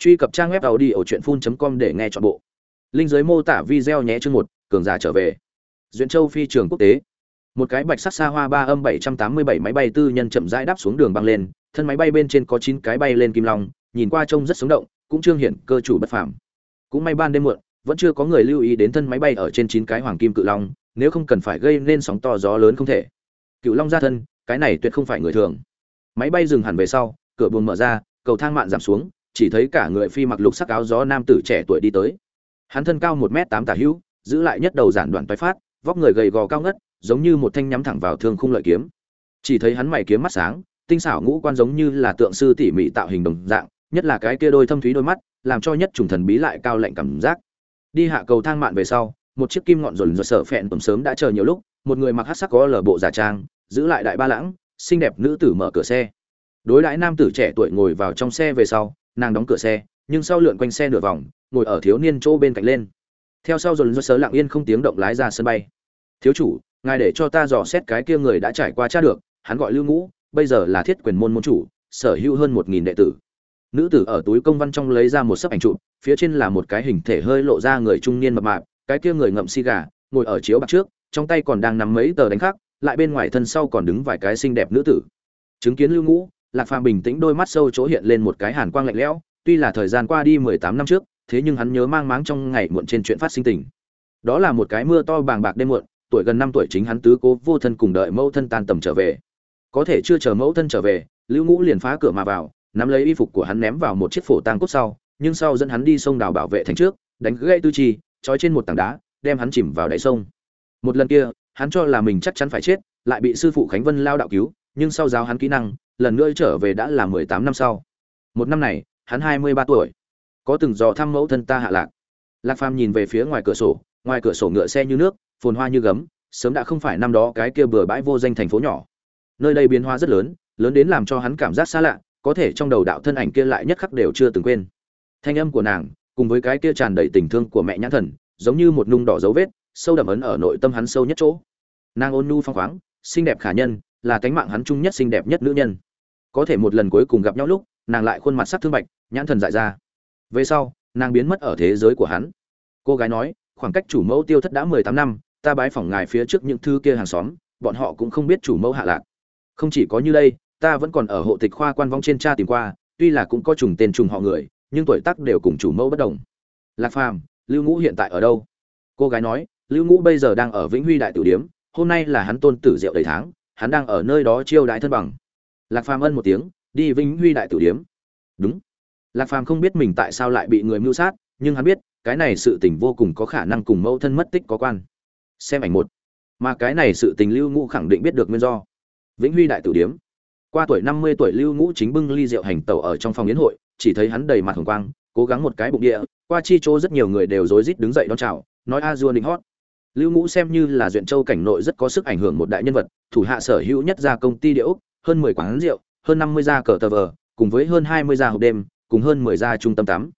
truy cập trang web tàu đi ở truyện phun com để nghe chọn bộ. Linh giới mô tả video nhé chương một, cường giả trở về. Duyện châu phi trường quốc tế. Một cái bạch sắc xa hoa ba âm 787 máy bay tư nhân chậm rãi đáp xuống đường băng lên, thân máy bay bên trên có 9 cái bay lên kim long, nhìn qua trông rất sống động, cũng trương hiện cơ chủ bất phàm. Cũng may ban đêm muộn, vẫn chưa có người lưu ý đến thân máy bay ở trên 9 cái hoàng kim cự long, nếu không cần phải gây nên sóng to gió lớn không thể. Cựu long ra thân, cái này tuyệt không phải người thường. Máy bay dừng hẳn về sau, cửa buồng mở ra, cầu thang mạn giảm xuống chỉ thấy cả người phi mặc lục sắc áo gió nam tử trẻ tuổi đi tới. Hắn thân cao một m tám tả hữu, giữ lại nhất đầu giản đoạn toái phát, vóc người gầy gò cao ngất, giống như một thanh nhắm thẳng vào thương khung lợi kiếm. Chỉ thấy hắn mày kiếm mắt sáng, tinh xảo ngũ quan giống như là tượng sư tỉ mỉ tạo hình đồng dạng, nhất là cái kia đôi thâm thúy đôi mắt, làm cho nhất trùng thần bí lại cao lạnh cảm giác. Đi hạ cầu thang mạn về sau, một chiếc kim ngọn rồn rột sợ phẹn tầm sớm đã chờ nhiều lúc, một người mặc hát sắc có lở bộ giả trang, giữ lại đại ba lãng, xinh đẹp nữ tử mở cửa xe. Đối đãi nam tử trẻ tuổi ngồi vào trong xe về sau nàng đóng cửa xe, nhưng sau lượn quanh xe nửa vòng, ngồi ở thiếu niên chỗ bên cạnh lên. Theo sau dồn dơ sớ lặng yên không tiếng động lái ra sân bay. Thiếu chủ, ngài để cho ta dò xét cái kia người đã trải qua cha được, hắn gọi lưu ngũ, bây giờ là thiết quyền môn môn chủ, sở hữu hơn một nghìn đệ tử. Nữ tử ở túi công văn trong lấy ra một sấp ảnh chụp, phía trên là một cái hình thể hơi lộ ra người trung niên mập mạp, cái kia người ngậm xi gà, ngồi ở chiếu bạc trước, trong tay còn đang nắm mấy tờ đánh khắc, lại bên ngoài thân sau còn đứng vài cái xinh đẹp nữ tử. Chứng kiến lưu ngũ lạc phàm bình tĩnh đôi mắt sâu chỗ hiện lên một cái hàn quang lạnh lẽo, tuy là thời gian qua đi mười tám năm trước, thế nhưng hắn nhớ mang máng trong ngày muộn trên chuyện phát sinh tình. Đó là một cái mưa to bàng bạc đêm muộn, tuổi gần năm tuổi chính hắn tứ cố vô thân cùng đợi mẫu thân tan tầm trở về. Có thể chưa chờ mẫu thân trở về, lưu ngũ liền phá cửa mà vào, nắm lấy y phục của hắn ném vào một chiếc phổ tang cốt sau, nhưng sau dẫn hắn đi sông đào bảo vệ thành trước, đánh gãy tư chi, trói trên một tảng đá, đem hắn chìm vào đáy sông. Một lần kia, hắn cho là mình chắc chắn phải chết, lại bị sư phụ khánh vân lao đạo cứu, nhưng sau giáo hắn kỹ năng lần nữa trở về đã là mười tám năm sau. Một năm này, hắn hai mươi ba tuổi. Có từng dò thăm mẫu thân ta hạ lạc. Lạc phàm nhìn về phía ngoài cửa sổ, ngoài cửa sổ ngựa xe như nước, phồn hoa như gấm, sớm đã không phải năm đó cái kia bừa bãi vô danh thành phố nhỏ. Nơi đây biến hóa rất lớn lớn đến làm cho hắn cảm giác xa lạ, có thể trong đầu đạo thân ảnh kia lại nhất khắc đều chưa từng quên. Thanh âm của nàng, cùng với cái kia tràn đầy tình thương của mẹ nhãn thần, giống như một nung đỏ dấu vết, sâu đậm ấn ở nội tâm hắn sâu nhất chỗ. Nàng ôn nhu phong khoáng, xinh đẹp khả nhân, là cánh mạng hắn chung nhất xinh đẹp nhất nữ nhân có thể một lần cuối cùng gặp nhau lúc, nàng lại khuôn mặt sắc thương bạch, nhãn thần dại ra. Về sau, nàng biến mất ở thế giới của hắn. Cô gái nói, khoảng cách chủ mẫu tiêu thất đã mười tám năm, ta bái phỏng ngài phía trước những thư kia hàng xóm, bọn họ cũng không biết chủ mẫu hạ lạc. Không chỉ có như đây, ta vẫn còn ở hộ tịch khoa quan vong trên cha tìm qua, tuy là cũng có trùng tên trùng họ người, nhưng tuổi tác đều cùng chủ mẫu bất đồng. Lạc phàm, lưu ngũ hiện tại ở đâu? Cô gái nói, lưu ngũ bây giờ đang ở vĩnh huy đại tử điếm, hôm nay là hắn tôn tử rượu đầy tháng, hắn đang ở nơi đó chiêu đãi thân bằng lạc phàm ân một tiếng, đi vĩnh huy đại tử điếm. Đúng. Lạc phàm không biết mình tại sao lại bị người mưu sát, nhưng hắn biết, cái này sự tình vô cùng có khả năng cùng mẫu thân mất tích có quan. Xem ảnh một. Mà cái này sự tình lưu ngũ khẳng định biết được nguyên do. Vĩnh huy đại tử điếm. Qua tuổi năm mươi tuổi lưu ngũ chính bưng ly rượu hành tẩu ở trong phòng yến hội, chỉ thấy hắn đầy mặt hồng quang, cố gắng một cái bụng địa, qua chi chỗ rất nhiều người đều rối rít đứng dậy đón chào, nói a dua định hót. Lưu ngũ xem như là duyện châu cảnh nội rất có sức ảnh hưởng một đại nhân vật, thủ hạ sở hữu nhất ra công ty địa úc hơn mười quán rượu, hơn năm mươi gia cờ tờ vờ, cùng với hơn hai mươi gia hộp đêm, cùng hơn mười gia trung tâm tắm.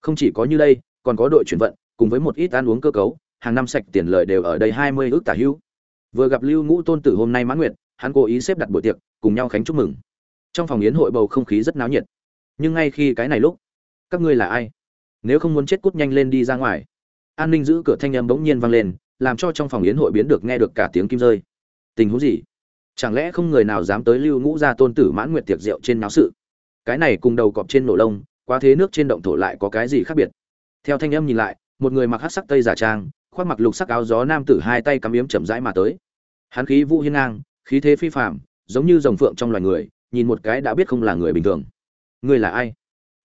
Không chỉ có như đây, còn có đội chuyển vận, cùng với một ít ăn uống cơ cấu, hàng năm sạch tiền lợi đều ở đây hai mươi ước tả hữu vừa gặp lưu ngũ tôn tử hôm nay mãn nguyệt, hắn cố ý xếp đặt buổi tiệc, cùng nhau khánh chúc mừng. Trong phòng yến hội bầu không khí rất náo nhiệt. Nhưng ngay khi cái này lúc, các ngươi là ai? Nếu không muốn chết cút nhanh lên đi ra ngoài. An ninh giữ cửa thanh âm bỗng nhiên vang lên, làm cho trong phòng yến hội biến được nghe được cả tiếng kim rơi. Tình huống gì? Chẳng lẽ không người nào dám tới lưu ngũ ra tôn tử mãn nguyệt tiệc rượu trên náo sự? Cái này cùng đầu cọp trên nổ lông, quá thế nước trên động thổ lại có cái gì khác biệt? Theo thanh âm nhìn lại, một người mặc hát sắc tây giả trang, khoác mặc lục sắc áo gió nam tử hai tay cắm yếm chậm rãi mà tới. Hắn khí vũ hiên ngang, khí thế phi phạm giống như rồng phượng trong loài người, nhìn một cái đã biết không là người bình thường. Ngươi là ai?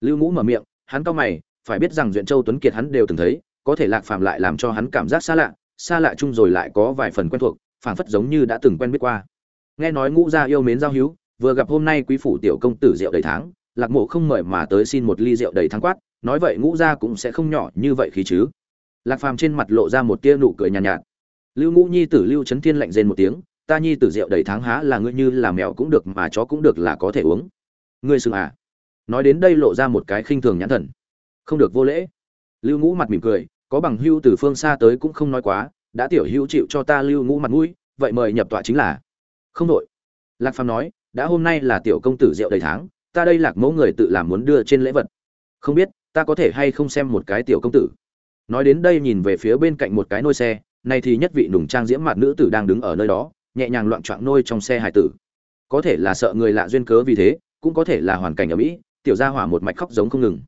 Lưu ngũ mở miệng, hắn cau mày, phải biết rằng duyện châu tuấn kiệt hắn đều từng thấy, có thể lạc phàm lại làm cho hắn cảm giác xa lạ xa lạ chung rồi lại có vài phần quen thuộc, phảng phất giống như đã từng quen biết qua nghe nói ngũ gia yêu mến giao hữu vừa gặp hôm nay quý phủ tiểu công tử rượu đầy tháng lạc mộ không mời mà tới xin một ly rượu đầy tháng quát nói vậy ngũ gia cũng sẽ không nhỏ như vậy khí chứ. Lạc phàm trên mặt lộ ra một tia nụ cười nhàn nhạt, nhạt lưu ngũ nhi tử lưu trấn thiên lạnh rên một tiếng ta nhi tử rượu đầy tháng há là ngươi như là mèo cũng được mà chó cũng được là có thể uống. Ngươi sừng à? Nói đến đây lộ ra một cái khinh thường nhãn thần. Không được vô lễ. Lưu ngũ mặt mỉm cười có bằng hưu từ phương xa tới cũng không nói quá đã tiểu hữu chịu cho ta lưu ngũ mặt mũi vậy mời nhập tọa chính là không đội. Lạc phàm nói, đã hôm nay là tiểu công tử rượu đầy tháng, ta đây lạc mẫu người tự làm muốn đưa trên lễ vật. Không biết, ta có thể hay không xem một cái tiểu công tử? Nói đến đây nhìn về phía bên cạnh một cái nôi xe, nay thì nhất vị nùng trang diễm mặt nữ tử đang đứng ở nơi đó, nhẹ nhàng loạn choạng nôi trong xe hải tử. Có thể là sợ người lạ duyên cớ vì thế, cũng có thể là hoàn cảnh ở mỹ tiểu gia hỏa một mạch khóc giống không ngừng.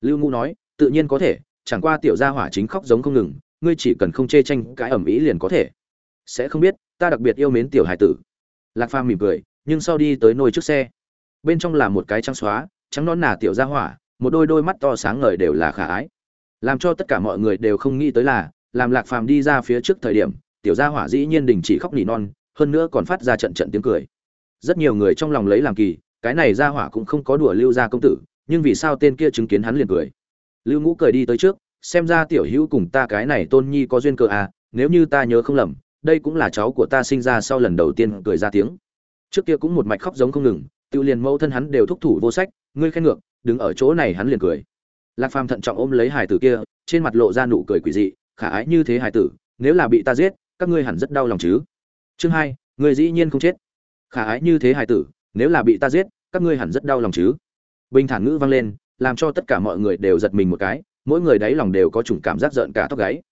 Lưu ngũ nói, tự nhiên có thể, chẳng qua tiểu gia hỏa chính khóc giống không ngừng, ngươi chỉ cần không chê tranh cái ẩm ý liền có thể. Sẽ không biết, ta đặc biệt yêu mến tiểu hải tử lạc phàm mỉm cười, nhưng sau đi tới nôi trước xe. Bên trong là một cái trắng xóa, trắng non nà tiểu gia hỏa, một đôi đôi mắt to sáng ngời đều là khả ái. Làm cho tất cả mọi người đều không nghĩ tới là, làm lạc phàm đi ra phía trước thời điểm, tiểu gia hỏa dĩ nhiên đình chỉ khóc nỉ non, hơn nữa còn phát ra trận trận tiếng cười. Rất nhiều người trong lòng lấy làm kỳ, cái này gia hỏa cũng không có đùa lưu gia công tử, nhưng vì sao tên kia chứng kiến hắn liền cười. Lưu ngũ cười đi tới trước, xem ra tiểu hữu cùng ta cái này tôn nhi có duyên cơ à nếu như ta nhớ không lầm đây cũng là cháu của ta sinh ra sau lần đầu tiên cười ra tiếng. Trước kia cũng một mạch khóc giống không ngừng tự liền mẫu thân hắn đều thúc thủ vô sách, ngươi khen ngược, đứng ở chỗ này hắn liền cười. Lạc phàm thận trọng ôm lấy hải tử kia, trên mặt lộ ra nụ cười quỷ dị, khả ái như thế hải tử, nếu là bị ta giết, các ngươi hẳn rất đau lòng chứ. Chương hai người dĩ nhiên không chết. Khả ái như thế hải tử, nếu là bị ta giết, các ngươi hẳn rất đau lòng chứ. Bình thản ngữ vang lên, làm cho tất cả mọi người đều giật mình một cái, mỗi người đáy lòng đều có chủng cảm giác giận cả tóc gáy.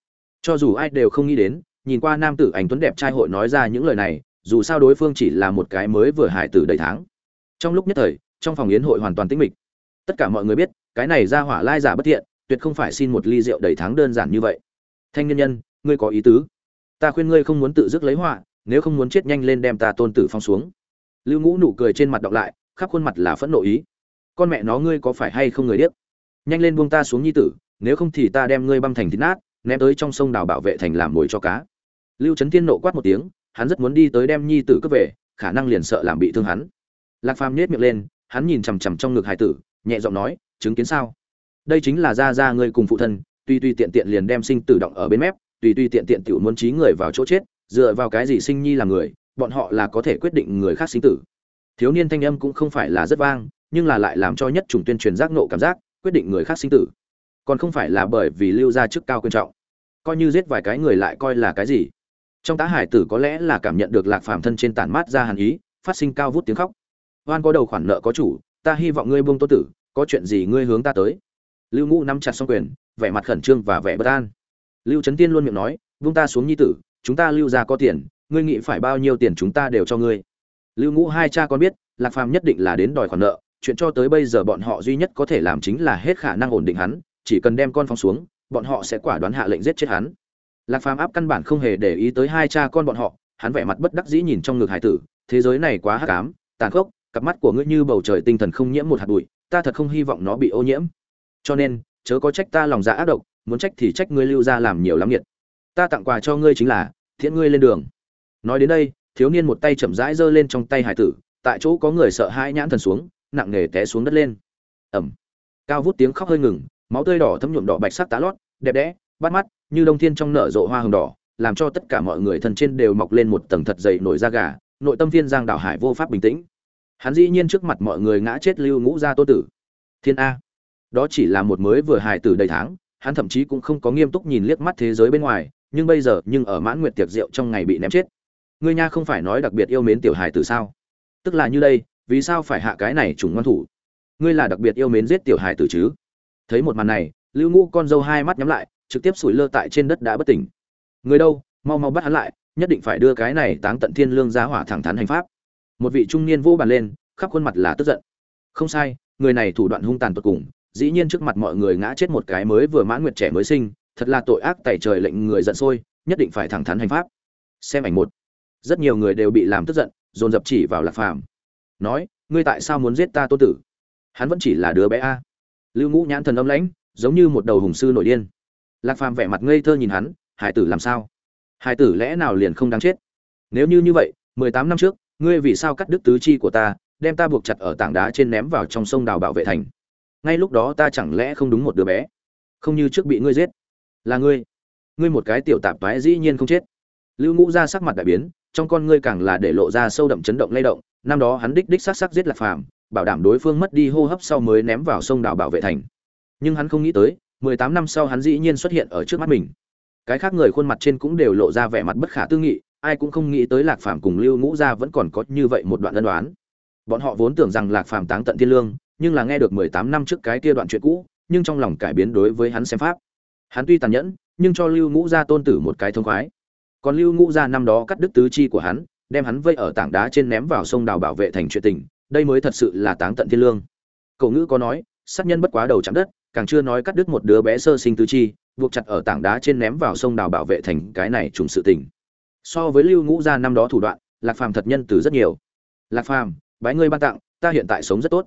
Cho dù ai đều không nghĩ đến nhìn qua nam tử ảnh tuấn đẹp trai hội nói ra những lời này, dù sao đối phương chỉ là một cái mới vừa hải tử đầy tháng. Trong lúc nhất thời, trong phòng yến hội hoàn toàn tĩnh mịch. Tất cả mọi người biết, cái này ra hỏa lai giả bất thiện, tuyệt không phải xin một ly rượu đầy tháng đơn giản như vậy. Thanh nhân nhân, ngươi có ý tứ. Ta khuyên ngươi không muốn tự dứt lấy họa, nếu không muốn chết nhanh lên đem ta tôn tử phong xuống. Lưu ngũ nụ cười trên mặt đọc lại, khắp khuôn mặt là phẫn nộ ý. Con mẹ nó ngươi có phải hay không người điếc? Nhanh lên buông ta xuống nhi tử, nếu không thì ta đem ngươi băm thành thịt nát, ném tới trong sông đào bảo vệ thành làm mồi cho cá lưu trấn thiên nộ quát một tiếng, hắn rất muốn đi tới đem nhi tử cướp về, khả năng liền sợ làm bị thương hắn. Lạc phàm nhếch miệng lên, hắn nhìn chằm chằm trong ngực hải tử, nhẹ giọng nói, chứng kiến sao? Đây chính là ra ra ngươi cùng phụ thân, tuy tuy tiện tiện liền đem sinh tử động ở bên mép tùy tùy tiện tiện tiểu muốn trí người vào chỗ chết, dựa vào cái gì sinh nhi là người, bọn họ là có thể quyết định người khác sinh tử. Thiếu niên thanh âm cũng không phải là rất vang, nhưng là lại làm cho nhất trùng tuyên truyền giác nộ cảm giác, quyết định người khác sinh tử. Còn không phải là bởi vì lưu ra chức cao quan trọng. Coi như giết vài cái người lại coi là cái gì? Trong tá hải tử có lẽ là cảm nhận được lạc phàm thân trên tản mát ra hàn ý, phát sinh cao vút tiếng khóc. Oan có đầu khoản nợ có chủ, ta hy vọng ngươi buông tô tử, có chuyện gì ngươi hướng ta tới. Lưu ngũ nắm chặt xong quyền, vẻ mặt khẩn trương và vẻ bất an. Lưu trấn tiên luôn miệng nói vung ta xuống nhi tử, chúng ta lưu ra có tiền, ngươi nghĩ phải bao nhiêu tiền chúng ta đều cho ngươi. Lưu ngũ hai cha con biết, lạc phàm nhất định là đến đòi khoản nợ, chuyện cho tới bây giờ bọn họ duy nhất có thể làm chính là hết khả năng ổn định hắn, chỉ cần đem con phóng xuống, bọn họ sẽ quả đoán hạ lệnh giết chết hắn lạc phàm áp căn bản không hề để ý tới hai cha con bọn họ, hắn vẻ mặt bất đắc dĩ nhìn trong ngực hải tử, thế giới này quá hắc ám, tàn khốc, cặp mắt của ngươi như bầu trời tinh thần không nhiễm một hạt bụi, ta thật không hy vọng nó bị ô nhiễm. Cho nên, chớ có trách ta lòng dạ ác độc, muốn trách thì trách ngươi lưu ra làm nhiều lắm nhiệt ta tặng quà cho ngươi chính là, thiện ngươi lên đường. Nói đến đây, thiếu niên một tay chậm rãi giơ lên trong tay hải tử, tại chỗ có người sợ hãi nhãn thần xuống, nặng nề té xuống đất lên. Ẩm cao vút tiếng khóc hơi ngừng, máu tươi đỏ thấm nhuộm đỏ bạch sắc tá lót, đẹp đẽ bắt mắt, như đông thiên trong nở rộ hoa hồng đỏ, làm cho tất cả mọi người thân trên đều mọc lên một tầng thật dày nổi da gà, nội tâm viên giang đảo hải vô pháp bình tĩnh. Hắn dĩ nhiên trước mặt mọi người ngã chết lưu ngũ gia tô tử. Thiên a, đó chỉ là một mới vừa hài tử đầy tháng, hắn thậm chí cũng không có nghiêm túc nhìn liếc mắt thế giới bên ngoài, nhưng bây giờ nhưng ở mãn nguyệt tiệc rượu trong ngày bị ném chết. Ngươi nha không phải nói đặc biệt yêu mến tiểu hài tử sao? Tức là như đây, vì sao phải hạ cái này trùng ngoan thủ? Ngươi là đặc biệt yêu mến giết tiểu hài tử chứ? Thấy một màn này, lưu ngũ con dâu hai mắt nhắm lại trực tiếp sủi lơ tại trên đất đã bất tỉnh. Người đâu, mau mau bắt hắn lại, nhất định phải đưa cái này táng tận thiên lương giá hỏa thẳng thắn hành pháp. Một vị trung niên vô bàn lên, khắp khuôn mặt là tức giận. Không sai, người này thủ đoạn hung tàn tột cùng, dĩ nhiên trước mặt mọi người ngã chết một cái mới vừa mãn nguyệt trẻ mới sinh, thật là tội ác tẩy trời lệnh người giận sôi, nhất định phải thẳng thắn hành pháp. Xem ảnh một. Rất nhiều người đều bị làm tức giận, dồn dập chỉ vào lạc phàm. Nói, ngươi tại sao muốn giết ta, tô tử? Hắn vẫn chỉ là đứa bé a. Lưu ngũ nhãn thần âm lãnh, giống như một đầu hùng sư nổi điên lạc phàm vẻ mặt ngây thơ nhìn hắn, hải tử làm sao? Hải tử lẽ nào liền không đáng chết? Nếu như như vậy, mười tám năm trước, ngươi vì sao cắt đứt tứ chi của ta, đem ta buộc chặt ở tảng đá trên ném vào trong sông đào bảo vệ thành? Ngay lúc đó ta chẳng lẽ không đúng một đứa bé? Không như trước bị ngươi giết. Là ngươi. Ngươi một cái tiểu tạp toái dĩ nhiên không chết. Lưu ngũ ra sắc mặt đại biến, trong con ngươi càng là để lộ ra sâu đậm chấn động lay động. Năm đó hắn đích đích sắc sắc giết lạc phàm, bảo đảm đối phương mất đi hô hấp sau mới ném vào sông đào bảo vệ thành. Nhưng hắn không nghĩ tới mười tám năm sau hắn dĩ nhiên xuất hiện ở trước mắt mình. Cái khác người khuôn mặt trên cũng đều lộ ra vẻ mặt bất khả tư nghị, ai cũng không nghĩ tới lạc phàm cùng lưu ngũ gia vẫn còn có như vậy một đoạn ân đoán bọn họ vốn tưởng rằng lạc phàm táng tận thiên lương, nhưng là nghe được mười tám năm trước cái kia đoạn chuyện cũ, nhưng trong lòng cải biến đối với hắn xem pháp. Hắn tuy tàn nhẫn, nhưng cho lưu ngũ gia tôn tử một cái thông khoái. Còn lưu ngũ gia năm đó cắt đứt tứ chi của hắn, đem hắn vây ở tảng đá trên ném vào sông đào bảo vệ thành chuyện tình, đây mới thật sự là táng tận thiên lương. Cậu ngữ có nói, sát nhân bất quá đầu chạm đất càng chưa nói cắt đứt một đứa bé sơ sinh tứ chi, buộc chặt ở tảng đá trên ném vào sông đào bảo vệ thành cái này trùng sự tình. So với lưu ngũ gia năm đó thủ đoạn, lạc phàm thật nhân từ rất nhiều. Lạc phàm, bái ngươi ban tặng, ta hiện tại sống rất tốt.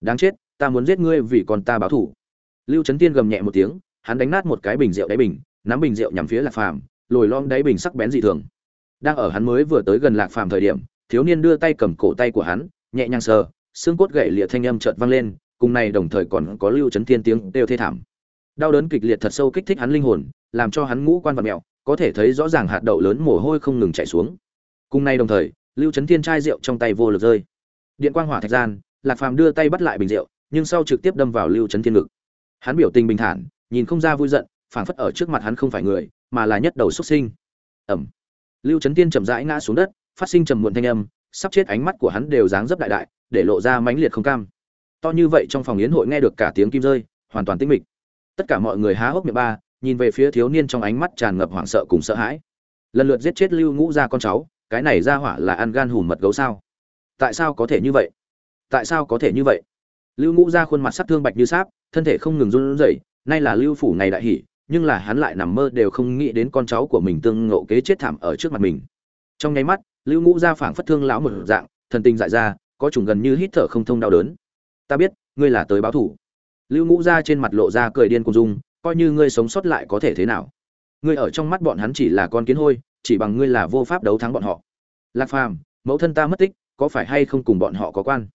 Đáng chết, ta muốn giết ngươi vì còn ta báo thủ lưu trấn tiên gầm nhẹ một tiếng, hắn đánh nát một cái bình rượu đáy bình, nắm bình rượu nhằm phía lạc phàm, lồi lom đáy bình sắc bén dị thường. Đang ở hắn mới vừa tới gần lạc phàm thời điểm, thiếu niên đưa tay cầm cổ tay của hắn, nhẹ nhàng sờ, xương cốt gậy lịa thanh âm chợt vang lên cùng này đồng thời còn có lưu chấn thiên tiếng đều thê thảm. Đau đớn kịch liệt thật sâu kích thích hắn linh hồn, làm cho hắn ngũ quan vật mẹo có thể thấy rõ ràng hạt đậu lớn mồ hôi không ngừng chảy xuống. Cùng này đồng thời, lưu chấn thiên chai rượu trong tay vô lực rơi. Điện quang hỏa thạch gian, lạc phàm đưa tay bắt lại bình rượu, nhưng sau trực tiếp đâm vào lưu chấn thiên ngực. Hắn biểu tình bình thản, nhìn không ra vui giận, phảng phất ở trước mặt hắn không phải người, mà là nhất đầu xuất sinh. Ẩm. Lưu trấn tiên chậm rãi ngã xuống đất, phát sinh trầm muộn thanh âm, sắp chết ánh mắt của hắn đều dáng dấp đại đại, để lộ ra mãnh liệt không cam to như vậy trong phòng yến hội nghe được cả tiếng kim rơi, hoàn toàn tĩnh mịch. Tất cả mọi người há hốc miệng ba, nhìn về phía thiếu niên trong ánh mắt tràn ngập hoảng sợ cùng sợ hãi. Lần lượt giết chết lưu ngũ ra con cháu, cái này ra hỏa là ăn gan hùm mật gấu sao? Tại sao có thể như vậy? Tại sao có thể như vậy? Lưu ngũ ra khuôn mặt sắc thương bạch như sáp, thân thể không ngừng run rẩy, nay là lưu phủ ngày đại hỷ, nhưng là hắn lại nằm mơ đều không nghĩ đến con cháu của mình tương ngộ kế chết thảm ở trước mặt mình. Trong nháy mắt, lưu ngũ ra phảng phất thương lão một dạng, thần tình dại ra, có trùng gần như hít thở không thông đau đớn ta biết, ngươi là tới báo thủ. Lưu ngũ ra trên mặt lộ ra cười điên cùng dung, coi như ngươi sống sót lại có thể thế nào? Ngươi ở trong mắt bọn hắn chỉ là con kiến hôi, chỉ bằng ngươi là vô pháp đấu thắng bọn họ. Lạc phàm, mẫu thân ta mất tích, có phải hay không cùng bọn họ có quan?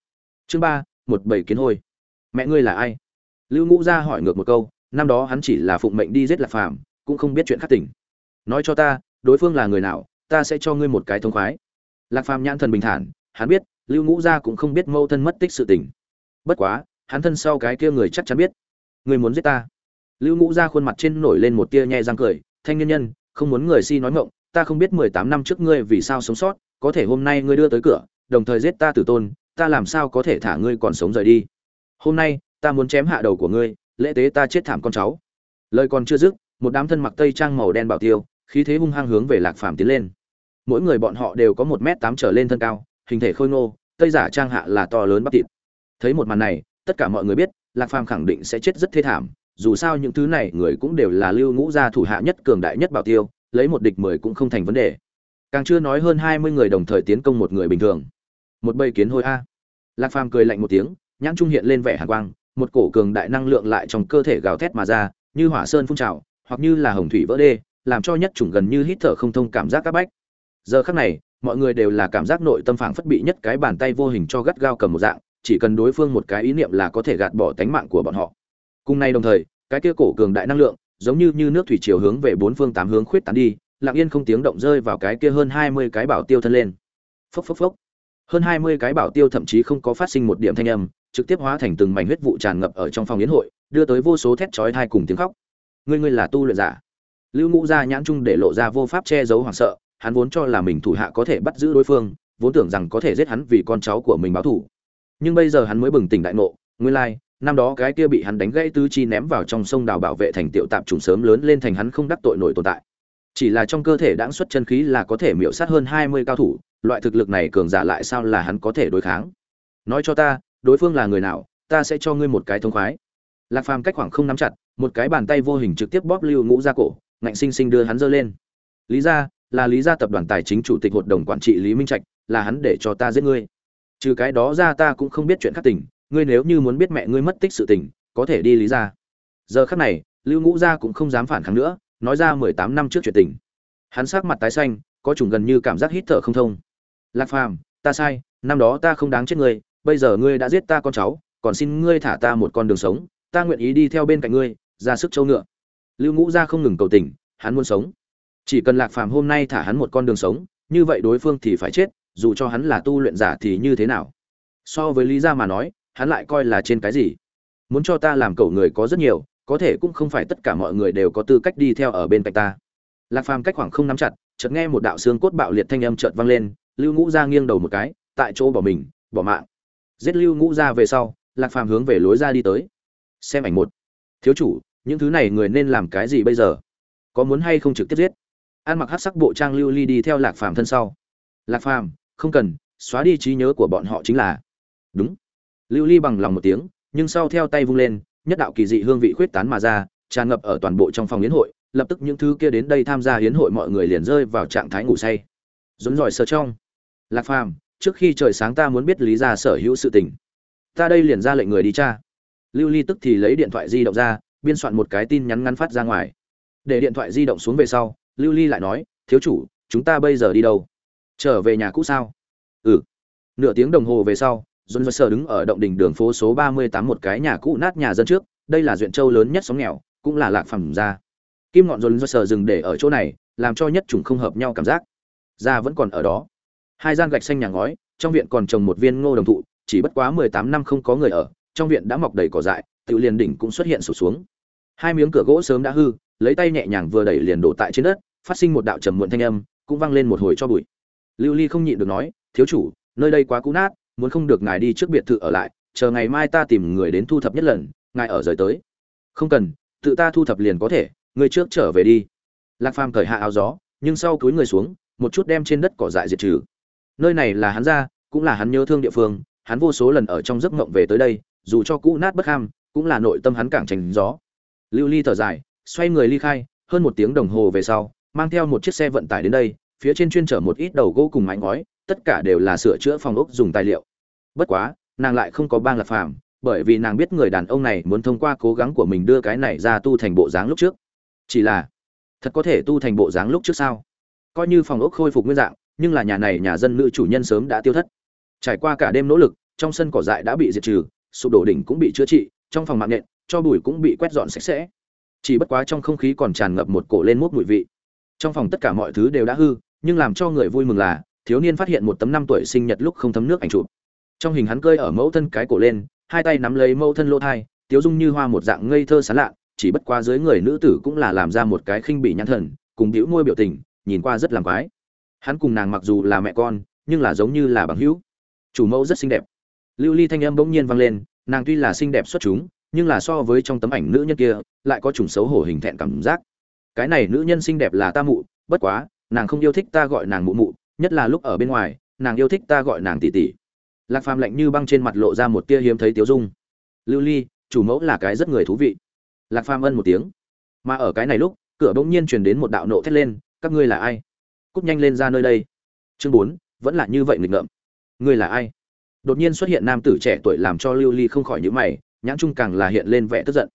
Chương ba, một bảy kiến hôi. Mẹ ngươi là ai? Lưu ngũ ra hỏi ngược một câu, năm đó hắn chỉ là phụng mệnh đi giết lạc phàm, cũng không biết chuyện khắc tỉnh nói cho ta, đối phương là người nào, ta sẽ cho ngươi một cái thông khoái. Lạc phàm nhãn thần bình thản, hắn biết, lưu ngũ gia cũng không biết mâu thân mất tích sự tình bất quá, hắn thân sau cái kia người chắc chắn biết. Người muốn giết ta. Lưu ngũ gia khuôn mặt trên nổi lên một tia nhẹ răng cười, thanh nhân nhân, không muốn người si nói ngọng, ta không biết mười tám năm trước ngươi vì sao sống sót, có thể hôm nay ngươi đưa tới cửa, đồng thời giết ta tử tôn, ta làm sao có thể thả ngươi còn sống rời đi? Hôm nay, ta muốn chém hạ đầu của ngươi, lễ tế ta chết thảm con cháu. Lời còn chưa dứt, một đám thân mặc tây trang màu đen bảo tiêu, khí thế hung hăng hướng về lạc phàm tiến lên. Mỗi người bọn họ đều có một m tám trở lên thân cao, hình thể khôi ngô, tây giả trang hạ là to lớn bắp thịt thấy một màn này, tất cả mọi người biết, lạc phàm khẳng định sẽ chết rất thê thảm, dù sao những thứ này người cũng đều là lưu ngũ gia thủ hạ nhất cường đại nhất bảo tiêu, lấy một địch mười cũng không thành vấn đề. Càng chưa nói hơn hai mươi người đồng thời tiến công một người bình thường. Một bầy kiến hôi a. Lạc phàm cười lạnh một tiếng, nhãn trung hiện lên vẻ hàn quang, một cổ cường đại năng lượng lại trong cơ thể gào thét mà ra, như hỏa sơn phun trào, hoặc như là hồng thủy vỡ đê, làm cho nhất chủng gần như hít thở không thông cảm giác các bách. Giờ khắc này, mọi người đều là cảm giác nội tâm phảng phất bị nhất cái bàn tay vô hình cho gắt gao cầm một dạng chỉ cần đối phương một cái ý niệm là có thể gạt bỏ tánh mạng của bọn họ. Cùng nay đồng thời, cái kia cổ cường đại năng lượng, giống như như nước thủy chiều hướng về bốn phương tám hướng khuyết tán đi, lặng yên không tiếng động rơi vào cái kia hơn hai mươi cái bảo tiêu thân lên. Phốc phốc phốc. Hơn hai mươi cái bảo tiêu thậm chí không có phát sinh một điểm thanh âm, trực tiếp hóa thành từng mảnh huyết vụ tràn ngập ở trong phòng yến hội, đưa tới vô số thét chói tai cùng tiếng khóc. Ngươi ngươi là tu luyện giả? Lưu ngũ gia nhãn trung để lộ ra vô pháp che giấu hoảng sợ, hắn vốn cho là mình thủ hạ có thể bắt giữ đối phương, vốn tưởng rằng có thể giết hắn vì con cháu của mình báo thù nhưng bây giờ hắn mới bừng tỉnh đại ngộ, nguyên lai, năm đó cái kia bị hắn đánh gãy tứ chi ném vào trong sông đào bảo vệ thành tiểu tạp trùng sớm lớn lên thành hắn không đắc tội nổi tồn tại. Chỉ là trong cơ thể đãng xuất chân khí là có thể miễu sát hơn hai mươi cao thủ, loại thực lực này cường giả lại sao là hắn có thể đối kháng? Nói cho ta, đối phương là người nào, ta sẽ cho ngươi một cái thông khoái. Lạc phàm cách khoảng không nắm chặt, một cái bàn tay vô hình trực tiếp bóp lưu ngũ ra cổ, ngạnh sinh sinh đưa hắn giơ lên. Lý ra là lý gia tập đoàn tài chính chủ tịch hội đồng quản trị lý minh trạch, là hắn để cho ta giết ngươi trừ cái đó ra ta cũng không biết chuyện khác tình, ngươi nếu như muốn biết mẹ ngươi mất tích sự tình, có thể đi lý ra. Giờ khắc này, lưu ngũ gia cũng không dám phản kháng nữa, nói ra mười tám năm trước chuyện tình. Hắn sắc mặt tái xanh, có chủng gần như cảm giác hít thở không thông. Lạc phàm, ta sai, năm đó ta không đáng chết ngươi, bây giờ ngươi đã giết ta con cháu, còn xin ngươi thả ta một con đường sống, ta nguyện ý đi theo bên cạnh ngươi, ra sức châu ngựa. Lưu ngũ gia không ngừng cầu tình, hắn muốn sống. Chỉ cần lạc phàm hôm nay thả hắn một con đường sống, như vậy đối phương thì phải chết dù cho hắn là tu luyện giả thì như thế nào? So với lý gia mà nói, hắn lại coi là trên cái gì? Muốn cho ta làm cậu người có rất nhiều, có thể cũng không phải tất cả mọi người đều có tư cách đi theo ở bên cạnh ta. Lạc phàm cách khoảng không nắm chặt, chợt nghe một đạo xương cốt bạo liệt thanh âm chợt vang lên, lưu ngũ ra nghiêng đầu một cái, tại chỗ bỏ mình, bỏ mạng. Giết lưu ngũ ra về sau, lạc phàm hướng về lối ra đi tới. Xem ảnh một. Thiếu chủ, những thứ này người nên làm cái gì bây giờ? Có muốn hay không trực tiếp giết? An mặc hát sắc bộ trang lưu ly đi theo lạc phàm thân sau. Lạc phàm không cần, xóa đi trí nhớ của bọn họ chính là. Đúng. Lưu ly bằng lòng một tiếng, nhưng sau theo tay vung lên, nhất đạo kỳ dị hương vị khuyết tán mà ra, tràn ngập ở toàn bộ trong phòng hiến hội, lập tức những thứ kia đến đây tham gia hiến hội mọi người liền rơi vào trạng thái ngủ say. Rốn giỏi sờ trong. Lạc phàm, trước khi trời sáng ta muốn biết lý ra sở hữu sự tình. Ta đây liền ra lệnh người đi cha lưu ly tức thì lấy điện thoại di động ra, biên soạn một cái tin nhắn ngắn phát ra ngoài. Để điện thoại di động xuống về sau, lưu ly lại nói, thiếu chủ, chúng ta bây giờ đi đâu? Trở về nhà cũ sao? Ừ. Nửa tiếng đồng hồ về sau dồn dơ sờ đứng ở động đỉnh đường phố số ba mươi tám một cái nhà cũ nát nhà dân trước, đây là duyện châu lớn nhất sóng nghèo, cũng là lạc phẩm ra. kim ngọn dồn dơ sờ dừng để ở chỗ này, làm cho nhất chủng không hợp nhau cảm giác. Ra vẫn còn ở đó. Hai gian gạch xanh nhà ngói, trong viện còn trồng một viên ngô đồng thụ, chỉ bất quá mười tám năm không có người ở, trong viện đã mọc đầy cỏ dại tự liền đỉnh cũng xuất hiện sụt xuống. Hai miếng cửa gỗ sớm đã hư, lấy tay nhẹ nhàng vừa đẩy liền đổ tại trên đất, phát sinh một đạo trầm muộn thanh âm, cũng vang lên một hồi cho bụi lưu ly không nhịn được nói, thiếu chủ, nơi đây quá cũ nát, muốn không được ngài đi trước biệt thự ở lại, chờ ngày mai ta tìm người đến thu thập nhất lần, ngài ở rời tới. Không cần, tự ta thu thập liền có thể người trước trở về đi. Lạc phàm cởi hạ áo gió, nhưng sau cúi người xuống, một chút đem trên đất cỏ dại diệt trừ. Nơi này là hắn ra cũng là hắn nhớ thương địa phương, hắn vô số lần ở trong giấc mộng về tới đây, dù cho cũ nát bất ham, cũng là nội tâm hắn cảng tránh gió. Lưu ly thở dài, xoay người ly khai, hơn một tiếng đồng hồ về sau, mang theo một chiếc xe vận tải đến đây phía trên chuyên chở một ít đầu gỗ cùng mái ngói, tất cả đều là sửa chữa phòng ốc dùng tài liệu. Bất quá, nàng lại không có bang lạc phàm, bởi vì nàng biết người đàn ông này muốn thông qua cố gắng của mình đưa cái này ra tu thành bộ dáng lúc trước. Chỉ là, thật có thể tu thành bộ dáng lúc trước sao? Coi như phòng ốc khôi phục nguyên dạng, nhưng là nhà này nhà dân nữ chủ nhân sớm đã tiêu thất. Trải qua cả đêm nỗ lực, trong sân cỏ dại đã bị diệt trừ, sụp đổ đỉnh cũng bị chữa trị, trong phòng mạng nện cho bụi cũng bị quét dọn sạch sẽ. Chỉ bất quá trong không khí còn tràn ngập một cổ lên mốc mùi vị. Trong phòng tất cả mọi thứ đều đã hư nhưng làm cho người vui mừng là, thiếu niên phát hiện một tấm năm tuổi sinh nhật lúc không thấm nước ảnh chụp. Trong hình hắn cơi ở mẫu thân cái cổ lên, hai tay nắm lấy mẫu thân lỗ thai, tiếu dung như hoa một dạng ngây thơ sán lạ chỉ bất quá dưới người nữ tử cũng là làm ra một cái khinh bị nhãn thần, cùng bĩu môi biểu tình, nhìn qua rất làm quái. Hắn cùng nàng mặc dù là mẹ con, nhưng là giống như là bằng hữu. Chủ mẫu rất xinh đẹp. Lưu ly thanh âm bỗng nhiên vang lên, nàng tuy là xinh đẹp xuất chúng, nhưng là so với trong tấm ảnh nữ nhân kia, lại có chủng xấu hổ hình thẹn cảm giác. Cái này nữ nhân xinh đẹp là ta mụ, bất quá nàng không yêu thích ta gọi nàng mụ mụ, nhất là lúc ở bên ngoài, nàng yêu thích ta gọi nàng tỷ tỷ. Lạc phàm lạnh như băng trên mặt lộ ra một tia hiếm thấy tiếu dung. Lưu ly, chủ mẫu là cái rất người thú vị. Lạc phàm ân một tiếng. Mà ở cái này lúc, cửa bỗng nhiên truyền đến một đạo nộ thét lên, các ngươi là ai? Cúp nhanh lên ra nơi đây. Chương bốn, vẫn là như vậy nghịch ngợm. Ngươi là ai? Đột nhiên xuất hiện nam tử trẻ tuổi làm cho lưu ly không khỏi nhữ mày, nhãn trung càng là hiện lên vẻ tức giận.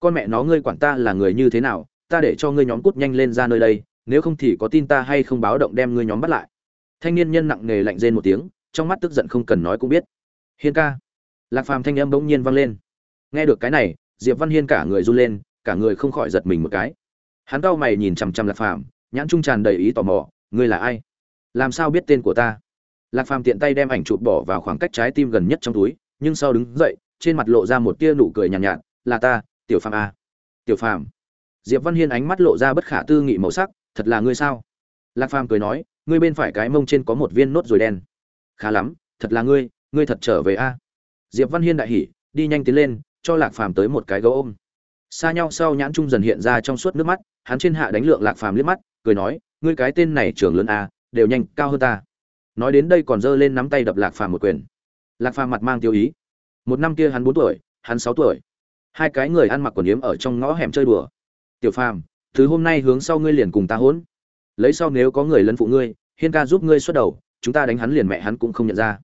Con mẹ nó, ngươi quản ta là người như thế nào, ta để cho ngươi nhóm cút nhanh lên ra nơi đây nếu không thì có tin ta hay không báo động đem ngươi nhóm bắt lại. Thanh niên nhân nặng nề lạnh rên một tiếng trong mắt tức giận không cần nói cũng biết. Hiên ca. Lạc phàm thanh âm bỗng nhiên vang lên. Nghe được cái này diệp văn hiên cả người run lên cả người không khỏi giật mình một cái. Hắn cau mày nhìn chằm chằm lạc phàm nhãn trung tràn đầy ý tò mò ngươi là ai? Làm sao biết tên của ta? Lạc phàm tiện tay đem ảnh chụp bỏ vào khoảng cách trái tim gần nhất trong túi nhưng sau đứng dậy trên mặt lộ ra một tia nụ cười nhàn nhạt, nhạt là ta tiểu phàm a tiểu phàm? Diệp văn hiên ánh mắt lộ ra bất khả tư nghị màu sắc thật là ngươi sao? Lạc phàm cười nói, ngươi bên phải cái mông trên có một viên nốt rồi đen. Khá lắm, thật là ngươi ngươi thật trở về a. Diệp văn hiên đại hỉ, đi nhanh tiến lên, cho lạc phàm tới một cái gấu ôm. Xa nhau sau nhãn trung dần hiện ra trong suốt nước mắt, hắn trên hạ đánh lượng lạc phàm liếc mắt, cười nói, ngươi cái tên này trưởng lớn a, đều nhanh cao hơn ta. Nói đến đây còn giơ lên nắm tay đập lạc phàm một quyền. Lạc phàm mặt mang tiêu ý. Một năm kia hắn bốn tuổi, hắn sáu tuổi. Hai cái người ăn mặc quần yếm ở trong ngõ hẻm chơi đùa. Tiểu phàm từ hôm nay hướng sau ngươi liền cùng ta hỗn. Lấy sau nếu có người lấn phụ ngươi, hiên ca giúp ngươi xuất đầu, chúng ta đánh hắn liền mẹ hắn cũng không nhận ra.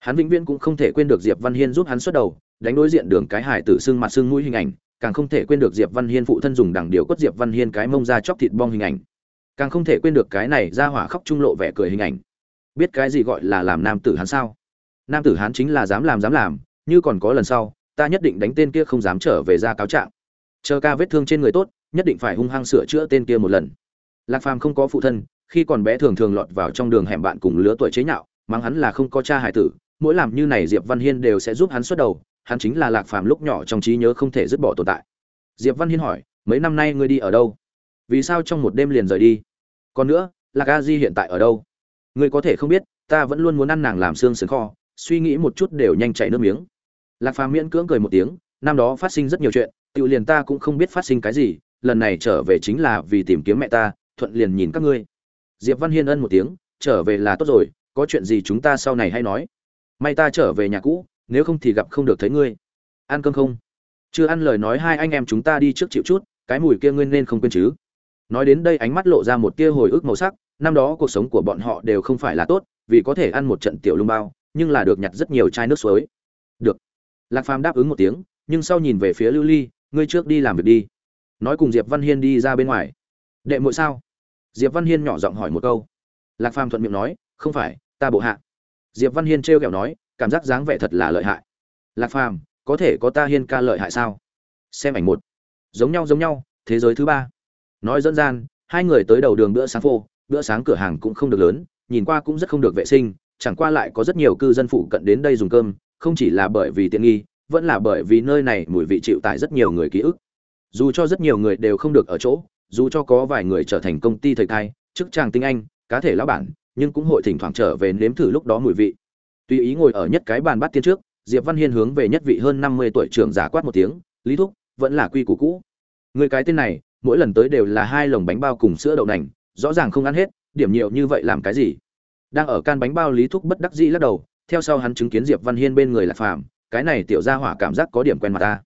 Hắn vĩnh viễn cũng không thể quên được diệp văn hiên giúp hắn xuất đầu, đánh đối diện đường cái hải tử xương mặt xương mũi hình ảnh, càng không thể quên được diệp văn hiên phụ thân dùng đằng điều quất diệp văn hiên cái mông ra chóc thịt bong hình ảnh. Càng không thể quên được cái này ra hỏa khóc trung lộ vẻ cười hình ảnh. Biết cái gì gọi là làm nam tử hắn sao? Nam tử hắn chính là dám làm dám làm, như còn có lần sau, ta nhất định đánh tên kia không dám trở về ra cáo trạng. Chờ ca vết thương trên người tốt nhất định phải hung hăng sửa chữa tên kia một lần. Lạc phàm không có phụ thân khi còn bé thường thường lọt vào trong đường hẻm bạn cùng lứa tuổi chế nhạo mắng hắn là không có cha hải tử mỗi làm như này diệp văn hiên đều sẽ giúp hắn xuất đầu hắn chính là lạc phàm lúc nhỏ trong trí nhớ không thể dứt bỏ tồn tại. Diệp văn hiên hỏi mấy năm nay ngươi đi ở đâu? Vì sao trong một đêm liền rời đi? Còn nữa lạc a di hiện tại ở đâu? Ngươi có thể không biết ta vẫn luôn muốn ăn nàng làm xương sườn kho suy nghĩ một chút đều nhanh chảy nước miếng. Lạc phàm miễn cưỡng cười một tiếng năm đó phát sinh rất nhiều chuyện Tiểu liền ta cũng không biết phát sinh cái gì, lần này trở về chính là vì tìm kiếm mẹ ta, thuận liền nhìn các ngươi. Diệp Văn Hiên ân một tiếng, trở về là tốt rồi, có chuyện gì chúng ta sau này hay nói. May ta trở về nhà cũ, nếu không thì gặp không được thấy ngươi. Ăn cơm không? Chưa ăn lời nói hai anh em chúng ta đi trước chịu chút, cái mùi kia ngươi nên không quên chứ. Nói đến đây ánh mắt lộ ra một tia hồi ức màu sắc, năm đó cuộc sống của bọn họ đều không phải là tốt, vì có thể ăn một trận tiểu lung bao, nhưng là được nhặt rất nhiều chai nước suối. Được. Lạc Phàm đáp ứng một tiếng, nhưng sau nhìn về phía Lưu Ly, ngươi trước đi làm việc đi. Nói cùng Diệp Văn Hiên đi ra bên ngoài. Đệ muội sao? Diệp Văn Hiên nhỏ giọng hỏi một câu. Lạc Phàm thuận miệng nói, không phải, ta bộ hạ. Diệp Văn Hiên trêu ghẹo nói, cảm giác dáng vẻ thật là lợi hại. Lạc Phàm, có thể có ta Hiên ca lợi hại sao? Xem ảnh một. Giống nhau giống nhau, thế giới thứ ba. Nói dẫn gian, hai người tới đầu đường bữa sáng phô, bữa sáng cửa hàng cũng không được lớn, nhìn qua cũng rất không được vệ sinh, chẳng qua lại có rất nhiều cư dân phụ cận đến đây dùng cơm, không chỉ là bởi vì tiện nghi, vẫn là bởi vì nơi này mùi vị chịu tại rất nhiều người ký ức. Dù cho rất nhiều người đều không được ở chỗ, dù cho có vài người trở thành công ty thời thai, chức chàng tinh anh, cá thể lão bản, nhưng cũng hội thỉnh thoảng trở về nếm thử lúc đó mùi vị. Tùy ý ngồi ở nhất cái bàn bát tiên trước, Diệp Văn Hiên hướng về nhất vị hơn 50 tuổi trưởng giả quát một tiếng, "Lý thúc, vẫn là quy củ cũ." Người cái tên này, mỗi lần tới đều là hai lồng bánh bao cùng sữa đậu nành, rõ ràng không ăn hết, điểm nhiều như vậy làm cái gì? Đang ở can bánh bao Lý thúc bất đắc dĩ lắc đầu, theo sau hắn chứng kiến Diệp Văn Hiên bên người là Phạm, cái này tiểu gia hỏa cảm giác có điểm quen mặt ta.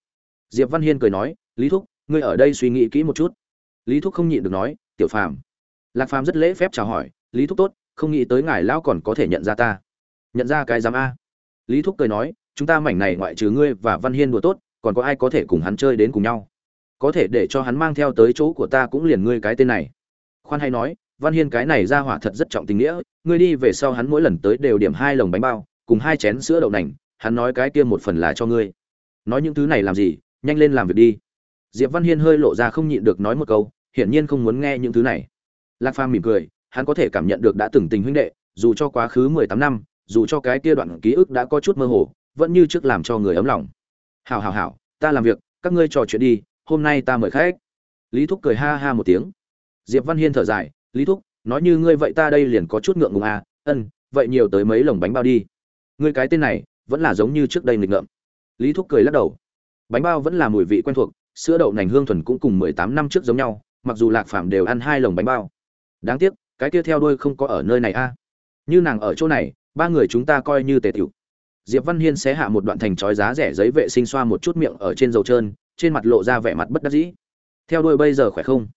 Diệp Văn Hiên cười nói, "Lý thúc, ngươi ở đây suy nghĩ kỹ một chút." Lý thúc không nhịn được nói, "Tiểu Phạm." Lạc Phàm rất lễ phép chào hỏi, "Lý thúc tốt, không nghĩ tới ngài lão còn có thể nhận ra ta." "Nhận ra cái giám a?" Lý thúc cười nói, "Chúng ta mảnh này ngoại trừ ngươi và Văn Hiên đùa tốt, còn có ai có thể cùng hắn chơi đến cùng nhau? Có thể để cho hắn mang theo tới chỗ của ta cũng liền ngươi cái tên này." Khoan hay nói, Văn Hiên cái này ra hỏa thật rất trọng tình nghĩa, ngươi đi về sau hắn mỗi lần tới đều điểm hai lồng bánh bao, cùng hai chén sữa đậu nành, hắn nói cái kia một phần là cho ngươi. Nói những thứ này làm gì, nhanh lên làm việc đi. Diệp Văn Hiên hơi lộ ra không nhịn được nói một câu, hiển nhiên không muốn nghe những thứ này. Lạc Phàm mỉm cười, hắn có thể cảm nhận được đã từng tình huynh đệ, dù cho quá khứ 18 năm, dù cho cái kia đoạn ký ức đã có chút mơ hồ, vẫn như trước làm cho người ấm lòng. "Hảo hảo hảo, ta làm việc, các ngươi trò chuyện đi, hôm nay ta mời khách." Lý Thúc cười ha ha một tiếng. Diệp Văn Hiên thở dài, "Lý Thúc, nói như ngươi vậy ta đây liền có chút ngượng ngùng à, ân, vậy nhiều tới mấy lồng bánh bao đi." Ngươi cái tên này, vẫn là giống như trước đây nghịch ngợm. Lý Thúc cười lắc đầu. Bánh bao vẫn là mùi vị quen thuộc, sữa đậu nành hương thuần cũng cùng 18 năm trước giống nhau, mặc dù Lạc Phàm đều ăn hai lồng bánh bao. Đáng tiếc, cái kia theo đuôi không có ở nơi này a. Như nàng ở chỗ này, ba người chúng ta coi như tề tiểu. Diệp Văn Hiên xé hạ một đoạn thành chói giá rẻ giấy vệ sinh xoa một chút miệng ở trên dầu trơn, trên mặt lộ ra vẻ mặt bất đắc dĩ. Theo đuôi bây giờ khỏe không?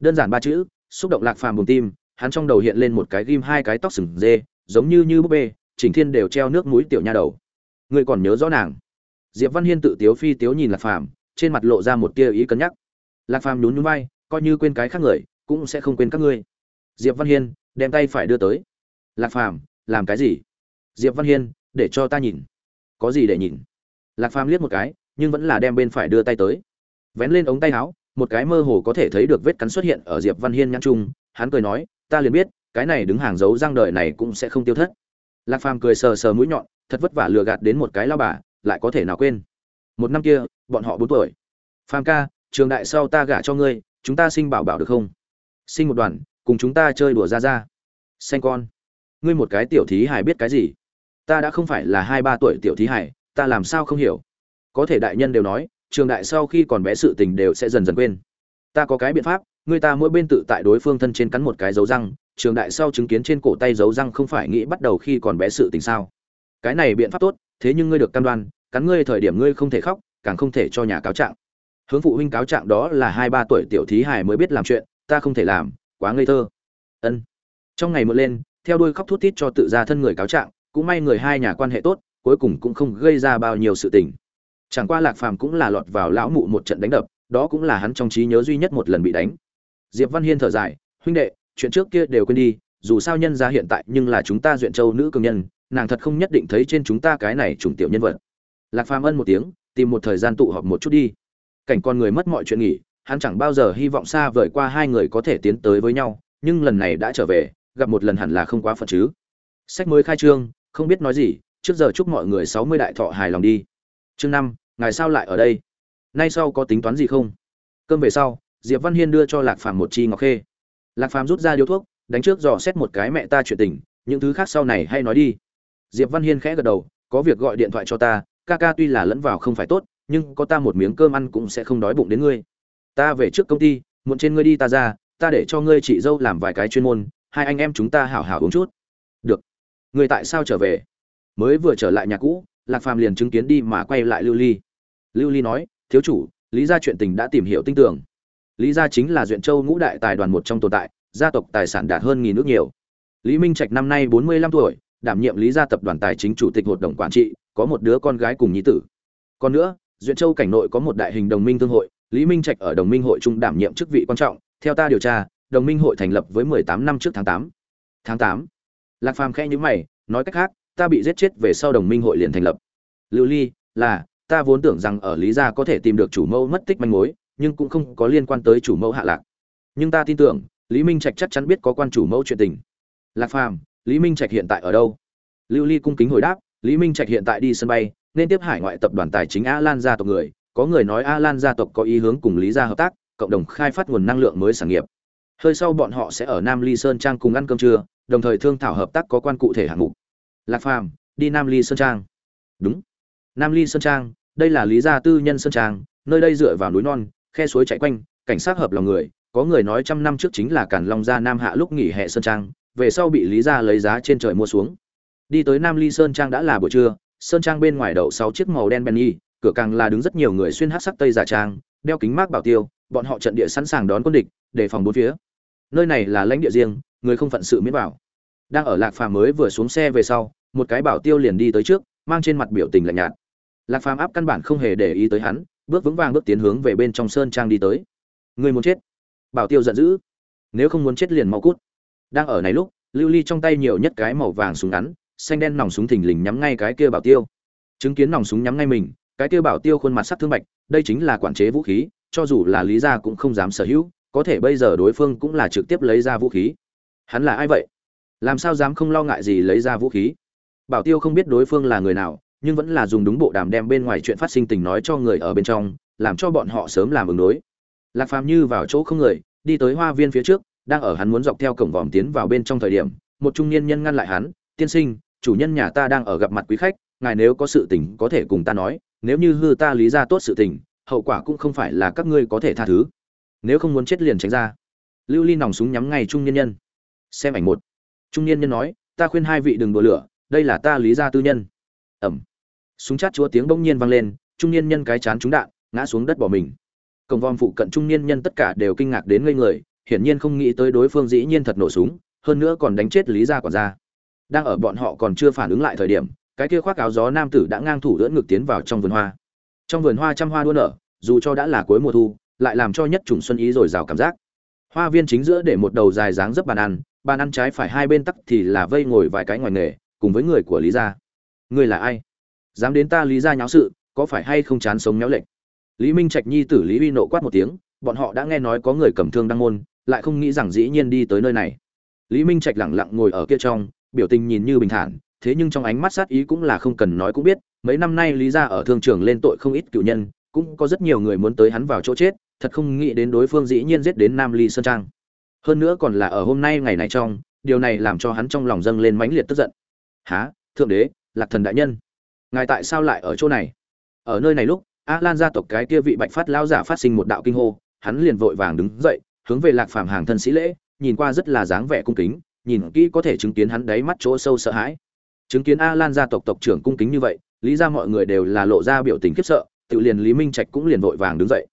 Đơn giản ba chữ, xúc động Lạc Phàm buồn tim, hắn trong đầu hiện lên một cái ghim hai cái tóc sừng dê, giống như như búp bê, Chỉnh Thiên đều treo nước mũi tiểu nha đầu. Ngươi còn nhớ rõ nàng? Diệp Văn Hiên tự tiếu phi tiếu nhìn Lạc Phàm, trên mặt lộ ra một tia ý cân nhắc. Lạc Phàm nhún nhún vai, coi như quên cái khác người, cũng sẽ không quên các ngươi. Diệp Văn Hiên đem tay phải đưa tới. Lạc Phàm, làm cái gì? Diệp Văn Hiên, để cho ta nhìn. Có gì để nhìn? Lạc Phàm liếc một cái, nhưng vẫn là đem bên phải đưa tay tới. Vén lên ống tay áo, một cái mơ hồ có thể thấy được vết cắn xuất hiện ở Diệp Văn Hiên nhãn trung, hắn cười nói, ta liền biết, cái này đứng hàng dấu răng đời này cũng sẽ không tiêu thất. Lạc Phàm cười sờ sờ mũi nhọn, thật vất vả lừa gạt đến một cái lao bà, lại có thể nào quên. Một năm kia, bọn họ bốn tuổi. Phàm ca, trường đại sau ta gả cho ngươi, chúng ta sinh bảo bảo được không? Sinh một đoàn, cùng chúng ta chơi đùa ra ra. Xanh con, ngươi một cái tiểu thí hải biết cái gì? Ta đã không phải là hai ba tuổi tiểu thí hải, ta làm sao không hiểu? Có thể đại nhân đều nói, trường đại sau khi còn bé sự tình đều sẽ dần dần quên. Ta có cái biện pháp, người ta mỗi bên tự tại đối phương thân trên cắn một cái dấu răng, trường đại sau chứng kiến trên cổ tay dấu răng không phải nghĩ bắt đầu khi còn bé sự tình sao? Cái này biện pháp tốt, thế nhưng ngươi được cam đoan, cắn ngươi thời điểm ngươi không thể khóc, càng không thể cho nhà cáo trạng. Hướng phụ huynh cáo trạng đó là hai ba tuổi tiểu thí hài mới biết làm chuyện ta không thể làm quá ngây thơ. Ân. Trong ngày mượn lên theo đuôi khóc thút thít cho tự ra thân người cáo trạng cũng may người hai nhà quan hệ tốt cuối cùng cũng không gây ra bao nhiêu sự tình. Chẳng qua lạc phàm cũng là lọt vào lão mụ một trận đánh đập đó cũng là hắn trong trí nhớ duy nhất một lần bị đánh. Diệp văn hiên thở dài huynh đệ chuyện trước kia đều quên đi dù sao nhân ra hiện tại nhưng là chúng ta duyện châu nữ cường nhân nàng thật không nhất định thấy trên chúng ta cái này trùng tiểu nhân vật lạc phàm ân một tiếng, tìm một thời gian tụ họp một chút đi. Cảnh con người mất mọi chuyện nghỉ, hắn chẳng bao giờ hy vọng xa vời qua hai người có thể tiến tới với nhau, nhưng lần này đã trở về, gặp một lần hẳn là không quá phận chứ. Sách mới khai trương, không biết nói gì, trước giờ chúc mọi người sáu mươi đại thọ hài lòng đi. Chương năm, ngài sao lại ở đây? Nay sau có tính toán gì không? Cơm về sau, diệp văn hiên đưa cho lạc phàm một chi ngọc khê. Lạc phàm rút ra điếu thuốc, đánh trước dò xét một cái mẹ ta chuyện tình, những thứ khác sau này hay nói đi. Diệp văn hiên khẽ gật đầu, có việc gọi điện thoại cho ta ca ca tuy là lẫn vào không phải tốt, nhưng có ta một miếng cơm ăn cũng sẽ không đói bụng đến ngươi. Ta về trước công ty, muộn trên ngươi đi ta ra, ta để cho ngươi chị dâu làm vài cái chuyên môn, hai anh em chúng ta hảo hảo uống chút. Được. Ngươi tại sao trở về? Mới vừa trở lại nhà cũ, lạc phàm liền chứng kiến đi mà quay lại lưu ly. Lưu ly nói, thiếu chủ, lý gia chuyện tình đã tìm hiểu tinh tưởng lý gia chính là duyện châu ngũ đại tài đoàn một trong tồn tại, gia tộc tài sản đạt hơn nghìn nước nhiều. Lý minh trạch năm nay bốn mươi lăm tuổi đảm nhiệm lý gia tập đoàn tài chính chủ tịch hội đồng quản trị, có một đứa con gái cùng nhi tử. Còn nữa, duyện châu cảnh nội có một đại hình đồng minh thương hội, lý minh trạch ở đồng minh hội trung đảm nhiệm chức vị quan trọng. Theo ta điều tra, đồng minh hội thành lập với mười tám năm trước tháng tám. Tháng tám. Lạc phàm khẽ nhữ mày, nói cách khác, ta bị giết chết về sau đồng minh hội liền thành lập. Lưu ly, là, ta vốn tưởng rằng ở lý gia có thể tìm được chủ mẫu mất tích manh mối, nhưng cũng không có liên quan tới chủ mẫu hạ lạc. Nhưng ta tin tưởng, lý minh trạch chắc chắn biết có quan chủ mẫu chuyện tình. Lạc phàm lý minh trạch hiện tại ở đâu? Lưu ly cung kính hồi đáp, lý minh trạch hiện tại đi sân bay, nên tiếp hải ngoại tập đoàn tài chính a lan gia tộc người. Có người nói a lan gia tộc có ý hướng cùng lý gia hợp tác, cộng đồng khai phát nguồn năng lượng mới sản nghiệp. Hơi sau bọn họ sẽ ở nam ly sơn trang cùng ăn cơm trưa, đồng thời thương thảo hợp tác có quan cụ thể hạng mục. Lạc phàm, đi nam ly sơn trang. Đúng. Nam ly sơn trang, đây là lý gia tư nhân sơn trang, nơi đây dựa vào núi non, khe suối chảy quanh, cảnh sát hợp lòng người. Có người nói trăm năm trước chính là càn long gia nam hạ lúc nghỉ hè sơn trang về sau bị lý gia lấy giá trên trời mua xuống. Đi tới nam ly sơn trang đã là buổi trưa, sơn trang bên ngoài đậu sáu chiếc màu đen benny, cửa càng là đứng rất nhiều người xuyên hát sắc tây giả trang, đeo kính mát bảo tiêu, bọn họ trận địa sẵn sàng đón quân địch, đề phòng bốn phía. Nơi này là lãnh địa riêng, người không phận sự miễn bảo đang ở lạc phàm mới vừa xuống xe về sau, một cái bảo tiêu liền đi tới trước, mang trên mặt biểu tình lạnh nhạt. Lạc phàm áp căn bản không hề để ý tới hắn, bước vững vàng bước tiến hướng về bên trong sơn trang đi tới. Người muốn chết. Bảo tiêu giận dữ. Nếu không muốn chết liền mau cút đang ở này lúc, lưu ly trong tay nhiều nhất cái màu vàng súng ngắn, xanh đen nòng súng thình lình nhắm ngay cái kia bảo tiêu. Chứng kiến nòng súng nhắm ngay mình, cái kia bảo tiêu khuôn mặt sắc thương bạch, đây chính là quản chế vũ khí, cho dù là lý gia cũng không dám sở hữu, có thể bây giờ đối phương cũng là trực tiếp lấy ra vũ khí. Hắn là ai vậy? Làm sao dám không lo ngại gì lấy ra vũ khí? Bảo tiêu không biết đối phương là người nào, nhưng vẫn là dùng đúng bộ đàm đem bên ngoài chuyện phát sinh tình nói cho người ở bên trong, làm cho bọn họ sớm làm ứng đối. Lạc phàm như vào chỗ không người, đi tới hoa viên phía trước đang ở hắn muốn dọc theo cổng vòm tiến vào bên trong thời điểm, một trung niên nhân ngăn lại hắn, tiên sinh, chủ nhân nhà ta đang ở gặp mặt quý khách, ngài nếu có sự tình có thể cùng ta nói, nếu như hư ta lý ra tốt sự tình, hậu quả cũng không phải là các ngươi có thể tha thứ. Nếu không muốn chết liền tránh ra. Lưu ly nòng súng nhắm ngay trung niên nhân. Xem ảnh một. Trung niên nhân nói, ta khuyên hai vị đừng đùa lửa, đây là ta lý gia tư nhân. Ẩm. Súng chát chúa tiếng bỗng nhiên vang lên, trung niên nhân cái chán trúng đạn, ngã xuống đất bỏ mình. Cổng vòm phụ cận trung niên nhân tất cả đều kinh ngạc đến ngây người hiển nhiên không nghĩ tới đối phương dĩ nhiên thật nổ súng, hơn nữa còn đánh chết lý gia quản gia. Đang ở bọn họ còn chưa phản ứng lại thời điểm, cái kia khoác áo gió nam tử đã ngang thủ đỡ ngực tiến vào trong vườn hoa. Trong vườn hoa trăm hoa đua nở, dù cho đã là cuối mùa thu, lại làm cho nhất trùng xuân ý rồi rào cảm giác. Hoa viên chính giữa để một đầu dài dáng dấp bàn ăn bàn ăn trái phải hai bên tắc thì là vây ngồi vài cái ngoài nghề, cùng với người của lý gia. Ngươi là ai? Dám đến ta lý gia nháo sự, có phải hay không chán sống méo lệnh lý minh trạch nhi tử lý uy nộ quát một tiếng, bọn họ đã nghe nói có người cầm thương đăng môn lại không nghĩ rằng dĩ nhiên đi tới nơi này. Lý minh trạch lẳng lặng ngồi ở kia trong, biểu tình nhìn như bình thản, thế nhưng trong ánh mắt sát ý cũng là không cần nói cũng biết, mấy năm nay lý gia ở thương trường lên tội không ít cựu nhân, cũng có rất nhiều người muốn tới hắn vào chỗ chết, thật không nghĩ đến đối phương dĩ nhiên giết đến nam ly sơn trang. Hơn nữa còn là ở hôm nay ngày này trong, điều này làm cho hắn trong lòng dâng lên mãnh liệt tức giận. Há thượng đế, lạc thần đại nhân, ngài tại sao lại ở chỗ này? Ở nơi này lúc, a lan gia tộc cái kia vị bạch phát lao giả phát sinh một đạo kinh hô, hắn liền vội vàng đứng dậy hướng về lạc phàm hàng thân sĩ lễ, nhìn qua rất là dáng vẻ cung kính, nhìn kỹ có thể chứng kiến hắn đáy mắt chỗ sâu sợ hãi. Chứng kiến a lan gia tộc tộc trưởng cung kính như vậy, lý ra mọi người đều là lộ ra biểu tình khiếp sợ, tự liền lý minh trạch cũng liền vội vàng đứng dậy.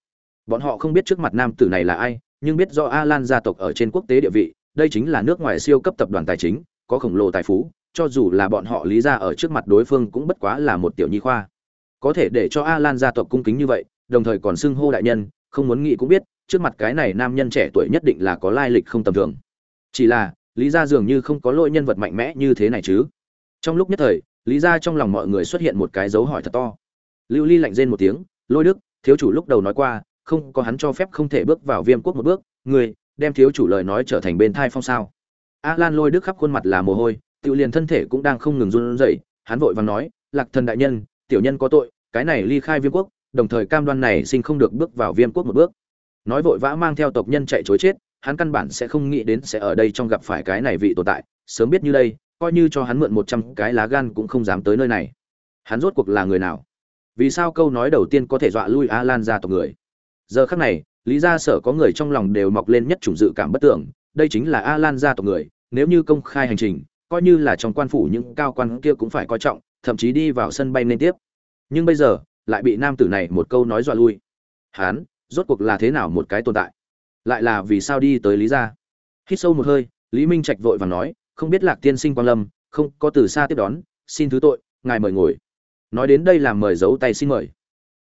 Bọn họ không biết trước mặt nam tử này là ai, nhưng biết do a lan gia tộc ở trên quốc tế địa vị, đây chính là nước ngoài siêu cấp tập đoàn tài chính, có khổng lồ tài phú, cho dù là bọn họ lý ra ở trước mặt đối phương cũng bất quá là một tiểu nhi khoa. Có thể để cho a lan gia tộc cung kính như vậy, đồng thời còn xưng hô đại nhân, không muốn nghĩ cũng biết trước mặt cái này nam nhân trẻ tuổi nhất định là có lai lịch không tầm thường. Chỉ là, lý ra dường như không có lỗi nhân vật mạnh mẽ như thế này chứ. Trong lúc nhất thời, lý ra trong lòng mọi người xuất hiện một cái dấu hỏi thật to. Lưu ly lạnh rên một tiếng, lôi đức, thiếu chủ lúc đầu nói qua, không, có hắn cho phép không thể bước vào viêm quốc một bước người đem thiếu chủ lời nói trở thành bên thai phong sao? A lan lôi đức khắp khuôn mặt là mồ hôi, tự liền thân thể cũng đang không ngừng run rẩy, hắn vội vàng nói, lạc thần đại nhân, tiểu nhân có tội, cái này ly khai viêm quốc, đồng thời cam đoan này sinh không được bước vào viêm quốc một bước nói vội vã mang theo tộc nhân chạy chối chết, hắn căn bản sẽ không nghĩ đến sẽ ở đây trong gặp phải cái này vị tồn tại, sớm biết như đây, coi như cho hắn mượn một trăm cái lá gan cũng không dám tới nơi này. Hắn rốt cuộc là người nào? Vì sao câu nói đầu tiên có thể dọa lui a lan gia tộc người? Giờ khắc này, lý gia sở có người trong lòng đều mọc lên nhất chủng dự cảm bất tưởng, đây chính là a lan gia tộc người, nếu như công khai hành trình, coi như là trong quan phủ những cao quan kia cũng phải coi trọng, thậm chí đi vào sân bay nên tiếp. Nhưng bây giờ, lại bị nam tử này một câu nói dọa lui. Hán rốt cuộc là thế nào một cái tồn tại? Lại là vì sao đi tới lý gia? Hít sâu một hơi, lý minh trạch vội vàng nói, không biết lạc tiên sinh quang lâm, không, có từ xa tiếp đón, xin thứ tội, ngài mời ngồi. Nói đến đây là mời giấu tay xin mời.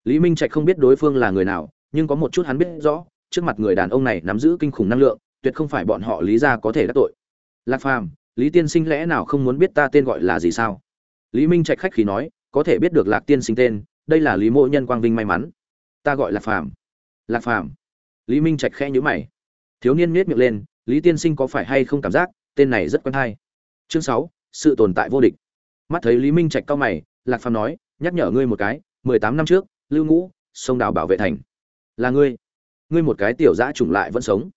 Lý minh trạch không biết đối phương là người nào, nhưng có một chút hắn biết rõ, trước mặt người đàn ông này nắm giữ kinh khủng năng lượng, tuyệt không phải bọn họ lý gia có thể đắc tội. Lạc phàm, lý tiên sinh lẽ nào không muốn biết ta tên gọi là gì sao? Lý minh trạch khách khí nói, có thể biết được lạc tiên sinh tên, đây là lý mộ nhân quang vinh may mắn. Ta gọi lạc phàm lạc phàm. Lý minh trạch khẽ nhữ mày. Thiếu niên miết miệng lên, lý tiên sinh có phải hay không cảm giác tên này rất quen hay? Chương sáu, sự tồn tại vô địch. Mắt thấy lý minh trạch cao mày, lạc phàm nói, nhắc nhở ngươi một cái, mười tám năm trước, lưu ngũ, sông đào bảo vệ thành. Là ngươi. Ngươi một cái tiểu dã trùng lại vẫn sống.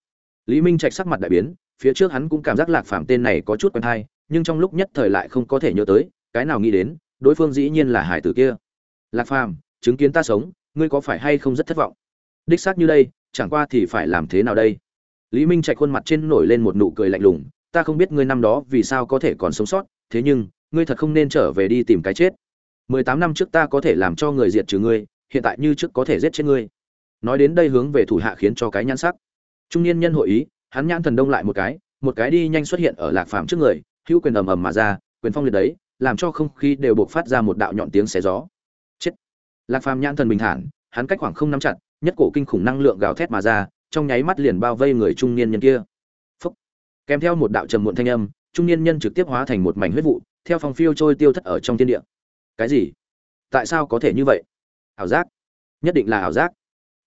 Lý minh trạch sắc mặt đại biến, phía trước hắn cũng cảm giác lạc phàm tên này có chút quen hay, nhưng trong lúc nhất thời lại không có thể nhớ tới, cái nào nghĩ đến, đối phương dĩ nhiên là hải tử kia. Lạc phàm, chứng kiến ta sống, ngươi có phải hay không rất thất vọng? Đích xác như đây, chẳng qua thì phải làm thế nào đây? Lý minh trạch khuôn mặt trên nổi lên một nụ cười lạnh lùng, ta không biết ngươi năm đó vì sao có thể còn sống sót, thế nhưng, ngươi thật không nên trở về đi tìm cái chết. Mười tám năm trước ta có thể làm cho người diệt trừ ngươi, hiện tại như trước có thể giết chết ngươi. Nói đến đây hướng về thủ hạ khiến cho cái nhãn sắc. Trung niên nhân hội ý, hắn nhãn thần đông lại một cái một cái đi nhanh xuất hiện ở lạc phàm trước người, hữu quyền ầm ầm mà ra, quyền phong liệt đấy, làm cho không khí đều buộc phát ra một đạo nhọn tiếng xé gió. Chết. Lạc phàm nhãn thần bình thản hắn cách khoảng không nắm chặt, nhất cổ kinh khủng năng lượng gào thét mà ra, trong nháy mắt liền bao vây người trung niên nhân kia. Phúc. kèm theo một đạo trầm muộn thanh âm, trung niên nhân trực tiếp hóa thành một mảnh huyết vụ, theo phong phiêu trôi tiêu thất ở trong thiên địa. Cái gì? Tại sao có thể như vậy? Ảo giác. Nhất định là ảo giác.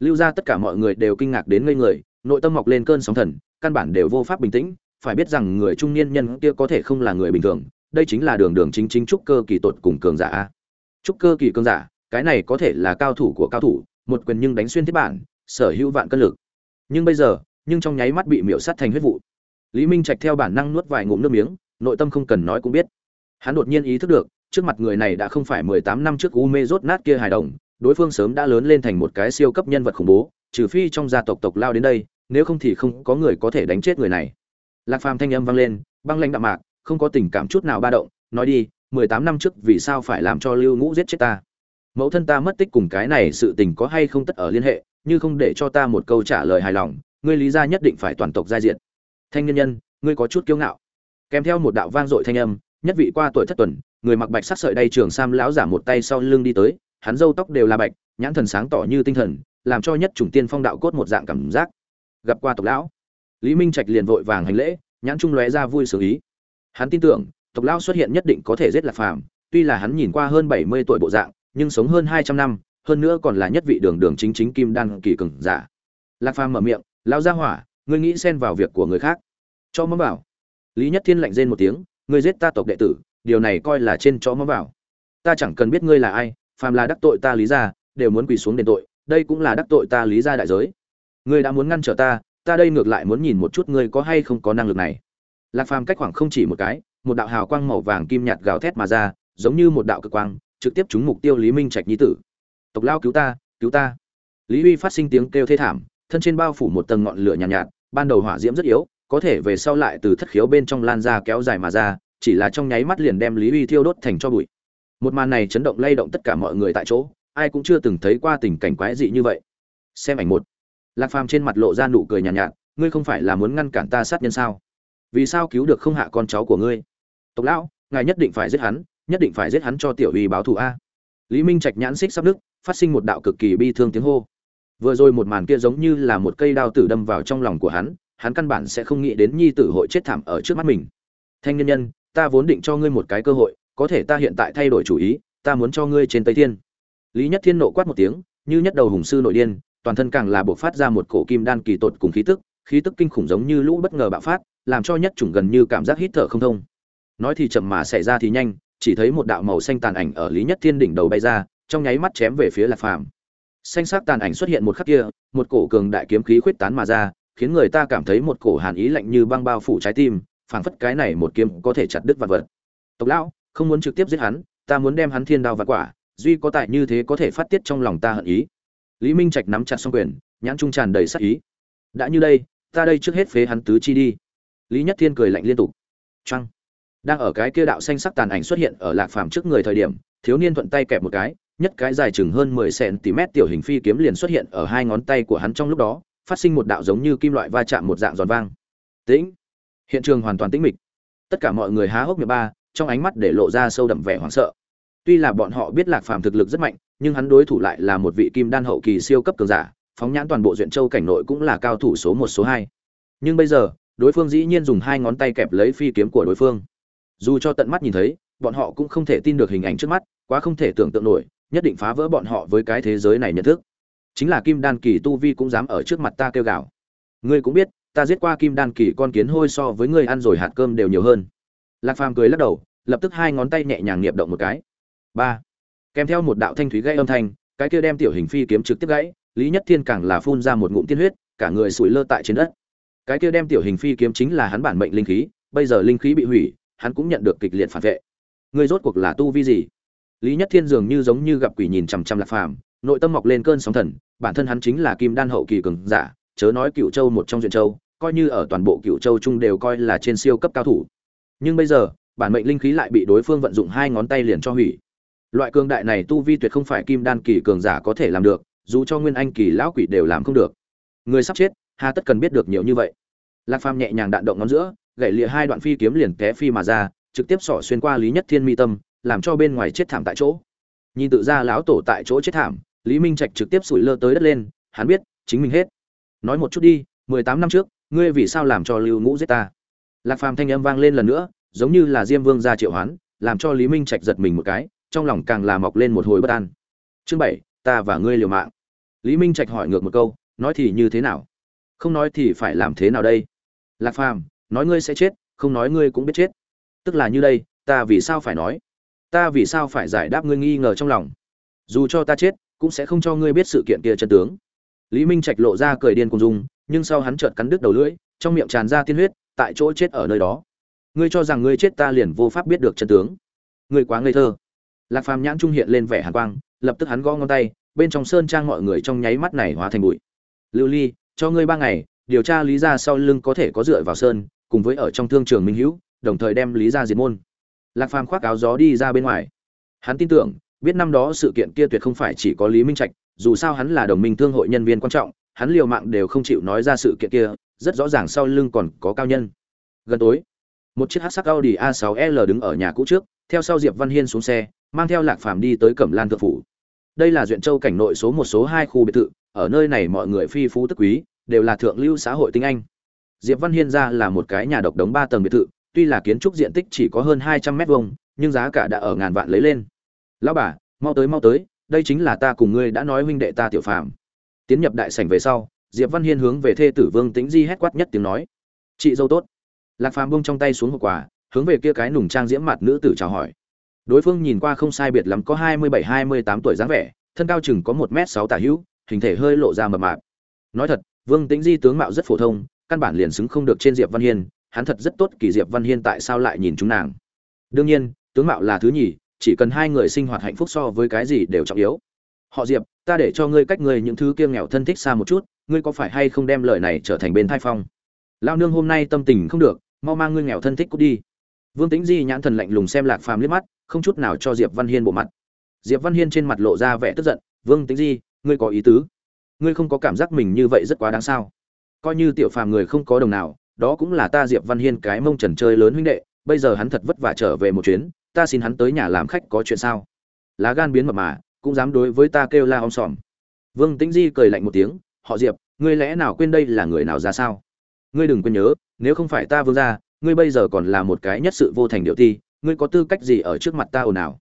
Lưu ra tất cả mọi người đều kinh ngạc đến ngây người, nội tâm mọc lên cơn sóng thần, căn bản đều vô pháp bình tĩnh, phải biết rằng người trung niên nhân kia có thể không là người bình thường, đây chính là đường đường chính chính trúc cơ kỳ tột cùng cường giả. Trúc cơ kỳ cường giả cái này có thể là cao thủ của cao thủ, một quyền nhưng đánh xuyên thiết bản, sở hữu vạn cân lực. Nhưng bây giờ, nhưng trong nháy mắt bị miễu sát thành huyết vụ. Lý minh trạch theo bản năng nuốt vài ngụm nước miếng, nội tâm không cần nói cũng biết. Hắn đột nhiên ý thức được, trước mặt người này đã không phải mười tám năm trước u mê rốt nát kia hài đồng, đối phương sớm đã lớn lên thành một cái siêu cấp nhân vật khủng bố, trừ phi trong gia tộc tộc lao đến đây, nếu không thì không có người có thể đánh chết người này. Lạc phàm thanh âm vang lên, băng lãnh đạm mạc, không có tình cảm chút nào ba động, nói đi, mười tám năm trước vì sao phải làm cho lưu ngũ giết chết ta? Mẫu thân ta mất tích cùng cái này sự tình có hay không tất ở liên hệ, như không để cho ta một câu trả lời hài lòng, ngươi lý gia nhất định phải toàn tộc giai diện thanh nhân nhân, ngươi có chút kiêu ngạo. Kèm theo một đạo vang dội thanh âm, nhất vị qua tuổi thất tuần, người mặc bạch sắc sợi đay trường sam lão giả một tay sau lưng đi tới, hắn râu tóc đều là bạch, nhãn thần sáng tỏ như tinh thần, làm cho nhất chủng tiên phong đạo cốt một dạng cảm giác. Gặp qua tộc lão, lý minh trạch liền vội vàng hành lễ, nhãn trung lóe ra vui sướng ý. Hắn tin tưởng, tộc lão xuất hiện nhất định có thể giết lạc phàm, tuy là hắn nhìn qua hơn bảy mươi tuổi bộ dạng nhưng sống hơn hai trăm năm, hơn nữa còn là nhất vị đường đường chính chính kim đan kỳ cường giả. Lạc phàm mở miệng, lão gia hỏa, ngươi nghĩ xen vào việc của người khác. Cho mắm bảo. Lý nhất thiên lạnh rên một tiếng, ngươi giết ta tộc đệ tử, điều này coi là trên cho mắm bảo. Ta chẳng cần biết ngươi là ai, phàm là đắc tội ta lý gia, đều muốn quỳ xuống đền tội, đây cũng là đắc tội ta lý gia đại giới. Ngươi đã muốn ngăn trở ta ta đây ngược lại muốn nhìn một chút ngươi có hay không có năng lực này. Lạc phàm cách khoảng không chỉ một cái, một đạo hào quang màu vàng kim nhạt gào thét mà ra, giống như một đạo cực quang trực tiếp trúng mục tiêu lý minh trạch nhi tử. Tộc lao cứu ta cứu ta. Lý uy phát sinh tiếng kêu thê thảm thân trên bao phủ một tầng ngọn lửa nhàn nhạt, nhạt ban đầu hỏa diễm rất yếu có thể về sau lại từ thất khiếu bên trong lan ra kéo dài mà ra chỉ là trong nháy mắt liền đem lý uy thiêu đốt thành cho bụi. Một màn này chấn động lay động tất cả mọi người tại chỗ ai cũng chưa từng thấy qua tình cảnh quái dị như vậy. Xem ảnh một. Lạc phàm trên mặt lộ ra nụ cười nhàn nhạt, nhạt ngươi không phải là muốn ngăn cản ta sát nhân sao? Vì sao cứu được không hạ con cháu của ngươi? Tộc lão ngài nhất định phải giết hắn nhất định phải giết hắn cho tiểu uy báo thù a. Lý minh trạch nhãn xích sắp đức phát sinh một đạo cực kỳ bi thương tiếng hô. Vừa rồi một màn kia giống như là một cây đao tử đâm vào trong lòng của hắn hắn căn bản sẽ không nghĩ đến nhi tử hội chết thảm ở trước mắt mình. Thanh nhân nhân, ta vốn định cho ngươi một cái cơ hội, có thể ta hiện tại thay đổi chủ ý, ta muốn cho ngươi trên tây thiên. Lý nhất thiên nộ quát một tiếng, như nhất đầu hùng sư nội điên, toàn thân càng là buộc phát ra một cổ kim đan kỳ tột cùng khí tức khí tức kinh khủng giống như lũ bất ngờ bạo phát, làm cho nhất chủng gần như cảm giác hít thở không thông. Nói thì chậm mà xảy ra thì nhanh chỉ thấy một đạo màu xanh tàn ảnh ở lý nhất thiên đỉnh đầu bay ra, trong nháy mắt chém về phía lạc phàm. Xanh sắc tàn ảnh xuất hiện một khắc kia, một cổ cường đại kiếm khí khuyết tán mà ra, khiến người ta cảm thấy một cổ hàn ý lạnh như băng bao phủ trái tim, phảng phất cái này một kiếm có thể chặt đứt vạn vật. Tộc lão, không muốn trực tiếp giết hắn, ta muốn đem hắn thiên đao vạn quả, duy có tại như thế có thể phát tiết trong lòng ta hận ý. Lý minh trạch nắm chặt xong quyền, nhãn trung tràn đầy sắc ý. Đã như đây, ta đây trước hết phế hắn tứ chi đi. Lý nhất thiên cười lạnh liên tục. Trăng đang ở cái kia đạo xanh sắc tàn ảnh xuất hiện ở lạc phàm trước người thời điểm, thiếu niên thuận tay kẹp một cái, nhất cái dài chừng hơn mười cm tiểu hình phi kiếm liền xuất hiện ở hai ngón tay của hắn trong lúc đó, phát sinh một đạo giống như kim loại va chạm một dạng giòn vang. Tĩnh! Hiện trường hoàn toàn tĩnh mịch. Tất cả mọi người há hốc miệng ba, trong ánh mắt để lộ ra sâu đậm vẻ hoảng sợ. Tuy là bọn họ biết lạc phàm thực lực rất mạnh, nhưng hắn đối thủ lại là một vị kim đan hậu kỳ siêu cấp cường giả, phóng nhãn toàn bộ duyện châu cảnh nội cũng là cao thủ số một, số hai. Nhưng bây giờ, đối phương dĩ nhiên dùng hai ngón tay kẹp lấy phi kiếm của đối phương dù cho tận mắt nhìn thấy, bọn họ cũng không thể tin được hình ảnh trước mắt, quá không thể tưởng tượng nổi, nhất định phá vỡ bọn họ với cái thế giới này nhận thức. Chính là kim đan kỳ tu vi cũng dám ở trước mặt ta kêu gào. Ngươi cũng biết, ta giết qua kim đan kỳ con kiến hôi so với ngươi ăn rồi hạt cơm đều nhiều hơn. Lạc phàm cười lắc đầu, lập tức hai ngón tay nhẹ nhàng niệm động một cái. Ba. Kèm theo một đạo thanh thúy gây âm thanh, cái kia đem tiểu hình phi kiếm trực tiếp gãy, lý nhất thiên càng là phun ra một ngụm tiên huyết, cả người sủi lơ tại trên đất. Cái kia đem tiểu hình phi kiếm chính là hắn bản mệnh linh khí, bây giờ linh khí bị hủy hắn cũng nhận được kịch liệt phản vệ. Ngươi rốt cuộc là tu vi gì? Lý nhất thiên dường như giống như gặp quỷ nhìn chằm chằm lạc phàm, nội tâm mọc lên cơn sóng thần, bản thân hắn chính là kim đan hậu kỳ cường giả, chớ nói cựu châu một trong duyện châu, coi như ở toàn bộ cựu châu chung đều coi là trên siêu cấp cao thủ. Nhưng bây giờ, bản mệnh linh khí lại bị đối phương vận dụng hai ngón tay liền cho hủy. Loại cường đại này tu vi tuyệt không phải kim đan kỳ cường giả có thể làm được, dù cho nguyên anh kỳ lão quỷ đều làm không được. Người sắp chết, hà tất cần biết được nhiều như vậy. Lạc phàm nhẹ nhàng đạn động ngón giữa gậy lìa hai đoạn phi kiếm liền té phi mà ra, trực tiếp xỏ xuyên qua lý nhất thiên mi tâm, làm cho bên ngoài chết thảm tại chỗ. Nhìn tự ra lão tổ tại chỗ chết thảm, lý minh trạch trực tiếp sủi lơ tới đất lên, hắn biết, chính mình hết. Nói một chút đi, mười tám năm trước, ngươi vì sao làm cho lưu ngũ giết ta? Lạc phàm thanh âm vang lên lần nữa, giống như là diêm vương ra triệu hoán, làm cho lý minh trạch giật mình một cái, trong lòng càng là mọc lên một hồi bất an. Chương bảy, ta và ngươi liều mạng. Lý minh trạch hỏi ngược một câu, nói thì như thế nào? Không nói thì phải làm thế nào đây? Lạc phàm nói ngươi sẽ chết, không nói ngươi cũng biết chết. Tức là như đây, ta vì sao phải nói? Ta vì sao phải giải đáp ngươi nghi ngờ trong lòng? Dù cho ta chết, cũng sẽ không cho ngươi biết sự kiện kia chân tướng. Lý minh trạch lộ ra cười điên cùng dung, nhưng sau hắn chợt cắn đứt đầu lưỡi, trong miệng tràn ra tiên huyết, tại chỗ chết ở nơi đó. Ngươi cho rằng ngươi chết ta liền vô pháp biết được chân tướng. Ngươi quá ngây thơ. Lạc phàm nhãn trung hiện lên vẻ hàn quang, lập tức hắn gõ ngón tay, bên trong sơn trang mọi người trong nháy mắt này hóa thành bụi. Lưu ly, cho ngươi ba ngày, điều tra lý ra sau lưng có thể có dựa vào sơn cùng với ở trong thương trường minh hữu, đồng thời đem lý ra diệt môn. Lạc phàm khoác áo gió đi ra bên ngoài. Hắn tin tưởng, biết năm đó sự kiện kia tuyệt không phải chỉ có lý minh trạch, dù sao hắn là đồng minh thương hội nhân viên quan trọng, hắn liều mạng đều không chịu nói ra sự kiện kia, rất rõ ràng sau lưng còn có cao nhân. Gần tối, một chiếc hát sắc audi a 6 l đứng ở nhà cũ trước, theo sau diệp văn hiên xuống xe, mang theo lạc phàm đi tới cẩm lan thượng phủ. Đây là duyện châu cảnh nội số một, số hai khu biệt thự, ở nơi này mọi người phi phú tức quý, đều là thượng lưu xã hội tinh anh diệp văn hiên ra là một cái nhà độc đống ba tầng biệt thự, tuy là kiến trúc diện tích chỉ có hơn hai trăm mét vuông, nhưng giá cả đã ở ngàn vạn lấy lên. Lão bà, mau tới mau tới, đây chính là ta cùng ngươi đã nói huynh đệ ta tiểu phàm. Tiến nhập đại sảnh về sau, diệp văn hiên hướng về thê tử vương tĩnh di hét quát nhất tiếng nói. Chị dâu tốt. Lạc phàm buông trong tay xuống hộp quà, hướng về kia cái nùng trang diễm mặt nữ tử chào hỏi. Đối phương nhìn qua không sai biệt lắm có hai mươi bảy, hai mươi tám tuổi dáng vẻ, thân cao chừng có một m sáu tả hữu, hình thể hơi lộ ra mập mạp. Nói thật, vương tĩnh di tướng mạo rất phổ thông căn bản liền xứng không được trên diệp văn hiên, hắn thật rất tốt kỳ diệp văn hiên tại sao lại nhìn chúng nàng. Đương nhiên, tướng mạo là thứ nhì, chỉ cần hai người sinh hoạt hạnh phúc so với cái gì đều trọng yếu. Họ diệp, ta để cho ngươi cách ngươi những thứ kia nghèo thân thích xa một chút, ngươi có phải hay không đem lời này trở thành bên thai phong? Lão nương hôm nay tâm tình không được, mau mang ngươi nghèo thân thích cút đi. Vương tĩnh di nhãn thần lạnh lùng xem lạc phàm liếc mắt, không chút nào cho diệp văn hiên bộ mặt. Diệp văn hiên trên mặt lộ ra vẻ tức giận, vương tĩnh di, ngươi có ý tứ? Ngươi không có cảm giác mình như vậy rất quá đáng sao? Coi như tiểu phàm người không có đồng nào, đó cũng là ta diệp văn hiên cái mông trần chơi lớn huynh đệ, bây giờ hắn thật vất vả trở về một chuyến, ta xin hắn tới nhà làm khách có chuyện sao? Lá gan biến mập mà, cũng dám đối với ta kêu la om sòm. Vương tĩnh di cười lạnh một tiếng, họ diệp, ngươi lẽ nào quên đây là người nào ra sao? Ngươi đừng quên nhớ, nếu không phải ta vương gia, ngươi bây giờ còn là một cái nhất sự vô thành điệu ti ngươi có tư cách gì ở trước mặt ta ồn ào?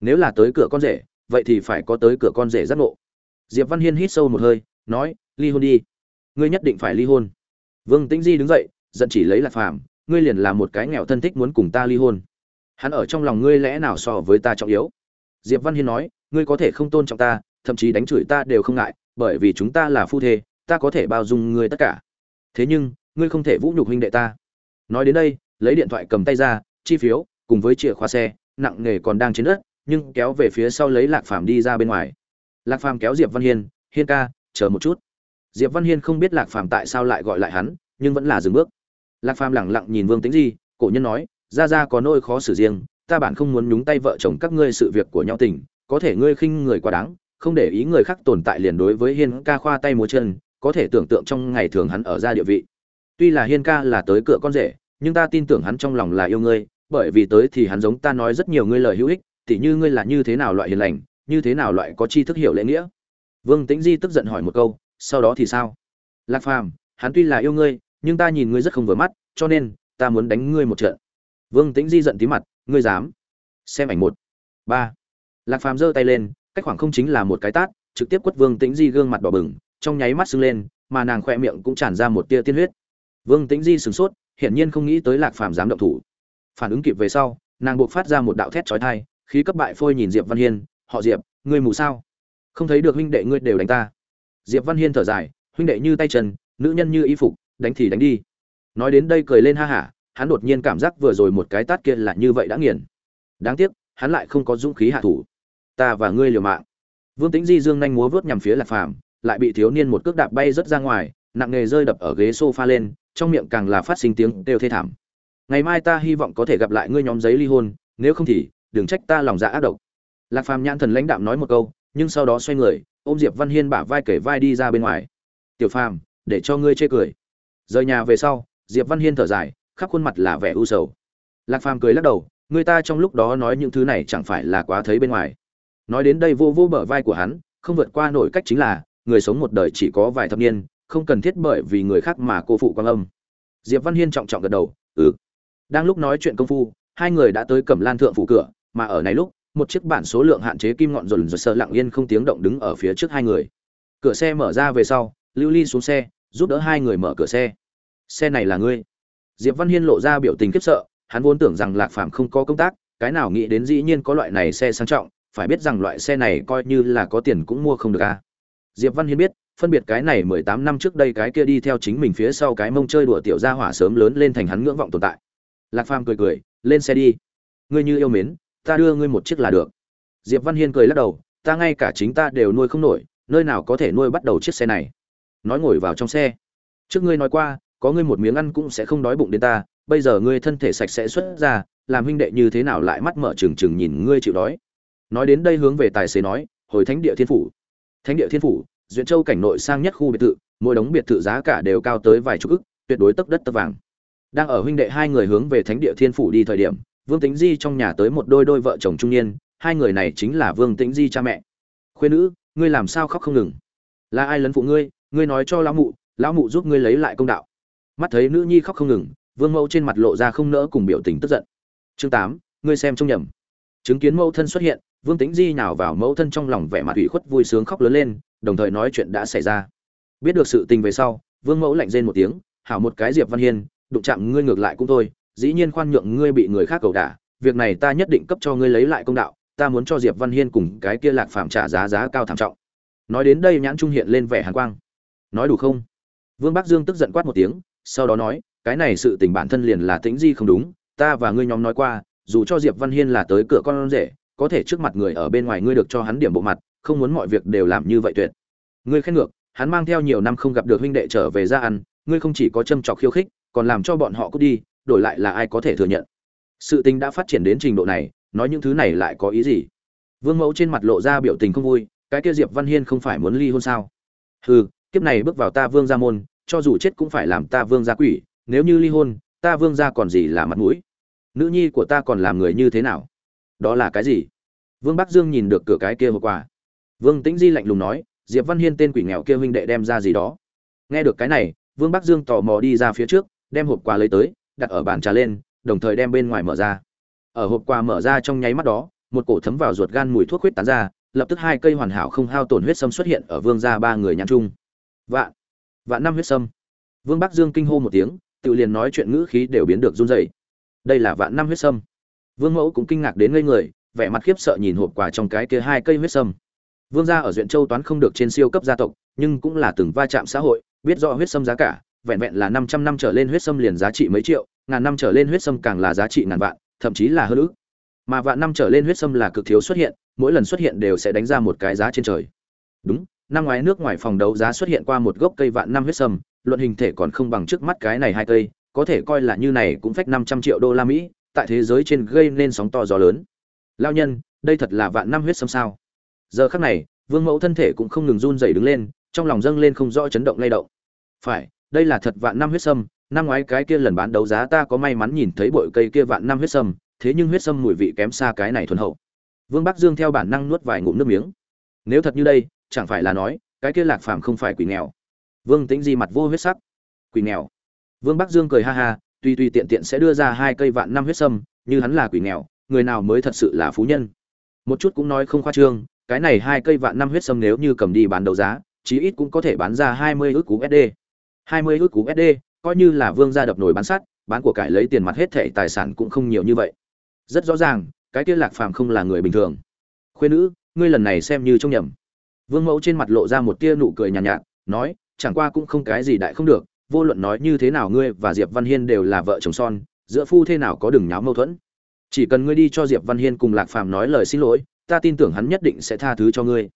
Nếu là tới cửa con rể, vậy thì phải có tới cửa con rể giác ngộ. Diệp văn hiên hít sâu một hơi, nói, ly hôn đi ngươi nhất định phải ly hôn. Vương tĩnh di đứng dậy, giận chỉ lấy lạc phàm, ngươi liền là một cái nghèo thân thích muốn cùng ta ly hôn. Hắn ở trong lòng ngươi lẽ nào so với ta trọng yếu? Diệp văn hiên nói, ngươi có thể không tôn trọng ta, thậm chí đánh chửi ta đều không ngại, bởi vì chúng ta là phu thê, ta có thể bao dung ngươi tất cả. Thế nhưng, ngươi không thể vũ nhục huynh đệ ta. Nói đến đây, lấy điện thoại cầm tay ra, chi phiếu, cùng với chìa khóa xe, nặng nghề còn đang trên đất, nhưng kéo về phía sau lấy lạc phàm đi ra bên ngoài. Lạc phàm kéo diệp văn hiên hiên ca, chờ một chút diệp văn hiên không biết lạc phàm tại sao lại gọi lại hắn, nhưng vẫn là dừng bước. Lạc phàm lẳng lặng nhìn vương tính di, cổ nhân nói, ra ra có nỗi khó xử riêng, ta bản không muốn nhúng tay vợ chồng các ngươi sự việc của nhau tình, có thể ngươi khinh người quá đáng, không để ý người khác tồn tại liền đối với hiên ca khoa tay múa chân, có thể tưởng tượng trong ngày thường hắn ở ra địa vị. Tuy là hiên ca là tới cửa con rể, nhưng ta tin tưởng hắn trong lòng là yêu ngươi, bởi vì tới thì hắn giống ta nói rất nhiều ngươi lời hữu ích, tỉ như ngươi là như thế nào loại hiền lành, như thế nào loại có tri thức hiểu lễ nghĩa. Vương tĩnh di tức giận hỏi một câu sau đó thì sao? Lạc phàm, hắn tuy là yêu ngươi, nhưng ta nhìn ngươi rất không vừa mắt, cho nên, ta muốn đánh ngươi một trận. Vương tĩnh di giận tí mặt, ngươi dám? Xem ảnh một. Ba. Lạc phàm giơ tay lên, cách khoảng không chính là một cái tát, trực tiếp quất vương tĩnh di gương mặt đỏ bừng, trong nháy mắt sưng lên, mà nàng khoe miệng cũng tràn ra một tia tiên huyết. Vương tĩnh di sửng sốt, hiển nhiên không nghĩ tới lạc phàm dám động thủ. Phản ứng kịp về sau, nàng buộc phát ra một đạo thét chói thai khí cấp bại phôi nhìn diệp văn hiên, họ diệp, ngươi mù sao? Không thấy được huynh đệ ngươi đều đánh ta diệp văn hiên thở dài, huynh đệ như tay chân, nữ nhân như y phục, đánh thì đánh đi. Nói đến đây cười lên ha hả, hắn đột nhiên cảm giác vừa rồi một cái tát kia là như vậy đã nghiền. Đáng tiếc, hắn lại không có dũng khí hạ thủ. Ta và ngươi liều mạng. Vương tĩnh di dương nhanh múa vớt nhằm phía lạc phàm, lại bị thiếu niên một cước đạp bay rất ra ngoài, nặng nghề rơi đập ở ghế sofa lên, trong miệng càng là phát sinh tiếng đều thê thảm. Ngày mai ta hy vọng có thể gặp lại ngươi nhóm giấy ly hôn, nếu không thì, đừng trách ta lòng dạ ác độc. Lạc phàm nhãn thần lãnh đạm nói một câu, nhưng sau đó xoay người ôm diệp văn hiên bả vai kể vai đi ra bên ngoài. Tiểu phàm, để cho ngươi chê cười. Rời nhà về sau, diệp văn hiên thở dài, khắp khuôn mặt là vẻ u sầu. Lạc phàm cười lắc đầu, người ta trong lúc đó nói những thứ này chẳng phải là quá thấy bên ngoài. Nói đến đây vô vô bờ vai của hắn, không vượt qua nổi cách chính là, người sống một đời chỉ có vài thập niên, không cần thiết bởi vì người khác mà cô phụ quan âm. Diệp văn hiên trọng trọng gật đầu ừ. Đang lúc nói chuyện công phu, hai người đã tới cẩm lan thượng phủ cửa, mà ở này lúc một chiếc bản số lượng hạn chế kim ngọn rồn rồi sợ lặng yên không tiếng động đứng ở phía trước hai người. Cửa xe mở ra về sau, lưu ly xuống xe, giúp đỡ hai người mở cửa xe. Xe này là ngươi? Diệp văn hiên lộ ra biểu tình khiếp sợ, hắn vốn tưởng rằng lạc phàm không có công tác, cái nào nghĩ đến dĩ nhiên có loại này xe sang trọng, phải biết rằng loại xe này coi như là có tiền cũng mua không được à. diệp văn hiên biết, phân biệt cái này mười tám năm trước đây cái kia đi theo chính mình phía sau cái mông chơi đùa tiểu gia hỏa sớm lớn lên thành hắn ngưỡng vọng tồn tại. Lạc phàm cười cười, lên xe đi. Ngươi như yêu mến ta đưa ngươi một chiếc là được. Diệp văn hiên cười lắc đầu, ta ngay cả chính ta đều nuôi không nổi, nơi nào có thể nuôi bắt đầu chiếc xe này. Nói ngồi vào trong xe. Trước ngươi nói qua, có ngươi một miếng ăn cũng sẽ không đói bụng đến ta, bây giờ ngươi thân thể sạch sẽ xuất ra, làm huynh đệ như thế nào lại mắt mở trừng trừng nhìn ngươi chịu đói. Nói đến đây hướng về tài xế nói, hồi thánh địa thiên phủ. Thánh địa thiên phủ, duyện châu cảnh nội sang nhất khu biệt thự, mỗi đống biệt thự giá cả đều cao tới vài chục ức, tuyệt đối tấp đất tấp vàng. Đang ở huynh đệ hai người hướng về thánh địa thiên phủ đi thời điểm vương Tĩnh di trong nhà tới một đôi đôi vợ chồng trung niên, hai người này chính là vương tĩnh di cha mẹ. "Khuê nữ, ngươi làm sao khóc không ngừng? Là ai lấn phụ ngươi? Ngươi nói cho lão mụ lão mụ giúp ngươi lấy lại công đạo. Mắt thấy nữ nhi khóc không ngừng, vương mẫu trên mặt lộ ra không nỡ cùng biểu tình tức giận. Chương tám, ngươi xem trông nhầm. Chứng kiến mẫu thân xuất hiện, vương Tĩnh di nhào vào mẫu thân trong lòng vẻ mặt ủy khuất vui sướng khóc lớn lên, đồng thời nói chuyện đã xảy ra. Biết được sự tình về sau, vương mẫu lạnh rên một tiếng, hảo một cái diệp văn hiên, đụng chạm ngươi ngược lại cũng thôi dĩ nhiên khoan nhượng ngươi bị người khác cầu đả, việc này ta nhất định cấp cho ngươi lấy lại công đạo, ta muốn cho diệp văn hiên cùng cái kia lạc phạm trả giá giá cao thảm trọng. Nói đến đây nhãn trung hiện lên vẻ hàn quang. Nói đủ không? Vương bắc dương tức giận quát một tiếng, sau đó nói, cái này sự tình bản thân liền là tính di không đúng, ta và ngươi nhóm nói qua, dù cho diệp văn hiên là tới cửa con rể, có thể trước mặt người ở bên ngoài ngươi được cho hắn điểm bộ mặt, không muốn mọi việc đều làm như vậy tuyệt. Ngươi khen ngược, hắn mang theo nhiều năm không gặp được huynh đệ trở về ra ăn, ngươi không chỉ có châm trọc khiêu khích, còn làm cho bọn họ cút đi đổi lại là ai có thể thừa nhận. Sự tình đã phát triển đến trình độ này, nói những thứ này lại có ý gì? Vương mẫu trên mặt lộ ra biểu tình không vui, cái kia diệp văn hiên không phải muốn ly hôn sao? Hừ, kiếp này bước vào ta vương gia môn, cho dù chết cũng phải làm ta vương gia quỷ, nếu như ly hôn, ta vương gia còn gì là mặt mũi? Nữ nhi của ta còn làm người như thế nào? Đó là cái gì? Vương bắc dương nhìn được cửa cái kia hộp quà. Vương tĩnh di lạnh lùng nói, diệp văn hiên tên quỷ nghèo kia huynh đệ đem ra gì đó. Nghe được cái này, vương bắc dương tò mò đi ra phía trước, đem hộp quà lấy tới đặt ở bàn trà lên, đồng thời đem bên ngoài mở ra. Ở hộp quà mở ra trong nháy mắt đó, một cổ thấm vào ruột gan mùi thuốc huyết tán ra, lập tức hai cây hoàn hảo không hao tổn huyết sâm xuất hiện ở vương gia ba người nhãn chung. vạn vạn năm huyết sâm. Vương bắc dương kinh hô một tiếng, tự liền nói chuyện ngữ khí đều biến được run rẩy. Đây là vạn năm huyết sâm. Vương mẫu cũng kinh ngạc đến ngây người, vẻ mặt khiếp sợ nhìn hộp quà trong cái kia hai cây huyết sâm. Vương gia ở duyện châu toán không được trên siêu cấp gia tộc, nhưng cũng là từng va chạm xã hội, biết rõ huyết sâm giá cả vẹn vẹn là 500 năm trở lên huyết sâm liền giá trị mấy triệu, ngàn năm trở lên huyết sâm càng là giá trị ngàn vạn, thậm chí là hơn ức. mà vạn năm trở lên huyết sâm là cực thiếu xuất hiện mỗi lần xuất hiện đều sẽ đánh ra một cái giá trên trời. Đúng năm ngoái nước ngoài phòng đấu giá xuất hiện qua một gốc cây vạn năm huyết sâm luận hình thể còn không bằng trước mắt cái này hai cây có thể coi là như này cũng phách năm trăm triệu đô la mỹ tại thế giới trên gây nên sóng to gió lớn. Lão nhân đây thật là vạn năm huyết sâm sao? Giờ khắc này vương mẫu thân thể cũng không ngừng run rẩy đứng lên trong lòng dâng lên không rõ chấn động lay động. Phải đây là thật vạn năm huyết sâm, năm ngoái cái kia lần bán đấu giá ta có may mắn nhìn thấy bội cây kia vạn năm huyết sâm, thế nhưng huyết sâm mùi vị kém xa cái này thuần hậu. Vương bắc dương theo bản năng nuốt vài ngụm nước miếng. Nếu thật như đây, chẳng phải là nói, cái kia lạc phàm không phải quỷ nghèo. Vương tĩnh di mặt vô huyết sắc. Quỷ nghèo. Vương bắc dương cười ha ha tuy tuy tiện tiện sẽ đưa ra hai cây vạn năm huyết sâm, như hắn là quỷ nghèo, người nào mới thật sự là phú nhân. Một chút cũng nói không khoa trương, cái này hai cây vạn năm huyết sâm nếu như cầm đi bán đấu giá, chí ít cũng có thể bán ra hai mươi ước cú sd hai mươi ước cú sd coi như là vương gia đập nồi bán sắt bán của cải lấy tiền mặt hết thảy tài sản cũng không nhiều như vậy. Rất rõ ràng cái kia lạc phàm không là người bình thường. Khuê nữ ngươi lần này xem như trông nhầm. Vương mẫu trên mặt lộ ra một tia nụ cười nhàn nhạt, nhạt nói chẳng qua cũng không cái gì đại không được vô luận nói như thế nào ngươi và diệp văn hiên đều là vợ chồng son giữa phu thế nào có đừng nháo mâu thuẫn. Chỉ cần ngươi đi cho diệp văn hiên cùng lạc phàm nói lời xin lỗi ta tin tưởng hắn nhất định sẽ tha thứ cho ngươi.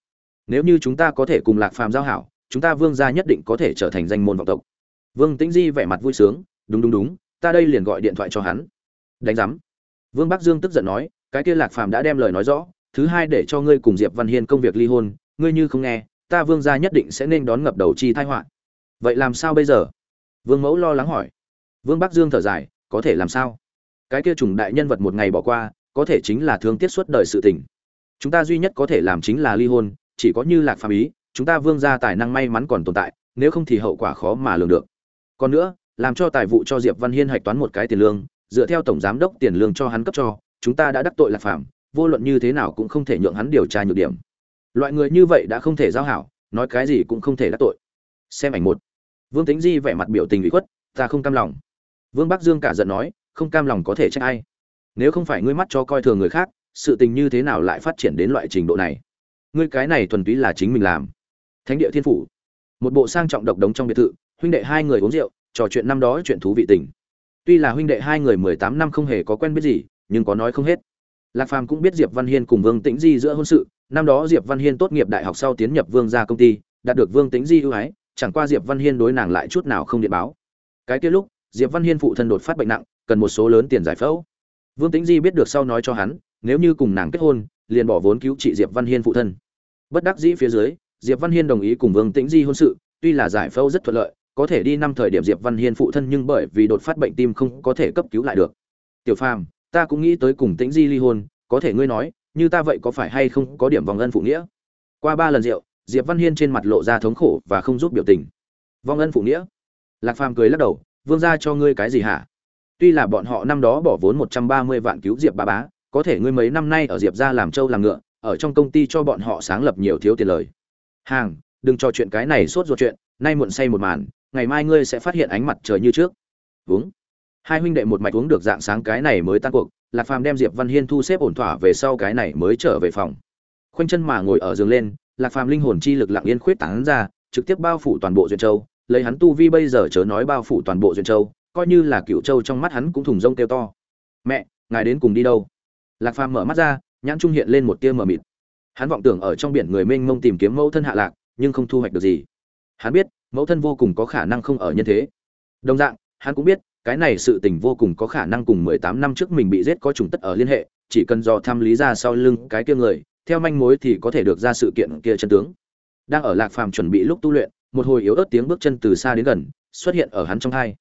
Nếu như chúng ta có thể cùng lạc phàm giao hảo chúng ta vương gia nhất định có thể trở thành danh môn vọng tộc. Vương tĩnh di vẻ mặt vui sướng, đúng đúng đúng, ta đây liền gọi điện thoại cho hắn. Đánh giám. Vương bắc dương tức giận nói, cái kia lạc phàm đã đem lời nói rõ, thứ hai để cho ngươi cùng diệp văn hiên công việc ly hôn, ngươi như không nghe, ta vương gia nhất định sẽ nên đón ngập đầu chi thai họa. Vậy làm sao bây giờ? Vương mẫu lo lắng hỏi. Vương bắc dương thở dài, có thể làm sao? Cái kia trùng đại nhân vật một ngày bỏ qua, có thể chính là thương tiết suốt đời sự tình. Chúng ta duy nhất có thể làm chính là ly hôn, chỉ có như lạc phàm ý chúng ta vương gia tài năng may mắn còn tồn tại, nếu không thì hậu quả khó mà lường được. Còn nữa, làm cho tài vụ cho diệp văn hiên hạch toán một cái tiền lương, dựa theo tổng giám đốc tiền lương cho hắn cấp cho, chúng ta đã đắc tội lạc phàm, vô luận như thế nào cũng không thể nhượng hắn điều tra nhược điểm. Loại người như vậy đã không thể giao hảo, nói cái gì cũng không thể đắc tội. Xem ảnh một. Vương tính di vẻ mặt biểu tình ủy khuất, ta không cam lòng. Vương bắc dương cả giận nói, không cam lòng có thể trách ai. Nếu không phải ngươi mắt cho coi thường người khác, sự tình như thế nào lại phát triển đến loại trình độ này? Ngươi cái này thuần túy là chính mình làm thánh địa thiên phủ. Một bộ sang trọng độc đống trong biệt thự, huynh đệ hai người uống rượu, trò chuyện năm đó chuyện thú vị tình. Tuy là huynh đệ hai người mười tám năm không hề có quen biết gì, nhưng có nói không hết. Lạc phàm cũng biết diệp văn hiên cùng vương tĩnh di giữa hôn sự, năm đó diệp văn hiên tốt nghiệp đại học sau tiến nhập vương gia công ty, đạt được vương tĩnh di ưu ái, chẳng qua diệp văn hiên đối nàng lại chút nào không điện báo. Cái kia lúc, diệp văn hiên phụ thân đột phát bệnh nặng, cần một số lớn tiền giải phẫu. Vương tĩnh di biết được sau nói cho hắn, nếu như cùng nàng kết hôn, liền bỏ vốn cứu trị diệp văn hiên phụ thân. Bất đắc dĩ phía dưới diệp văn hiên đồng ý cùng vương tĩnh di hôn sự, tuy là giải phẫu rất thuận lợi, có thể đi năm thời điểm diệp văn hiên phụ thân nhưng bởi vì đột phát bệnh tim không có thể cấp cứu lại được. Tiểu phàm, ta cũng nghĩ tới cùng tĩnh di ly hôn, có thể ngươi nói, như ta vậy có phải hay không có điểm vòng ân phụ nghĩa? Qua ba lần rượu, diệp văn hiên trên mặt lộ ra thống khổ và không giúp biểu tình. Vong ân phụ nghĩa? Lạc phàm cười lắc đầu, vương gia cho ngươi cái gì hả? Tuy là bọn họ năm đó bỏ vốn một trăm ba mươi vạn cứu diệp ba bá, có thể ngươi mấy năm nay ở diệp gia làm trâu làm ngựa, ở trong công ty cho bọn họ sáng lập nhiều thiếu tiền lời hàng, đừng cho chuyện cái này sốt ruột chuyện, nay muộn say một màn, ngày mai ngươi sẽ phát hiện ánh mặt trời như trước. Uống. Hai huynh đệ một mạch uống được dạng sáng cái này mới tan cuộc, lạc phàm đem diệp văn hiên thu xếp ổn thỏa về sau cái này mới trở về phòng. Khoanh chân mà ngồi ở giường lên, lạc phàm linh hồn chi lực lặng yên khuyết tán ra, trực tiếp bao phủ toàn bộ duyên châu, lấy hắn tu vi bây giờ chớ nói bao phủ toàn bộ duyên châu, coi như là cựu châu trong mắt hắn cũng thùng rông kêu to. Mẹ, ngài đến cùng đi đâu? Lạc phàm mở mắt ra, nhãn trung hiện lên một tia mờ mịt hắn vọng tưởng ở trong biển người mênh mông tìm kiếm mẫu thân hạ lạc, nhưng không thu hoạch được gì. Hắn biết, mẫu thân vô cùng có khả năng không ở nhân thế. Đồng dạng, hắn cũng biết, cái này sự tình vô cùng có khả năng cùng mười tám năm trước mình bị giết có trùng tất ở liên hệ, chỉ cần dò thăm lý ra sau lưng cái kia người, theo manh mối thì có thể được ra sự kiện kia chân tướng. Đang ở lạc phàm chuẩn bị lúc tu luyện, một hồi yếu ớt tiếng bước chân từ xa đến gần, xuất hiện ở hắn trong hai.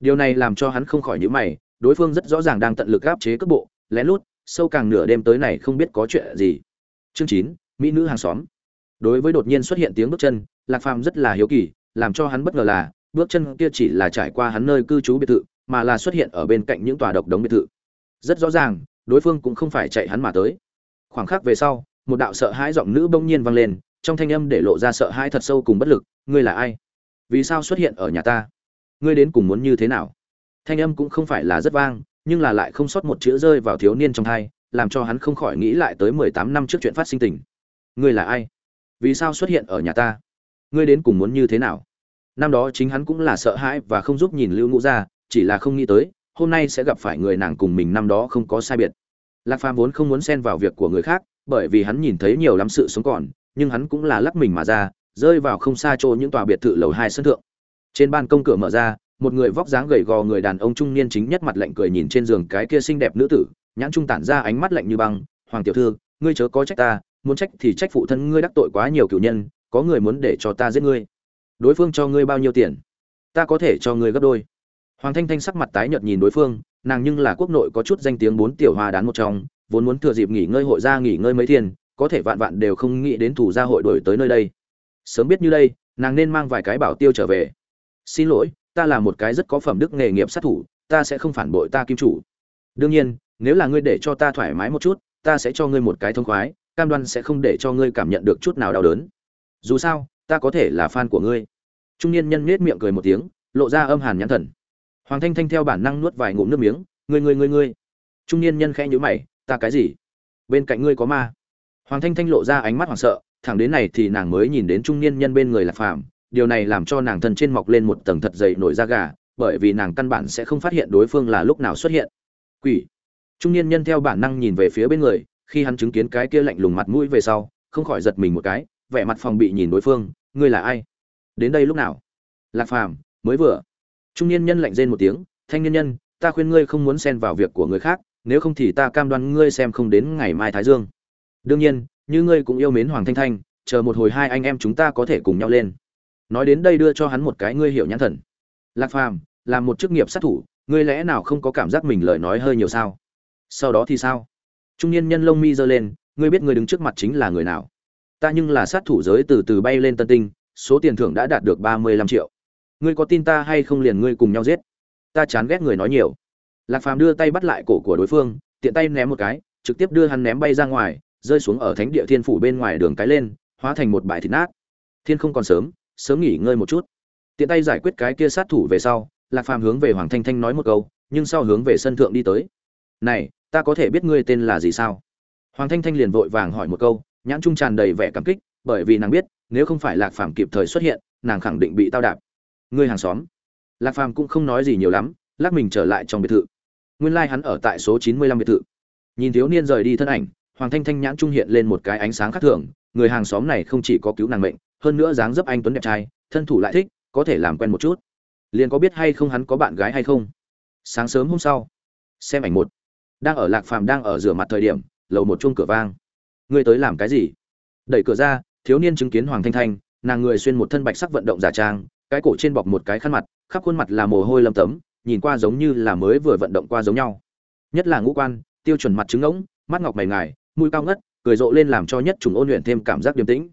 Điều này làm cho hắn không khỏi nhíu mày, đối phương rất rõ ràng đang tận lực áp chế cước bộ, lén lút, sâu càng nửa đêm tới này không biết có chuyện gì chương chín, mỹ nữ hàng xóm. Đối với đột nhiên xuất hiện tiếng bước chân, lạc phàm rất là hiếu kỳ, làm cho hắn bất ngờ là, bước chân kia chỉ là trải qua hắn nơi cư trú biệt thự, mà là xuất hiện ở bên cạnh những tòa độc đống biệt thự. Rất rõ ràng, đối phương cũng không phải chạy hắn mà tới. Khoảng khắc về sau, một đạo sợ hãi giọng nữ bỗng nhiên vang lên, trong thanh âm để lộ ra sợ hãi thật sâu cùng bất lực, ngươi là ai? Vì sao xuất hiện ở nhà ta? Ngươi đến cùng muốn như thế nào? Thanh âm cũng không phải là rất vang, nhưng là lại không sót một chữ rơi vào thiếu niên trong thai làm cho hắn không khỏi nghĩ lại tới mười tám năm trước chuyện phát sinh tình. Ngươi là ai? Vì sao xuất hiện ở nhà ta? Ngươi đến cùng muốn như thế nào? Năm đó chính hắn cũng là sợ hãi và không giúp nhìn lưu ngũ ra chỉ là không nghĩ tới, hôm nay sẽ gặp phải người nàng cùng mình năm đó không có sai biệt. Lạc phàm vốn không muốn xen vào việc của người khác, bởi vì hắn nhìn thấy nhiều lắm sự sống còn, nhưng hắn cũng là lắc mình mà ra, rơi vào không xa chỗ những tòa biệt thự lầu hai sân thượng. Trên ban công cửa mở ra, một người vóc dáng gầy gò người đàn ông trung niên chính nhất mặt lạnh cười nhìn trên giường cái kia xinh đẹp nữ tử nhãn trung tản ra ánh mắt lạnh như băng, hoàng tiểu thư, ngươi chớ có trách ta, muốn trách thì trách phụ thân ngươi đắc tội quá nhiều cựu nhân, có người muốn để cho ta giết ngươi. Đối phương cho ngươi bao nhiêu tiền, ta có thể cho ngươi gấp đôi. Hoàng thanh thanh sắc mặt tái nhợt nhìn đối phương, nàng nhưng là quốc nội có chút danh tiếng bốn tiểu hoa đán một trong, vốn muốn thừa dịp nghỉ ngơi hội ra nghỉ ngơi mấy thiên, có thể vạn vạn đều không nghĩ đến thủ gia hội đổi tới nơi đây. Sớm biết như đây, nàng nên mang vài cái bảo tiêu trở về. Xin lỗi, ta là một cái rất có phẩm đức nghề nghiệp sát thủ, ta sẽ không phản bội ta kim chủ. Đương nhiên nếu là ngươi để cho ta thoải mái một chút, ta sẽ cho ngươi một cái thông khoái, cam đoan sẽ không để cho ngươi cảm nhận được chút nào đau đớn. Dù sao, ta có thể là fan của ngươi. Trung niên nhân nết miệng cười một tiếng, lộ ra âm hàn nhãn thần. Hoàng thanh thanh theo bản năng nuốt vài ngụm nước miếng, ngươi ngươi ngươi ngươi. Trung niên nhân khẽ nhíu mày, ta cái gì? Bên cạnh ngươi có ma? Hoàng thanh thanh lộ ra ánh mắt hoảng sợ, thẳng đến này thì nàng mới nhìn đến trung niên nhân bên người là phàm điều này làm cho nàng thân trên mọc lên một tầng thật dày nổi da gà, bởi vì nàng căn bản sẽ không phát hiện đối phương là lúc nào xuất hiện. Quỷ! Trung niên nhân theo bản năng nhìn về phía bên người, khi hắn chứng kiến cái kia lạnh lùng mặt mũi về sau, không khỏi giật mình một cái, vẻ mặt phòng bị nhìn đối phương, ngươi là ai? Đến đây lúc nào? Lạc phàm, mới vừa. Trung niên nhân lạnh rên một tiếng, thanh niên nhân, ta khuyên ngươi không muốn xen vào việc của người khác, nếu không thì ta cam đoan ngươi xem không đến ngày mai thái dương. Đương nhiên, như ngươi cũng yêu mến hoàng thanh thanh, chờ một hồi hai anh em chúng ta có thể cùng nhau lên. Nói đến đây đưa cho hắn một cái ngươi hiểu nhãn thần. Lạc phàm, làm một chức nghiệp sát thủ, ngươi lẽ nào không có cảm giác mình lời nói hơi nhiều sao? Sau đó thì sao? Trung niên nhân lông mi giơ lên, ngươi biết người đứng trước mặt chính là người nào? Ta nhưng là sát thủ giới từ từ bay lên tân tinh, số tiền thưởng đã đạt được ba mươi lăm triệu. Ngươi có tin ta hay không liền ngươi cùng nhau giết? Ta chán ghét người nói nhiều. Lạc phàm đưa tay bắt lại cổ của đối phương, tiện tay ném một cái, trực tiếp đưa hắn ném bay ra ngoài, rơi xuống ở thánh địa thiên phủ bên ngoài đường cái lên, hóa thành một bãi thịt nát. Thiên không còn sớm sớm nghỉ ngơi một chút. Tiện tay giải quyết cái kia sát thủ về sau, lạc phàm hướng về hoàng thanh thanh nói một câu, nhưng sau hướng về sân thượng đi tới. Này ta có thể biết ngươi tên là gì sao? Hoàng thanh thanh liền vội vàng hỏi một câu, nhãn trung tràn đầy vẻ cảm kích, bởi vì nàng biết, nếu không phải lạc phàm kịp thời xuất hiện, nàng khẳng định bị tao đạp. Ngươi hàng xóm. Lạc phàm cũng không nói gì nhiều lắm, lắc mình trở lại trong biệt thự. Nguyên lai、like、hắn ở tại số chín mươi lăm biệt thự. Nhìn thiếu niên rời đi thân ảnh, hoàng thanh thanh nhãn trung hiện lên một cái ánh sáng khác thường, người hàng xóm này không chỉ có cứu nàng mệnh, hơn nữa dáng dấp anh tuấn đẹp trai, thân thủ lại thích, có thể làm quen một chút. Liền có biết hay không hắn có bạn gái hay không? Sáng sớm hôm sau, xem ảnh một đang ở lạc phàm đang ở rửa mặt thời điểm, lầu một chuông cửa vang. Ngươi tới làm cái gì? Đẩy cửa ra, thiếu niên chứng kiến hoàng thanh thanh, nàng người xuyên một thân bạch sắc vận động giả trang, cái cổ trên bọc một cái khăn mặt, khắp khuôn mặt là mồ hôi lâm tấm, nhìn qua giống như là mới vừa vận động qua giống nhau. Nhất là ngũ quan, tiêu chuẩn mặt trứng ngỗng, mắt ngọc mày ngài, mũi cao ngất, cười rộ lên làm cho nhất trùng ôn luyện thêm cảm giác điềm tĩnh.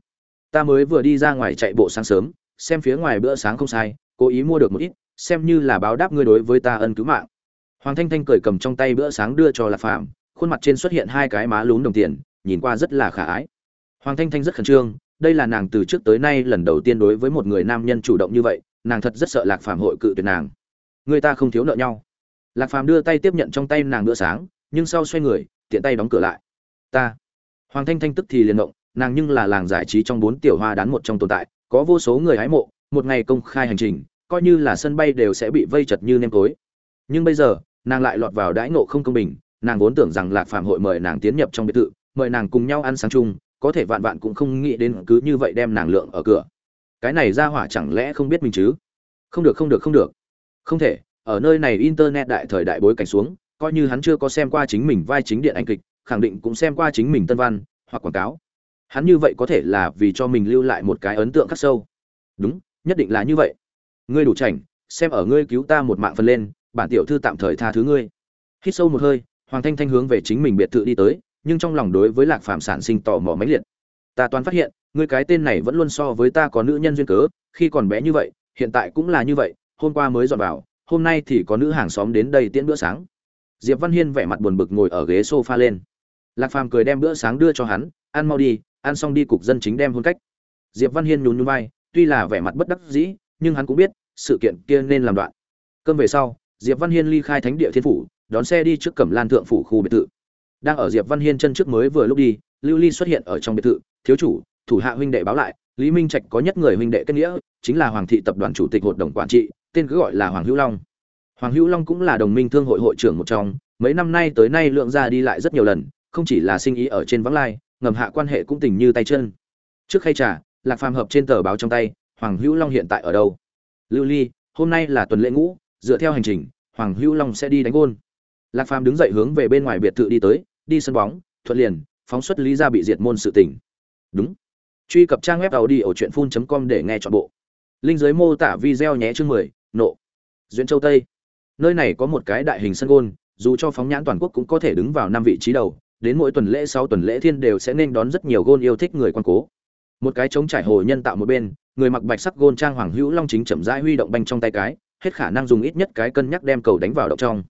Ta mới vừa đi ra ngoài chạy bộ sáng sớm, xem phía ngoài bữa sáng không sai, cố ý mua được một ít, xem như là báo đáp ngươi đối với ta ân cứu mạng hoàng thanh thanh cười cầm trong tay bữa sáng đưa cho lạc phàm, khuôn mặt trên xuất hiện hai cái má lún đồng tiền, nhìn qua rất là khả ái. Hoàng thanh thanh rất khẩn trương, đây là nàng từ trước tới nay lần đầu tiên đối với một người nam nhân chủ động như vậy, nàng thật rất sợ lạc phàm hội cự tuyệt nàng. Người ta không thiếu nợ nhau. Lạc phàm đưa tay tiếp nhận trong tay nàng bữa sáng, nhưng sau xoay người, tiện tay đóng cửa lại. Ta. Hoàng thanh thanh tức thì liền động, nàng nhưng là làng giải trí trong bốn tiểu hoa đán một trong tồn tại, có vô số người hái mộ, một ngày công khai hành trình, coi như là sân bay đều sẽ bị vây chật như nêm tối. Nhưng bây giờ nàng lại lọt vào đãi ngộ không công bình, nàng vốn tưởng rằng lạc phạm hội mời nàng tiến nhập trong biệt thự, mời nàng cùng nhau ăn sáng chung, có thể vạn vạn cũng không nghĩ đến cứ như vậy đem nàng lượng ở cửa. Cái này ra hỏa chẳng lẽ không biết mình chứ? Không được không được không được. Không thể, ở nơi này internet đại thời đại bối cảnh xuống, coi như hắn chưa có xem qua chính mình vai chính điện ảnh kịch, khẳng định cũng xem qua chính mình tân văn, hoặc quảng cáo. Hắn như vậy có thể là vì cho mình lưu lại một cái ấn tượng khắc sâu. Đúng, nhất định là như vậy. Ngươi đủ chảnh, xem ở ngươi cứu ta một mạng phân lên bản tiểu thư tạm thời tha thứ ngươi. Hít sâu một hơi, hoàng thanh thanh hướng về chính mình biệt thự đi tới, nhưng trong lòng đối với lạc phàm sản sinh tò mò mãnh liệt. Ta toàn phát hiện, ngươi cái tên này vẫn luôn so với ta có nữ nhân duyên cớ, khi còn bé như vậy, hiện tại cũng là như vậy, hôm qua mới dọn vào, hôm nay thì có nữ hàng xóm đến đây tiễn bữa sáng. Diệp văn hiên vẻ mặt buồn bực ngồi ở ghế sofa lên. Lạc phàm cười đem bữa sáng đưa cho hắn, ăn mau đi, ăn xong đi cục dân chính đem hôn cách. Diệp văn hiên nhún nhún vai, tuy là vẻ mặt bất đắc dĩ, nhưng hắn cũng biết, sự kiện kia nên làm đoạn. Cơm về sau diệp văn hiên ly khai thánh địa thiên phủ, đón xe đi trước cẩm lan thượng phủ khu biệt thự. Đang ở diệp văn hiên chân trước mới vừa lúc đi, lưu ly xuất hiện ở trong biệt thự. Thiếu chủ, thủ hạ huynh đệ báo lại, lý minh trạch có nhất người huynh đệ kết nghĩa, chính là hoàng thị tập đoàn chủ tịch hội đồng quản trị, tên cứ gọi là hoàng hữu long. Hoàng hữu long cũng là đồng minh thương hội hội trưởng một trong, mấy năm nay tới nay lượng ra đi lại rất nhiều lần, không chỉ là sinh ý ở trên vắng lai, ngầm hạ quan hệ cũng tình như tay chân. Trước khay trà, lạc phàm hợp trên tờ báo trong tay, hoàng hữu long hiện tại ở đâu? Lưu ly, hôm nay là tuần lễ ngũ dựa theo hành trình, hoàng hữu long sẽ đi đánh gôn. Lạc phàm đứng dậy hướng về bên ngoài biệt thự đi tới, đi sân bóng, thuận liền, phóng xuất lý ra bị diệt môn sự tỉnh đúng. Truy cập trang web tàu đi ở truyện phun com để nghe trọn bộ. Linh dưới mô tả video nhé chương mười, nộ. Duyên châu tây. Nơi này có một cái đại hình sân gôn, dù cho phóng nhãn toàn quốc cũng có thể đứng vào năm vị trí đầu, đến mỗi tuần lễ 6 tuần lễ thiên đều sẽ nên đón rất nhiều gôn yêu thích người quan cố. Một cái trống trải hồ nhân tạo một bên, người mặc bạch sắc gôn trang hoàng hữu long chính chậm rãi huy động banh trong tay cái hết khả năng dùng ít nhất cái cân nhắc đem cầu đánh vào động trong.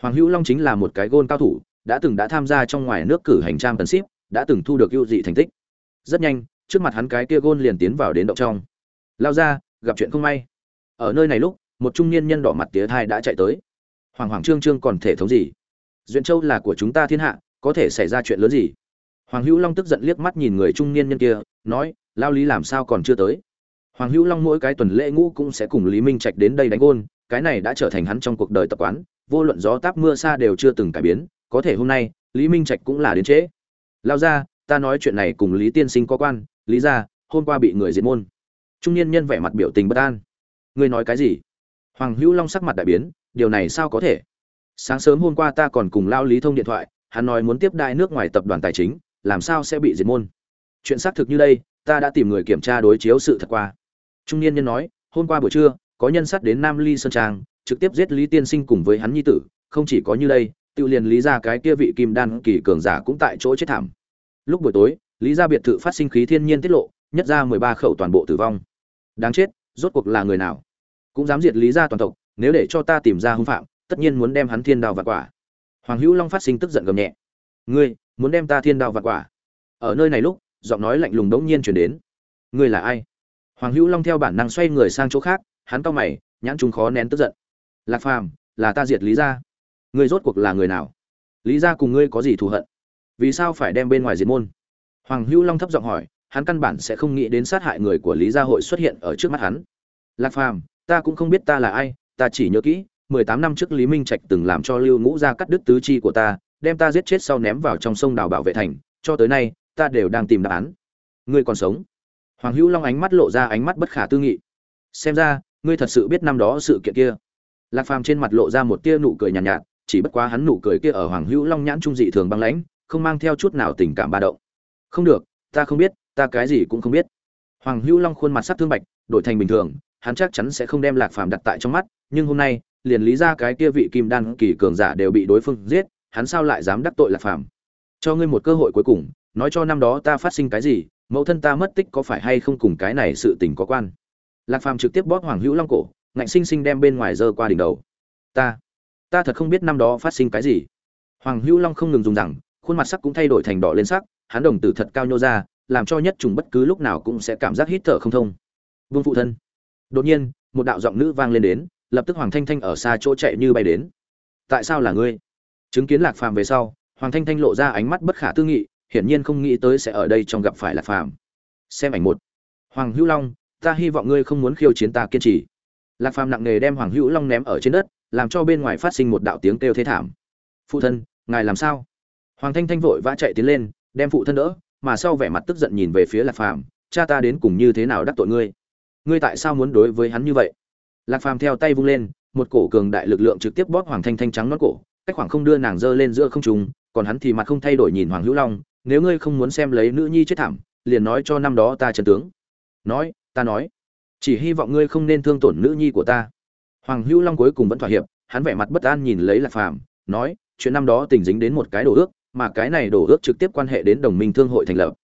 Hoàng hữu long chính là một cái gôn cao thủ, đã từng đã tham gia trong ngoài nước cử hành trang tấn ship đã từng thu được ưu dị thành tích. Rất nhanh, trước mặt hắn cái kia gôn liền tiến vào đến động trong. Lao ra, gặp chuyện không may. Ở nơi này lúc, một trung niên nhân đỏ mặt tía thai đã chạy tới. Hoàng hoàng trương trương còn thể thống gì? Duyện châu là của chúng ta thiên hạ, có thể xảy ra chuyện lớn gì? Hoàng hữu long tức giận liếc mắt nhìn người trung niên nhân kia, nói, lao lý làm sao còn chưa tới? Hoàng hữu long mỗi cái tuần lễ ngũ cũng sẽ cùng lý minh trạch đến đây đánh gôn, cái này đã trở thành hắn trong cuộc đời tập quán, vô luận gió táp mưa xa đều chưa từng cải biến, có thể hôm nay, lý minh trạch cũng là đến trễ. Lao ra, ta nói chuyện này cùng lý tiên sinh có quan, lý ra, hôm qua bị người diệt môn. Trung niên nhân vẻ mặt biểu tình bất an. Ngươi nói cái gì? Hoàng hữu long sắc mặt đại biến, điều này sao có thể? Sáng sớm hôm qua ta còn cùng lao lý thông điện thoại, hắn nói muốn tiếp đại nước ngoài tập đoàn tài chính, làm sao sẽ bị diệt môn? Chuyện xác thực như đây, ta đã tìm người kiểm tra đối chiếu sự thật qua trung niên nhân nói, hôm qua buổi trưa, có nhân sắt đến nam ly sơn trang, trực tiếp giết lý tiên sinh cùng với hắn nhi tử, không chỉ có như đây, tự liền lý ra cái kia vị kim đan kỳ cường giả cũng tại chỗ chết thảm. Lúc buổi tối, lý ra biệt thự phát sinh khí thiên nhiên tiết lộ, nhất ra mười ba khẩu toàn bộ tử vong. Đáng chết, rốt cuộc là người nào? Cũng dám diệt lý ra toàn tộc, nếu để cho ta tìm ra hung phạm, tất nhiên muốn đem hắn thiên đao và quả. Hoàng hữu long phát sinh tức giận gầm nhẹ. Ngươi, muốn đem ta thiên đao và quả? Ở nơi này lúc, giọng nói lạnh lùng đống nhiên chuyển đến. Ngươi là ai? Hoàng hữu long theo bản năng xoay người sang chỗ khác, hắn cau mày, nhãn trung khó nén tức giận. Lạc phàm, là ta diệt lý gia. Ngươi rốt cuộc là người nào? Lý gia cùng ngươi có gì thù hận? Vì sao phải đem bên ngoài diệt môn? Hoàng hữu long thấp giọng hỏi, hắn căn bản sẽ không nghĩ đến sát hại người của lý gia hội xuất hiện ở trước mắt hắn. Lạc phàm, ta cũng không biết ta là ai, ta chỉ nhớ kỹ, mười tám năm trước lý minh trạch từng làm cho lưu ngũ gia cắt đứt tứ chi của ta, đem ta giết chết sau ném vào trong sông đào bảo vệ thành, cho tới nay, ta đều đang tìm đáp án. Ngươi còn sống? Hoàng hữu long ánh mắt lộ ra ánh mắt bất khả tư nghị. Xem ra ngươi thật sự biết năm đó sự kiện kia. Lạc phàm trên mặt lộ ra một tia nụ cười nhàn nhạt, nhạt chỉ bất quá hắn nụ cười kia ở hoàng hữu long nhãn trung dị thường băng lãnh không mang theo chút nào tình cảm ba động. Không được ta không biết ta cái gì cũng không biết. Hoàng hữu long khuôn mặt sắc thương bạch đổi thành bình thường hắn chắc chắn sẽ không đem lạc phàm đặt tại trong mắt nhưng hôm nay liền lý ra cái kia vị kim đan kỳ cường giả đều bị đối phương giết hắn sao lại dám đắc tội lạc phàm? Cho ngươi một cơ hội cuối cùng nói cho năm đó ta phát sinh cái gì mẫu thân ta mất tích có phải hay không cùng cái này sự tình có quan? Lạc phàm trực tiếp bóp hoàng hữu long cổ, ngạnh sinh sinh đem bên ngoài giơ qua đỉnh đầu. Ta ta thật không biết năm đó phát sinh cái gì. Hoàng hữu long không ngừng dùng rằng, khuôn mặt sắc cũng thay đổi thành đỏ lên sắc, hắn đồng tử thật cao nhô ra, làm cho nhất trùng bất cứ lúc nào cũng sẽ cảm giác hít thở không thông. Vương phụ thân. Đột nhiên, một đạo giọng nữ vang lên đến, lập tức hoàng thanh thanh ở xa chỗ chạy như bay đến. Tại sao là ngươi? Chứng kiến lạc phàm về sau, hoàng thanh thanh lộ ra ánh mắt bất khả tư nghị hiển nhiên không nghĩ tới sẽ ở đây trong gặp phải lạc phàm. Xem ảnh một. Hoàng hữu long, ta hy vọng ngươi không muốn khiêu chiến ta kiên trì. Lạc phàm nặng nề đem hoàng hữu long ném ở trên đất, làm cho bên ngoài phát sinh một đạo tiếng kêu thế thảm. Phụ thân, ngài làm sao? Hoàng thanh thanh vội vã chạy tiến lên, đem phụ thân đỡ, mà sau vẻ mặt tức giận nhìn về phía lạc phàm, cha ta đến cùng như thế nào đắc tội ngươi? Ngươi tại sao muốn đối với hắn như vậy? Lạc phàm theo tay vung lên, một cổ cường đại lực lượng trực tiếp bóp hoàng thanh thanh trắng nón cổ, cách khoảng không đưa nàng dơ lên giữa không trùng còn hắn thì mặt không thay đổi nhìn hoàng hữu long nếu ngươi không muốn xem lấy nữ nhi chết thảm liền nói cho năm đó ta trần tướng. Nói ta nói chỉ hy vọng ngươi không nên thương tổn nữ nhi của ta. Hoàng hữu long cuối cùng vẫn thỏa hiệp hắn vẻ mặt bất an nhìn lấy lạc phàm nói chuyện năm đó tình dính đến một cái đồ ước mà cái này đổ ước trực tiếp quan hệ đến đồng minh thương hội thành lập.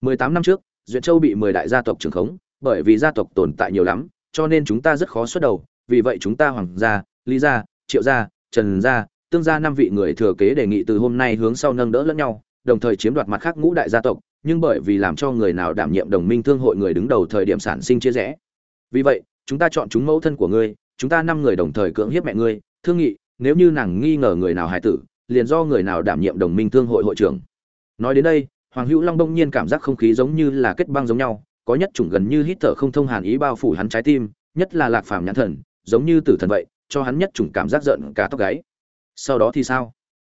18 năm trước, Duyệt Châu bị 10 đại gia tộc trưởng khống, bởi vì gia tộc tồn tại nhiều lắm, cho nên chúng ta rất khó xuất đầu, vì vậy chúng ta hoàng gia, Lý gia, Triệu gia, Trần gia, tương gia năm vị người thừa kế đề nghị từ hôm nay hướng sau nâng đỡ lẫn nhau, đồng thời chiếm đoạt mặt khác ngũ đại gia tộc, nhưng bởi vì làm cho người nào đảm nhiệm đồng minh thương hội người đứng đầu thời điểm sản sinh chia rẽ. Vì vậy, chúng ta chọn chúng mẫu thân của ngươi, chúng ta năm người đồng thời cưỡng hiếp mẹ ngươi, thương nghị, nếu như nàng nghi ngờ người nào hại tử, liền do người nào đảm nhiệm đồng minh thương hội hội trưởng. Nói đến đây hoàng hữu long đông nhiên cảm giác không khí giống như là kết băng giống nhau có nhất chủng gần như hít thở không thông hàn ý bao phủ hắn trái tim nhất là lạc phàm nhãn thần giống như tử thần vậy cho hắn nhất chủng cảm giác giận cả tóc gáy. Sau đó thì sao?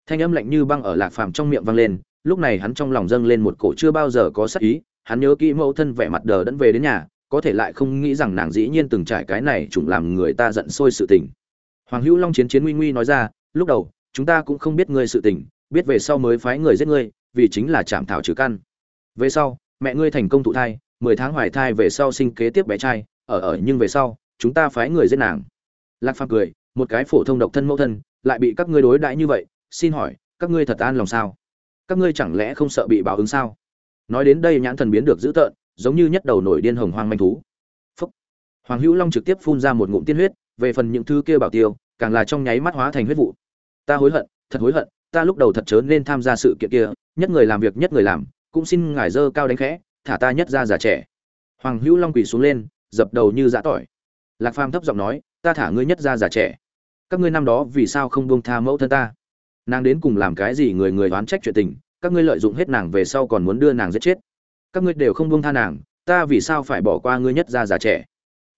Thanh âm lạnh như băng ở lạc phàm trong miệng vang lên lúc này hắn trong lòng dâng lên một cổ chưa bao giờ có sắc ý, hắn nhớ kỹ mẫu thân vẻ mặt đờ đẫn về đến nhà, có thể lại không nghĩ rằng nàng dĩ nhiên từng trải cái này chủng làm người ta giận sôi sự tình. Hoàng hữu long chiến chiến nguy nguy nói ra, lúc đầu, chúng ta cũng không biết ngươi sự tình, biết về sau mới phái người giết ngươi, vì chính là chạm thảo trừ căn. Về sau, mẹ ngươi thành công thụ thai, mười tháng hoài thai về sau sinh kế tiếp bé trai, ở ở nhưng về sau, chúng ta phái người giết nàng. Lạc phàm cười, một cái phổ thông độc thân mẫu thân, lại bị các ngươi đối đãi như vậy, xin hỏi, các ngươi thật an lòng sao? Các ngươi chẳng lẽ không sợ bị báo ứng sao? Nói đến đây nhãn thần biến được dữ tợn, giống như nhất đầu nổi điên hồng hoang manh thú. Phúc. hoàng hữu long trực tiếp phun ra một ngụm tiên huyết, về phần những thứ kia bảo tiêu, càng là trong nháy mắt hóa thành huyết vụ. Ta hối hận, thật hối hận, ta lúc đầu thật chớ nên tham gia sự kiện kia, nhất người làm việc nhất người làm, cũng xin ngài dơ cao đánh khẽ, thả ta nhất ra giả trẻ. Hoàng hữu long quỳ xuống lên, dập đầu như dã tỏi. Lạc phàm thấp giọng nói, ta thả ngươi nhất ra giả trẻ. Các ngươi năm đó vì sao không buông tha mẫu thân ta? Nàng đến cùng làm cái gì người người đoán trách chuyện tình, các ngươi lợi dụng hết nàng về sau còn muốn đưa nàng giết chết. Các ngươi đều không buông tha nàng, ta vì sao phải bỏ qua ngươi nhất ra già trẻ?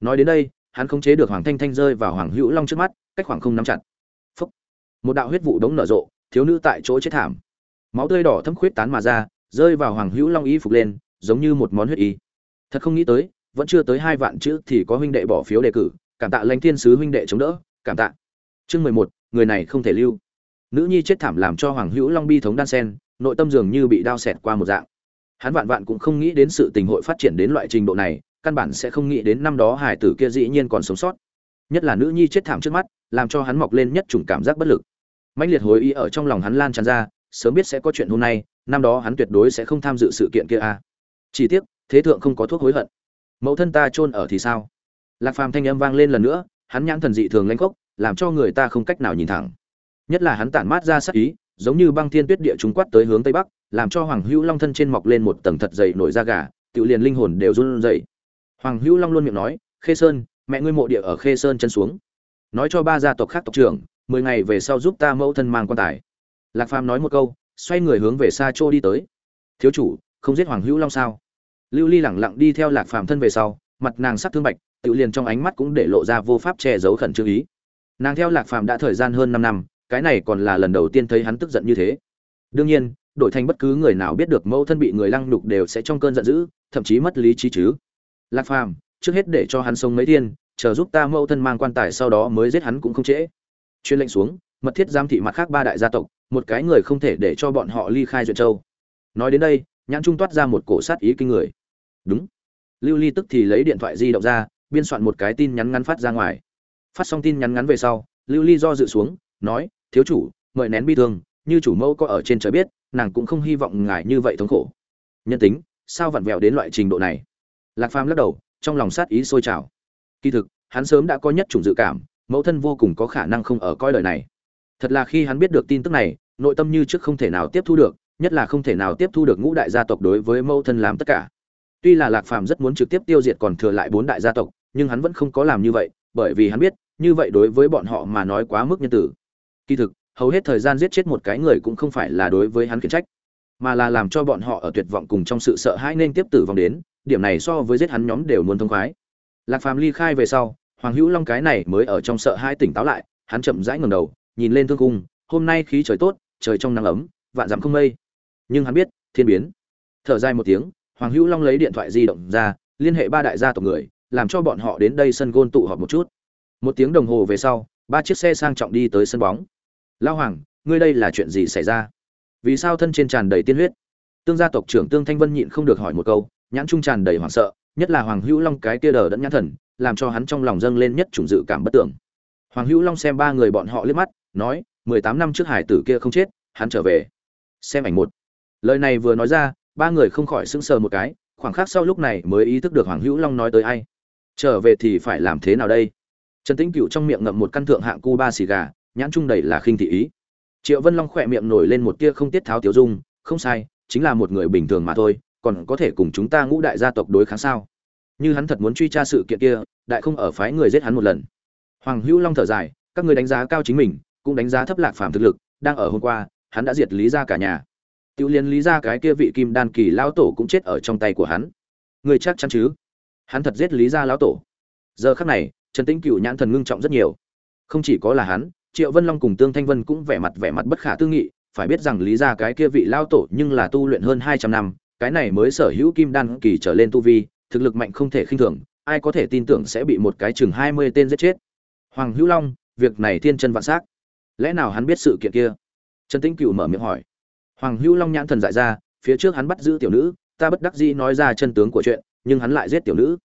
Nói đến đây, hắn không chế được hoàng thanh thanh rơi vào hoàng hữu long trước mắt, cách khoảng không nắm chặt. Phúc. một đạo huyết vụ đống nở rộ, thiếu nữ tại chỗ chết thảm. Máu tươi đỏ thấm khuyết tán mà ra, rơi vào hoàng hữu long y phục lên, giống như một món huyết y. Thật không nghĩ tới, vẫn chưa tới hai vạn chữ thì có huynh đệ bỏ phiếu đề cử. Cảm tạ lãnh thiên sứ huynh đệ chống đỡ, cảm tạ. Chương mười một, người này không thể lưu nữ nhi chết thảm làm cho hoàng hữu long bi thống đan sen, nội tâm dường như bị đao xẹt qua một dạng. Hắn vạn vạn cũng không nghĩ đến sự tình hội phát triển đến loại trình độ này, căn bản sẽ không nghĩ đến năm đó hải tử kia dĩ nhiên còn sống sót. Nhất là nữ nhi chết thảm trước mắt, làm cho hắn mọc lên nhất chủng cảm giác bất lực. Mãnh liệt hối ý ở trong lòng hắn lan tràn ra, sớm biết sẽ có chuyện hôm nay, năm đó hắn tuyệt đối sẽ không tham dự sự kiện kia a chỉ tiếc, thế thượng không có thuốc hối hận. Mẫu thân ta chôn ở thì sao? Lạc phàm thanh âm vang lên lần nữa, hắn nhãn thần dị thường lanh khốc, làm cho người ta không cách nào nhìn thẳng nhất là hắn tản mát ra sắc ý, giống như băng thiên tuyết địa chúng quát tới hướng tây bắc, làm cho hoàng hữu long thân trên mọc lên một tầng thật dày nổi da gà tự liền linh hồn đều run rẩy. Hoàng hữu long luôn miệng nói, khê sơn, mẹ ngươi mộ địa ở khê sơn chân xuống. Nói cho ba gia tộc khác tộc trưởng, mười ngày về sau giúp ta mẫu thân mang quan tài. Lạc phàm nói một câu, xoay người hướng về xa châu đi tới. Thiếu chủ, không giết hoàng hữu long sao? Lưu ly lẳng lặng đi theo lạc phàm thân về sau, mặt nàng sắc thương bạch tự liền trong ánh mắt cũng để lộ ra vô pháp che giấu khẩn trương ý. Nàng theo lạc phàm đã thời gian hơn năm năm cái này còn là lần đầu tiên thấy hắn tức giận như thế. Đương nhiên, đổi thành bất cứ người nào biết được mẫu thân bị người lăng nhục đều sẽ trong cơn giận dữ, thậm chí mất lý trí chứ. Lạc phàm, trước hết để cho hắn sống mấy thiên, chờ giúp ta mẫu thân mang quan tài sau đó mới giết hắn cũng không trễ. Chuyên lệnh xuống, mật thiết giam thị mặt khác ba đại gia tộc, một cái người không thể để cho bọn họ ly khai duyệt châu. Nói đến đây, nhãn trung toát ra một cổ sát ý kinh người. Đúng. Lưu ly tức thì lấy điện thoại di động ra, biên soạn một cái tin nhắn ngắn phát ra ngoài. Phát xong tin nhắn ngắn về sau, lưu ly do dự xuống nói, thiếu chủ, mời nén bi thương, như chủ mẫu có ở trên trời biết, nàng cũng không hy vọng ngài như vậy thống khổ. Nhân tính, sao vặn vẹo đến loại trình độ này? Lạc phàm lắc đầu, trong lòng sát ý sôi trào. Kỳ thực, hắn sớm đã có nhất chủng dự cảm, mẫu thân vô cùng có khả năng không ở coi lời này. Thật là khi hắn biết được tin tức này, nội tâm như trước không thể nào tiếp thu được, nhất là không thể nào tiếp thu được ngũ đại gia tộc đối với mẫu thân làm tất cả. Tuy là lạc phàm rất muốn trực tiếp tiêu diệt còn thừa lại bốn đại gia tộc, nhưng hắn vẫn không có làm như vậy, bởi vì hắn biết, như vậy đối với bọn họ mà nói quá mức nhân tử kỳ thực, hầu hết thời gian giết chết một cái người cũng không phải là đối với hắn khiển trách, mà là làm cho bọn họ ở tuyệt vọng cùng trong sự sợ hãi nên tiếp tử vong đến, điểm này so với giết hắn nhóm đều muốn thông khoái. Lạc phàm ly khai về sau, hoàng hữu long cái này mới ở trong sợ hãi tỉnh táo lại, hắn chậm rãi ngầm đầu, nhìn lên thương cung, hôm nay khí trời tốt, trời trong nắng ấm, vạn dặm không mây. Nhưng hắn biết, thiên biến. Thở dài một tiếng, hoàng hữu long lấy điện thoại di động ra, liên hệ ba đại gia tộc người, làm cho bọn họ đến đây sân gôn tụ họp một chút. Một tiếng đồng hồ về sau, ba chiếc xe sang trọng đi tới sân bóng lao hoàng, ngươi đây là chuyện gì xảy ra? Vì sao thân trên tràn đầy tiên huyết? Tương gia tộc trưởng tương thanh vân nhịn không được hỏi một câu, nhãn trung tràn đầy hoảng sợ, nhất là hoàng hữu long cái kia đờ đẫn nhãn thần, làm cho hắn trong lòng dâng lên nhất chủng dự cảm bất tưởng hoàng hữu long xem ba người bọn họ liếc mắt, nói, mười tám năm trước hải tử kia không chết, hắn trở về. Xem ảnh một. Lời này vừa nói ra, ba người không khỏi sững sờ một cái, khoảng khắc sau lúc này mới ý thức được hoàng hữu long nói tới ai. Trở về thì phải làm thế nào đây? Trần tĩnh cựu trong miệng ngậm một căn thượng hạng cu ba xì gà nhãn trung đầy là khinh thị ý. Triệu vân long khỏe miệng nổi lên một tia không tiết tháo tiểu dung, không sai, chính là một người bình thường mà thôi, còn có thể cùng chúng ta ngũ đại gia tộc đối kháng sao? Như hắn thật muốn truy tra sự kiện kia, đại không ở phái người giết hắn một lần. Hoàng hữu long thở dài, các người đánh giá cao chính mình, cũng đánh giá thấp lạc phàm thực lực, đang ở hôm qua, hắn đã diệt lý ra cả nhà. Tiểu liên lý ra cái kia vị kim đan kỳ lão tổ cũng chết ở trong tay của hắn. Người chắc chắn chứ? Hắn thật giết lý ra lão tổ. Giờ khắc này, trần tĩnh Cửu nhãn thần ngưng trọng rất nhiều. Không chỉ có là hắn triệu vân long cùng tương thanh vân cũng vẻ mặt vẻ mặt bất khả tư nghị, phải biết rằng lý ra cái kia vị lao tổ nhưng là tu luyện hơn hai trăm năm, cái này mới sở hữu kim đan kỳ trở lên tu vi, thực lực mạnh không thể khinh thường, ai có thể tin tưởng sẽ bị một cái chừng hai mươi tên giết chết. Hoàng hữu long, việc này thiên chân vạn s lẽ nào hắn biết sự kiện kia? Trần tĩnh Cửu mở miệng hỏi. Hoàng hữu long nhãn thần dại ra, phía trước hắn bắt giữ tiểu nữ, ta bất đắc dĩ nói ra chân tướng của chuyện, nhưng hắn lại giết tiểu nữ.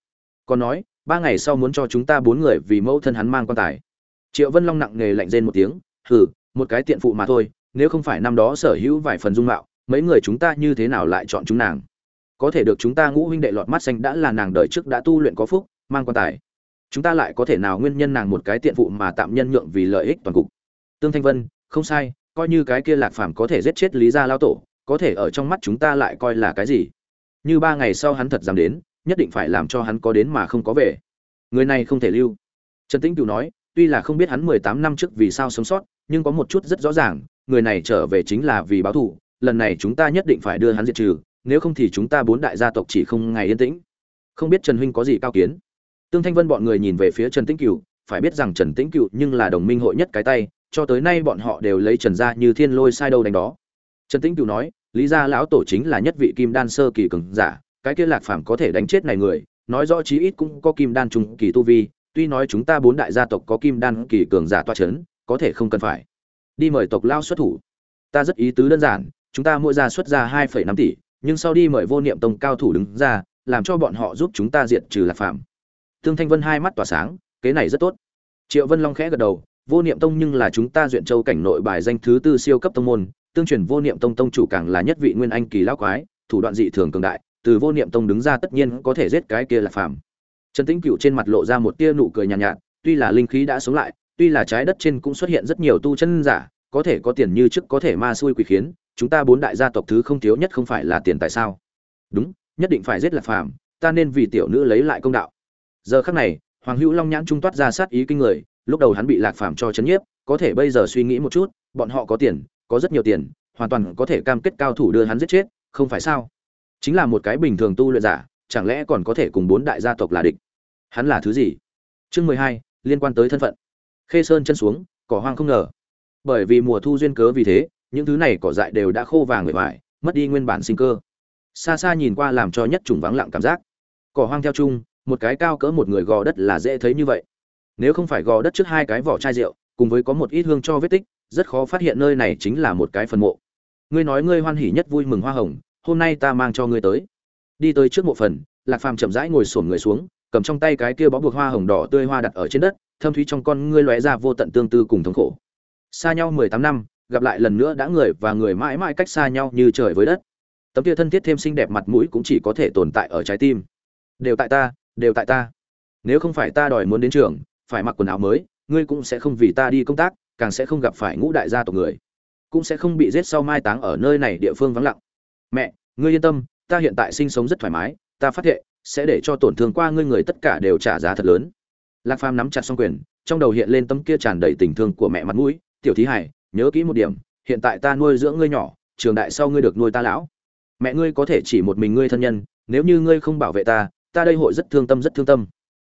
Còn nói, ba ngày sau muốn cho chúng ta bốn người vì mẫu thân hắn mang quan tài triệu vân long nặng nề lạnh rên một tiếng, hừ, một cái tiện phụ mà thôi, nếu không phải năm đó sở hữu vài phần dung mạo, mấy người chúng ta như thế nào lại chọn chúng nàng? Có thể được chúng ta ngũ huynh đệ lọt mắt xanh đã là nàng đời trước đã tu luyện có phúc, mang quan tài. Chúng ta lại có thể nào nguyên nhân nàng một cái tiện phụ mà tạm nhân nhượng vì lợi ích toàn cục? Tương thanh vân, không sai, coi như cái kia lạc phàm có thể giết chết lý gia lao tổ, có thể ở trong mắt chúng ta lại coi là cái gì? Như ba ngày sau hắn thật dám đến, nhất định phải làm cho hắn có đến mà không có về. Người này không thể lưu. Trần tĩnh cựu nói tuy là không biết hắn mười tám năm trước vì sao sống sót nhưng có một chút rất rõ ràng người này trở về chính là vì báo thù lần này chúng ta nhất định phải đưa hắn diệt trừ nếu không thì chúng ta bốn đại gia tộc chỉ không ngày yên tĩnh. Không biết trần huynh có gì cao kiến? Tương thanh vân bọn người nhìn về phía trần tĩnh Cửu, phải biết rằng trần tĩnh Cửu nhưng là đồng minh hội nhất cái tay cho tới nay bọn họ đều lấy trần gia như thiên lôi sai đâu đánh đó. Trần tĩnh Cửu nói lý gia lão tổ chính là nhất vị kim đan sơ kỳ cường giả cái kia lạc phàm có thể đánh chết này người nói rõ chí ít cũng có kim đan trung kỳ tu vi tuy nói chúng ta bốn đại gia tộc có kim đan kỳ cường giả toa chấn, có thể không cần phải. Đi mời tộc lao xuất thủ. Ta rất ý tứ đơn giản, chúng ta mỗi gia xuất ra hai phẩy năm tỷ, nhưng sau đi mời vô niệm tông cao thủ đứng ra, làm cho bọn họ giúp chúng ta diệt trừ lạc phàm. Thương thanh vân hai mắt tỏa sáng, kế này rất tốt. Triệu vân long khẽ gật đầu, vô niệm tông nhưng là chúng ta duyện châu cảnh nội bài danh thứ tư siêu cấp tông môn, tương truyền vô niệm tông tông chủ càng là nhất vị nguyên anh kỳ lão quái, thủ đoạn dị thường cường đại, từ vô niệm tông đứng ra tất nhiên có thể giết cái kia là phàm trần tĩnh cựu trên mặt lộ ra một tia nụ cười nhàn nhạt, nhạt tuy là linh khí đã sống lại tuy là trái đất trên cũng xuất hiện rất nhiều tu chân giả có thể có tiền như trước có thể ma xui quỷ khiến chúng ta bốn đại gia tộc thứ không thiếu nhất không phải là tiền tại sao? Đúng nhất định phải giết lạc phàm ta nên vì tiểu nữ lấy lại công đạo. Giờ khắc này hoàng hữu long nhãn trung toát ra sát ý kinh người lúc đầu hắn bị lạc phàm cho chấn nhiếp có thể bây giờ suy nghĩ một chút bọn họ có tiền có rất nhiều tiền hoàn toàn có thể cam kết cao thủ đưa hắn giết chết không phải sao? Chính là một cái bình thường tu luyện giả chẳng lẽ còn có thể cùng bốn đại gia tộc là địch? Hắn là thứ gì? Chương mười hai, liên quan tới thân phận. Khê sơn chân xuống, cỏ hoang không ngờ. Bởi vì mùa thu duyên cớ vì thế, những thứ này cỏ dại đều đã khô vàng người vải mất đi nguyên bản sinh cơ. Xa xa nhìn qua làm cho nhất trùng vắng lặng cảm giác. Cỏ hoang theo chung, một cái cao cỡ một người gò đất là dễ thấy như vậy. Nếu không phải gò đất trước hai cái vỏ chai rượu, cùng với có một ít hương cho vết tích, rất khó phát hiện nơi này chính là một cái phần mộ. Ngươi nói ngươi hoan hỉ nhất vui mừng hoa hồng, hôm nay ta mang cho ngươi tới đi tới trước mộ phần, lạc phàm chậm rãi ngồi xổm người xuống, cầm trong tay cái kia bó buộc hoa hồng đỏ tươi hoa đặt ở trên đất, thâm thúy trong con ngươi lóe ra vô tận tương tư cùng thống khổ. Xa nhau mười tám năm, gặp lại lần nữa đã người và người mãi mãi cách xa nhau như trời với đất. Tấm kia thân thiết thêm xinh đẹp mặt mũi cũng chỉ có thể tồn tại ở trái tim. Đều tại ta, đều tại ta. Nếu không phải ta đòi muốn đến trường, phải mặc quần áo mới, ngươi cũng sẽ không vì ta đi công tác, càng sẽ không gặp phải ngũ đại gia tộc người. Cũng sẽ không bị giết sau mai táng ở nơi này địa phương vắng lặng. Mẹ, ngươi yên tâm ta hiện tại sinh sống rất thoải mái, ta phát hiện sẽ để cho tổn thương qua ngươi người tất cả đều trả giá thật lớn. Lạc phàm nắm chặt xong quyền, trong đầu hiện lên tấm kia tràn đầy tình thương của mẹ mặt mũi, tiểu thí hải, nhớ kỹ một điểm, hiện tại ta nuôi dưỡng ngươi nhỏ, trường đại sau ngươi được nuôi ta lão. Mẹ ngươi có thể chỉ một mình ngươi thân nhân, nếu như ngươi không bảo vệ ta ta đây hội rất thương tâm, rất thương tâm.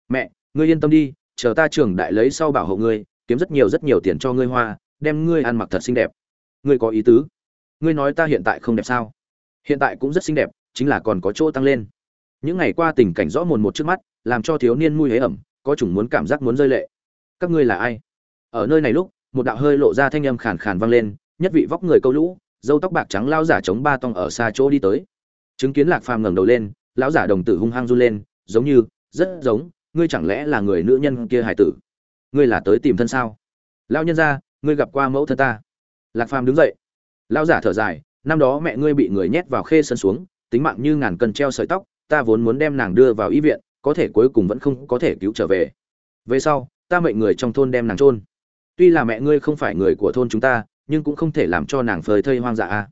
Mẹ, ngươi yên tâm đi, chờ ta trường đại lấy sau bảo hộ ngươi, kiếm rất nhiều rất nhiều tiền cho ngươi hoa, đem ngươi ăn mặc thật xinh đẹp. Ngươi có ý tứ? Ngươi nói ta hiện tại không đẹp sao? Hiện tại cũng rất xinh đẹp chính là còn có chỗ tăng lên. Những ngày qua tình cảnh rõ mồn một trước mắt, làm cho thiếu niên mùi hế ẩm, có chủng muốn cảm giác muốn rơi lệ. Các ngươi là ai? Ở nơi này lúc, một đạo hơi lộ ra thanh âm khàn khàn vang lên, nhất vị vóc người câu lũ dâu tóc bạc trắng lao giả chống ba tông ở xa chỗ đi tới. Chứng kiến lạc phàm ngẩng đầu lên, lão giả đồng tử hung hăng run lên, giống như, rất giống, ngươi chẳng lẽ là người nữ nhân kia hải tử? Ngươi là tới tìm thân sao? Lao nhân ra ngươi gặp qua mẫu thân ta. Lạc phàm đứng dậy. Lao giả thở dài, năm đó mẹ ngươi bị người nhét vào khê sân xuống tính mạng như ngàn cân treo sợi tóc, ta vốn muốn đem nàng đưa vào y viện, có thể cuối cùng vẫn không có thể cứu trở về. Về sau, ta mệnh người trong thôn đem nàng trôn tuy là mẹ ngươi không phải người của thôn chúng ta, nhưng cũng không thể làm cho nàng phơi thây hoang dã. A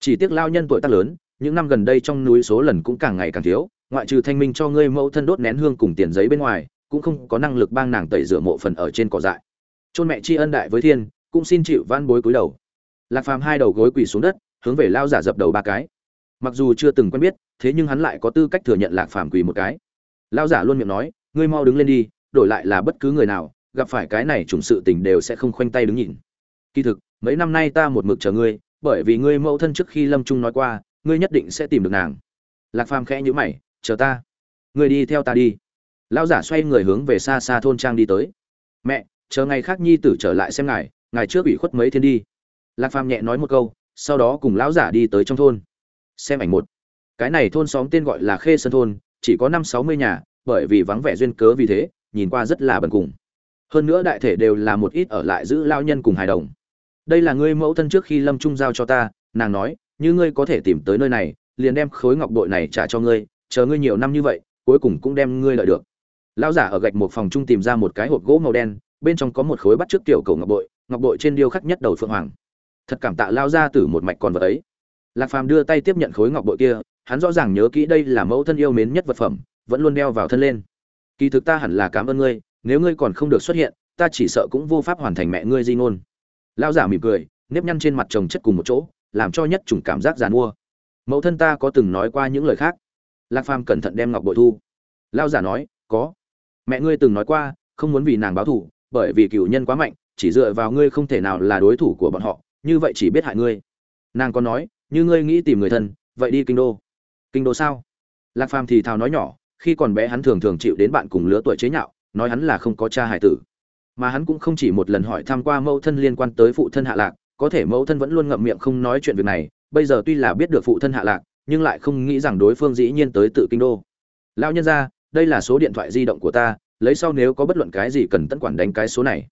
chỉ tiếc lao nhân tuổi tác lớn, những năm gần đây trong núi số lần cũng càng ngày càng thiếu, ngoại trừ thanh minh cho ngươi mẫu thân đốt nén hương cùng tiền giấy bên ngoài, cũng không có năng lực bang nàng tẩy rửa mộ phần ở trên cỏ dại. Chôn mẹ tri ân đại với thiên, cũng xin chịu van bối cúi đầu. Lạc phàm hai đầu gối quỳ xuống đất, hướng về lao giả dập đầu ba cái mặc dù chưa từng quen biết, thế nhưng hắn lại có tư cách thừa nhận lạc phàm quỳ một cái. Lao giả luôn miệng nói, ngươi mau đứng lên đi, đổi lại là bất cứ người nào, gặp phải cái này trùng sự tình đều sẽ không khoanh tay đứng nhìn. Kỳ thực, mấy năm nay ta một mực chờ ngươi, bởi vì ngươi mẫu thân trước khi lâm trung nói qua, ngươi nhất định sẽ tìm được nàng. Lạc phàm khẽ nhữ mày, chờ ta. Ngươi đi theo ta đi. Lão giả xoay người hướng về xa xa thôn trang đi tới. Mẹ, chờ ngày khác nhi tử trở lại xem ngài ngài trước ủy khuất mấy thiên đi. Lạc phàm nhẹ nói một câu, sau đó cùng lão giả đi tới trong thôn xem ảnh một. Cái này thôn xóm tên gọi là khê sơn thôn, chỉ có năm sáu mươi nhà, bởi vì vắng vẻ duyên cớ vì thế, nhìn qua rất là bần cùng. Hơn nữa đại thể đều là một ít ở lại giữ lao nhân cùng hài đồng. Đây là ngươi mẫu thân trước khi lâm trung giao cho ta, nàng nói, như ngươi có thể tìm tới nơi này, liền đem khối ngọc bội này trả cho ngươi, chờ ngươi nhiều năm như vậy, cuối cùng cũng đem ngươi lợi được. Lão giả ở gạch một phòng trung tìm ra một cái hộp gỗ màu đen, bên trong có một khối bắt trước tiểu cầu ngọc bội ngọc bội trên điêu khắc nhất đầu phượng hoàng. Thật cảm tạ lao ra từ một mạch còn vật ấy lạc phàm đưa tay tiếp nhận khối ngọc bội kia, hắn rõ ràng nhớ kỹ đây là mẫu thân yêu mến nhất vật phẩm, vẫn luôn đeo vào thân lên. Kỳ thực ta hẳn là cảm ơn ngươi, nếu ngươi còn không được xuất hiện, ta chỉ sợ cũng vô pháp hoàn thành mẹ ngươi di ngôn. Lao giả mỉm cười, nếp nhăn trên mặt chồng chất cùng một chỗ, làm cho nhất chủng cảm giác giàn mua mẫu thân ta có từng nói qua những lời khác. Lạc phàm cẩn thận đem ngọc bội thu. Lao giả nói, có. Mẹ ngươi từng nói qua, không muốn vì nàng báo thù, bởi vì cựu nhân quá mạnh, chỉ dựa vào ngươi không thể nào là đối thủ của bọn họ, như vậy chỉ biết hại ngươi. Nàng có nói như ngươi nghĩ tìm người thân, vậy đi kinh đô. Kinh đô sao? Lạc phàm thì thào nói nhỏ, khi còn bé hắn thường thường chịu đến bạn cùng lứa tuổi chế nhạo, nói hắn là không có cha hải tử. Mà hắn cũng không chỉ một lần hỏi tham q u a mẫu thân liên quan tới phụ thân hạ lạc, có thể mẫu thân vẫn luôn ngậm miệng không nói chuyện việc này, bây giờ tuy là biết được phụ thân hạ lạc, nhưng lại không nghĩ rằng đối phương dĩ nhiên tới tự kinh đô. Lão nhân ra đây là số điện thoại di động của ta, lấy sau nếu có bất luận cái gì cần tận quản đánh cái số này.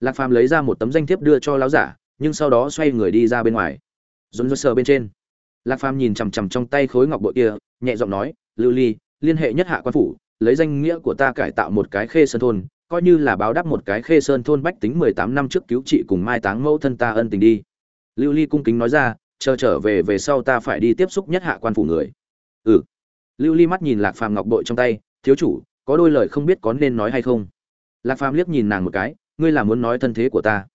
Lạc phàm lấy ra một tấm danh thiếp đưa cho lão giả, nhưng sau đó xoay người đi ra bên ngoài dồn dơ sờ bên trên. Lạc phàm nhìn chằm chằm trong tay khối ngọc bội kia, nhẹ giọng nói, lưu ly, liên hệ nhất hạ quan phủ, lấy danh nghĩa của ta cải tạo một cái khê sơn thôn, coi như là báo đáp một cái khê sơn thôn bách tính mười tám năm trước cứu trị cùng mai táng mẫu thân ta ân tình đi. Lưu ly cung kính nói ra, chờ trở về về sau ta phải đi tiếp xúc nhất hạ quan phủ người. Ừ. Lưu ly mắt nhìn lạc phàm ngọc bội trong tay, thiếu chủ, có đôi lời không biết có nên nói hay không? Lạc phàm liếc nhìn nàng một cái, ngươi là muốn nói thân thế của ta?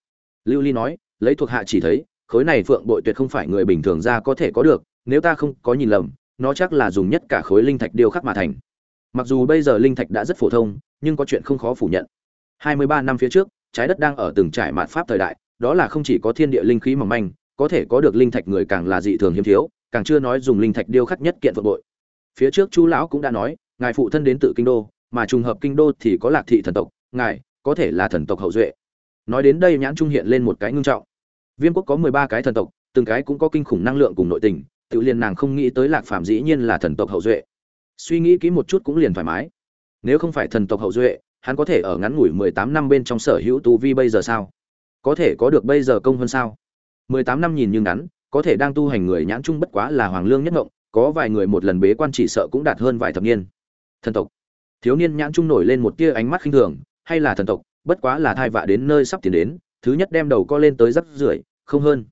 Lưu ly nói, lấy thuộc hạ chỉ thấy khối này phượng bội tuyệt không phải người bình thường ra có thể có được, nếu ta không có nhìn lầm, nó chắc là dùng nhất cả khối linh thạch điêu khắc mà thành. Mặc dù bây giờ linh thạch đã rất phổ thông, nhưng có chuyện không khó phủ nhận. 23 năm phía trước, trái đất đang ở từng trải mạt pháp thời đại, đó là không chỉ có thiên địa linh khí mỏng manh, có thể có được linh thạch người càng là dị thường hiếm thiếu, càng chưa nói dùng linh thạch điêu khắc nhất kiện phượng bội. Phía trước chú lão cũng đã nói, ngài phụ thân đến từ kinh đô, mà trùng hợp kinh đô thì có lạc thị thần tộc, ngài có thể là thần tộc hậu duệ. Nói đến đây nhãn trung hiện lên một cái ngưng trọng viêm quốc có mười ba cái thần tộc, từng cái cũng có kinh khủng năng lượng cùng nội tình, tự liền nàng không nghĩ tới lạc phàm dĩ nhiên là thần tộc hậu duệ. Suy nghĩ kỹ một chút cũng liền thoải mái. Nếu không phải thần tộc hậu duệ, hắn có thể ở ngắn ngủi mười tám năm bên trong sở hữu tu vi bây giờ sao? Có thể có được bây giờ công hơn sao? Mười tám năm nhìn như ngắn, có thể đang tu hành người nhãn trung bất quá là hoàng lương nhất ngộng, có vài người một lần bế quan chỉ sợ cũng đạt hơn vài thập niên. Thần tộc. Thiếu niên nhãn trung nổi lên một tia ánh mắt khinh thường, hay là thần tộc, bất quá là thai vạ đến nơi sắp tiến đến, thứ nhất đem đầu co lên tới rất rưởi không hơn.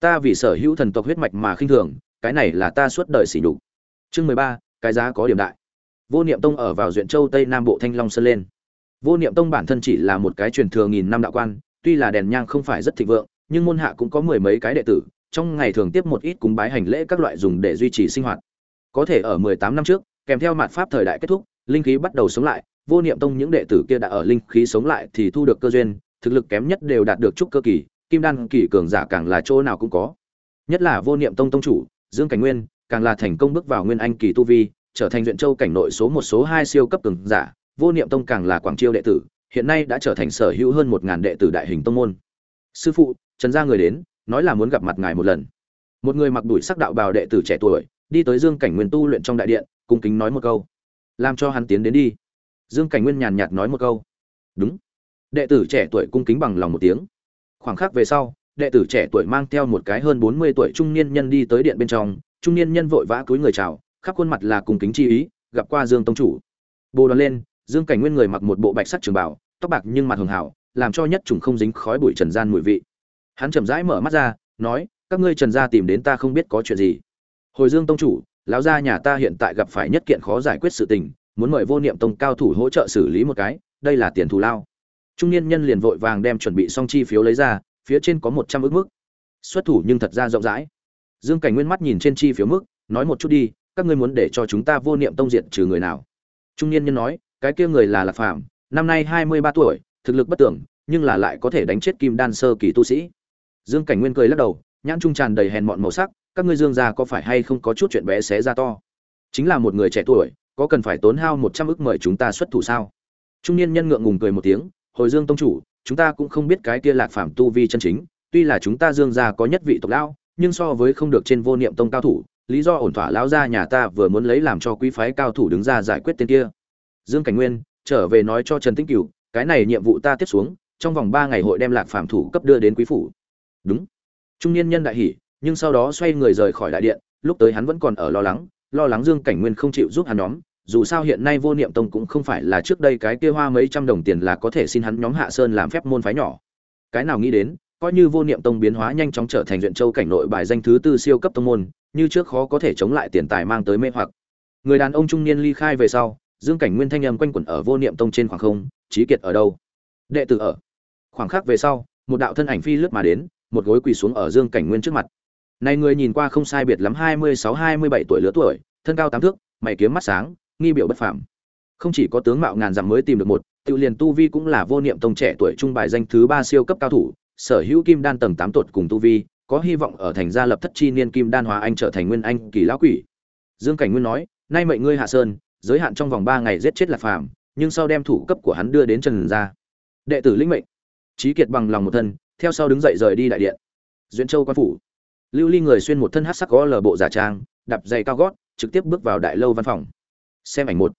Ta vì sở hữu thần tộc huyết mạch mà khinh thường, cái này là ta suốt đời xỉ nhục. Chương mười ba, cái giá có điểm đại. Vô niệm tông ở vào duyện châu tây nam bộ thanh long sơn lên. Vô niệm tông bản thân chỉ là một cái truyền thừa nghìn năm đạo quan, tuy là đèn nhang không phải rất thịnh vượng, nhưng môn hạ cũng có mười mấy cái đệ tử, trong ngày thường tiếp một ít cúng bái hành lễ các loại dùng để duy trì sinh hoạt. Có thể ở mười tám năm trước, kèm theo mạt pháp thời đại kết thúc, linh khí bắt đầu sống lại, vô niệm tông những đệ tử kia đã ở linh khí sống lại thì thu được cơ duyên, thực lực kém nhất đều đạt được trúc cơ kỳ kim đan kỳ cường giả càng là chỗ nào cũng có. Nhất là vô niệm tông tông chủ, dương cảnh nguyên, càng là thành công bước vào nguyên anh kỳ tu vi, trở thành huyện châu cảnh nội số một số hai siêu cấp cường giả, vô niệm tông càng là quảng chiêu đệ tử, hiện nay đã trở thành sở hữu hơn một ngàn đệ tử đại hình tông môn. Sư phụ, trần gia người đến, nói là muốn gặp mặt ngài một lần. Một người mặc đuổi sắc đạo bào đệ tử trẻ tuổi, đi tới dương cảnh nguyên tu luyện trong đại điện, cung kính nói một câu. Làm cho hắn tiến đến đi. Dương cảnh nguyên nhàn nhạt nói một câu. Đúng. Đệ tử trẻ tuổi cung kính bằng lòng một tiếng khoảng khắc về sau, đệ tử trẻ tuổi mang theo một cái hơn bốn mươi tuổi trung niên nhân đi tới điện bên trong, trung niên nhân vội vã cúi người chào, khắp khuôn mặt là cùng kính chi ý, gặp qua dương tông chủ. Bồ đoàn lên, dương cảnh nguyên người mặc một bộ bạch sắc trường bảo tóc bạc nhưng mặt hường hảo, làm cho nhất trùng không dính khói bụi trần gian mùi vị. Hắn chậm rãi mở mắt ra, nói, các ngươi trần gia tìm đến ta không biết có chuyện gì. Hồi dương tông chủ, lão gia nhà ta hiện tại gặp phải nhất kiện khó giải quyết sự tình, muốn mời vô niệm tông cao thủ hỗ trợ xử lý một cái, đây là tiền thù lao trung niên nhân liền vội vàng đem chuẩn bị xong chi phiếu lấy ra, phía trên có một trăm ước mức. Xuất thủ nhưng thật ra rộng rãi. Dương cảnh nguyên mắt nhìn trên chi phiếu mức, nói một chút đi, các ngươi muốn để cho chúng ta vô niệm tông diệt trừ người nào? Trung niên nhân nói, cái kia người là lạc phàm, năm nay hai mươi ba tuổi, thực lực bất tưởng, nhưng là lại có thể đánh chết kim đan sơ kỳ tu sĩ. Dương cảnh nguyên cười lắc đầu, nhãn trung tràn đầy hèn mọn màu sắc, các ngươi dương gia có phải hay không có chút chuyện bé xé ra to? Chính là một người trẻ tuổi, có cần phải tốn hao một trăm ức mời chúng ta xuất thủ sao? Trung niên nhân ngượng ngùng cười một tiếng hồi dương tông chủ, chúng ta cũng không biết cái kia lạc phạm tu vi chân chính, tuy là chúng ta dương gia có nhất vị tộc lão, nhưng so với không được trên vô niệm tông cao thủ, lý do ổn thỏa lão gia nhà ta vừa muốn lấy làm cho quý phái cao thủ đứng ra giải quyết tên kia. Dương cảnh nguyên trở về nói cho trần tĩnh cửu, cái này nhiệm vụ ta tiếp xuống, trong vòng ba ngày hội đem lạc phạm thủ cấp đưa đến quý phủ. Đúng. Trung niên nhân đại hỉ, nhưng sau đó xoay người rời khỏi đại điện, lúc tới hắn vẫn còn ở lo lắng lo lắng dương cảnh nguyên không chịu giúp hắn nhóm dù sao hiện nay vô niệm tông cũng không phải là trước đây cái kia hoa mấy trăm đồng tiền là có thể xin hắn nhóm hạ sơn làm phép môn phái nhỏ. Cái nào nghĩ đến, coi như vô niệm tông biến hóa nhanh chóng trở thành huyện châu cảnh nội bài danh thứ tư siêu cấp tông môn, như trước khó có thể chống lại tiền tài mang tới mê hoặc. Người đàn ông trung niên ly khai về sau, dương cảnh nguyên thanh âm quanh quẩn ở vô niệm tông trên khoảng không trí kiệt ở đâu? Đệ tử ở. Khoảng khắc về sau, một đạo thân ảnh phi lướt mà đến, một gối quỳ xuống ở dương cảnh nguyên trước mặt. Này người nhìn qua không sai biệt lắm, hai mươi sáu, hai mươi bảy tuổi lứa tuổi, thân cao tám thước, mày kiếm mắt sáng nghi biểu bất phàm. Không chỉ có tướng mạo ngàn dặm mới tìm được một tự liền tu vi cũng là vô niệm tông trẻ tuổi trung bài danh thứ ba siêu cấp cao thủ, sở hữu kim đan tầng tám tuột cùng tu vi, có hy vọng ở thành gia lập thất chi niên kim đan hóa anh trở thành nguyên anh kỳ lão quỷ. Dương cảnh nguyên nói, nay mệnh ngươi hạ sơn, giới hạn trong vòng ba ngày giết chết lạc phàm, nhưng sau đem thủ cấp của hắn đưa đến trần gia. Đệ tử lĩnh mệnh. Trí kiệt bằng lòng một thân, theo sau đứng dậy rời đi đại điện. Duyên châu quan phủ. Lưu ly người xuyên một thân hát sắc có lờ bộ giả trang, đạp giày cao gót, trực tiếp bước vào đại lâu văn phòng xem ảnh một.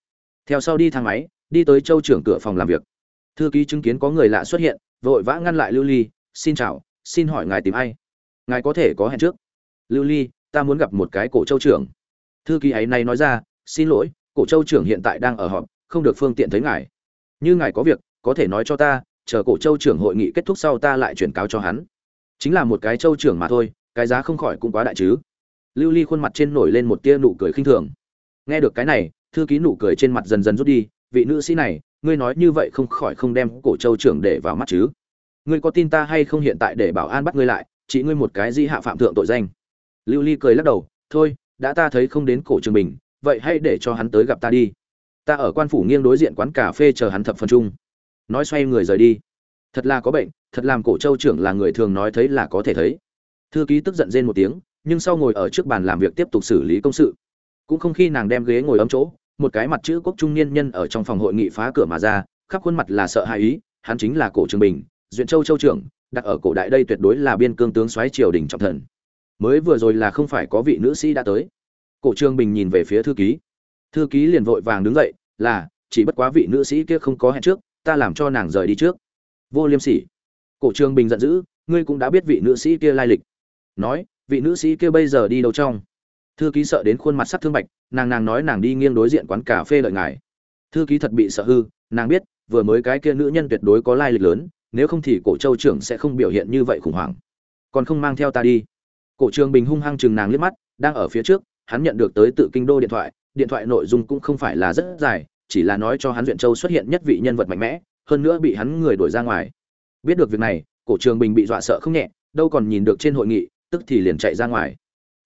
Theo sau đi thang máy, đi tới châu trưởng cửa phòng làm việc. Thư ký chứng kiến có người lạ xuất hiện, vội vã ngăn lại lưu ly, xin chào, xin hỏi ngài tìm ai? Ngài có thể có hẹn trước. Lưu ly, ta muốn gặp một cái cổ châu trưởng. Thư ký ấy này nói ra, xin lỗi, cổ châu trưởng hiện tại đang ở họp, không được phương tiện thấy ngài. Như ngài có việc, có thể nói cho ta, chờ cổ châu trưởng hội nghị kết thúc sau ta lại chuyển cáo cho hắn. Chính là một cái châu trưởng mà thôi, cái giá không khỏi cũng quá đại chứ. Lưu ly khuôn mặt trên nổi lên một tia nụ cười khinh thường. Nghe được cái này thư ký nụ cười trên mặt dần dần rút đi, vị nữ sĩ này, ngươi nói như vậy không khỏi không đem cổ châu trưởng để vào mắt chứ. Ngươi có tin ta hay không hiện tại để bảo an bắt ngươi lại, chỉ ngươi một cái di hạ phạm thượng tội danh. Lưu ly cười lắc đầu, thôi, đã ta thấy không đến cổ trường bình vậy hãy để cho hắn tới gặp ta đi. Ta ở quan phủ nghiêng đối diện quán cà phê chờ hắn thập phần chung. Nói xoay người rời đi. Thật là có bệnh, thật làm cổ châu trưởng là người thường nói thấy là có thể thấy. Thư ký tức giận rên một tiếng, nhưng sau ngồi ở trước bàn làm việc tiếp tục xử lý công sự cũng không khi nàng đem ghế ngồi ấm chỗ, một cái mặt chữ quốc trung niên nhân ở trong phòng hội nghị phá cửa mà ra, khắp khuôn mặt là sợ hãi ý, hắn chính là cổ trường bình, duyện châu châu trưởng, đặt ở cổ đại đây tuyệt đối là biên cương tướng xoáy triều đình trọng thần. Mới vừa rồi là không phải có vị nữ sĩ đã tới. Cổ trường bình nhìn về phía thư ký. Thư ký liền vội vàng đứng dậy, là, chỉ bất quá vị nữ sĩ kia không có hẹn trước, ta làm cho nàng rời đi trước. Vô liêm sỉ. Cổ trường bình giận dữ, ngươi cũng đã biết vị nữ sĩ kia lai lịch. Nói, vị nữ sĩ kia bây giờ đi đâu trong? Thư ký sợ đến khuôn mặt sắc thương bạch, nàng nàng nói nàng đi nghiêng đối diện quán cà phê lợi ngài. Thư ký thật bị sợ hư, nàng biết, vừa mới cái kia nữ nhân tuyệt đối có lai lịch lớn, nếu không thì cổ châu trưởng sẽ không biểu hiện như vậy khủng hoảng. Còn không mang theo ta đi. Cổ trường bình hung hăng chừng nàng liếc mắt, đang ở phía trước, hắn nhận được tới tự kinh đô điện thoại điện thoại nội dung cũng không phải là rất dài, chỉ là nói cho hắn duyện châu xuất hiện nhất vị nhân vật mạnh mẽ, hơn nữa bị hắn người đuổi ra ngoài. Biết được việc này, cổ trường bình bị dọa sợ không nhẹ, đâu còn nhìn được trên hội nghị, tức thì liền chạy ra ngoài.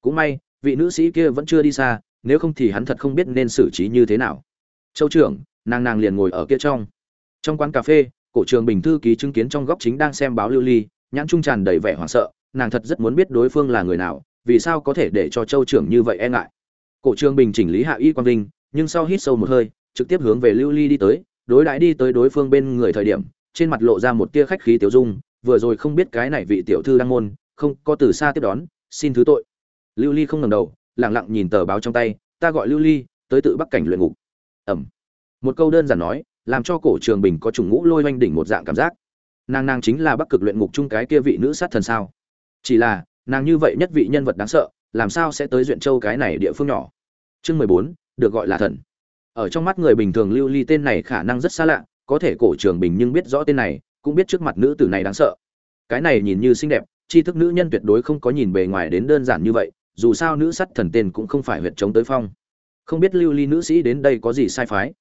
Cũng may vị nữ sĩ kia vẫn chưa đi xa, nếu không thì hắn thật không biết nên xử trí như thế nào. Châu trưởng, nàng nàng liền ngồi ở kia trong. Trong quán cà phê, cổ trường bình thư ký chứng kiến trong góc chính đang xem báo lưu ly, nhãn trung tràn đầy vẻ hoảng sợ, nàng thật rất muốn biết đối phương là người nào, vì sao có thể để cho châu trưởng như vậy e ngại. Cổ trường bình chỉnh lý hạ y quang vinh, nhưng sau hít sâu một hơi, trực tiếp hướng về lưu ly đi tới, đối đãi đi tới đối phương bên người thời điểm, trên mặt lộ ra một tia khách khí tiểu dung, vừa rồi không biết cái này vị tiểu thư đang môn, không có từ xa tiếp đón, xin thứ tội lưu ly không ngẩng đầu, lặng lặng nhìn tờ báo trong tay, ta gọi lưu ly, tới tự bắc cảnh luyện ngục. Ẩm một câu đơn giản nói, làm cho cổ trường bình có trùng ngũ lôi oanh đỉnh một dạng cảm giác. Nàng nàng chính là bắc cực luyện ngục chung cái kia vị nữ sát thần sao? Chỉ là, nàng như vậy nhất vị nhân vật đáng sợ, làm sao sẽ tới duyện châu cái này địa phương nhỏ? Chương mười bốn, được gọi là thần. Ở trong mắt người bình thường lưu ly tên này khả năng rất xa lạ, có thể cổ trường bình nhưng biết rõ tên này, cũng biết trước mặt nữ tử này đáng sợ. Cái này nhìn như xinh đẹp, tri thức nữ nhân tuyệt đối không có nhìn bề ngoài đến đơn giản như vậy dù sao nữ sắt thần tên cũng không phải huyệt chống tới phong. Không biết lưu ly nữ sĩ đến đây có gì sai phái.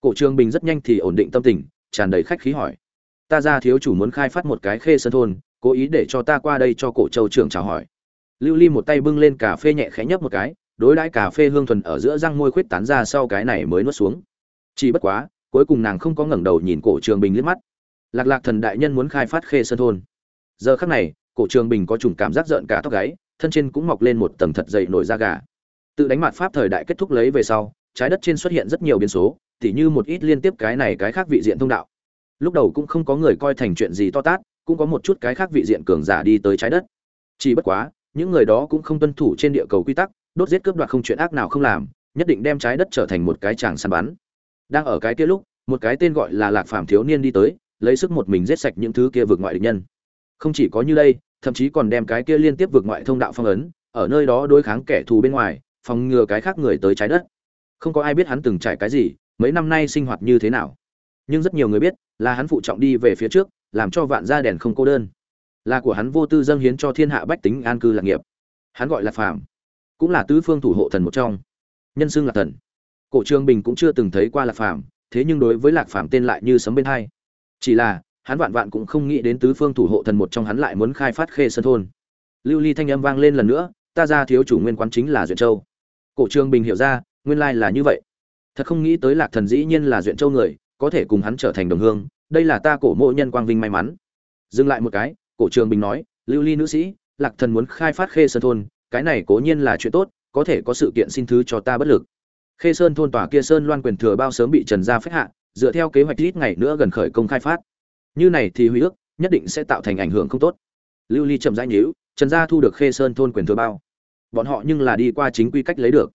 Cổ trường bình rất nhanh thì ổn định tâm tình, tràn đầy khách khí hỏi. Ta ra thiếu chủ muốn khai phát một cái khê sơn thôn, cố ý để cho ta qua đây cho cổ châu trưởng chào hỏi. Lưu ly một tay bưng lên cà phê nhẹ khẽ nhấp một cái, đối đãi cà phê hương thuần ở giữa răng môi khuyết tán ra sau cái này mới nuốt xuống. Chỉ bất quá, cuối cùng nàng không có ngẩng đầu nhìn cổ trường bình liếc mắt. Lạc lạc thần đại nhân muốn khai phát khê sơn thôn. Giờ khắc này, cổ trường bình có chủng cảm giác giận cả tóc gáy thân trên cũng mọc lên một tầng thật dày nổi da gà. Tự đánh mặt pháp thời đại kết thúc lấy về sau, trái đất trên xuất hiện rất nhiều biến số, tỉ như một ít liên tiếp cái này cái khác vị diện thông đạo. Lúc đầu cũng không có người coi thành chuyện gì to tát, cũng có một chút cái khác vị diện cường giả đi tới trái đất. Chỉ bất quá, những người đó cũng không tuân thủ trên địa cầu quy tắc, đốt giết cướp đoạt không chuyện ác nào không làm, nhất định đem trái đất trở thành một cái tràng săn bắn. Đang ở cái kia lúc, một cái tên gọi là lạc phàm thiếu niên đi tới, lấy sức một mình giết sạch những thứ kia vượt ngoại địch nhân. Không chỉ có như đây thậm chí còn đem cái kia liên tiếp vượt ngoại thông đạo phong ấn, ở nơi đó đối kháng kẻ thù bên ngoài, phòng ngừa cái khác người tới trái đất. Không có ai biết hắn từng trải cái gì, mấy năm nay sinh hoạt như thế nào. Nhưng rất nhiều người biết, là hắn phụ trọng đi về phía trước, làm cho vạn gia đèn không cô đơn. Là của hắn vô tư dâng hiến cho thiên hạ bách tính an cư lạc nghiệp. Hắn gọi là phàm, cũng là tứ phương thủ hộ thần một trong. Nhân xưng là thần. Cổ trương bình cũng chưa từng thấy qua lạc phàm, thế nhưng đối với lạc phàm tên lại như sấm bên hai. Chỉ là hắn vạn vạn cũng không nghĩ đến tứ phương thủ hộ thần một trong hắn lại muốn khai phát khê sơn thôn. Lưu ly thanh âm vang lên lần nữa, ta ra thiếu chủ nguyên quán chính là duyện châu. Cổ trương bình hiểu ra, nguyên lai là như vậy. Thật không nghĩ tới lạc thần dĩ nhiên là duyện châu người, có thể cùng hắn trở thành đồng hương, đây là ta cổ mộ nhân quang vinh may mắn. Dừng lại một cái, cổ trường bình nói, lưu ly nữ sĩ, lạc thần muốn khai phát khê sơn thôn, cái này cố nhiên là chuyện tốt, có thể có sự kiện xin thứ cho ta bất lực. Khê sơn thôn tòa kia sơn loan quyền thừa bao sớm bị trần gia phách hạ, dựa theo kế hoạch ít ngày nữa gần khởi công khai phát như này thì huy ước nhất định sẽ tạo thành ảnh hưởng không tốt. Lưu ly chậm rãi nhíu, trần gia thu được khê sơn thôn quyền thừa bao. Bọn họ nhưng là đi qua chính quy cách lấy được.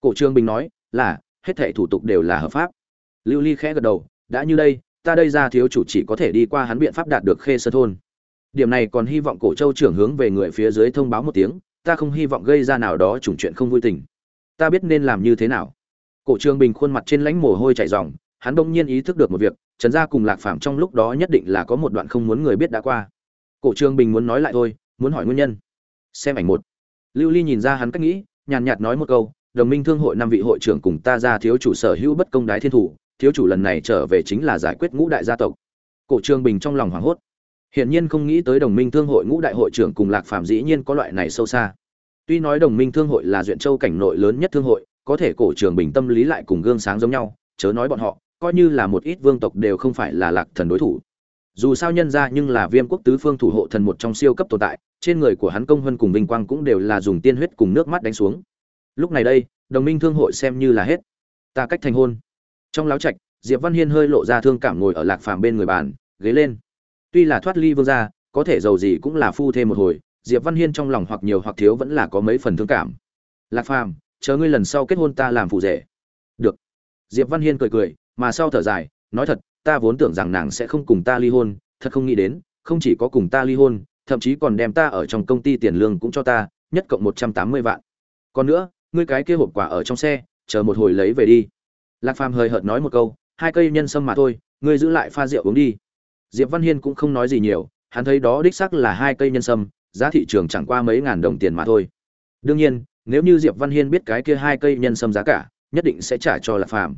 Cổ Trương bình nói, là, hết thảy thủ tục đều là hợp pháp. Lưu ly khẽ gật đầu, đã như đây, ta đây ra thiếu chủ chỉ có thể đi qua hắn biện pháp đạt được khê sơn thôn. Điểm này còn hy vọng cổ châu trưởng hướng về người phía dưới thông báo một tiếng, ta không hy vọng gây ra nào đó chủng chuyện không vui tình. Ta biết nên làm như thế nào. Cổ Trương bình khuôn mặt trên lãnh mồ hôi chảy ròng hắn đông nhiên ý thức được một việc, trần gia cùng lạc phàm trong lúc đó nhất định là có một đoạn không muốn người biết đã qua. Cổ trường bình muốn nói lại thôi, muốn hỏi nguyên nhân. Xem ảnh một. Lưu ly nhìn ra hắn cách nghĩ, nhàn nhạt nói một câu, đồng minh thương hội năm vị hội trưởng cùng ta ra thiếu chủ sở hữu bất công đái thiên thủ, thiếu chủ lần này trở về chính là giải quyết ngũ đại gia tộc. Cổ trương bình trong lòng hoảng hốt. Hiển nhiên không nghĩ tới đồng minh thương hội ngũ đại hội trưởng cùng lạc phàm dĩ nhiên có loại này sâu xa. Tuy nói đồng minh thương hội là duyện châu cảnh nội lớn nhất thương hội, có thể cổ trường bình tâm lý lại cùng gương sáng giống nhau, chớ nói bọn họ coi như là một ít vương tộc đều không phải là lạc thần đối thủ. Dù sao nhân ra nhưng là viêm quốc tứ phương thủ hộ thần một trong siêu cấp tồn tại, trên người của hắn công hơn cùng vinh quang cũng đều là dùng tiên huyết cùng nước mắt đánh xuống. Lúc này đây, đồng minh thương hội xem như là hết. Ta cách thành hôn. Trong láo trạch, diệp văn hiên hơi lộ ra thương cảm ngồi ở lạc phàm bên người bàn, ghế lên. Tuy là thoát ly vương gia, có thể giàu gì cũng là phu thêm một hồi, diệp văn hiên trong lòng hoặc nhiều hoặc thiếu vẫn là có mấy phần thương cảm. Lạc phàm, chờ ngươi lần sau kết hôn ta làm phụ rể. Được. Diệp văn hiên cười cười mà sau thở dài, nói thật, ta vốn tưởng rằng nàng sẽ không cùng ta ly hôn, thật không nghĩ đến, không chỉ có cùng ta ly hôn, thậm chí còn đem ta ở trong công ty tiền lương cũng cho ta, nhất cộng một trăm tám mươi vạn. Còn nữa, ngươi cái kia hộp quà ở trong xe, chờ một hồi lấy về đi. Lạc phàm hơi hợt nói một câu, hai cây nhân sâm mà thôi, ngươi giữ lại pha rượu uống đi. Diệp văn hiên cũng không nói gì nhiều, hắn thấy đó đích xác là hai cây nhân sâm, giá thị trường chẳng qua mấy ngàn đồng tiền mà thôi. Đương nhiên, nếu như diệp văn hiên biết cái kia hai cây nhân sâm giá cả, nhất định sẽ trả cho lạc phàm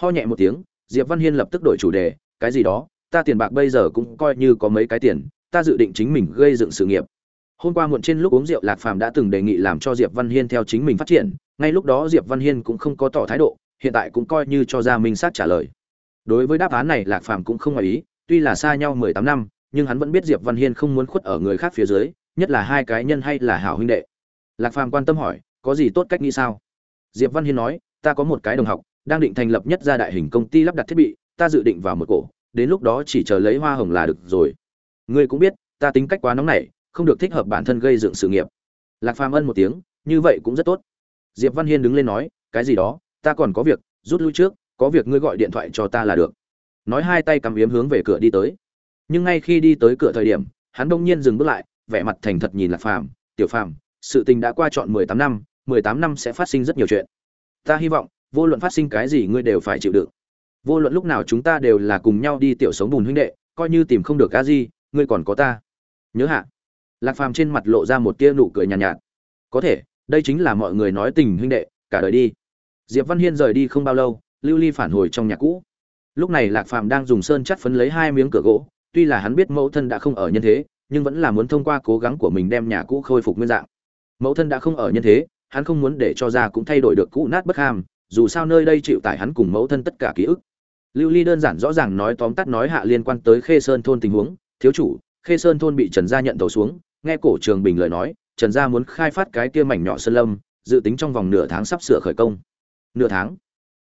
ho nhẹ một tiếng, diệp văn hiên lập tức đổi chủ đề, cái gì đó, ta tiền bạc bây giờ cũng coi như có mấy cái tiền, ta dự định chính mình gây dựng sự nghiệp. Hôm qua muộn trên lúc uống rượu lạc phàm đã từng đề nghị làm cho diệp văn hiên theo chính mình phát triển, ngay lúc đó diệp văn hiên cũng không có tỏ thái độ, hiện tại cũng coi như cho ra minh sát trả lời. Đối với đáp án này lạc phàm cũng không ngoài ý, tuy là xa nhau mười tám năm, nhưng hắn vẫn biết diệp văn hiên không muốn khuất ở người khác phía dưới, nhất là hai cái nhân hay là hảo huynh đệ. Lạc phàm quan tâm hỏi, có gì tốt cách nghĩ sao? Diệp văn hiên nói, ta có một cái đồng học đang định thành lập nhất gia đại hình công ty lắp đặt thiết bị, ta dự định vào một cổ, đến lúc đó chỉ chờ lấy hoa hồng là được rồi. Ngươi cũng biết, ta tính cách quá nóng nảy, không được thích hợp bản thân gây dựng sự nghiệp. Lạc phàm ân một tiếng, như vậy cũng rất tốt. Diệp văn hiên đứng lên nói, cái gì đó, ta còn có việc, rút lui trước, có việc ngươi gọi điện thoại cho ta là được. Nói hai tay cầm yếm hướng về cửa đi tới. Nhưng ngay khi đi tới cửa thời điểm, hắn đông nhiên dừng bước lại, vẻ mặt thành thật nhìn lạc phàm, tiểu phàm, sự tình đã qua trọn mười tám năm, mười tám năm sẽ phát sinh rất nhiều chuyện. Ta hy vọng vô luận phát sinh cái gì ngươi đều phải chịu đựng. Vô luận lúc nào chúng ta đều là cùng nhau đi tiểu sống bùn huynh đệ coi như tìm không được cá gì ngươi còn có ta. Nhớ hạ. Lạc phàm trên mặt lộ ra một tia nụ cười nhàn nhạt, nhạt. Có thể đây chính là mọi người nói tình huynh đệ cả đời đi. Diệp văn hiên rời đi không bao lâu lưu ly phản hồi trong nhà cũ. Lúc này lạc phàm đang dùng sơn chắt phấn lấy hai miếng cửa gỗ tuy là hắn biết mẫu thân đã không ở nhân thế nhưng vẫn là muốn thông qua cố gắng của mình đem nhà cũ khôi phục nguyên dạng. Mẫu thân đã không ở nhân thế hắn không muốn để cho ra cũng thay đổi được cũ nát bất ham dù sao nơi đây chịu tải hắn cùng mẫu thân tất cả ký ức. Lưu ly đơn giản rõ ràng nói tóm tắt nói hạ liên quan tới khê sơn thôn tình huống. Thiếu chủ, khê sơn thôn bị trần gia nhận tàu xuống. Nghe cổ trường bình lời nói, trần gia muốn khai phát cái kia mảnh nhỏ sơn lâm, dự tính trong vòng nửa tháng sắp sửa khởi công. Nửa tháng?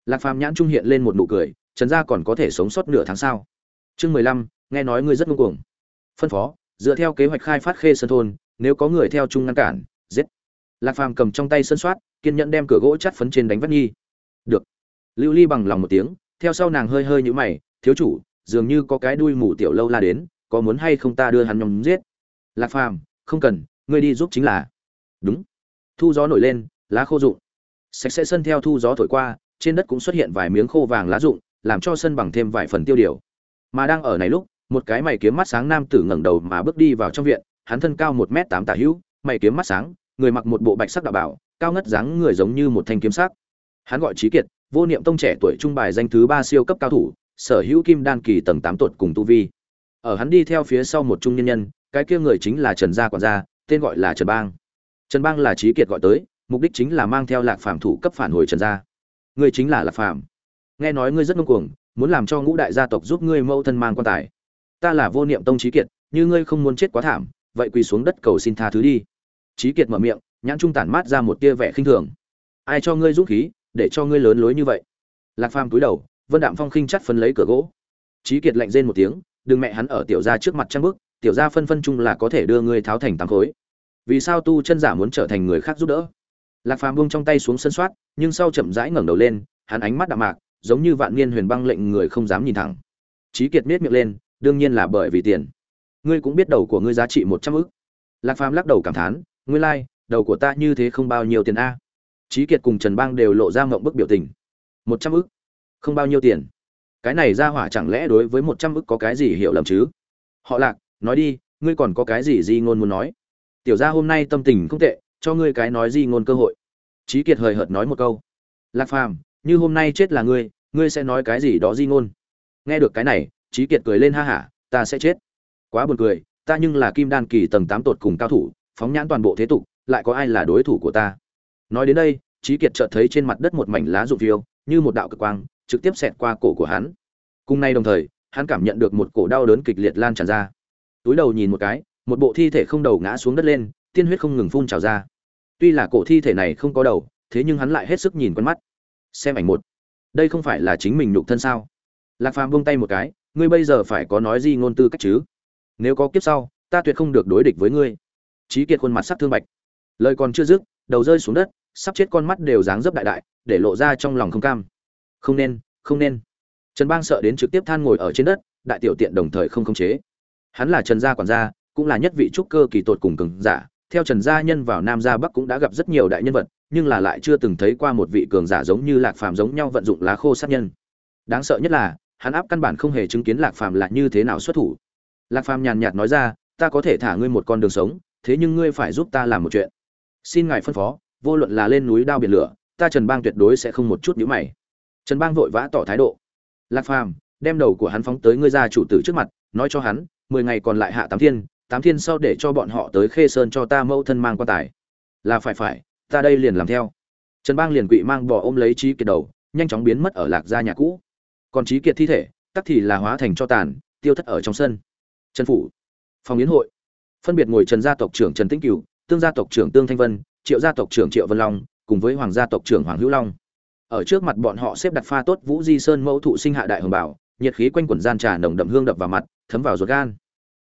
Lạc phàm nhãn trung hiện lên một nụ cười, trần gia còn có thể sống sót nửa tháng sau chương mười lăm, nghe nói ngươi rất ngưng cuồng. Phân phó, dựa theo kế hoạch khai phát khê sơn thôn, nếu có người theo chung ngăn cản, giết. Lạc phàm cầm trong tay sân soát, kiên nhẫn đem cửa gỗ chắt phấn trên đánh vắt nhi được. Lưu ly bằng lòng một tiếng, theo sau nàng hơi hơi nhũ mày, thiếu chủ, dường như có cái đuôi mù tiểu lâu la đến, có muốn hay không ta đưa hắn nhóm giết? Lạc phàm, không cần, ngươi đi giúp chính là. Đúng. Thu gió nổi lên, lá khô rụng. Sạch sẽ sân theo thu gió thổi qua, trên đất cũng xuất hiện vài miếng khô vàng lá rụng, làm cho sân bằng thêm vài phần tiêu điều. Mà đang ở này lúc, một cái mày kiếm mắt sáng nam tử ngẩng đầu mà bước đi vào trong viện, hắn thân cao một m tám tả hữu, mày kiếm mắt sáng, người mặc một bộ bạch sắc đạo bảo, cao ngất dáng người giống như một thanh kiếm sắc hắn gọi trí kiệt, vô niệm tông trẻ tuổi trung bài danh thứ ba siêu cấp cao thủ, sở hữu kim đan kỳ tầng tám tuột cùng tu vi. Ở hắn đi theo phía sau một trung nhân nhân, cái kia người chính là trần gia quản gia, tên gọi là trần bang. Trần bang là trí kiệt gọi tới, mục đích chính là mang theo lạc phàm thủ cấp phản hồi trần gia. Ngươi chính là lạc phàm. Nghe nói ngươi rất ngông cuồng, muốn làm cho ngũ đại gia tộc giúp ngươi mâu thân mang quan tài. Ta là vô niệm tông trí kiệt, như ngươi không muốn chết quá thảm, vậy quỳ xuống đất cầu xin tha thứ đi. Trí kiệt mở miệng, nhãn trung tản mát ra một tia vẻ khinh thường. Ai cho ngươi dũng khí để cho ngươi lớn lối như vậy. Lạc phàm túi đầu vân đạm phong khinh chắt phân lấy cửa gỗ. Trí kiệt lạnh rên một tiếng đừng mẹ hắn ở tiểu gia trước mặt trăng bức tiểu gia phân phân chung là có thể đưa ngươi tháo thành tám khối. Vì sao tu chân giả muốn trở thành người khác giúp đỡ? Lạc phàm buông trong tay xuống sân soát nhưng sau chậm rãi ngẩng đầu lên hắn ánh mắt đạm mạc giống như vạn niên huyền băng lệnh người không dám nhìn thẳng. Trí kiệt miết miệng lên đương nhiên là bởi vì tiền. Ngươi cũng biết đầu của ngươi giá trị một trăm ức. Lạc phàm lắc đầu cảm thán ngươi lai、like, đầu của ta như thế không bao nhiêu tiền a trí kiệt cùng trần bang đều lộ ra ngậm bức biểu tình. Một trăm ức? Không bao nhiêu tiền. Cái này ra hỏa chẳng lẽ đối với một trăm ức có cái gì hiểu lầm chứ? Họ lạc, nói đi, ngươi còn có cái gì di ngôn muốn nói? Tiểu gia hôm nay tâm tình không tệ, cho ngươi cái nói di ngôn cơ hội. Trí kiệt hời hợt nói một câu. Lạc phàm, như hôm nay chết là ngươi ngươi sẽ nói cái gì đó di ngôn? Nghe được cái này trí kiệt cười lên ha hả, ta sẽ chết. Quá buồn cười, ta nhưng là kim đan kỳ tầng tám tột cùng cao thủ, phóng nhãn toàn bộ thế tục, lại có ai là đối thủ của ta? Nói đến đây trí kiệt chợt thấy trên mặt đất một mảnh lá rụng phiêu, như một đạo cực quang, trực tiếp xẹt qua cổ của hắn. Cùng nay đồng thời, hắn cảm nhận được một cổ đau đớn kịch liệt lan tràn ra. Túi đầu nhìn một cái, một bộ thi thể không đầu ngã xuống đất lên, tiên huyết không ngừng phun trào ra. Tuy là cổ thi thể này không có đầu, thế nhưng hắn lại hết sức nhìn quen mắt. Xem ảnh một. Đây không phải là chính mình nhục thân sao? Lạc phàm buông tay một cái, ngươi bây giờ phải có nói gì ngôn tư cách chứ? Nếu có kiếp sau, ta tuyệt không được đối địch với ngươi. Trí kiệt khuôn mặt sắc thương bạch. Lời còn chưa dứt đầu rơi xuống đất, sắp chết con mắt đều dáng dấp đại đại, để lộ ra trong lòng không cam. Không nên không nên. Trần bang sợ đến trực tiếp than ngồi ở trên đất, đại tiểu tiện đồng thời không khống chế. Hắn là trần gia quản gia, cũng là nhất vị trúc cơ kỳ tột cùng cường giả. Theo trần gia nhân vào nam gia bắc cũng đã gặp rất nhiều đại nhân vật, nhưng là lại chưa từng thấy qua một vị cường giả giống như lạc phàm giống nhau vận dụng lá khô sát nhân. Đáng sợ nhất là, hắn áp căn bản không hề chứng kiến lạc phàm là như thế nào xuất thủ. Lạc phàm nhàn nhạt nói ra, ta có thể thả ngươi một con đường sống, thế nhưng ngươi phải giúp ta làm một chuyện xin ngài phân phó, vô luận là lên núi đao biển lửa, ta trần bang tuyệt đối sẽ không một chút nhữ mày. Trần bang vội vã tỏ thái độ. Lạc phàm, đem đầu của hắn phóng tới ngươi gia chủ tử trước mặt, nói cho hắn, mười ngày còn lại hạ tám thiên tám thiên sau để cho bọn họ tới khê sơn cho ta mẫu thân mang quan tài. Là phải phải, ta đây liền làm theo. Trần bang liền quỵ mang bò ôm lấy trí kiệt đầu, nhanh chóng biến mất ở lạc gia nhà cũ. Còn trí kiệt thi thể, tắc thì là hóa thành cho tàn, tiêu thất ở trong sân. Trần phủ, phòng yến hội. Phân biệt ngồi trần gia tộc trưởng trần tĩnh cửu tương gia tộc trưởng tương thanh vân, triệu gia tộc trưởng triệu vân long, cùng với hoàng gia tộc trưởng hoàng hữu long. Ở trước mặt bọn họ xếp đặt pha tốt vũ di sơn mẫu thụ sinh hạ đại hồng bảo nhiệt khí quanh quẩn gian trà nồng đậm hương đập vào mặt, thấm vào ruột gan.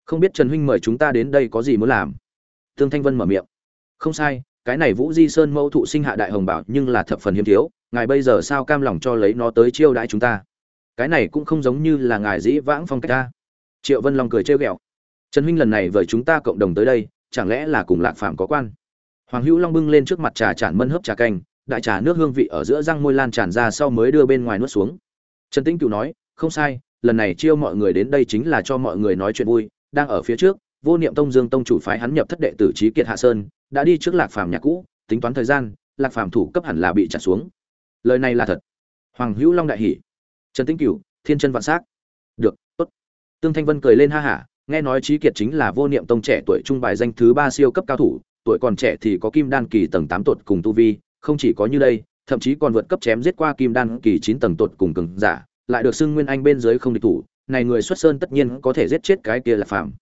Không biết trần huynh mời chúng ta đến đây có gì muốn làm? Tương thanh vân mở miệng. Không sai, cái này vũ di sơn mẫu thụ sinh hạ đại hồng bảo nhưng là thập phần hiếm thiếu, ngài bây giờ sao cam lòng cho lấy nó tới chiêu đãi chúng ta? Cái này cũng không giống như là ngài dĩ vãng phong cách ta. Triệu vân long cười trêu ghẹo. Trần huynh lần này với chúng ta cộng đồng tới đây chẳng lẽ là cùng lạc phàm có quan? Hoàng hữu long bưng lên trước mặt trà tràn mân hấp trà canh, đại trà nước hương vị ở giữa răng môi lan tràn ra sau mới đưa bên ngoài nuốt xuống. Trần tĩnh cựu nói, không sai, lần này chiêu mọi người đến đây chính là cho mọi người nói chuyện vui, đang ở phía trước, vô niệm tông dương tông chủ phái hắn nhập thất đệ tử trí kiệt hạ sơn, đã đi trước lạc phàm nhà cũ, tính toán thời gian, lạc phàm thủ cấp hẳn là bị trả xuống. Lời này là thật. Hoàng hữu long đại hỷ trần tĩnh cửu thiên chân vạn s á c được, tốt. Tương thanh vân cười lên ha hả nghe nói trí kiệt chính là vô niệm tông trẻ tuổi trung bài danh thứ ba siêu cấp cao thủ, tuổi còn trẻ thì có kim đan kỳ tầng tám tột cùng tu vi, không chỉ có như đây, thậm chí còn vượt cấp chém giết qua kim đan kỳ chín tầng tột cùng cường giả, lại được xưng nguyên anh bên dưới không địch thủ, này người xuất sơn tất nhiên có thể giết chết cái kia là phàm.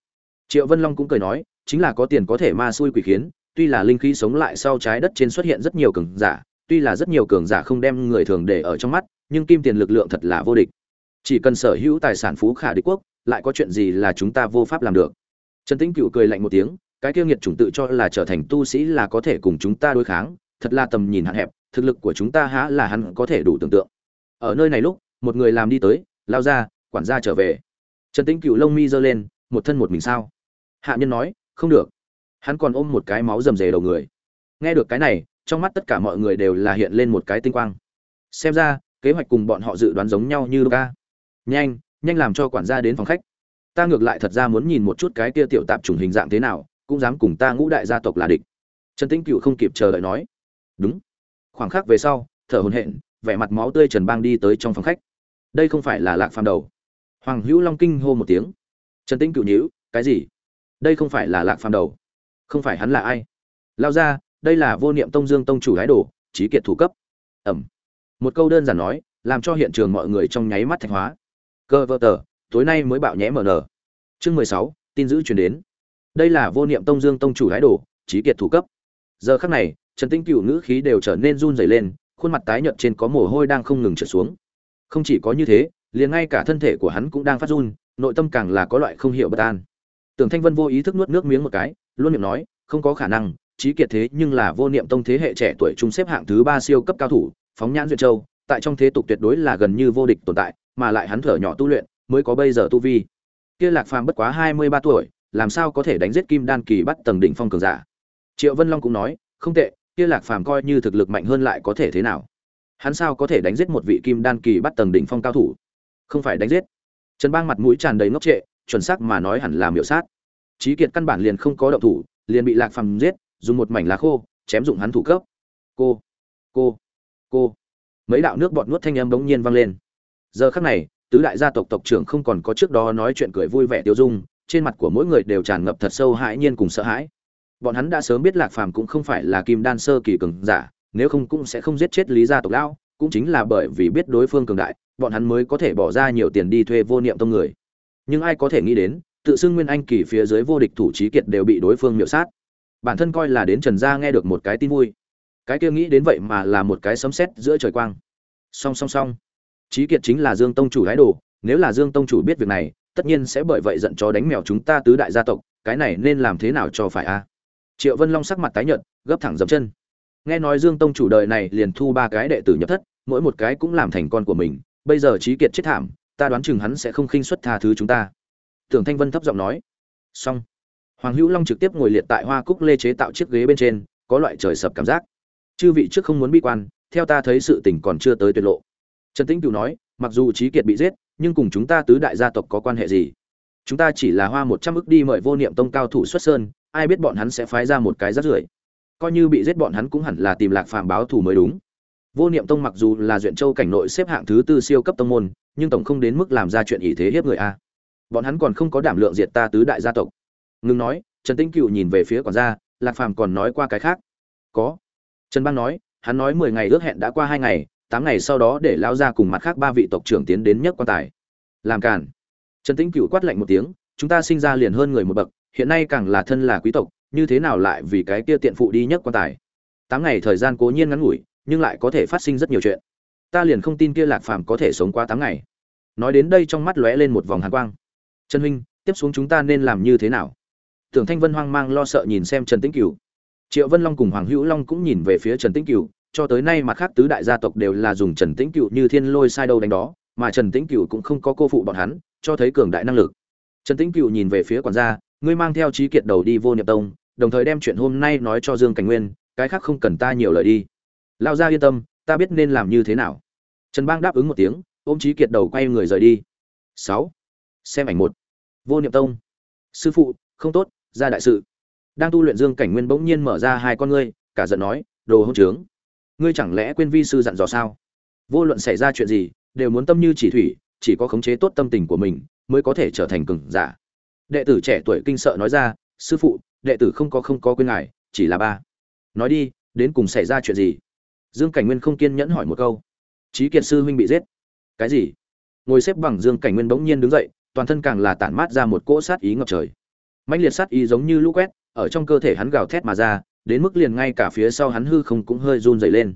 Triệu vân long cũng cười nói, chính là có tiền có thể ma xui quỷ khiến, tuy là linh khí sống lại sau trái đất trên xuất hiện rất nhiều cường giả, tuy là rất nhiều cường giả không đem người thường để ở trong mắt, nhưng kim tiền lực lượng thật là vô địch. Chỉ cần sở hữu tài sản phú khả đế quốc lại có chuyện gì là chúng ta vô pháp làm được. Trần tĩnh cựu cười lạnh một tiếng, cái kia nghiệt chủng tự cho là trở thành tu sĩ là có thể cùng chúng ta đối kháng, thật là tầm nhìn hạn hẹp, thực lực của chúng ta há là hắn có thể đủ tưởng tượng. Ở nơi này lúc, một người làm đi tới, lao ra, quản gia trở về. Trần tĩnh cựu lông mi giơ lên, một thân một mình sao? Hạ nhân nói, không được. Hắn còn ôm một cái máu rầm rề đầu người. Nghe được cái này, trong mắt tất cả mọi người đều là hiện lên một cái tinh quang. Xem ra, kế hoạch cùng bọn họ dự đoán giống nhau như ca nhanh nhanh làm cho quản gia đến phòng khách. Ta ngược lại thật ra muốn nhìn một chút cái kia tiểu tạp chủng hình dạng thế nào, cũng dám cùng ta ngũ đại gia tộc là địch. Trần tĩnh cựu không kịp chờ đợi nói. Đúng. Khoảng khắc về sau, thở hồn hện vẻ mặt máu tươi trần bang đi tới trong phòng khách. Đây không phải là lạc phàm đầu. Hoàng hữu long kinh hô một tiếng. Trần tĩnh cựu nhíu, cái gì? Đây không phải là lạc phàm đầu. Không phải hắn là ai? Lao ra, đây là vô niệm tông dương tông chủ gái đồ, trí kiệt thủ cấp. Ẩm. Một câu đơn giản nói, làm cho hiện trường mọi người trong nháy mắt thạch hóa cơ vơ tờ, tối nay mới bạo nhẽ mở nở. Chương mười sáu, tin giữ chuyển đến. Đây là vô niệm tông dương tông chủ gái đồ, trí kiệt thủ cấp. Giờ khắc này, trần tinh cựu ngữ khí đều trở nên run rẩy lên, khuôn mặt tái nhợt trên có mồ hôi đang không ngừng trượt xuống. Không chỉ có như thế, liền ngay cả thân thể của hắn cũng đang phát run, nội tâm càng là có loại không hiểu bất an. Tưởng thanh vân vô ý thức nuốt nước miếng một cái, luôn miệng nói, không có khả năng, trí kiệt thế nhưng là vô niệm tông thế hệ trẻ tuổi trung xếp hạng thứ ba siêu cấp cao thủ, phóng nhãn duyệt châu, tại trong thế tục tuyệt đối là gần như vô địch tồn tại mà lại hắn thở nhỏ tu luyện, mới có bây giờ tu vi. Kia lạc phàm bất quá hai mươi ba tuổi, làm sao có thể đánh giết kim đan kỳ bắt tầng đỉnh phong cường giả? Triệu vân long cũng nói, không tệ, kia lạc phàm coi như thực lực mạnh hơn lại có thể thế nào? Hắn sao có thể đánh giết một vị kim đan kỳ bắt tầng đỉnh phong cao thủ? Không phải đánh giết. Trần bang mặt mũi tràn đầy ngốc trệ, chuẩn xác mà nói hẳn là miểu sát. Trí kiệt căn bản liền không có động thủ, liền bị lạc phàm giết, dùng một mảnh lá khô, chém dụng hắn thủ cấp. Cô cô cô. Mấy đạo nước bọt nuốt thanh âm bỗng nhiên vang lên giờ khắc này, tứ đại gia tộc tộc trưởng không còn có trước đó nói chuyện cười vui vẻ tiêu dung, trên mặt của mỗi người đều tràn ngập thật sâu hãi nhiên cùng sợ hãi. Bọn hắn đã sớm biết lạc phàm cũng không phải là kim đan sơ kỳ cường giả, nếu không cũng sẽ không giết chết lý gia tộc lão, cũng chính là bởi vì biết đối phương cường đại, bọn hắn mới có thể bỏ ra nhiều tiền đi thuê vô niệm tông người. Nhưng ai có thể nghĩ đến, tự xưng nguyên anh kỳ phía dưới vô địch thủ trí kiệt đều bị đối phương miễu sát. Bản thân coi là đến trần gia nghe được một cái tin vui. Cái kia nghĩ đến vậy mà là một cái sấm sét giữa trời quang. Song song song. Chí kiệt chính là dương tông chủ gái đồ, nếu là dương tông chủ biết việc này, tất nhiên sẽ bởi vậy giận chó đánh mèo chúng ta tứ đại gia tộc, cái này nên làm thế nào cho phải a? Triệu vân long sắc mặt tái nhợt, gấp thẳng dậm chân. Nghe nói dương tông chủ đời này liền thu ba cái đệ tử nhập thất, mỗi một cái cũng làm thành con của mình, bây giờ Chí kiệt chết thảm, ta đoán chừng hắn sẽ không khinh suất tha thứ chúng ta. Tưởng thanh vân thấp giọng nói. Xong. Hoàng hữu long trực tiếp ngồi liệt tại hoa cúc lê chế tạo chiếc ghế bên trên, có loại trời sập cảm giác. Chư vị trước không muốn bi quan, theo ta thấy sự tình còn chưa tới tuyệt lộ trần tĩnh cửu nói, mặc dù trí kiệt bị giết, nhưng cùng chúng ta tứ đại gia tộc có quan hệ gì? Chúng ta chỉ là hoa một trăm ức đi mời vô niệm tông cao thủ xuất sơn, ai biết bọn hắn sẽ phái ra một cái rắt rưởi. Coi như bị giết bọn hắn cũng hẳn là tìm lạc phàm báo thù mới đúng. Vô niệm tông mặc dù là duyện châu cảnh nội xếp hạng thứ tư siêu cấp tông môn, nhưng tổng không đến mức làm ra chuyện ý thế hiếp người a. Bọn hắn còn không có đảm lượng diệt ta tứ đại gia tộc. Ngừng nói, trần tĩnh cựu nhìn về phía quản gia, lạc phàm còn nói qua cái khác. Có. Trần bang nói, hắn nói mười ngày ước hẹn đã qua hai ngày tám ngày sau đó để lao ra cùng mặt khác ba vị tộc trưởng tiến đến nhất quan tài. Làm cản trần tĩnh cựu quát lạnh một tiếng, chúng ta sinh ra liền hơn người một bậc, hiện nay càng là thân là quý tộc, như thế nào lại vì cái kia tiện phụ đi nhất quan tài? Tám ngày thời gian cố nhiên ngắn ngủi, nhưng lại có thể phát sinh rất nhiều chuyện. Ta liền không tin kia lạc phàm có thể sống qua tám ngày. Nói đến đây trong mắt lóe lên một vòng hàn quang. Trần huynh, tiếp xuống chúng ta nên làm như thế nào? Tưởng thanh vân hoang mang lo sợ nhìn xem trần tĩnh cửu. Triệu vân long cùng hoàng hữu long cũng nhìn về phía trần tĩnh cửu cho tới nay mặt khác tứ đại gia tộc đều là dùng trần tĩnh Cựu như thiên lôi sai đâu đánh đó, mà trần tĩnh Cựu cũng không có cô phụ bọn hắn, cho thấy cường đại năng lực. Trần tĩnh Cựu nhìn về phía quản gia, ngươi mang theo trí kiệt đầu đi vô niệm tông, đồng thời đem chuyện hôm nay nói cho dương cảnh nguyên, cái khác không cần ta nhiều lời đi. Lao gia yên tâm, ta biết nên làm như thế nào. Trần bang đáp ứng một tiếng, ôm trí kiệt đầu quay người rời đi. Sáu, xem ảnh một. Vô niệm tông. Sư phụ, không tốt, ra đại sự. Đang tu luyện dương cảnh nguyên bỗng nhiên mở ra hai con ngươi, cả giận nói, đồ hỗn trướng ngươi chẳng lẽ quên vi sư dặn dò sao? Vô luận xảy ra chuyện gì, đều muốn tâm như chỉ thủy, chỉ có khống chế tốt tâm tình của mình mới có thể trở thành cường giả. Đệ tử trẻ tuổi kinh sợ nói ra, sư phụ, đệ tử không có không có quên ngài, chỉ là ba. Nói đi, đến cùng xảy ra chuyện gì? Dương cảnh nguyên không kiên nhẫn hỏi một câu. Trí kiệt sư huynh bị giết. Cái gì? Ngồi xếp bằng dương cảnh nguyên bỗng nhiên đứng dậy, toàn thân càng là tản mát ra một cỗ sát ý ngập trời. Mãnh liệt sát ý giống như lũ quét, ở trong cơ thể hắn gào thét mà ra đến mức liền ngay cả phía sau hắn hư không cũng hơi run dày lên.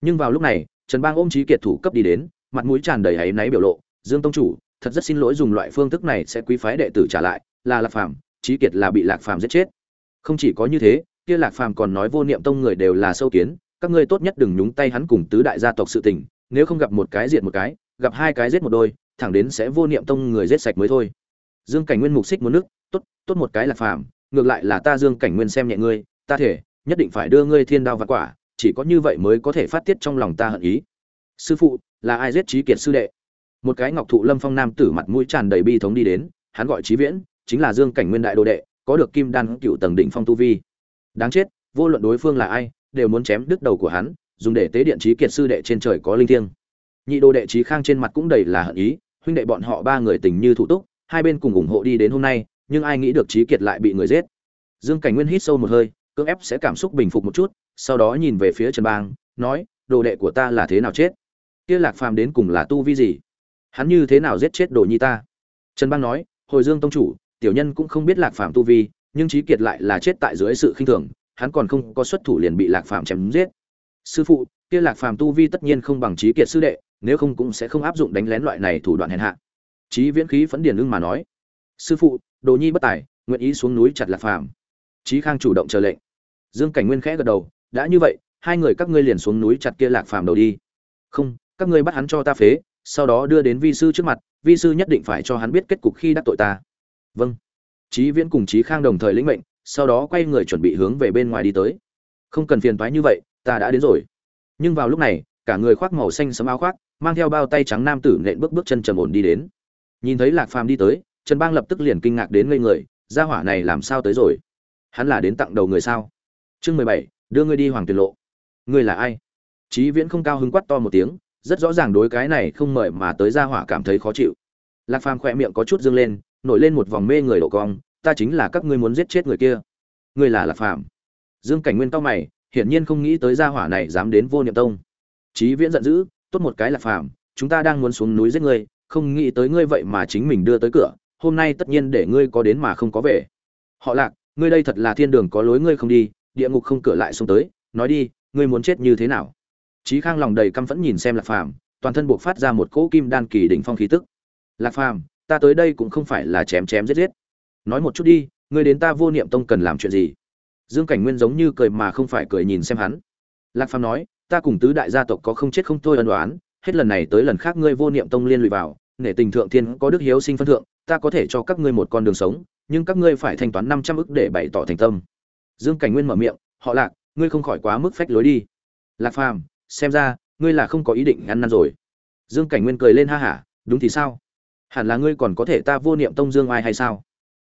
Nhưng vào lúc này, trần bang ôm trí kiệt thủ cấp đi đến, mặt mũi tràn đầy áy náy biểu lộ, dương tông chủ, thật rất xin lỗi dùng loại phương thức này sẽ quý phái đệ tử trả lại, là lạc phàm trí kiệt là bị lạc phàm giết chết. Không chỉ có như thế, kia lạc phàm còn nói vô niệm tông người đều là sâu kiến, các ngươi tốt nhất đừng nhúng tay hắn cùng tứ đại gia tộc sự tình, nếu không gặp một cái diệt một cái, gặp hai cái giết một đôi, thẳng đến sẽ vô niệm tông người giết sạch mới thôi. Dương cảnh nguyên mục xích muốn nước, tốt tốt một cái lạc phàm, ngược lại là ta dương cảnh nguyên xem nhẹ ngươi ta thể, nhất định phải đưa ngươi thiên đao và quả, chỉ có như vậy mới có thể phát tiết trong lòng ta hận ý. Sư phụ, là ai giết trí kiệt sư đệ? Một cái ngọc thụ lâm phong nam tử mặt mũi tràn đầy bi thống đi đến, hắn gọi trí viễn, chính là dương cảnh nguyên đại đồ đệ, có được kim đan cựu tầng đỉnh phong tu vi. Đáng chết, vô luận đối phương là ai, đều muốn chém đứt đầu của hắn, dùng để tế điện trí kiệt sư đệ trên trời có linh thiêng. Nhị đồ đệ trí khang trên mặt cũng đầy là hận ý, huynh đệ bọn họ ba người tình như thủ túc, hai bên cùng ủng hộ đi đến hôm nay, nhưng ai nghĩ được trí kiệt lại bị người giết. Dương cảnh nguyên hít sâu một hơi cưỡng ép sẽ cảm xúc bình phục một chút, sau đó nhìn về phía trần bang, nói, đồ đệ của ta là thế nào chết? Kia lạc phàm đến cùng là tu vi gì? Hắn như thế nào giết chết đồ nhi ta? Trần bang nói, hồi dương tông chủ, tiểu nhân cũng không biết lạc phàm tu vi, nhưng trí kiệt lại là chết tại dưới sự khinh thường, hắn còn không có xuất thủ liền bị lạc phàm chém giết. Sư phụ, kia lạc phàm tu vi tất nhiên không bằng trí kiệt sư đệ, nếu không cũng sẽ không áp dụng đánh lén loại này thủ đoạn hèn hạ. Trí viễn khí phấn điền lưng mà nói, sư phụ, đồ nhi bất tài, nguyện ý xuống núi chặt lạc phàm. Trí khang chủ động chờ lệnh dương cảnh nguyên khẽ gật đầu, đã như vậy, hai người các ngươi liền xuống núi chặt kia lạc phàm đầu đi. Không, các ngươi bắt hắn cho ta phế, sau đó đưa đến vi sư trước mặt, vi sư nhất định phải cho hắn biết kết cục khi đắc tội ta. Vâng. Trí viễn cùng trí khang đồng thời lĩnh mệnh, sau đó quay người chuẩn bị hướng về bên ngoài đi tới. Không cần phiền toái như vậy, ta đã đến rồi. Nhưng vào lúc này, cả người khoác màu xanh sẫm áo khoác, mang theo bao tay trắng nam tử nện bước bước chân trầm ổn đi đến. Nhìn thấy lạc phàm đi tới, trần bang lập tức liền kinh ngạc đến ngây người, gia hỏa này làm sao tới rồi? Hắn là đến tặng đầu người sao? Chương mười bảy đưa ngươi đi hoàng tuyệt lộ ngươi là ai Chí Viễn không cao hứng quát to một tiếng, rất rõ ràng đối cái này không mời mà tới gia hỏa cảm thấy khó chịu. Lạc Phàm khỏe miệng có chút dương lên, nổi lên một vòng mê người độ cong, ta chính là các ngươi muốn giết chết người kia. Ngươi là Lạc Phàm. Dương Cảnh Nguyên to mày, hiển nhiên không nghĩ tới gia hỏa này dám đến Vô Niệm Tông. Chí Viễn giận dữ, tốt một cái Lạc Phàm, chúng ta đang muốn xuống núi giết ngươi, không nghĩ tới ngươi vậy mà chính mình đưa tới cửa, hôm nay tất nhiên để ngươi có đến mà không có về. Họ Lạc, ngươi đây thật là thiên đường có lối ngươi không đi, địa ngục không cửa lại xuống tới, nói đi, ngươi muốn chết như thế nào? Chí Khang lòng đầy căm phẫn nhìn xem Lạc Phàm, toàn thân buộc phát ra một cỗ kim đan kỳ đỉnh phong khí tức. Lạc Phàm, ta tới đây cũng không phải là chém chém giết giết. Nói một chút đi, ngươi đến ta Vô Niệm Tông cần làm chuyện gì? Dương Cảnh Nguyên giống như cười mà không phải cười nhìn xem hắn. Lạc Phàm nói, ta cùng tứ đại gia tộc có không chết không thôi ân đoán, hết lần này tới lần khác ngươi Vô Niệm Tông liên lụy vào, nể tình thượng thiên có đức hiếu sinh phân thượng, ta có thể cho các ngươi một con đường sống, nhưng các ngươi phải thanh toán 500 ức để bày tỏ thành tâm. Dương Cảnh Nguyên mở miệng, họ Lạc, ngươi không khỏi quá mức phách lối đi. Lạc Phàm, xem ra ngươi là không có ý định ăn năn rồi. Dương cảnh nguyên cười lên ha hả đúng thì sao? Hẳn là ngươi còn có thể ta vô niệm tông dương ai hay sao?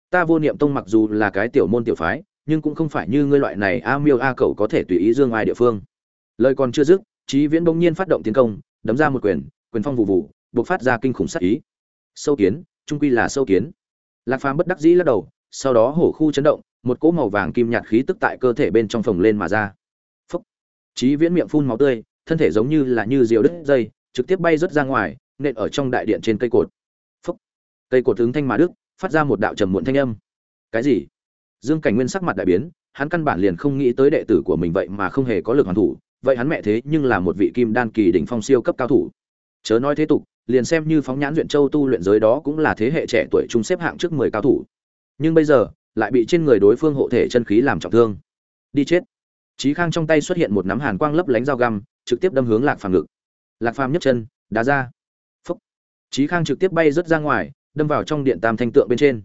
Ta vô niệm tông mặc dù là cái tiểu môn tiểu phái nhưng cũng không phải như ngươi loại này a miêu a cậu có thể tùy ý dương ai địa phương. Lời còn chưa dứt trí viễn bỗng nhiên phát động tiến công đấm ra một quyền quyền phong vụ vụ buộc phát ra kinh khủng sắc ý. Sâu kiến trung quy là sâu kiến. Lạc phàm bất đắc dĩ lắc đầu sau đó hổ khu chấn động một cỗ màu vàng kim nhạt khí tức tại cơ thể bên trong phồng lên mà ra. Phốc. Chí viễn miệng phun máu tươi, thân thể giống như là như diều đứt dây, trực tiếp bay rớt ra ngoài, nện ở trong đại điện trên cây cột. Phốc. cây cột tướng thanh mà đức, phát ra một đạo trầm muộn thanh âm. Cái gì? Dương cảnh nguyên sắc mặt đại biến, hắn căn bản liền không nghĩ tới đệ tử của mình vậy mà không hề có lực hoàn thủ, vậy hắn mẹ thế nhưng là một vị kim đan kỳ đỉnh phong siêu cấp cao thủ. Chớ nói thế tục, liền xem như phóng nhãn luyện châu tu luyện giới đó cũng là thế hệ trẻ tuổi trung xếp hạng trước mười cao thủ. Nhưng bây giờ lại bị trên người đối phương hộ thể chân khí làm trọng thương đi chết Chí Khang trong tay xuất hiện một nắm hàn quang lấp lánh dao găm, trực tiếp đâm hướng Lạc Phàm ngực. Lạc Phàm nhấc chân, đá ra. Phúc. Chí Khang trực tiếp bay rất ra ngoài, đâm vào trong điện tam thanh tượng bên trên.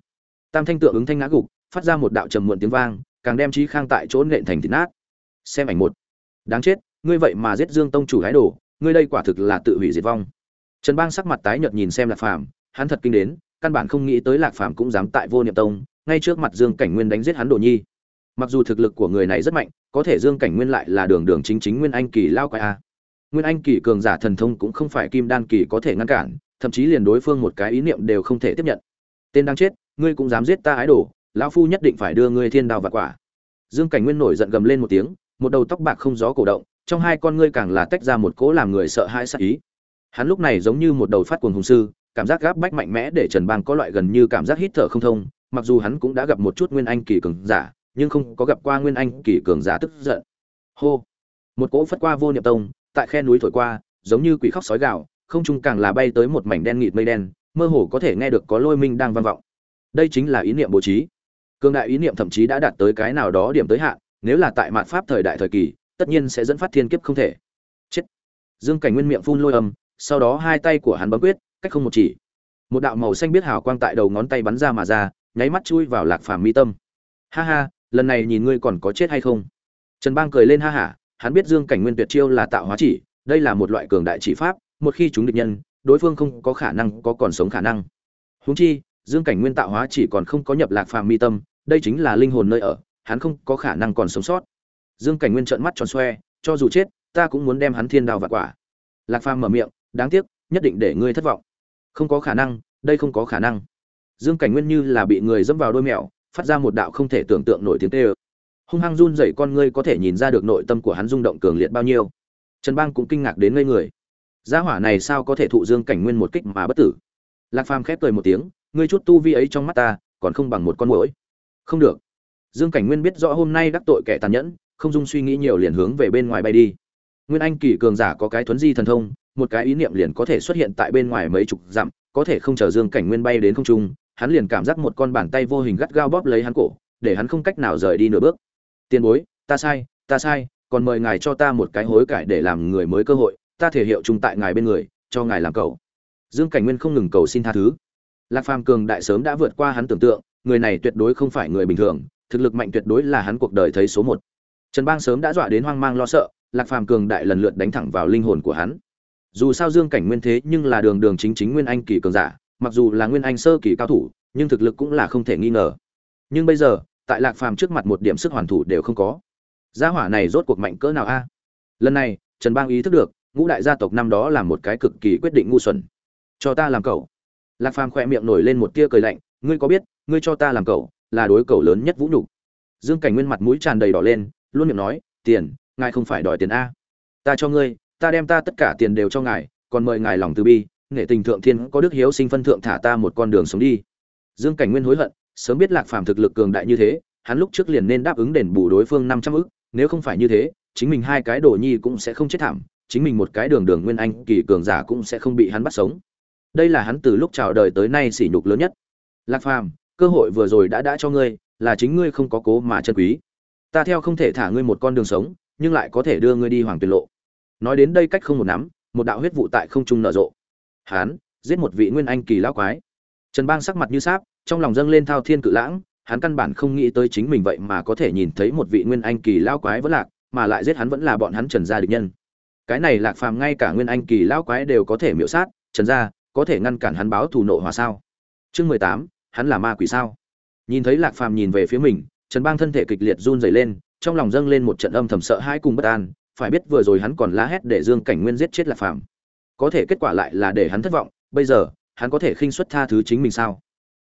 Tam thanh tượng ứng thanh ngã gục, phát ra một đạo trầm muộn tiếng vang, càng đem Chí Khang tại chỗ nện thành thịt nát. Xem ảnh một. Đáng chết, ngươi vậy mà giết Dương tông chủ gái đồ, ngươi đây quả thực là tự hủy diệt vong. Trần Bang sắc mặt tái nhợt nhìn xem Lạc Phàm, hắn thật kinh đến, căn bản không nghĩ tới Lạc Phàm cũng dám tại Vô Niệm Tông, ngay trước mặt Dương Cảnh Nguyên đánh giết hắn Đồ Nhi. Mặc dù thực lực của người này rất mạnh, có thể Dương Cảnh Nguyên lại là đường đường chính chính Nguyên Anh kỳ lao quái a. Nguyên Anh kỳ cường giả thần thông cũng không phải Kim Đan kỳ có thể ngăn cản, thậm chí liền đối phương một cái ý niệm đều không thể tiếp nhận. Tên đang chết, ngươi cũng dám giết ta ái đồ, lão phu nhất định phải đưa ngươi thiên đao và quả. Dương Cảnh Nguyên nổi giận gầm lên một tiếng, một đầu tóc bạc không gió cổ động, trong hai con ngươi càng là tách ra một cỗ làm người sợ hãi sát ý. Hắn lúc này giống như một đầu phát cuồng hùng sư, cảm giác gáp bách mạnh mẽ để trần bang có loại gần như cảm giác hít thở không thông mặc dù hắn cũng đã gặp một chút nguyên anh kỳ cường giả, nhưng không có gặp qua nguyên anh kỳ cường giả tức giận. Hô! Một cỗ phất qua vô niệm tông, tại khe núi thổi qua, giống như quỷ khóc sói gạo không trung càng là bay tới một mảnh đen nghịt mây đen, mơ hồ có thể nghe được có lôi minh đang vang vọng. Đây chính là ý niệm bố trí. Cường đại ý niệm thậm chí đã đạt tới cái nào đó điểm tới hạn, nếu là tại mạt pháp thời đại thời kỳ, tất nhiên sẽ dẫn phát thiên kiếp không thể. Chết! Dương cảnh nguyên miệng phun lôi âm, sau đó hai tay của hắn bấm quyết, cách không một chỉ. Một đạo màu xanh biết hào quang tại đầu ngón tay bắn ra mà ra nháy mắt chui vào lạc phàm mi tâm. Ha ha, lần này nhìn ngươi còn có chết hay không? Trần bang cười lên ha hả, hắn biết dương cảnh nguyên tuyệt chiêu là tạo hóa chỉ, đây là một loại cường đại chỉ pháp, một khi chúng địch nhân, đối phương không có khả năng có còn sống khả năng. Huống chi, dương cảnh nguyên tạo hóa chỉ còn không có nhập lạc phàm mi tâm, đây chính là linh hồn nơi ở, hắn không có khả năng còn sống sót. Dương cảnh nguyên trợn mắt tròn xoe, cho dù chết, ta cũng muốn đem hắn thiên đao vặt quả. Lạc phàm mở miệng, đáng tiếc, nhất định để ngươi thất vọng. Không có khả năng, đây không có khả năng dương cảnh nguyên như là bị người dẫm vào đôi mèo, phát ra một đạo không thể tưởng tượng nổi tiếng tê ơ. Hung hăng run dậy con ngươi có thể nhìn ra được nội tâm của hắn rung động cường liệt bao nhiêu. Trần bang cũng kinh ngạc đến ngây người. Gia hỏa này sao có thể thụ dương cảnh nguyên một kích mà bất tử? Lạc phàm khép cười một tiếng, ngươi chút tu vi ấy trong mắt ta, còn không bằng một con mũi không được. Dương cảnh nguyên biết rõ hôm nay đắc tội kẻ tàn nhẫn, không dung suy nghĩ nhiều liền hướng về bên ngoài bay đi. Nguyên anh kỳ cường giả có cái thuấn di thần thông, một cái ý niệm liền có thể xuất hiện tại bên ngoài mấy chục dặm, có thể không chờ dương cảnh nguyên bay đến không trung hắn liền cảm giác một con bàn tay vô hình gắt gao bóp lấy hắn cổ, để hắn không cách nào rời đi nửa bước. Tiền bối, ta sai ta sai, còn mời ngài cho ta một cái hối cải để làm người mới cơ hội, ta thể hiệu chung tại ngài bên người, cho ngài làm cầu. Dương cảnh nguyên không ngừng cầu xin tha thứ. Lạc phàm cường đại sớm đã vượt qua hắn tưởng tượng, người này tuyệt đối không phải người bình thường, thực lực mạnh tuyệt đối là hắn cuộc đời thấy số một. Trần bang sớm đã dọa đến hoang mang lo sợ, lạc phàm cường đại lần lượt đánh thẳng vào linh hồn của hắn. Dù sao dương cảnh nguyên thế nhưng là đường đường chính chính nguyên anh kỳ cường giả mặc dù là nguyên anh sơ kỳ cao thủ, nhưng thực lực cũng là không thể nghi ngờ. Nhưng bây giờ, tại lạc phàm trước mặt một điểm sức hoàn thủ đều không có. Gia hỏa này rốt cuộc mạnh cỡ nào a? Lần này, trần bang ý thức được, ngũ đại gia tộc năm đó là một cái cực kỳ quyết định ngu xuẩn. Cho ta làm cậu. Lạc phàm khỏe miệng nổi lên một tia cười lạnh, ngươi có biết, ngươi cho ta làm cậu, là đối cậu lớn nhất vũ nhục. Dương cảnh nguyên mặt mũi tràn đầy đỏ lên, luôn miệng nói, tiền, ngài không phải đòi tiền a. Ta cho ngươi, ta đem ta tất cả tiền đều cho ngài, còn mời ngài lòng từ bi nghệ tình thượng thiên có đức hiếu sinh phân thượng thả ta một con đường sống đi. Dương cảnh nguyên hối hận, sớm biết lạc phàm thực lực cường đại như thế, hắn lúc trước liền nên đáp ứng đền bù đối phương năm trăm ức, nếu không phải như thế, chính mình hai cái đồ nhi cũng sẽ không chết thảm, chính mình một cái đường đường nguyên anh kỳ cường giả cũng sẽ không bị hắn bắt sống. Đây là hắn từ lúc chào đời tới nay sỉ nhục lớn nhất. Lạc phàm, cơ hội vừa rồi đã đã cho ngươi, là chính ngươi không có cố mà chân quý. Ta theo không thể thả ngươi một con đường sống, nhưng lại có thể đưa ngươi đi hoàng tuyệt lộ. Nói đến đây cách không một nắm, một đạo huyết vụ tại không trung nở rộ. Hắn giết một vị nguyên anh kỳ lão quái. Trần bang sắc mặt như sáp, trong lòng dâng lên thao thiên cự lãng, hắn căn bản không nghĩ tới chính mình vậy mà có thể nhìn thấy một vị nguyên anh kỳ lão quái vẫn lạc, mà lại giết hắn vẫn là bọn hắn trần gia địch nhân. Cái này lạc phàm ngay cả nguyên anh kỳ lão quái đều có thể miễu sát, trần gia, có thể ngăn cản hắn báo thù nộ hòa sao? Chương mười tám, hắn là ma quỷ sao? Nhìn thấy lạc phàm nhìn về phía mình, trần bang thân thể kịch liệt run rẩy lên, trong lòng dâng lên một trận âm thầm sợ hãi cùng bất an, phải biết vừa rồi hắn còn la hét để dương cảnh nguyên giết chết lạc phàm có thể kết quả lại là để hắn thất vọng, bây giờ, hắn có thể khinh suất tha thứ chính mình sao?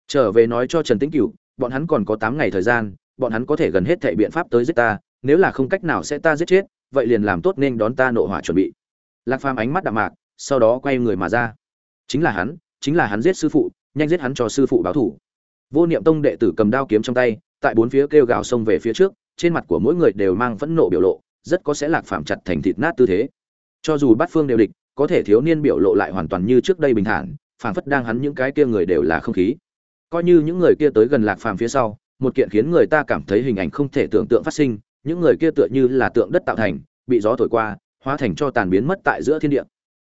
Trở về nói cho trần tĩnh cửu, bọn hắn còn có tám ngày thời gian, bọn hắn có thể gần hết thảy biện pháp tới giết ta, nếu là không cách nào sẽ ta giết chết, vậy liền làm tốt nên đón ta nộ hỏa chuẩn bị. Lạc phàm ánh mắt đạm mạc, sau đó quay người mà ra. Chính là hắn, chính là hắn giết sư phụ, nhanh giết hắn cho sư phụ báo thủ. Vô niệm tông đệ tử cầm đao kiếm trong tay, tại bốn phía kêu gào xông về phía trước, trên mặt của mỗi người đều mang phẫn nộ biểu lộ, rất có sẽ lạc phàm chặt thành thịt nát tư thế. Cho dù bát phương đều địch có thể thiếu niên biểu lộ lại hoàn toàn như trước đây bình thản, phảng phất đang hắn những cái kia người đều là không khí. Coi như những người kia tới gần lạc phàm phía sau, một kiện khiến người ta cảm thấy hình ảnh không thể tưởng tượng phát sinh, những người kia tựa như là tượng đất tạo thành, bị gió thổi qua, hóa thành cho tàn biến mất tại giữa thiên địa.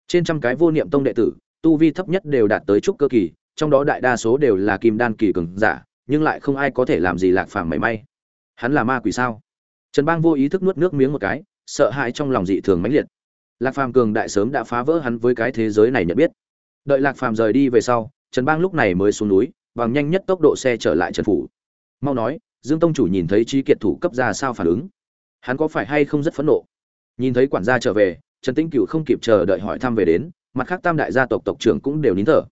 Trên trăm cái vô niệm tông đệ tử, tu vi thấp nhất đều đạt tới trúc cơ kỳ, trong đó đại đa số đều là kim đan kỳ cường giả, nhưng lại không ai có thể làm gì lạc phàm mảy may. Hắn là ma quỷ sao? Trần bang vô ý thức nuốt nước miếng một cái, sợ hãi trong lòng dị thường mãnh liệt lạc phàm cường đại sớm đã phá vỡ hắn với cái thế giới này nhận biết. Đợi lạc phàm rời đi về sau, trần bang lúc này mới xuống núi, bằng nhanh nhất tốc độ xe trở lại trần phủ. Mau nói, dương tông chủ nhìn thấy trí kiệt thủ cấp ra sao phản ứng? Hắn có phải hay không rất phẫn nộ? Nhìn thấy quản gia trở về, trần tĩnh cựu không kịp chờ đợi hỏi thăm về đến, mặt khác tam đại gia tộc tộc trưởng cũng đều nín thở.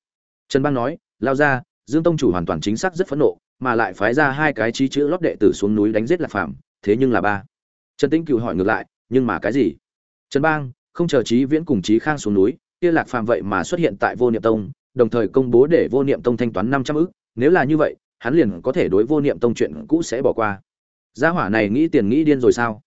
Trần bang nói, lao ra, dương tông chủ hoàn toàn chính xác rất phẫn nộ, mà lại phái ra hai cái trí chữ lót đệ tử xuống núi đánh giết lạc phàm, thế nhưng là ba. Trần tĩnh cựu hỏi ngược lại, nhưng mà cái gì? Trần bang không chờ trí viễn cùng trí khang xuống núi, kia lạc phàm vậy mà xuất hiện tại vô niệm tông, đồng thời công bố để vô niệm tông thanh toán năm trăm ức. Nếu là như vậy, hắn liền có thể đối vô niệm tông chuyện cũ sẽ bỏ qua. Gia hỏa này nghĩ tiền nghĩ điên rồi sao?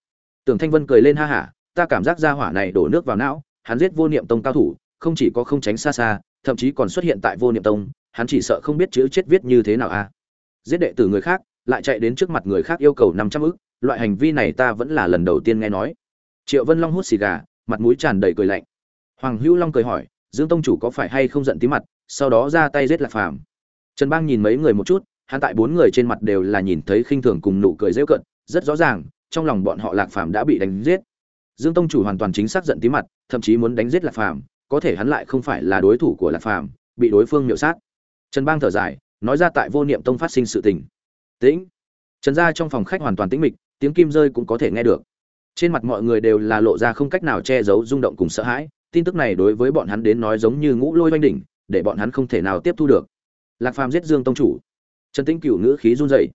Tưởng thanh vân cười lên ha hả, ta cảm giác gia hỏa này đổ nước vào não, hắn giết vô niệm tông cao thủ, không chỉ có không tránh xa xa, thậm chí còn xuất hiện tại vô niệm tông, hắn chỉ sợ không biết chữ chết viết như thế nào a. À. giết đệ tử người khác, lại chạy đến trước mặt người khác yêu cầu năm trăm ức, loại hành vi này ta vẫn là lần đầu tiên nghe nói. Triệu vân long hút xì gà mặt mũi tràn đầy cười lạnh. Hoàng hữu long cười hỏi, dương tông chủ có phải hay không giận tí mặt, sau đó ra tay giết lạc phàm? Trần bang nhìn mấy người một chút, hắn tại bốn người trên mặt đều là nhìn thấy khinh thường cùng nụ cười rêu cận rất rõ ràng, trong lòng bọn họ lạc phàm đã bị đánh giết. Dương tông chủ hoàn toàn chính xác giận tí mặt, thậm chí muốn đánh giết lạc phàm, có thể hắn lại không phải là đối thủ của lạc phàm, bị đối phương miệu sát. Trần bang thở dài, nói ra tại vô niệm tông phát sinh sự tình. Tĩnh. Trần gia trong phòng khách hoàn toàn tĩnh mịch, tiếng kim rơi cũng có thể nghe được trên mặt mọi người đều là lộ ra không cách nào che giấu rung động cùng sợ hãi, tin tức này đối với bọn hắn đến nói giống như ngũ lôi oanh đỉnh, để bọn hắn không thể nào tiếp thu được. Lạc phàm giết dương tông chủ. Trần tĩnh cửu ngữ khí run rẩy.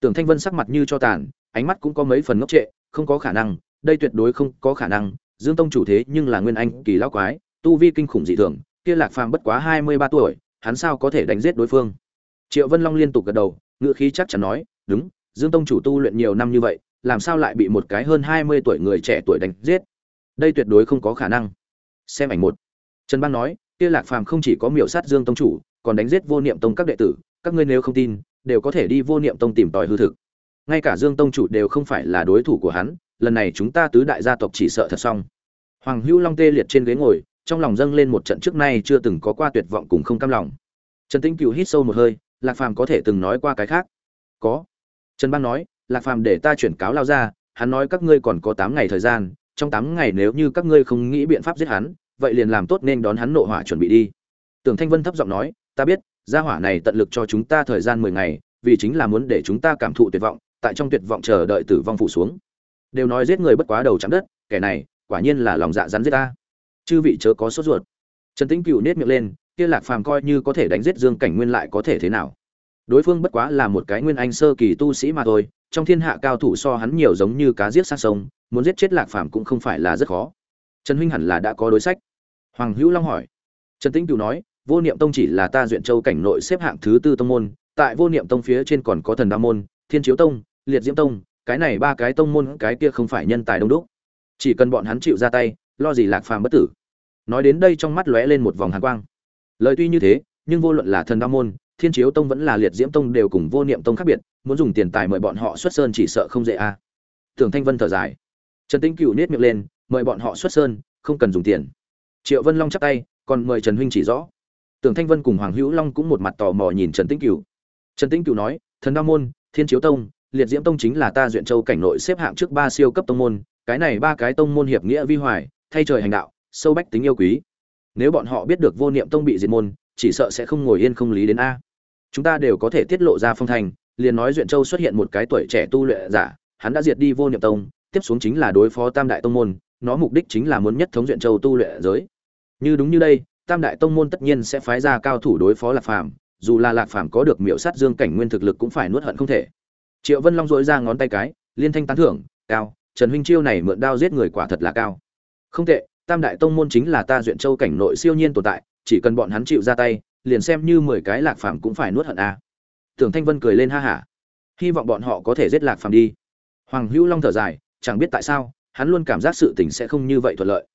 Tưởng thanh vân sắc mặt như cho tàn, ánh mắt cũng có mấy phần ngốc trệ, không có khả năng, đây tuyệt đối không có khả năng, dương tông chủ thế nhưng là nguyên anh kỳ lão quái, tu vi kinh khủng dị thường, kia lạc phàm bất quá hai mươi ba tuổi, hắn sao có thể đánh giết đối phương? Triệu vân long liên tục gật đầu, ngữ khí chắc chắn nói, đúng, dương tông chủ tu luyện nhiều năm như vậy làm sao lại bị một cái hơn hai mươi tuổi người trẻ tuổi đánh giết? Đây tuyệt đối không có khả năng. Xem ảnh một. Trần bang nói, kia lạc phàm không chỉ có miểu sát dương tông chủ, còn đánh giết vô niệm tông các đệ tử, các ngươi nếu không tin, đều có thể đi vô niệm tông tìm tòi hư thực. Ngay cả dương tông chủ đều không phải là đối thủ của hắn, lần này chúng ta tứ đại gia tộc chỉ sợ thật xong. Hoàng hữu long tê liệt trên ghế ngồi, trong lòng dâng lên một trận trước nay chưa từng có qua tuyệt vọng cùng không cam lòng. Trần tĩnh cựu hít sâu một hơi, lạc phàm có thể từng nói qua cái khác? Có. Trần bang nói lạc phàm để ta chuyển cáo lao ra, hắn nói các ngươi còn có tám ngày thời gian, trong tám ngày nếu như các ngươi không nghĩ biện pháp giết hắn, vậy liền làm tốt nên đón hắn nộ hỏa chuẩn bị đi. Tưởng thanh vân thấp giọng nói, ta biết, gia hỏa này tận lực cho chúng ta thời gian mười ngày, vì chính là muốn để chúng ta cảm thụ tuyệt vọng, tại trong tuyệt vọng chờ đợi tử vong phủ xuống. Đều nói giết người bất quá đầu chạm đất, kẻ này, quả nhiên là lòng dạ rắn giết ta. Chư vị chớ có sốt ruột. Trần tĩnh cựu nết miệng lên, kia lạc phàm coi như có thể đánh giết dương cảnh nguyên lại có thể thế nào? Đối phương bất quá là một cái nguyên anh sơ kỳ tu sĩ mà thôi, trong thiên hạ cao thủ so hắn nhiều giống như cá giết sát sông, muốn giết chết lạc phàm cũng không phải là rất khó. Trần huynh hẳn là đã có đối sách. Hoàng hữu long hỏi. Trần tĩnh cựu nói, vô niệm tông chỉ là ta duyện châu cảnh nội xếp hạng thứ tư tông môn, tại vô niệm tông phía trên còn có thần đa môn, thiên chiếu tông, liệt diễm tông, cái này ba cái tông môn, cái kia không phải nhân tài đông đúc. Chỉ cần bọn hắn chịu ra tay, lo gì lạc phàm bất tử? Nói đến đây trong mắt lóe lên một vòng hàn quang. Lời tuy như thế, nhưng vô luận là thần đa môn thiên chiếu tông vẫn là liệt diễm tông đều cùng vô niệm tông khác biệt, muốn dùng tiền tài mời bọn họ xuất sơn chỉ sợ không dễ a à. tưởng thanh vân thở dài. Trần tĩnh cựu nết miệng lên, mời bọn họ xuất sơn, không cần dùng tiền. Triệu vân long chắp tay, còn mời trần huynh chỉ rõ. Tưởng thanh vân cùng hoàng hữu long cũng một mặt tò mò nhìn trần tĩnh cựu trần tĩnh cựu nói, thần đa môn, thiên chiếu tông, liệt diễm tông chính là ta duyện châu cảnh nội xếp hạng trước ba siêu cấp tông môn, cái này ba cái tông môn hiệp nghĩa vi hoài, thay trời hành đạo, sâu bách tính yêu quý. Nếu bọn họ biết được vô niệm tông bị diệt môn chỉ sợ sẽ không ngồi yên không lý đến a. Chúng ta đều có thể tiết lộ ra phong thành, liền nói duyện châu xuất hiện một cái tuổi trẻ tu luyện giả, hắn đã diệt đi vô niệm tông, tiếp xuống chính là đối phó tam đại tông môn, nó mục đích chính là muốn nhất thống duyện châu tu luyện giới. Như đúng như đây, tam đại tông môn tất nhiên sẽ phái ra cao thủ đối phó lạc phàm, dù là lạc phàm có được miểu sát dương cảnh nguyên thực lực cũng phải nuốt hận không thể. Triệu vân long dội ra ngón tay cái, liên thanh tán thưởng, cao, trần huynh chiêu này mượn đao giết người quả thật là cao. Không tệ tam đại tông môn chính là ta duyện châu cảnh nội siêu nhiên tồn tại, chỉ cần bọn hắn chịu ra tay, liền xem như mười cái lạc phàm cũng phải nuốt hận a. À. tưởng thanh vân cười lên ha hả. Hy vọng bọn họ có thể giết lạc phàm đi. Hoàng hữu long thở dài, chẳng biết tại sao, hắn luôn cảm giác sự tình sẽ không như vậy thuận lợi.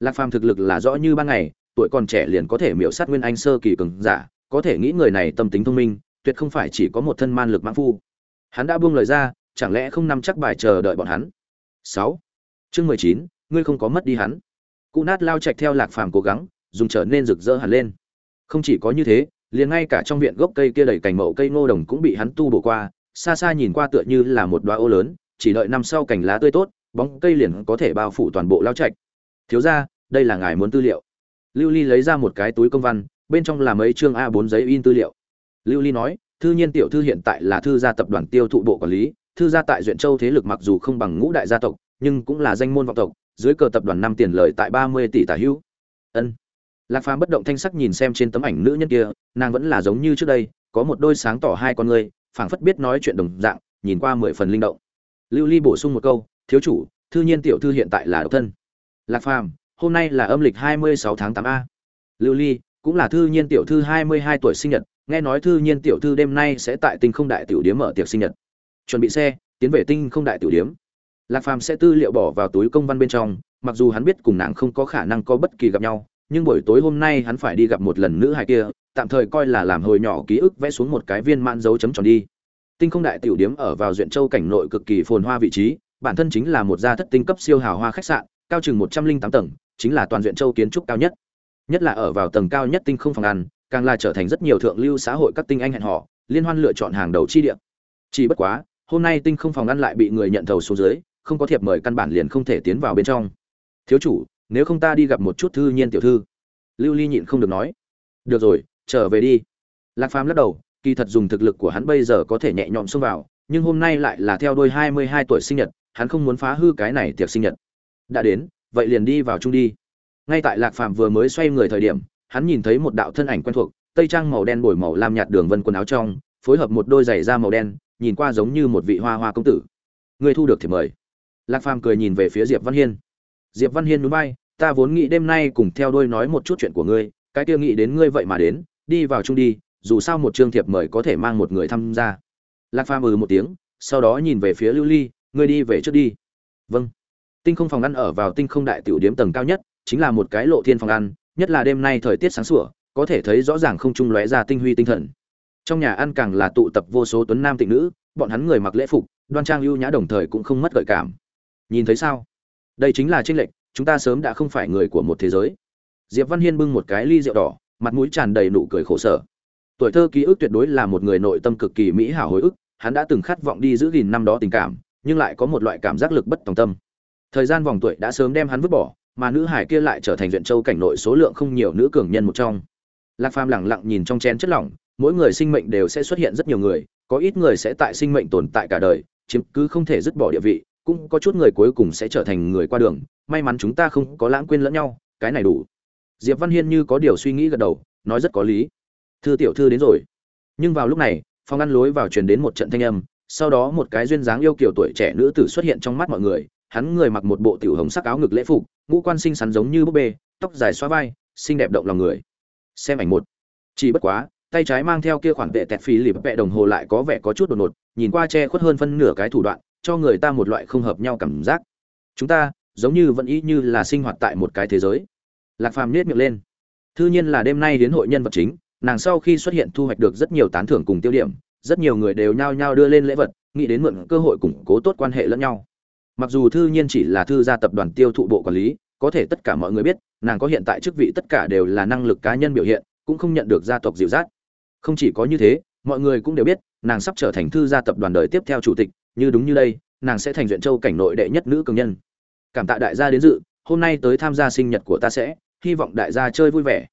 Lạc phàm thực lực là rõ như ban ngày, tuổi còn trẻ liền có thể miễu sát nguyên anh sơ kỳ cường giả, có thể nghĩ người này tâm tính thông minh, tuyệt không phải chỉ có một thân man lực mãn phu. Hắn đã buông lời ra, chẳng lẽ không nắm chắc bài chờ đợi bọn hắn? Sáu. Chương mười chín, ngươi không có mất đi hắn cụ nát lao chạch theo lạc phàm cố gắng, dùng trở nên rực rỡ hẳn lên. Không chỉ có như thế, liền ngay cả trong viện gốc cây kia đầy cành mậu cây ngô đồng cũng bị hắn tu bổ qua, xa xa nhìn qua tựa như là một đoá ô lớn, chỉ đợi năm sau cành lá tươi tốt, bóng cây liền có thể bao phủ toàn bộ lao trạch. Thiếu ra đây là ngài muốn tư liệu. Lưu ly lấy ra một cái túi công văn, bên trong là mấy chương a 4 giấy in tư liệu. Lưu ly nói, thư nhiên tiểu thư hiện tại là thư gia tập đoàn tiêu thụ bộ quản lý, thư gia tại duyện châu thế lực mặc dù không bằng ngũ đại gia tộc, nhưng cũng là danh môn vọng tộc dưới cờ tập đoàn năm tiền lợi tại ba mươi tỷ tả hữu. Ân. Lạc phàm bất động thanh sắc nhìn xem trên tấm ảnh nữ nhân kia, nàng vẫn là giống như trước đây, có một đôi sáng tỏ hai con người, phảng phất biết nói chuyện đồng dạng, nhìn qua mười phần linh động. Lưu ly bổ sung một câu, thiếu chủ, thư nhiên tiểu thư hiện tại là độc thân. Lạc phàm, hôm nay là âm lịch hai mươi sáu tháng tám a. Lưu ly, cũng là thư nhiên tiểu thư hai mươi hai tuổi sinh nhật, nghe nói thư nhiên tiểu thư đêm nay sẽ tại tinh không đại tiểu điếm mở tiệc sinh nhật. Chuẩn bị xe, tiến về tinh không đại tiểu điếm lạc phàm sẽ tư liệu bỏ vào túi công văn bên trong, mặc dù hắn biết cùng nàng không có khả năng có bất kỳ gặp nhau, nhưng buổi tối hôm nay hắn phải đi gặp một lần nữ hài kia, tạm thời coi là làm hồi nhỏ ký ức vẽ xuống một cái viên mãn dấu chấm tròn đi. Tinh không đại tiểu điếm ở vào duyện châu cảnh nội cực kỳ phồn hoa vị trí, bản thân chính là một gia thất tinh cấp siêu hào hoa khách sạn, cao chừng một trăm linh tám tầng, chính là toàn duyện châu kiến trúc cao nhất. Nhất là ở vào tầng cao nhất tinh không phòng ăn, càng là trở thành rất nhiều thượng lưu xã hội các tinh anh hẹn họ liên hoan lựa chọn hàng đầu chi địa. Chỉ bất quá, hôm nay tinh không phòng ăn lại bị người nhận thầu xuống dưới không có thiệp mời căn bản liền không thể tiến vào bên trong. Thiếu chủ, nếu không ta đi gặp một chút thư nhiên tiểu thư. Lưu ly nhịn không được nói. Được rồi, trở về đi. Lạc phàm lắc đầu, kỳ thật dùng thực lực của hắn bây giờ có thể nhẹ nhõm xông vào, nhưng hôm nay lại là theo đôi hai mươi hai tuổi sinh nhật, hắn không muốn phá hư cái này tiệc sinh nhật. Đã đến, vậy liền đi vào chung đi. Ngay tại lạc phàm vừa mới xoay người thời điểm, hắn nhìn thấy một đạo thân ảnh quen thuộc, tây trang màu đen bồi màu lam nhạt đường vân quần áo trong, phối hợp một đôi giày da màu đen, nhìn qua giống như một vị hoa hoa công tử. Người thu được thì mời lạc phàm cười nhìn về phía diệp văn hiên. Diệp văn hiên núi bay ta vốn nghĩ đêm nay cùng theo đôi nói một chút chuyện của ngươi, cái kia nghĩ đến ngươi vậy mà đến, đi vào chung đi, dù sao một chương thiệp mời có thể mang một người tham gia. Lạc phàm ừ một tiếng, sau đó nhìn về phía lưu ly, ngươi đi về trước đi. Vâng. Tinh không phòng ăn ở vào tinh không đại tiểu điếm tầng cao nhất, chính là một cái lộ thiên phòng ăn, nhất là đêm nay thời tiết sáng sủa, có thể thấy rõ ràng không trung lóe ra tinh huy tinh thần. Trong nhà ăn càng là tụ tập vô số tuấn nam tịnh nữ, bọn hắn người mặc lễ phục, đoan trang ưu nhã đồng thời cũng không mất gợi cảm nhìn thấy sao? Đây chính là tranh lệch, chúng ta sớm đã không phải người của một thế giới. Diệp văn hiên bưng một cái ly rượu đỏ, mặt mũi tràn đầy nụ cười khổ sở. Tuổi thơ ký ức tuyệt đối là một người nội tâm cực kỳ mỹ hảo hồi ức, hắn đã từng khát vọng đi giữ gìn năm đó tình cảm, nhưng lại có một loại cảm giác lực bất tòng tâm. Thời gian vòng tuổi đã sớm đem hắn vứt bỏ, mà nữ hải kia lại trở thành duyện châu cảnh nội số lượng không nhiều nữ cường nhân một trong. Lạc phàm lẳng lặng nhìn trong chén chất lỏng, mỗi người sinh mệnh đều sẽ xuất hiện rất nhiều người, có ít người sẽ tại sinh mệnh tồn tại cả đời, chiếm cứ không thể dứt bỏ địa vị cũng có chút người cuối cùng sẽ trở thành người qua đường, may mắn chúng ta không có lãng quên lẫn nhau, cái này đủ. Diệp văn hiên như có điều suy nghĩ gật đầu, nói rất có lý. Thư tiểu thư đến rồi. Nhưng vào lúc này, phòng ăn lối vào truyền đến một trận thanh âm, sau đó một cái duyên dáng yêu kiểu tuổi trẻ nữ tử xuất hiện trong mắt mọi người, hắn người mặc một bộ tiểu hồng sắc áo ngực lễ phục, ngũ quan xinh xắn giống như búp bê, tóc dài xóa vai, xinh đẹp động lòng người. Xem ảnh một. Chỉ bất quá, tay trái mang theo kia khoản vệ tẹt phí lìp vẹ đồng hồ lại có vẻ có chút đột ngột, nhìn qua che khuất hơn phân nửa cái thủ đoạn cho người ta một loại không hợp nhau cảm giác. Chúng ta, giống như vẫn ý như là sinh hoạt tại một cái thế giới. Lạc phàm nhếch miệng lên. Thư nhiên là đêm nay đến hội nhân vật chính, nàng sau khi xuất hiện thu hoạch được rất nhiều tán thưởng cùng tiêu điểm, rất nhiều người đều nhao nhao đưa lên lễ vật, nghĩ đến mượn cơ hội củng cố tốt quan hệ lẫn nhau. Mặc dù thư nhiên chỉ là thư gia tập đoàn tiêu thụ bộ quản lý, có thể tất cả mọi người biết, nàng có hiện tại chức vị tất cả đều là năng lực cá nhân biểu hiện, cũng không nhận được gia tộc dịu dắt. Không chỉ có như thế, mọi người cũng đều biết, nàng sắp trở thành thư gia tập đoàn đời tiếp theo chủ tịch như đúng như đây, nàng sẽ thành duyện châu cảnh nội đệ nhất nữ cường nhân. Cảm tạ đại gia đến dự, hôm nay tới tham gia sinh nhật của ta sẽ, hy vọng đại gia chơi vui vẻ.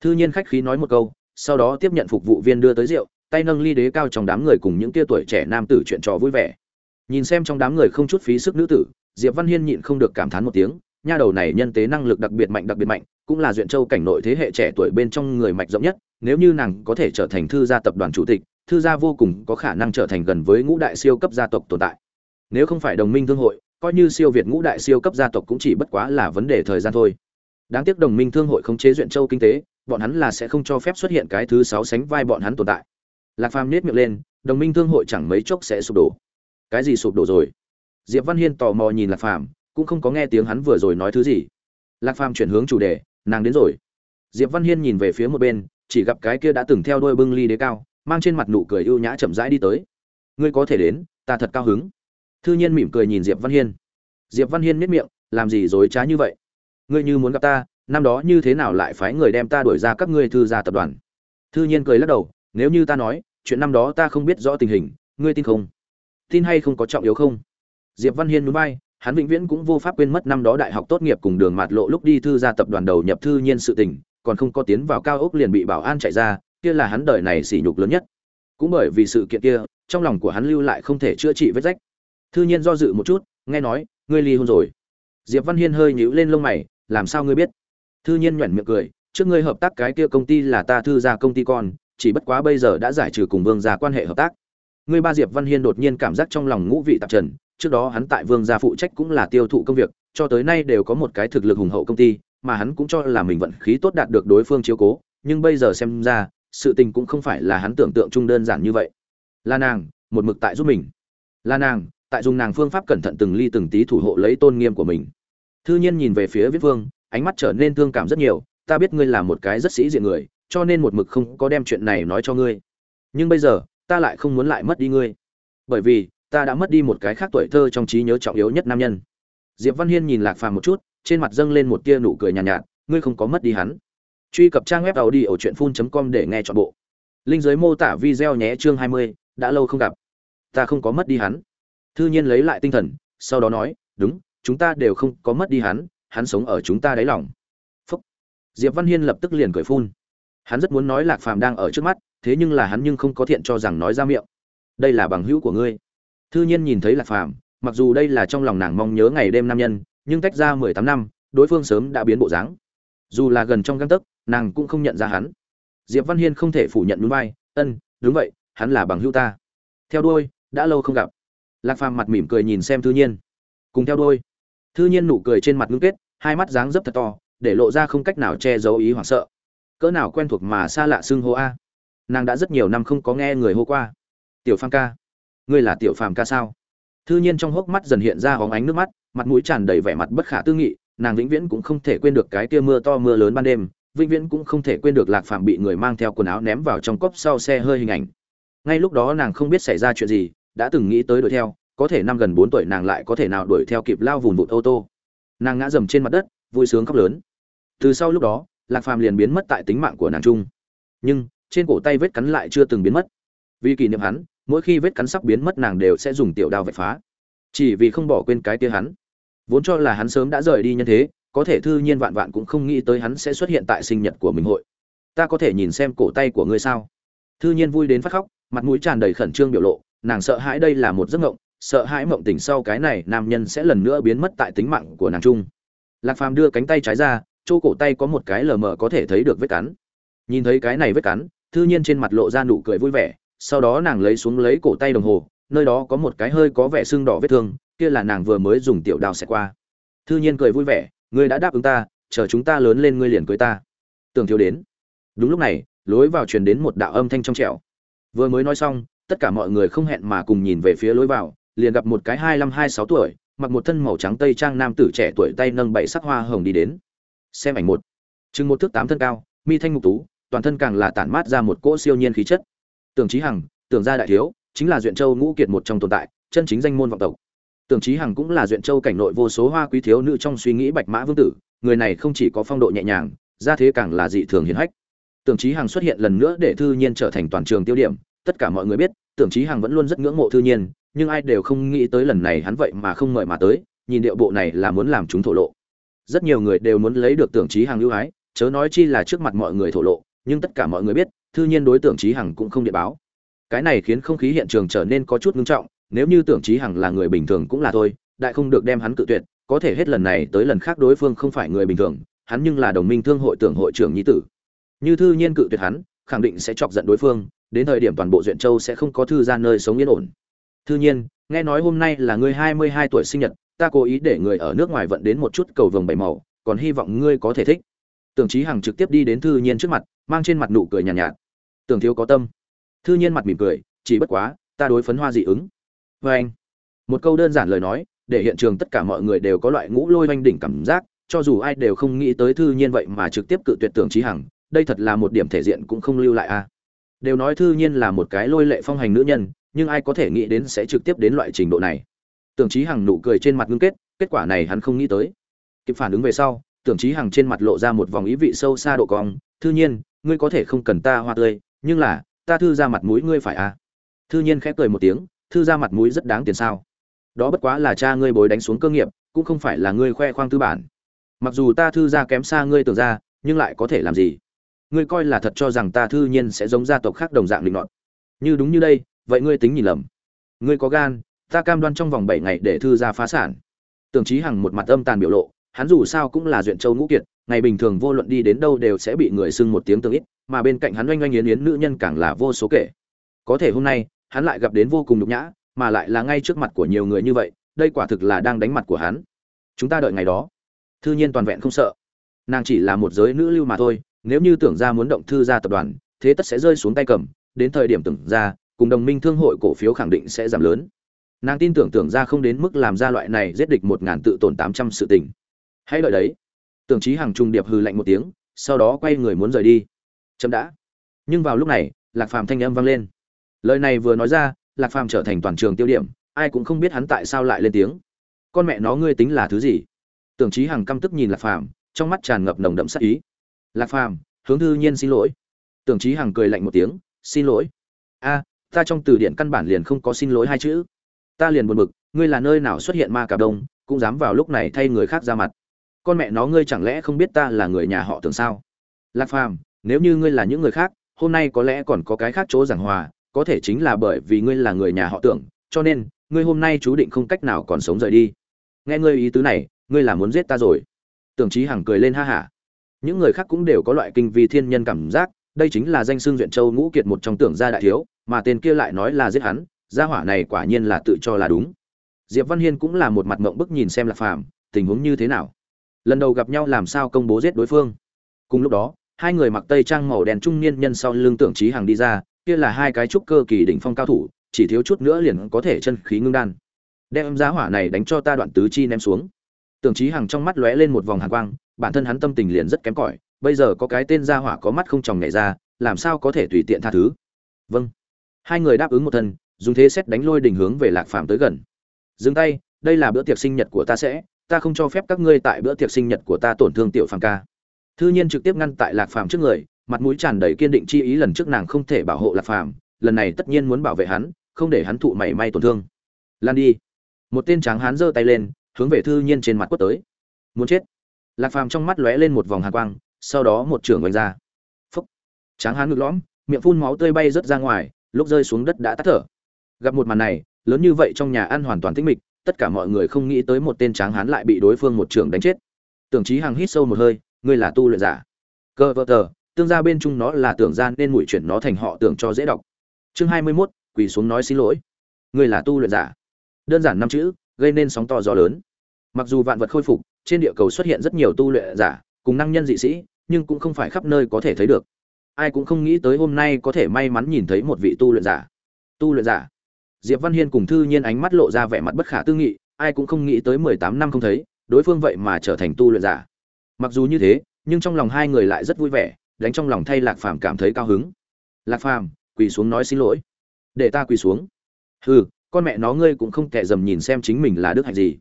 Thư nhiên khách khí nói một câu, sau đó tiếp nhận phục vụ viên đưa tới rượu, tay nâng ly đế cao trong đám người cùng những tia tuổi trẻ nam tử chuyện trò vui vẻ. Nhìn xem trong đám người không chút phí sức nữ tử, diệp văn hiên nhịn không được cảm thán một tiếng, nha đầu này nhân tế năng lực đặc biệt mạnh đặc biệt mạnh, cũng là duyện châu cảnh nội thế hệ trẻ tuổi bên trong người mạch rộng nhất, nếu như nàng có thể trở thành thư gia tập đoàn chủ tịch thư gia vô cùng có khả năng trở thành gần với ngũ đại siêu cấp gia tộc tồn tại. Nếu không phải đồng minh thương hội, coi như siêu việt ngũ đại siêu cấp gia tộc cũng chỉ bất quá là vấn đề thời gian thôi. Đáng tiếc đồng minh thương hội không chế duyện châu kinh tế, bọn hắn là sẽ không cho phép xuất hiện cái thứ sáu sánh vai bọn hắn tồn tại. Lạc phàm nết miệng lên, đồng minh thương hội chẳng mấy chốc sẽ sụp đổ. Cái gì sụp đổ rồi? Diệp văn hiên tò mò nhìn lạc phàm, cũng không có nghe tiếng hắn vừa rồi nói thứ gì. Lạc phàm chuyển hướng chủ đề, nàng đến rồi. Diệp văn hiên nhìn về phía một bên, chỉ gặp cái kia đã từng theo đôi bưng ly đế cao mang trên mặt nụ cười ưu nhã chậm rãi đi tới. Ngươi có thể đến, ta thật cao hứng. Thư nhiên mỉm cười nhìn diệp văn hiên. Diệp văn hiên miết miệng, làm gì dối trá như vậy? Ngươi như muốn gặp ta, năm đó như thế nào lại phái người đem ta đuổi ra các ngươi thư gia tập đoàn? Thư nhiên cười lắc đầu, nếu như ta nói, chuyện năm đó ta không biết rõ tình hình, ngươi tin không? Tin hay không có trọng yếu không? Diệp văn hiên núi bay hắn vĩnh viễn cũng vô pháp quên mất năm đó đại học tốt nghiệp cùng đường mạt lộ lúc đi thư gia tập đoàn đầu nhập thư nhiên sự tình, còn không có tiến vào cao ốc liền bị bảo an chạy ra kia là hắn đời này sỉ nhục lớn nhất. Cũng bởi vì sự kiện kia, trong lòng của hắn lưu lại không thể chữa trị vết rách. Thư nhiên do dự một chút, nghe nói, ngươi ly hôn rồi. Diệp văn hiên hơi nhíu lên lông mày, làm sao ngươi biết? Thư nhiên nhuyễn miệng cười, trước ngươi hợp tác cái kia công ty là ta thư gia công ty con, chỉ bất quá bây giờ đã giải trừ cùng vương gia quan hệ hợp tác. Ngươi ba diệp văn hiên đột nhiên cảm giác trong lòng ngũ vị tạp trần, trước đó hắn tại vương gia phụ trách cũng là tiêu thụ công việc, cho tới nay đều có một cái thực lực hùng hậu công ty, mà hắn cũng cho là mình vận khí tốt đạt được đối phương chiếu cố, nhưng bây giờ xem ra sự tình cũng không phải là hắn tưởng tượng chung đơn giản như vậy. Là nàng một mực tại giúp mình. Là nàng tại dùng nàng phương pháp cẩn thận từng ly từng tí thủ hộ lấy tôn nghiêm của mình. Thư nhiên nhìn về phía viết vương ánh mắt trở nên thương cảm rất nhiều. Ta biết ngươi là một cái rất sĩ diện người cho nên một mực không có đem chuyện này nói cho ngươi. Nhưng bây giờ ta lại không muốn lại mất đi ngươi. Bởi vì ta đã mất đi một cái khác tuổi thơ trong trí nhớ trọng yếu nhất nam nhân. Diệp văn hiên nhìn lạc phàm một chút trên mặt dâng lên một tia nụ cười nhàn nhạt, nhạt ngươi không có mất đi hắn truy cập trang web tàu đi ở truyện com để nghe chọn bộ. Linh giới mô tả video nhé chương 20, đã lâu không gặp. Ta không có mất đi hắn. Thư nhiên lấy lại tinh thần sau đó nói đúng chúng ta đều không có mất đi hắn hắn sống ở chúng ta đáy lòng. Phúc. diệp văn hiên lập tức liền cười phun. Hắn rất muốn nói lạc phàm đang ở trước mắt thế nhưng là hắn nhưng không có thiện cho rằng nói ra miệng. Đây là bằng hữu của ngươi. Thư nhiên nhìn thấy lạc phàm mặc dù đây là trong lòng nàng mong nhớ ngày đêm nam nhân nhưng tách ra mười tám năm đối phương sớm đã biến bộ dáng. Dù là gần trong găng tấc nàng cũng không nhận ra hắn. Diệp văn hiên không thể phủ nhận núi vai, ân, đúng vậy, hắn là bằng hữu ta. Theo đuôi, đã lâu không gặp. Lạc phàm mặt mỉm cười nhìn xem thư nhiên. Cùng theo đuôi. Thư nhiên nụ cười trên mặt ngưng kết, hai mắt dáng dấp thật to, để lộ ra không cách nào che giấu ý hoảng sợ. Cỡ nào quen thuộc mà xa lạ xưng hô a. Nàng đã rất nhiều năm không có nghe người hô qua. Tiểu phàm ca. Ngươi là tiểu phàm ca sao? Thư nhiên trong hốc mắt dần hiện ra hóng ánh nước mắt, mặt mũi tràn đầy vẻ mặt bất khả tư nghị, nàng vĩnh viễn cũng không thể quên được cái tia mưa to mưa lớn ban đêm vĩnh viễn cũng không thể quên được lạc phàm bị người mang theo quần áo ném vào trong cốc sau xe hơi hình ảnh. Ngay lúc đó nàng không biết xảy ra chuyện gì, đã từng nghĩ tới đuổi theo, có thể năm gần bốn tuổi nàng lại có thể nào đuổi theo kịp lao vùng vụt ô tô. Nàng ngã dầm trên mặt đất, vui sướng khóc lớn. Từ sau lúc đó, lạc phàm liền biến mất tại tính mạng của nàng trung nhưng, trên cổ tay vết cắn lại chưa từng biến mất. Vì kỷ niệm hắn, mỗi khi vết cắn sắp biến mất nàng đều sẽ dùng tiểu đao vạch phá. Chỉ vì không bỏ quên cái tia hắn. Vốn cho là hắn sớm đã rời đi như thế có thể thư nhiên vạn vạn cũng không nghĩ tới hắn sẽ xuất hiện tại sinh nhật của mình hội. Ta có thể nhìn xem cổ tay của ngươi sao? Thư nhiên vui đến phát khóc, mặt mũi tràn đầy khẩn trương biểu lộ, nàng sợ hãi đây là một giấc mộng, sợ hãi mộng tỉnh sau cái này nam nhân sẽ lần nữa biến mất tại tính mạng của nàng trung lạc phàm đưa cánh tay trái ra, chỗ cổ tay có một cái lờ mờ có thể thấy được vết cắn. Nhìn thấy cái này vết cắn, thư nhiên trên mặt lộ ra nụ cười vui vẻ, sau đó nàng lấy xuống lấy cổ tay đồng hồ, nơi đó có một cái hơi có vẻ sưng đỏ vết thương, kia là nàng vừa mới dùng tiểu đao xẹt qua. Thư nhiên cười vui vẻ ngươi đã đáp ứng ta, chờ chúng ta lớn lên ngươi liền cưới ta. Tưởng thiếu đến. Đúng lúc này, lối vào truyền đến một đạo âm thanh trong trẻo. Vừa mới nói xong, tất cả mọi người không hẹn mà cùng nhìn về phía lối vào, liền gặp một cái hai mươi hai sáu tuổi, mặc một thân màu trắng tây trang nam tử trẻ tuổi tay nâng bảy sắc hoa hồng đi đến. Xem ảnh một. Chừng một thước tám thân cao, mi thanh ngục tú, toàn thân càng là tản mát ra một cỗ siêu nhiên khí chất. Tưởng trí hằng, tưởng gia đại thiếu, chính là duyện châu ngũ kiệt một trong tồn tại, chân chính danh môn vọng tộc tưởng Chí hằng cũng là duyện châu cảnh nội vô số hoa quý thiếu nữ trong suy nghĩ bạch mã vương tử, người này không chỉ có phong độ nhẹ nhàng, ra thế càng là dị thường hiền hách. Tưởng Chí hằng xuất hiện lần nữa để thư nhiên trở thành toàn trường tiêu điểm, tất cả mọi người biết, tưởng Chí hằng vẫn luôn rất ngưỡng mộ thư nhiên, nhưng ai đều không nghĩ tới lần này hắn vậy mà không mời mà tới, nhìn điệu bộ này là muốn làm chúng thổ lộ. Rất nhiều người đều muốn lấy được tưởng Chí hằng ưu ái, chớ nói chi là trước mặt mọi người thổ lộ, nhưng tất cả mọi người biết, thư nhiên đối Tưởng Chí hằng cũng không điện báo. Cái này khiến không khí hiện trường trở nên có chút ngưng trọng nếu như tưởng chí hằng là người bình thường cũng là thôi đại không được đem hắn cự tuyệt có thể hết lần này tới lần khác đối phương không phải người bình thường hắn nhưng là đồng minh thương hội tưởng hội trưởng nhi tử. Như thư nhiên cự tuyệt hắn khẳng định sẽ chọc giận đối phương đến thời điểm toàn bộ duyện châu sẽ không có thư ra nơi sống yên ổn. Thư nhiên nghe nói hôm nay là ngươi hai mươi hai tuổi sinh nhật ta cố ý để người ở nước ngoài vận đến một chút cầu vồng bảy màu còn hy vọng ngươi có thể thích. Tưởng chí hằng trực tiếp đi đến thư nhiên trước mặt mang trên mặt nụ cười nhàn nhạt, nhạt tưởng thiếu có tâm. Thư nhiên mặt mỉm cười chỉ bất quá ta đối phấn hoa dị ứng vê anh, một câu đơn giản lời nói, để hiện trường tất cả mọi người đều có loại ngũ lôi oanh đỉnh cảm giác, cho dù ai đều không nghĩ tới thư nhiên vậy mà trực tiếp cự tuyệt tưởng trí hằng, đây thật là một điểm thể diện cũng không lưu lại a đều nói thư nhiên là một cái lôi lệ phong hành nữ nhân, nhưng ai có thể nghĩ đến sẽ trực tiếp đến loại trình độ này. Tưởng trí hằng nụ cười trên mặt ngưng kết kết quả này hắn không nghĩ tới. Kịp phản ứng về sau, tưởng trí hằng trên mặt lộ ra một vòng ý vị sâu xa độ cong, thư nhiên, ngươi có thể không cần ta hoa tươi, nhưng là, ta thư ra mặt mũi ngươi phải à. Thư nhiên khẽ cười một tiếng thư ra mặt mũi rất đáng tiền sao? Đó bất quá là cha ngươi bối đánh xuống cơ nghiệp, cũng không phải là ngươi khoe khoang tư bản. Mặc dù ta thư ra kém xa ngươi tưởng ra, nhưng lại có thể làm gì? Ngươi coi là thật cho rằng ta thư nhiên sẽ giống gia tộc khác đồng dạng định luận như đúng như đây, vậy ngươi tính nhìn lầm. Ngươi có gan, ta cam đoan trong vòng bảy ngày để thư ra phá sản. Tưởng Chí hằng một mặt âm tàn biểu lộ, hắn dù sao cũng là duyện châu ngũ kiệt, ngày bình thường vô luận đi đến đâu đều sẽ bị người xưng một tiếng tương ít, mà bên cạnh hắn oanh oanh yến yến nữ nhân càng là vô số kể. Có thể hôm nay hắn lại gặp đến vô cùng nhục nhã, mà lại là ngay trước mặt của nhiều người như vậy, đây quả thực là đang đánh mặt của hắn. Chúng ta đợi ngày đó. Thư nhiên toàn vẹn không sợ. Nàng chỉ là một giới nữ lưu mà thôi, nếu như tưởng ra muốn động thư gia tập đoàn, thế tất sẽ rơi xuống tay cầm, đến thời điểm tưởng ra, cùng đồng minh thương hội cổ phiếu khẳng định sẽ giảm lớn. Nàng tin tưởng tưởng ra không đến mức làm ra loại này giết địch một ngàn tự tổn tám trăm sự tình. Hãy đợi đấy. Tưởng Chí hàng trung điệp hừ lạnh một tiếng, sau đó quay người muốn rời đi. Chậm đã. Nhưng vào lúc này, lạc phàm thanh âm vang lên lời này vừa nói ra, lạc phàm trở thành toàn trường tiêu điểm, ai cũng không biết hắn tại sao lại lên tiếng. Con mẹ nó ngươi tính là thứ gì? Tưởng trí hằng căm tức nhìn lạc phàm, trong mắt tràn ngập nồng đậm sắc ý. Lạc phàm, hướng thư nhiên xin lỗi. Tưởng trí hằng cười lạnh một tiếng, xin lỗi. A, ta trong từ điển căn bản liền không có xin lỗi hai chữ. Ta liền buồn bực, ngươi là nơi nào xuất hiện ma cà đông, cũng dám vào lúc này thay người khác ra mặt. Con mẹ nó ngươi chẳng lẽ không biết ta là người nhà họ tưởng sao? Lạc phàm, nếu như ngươi là những người khác, hôm nay có lẽ còn có cái khác chỗ giảng hòa có thể chính là bởi vì ngươi là người nhà họ tưởng, cho nên, ngươi hôm nay chú định không cách nào còn sống rời đi. Nghe ngươi ý tứ này, ngươi là muốn giết ta rồi. Tưởng trí hằng cười lên ha hả. Những người khác cũng đều có loại kinh vi thiên nhân cảm giác, đây chính là danh xương duyện châu ngũ kiệt một trong tưởng gia đại thiếu, mà tên kia lại nói là giết hắn, gia hỏa này quả nhiên là tự cho là đúng. Diệp văn hiên cũng là một mặt mộng bức nhìn xem lạc phàm, tình huống như thế nào. Lần đầu gặp nhau làm sao công bố giết đối phương. Cùng lúc đó, hai người mặc tây trang màu đen trung niên nhân sau lưng tưởng trí Hằng đi ra kia là hai cái trúc cơ kỳ đỉnh phong cao thủ, chỉ thiếu chút nữa liền có thể chân khí ngưng đan. Đem giá hỏa này đánh cho ta đoạn tứ chi ném xuống. Tưởng chí hằng trong mắt lóe lên một vòng hàn quang, bản thân hắn tâm tình liền rất kém cỏi, bây giờ có cái tên gia hỏa có mắt không tròng nhảy ra, làm sao có thể tùy tiện tha thứ? Vâng. Hai người đáp ứng một thân, dùng thế xét đánh lôi đỉnh hướng về lạc phàm tới gần. Dừng tay, đây là bữa tiệc sinh nhật của ta sẽ, ta không cho phép các ngươi tại bữa tiệc sinh nhật của ta tổn thương tiểu phàm ca. Thư nhiên trực tiếp ngăn tại lạc phàm trước người mặt mũi tràn đầy kiên định chi ý lần trước nàng không thể bảo hộ lạc phàm, lần này tất nhiên muốn bảo vệ hắn, không để hắn thụ mảy may tổn thương. Lan đi. Một tên tráng hán giơ tay lên, hướng về thư nhiên trên mặt quất tới. Muốn chết. Lạc phàm trong mắt lóe lên một vòng hạ quang, sau đó một trưởng oanh ra. Phúc. Tráng hán ngực lõm, miệng phun máu tươi bay rớt ra ngoài, lúc rơi xuống đất đã tắt thở. Gặp một màn này, lớn như vậy trong nhà ăn hoàn toàn tĩnh mịch, tất cả mọi người không nghĩ tới một tên tráng hán lại bị đối phương một trưởng đánh chết. Tưởng chí hằng hít sâu một hơi, ngươi là tu luyện giả? Cơ vợ tờ tương gia bên chung nó là tưởng gian nên mũi chuyển nó thành họ tưởng cho dễ đọc. Chương hai mươi 21, quỳ xuống nói xin lỗi. Người là tu luyện giả. Đơn giản năm chữ gây nên sóng to gió lớn. Mặc dù vạn vật khôi phục trên địa cầu xuất hiện rất nhiều tu luyện giả cùng năng nhân dị sĩ nhưng cũng không phải khắp nơi có thể thấy được. Ai cũng không nghĩ tới hôm nay có thể may mắn nhìn thấy một vị tu luyện giả. Tu luyện giả. Diệp văn hiên cùng thư nhiên ánh mắt lộ ra vẻ mặt bất khả tư nghị ai cũng không nghĩ tới mười tám năm không thấy đối phương vậy mà trở thành tu luyện giả. Mặc dù như thế nhưng trong lòng hai người lại rất vui vẻ đánh trong lòng thay lạc phàm cảm thấy cao hứng. Lạc phàm, quỳ xuống nói xin lỗi. Để ta quỳ xuống. Hừ, con mẹ nó ngươi cũng không kệ dầm nhìn xem chính mình là đức hạnh gì.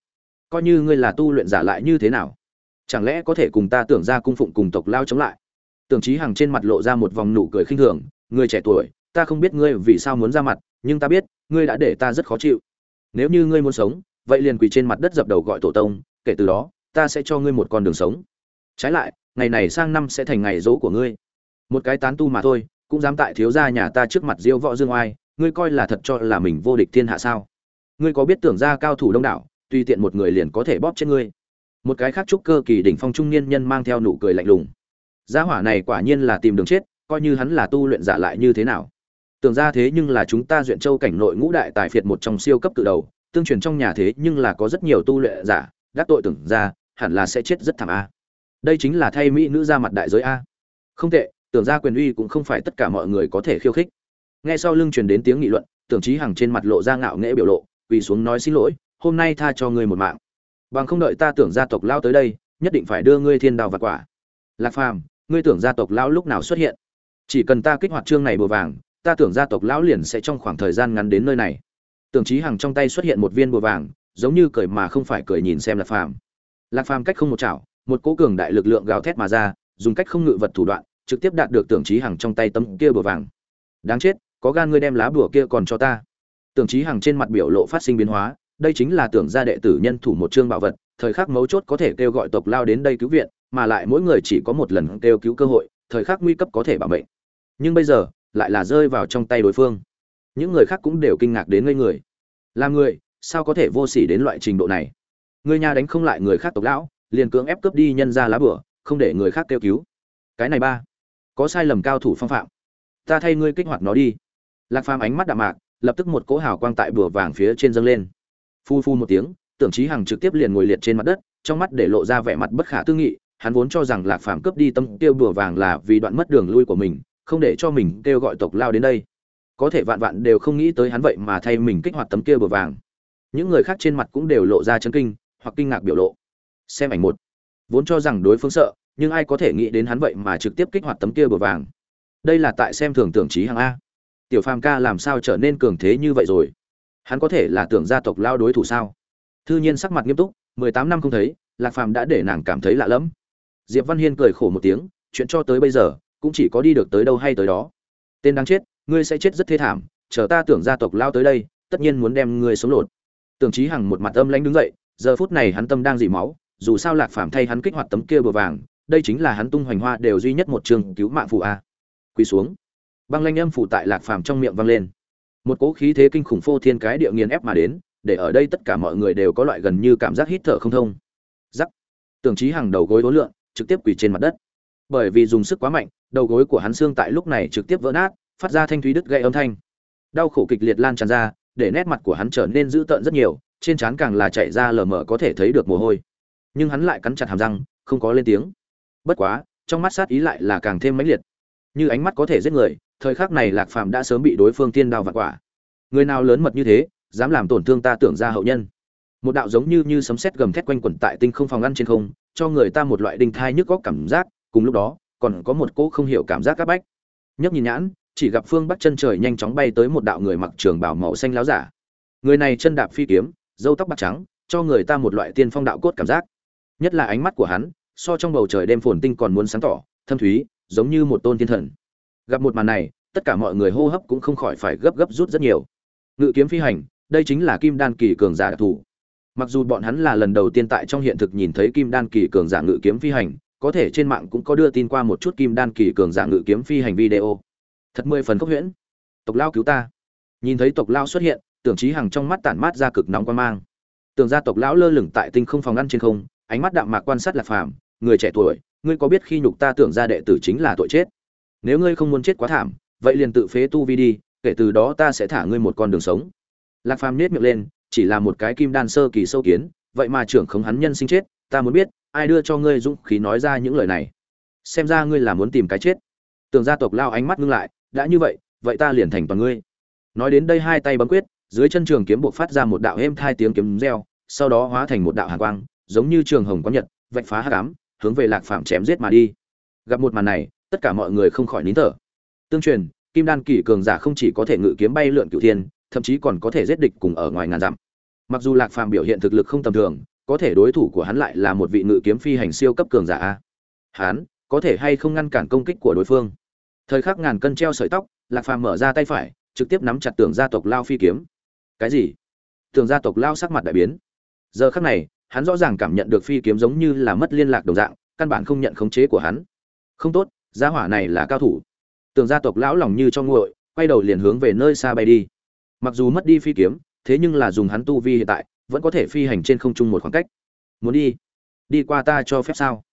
Coi như ngươi là tu luyện giả lại như thế nào? Chẳng lẽ có thể cùng ta tưởng ra cung phụng cùng tộc lao chống lại? Tưởng trí hằng trên mặt lộ ra một vòng nụ cười khinh thường. Người trẻ tuổi, ta không biết ngươi vì sao muốn ra mặt, nhưng ta biết, ngươi đã để ta rất khó chịu. Nếu như ngươi muốn sống, vậy liền quỳ trên mặt đất dập đầu gọi tổ tông, kể từ đó, ta sẽ cho ngươi một con đường sống. Trái lại ngày này sang năm sẽ thành ngày dỗ của ngươi. Một cái tán tu mà thôi, cũng dám tại thiếu gia nhà ta trước mặt diêu võ dương oai, ngươi coi là thật cho là mình vô địch thiên hạ sao? Ngươi có biết tưởng ra cao thủ đông đảo, tùy tiện một người liền có thể bóp chết ngươi. Một cái khác trúc cơ kỳ đỉnh phong trung niên nhân mang theo nụ cười lạnh lùng. Gia hỏa này quả nhiên là tìm đường chết, coi như hắn là tu luyện giả lại như thế nào? Tưởng ra thế nhưng là chúng ta duyện châu cảnh nội ngũ đại tài phiệt một trong siêu cấp tự đầu, tương truyền trong nhà thế nhưng là có rất nhiều tu luyện giả, đắc tội tưởng ra, hẳn là sẽ chết rất thảm a đây chính là thay mỹ nữ ra mặt đại giới a. Không tệ, tưởng ra quyền uy cũng không phải tất cả mọi người có thể khiêu khích. Nghe sau lưng truyền đến tiếng nghị luận, tưởng trí hằng trên mặt lộ ra ngạo nghễ biểu lộ, quỳ xuống nói xin lỗi, hôm nay tha cho ngươi một mạng. Bằng không đợi ta tưởng gia tộc lao tới đây, nhất định phải đưa ngươi thiên đào và quả. Lạc phàm, ngươi tưởng gia tộc lão lúc nào xuất hiện? Chỉ cần ta kích hoạt chương này bùa vàng, ta tưởng gia tộc lão liền sẽ trong khoảng thời gian ngắn đến nơi này. Tưởng trí hằng trong tay xuất hiện một viên bùa vàng, giống như cười mà không phải cười nhìn xem lạc phàm. Lạc phàm cách không một chảo một cố cường đại lực lượng gào thét mà ra, dùng cách không ngự vật thủ đoạn, trực tiếp đạt được tưởng trí hằng trong tay tấm kia bùa vàng. Đáng chết, có gan ngươi đem lá bùa kia còn cho ta. Tưởng trí hằng trên mặt biểu lộ phát sinh biến hóa, đây chính là tưởng gia đệ tử nhân thủ một chương bảo vật, thời khắc mấu chốt có thể kêu gọi tộc lao đến đây cứu viện, mà lại mỗi người chỉ có một lần kêu cứu cơ hội, thời khắc nguy cấp có thể bảo mệnh. Nhưng bây giờ, lại là rơi vào trong tay đối phương. Những người khác cũng đều kinh ngạc đến ngây người. Làm người, sao có thể vô sỉ đến loại trình độ này? Người nhà đánh không lại người khác tộc lão liền cưỡng ép cướp đi nhân ra lá bửa, không để người khác kêu cứu. Cái này ba, có sai lầm cao thủ phong phạm. Ta thay ngươi kích hoạt nó đi. Lạc phàm ánh mắt đạm mạc, lập tức một cỗ hào quang tại bửa vàng phía trên dâng lên. Phu phu một tiếng, tưởng chí hằng trực tiếp liền ngồi liệt trên mặt đất, trong mắt để lộ ra vẻ mặt bất khả tư nghị, hắn vốn cho rằng lạc phàm cướp đi tâm tiêu bửa vàng là vì đoạn mất đường lui của mình, không để cho mình kêu gọi tộc lao đến đây. Có thể vạn vạn đều không nghĩ tới hắn vậy mà thay mình kích hoạt tấm kia bùa vàng. Những người khác trên mặt cũng đều lộ ra chấn kinh, hoặc kinh ngạc biểu lộ xem ảnh một. Vốn cho rằng đối phương sợ, nhưng ai có thể nghĩ đến hắn vậy mà trực tiếp kích hoạt tấm kia bùa vàng. Đây là tại xem thường tưởng trí hàng a. Tiểu phàm ca làm sao trở nên cường thế như vậy rồi? Hắn có thể là tưởng gia tộc lao đối thủ sao? Thư nhiên sắc mặt nghiêm túc, mười tám năm không thấy, lạc phàm đã để nàng cảm thấy lạ lẫm. Diệp văn hiên cười khổ một tiếng, chuyện cho tới bây giờ, cũng chỉ có đi được tới đâu hay tới đó. Tên đáng chết, ngươi sẽ chết rất thê thảm, chờ ta tưởng gia tộc lao tới đây, tất nhiên muốn đem ngươi sống lột. Tưởng trí hằng một mặt âm lãnh đứng dậy, giờ phút này hắn tâm đang dỉ máu dù sao lạc phàm thay hắn kích hoạt tấm kia bờ vàng, đây chính là hắn tung hoành hoa đều duy nhất một trường cứu mạng phụ a. Quỳ xuống. Băng lanh âm phụ tại lạc phàm trong miệng vang lên. Một cỗ khí thế kinh khủng phô thiên cái địa nghiền ép mà đến, để ở đây tất cả mọi người đều có loại gần như cảm giác hít thở không thông. Giắc tưởng trí hàng đầu gối đối lượng trực tiếp quỳ trên mặt đất. Bởi vì dùng sức quá mạnh, đầu gối của hắn xương tại lúc này trực tiếp vỡ nát, phát ra thanh thúy đứt gây âm thanh. Đau khổ kịch liệt lan tràn ra, để nét mặt của hắn trở nên dữ tợn rất nhiều, trên trán càng là chảy ra lờ mờ có thể thấy được mồ hôi nhưng hắn lại cắn chặt hàm răng, không có lên tiếng. Bất quá, trong mắt sát ý lại là càng thêm mãnh liệt. Như ánh mắt có thể giết người, thời khắc này lạc phàm đã sớm bị đối phương tiên đao vặt quả. Người nào lớn mật như thế, dám làm tổn thương ta tưởng ra hậu nhân. Một đạo giống như như sấm sét gầm thét quanh quẩn tại tinh không phòng ngăn trên không, cho người ta một loại đinh thai nhức góc cảm giác, cùng lúc đó, còn có một cỗ không hiểu cảm giác các bách. Nhấc nhìn nhãn, chỉ gặp phương bắc chân trời nhanh chóng bay tới một đạo người mặc trường bảo màu xanh láo giả. Người này chân đạp phi kiếm dâu tóc bạc trắng, cho người ta một loại tiên phong đạo cốt cảm giác nhất là ánh mắt của hắn, so trong bầu trời đêm phồn tinh còn muốn sáng tỏ, thâm thúy, giống như một tôn thiên thần. Gặp một màn này, tất cả mọi người hô hấp cũng không khỏi phải gấp gấp rút rất nhiều. Ngự kiếm phi hành, đây chính là kim đan kỳ cường giả đặc thù. Mặc dù bọn hắn là lần đầu tiên tại trong hiện thực nhìn thấy kim đan kỳ cường giả ngự kiếm phi hành, có thể trên mạng cũng có đưa tin qua một chút kim đan kỳ cường giả ngự kiếm phi hành video. Thật mười phần khốc huyễn. Tộc lao cứu ta. Nhìn thấy tộc lao xuất hiện, tưởng trí hằng trong mắt tản mát ra cực nóng quan mang. Tưởng ra tộc lão lơ lửng tại tinh không phòng ngăn trên không ánh mắt đạm mạc quan sát lạc phàm, người trẻ tuổi, ngươi có biết khi nhục ta tưởng ra đệ tử chính là tội chết? Nếu ngươi không muốn chết quá thảm, vậy liền tự phế tu vi đi, kể từ đó ta sẽ thả ngươi một con đường sống. Lạc phàm nết miệng lên, chỉ là một cái kim đan sơ kỳ sâu kiến, vậy mà trưởng khống hắn nhân sinh chết, ta muốn biết, ai đưa cho ngươi dũng khí nói ra những lời này? Xem ra ngươi là muốn tìm cái chết. Tưởng gia tộc lao ánh mắt ngưng lại, đã như vậy vậy ta liền thành toàn ngươi. Nói đến đây hai tay bấm quyết, dưới chân trường kiếm buộc phát ra một đạo êm thai tiếng kiếm reo, sau đó hóa thành một đạo hàn quang giống như trường hồng có nhật, vạch phá hát ám, hướng về lạc phạm chém giết mà đi. Gặp một màn này, tất cả mọi người không khỏi nín thở. Tương truyền, kim đan kỷ cường giả không chỉ có thể ngự kiếm bay lượn cửu thiên, thậm chí còn có thể giết địch cùng ở ngoài ngàn dặm. Mặc dù lạc phàm biểu hiện thực lực không tầm thường, có thể đối thủ của hắn lại là một vị ngự kiếm phi hành siêu cấp cường giả a. Hắn có thể hay không ngăn cản công kích của đối phương? Thời khắc ngàn cân treo sợi tóc, lạc phàm mở ra tay phải, trực tiếp nắm chặt tưởng gia tộc lao phi kiếm. Cái gì? Tưởng gia tộc lao sắc mặt đại biến. Giờ khắc này hắn rõ ràng cảm nhận được phi kiếm giống như là mất liên lạc đồng dạng, căn bản không nhận khống chế của hắn. Không tốt, gia hỏa này là cao thủ. Tưởng gia tộc lão lòng như cho nguội, quay đầu liền hướng về nơi xa bay đi. Mặc dù mất đi phi kiếm, thế nhưng là dùng hắn tu vi hiện tại, vẫn có thể phi hành trên không trung một khoảng cách. Muốn đi đi qua ta cho phép sao?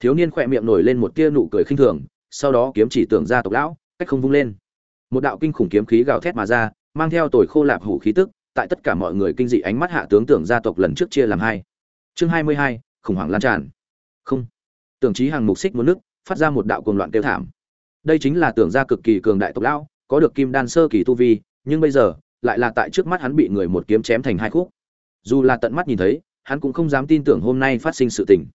Thiếu niên khỏe miệng nổi lên một tia nụ cười khinh thường, sau đó kiếm chỉ tưởng ra tộc lão, cách không vung lên. Một đạo kinh khủng kiếm khí gào thét mà ra, mang theo tồi khô lạp hủ khí tức, tại tất cả mọi người kinh dị ánh mắt hạ tướng tưởng gia tộc lần trước chia làm hai chương hai mươi hai, khủng hoảng lan tràn. Không. Tưởng trí hàng mục xích muốn nước, phát ra một đạo cuồng loạn kêu thảm. Đây chính là tưởng gia cực kỳ cường đại tộc lão, có được kim đan sơ kỳ tu vi, nhưng bây giờ, lại là tại trước mắt hắn bị người một kiếm chém thành hai khúc. Dù là tận mắt nhìn thấy, hắn cũng không dám tin tưởng hôm nay phát sinh sự tình.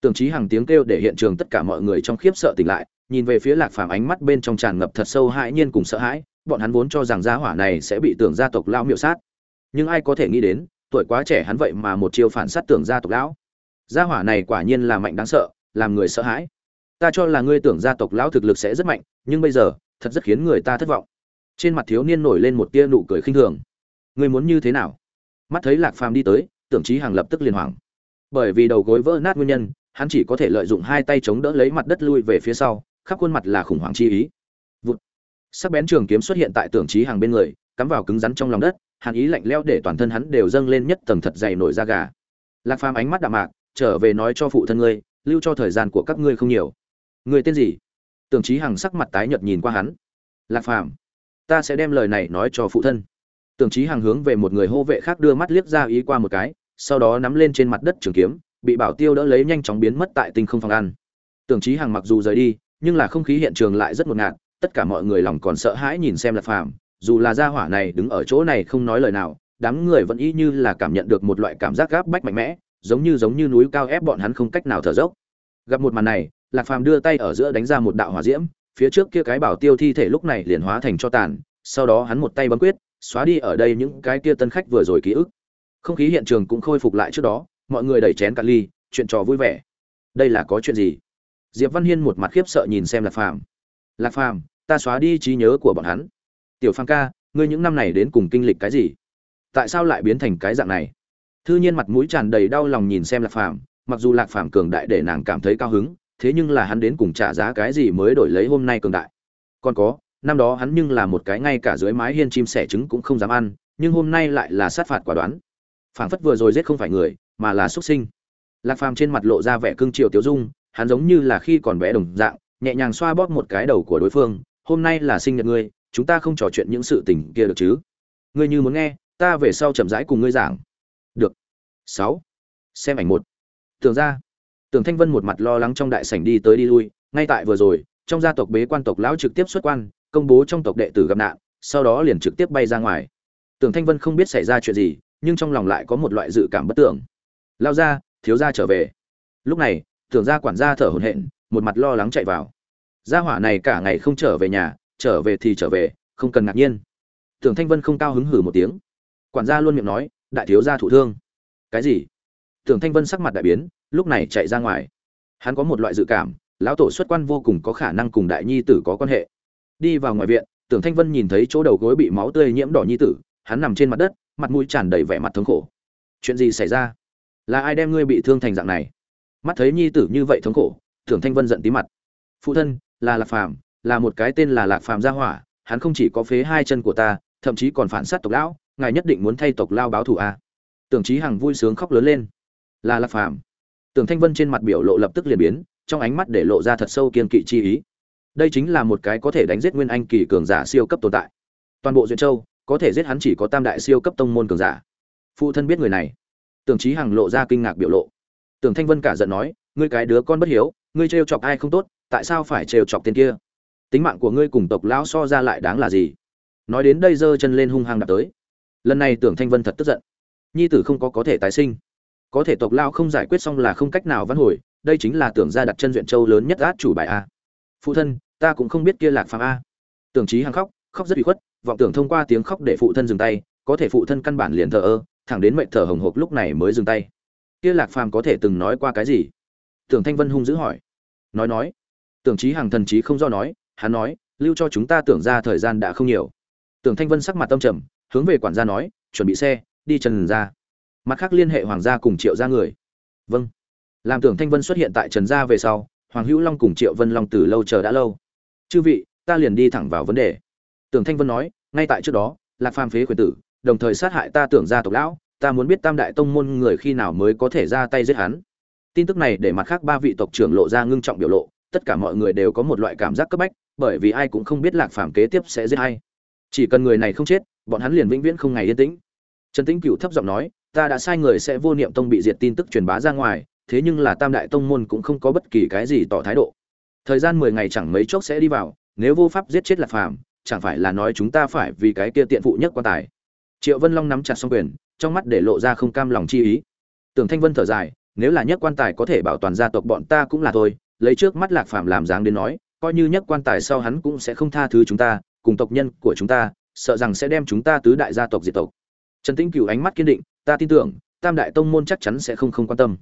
Tưởng trí hàng tiếng kêu để hiện trường tất cả mọi người trong khiếp sợ tỉnh lại, nhìn về phía lạc phàm ánh mắt bên trong tràn ngập thật sâu hãi nhiên cùng sợ hãi, bọn hắn vốn cho rằng gia hỏa này sẽ bị tưởng gia tộc lao miệu sát. Nhưng ai có thể nghĩ đến tuổi quá trẻ hắn vậy mà một chiêu phản sát tưởng gia tộc lão. Gia hỏa này quả nhiên là mạnh đáng sợ, làm người sợ hãi. Ta cho là ngươi tưởng gia tộc lão thực lực sẽ rất mạnh, nhưng bây giờ, thật rất khiến người ta thất vọng. Trên mặt thiếu niên nổi lên một tia nụ cười khinh thường. Ngươi muốn như thế nào? Mắt thấy lạc phàm đi tới, tưởng trí hàng lập tức liền hoảng. Bởi vì đầu gối vỡ nát nguyên nhân, hắn chỉ có thể lợi dụng hai tay chống đỡ lấy mặt đất lui về phía sau, khắp khuôn mặt là khủng hoảng chi ý. Vụt. Sắc bén trường kiếm xuất hiện tại tưởng trí hàng bên người, cắm vào cứng rắn trong lòng đất hàn ý lạnh lẽo để toàn thân hắn đều dâng lên nhất tầng thật dày nổi da gà. Lạc phàm ánh mắt đạm mạc, trở về nói cho phụ thân ngươi, lưu cho thời gian của các ngươi không nhiều. Người tên gì? Tưởng trí hằng sắc mặt tái nhợt nhìn qua hắn. Lạc phàm, ta sẽ đem lời này nói cho phụ thân. Tưởng trí hằng hướng về một người hô vệ khác đưa mắt liếc ra ý qua một cái, sau đó nắm lên trên mặt đất trường kiếm, bị bảo tiêu đỡ lấy nhanh chóng biến mất tại tinh không phòng ăn. Tưởng chí hằng mặc dù rời đi, nhưng là không khí hiện trường lại rất ngột ngạt, tất cả mọi người lòng còn sợ hãi nhìn xem lạc phàm dù là gia hỏa này đứng ở chỗ này không nói lời nào, đám người vẫn y như là cảm nhận được một loại cảm giác gáp bách mạnh mẽ, giống như giống như núi cao ép bọn hắn không cách nào thở dốc. Gặp một màn này, lạc phàm đưa tay ở giữa đánh ra một đạo hỏa diễm, phía trước kia cái bảo tiêu thi thể lúc này liền hóa thành cho tàn, sau đó hắn một tay bấm quyết, xóa đi ở đây những cái kia tân khách vừa rồi ký ức. Không khí hiện trường cũng khôi phục lại trước đó, mọi người đẩy chén cạn ly, chuyện trò vui vẻ. Đây là có chuyện gì? Diệp văn hiên một mặt khiếp sợ nhìn xem lạc phàm. Lạc phàm, ta xóa đi trí nhớ của bọn hắn tiểu phàm ca, ngươi những năm này đến cùng kinh lịch cái gì? Tại sao lại biến thành cái dạng này? Thư nhiên mặt mũi tràn đầy đau lòng nhìn xem lạc phàm, mặc dù lạc phàm cường đại để nàng cảm thấy cao hứng, thế nhưng là hắn đến cùng trả giá cái gì mới đổi lấy hôm nay cường đại? Còn có, năm đó hắn nhưng là một cái ngay cả dưới mái hiên chim sẻ trứng cũng không dám ăn, nhưng hôm nay lại là sát phạt quả đoán. Phảng phất vừa rồi giết không phải người, mà là xuất sinh. Lạc phàm trên mặt lộ ra vẻ cương triều tiêu dung, hắn giống như là khi còn bé đồng dạng, nhẹ nhàng xoa bóp một cái đầu của đối phương, hôm nay là sinh nhật ngươi chúng ta không trò chuyện những sự tình kia được chứ? Ngươi như muốn nghe, ta về sau chậm rãi cùng ngươi giảng. Được. Sáu. Xem ảnh một. Tưởng ra. Tưởng thanh vân một mặt lo lắng trong đại sảnh đi tới đi lui. Ngay tại vừa rồi, trong gia tộc bế quan tộc lão trực tiếp xuất quan, công bố trong tộc đệ tử gặp nạn, sau đó liền trực tiếp bay ra ngoài. Tưởng thanh vân không biết xảy ra chuyện gì, nhưng trong lòng lại có một loại dự cảm bất tưởng. Lao ra, thiếu gia trở về. Lúc này, tưởng gia quản gia thở hổn hển, một mặt lo lắng chạy vào. Gia hỏa này cả ngày không trở về nhà trở về thì trở về, không cần ngạc nhiên. Tưởng thanh vân không cao hứng hử một tiếng. Quản gia luôn miệng nói, đại thiếu gia thụ thương. Cái gì? Tưởng thanh vân sắc mặt đại biến, lúc này chạy ra ngoài. Hắn có một loại dự cảm, lão tổ xuất quan vô cùng có khả năng cùng đại nhi tử có quan hệ. Đi vào ngoài viện, tưởng thanh vân nhìn thấy chỗ đầu gối bị máu tươi nhiễm đỏ nhi tử, hắn nằm trên mặt đất, mặt mũi tràn đầy vẻ mặt thống khổ. Chuyện gì xảy ra? Là ai đem ngươi bị thương thành dạng này? Mắt thấy nhi tử như vậy thống khổ, tưởng thanh vân giận tí mặt. Phụ thân, là lạc phàm là một cái tên là lạc phàm gia hỏa, hắn không chỉ có phế hai chân của ta, thậm chí còn phản sát tộc lão, ngài nhất định muốn thay tộc lao báo thù à. tưởng trí hằng vui sướng khóc lớn lên. Là lạc phàm. Tưởng thanh vân trên mặt biểu lộ lập tức liền biến, trong ánh mắt để lộ ra thật sâu kiên kỵ chi ý. Đây chính là một cái có thể đánh giết nguyên anh kỳ cường giả siêu cấp tồn tại. Toàn bộ duyện châu, có thể giết hắn chỉ có tam đại siêu cấp tông môn cường giả. Phụ thân biết người này. Tưởng trí hằng lộ ra kinh ngạc biểu lộ. Tưởng thanh vân cả giận nói, ngươi cái đứa con bất hiếu, ngươi trêu chọc ai không tốt, tại sao phải trêu chọc tên kia? Tính mạng của ngươi cùng tộc lão so ra lại đáng là gì? Nói đến đây giơ chân lên hung hăng đạp tới. Lần này tưởng thanh vân thật tức giận. Nhi tử không có có thể tái sinh. Có thể tộc lao không giải quyết xong là không cách nào văn hồi, đây chính là tưởng ra đặt chân duyện châu lớn nhất át chủ bài a. Phụ thân, ta cũng không biết kia lạc phàm a. Tưởng trí hằng khóc khóc rất bị khuất, vọng tưởng thông qua tiếng khóc để phụ thân dừng tay, có thể phụ thân căn bản liền thờ ơ, thẳng đến mệnh thở hồng hộc lúc này mới dừng tay. Kia lạc phàm có thể từng nói qua cái gì? Tưởng thanh vân hung dữ hỏi. Nói nói. Tưởng trí hằng thần trí không do nói hắn nói, lưu cho chúng ta tưởng ra thời gian đã không nhiều. Tưởng thanh vân sắc mặt tâm trầm, hướng về quản gia nói, chuẩn bị xe, đi trần ra mặt khác liên hệ hoàng gia cùng triệu gia người. Vâng. Làm tưởng thanh vân xuất hiện tại trần gia về sau, hoàng hữu long cùng triệu vân long từ lâu chờ đã lâu. Chư vị, ta liền đi thẳng vào vấn đề. Tưởng thanh vân nói, ngay tại trước đó, lạc phàm phế quyền tử, đồng thời sát hại ta tưởng gia tộc lão, ta muốn biết tam đại tông môn người khi nào mới có thể ra tay giết hắn. Tin tức này để mặt khác ba vị tộc trưởng lộ ra ngưng trọng biểu lộ, tất cả mọi người đều có một loại cảm giác cấp bách bởi vì ai cũng không biết lạc phàm kế tiếp sẽ giết ai. Chỉ cần người này không chết, bọn hắn liền vĩnh viễn không ngày yên tĩnh. Trần tĩnh cựu thấp giọng nói, ta đã sai người sẽ vô niệm tông bị diệt tin tức truyền bá ra ngoài, thế nhưng là tam đại tông môn cũng không có bất kỳ cái gì tỏ thái độ. Thời gian mười ngày chẳng mấy chốc sẽ đi vào, nếu vô pháp giết chết lạc phàm, chẳng phải là nói chúng ta phải vì cái kia tiện phụ nhất quan tài. Triệu vân long nắm chặt xong quyền, trong mắt để lộ ra không cam lòng chi ý. Tưởng thanh vân thở dài, nếu là nhất quan tài có thể bảo toàn gia tộc bọn ta cũng là thôi. Lấy trước mắt lạc phàm làm dáng đến nói coi như nhất quan tài sau hắn cũng sẽ không tha thứ chúng ta, cùng tộc nhân của chúng ta, sợ rằng sẽ đem chúng ta tứ đại gia tộc diệt tộc. Trần tĩnh cửu ánh mắt kiên định, ta tin tưởng, tam đại tông môn chắc chắn sẽ không không quan tâm.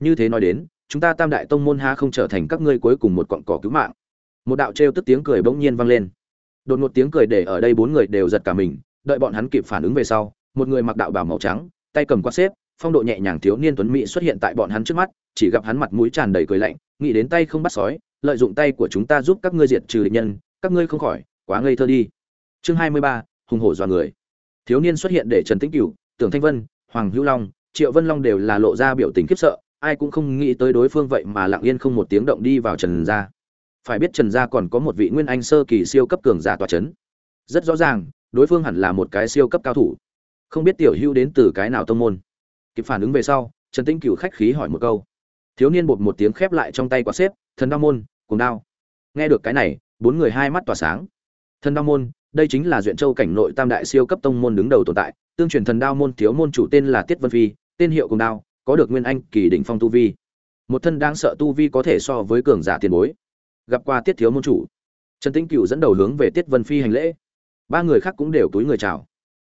Như thế nói đến, chúng ta tam đại tông môn ha không trở thành các ngươi cuối cùng một cọn cỏ cứu mạng. Một đạo trêu tức tiếng cười bỗng nhiên vang lên. Đột ngột tiếng cười để ở đây bốn người đều giật cả mình, đợi bọn hắn kịp phản ứng về sau, một người mặc đạo bào màu trắng, tay cầm quạt xếp, phong độ nhẹ nhàng thiếu niên tuấn mỹ xuất hiện tại bọn hắn trước mắt, chỉ gặp hắn mặt mũi tràn đầy cười lạnh, nghĩ đến tay không bắt sói lợi dụng tay của chúng ta giúp các ngươi diệt trừ địch nhân, các ngươi không khỏi, quá ngây thơ đi. Chương hai mươi ba, hùng hổ dọa người. Thiếu niên xuất hiện để trần tĩnh cửu, tưởng thanh vân, hoàng hữu long, triệu vân long đều là lộ ra biểu tình khiếp sợ, ai cũng không nghĩ tới đối phương vậy mà lặng yên không một tiếng động đi vào trần gia. Phải biết trần gia còn có một vị nguyên anh sơ kỳ siêu cấp cường giả tòa chấn. Rất rõ ràng, đối phương hẳn là một cái siêu cấp cao thủ. Không biết tiểu hữu đến từ cái nào tông môn. Kịp phản ứng về sau, trần tĩnh cửu khách khí hỏi một câu. Thiếu niên bột một tiếng khép lại trong tay quả xếp, thần đao môn cùng đao. Nghe được cái này, bốn người hai mắt tỏa sáng. Thần đao môn, đây chính là duyện châu cảnh nội tam đại siêu cấp tông môn đứng đầu tồn tại, tương truyền thần đao môn thiếu môn chủ tên là tiết vân phi, tên hiệu cùng đao, có được nguyên anh, kỳ đỉnh phong tu vi. Một thân đang sợ tu vi có thể so với cường giả tiền bối. Gặp qua tiết thiếu môn chủ. Trần tĩnh cửu dẫn đầu hướng về tiết vân phi hành lễ. Ba người khác cũng đều túi người chào.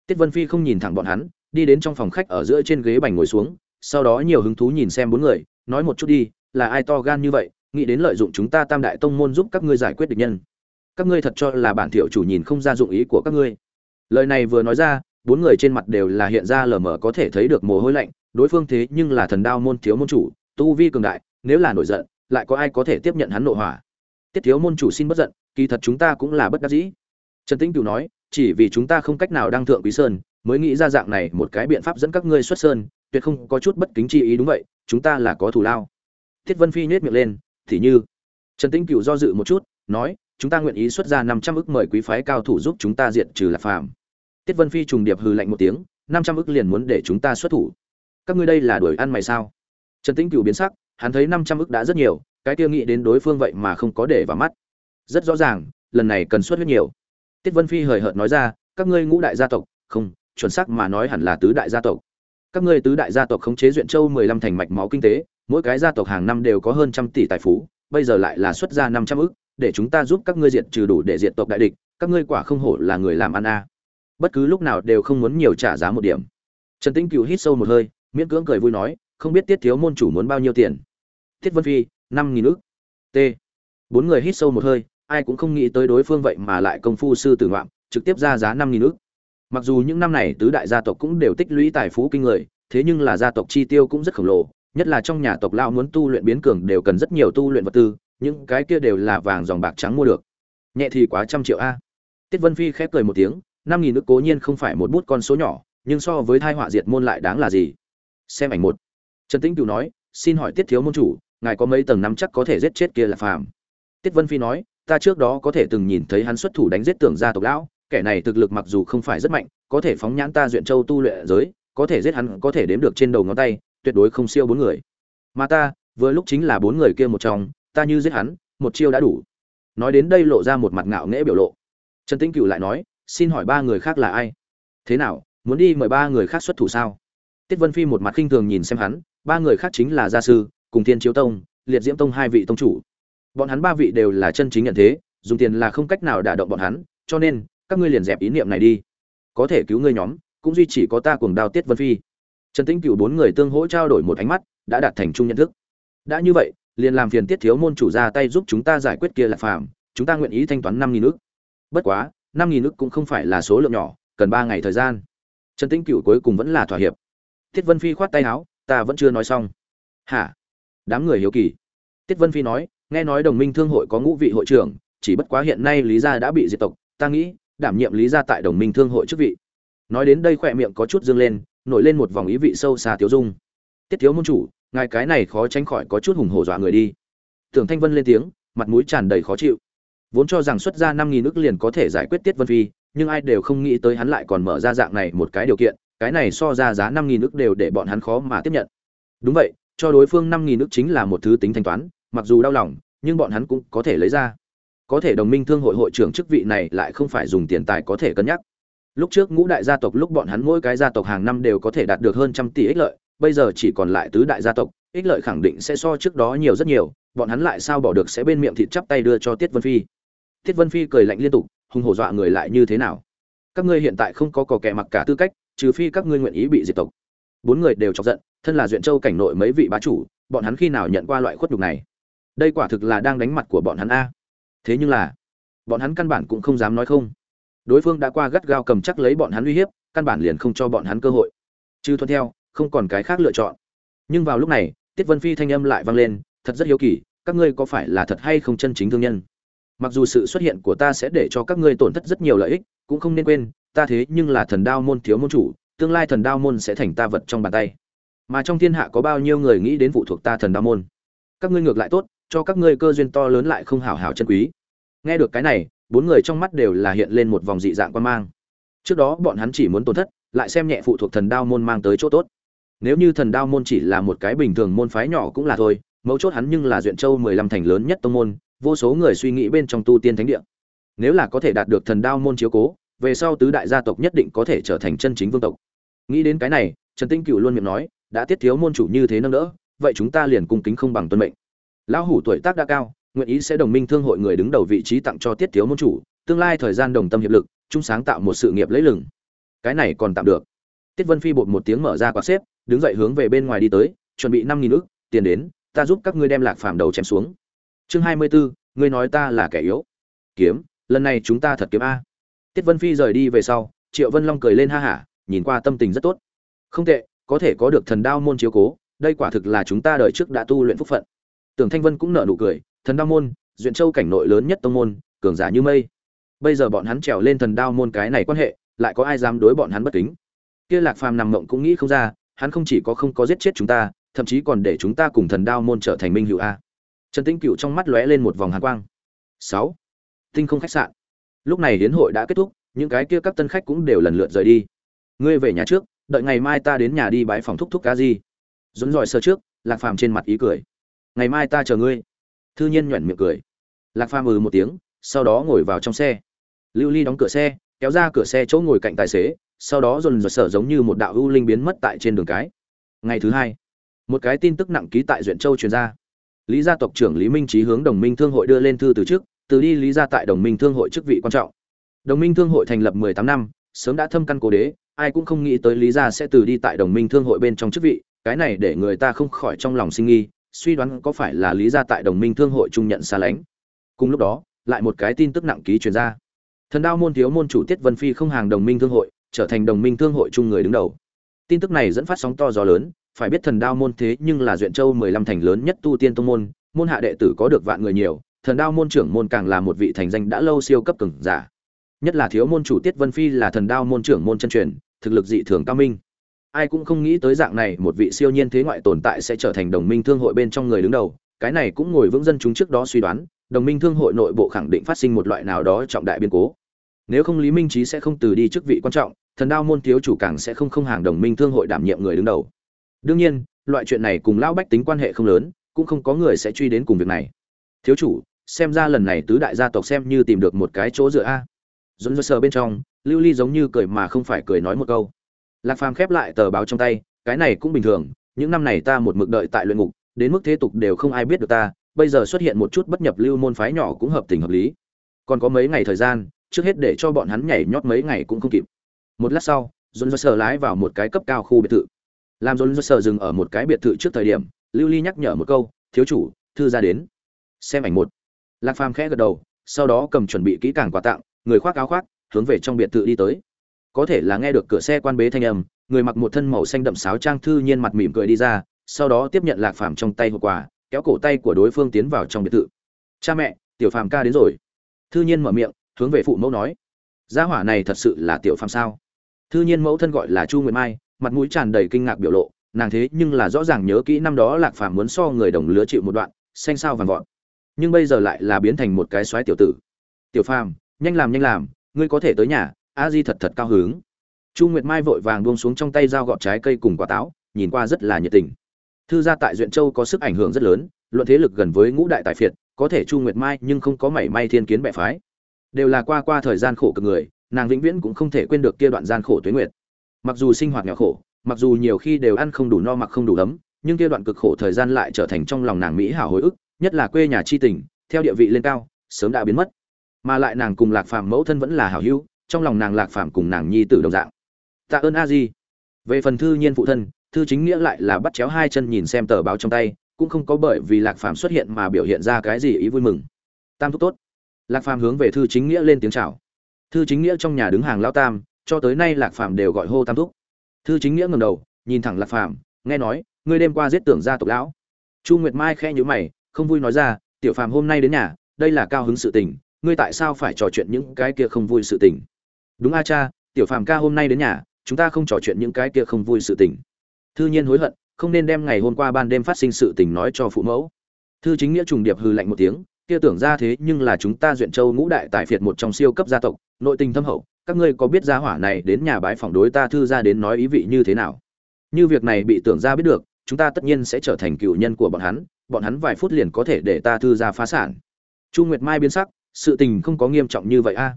Tiết vân phi không nhìn thẳng bọn hắn, đi đến trong phòng khách ở giữa trên ghế bành ngồi xuống, sau đó nhiều hứng thú nhìn xem bốn người, nói một chút đi, là ai to gan như vậy nghĩ đến lợi dụng chúng ta tam đại tông môn giúp các ngươi giải quyết địch nhân. Các ngươi thật cho là bản thiệu chủ nhìn không ra dụng ý của các ngươi. Lời này vừa nói ra, bốn người trên mặt đều là hiện ra lờ mờ có thể thấy được mồ hôi lạnh, đối phương thế nhưng là thần đao môn thiếu môn chủ, tu vi cường đại, nếu là nổi giận, lại có ai có thể tiếp nhận hắn nội hỏa. Tiết thiếu môn chủ xin bất giận, kỳ thật chúng ta cũng là bất đắc dĩ. Trần tĩnh cửu nói, chỉ vì chúng ta không cách nào đăng thượng quý sơn, mới nghĩ ra dạng này một cái biện pháp dẫn các ngươi xuất sơn, tuyệt không có chút bất kính chi ý đúng vậy, chúng ta là có thù lao. Thiết vân phi nhếch miệng lên thì như. Trần tĩnh Cựu do dự một chút, nói, chúng ta nguyện ý xuất ra năm trăm ức mời quý phái cao thủ giúp chúng ta diệt trừ lạc phàm. Tiết vân phi trùng điệp hừ lạnh một tiếng, năm trăm ức liền muốn để chúng ta xuất thủ? Các ngươi đây là đuổi ăn mày sao? Trần tĩnh Cựu biến sắc, hắn thấy năm trăm ức đã rất nhiều, cái kia nghĩ đến đối phương vậy mà không có để vào mắt. Rất rõ ràng, lần này cần xuất huyết nhiều. Tiết vân phi hời hợt nói ra, các ngươi ngũ đại gia tộc, không, chuẩn xác mà nói hẳn là tứ đại gia tộc. Các ngươi tứ đại gia tộc khống chế duyện châu mười lăm thành mạch máu kinh tế mỗi cái gia tộc hàng năm đều có hơn trăm tỷ tài phú, bây giờ lại là xuất ra năm trăm ức, để chúng ta giúp các ngươi diệt trừ đủ để diệt tộc đại địch, các ngươi quả không hổ là người làm ăn a. Bất cứ lúc nào đều không muốn nhiều trả giá một điểm. Trần tĩnh cựu hít sâu một hơi, miễn cưỡng cười vui nói, không biết tiết thiếu môn chủ muốn bao nhiêu tiền? Thiết vân phi, năm nghìn ức. T. Bốn người hít sâu một hơi, ai cũng không nghĩ tới đối phương vậy mà lại công phu sư tử ngoạm, trực tiếp ra giá năm nghìn ức. Mặc dù những năm này tứ đại gia tộc cũng đều tích lũy tài phú kinh người, thế nhưng là gia tộc chi tiêu cũng rất khổng lồ nhất là trong nhà tộc Lão muốn tu luyện biến cường đều cần rất nhiều tu luyện vật tư, những cái kia đều là vàng dòng bạc trắng mua được. Nhẹ thì quá trăm triệu a. Tiết vân phi khép cười một tiếng, năm nghìn nước cố nhiên không phải một bút con số nhỏ, nhưng so với thai họa diệt môn lại đáng là gì? Xem ảnh một. Trần tĩnh cửu nói, xin hỏi tiết thiếu môn chủ, ngài có mấy tầng năm chắc có thể giết chết kia là phàm? Tiết vân phi nói, ta trước đó có thể từng nhìn thấy hắn xuất thủ đánh giết tưởng gia tộc lão, kẻ này thực lực mặc dù không phải rất mạnh, có thể phóng nhãn ta duyện châu tu luyện giới, có thể giết hắn có thể đếm được trên đầu ngón tay tuyệt đối không siêu bốn người. Mà ta, vừa lúc chính là bốn người kia một trong, ta như giết hắn, một chiêu đã đủ. Nói đến đây lộ ra một mặt ngạo nghễ biểu lộ. Trần tĩnh cửu lại nói, xin hỏi ba người khác là ai? Thế nào, muốn đi mời ba người khác xuất thủ sao? Tiết vân phi một mặt khinh thường nhìn xem hắn, ba người khác chính là gia sư, cùng thiên chiếu tông, liệt diễm tông hai vị tông chủ. Bọn hắn ba vị đều là chân chính nhận thế, dùng tiền là không cách nào đả động bọn hắn, cho nên, các ngươi liền dẹp ý niệm này đi. Có thể cứu ngươi nhóm, cũng duy chỉ có ta cùng đao tiết vân phi trần tĩnh cửu bốn người tương hỗ trao đổi một ánh mắt, đã đạt thành chung nhận thức. Đã như vậy, liền làm phiền tiết thiếu môn chủ ra tay giúp chúng ta giải quyết kia là phàm, chúng ta nguyện ý thanh toán năm nghìn nước bất quá, năm nghìn nước cũng không phải là số lượng nhỏ, cần ba ngày thời gian. Trần tĩnh cửu cuối cùng vẫn là thỏa hiệp. Tiết vân phi khoát tay áo, ta vẫn chưa nói xong. Hả? Đám người hiếu kỳ. Tiết vân phi nói, nghe nói đồng minh thương hội có ngũ vị hội trưởng, chỉ bất quá hiện nay lý gia đã bị diệt tộc, ta nghĩ, đảm nhiệm lý gia tại đồng minh thương hội chức vị. Nói đến đây khỏe miệng có chút dương lên nổi lên một vòng ý vị sâu xa thiếu dung. Tiết thiếu môn chủ, ngài cái này khó tránh khỏi có chút hùng hổ dọa người đi. Tưởng thanh vân lên tiếng, mặt mũi tràn đầy khó chịu. Vốn cho rằng xuất ra năm nghìn ức liền có thể giải quyết tiết vân phi, nhưng ai đều không nghĩ tới hắn lại còn mở ra dạng này một cái điều kiện, cái này so ra giá năm nghìn ức đều để bọn hắn khó mà tiếp nhận. Đúng vậy, cho đối phương năm nghìn ức chính là một thứ tính thanh toán, mặc dù đau lòng, nhưng bọn hắn cũng có thể lấy ra. Có thể đồng minh thương hội hội trưởng chức vị này lại không phải dùng tiền tài có thể cân nhắc lúc trước ngũ đại gia tộc lúc bọn hắn mỗi cái gia tộc hàng năm đều có thể đạt được hơn trăm tỷ ích lợi, bây giờ chỉ còn lại tứ đại gia tộc, ích lợi khẳng định sẽ so trước đó nhiều rất nhiều, bọn hắn lại sao bỏ được sẽ bên miệng thịt chắp tay đưa cho tiết vân phi. Tiết vân phi cười lạnh liên tục hung hổ dọa người lại như thế nào? Các ngươi hiện tại không có cò kẻ mặc cả tư cách, trừ phi các ngươi nguyện ý bị diệt tộc. Bốn người đều chọc giận, thân là duyện châu cảnh nội mấy vị bá chủ, bọn hắn khi nào nhận qua loại khuất nhục này? Đây quả thực là đang đánh mặt của bọn hắn a. Thế nhưng là, bọn hắn căn bản cũng không dám nói không đối phương đã qua gắt gao cầm chắc lấy bọn hắn uy hiếp, căn bản liền không cho bọn hắn cơ hội. Chứ thuận theo, không còn cái khác lựa chọn. Nhưng vào lúc này, tiết vân phi thanh âm lại vang lên, thật rất hiếu kỳ, các ngươi có phải là thật hay không chân chính thương nhân? Mặc dù sự xuất hiện của ta sẽ để cho các ngươi tổn thất rất nhiều lợi ích, cũng không nên quên, ta thế nhưng là thần đao môn thiếu môn chủ, tương lai thần đao môn sẽ thành ta vật trong bàn tay. Mà trong thiên hạ có bao nhiêu người nghĩ đến phụ thuộc ta thần đao môn? Các ngươi ngược lại tốt, cho các ngươi cơ duyên to lớn lại không hảo hảo chân quý. Nghe được cái này bốn người trong mắt đều là hiện lên một vòng dị dạng quan mang. Trước đó bọn hắn chỉ muốn tổn thất, lại xem nhẹ phụ thuộc thần đao môn mang tới chỗ tốt. Nếu như thần đao môn chỉ là một cái bình thường môn phái nhỏ cũng là thôi, mấu chốt hắn nhưng là duyện châu mười lăm thành lớn nhất tông môn, vô số người suy nghĩ bên trong tu tiên thánh địa. Nếu là có thể đạt được thần đao môn chiếu cố, về sau tứ đại gia tộc nhất định có thể trở thành chân chính vương tộc. Nghĩ đến cái này, trần tinh cựu luôn miệng nói, đã tiết thiếu môn chủ như thế nâng đỡ, vậy chúng ta liền cung kính không bằng tuân mệnh. Lão hủ tuổi tác đã cao nguyện ý sẽ đồng minh thương hội người đứng đầu vị trí tặng cho tiết thiếu môn chủ, tương lai thời gian đồng tâm hiệp lực, chung sáng tạo một sự nghiệp lấy lừng. Cái này còn tạm được. Tiết vân phi bột một tiếng mở ra quạt xếp, đứng dậy hướng về bên ngoài đi tới, chuẩn bị năm nghìn ước tiền đến, ta giúp các ngươi đem lạc phàm đầu chém xuống. Chương hai mươi bốn ngươi nói ta là kẻ yếu. Kiếm, lần này chúng ta thật kiếm a. Tiết vân phi rời đi về sau, triệu vân long cười lên ha hả, nhìn qua tâm tình rất tốt. Không tệ, có thể có được thần đao môn chiếu cố, đây quả thực là chúng ta đời trước đã tu luyện phúc phận. Tưởng thanh vân cũng nở nụ cười thần đao môn, duyện châu cảnh nội lớn nhất tông môn, cường giả như mây. Bây giờ bọn hắn trèo lên thần đao môn cái này quan hệ, lại có ai dám đối bọn hắn bất kính? Kia lạc phàm nằm mộng cũng nghĩ không ra, hắn không chỉ có không có giết chết chúng ta, thậm chí còn để chúng ta cùng thần đao môn trở thành minh hữu a. Trần Tĩnh cựu trong mắt lóe lên một vòng hàn quang. Sáu. Tinh không khách sạn. Lúc này hiến hội đã kết thúc, những cái kia các tân khách cũng đều lần lượt rời đi. Ngươi về nhà trước, đợi ngày mai ta đến nhà đi bãi phòng thúc thúc cá gì dốn dòi sơ trước, lạc phàm trên mặt ý cười. Ngày mai ta chờ ngươi thư nhiên nhoẻn miệng cười. Lạc phàm ừ một tiếng, sau đó ngồi vào trong xe. Lưu ly đóng cửa xe, kéo ra cửa xe chỗ ngồi cạnh tài xế, sau đó dồn dồn sở giống như một đạo ưu linh biến mất tại trên đường cái. Ngày thứ hai, một cái tin tức nặng ký tại duyện châu truyền ra. Lý gia tộc trưởng lý minh trí hướng đồng minh thương hội đưa lên thư từ trước, từ đi lý gia tại đồng minh thương hội chức vị quan trọng. Đồng minh thương hội thành lập 18 năm, sớm đã thâm căn cố đế, ai cũng không nghĩ tới lý gia sẽ từ đi tại đồng minh thương hội bên trong chức vị, cái này để người ta không khỏi trong lòng sinh nghi suy đoán có phải là lý gia tại đồng minh thương hội trung nhận xa lánh. Cùng lúc đó, lại một cái tin tức nặng ký truyền ra. Thần đao môn thiếu môn chủ tiết vân phi không hàng đồng minh thương hội, trở thành đồng minh thương hội chung người đứng đầu. Tin tức này dẫn phát sóng to gió lớn, phải biết thần đao môn thế nhưng là duyện châu mười lăm thành lớn nhất tu tiên tông môn môn hạ đệ tử có được vạn người nhiều, thần đao môn trưởng môn càng là một vị thành danh đã lâu siêu cấp cường giả. Nhất là thiếu môn chủ tiết vân phi là thần đao môn trưởng môn chân truyền, thực lực dị thường cao minh ai cũng không nghĩ tới dạng này, một vị siêu nhiên thế ngoại tồn tại sẽ trở thành đồng minh thương hội bên trong người đứng đầu. Cái này cũng ngồi vững dân chúng trước đó suy đoán, đồng minh thương hội nội bộ khẳng định phát sinh một loại nào đó trọng đại biến cố. Nếu không lý minh trí sẽ không từ đi chức vị quan trọng, thần đao môn thiếu chủ càng sẽ không không hàng đồng minh thương hội đảm nhiệm người đứng đầu. Đương nhiên, loại chuyện này cùng lão bách tính quan hệ không lớn, cũng không có người sẽ truy đến cùng việc này. Thiếu chủ, xem ra lần này tứ đại gia tộc xem như tìm được một cái chỗ dựa a. Dồn dơ sờ bên trong, lưu ly giống như cười mà không phải cười nói một câu lạc phàm khép lại tờ báo trong tay, cái này cũng bình thường, những năm này ta một mực đợi tại luyện ngục, đến mức thế tục đều không ai biết được ta, bây giờ xuất hiện một chút bất nhập lưu môn phái nhỏ cũng hợp tình hợp lý. Còn có mấy ngày thời gian, trước hết để cho bọn hắn nhảy nhót mấy ngày cũng không kịp. Một lát sau, dồn dơ sờ lái vào một cái cấp cao khu biệt thự. Làm dồn dơ sờ dừng ở một cái biệt thự trước thời điểm, lưu ly nhắc nhở một câu, thiếu chủ, thư ra đến. Xem ảnh một. Lạc phàm khẽ gật đầu, sau đó cầm chuẩn bị kỹ càng quà tặng, người khoác áo khoác, hướng về trong biệt thự đi tới có thể là nghe được cửa xe quan bế thanh âm, người mặc một thân màu xanh đậm sáo trang thư nhiên mặt mỉm cười đi ra, sau đó tiếp nhận lạc phàm trong tay hộp quà, kéo cổ tay của đối phương tiến vào trong biệt thự. Cha mẹ, tiểu phàm ca đến rồi. Thư nhiên mở miệng, hướng về phụ mẫu nói. Gia hỏa này thật sự là tiểu phàm sao? Thư nhiên mẫu thân gọi là chu nguyệt mai, mặt mũi tràn đầy kinh ngạc biểu lộ, nàng thế nhưng là rõ ràng nhớ kỹ năm đó lạc phàm muốn so người đồng lứa chịu một đoạn, xanh sao vàng vọt. Nhưng bây giờ lại là biến thành một cái xoáy tiểu tử. Tiểu phàm, nhanh làm nhanh làm, ngươi có thể tới nhà a di thật thật cao hứng. Chu nguyệt mai vội vàng buông xuống trong tay dao gọt trái cây cùng quả táo, nhìn qua rất là nhiệt tình. Thư gia tại duyện châu có sức ảnh hưởng rất lớn, luận thế lực gần với ngũ đại tài phiệt, có thể chu nguyệt mai nhưng không có mảy may thiên kiến bệ phái. Đều là qua qua thời gian khổ cực người, nàng vĩnh viễn cũng không thể quên được kia đoạn gian khổ tuế nguyệt. Mặc dù sinh hoạt nghèo khổ, mặc dù nhiều khi đều ăn không đủ no mặc không đủ ấm, nhưng kia đoạn cực khổ thời gian lại trở thành trong lòng nàng mỹ hảo hồi ức, nhất là quê nhà chi tình, theo địa vị lên cao, sớm đã biến mất. Mà lại nàng cùng lạc phàm mẫu thân vẫn là hảo hữu trong lòng nàng lạc phàm cùng nàng nhi tử đồng dạng. Tạ ơn a di. Về phần thư nhiên phụ thân, thư chính nghĩa lại là bắt chéo hai chân nhìn xem tờ báo trong tay, cũng không có bởi vì lạc phàm xuất hiện mà biểu hiện ra cái gì ý vui mừng. Tam thúc tốt. Lạc phàm hướng về thư chính nghĩa lên tiếng chào. Thư chính nghĩa trong nhà đứng hàng lao tam, cho tới nay lạc phàm đều gọi hô tam thúc. Thư chính nghĩa ngầm đầu, nhìn thẳng lạc phàm, nghe nói, ngươi đêm qua giết tưởng gia tộc lão. Chu nguyệt mai khẽ nhíu mày, không vui nói ra, tiểu phàm hôm nay đến nhà, đây là cao hứng sự tình, ngươi tại sao phải trò chuyện những cái kia không vui sự tình? Đúng a cha, tiểu phàm ca hôm nay đến nhà, chúng ta không trò chuyện những cái kia không vui sự tình. Thư nhiên hối hận, không nên đem ngày hôm qua ban đêm phát sinh sự tình nói cho phụ mẫu. Thư chính nghĩa trùng điệp hư lạnh một tiếng, kia tưởng ra thế nhưng là chúng ta duyện châu ngũ đại tài phiệt một trong siêu cấp gia tộc, nội tình thâm hậu, các ngươi có biết gia hỏa này đến nhà bái phỏng đối ta thư ra đến nói ý vị như thế nào? Như việc này bị tưởng ra biết được, chúng ta tất nhiên sẽ trở thành cựu nhân của bọn hắn bọn hắn vài phút liền có thể để ta thư ra phá sản. Chu nguyệt mai biến sắc, sự tình không có nghiêm trọng như vậy a.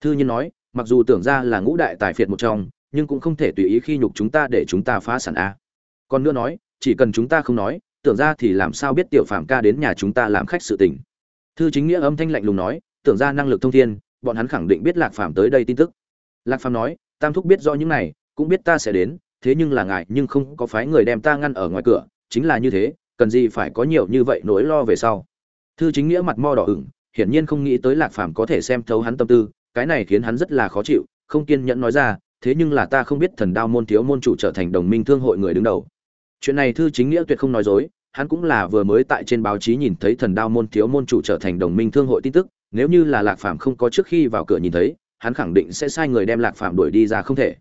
Thư nhân nói mặc dù tưởng ra là ngũ đại tài phiệt một trong, nhưng cũng không thể tùy ý khi nhục chúng ta để chúng ta phá sản a. Còn nữa nói, chỉ cần chúng ta không nói, tưởng ra thì làm sao biết tiểu phạm ca đến nhà chúng ta làm khách sự tình. Thư chính nghĩa âm thanh lạnh lùng nói, tưởng ra năng lực thông thiên, bọn hắn khẳng định biết lạc phạm tới đây tin tức. Lạc phạm nói, tam thúc biết rõ những này, cũng biết ta sẽ đến, thế nhưng là ngại, nhưng không có phái người đem ta ngăn ở ngoài cửa, chính là như thế, cần gì phải có nhiều như vậy nỗi lo về sau. Thư chính nghĩa mặt mo đỏ ửng, hiển nhiên không nghĩ tới lạc phàm có thể xem thấu hắn tâm tư cái này khiến hắn rất là khó chịu, không kiên nhẫn nói ra, thế nhưng là ta không biết thần đao môn thiếu môn chủ trở thành đồng minh thương hội người đứng đầu. Chuyện này thư chính nghĩa tuyệt không nói dối, hắn cũng là vừa mới tại trên báo chí nhìn thấy thần đao môn thiếu môn chủ trở thành đồng minh thương hội tin tức, nếu như là lạc phàm không có trước khi vào cửa nhìn thấy, hắn khẳng định sẽ sai người đem lạc phàm đuổi đi ra không thể.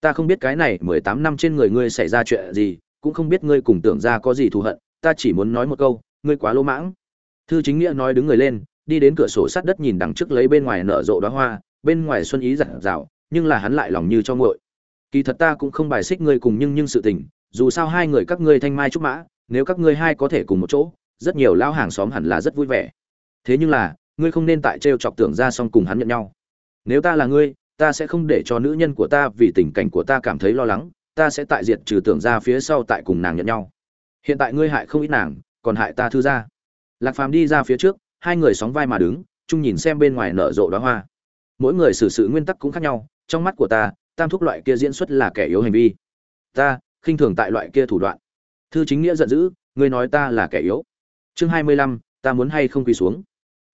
Ta không biết cái này mười tám năm trên người ngươi xảy ra chuyện gì, cũng không biết ngươi cùng tưởng ra có gì thù hận, ta chỉ muốn nói một câu, ngươi quá lỗ mãng. Thư chính nghĩa nói đứng người lên đi đến cửa sổ sát đất nhìn đằng trước lấy bên ngoài nở rộ đóa hoa, bên ngoài xuân ý rạng rào, nhưng là hắn lại lòng như cho nguội. Kỳ thật ta cũng không bài xích ngươi cùng nhưng nhưng sự tình, dù sao hai người các ngươi thanh mai trúc mã, nếu các ngươi hai có thể cùng một chỗ, rất nhiều lao hàng xóm hẳn là rất vui vẻ. Thế nhưng là, ngươi không nên tại trêu chọc tưởng ra xong cùng hắn nhận nhau. Nếu ta là ngươi, ta sẽ không để cho nữ nhân của ta vì tình cảnh của ta cảm thấy lo lắng, ta sẽ tại diệt trừ tưởng ra phía sau tại cùng nàng nhận nhau. Hiện tại ngươi hại không ít nàng, còn hại ta thư ra lạc phàm đi ra phía trước hai người sóng vai mà đứng, chung nhìn xem bên ngoài nở rộ đóa hoa. Mỗi người xử sự nguyên tắc cũng khác nhau, trong mắt của ta, tam thúc loại kia diễn xuất là kẻ yếu hành vi. Ta, khinh thường tại loại kia thủ đoạn. Thư chính nghĩa giận dữ, ngươi nói ta là kẻ yếu. Chương hai mươi lăm, ta muốn hay không quỳ xuống?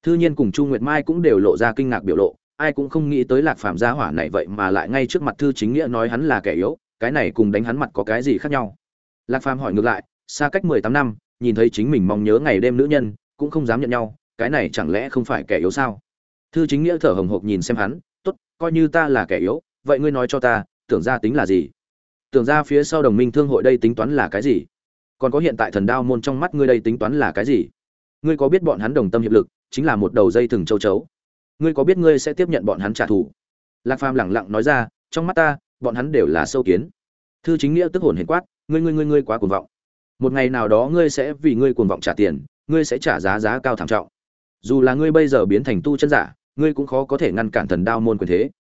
Thư nhiên cùng chu nguyệt mai cũng đều lộ ra kinh ngạc biểu lộ, ai cũng không nghĩ tới lạc phàm gia hỏa này vậy mà lại ngay trước mặt thư chính nghĩa nói hắn là kẻ yếu, cái này cùng đánh hắn mặt có cái gì khác nhau? Lạc phàm hỏi ngược lại, xa cách mười tám năm, nhìn thấy chính mình mong nhớ ngày đêm nữ nhân, cũng không dám nhận nhau cái này chẳng lẽ không phải kẻ yếu sao? Thư chính nghĩa thở hồng hộc nhìn xem hắn, tốt, coi như ta là kẻ yếu, vậy ngươi nói cho ta, tưởng ra tính là gì? Tưởng ra phía sau đồng minh thương hội đây tính toán là cái gì? Còn có hiện tại thần đao môn trong mắt ngươi đây tính toán là cái gì? Ngươi có biết bọn hắn đồng tâm hiệp lực, chính là một đầu dây thừng châu chấu. Ngươi có biết ngươi sẽ tiếp nhận bọn hắn trả thù? Lạc phàm lẳng lặng nói ra, trong mắt ta, bọn hắn đều là sâu kiến. Thư chính nghĩa tức hồn hiền quát, ngươi ngươi ngươi ngươi quá cuồng vọng. Một ngày nào đó ngươi sẽ vì ngươi cuồng vọng trả tiền, ngươi sẽ trả giá giá cao thảm trọng dù là ngươi bây giờ biến thành tu chân giả, ngươi cũng khó có thể ngăn cản thần đao môn quyền thế.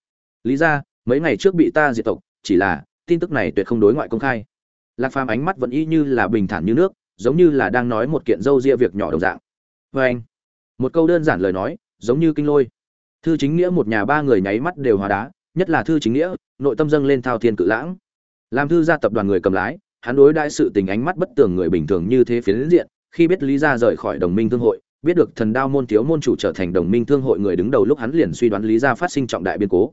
Lý ra, mấy ngày trước bị ta diệt tộc, chỉ là, tin tức này tuyệt không đối ngoại công khai. Lạc phàm ánh mắt vẫn y như là bình thản như nước, giống như là đang nói một kiện dâu ria việc nhỏ đồng dạng. Vê anh, một câu đơn giản lời nói, giống như kinh lôi. Thư chính nghĩa một nhà ba người nháy mắt đều hóa đá, nhất là thư chính nghĩa, nội tâm dâng lên thao thiên cự lãng. Làm thư gia tập đoàn người cầm lái, hắn đối đại sự tình ánh mắt bất tường người bình thường như thế phiến diện, khi biết lý gia rời khỏi đồng minh thương hội biết được thần đao môn thiếu môn chủ trở thành đồng minh thương hội người đứng đầu lúc hắn liền suy đoán lý gia phát sinh trọng đại biến cố.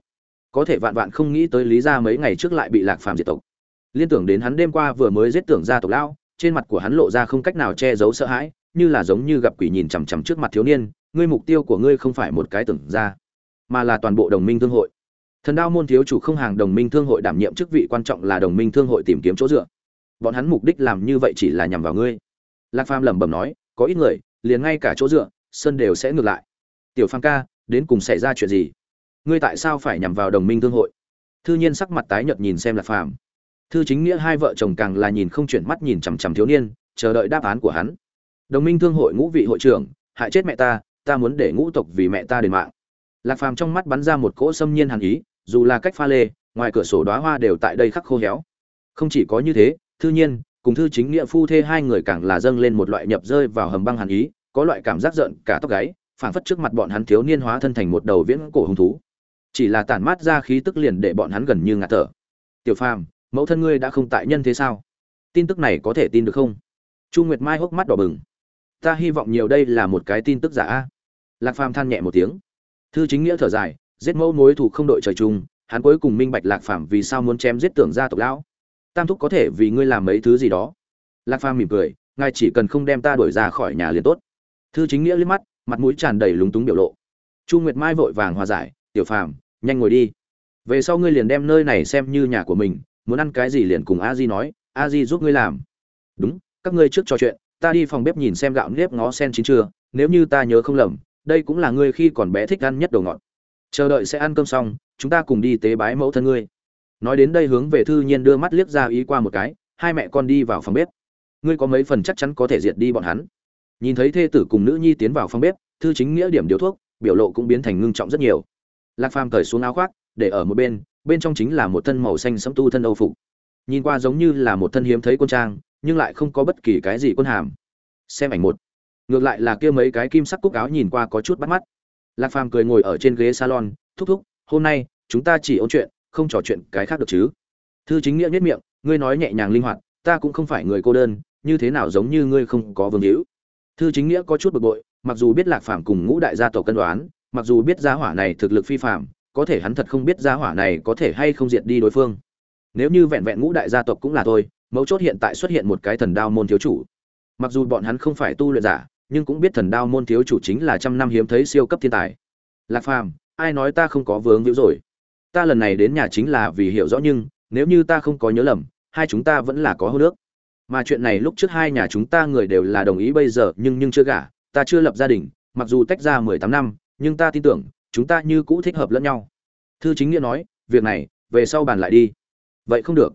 Có thể vạn vạn không nghĩ tới lý gia mấy ngày trước lại bị lạc phàm diệt tộc. Liên tưởng đến hắn đêm qua vừa mới giết tưởng gia tộc lão, trên mặt của hắn lộ ra không cách nào che giấu sợ hãi, như là giống như gặp quỷ nhìn chằm chằm trước mặt thiếu niên, ngươi mục tiêu của ngươi không phải một cái tưởng gia, mà là toàn bộ đồng minh thương hội. Thần đao môn thiếu chủ không hàng đồng minh thương hội đảm nhiệm chức vị quan trọng là đồng minh thương hội tìm kiếm chỗ dựa. Bọn hắn mục đích làm như vậy chỉ là nhằm vào ngươi. Lạc phàm lẩm bẩm nói, có ít người liền ngay cả chỗ dựa sơn đều sẽ ngược lại. Tiểu phang ca, đến cùng xảy ra chuyện gì? Ngươi tại sao phải nhằm vào đồng minh thương hội? Thư nhiên sắc mặt tái nhợt nhìn xem lạc phàm. Thư chính nghĩa hai vợ chồng càng là nhìn không chuyển mắt nhìn chằm chằm thiếu niên, chờ đợi đáp án của hắn. Đồng minh thương hội ngũ vị hội trưởng, hại chết mẹ ta ta muốn để ngũ tộc vì mẹ ta đền mạng. Lạc phàm trong mắt bắn ra một cỗ xâm nhiên hàn ý, dù là cách pha lê, ngoài cửa sổ đóa hoa đều tại đây khắc khô héo. Không chỉ có như thế, thư nhiên, cùng thư chính nghĩa phu thê hai người càng là dâng lên một loại nhập rơi vào hầm băng hàn ý có loại cảm giác giận cả tóc gáy, phảng phất trước mặt bọn hắn thiếu niên hóa thân thành một đầu viễn cổ hung thú. Chỉ là tản mát ra khí tức liền để bọn hắn gần như ngạt thở. Tiểu phàm, mẫu thân ngươi đã không tại nhân thế sao? Tin tức này có thể tin được không? Chu nguyệt mai hốc mắt đỏ bừng. Ta hy vọng nhiều đây là một cái tin tức giả lạc phàm than nhẹ một tiếng. Thư chính nghĩa thở dài, giết mẫu mối thủ không đội trời chung, hắn cuối cùng minh bạch lạc phàm vì sao muốn chém giết tưởng gia tộc lão. Tam thúc có thể vì ngươi làm mấy thứ gì đó. Lạc phàm mỉm cười, ngài chỉ cần không đem ta đuổi ra khỏi nhà liền tốt thư chính nghĩa liếc mắt, mặt mũi tràn đầy lúng túng biểu lộ. Chu nguyệt mai vội vàng hòa giải, tiểu phàm, nhanh ngồi đi. Về sau ngươi liền đem nơi này xem như nhà của mình, muốn ăn cái gì liền cùng a di nói, a di giúp ngươi làm. Đúng, các ngươi trước trò chuyện, ta đi phòng bếp nhìn xem gạo nếp ngó sen chín chưa, nếu như ta nhớ không lầm, đây cũng là ngươi khi còn bé thích ăn nhất đồ ngọt. Chờ đợi sẽ ăn cơm xong, chúng ta cùng đi tế bái mẫu thân ngươi. Nói đến đây hướng về thư nhiên đưa mắt liếc ra ý qua một cái, hai mẹ con đi vào phòng bếp. Ngươi có mấy phần chắc chắn có thể diệt đi bọn hắn nhìn thấy thê tử cùng nữ nhi tiến vào phòng bếp, thư chính nghĩa điểm điếu thuốc, biểu lộ cũng biến thành ngưng trọng rất nhiều. Lạc phàm cởi xuống áo khoác, để ở một bên bên trong chính là một thân màu xanh sẫm tu thân âu phục. Nhìn qua giống như là một thân hiếm thấy quân trang, nhưng lại không có bất kỳ cái gì quân hàm. Xem ảnh một. Ngược lại là kia mấy cái kim sắc cúc áo nhìn qua có chút bắt mắt. Lạc phàm cười ngồi ở trên ghế salon, thúc thúc, hôm nay, chúng ta chỉ ôn chuyện, không trò chuyện cái khác được chứ? Thư chính nghĩa nhất miệng, ngươi nói nhẹ nhàng linh hoạt, ta cũng không phải người cô đơn, như thế nào giống như ngươi không có vương hữu? Thư chính nghĩa có chút bực bội, mặc dù biết lạc phàm cùng ngũ đại gia tộc cân đoán, mặc dù biết gia hỏa này thực lực phi phạm có thể hắn thật không biết gia hỏa này có thể hay không diệt đi đối phương. Nếu như vẹn vẹn ngũ đại gia tộc cũng là thôi, mấu chốt hiện tại xuất hiện một cái thần đao môn thiếu chủ. Mặc dù bọn hắn không phải tu luyện giả, nhưng cũng biết thần đao môn thiếu chủ chính là trăm năm hiếm thấy siêu cấp thiên tài. Lạc phàm, ai nói ta không có vướng víu rồi? Ta lần này đến nhà chính là vì hiểu rõ nhưng, nếu như ta không có nhớ lầm, hai chúng ta vẫn là có hô nước mà chuyện này lúc trước hai nhà chúng ta người đều là đồng ý bây giờ, nhưng nhưng chưa gả, ta chưa lập gia đình, mặc dù tách ra mười tám năm, nhưng ta tin tưởng, chúng ta như cũ thích hợp lẫn nhau. Thư chính nghĩa nói, việc này, về sau bàn lại đi. Vậy không được.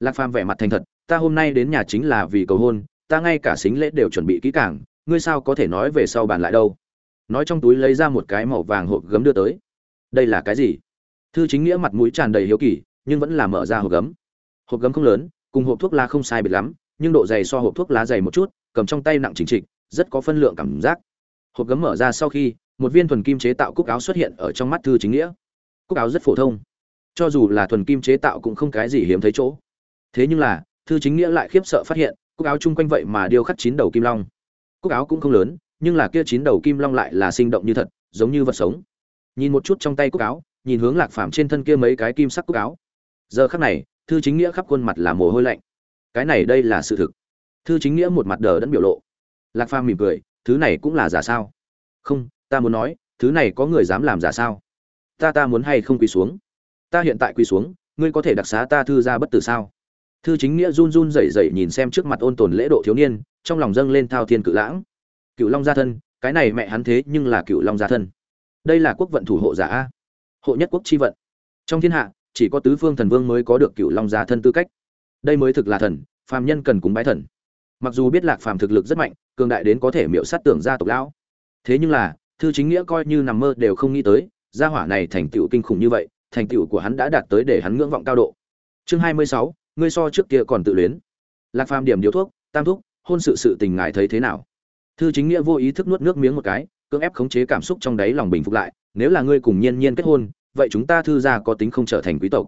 Lạc phàm vẻ mặt thành thật, ta hôm nay đến nhà chính là vì cầu hôn, ta ngay cả xính lễ đều chuẩn bị kỹ càng, ngươi sao có thể nói về sau bàn lại đâu? Nói trong túi lấy ra một cái màu vàng hộp gấm đưa tới. Đây là cái gì? Thư chính nghĩa mặt mũi tràn đầy hiếu kỳ, nhưng vẫn là mở ra hộp gấm. Hộp gấm không lớn, cùng hộp thuốc lá không sai biệt lắm nhưng độ dày so hộp thuốc lá dày một chút, cầm trong tay nặng chỉnh trịch, rất có phân lượng cảm giác. Hộp gấm mở ra sau khi, một viên thuần kim chế tạo cúc áo xuất hiện ở trong mắt thư chính nghĩa. Cúc áo rất phổ thông. Cho dù là thuần kim chế tạo cũng không cái gì hiếm thấy chỗ. Thế nhưng là, thư chính nghĩa lại khiếp sợ phát hiện, cúc áo chung quanh vậy mà điêu khắc chín đầu kim long. Cúc áo cũng không lớn, nhưng là kia chín đầu kim long lại là sinh động như thật, giống như vật sống. Nhìn một chút trong tay cúc áo, nhìn hướng lạc phàm trên thân kia mấy cái kim sắc cúc áo. Giờ khắc này, thư chính nghĩa khắp khuôn mặt là mồ hôi lạnh cái này đây là sự thực. Thư chính nghĩa một mặt đờ đẫn biểu lộ. Lạc phàm mỉm cười, thứ này cũng là giả sao? Không, ta muốn nói, thứ này có người dám làm giả sao? Ta ta muốn hay không quỳ xuống? Ta hiện tại quỳ xuống, ngươi có thể đặc xá ta thư ra bất tử sao? Thư chính nghĩa run run rẩy rẩy nhìn xem trước mặt ôn tồn lễ độ thiếu niên, trong lòng dâng lên thao thiên cự lãng. Cựu long gia thân, cái này mẹ hắn thế nhưng là cựu long gia thân. Đây là quốc vận thủ hộ giả a. Hộ nhất quốc chi vận. Trong thiên hạ, chỉ có tứ phương thần vương mới có được cựu long gia thân tư cách đây mới thực là thần, phàm nhân cần cúng bái thần. Mặc dù biết lạc phàm thực lực rất mạnh, cường đại đến có thể miễu sát tưởng gia tộc lão. Thế nhưng là, thư chính nghĩa coi như nằm mơ đều không nghĩ tới, gia hỏa này thành tựu kinh khủng như vậy, thành tựu của hắn đã đạt tới để hắn ngưỡng vọng cao độ. Chương hai mươi sáu, ngươi so trước kia còn tự luyến. Lạc phàm điểm điếu thuốc, tam thúc, hôn sự sự tình ngài thấy thế nào? Thư chính nghĩa vô ý thức nuốt nước miếng một cái, cưỡng ép khống chế cảm xúc trong đáy lòng bình phục lại, nếu là ngươi cùng nhiên nhiên kết hôn, vậy chúng ta thư gia có tính không trở thành quý tộc.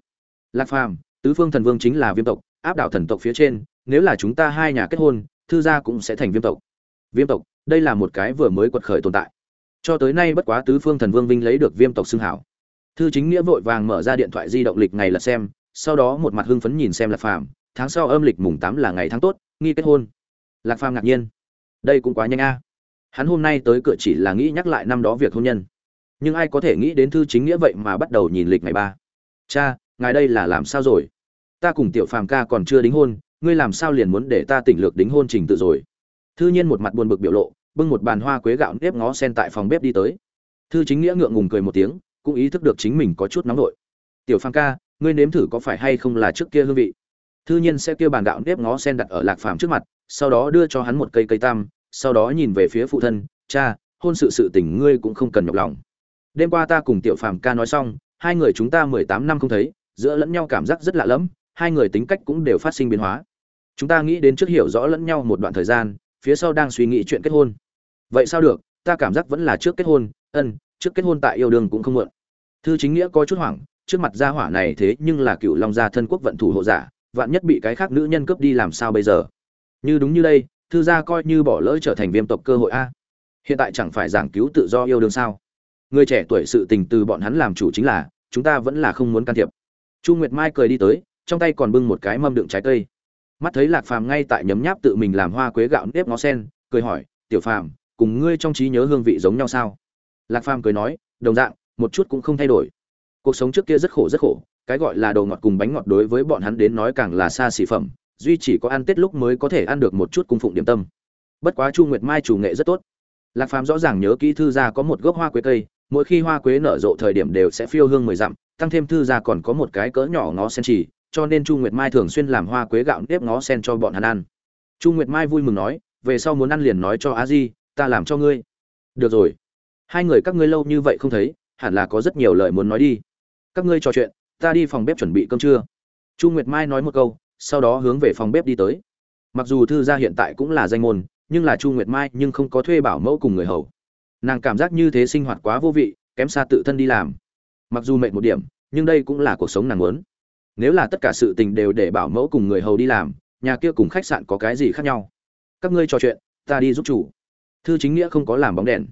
Lạc phàm, tứ phương thần vương chính là viêm tộc áp đảo thần tộc phía trên, nếu là chúng ta hai nhà kết hôn, thư gia cũng sẽ thành viêm tộc. Viêm tộc, đây là một cái vừa mới quật khởi tồn tại. Cho tới nay bất quá tứ phương thần vương vinh lấy được viêm tộc xưng hảo. Thư chính nghĩa vội vàng mở ra điện thoại di động lịch ngày là xem, sau đó một mặt hưng phấn nhìn xem lạc phàm, tháng sau âm lịch mùng tám là ngày tháng tốt, nghi kết hôn. Lạc phàm ngạc nhiên. Đây cũng quá nhanh a. Hắn hôm nay tới cửa chỉ là nghĩ nhắc lại năm đó việc hôn nhân. Nhưng ai có thể nghĩ đến thư chính nghĩa vậy mà bắt đầu nhìn lịch ngày ba? Cha, ngài đây là làm sao rồi? Ta cùng tiểu phàm ca còn chưa đính hôn, ngươi làm sao liền muốn để ta tỉnh lược đính hôn trình tự rồi? Thư nhiên một mặt buồn bực biểu lộ, bưng một bàn hoa quế gạo nếp ngó sen tại phòng bếp đi tới. Thư chính nghĩa ngượng ngùng cười một tiếng, cũng ý thức được chính mình có chút nóng nổi tiểu phàm ca, ngươi nếm thử có phải hay không là trước kia hương vị? Thư nhiên sẽ kêu bàn gạo nếp ngó sen đặt ở lạc phàm trước mặt, sau đó đưa cho hắn một cây cây tam, sau đó nhìn về phía phụ thân, cha, hôn sự sự tình ngươi cũng không cần nhọc lòng. Đêm qua ta cùng tiểu phàm ca nói xong, hai người chúng ta mười tám năm không thấy, giữa lẫn nhau cảm giác rất lạ lẫm hai người tính cách cũng đều phát sinh biến hóa. Chúng ta nghĩ đến trước hiểu rõ lẫn nhau một đoạn thời gian, phía sau đang suy nghĩ chuyện kết hôn. Vậy sao được, ta cảm giác vẫn là trước kết hôn, ân, trước kết hôn tại yêu đương cũng không muộn. Thư chính nghĩa có chút hoảng, trước mặt gia hỏa này thế nhưng là cựu long gia thân quốc vận thủ hộ giả, vạn nhất bị cái khác nữ nhân cướp đi làm sao bây giờ? Như đúng như đây, thư gia coi như bỏ lỡ trở thành viêm tộc cơ hội a. Hiện tại chẳng phải giảng cứu tự do yêu đương sao? Người trẻ tuổi sự tình từ bọn hắn làm chủ chính là, chúng ta vẫn là không muốn can thiệp. Chu nguyệt mai cười đi tới trong tay còn bưng một cái mâm đựng trái cây. Mắt thấy lạc phàm ngay tại nhấm nháp tự mình làm hoa quế gạo nếp ngó sen, cười hỏi, tiểu phàm, cùng ngươi trong trí nhớ hương vị giống nhau sao? Lạc phàm cười nói, đồng dạng, một chút cũng không thay đổi. Cuộc sống trước kia rất khổ rất khổ, cái gọi là đồ ngọt cùng bánh ngọt đối với bọn hắn đến nói càng là xa xỉ phẩm, duy chỉ có ăn tết lúc mới có thể ăn được một chút cung phụng điểm tâm. Bất quá chu nguyệt mai chủ nghệ rất tốt. Lạc phàm rõ ràng nhớ kỹ thư gia có một gốc hoa quế cây, mỗi khi hoa quế nở rộ thời điểm đều sẽ phiêu hương mười dặm, tăng thêm thư gia còn có một cái cỡ nhỏ ngó sen trì cho nên chu nguyệt mai thường xuyên làm hoa quế gạo nếp ngó sen cho bọn hắn ăn. Chu nguyệt mai vui mừng nói, về sau muốn ăn liền nói cho a di, ta làm cho ngươi. Được rồi. Hai người các ngươi lâu như vậy không thấy, hẳn là có rất nhiều lời muốn nói đi. Các ngươi trò chuyện, ta đi phòng bếp chuẩn bị cơm trưa. Chu nguyệt mai nói một câu, sau đó hướng về phòng bếp đi tới. Mặc dù thư gia hiện tại cũng là danh môn, nhưng là chu nguyệt mai nhưng không có thuê bảo mẫu cùng người hầu. Nàng cảm giác như thế sinh hoạt quá vô vị, kém xa tự thân đi làm. Mặc dù mệt một điểm, nhưng đây cũng là cuộc sống nàng muốn nếu là tất cả sự tình đều để bảo mẫu cùng người hầu đi làm, nhà kia cùng khách sạn có cái gì khác nhau? Các ngươi trò chuyện, ta đi giúp chủ. Thư chính nghĩa không có làm bóng đèn.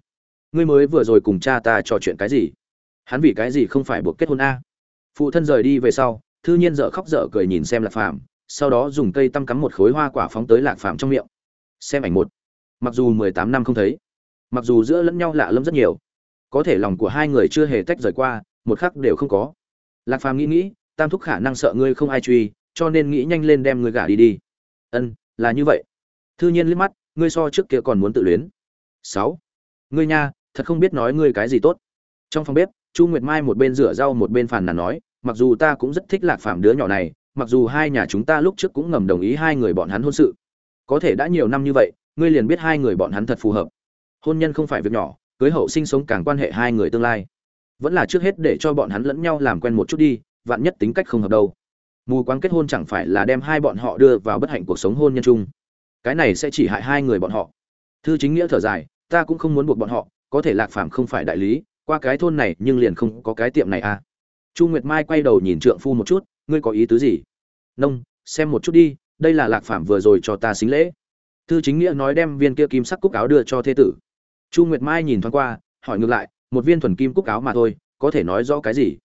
Ngươi mới vừa rồi cùng cha ta trò chuyện cái gì? Hắn vì cái gì không phải buộc kết hôn a? Phụ thân rời đi về sau, thư nhiên dợ khóc dở cười nhìn xem lạc phàm, sau đó dùng cây tăm cắm một khối hoa quả phóng tới lạc phàm trong miệng. Xem ảnh một. Mặc dù mười tám năm không thấy, mặc dù giữa lẫn nhau lạ lẫm rất nhiều, có thể lòng của hai người chưa hề tách rời qua, một khắc đều không có. Lạc phàm nghĩ nghĩ tam thúc khả năng sợ ngươi không ai truy, cho nên nghĩ nhanh lên đem ngươi gả đi đi. Ân, là như vậy. Thư nhiên liếc mắt, ngươi so trước kia còn muốn tự luyến. Sáu. Ngươi nha, thật không biết nói ngươi cái gì tốt. Trong phòng bếp, chu nguyệt mai một bên rửa rau một bên phàn nàn nói, mặc dù ta cũng rất thích lạc phàm đứa nhỏ này, mặc dù hai nhà chúng ta lúc trước cũng ngầm đồng ý hai người bọn hắn hôn sự. Có thể đã nhiều năm như vậy, ngươi liền biết hai người bọn hắn thật phù hợp. Hôn nhân không phải việc nhỏ, cưới hậu sinh sống càng quan hệ hai người tương lai. Vẫn là trước hết để cho bọn hắn lẫn nhau làm quen một chút đi vạn nhất tính cách không hợp đâu. Mù quáng kết hôn chẳng phải là đem hai bọn họ đưa vào bất hạnh cuộc sống hôn nhân chung. Cái này sẽ chỉ hại hai người bọn họ. Thư chính nghĩa thở dài, ta cũng không muốn buộc bọn họ, có thể lạc phàm không phải đại lý, qua cái thôn này nhưng liền không có cái tiệm này à. Chu nguyệt mai quay đầu nhìn trượng phu một chút, ngươi có ý tứ gì? Nông, xem một chút đi, đây là lạc phàm vừa rồi cho ta xính lễ. Thư chính nghĩa nói đem viên kia kim sắc cúc áo đưa cho thế tử. Chu nguyệt mai nhìn thoáng qua, hỏi ngược lại, một viên thuần kim cúc áo mà thôi, có thể nói rõ cái gì?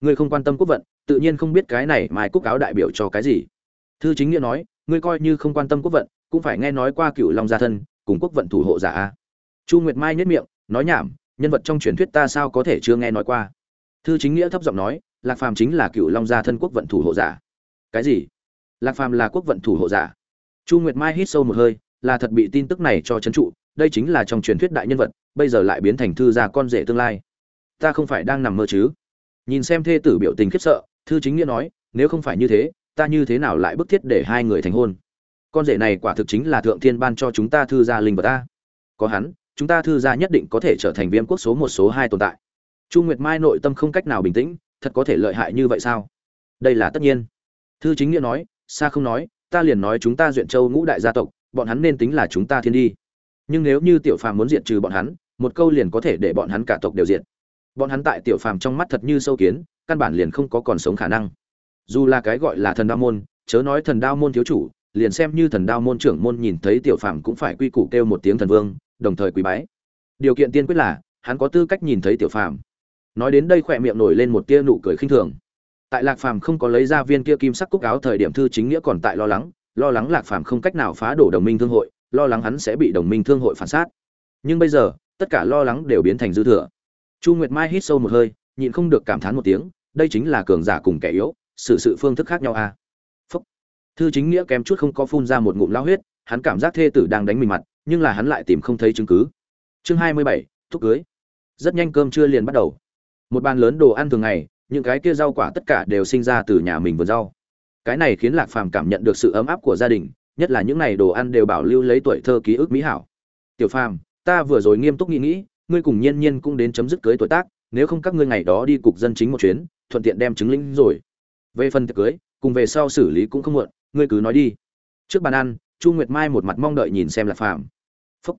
Ngươi không quan tâm quốc vận, tự nhiên không biết cái này mai quốc áo đại biểu cho cái gì. Thư chính nghĩa nói, ngươi coi như không quan tâm quốc vận, cũng phải nghe nói qua cựu long gia thân, cùng quốc vận thủ hộ giả a. Chu nguyệt mai nhất miệng, nói nhảm, nhân vật trong truyền thuyết ta sao có thể chưa nghe nói qua. Thư chính nghĩa thấp giọng nói, lạc phàm chính là cựu long gia thân quốc vận thủ hộ giả. Cái gì? Lạc phàm là quốc vận thủ hộ giả? Chu nguyệt mai hít sâu một hơi, là thật bị tin tức này cho c trụ, đây chính là trong truyền thuyết đại nhân vật, bây giờ lại biến thành thư gia con rể tương lai. Ta không phải đang nằm mơ chứ? Nhìn xem thê tử biểu tình khiếp sợ, thư chính nghĩa nói, nếu không phải như thế, ta như thế nào lại bức thiết để hai người thành hôn? Con rể này quả thực chính là thượng thiên ban cho chúng ta thư gia linh vật ta. Có hắn, chúng ta thư gia nhất định có thể trở thành viêm quốc số một số hai tồn tại. Chu nguyệt mai nội tâm không cách nào bình tĩnh, thật có thể lợi hại như vậy sao? Đây là tất nhiên. Thư chính nghĩa nói xa không nói, ta liền nói chúng ta duyện châu ngũ đại gia tộc, bọn hắn nên tính là chúng ta thiên đi. Nhưng nếu như tiểu phàm muốn diệt trừ bọn hắn, một câu liền có thể để bọn hắn cả tộc đều diệt bọn hắn tại tiểu phàm trong mắt thật như sâu kiến, căn bản liền không có còn sống khả năng. Dù là cái gọi là thần đao môn, chớ nói thần đao môn thiếu chủ, liền xem như thần đao môn trưởng môn nhìn thấy tiểu phàm cũng phải quy củ kêu một tiếng thần vương, đồng thời quý bái. Điều kiện tiên quyết là, hắn có tư cách nhìn thấy tiểu phàm. Nói đến đây khỏe miệng nổi lên một tia nụ cười khinh thường. Tại lạc phàm không có lấy ra viên kia kim sắc cúc áo thời điểm thư chính nghĩa còn tại lo lắng lo lắng lạc phàm không cách nào phá đổ đồng minh thương hội, lo lắng hắn sẽ bị đồng minh thương hội phản sát. Nhưng bây giờ, tất cả lo lắng đều biến thành dư thừa chu nguyệt mai hít sâu một hơi, nhịn không được cảm thán một tiếng, đây chính là cường giả cùng kẻ yếu sự sự phương thức khác nhau à. Phúc. thư chính nghĩa kém chút không có phun ra một ngụm lao huyết, hắn cảm giác thê tử đang đánh mình mặt, nhưng là hắn lại tìm không thấy chứng cứ. Chương hai mươi bảy, thúc cưới. Rất nhanh cơm trưa liền bắt đầu. Một bàn lớn đồ ăn thường ngày, những cái kia rau quả tất cả đều sinh ra từ nhà mình vườn rau. Cái này khiến lạc phàm cảm nhận được sự ấm áp của gia đình, nhất là những này đồ ăn đều bảo lưu lấy tuổi thơ ký ức mỹ hảo. Tiểu phàm, ta vừa rồi nghiêm túc nghĩ nghĩ ngươi cùng nhiên nhiên cũng đến chấm dứt cưới tuổi tác, nếu không các ngươi ngày đó đi cục dân chính một chuyến, thuận tiện đem chứng lĩnh rồi. Về phần tiệc cưới, cùng về sau xử lý cũng không muộn, ngươi cứ nói đi. Trước bàn ăn, chu nguyệt mai một mặt mong đợi nhìn xem lạc phàm. Phúc.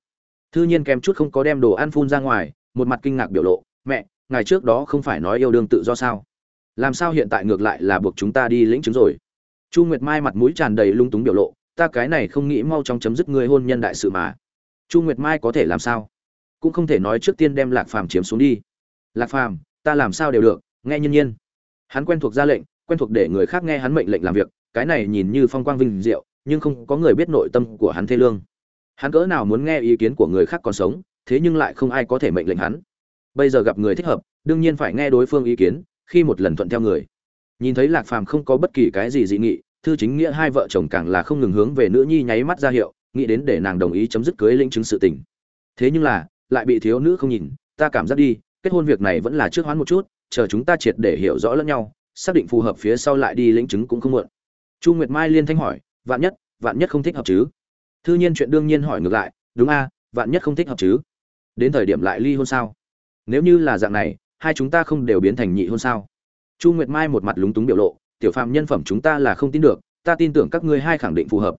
Thư nhiên kèm chút không có đem đồ ăn phun ra ngoài, một mặt kinh ngạc biểu lộ, mẹ, ngày trước đó không phải nói yêu đương tự do sao? Làm sao hiện tại ngược lại là buộc chúng ta đi lĩnh chứng rồi? Chu nguyệt mai mặt mũi tràn đầy lung túng biểu lộ, ta cái này không nghĩ mau chóng chấm dứt người hôn nhân đại sự mà. Chu nguyệt mai có thể làm sao? Cũng không thể nói trước tiên đem lạc phàm chiếm xuống đi. Lạc phàm, ta làm sao đều được, nghe nhiên nhiên. Hắn quen thuộc ra lệnh, quen thuộc để người khác nghe hắn mệnh lệnh làm việc, cái này nhìn như phong quang vinh diệu, nhưng không có người biết nội tâm của hắn thê lương. Hắn cỡ nào muốn nghe ý kiến của người khác còn sống, thế nhưng lại không ai có thể mệnh lệnh hắn. Bây giờ gặp người thích hợp, đương nhiên phải nghe đối phương ý kiến, khi một lần thuận theo người. Nhìn thấy lạc phàm không có bất kỳ cái gì dị nghị, thư chính nghĩa hai vợ chồng càng là không ngừng hướng về nữ nhi nháy mắt ra hiệu, nghĩ đến để nàng đồng ý chấm dứt cưới linh chứng sự tình. Thế nhưng là lại bị thiếu nữ không nhìn, ta cảm giác đi, kết hôn việc này vẫn là trước hoán một chút, chờ chúng ta triệt để hiểu rõ lẫn nhau, xác định phù hợp phía sau lại đi lĩnh chứng cũng không muộn. Chu nguyệt mai liên thanh hỏi, vạn nhất vạn nhất không thích hợp chứ? Thư nhiên chuyện đương nhiên hỏi ngược lại, đúng a, vạn nhất không thích hợp chứ? Đến thời điểm lại ly hôn sao? Nếu như là dạng này, hai chúng ta không đều biến thành nhị hôn sao? Chu nguyệt mai một mặt lúng túng biểu lộ, tiểu phạm nhân phẩm chúng ta là không tin được, ta tin tưởng các ngươi hai khẳng định phù hợp.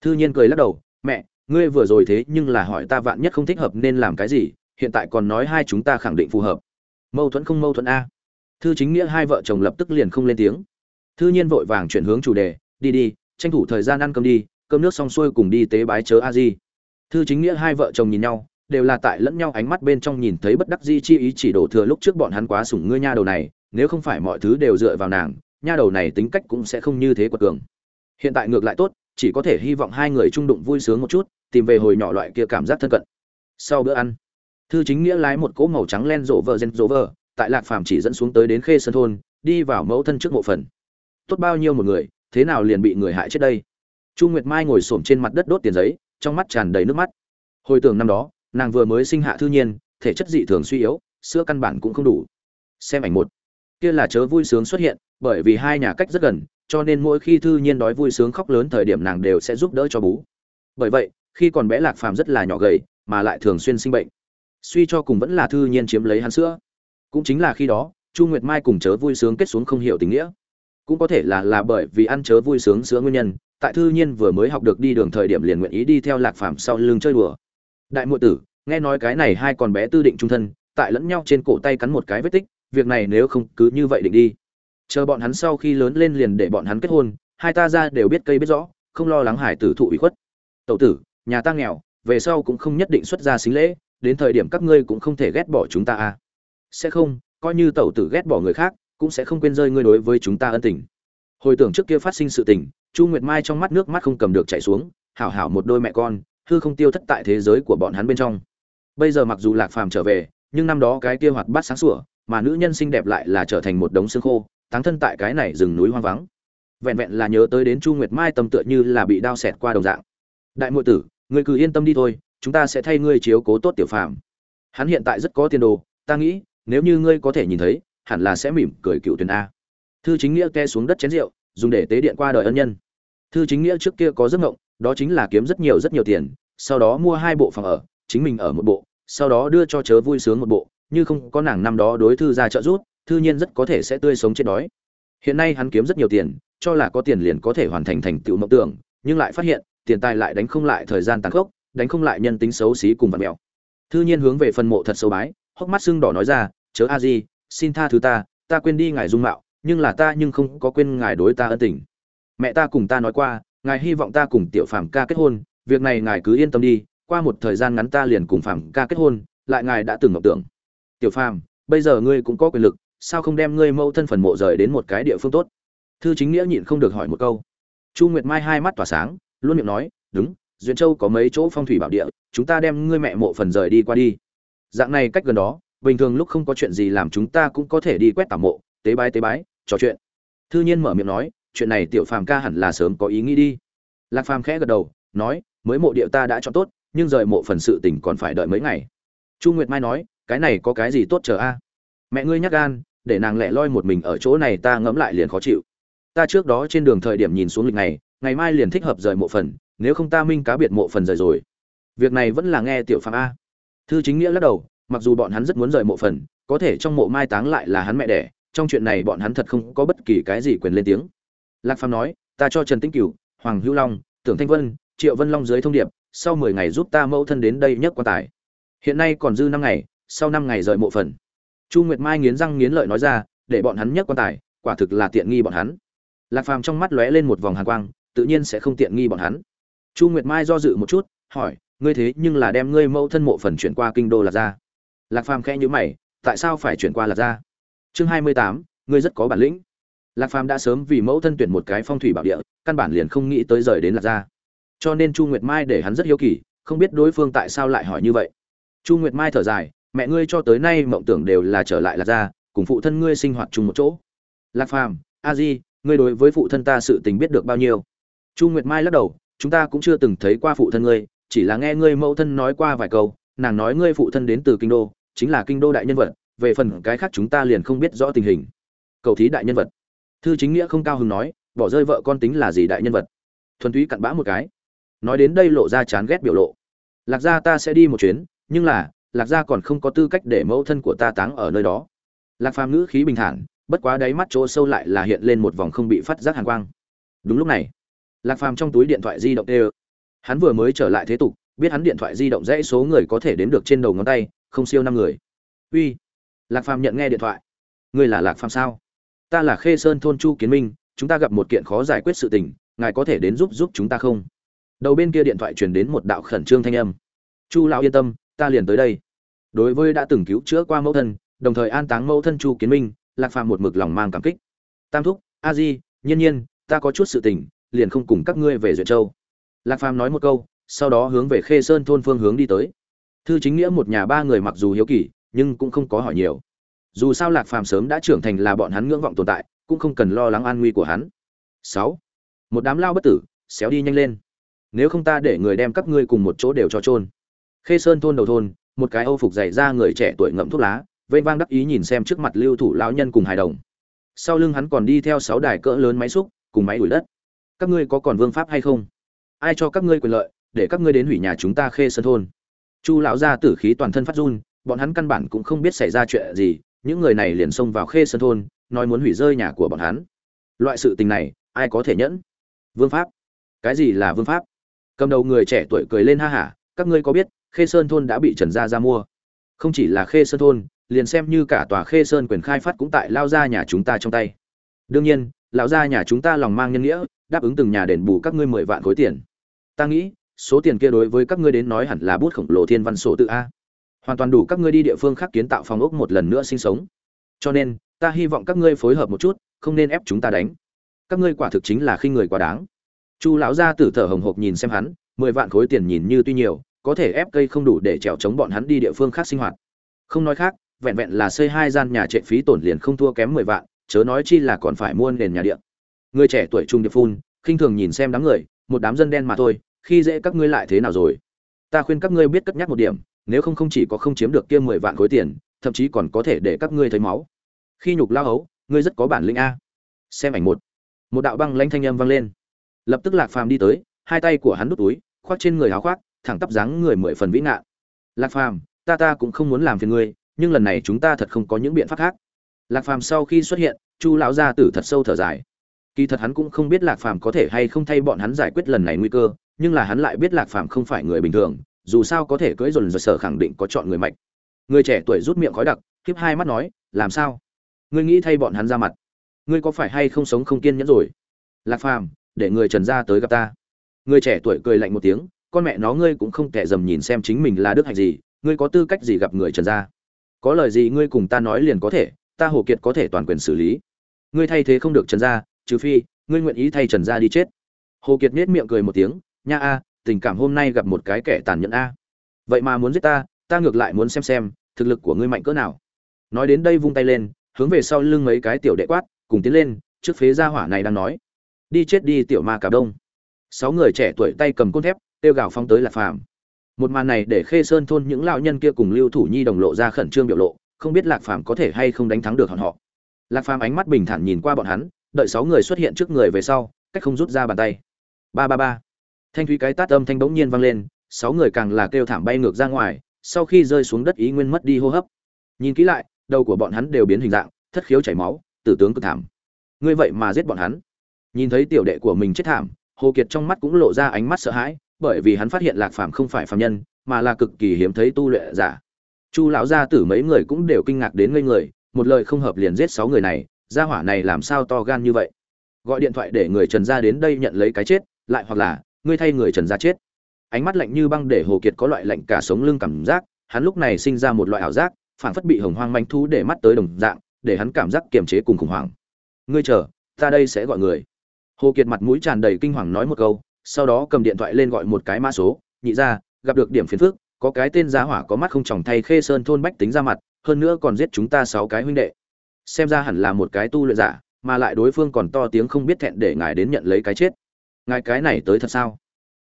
Thư nhiên cười lắc đầu, mẹ ngươi vừa rồi thế nhưng là hỏi ta vạn nhất không thích hợp nên làm cái gì, hiện tại còn nói hai chúng ta khẳng định phù hợp. Mâu thuẫn không mâu thuẫn a. Thư chính nghĩa hai vợ chồng lập tức liền không lên tiếng. Thư nhiên vội vàng chuyển hướng chủ đề, đi đi, tranh thủ thời gian ăn cơm đi, cơm nước xong xuôi cùng đi tế bái chớ a di. Thư chính nghĩa hai vợ chồng nhìn nhau, đều là tại lẫn nhau ánh mắt bên trong nhìn thấy bất đắc di chi ý chỉ đổ thừa lúc trước bọn hắn quá sủng ngươi nha đầu này, nếu không phải mọi thứ đều dựa vào nàng, nha đầu này tính cách cũng sẽ không như thế quật cường. Hiện tại ngược lại tốt, chỉ có thể hy vọng hai người trung đụng vui sướng một chút tìm về hồi nhỏ loại kia cảm giác thân cận. Sau bữa ăn, thư chính nghĩa lái một cỗ màu trắng len rộ vợ gen rộ vợ tại lạc phàm chỉ dẫn xuống tới đến khê sơn thôn, đi vào mẫu thân trước mộ phần. Tốt bao nhiêu một người, thế nào liền bị người hại chết đây? Chu nguyệt mai ngồi xổm trên mặt đất đốt tiền giấy, trong mắt tràn đầy nước mắt. Hồi tưởng năm đó, nàng vừa mới sinh hạ thư nhiên, thể chất dị thường suy yếu, sữa căn bản cũng không đủ. Xem ảnh một. Kia là chớ vui sướng xuất hiện, bởi vì hai nhà cách rất gần, cho nên mỗi khi thư nhiên đói vui sướng khóc lớn thời điểm nàng đều sẽ giúp đỡ cho bú bởi vậy khi còn bé lạc phàm rất là nhỏ gầy, mà lại thường xuyên sinh bệnh. Suy cho cùng vẫn là thư nhiên chiếm lấy hắn sữa. Cũng chính là khi đó, chu nguyệt mai cùng chớ vui sướng kết xuống không hiểu tình nghĩa. Cũng có thể là là bởi vì ăn chớ vui sướng sữa nguyên nhân, tại thư nhiên vừa mới học được đi đường thời điểm liền nguyện ý đi theo lạc phàm sau lưng chơi đùa. Đại muội tử, nghe nói cái này hai con bé tư định trung thân, tại lẫn nhau trên cổ tay cắn một cái vết tích, việc này nếu không cứ như vậy định đi. Chờ bọn hắn sau khi lớn lên liền để bọn hắn kết hôn, hai ta ra đều biết cây biết rõ, không lo lắng hải tử thụ ủy khuất. Tẩu tử nhà ta nghèo, về sau cũng không nhất định xuất ra xính lễ, đến thời điểm các ngươi cũng không thể ghét bỏ chúng ta à. Sẽ không, coi như tẩu tử ghét bỏ người khác, cũng sẽ không quên rơi ngươi đối với chúng ta ân tình. Hồi tưởng trước kia phát sinh sự tình, chu nguyệt mai trong mắt nước mắt không cầm được chảy xuống, hảo hảo một đôi mẹ con, hư không tiêu thất tại thế giới của bọn hắn bên trong. Bây giờ mặc dù lạc phàm trở về, nhưng năm đó cái kia hoạt bát sáng sủa, mà nữ nhân xinh đẹp lại là trở thành một đống xương khô, táng thân tại cái này rừng núi hoang vắng. Vẹn vẹn là nhớ tới đến chu nguyệt mai tâm tựa như là bị đao xẹt qua đồng dạng. Đại muội tử ngươi cứ yên tâm đi thôi, chúng ta sẽ thay ngươi chiếu cố tốt tiểu phàm. Hắn hiện tại rất có tiền đồ, ta nghĩ, nếu như ngươi có thể nhìn thấy, hẳn là sẽ mỉm cười cựu tuyển a. Thư chính nghĩa ke xuống đất chén rượu, dùng để tế điện qua đời ân nhân. Thư chính nghĩa trước kia có giấc mộng, đó chính là kiếm rất nhiều rất nhiều tiền, sau đó mua hai bộ phòng ở, chính mình ở một bộ, sau đó đưa cho chớ vui sướng một bộ, như không có nàng năm đó đối thư ra trợ giúp, thư nhiên rất có thể sẽ tươi sống chết đói. Hiện nay hắn kiếm rất nhiều tiền, cho là có tiền liền có thể hoàn thành thành tựu mộng tưởng, nhưng lại phát hiện tiền tài lại đánh không lại thời gian tàn khốc, đánh không lại nhân tính xấu xí cùng vật mèo thư nhiên hướng về phần mộ thật sâu bái, hốc mắt sưng đỏ nói ra, chớ a di, xin tha thứ ta ta quên đi ngài dung mạo, nhưng là ta nhưng không có quên ngài đối ta ân tình. Mẹ ta cùng ta nói qua, ngài hy vọng ta cùng tiểu phàm ca kết hôn, việc này ngài cứ yên tâm đi, qua một thời gian ngắn ta liền cùng phàm ca kết hôn, lại ngài đã từng ngọc tưởng. Tiểu phàm, bây giờ ngươi cũng có quyền lực, sao không đem ngươi mâu thân phần mộ rời đến một cái địa phương tốt? Thư chính nghĩa nhịn không được hỏi một câu. Chu nguyệt mai hai mắt tỏa sáng luôn miệng nói, đúng duyên châu có mấy chỗ phong thủy bảo địa, chúng ta đem ngươi mẹ mộ phần rời đi qua đi. Dạng này cách gần đó, bình thường lúc không có chuyện gì làm chúng ta cũng có thể đi quét tả mộ, tế bái tế bái, trò chuyện. Thư nhiên mở miệng nói, chuyện này tiểu phàm ca hẳn là sớm có ý nghĩ đi. Lạc phàm khẽ gật đầu, nói, mới mộ địa ta đã chọn tốt, nhưng rời mộ phần sự tình còn phải đợi mấy ngày. Chu nguyệt mai nói, cái này có cái gì tốt chờ a? Mẹ ngươi nhắc gan, để nàng lẻ loi một mình ở chỗ này ta ngẫm lại liền khó chịu. Ta trước đó trên đường thời điểm nhìn xuống lịch này ngày mai liền thích hợp rời mộ phần, nếu không ta minh cá biệt mộ phần rời rồi. Việc này vẫn là nghe tiểu Phạm a. Thư chính nghĩa lắc đầu, mặc dù bọn hắn rất muốn rời mộ phần, có thể trong mộ mai táng lại là hắn mẹ đẻ, trong chuyện này bọn hắn thật không có bất kỳ cái gì quyền lên tiếng. Lạc phàm nói, ta cho trần tĩnh cửu, hoàng hữu long, tưởng thanh vân, triệu vân long dưới thông điệp, sau mười ngày giúp ta mẫu thân đến đây nhất quan tài. Hiện nay còn dư năm ngày, sau năm ngày rời mộ phần. Chu nguyệt mai nghiến răng nghiến lợi nói ra, để bọn hắn nhất quan tài, quả thực là tiện nghi bọn hắn. Lạc phàm trong mắt lóe lên một vòng hàn quang tự nhiên sẽ không tiện nghi bọn hắn. Chu nguyệt mai do dự một chút, hỏi, ngươi thế nhưng là đem ngươi mẫu thân mộ phần chuyển qua kinh đô lạc ra lạc phàm khẽ nhữ mày, tại sao phải chuyển qua lạc ra chương hai mươi tám, ngươi rất có bản lĩnh. Lạc phàm đã sớm vì mẫu thân tuyển một cái phong thủy bảo địa, căn bản liền không nghĩ tới rời đến lạc ra cho nên chu nguyệt mai để hắn rất hiếu kỳ, không biết đối phương tại sao lại hỏi như vậy. Chu nguyệt mai thở dài, mẹ ngươi cho tới nay mộng tưởng đều là trở lại lạc ra cùng phụ thân ngươi sinh hoạt chung một chỗ. Lạc phàm, a di, ngươi đối với phụ thân ta sự tình biết được bao nhiêu? Chu nguyệt mai lắc đầu, chúng ta cũng chưa từng thấy qua phụ thân ngươi, chỉ là nghe ngươi mẫu thân nói qua vài câu, nàng nói ngươi phụ thân đến từ kinh đô, chính là kinh đô đại nhân vật, về phần cái khác chúng ta liền không biết rõ tình hình. Cầu thí đại nhân vật. Thư chính nghĩa không cao hứng nói, bỏ rơi vợ con tính là gì đại nhân vật? Thuần túy cặn bã một cái. Nói đến đây lộ ra chán ghét biểu lộ. Lạc gia ta sẽ đi một chuyến, nhưng là, lạc gia còn không có tư cách để mẫu thân của ta táng ở nơi đó. Lạc phàm ngữ khí bình thản, bất quá đáy mắt chỗ sâu lại là hiện lên một vòng không bị phát giác hàn quang. Đúng lúc này lạc phàm trong túi điện thoại di động tê hắn vừa mới trở lại thế tục, biết hắn điện thoại di động dãy số người có thể đến được trên đầu ngón tay, không siêu năm người. Uy. Lạc phàm nhận nghe điện thoại. Ngươi là lạc phàm sao? Ta là khê sơn thôn chu kiến minh, chúng ta gặp một kiện khó giải quyết sự tình, ngài có thể đến giúp giúp chúng ta không? Đầu bên kia điện thoại truyền đến một đạo khẩn trương thanh âm. Chu lão yên tâm, ta liền tới đây. Đối với đã từng cứu chữa qua mẫu thân, đồng thời an táng mẫu thân chu kiến minh, lạc phàm một mực lòng mang cảm kích. Tam thúc, a di, nhiên nhiên, ta có chút sự tình liền không cùng các ngươi về duyệt châu. Lạc phàm nói một câu, sau đó hướng về khê sơn thôn phương hướng đi tới. Thư chính nghĩa một nhà ba người mặc dù hiếu kỳ, nhưng cũng không có hỏi nhiều. Dù sao lạc phàm sớm đã trưởng thành là bọn hắn ngưỡng vọng tồn tại, cũng không cần lo lắng an nguy của hắn. Sáu. Một đám lao bất tử, xéo đi nhanh lên. Nếu không ta để người đem các ngươi cùng một chỗ đều cho trôn khê sơn thôn đầu thôn, một cái âu phục dày ra người trẻ tuổi ngậm thuốc lá, vênh vang đắc ý nhìn xem trước mặt lưu thủ lão nhân cùng hài đồng. Sau lưng hắn còn đi theo sáu đài cỡ lớn máy xúc, cùng máy đuổi đất các ngươi có còn vương pháp hay không? Ai cho các ngươi quyền lợi, để các ngươi đến hủy nhà chúng ta khê sơn thôn? Chu lão gia tử khí toàn thân phát run, bọn hắn căn bản cũng không biết xảy ra chuyện gì, những người này liền xông vào khê sơn thôn, nói muốn hủy rơi nhà của bọn hắn. Loại sự tình này, ai có thể nhẫn? Vương pháp? Cái gì là vương pháp? Cầm đầu người trẻ tuổi cười lên ha hả, các ngươi có biết, khê sơn thôn đã bị trần gia ra mua? Không chỉ là khê sơn thôn, liền xem như cả tòa khê sơn quyền khai phát cũng tại lao ra nhà chúng ta trong tay. Đương nhiên, lão gia nhà chúng ta lòng mang nhân nghĩa đáp ứng từng nhà đền bù các ngươi mười vạn khối tiền. Ta nghĩ, số tiền kia đối với các ngươi đến nói hẳn là bút khổng lồ thiên văn sổ tự a. Hoàn toàn đủ các ngươi đi địa phương khác kiến tạo phòng ốc một lần nữa sinh sống. Cho nên, ta hy vọng các ngươi phối hợp một chút, không nên ép chúng ta đánh. Các ngươi quả thực chính là khi người quá đáng. Chu lão gia tử thở hồng hộc nhìn xem hắn, mười vạn khối tiền nhìn như tuy nhiều, có thể ép cây không đủ để trèo chống bọn hắn đi địa phương khác sinh hoạt. Không nói khác, vẹn vẹn là xây hai gian nhà trệ phí tổn liền không thua kém mười vạn, chớ nói chi là còn phải mua nền nhà điện người trẻ tuổi trung điệp phun, khinh thường nhìn xem đám người, một đám dân đen mà thôi, khi dễ các ngươi lại thế nào rồi? Ta khuyên các ngươi biết cất nhắc một điểm, nếu không không chỉ có không chiếm được kia mười vạn khối tiền, thậm chí còn có thể để các ngươi thấy máu. Khi nhục lao hấu, ngươi rất có bản lĩnh a. Xem ảnh một. Một đạo băng lanh thanh âm vang lên. Lập tức lạc phàm đi tới, hai tay của hắn đút túi, khoác trên người áo khoác, thẳng tắp dáng người mười phần vĩ ngạn. Lạc phàm, ta ta cũng không muốn làm phiền ngươi, nhưng lần này chúng ta thật không có những biện pháp khác. Lạc phàm sau khi xuất hiện, chu lão gia tử thật sâu thở dài kỳ thật hắn cũng không biết lạc phàm có thể hay không thay bọn hắn giải quyết lần này nguy cơ, nhưng là hắn lại biết lạc phàm không phải người bình thường, dù sao có thể cưỡi dồn dồn sở khẳng định có chọn người mạnh. Người trẻ tuổi rút miệng khói đặc, khiếp hai mắt nói, làm sao? Ngươi nghĩ thay bọn hắn ra mặt? Ngươi có phải hay không sống không kiên nhẫn rồi? Lạc phàm, để người trần gia tới gặp ta. Người trẻ tuổi cười lạnh một tiếng, con mẹ nó ngươi cũng không kẻ dầm nhìn xem chính mình là đức hạnh gì, ngươi có tư cách gì gặp người trần gia? Có lời gì ngươi cùng ta nói liền có thể, ta hồ kiệt có thể toàn quyền xử lý. Ngươi thay thế không được trần gia trừ phi, ngươi nguyện ý thay trần gia đi chết. Hồ kiệt nết miệng cười một tiếng, nha a, tình cảm hôm nay gặp một cái kẻ tàn nhẫn a. Vậy mà muốn giết ta ta ngược lại muốn xem xem, thực lực của ngươi mạnh cỡ nào. Nói đến đây vung tay lên, hướng về sau lưng mấy cái tiểu đệ quát, cùng tiến lên, trước phế gia hỏa này đang nói. Đi chết đi, tiểu ma cả đông. Sáu người trẻ tuổi tay cầm côn thép tiêu gào phong tới lạc phàm. Một màn này để khê sơn thôn những lão nhân kia cùng lưu thủ nhi đồng lộ ra khẩn trương biểu lộ, không biết lạc phàm có thể hay không đánh thắng được hòn họ. Lạc phàm ánh mắt bình thản nhìn qua bọn hắn đợi sáu người xuất hiện trước người về sau, cách không rút ra bàn tay. Ba ba ba. Thanh thúy cái tát âm thanh bỗng nhiên vang lên, sáu người càng là kêu thảm bay ngược ra ngoài, sau khi rơi xuống đất ý nguyên mất đi hô hấp. Nhìn kỹ lại, đầu của bọn hắn đều biến hình dạng, thất khiếu chảy máu, tử tướng cực thảm. Ngươi vậy mà giết bọn hắn. Nhìn thấy tiểu đệ của mình chết thảm, hồ kiệt trong mắt cũng lộ ra ánh mắt sợ hãi, bởi vì hắn phát hiện lạc phàm không phải phàm nhân, mà là cực kỳ hiếm thấy tu luyện giả. Chu lão gia tử mấy người cũng đều kinh ngạc đến ngây người, một lời không hợp liền giết sáu người này gia hỏa này làm sao to gan như vậy? Gọi điện thoại để người trần gia đến đây nhận lấy cái chết, lại hoặc là, ngươi thay người trần gia chết. Ánh mắt lạnh như băng để hồ kiệt có loại lạnh cả sống lưng cảm giác, hắn lúc này sinh ra một loại ảo giác phản phất bị hồng hoang manh thú để mắt tới đồng dạng, để hắn cảm giác kiềm chế cùng khủng hoảng. Ngươi chờ, ta đây sẽ gọi người. Hồ kiệt mặt mũi tràn đầy kinh hoàng nói một câu, sau đó cầm điện thoại lên gọi một cái mã số, nhị ra, gặp được điểm phiền phức, có cái tên giá hỏa có mắt không tròng thay khê sơn thôn bách tính ra mặt, hơn nữa còn giết chúng ta sáu cái huynh đệ xem ra hẳn là một cái tu luyện giả, mà lại đối phương còn to tiếng không biết thẹn để ngài đến nhận lấy cái chết. Ngài cái này tới thật sao?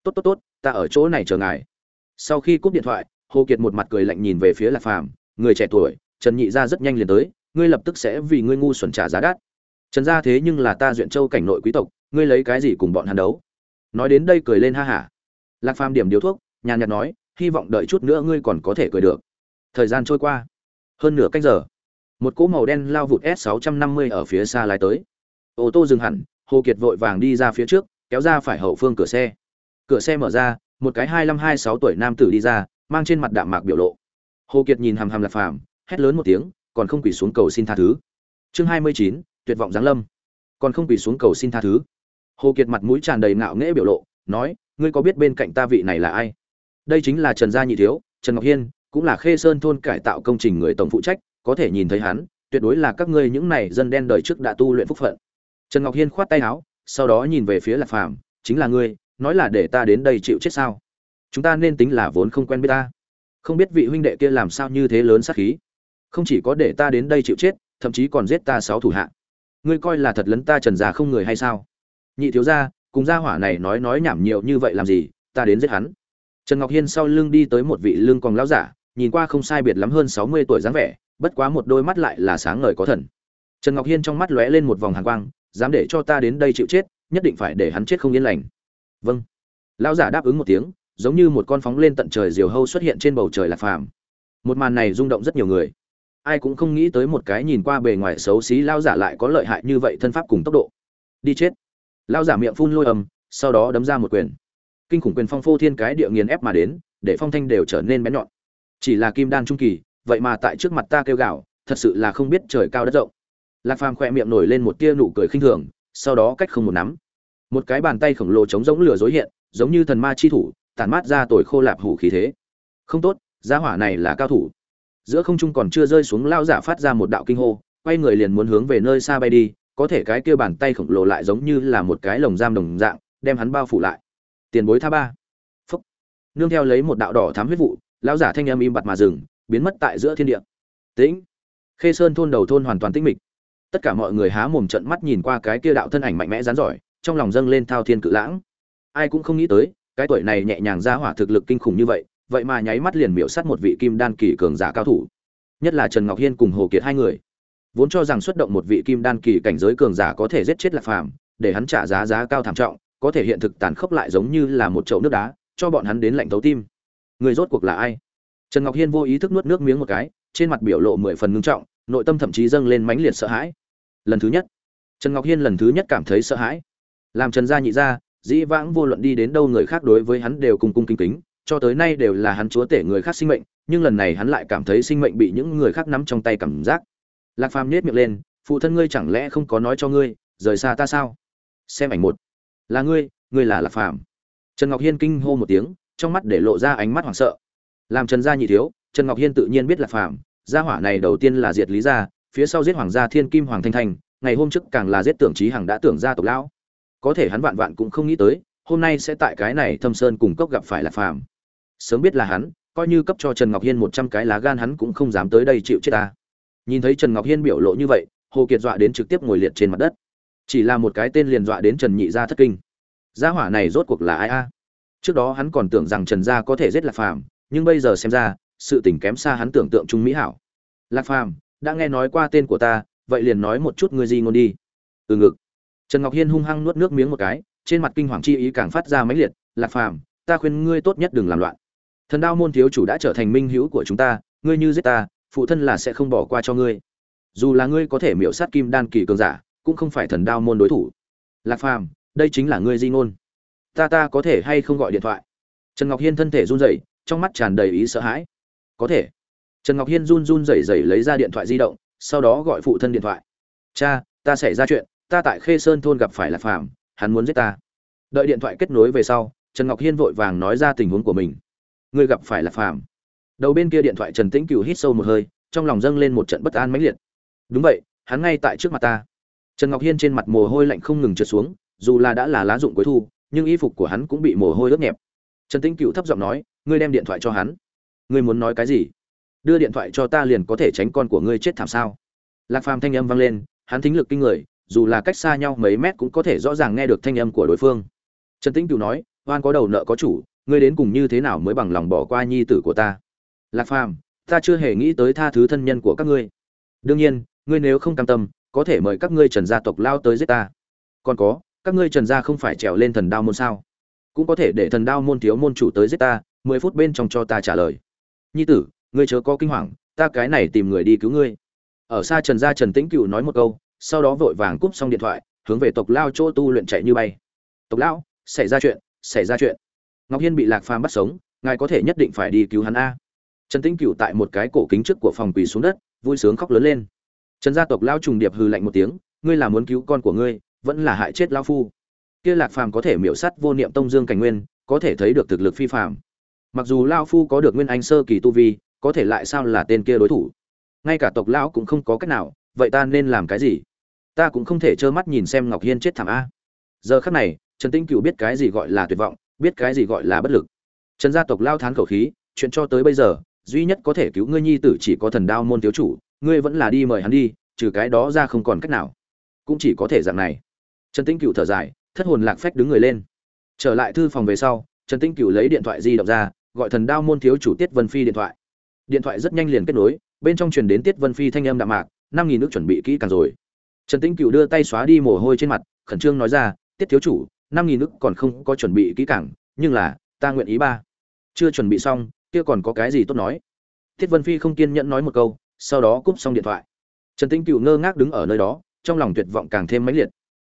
Tốt tốt tốt, ta ở chỗ này chờ ngài. Sau khi cúp điện thoại, hồ kiệt một mặt cười lạnh nhìn về phía lạc phàm, người trẻ tuổi, trần nhị gia rất nhanh liền tới, ngươi lập tức sẽ vì ngươi ngu xuẩn trả giá đắt. Trần gia thế nhưng là ta duyện châu cảnh nội quý tộc, ngươi lấy cái gì cùng bọn hắn đấu? Nói đến đây cười lên ha hả. Lạc phàm điểm điếu thuốc, nhàn nhạt nói, hy vọng đợi chút nữa ngươi còn có thể cười được. Thời gian trôi qua. Hơn nửa cách giờ một cỗ màu đen lao vụt s 650 ở phía xa lái tới. Ô tô dừng hẳn, hồ kiệt vội vàng đi ra phía trước, kéo ra phải hậu phương cửa xe. Cửa xe mở ra, một cái hai mươi hai sáu tuổi nam tử đi ra, mang trên mặt đạm mạc biểu lộ. Hồ kiệt nhìn hàm hàm lạc phàm, hét lớn một tiếng, còn không quỳ xuống cầu xin tha thứ. Chương hai mươi chín, tuyệt vọng giáng lâm. Còn không quỳ xuống cầu xin tha thứ. Hồ kiệt mặt mũi tràn đầy ngạo nghễ biểu lộ, nói, ngươi có biết bên cạnh ta vị này là ai? Đây chính là trần gia nhị thiếu, trần ngọc hiên, cũng là khê sơn thôn cải tạo công trình người tổng phụ trách có thể nhìn thấy hắn, tuyệt đối là các ngươi những này dân đen đời trước đã tu luyện phúc phận. Trần ngọc hiên khoát tay áo, sau đó nhìn về phía lạc phàm, chính là ngươi, nói là để ta đến đây chịu chết sao? Chúng ta nên tính là vốn không quen biết ta. Không biết vị huynh đệ kia làm sao như thế lớn sát khí. Không chỉ có để ta đến đây chịu chết, thậm chí còn giết ta sáu thủ hạ. Ngươi coi là thật lấn ta trần già không người hay sao? Nhị thiếu gia, cùng gia hỏa này nói nói nhảm nhiều như vậy làm gì, ta đến giết hắn. Trần ngọc hiên sau lưng đi tới một vị lưng còn lão giả, nhìn qua không sai biệt lắm hơn sáu mươi tuổi dáng vẻ bất quá một đôi mắt lại là sáng ngời có thần. Trần ngọc hiên trong mắt lóe lên một vòng hàn quang, dám để cho ta đến đây chịu chết, nhất định phải để hắn chết không yên lành. Vâng. Lão giả đáp ứng một tiếng, giống như một con phóng lên tận trời diều hâu xuất hiện trên bầu trời lạc phàm. Một màn này rung động rất nhiều người. Ai cũng không nghĩ tới một cái nhìn qua bề ngoài xấu xí lão giả lại có lợi hại như vậy thân pháp cùng tốc độ. Đi chết. Lão giả miệng phun lôi ầm sau đó đấm ra một quyền. Kinh khủng quyền phong phô thiên cái địa nghiền ép mà đến, để phong thanh đều trở nên bén nhọn. Chỉ là kim đan trung kỳ vậy mà tại trước mặt ta kêu gào, thật sự là không biết trời cao đất rộng. Lạc phàm khẽ miệng nổi lên một tia nụ cười khinh thường, sau đó cách không một nắm. Một cái bàn tay khổng lồ chống giống lửa dối hiện, giống như thần ma chi thủ tàn mát ra tuổi khô lạp hủ khí thế. Không tốt, gia hỏa này là cao thủ. Giữa không trung còn chưa rơi xuống lao giả phát ra một đạo kinh hô, quay người liền muốn hướng về nơi xa bay đi, có thể cái kia bàn tay khổng lồ lại giống như là một cái lồng giam đồng dạng, đem hắn bao phủ lại. Tiền bối tha ba. Phốc. nương theo lấy một đạo đỏ thắm huyết vụ, lão giả thanh âm im bặt mà dừng biến mất tại giữa thiên địa. Tĩnh. Khê sơn thôn đầu thôn hoàn toàn tĩnh mịch. Tất cả mọi người há mồm trận mắt nhìn qua cái kia đạo thân ảnh mạnh mẽ rán giỏi, trong lòng dâng lên thao thiên cự lãng. Ai cũng không nghĩ tới, cái tuổi này nhẹ nhàng ra hỏa thực lực kinh khủng như vậy vậy mà nháy mắt liền miểu sát một vị kim đan kỳ cường giả cao thủ. Nhất là trần ngọc hiên cùng hồ kiệt hai người. Vốn cho rằng xuất động một vị kim đan kỳ cảnh giới cường giả có thể giết chết lạc phàm, để hắn trả giá giá cao thảm trọng, có thể hiện thực tàn khốc lại giống như là một chậu nước đá, cho bọn hắn đến lạnh thấu tim. Người rốt cuộc là ai? Trần ngọc hiên vô ý thức nuốt nước miếng một cái, trên mặt biểu lộ mười phần ngưng trọng, nội tâm thậm chí dâng lên mãnh liệt sợ hãi. Lần thứ nhất, trần ngọc hiên lần thứ nhất cảm thấy sợ hãi. Làm trần gia nhị gia, dĩ vãng vô luận đi đến đâu người khác đối với hắn đều cùng cung kính kính, cho tới nay đều là hắn chúa tể người khác sinh mệnh, nhưng lần này hắn lại cảm thấy sinh mệnh bị những người khác nắm trong tay cảm giác. Lạc phàm nhếch miệng lên, phụ thân ngươi chẳng lẽ không có nói cho ngươi, rời xa ta sao? Xem ảnh một. Là ngươi ngươi là lạc phàm. Trần ngọc hiên kinh hô một tiếng, trong mắt để lộ ra ánh mắt hoảng sợ làm trần gia nhị thiếu, trần ngọc hiên tự nhiên biết là phạm. gia hỏa này đầu tiên là diệt lý gia, phía sau giết hoàng gia thiên kim hoàng thanh thanh ngày hôm trước càng là giết tưởng trí hằng đã tưởng ra tộc lão. Có thể hắn vạn vạn cũng không nghĩ tới, hôm nay sẽ tại cái này thâm sơn cùng cốc gặp phải là phạm. sớm biết là hắn, coi như cấp cho trần ngọc hiên một trăm cái lá gan hắn cũng không dám tới đây chịu chết ta. Nhìn thấy trần ngọc hiên biểu lộ như vậy, hồ kiệt dọa đến trực tiếp ngồi liệt trên mặt đất. Chỉ là một cái tên liền dọa đến trần nhị gia thất kinh. Gia hỏa này rốt cuộc là ai a? Trước đó hắn còn tưởng rằng trần gia có thể giết lạc phàm nhưng bây giờ xem ra, sự tình kém xa hắn tưởng tượng trung mỹ hảo. Lạc phàm, đã nghe nói qua tên của ta, vậy liền nói một chút ngươi gì ngôn đi. Từ ngực. Trần ngọc hiên hung hăng nuốt nước miếng một cái, trên mặt kinh hoàng chi ý càng phát ra mãnh liệt, lạc phàm, ta khuyên ngươi tốt nhất đừng làm loạn. Thần đao môn thiếu chủ đã trở thành minh hữu của chúng ta, ngươi như giết ta, phụ thân là sẽ không bỏ qua cho ngươi. Dù là ngươi có thể miễu sát kim đan kỳ cường giả, cũng không phải thần đao môn đối thủ. Lạc phàm, đây chính là ngươi di ngôn. Ta ta có thể hay không gọi điện thoại? Trần ngọc hiên thân thể run rẩy trong mắt tràn đầy ý sợ hãi. Có thể. Trần ngọc hiên run run rẩy rẩy lấy ra điện thoại di động, sau đó gọi phụ thân điện thoại. Cha, ta xảy ra chuyện, ta tại khê sơn thôn gặp phải lạc phàm, hắn muốn giết ta. Đợi điện thoại kết nối về sau, trần ngọc hiên vội vàng nói ra tình huống của mình. Ngươi gặp phải lạc phàm. Đầu bên kia điện thoại trần tĩnh cửu hít sâu một hơi, trong lòng dâng lên một trận bất an mãnh liệt. Đúng vậy, hắn ngay tại trước mặt ta. Trần ngọc hiên trên mặt mồ hôi lạnh không ngừng trượt xuống, dù là đã là lá dụng cuối thu, nhưng y phục của hắn cũng bị mồ hôi ướt nhẹp. Trần tĩnh cửu thấp giọng nói ngươi đem điện thoại cho hắn. Ngươi muốn nói cái gì? Đưa điện thoại cho ta liền có thể tránh con của ngươi chết thảm sao? Lạc phàm thanh âm vang lên, hắn thính lực kinh người, dù là cách xa nhau mấy mét cũng có thể rõ ràng nghe được thanh âm của đối phương. Trần tĩnh cửu nói, oan có đầu nợ có chủ, ngươi đến cùng như thế nào mới bằng lòng bỏ qua nhi tử của ta? Lạc phàm, ta chưa hề nghĩ tới tha thứ thân nhân của các ngươi. Đương nhiên, ngươi nếu không cam tâm, có thể mời các ngươi trần gia tộc lao tới giết ta. Còn có, các ngươi trần gia không phải trèo lên thần đao môn sao? Cũng có thể để thần đao môn thiếu môn chủ tới giết ta mười phút bên trong cho ta trả lời. Nhi tử, ngươi chớ có kinh hoàng, ta cái này tìm người đi cứu ngươi. Ở xa trần gia trần tĩnh cựu nói một câu, sau đó vội vàng cúp xong điện thoại, hướng về tộc lao chỗ tu luyện chạy như bay. Tộc lão xảy ra chuyện, xảy ra chuyện. Ngọc hiên bị lạc phàm bắt sống, ngài có thể nhất định phải đi cứu hắn a. Trần tĩnh cựu tại một cái cổ kính trước của phòng quỳ xuống đất, vui sướng khóc lớn lên. Trần gia tộc lao trùng điệp hừ lạnh một tiếng, ngươi là muốn cứu con của ngươi, vẫn là hại chết lao phu. Kia lạc phàm có thể miểu sắt vô niệm tông dương cảnh nguyên, có thể thấy được thực lực phi phàm mặc dù lao phu có được nguyên anh sơ kỳ tu vi, có thể lại sao là tên kia đối thủ? Ngay cả tộc lão cũng không có cách nào, vậy ta nên làm cái gì? Ta cũng không thể trơ mắt nhìn xem ngọc hiên chết thảm a. Giờ khắc này, trần tinh cựu biết cái gì gọi là tuyệt vọng, biết cái gì gọi là bất lực. Trần gia tộc lao thán khẩu khí, chuyện cho tới bây giờ, duy nhất có thể cứu ngươi nhi tử chỉ có thần đao môn thiếu chủ, ngươi vẫn là đi mời hắn đi, trừ cái đó ra không còn cách nào. Cũng chỉ có thể dạng này. Trần tinh cựu thở dài, thất hồn lạc phách đứng người lên. Trở lại thư phòng về sau, trần tinh cựu lấy điện thoại di động ra gọi thần đao môn thiếu chủ tiết vân phi điện thoại. Điện thoại rất nhanh liền kết nối, bên trong truyền đến tiết vân phi thanh âm đạm mạc, năm nghìn nước chuẩn bị kỹ càng rồi. Trần Tĩnh cựu đưa tay xóa đi mồ hôi trên mặt, khẩn trương nói ra, tiết thiếu chủ, năm nghìn nước còn không có chuẩn bị kỹ càng, nhưng là, ta nguyện ý ba. Chưa chuẩn bị xong, kia còn có cái gì tốt nói? Tiết vân phi không kiên nhẫn nói một câu, sau đó cúp xong điện thoại. Trần Tĩnh cựu ngơ ngác đứng ở nơi đó, trong lòng tuyệt vọng càng thêm mãnh liệt.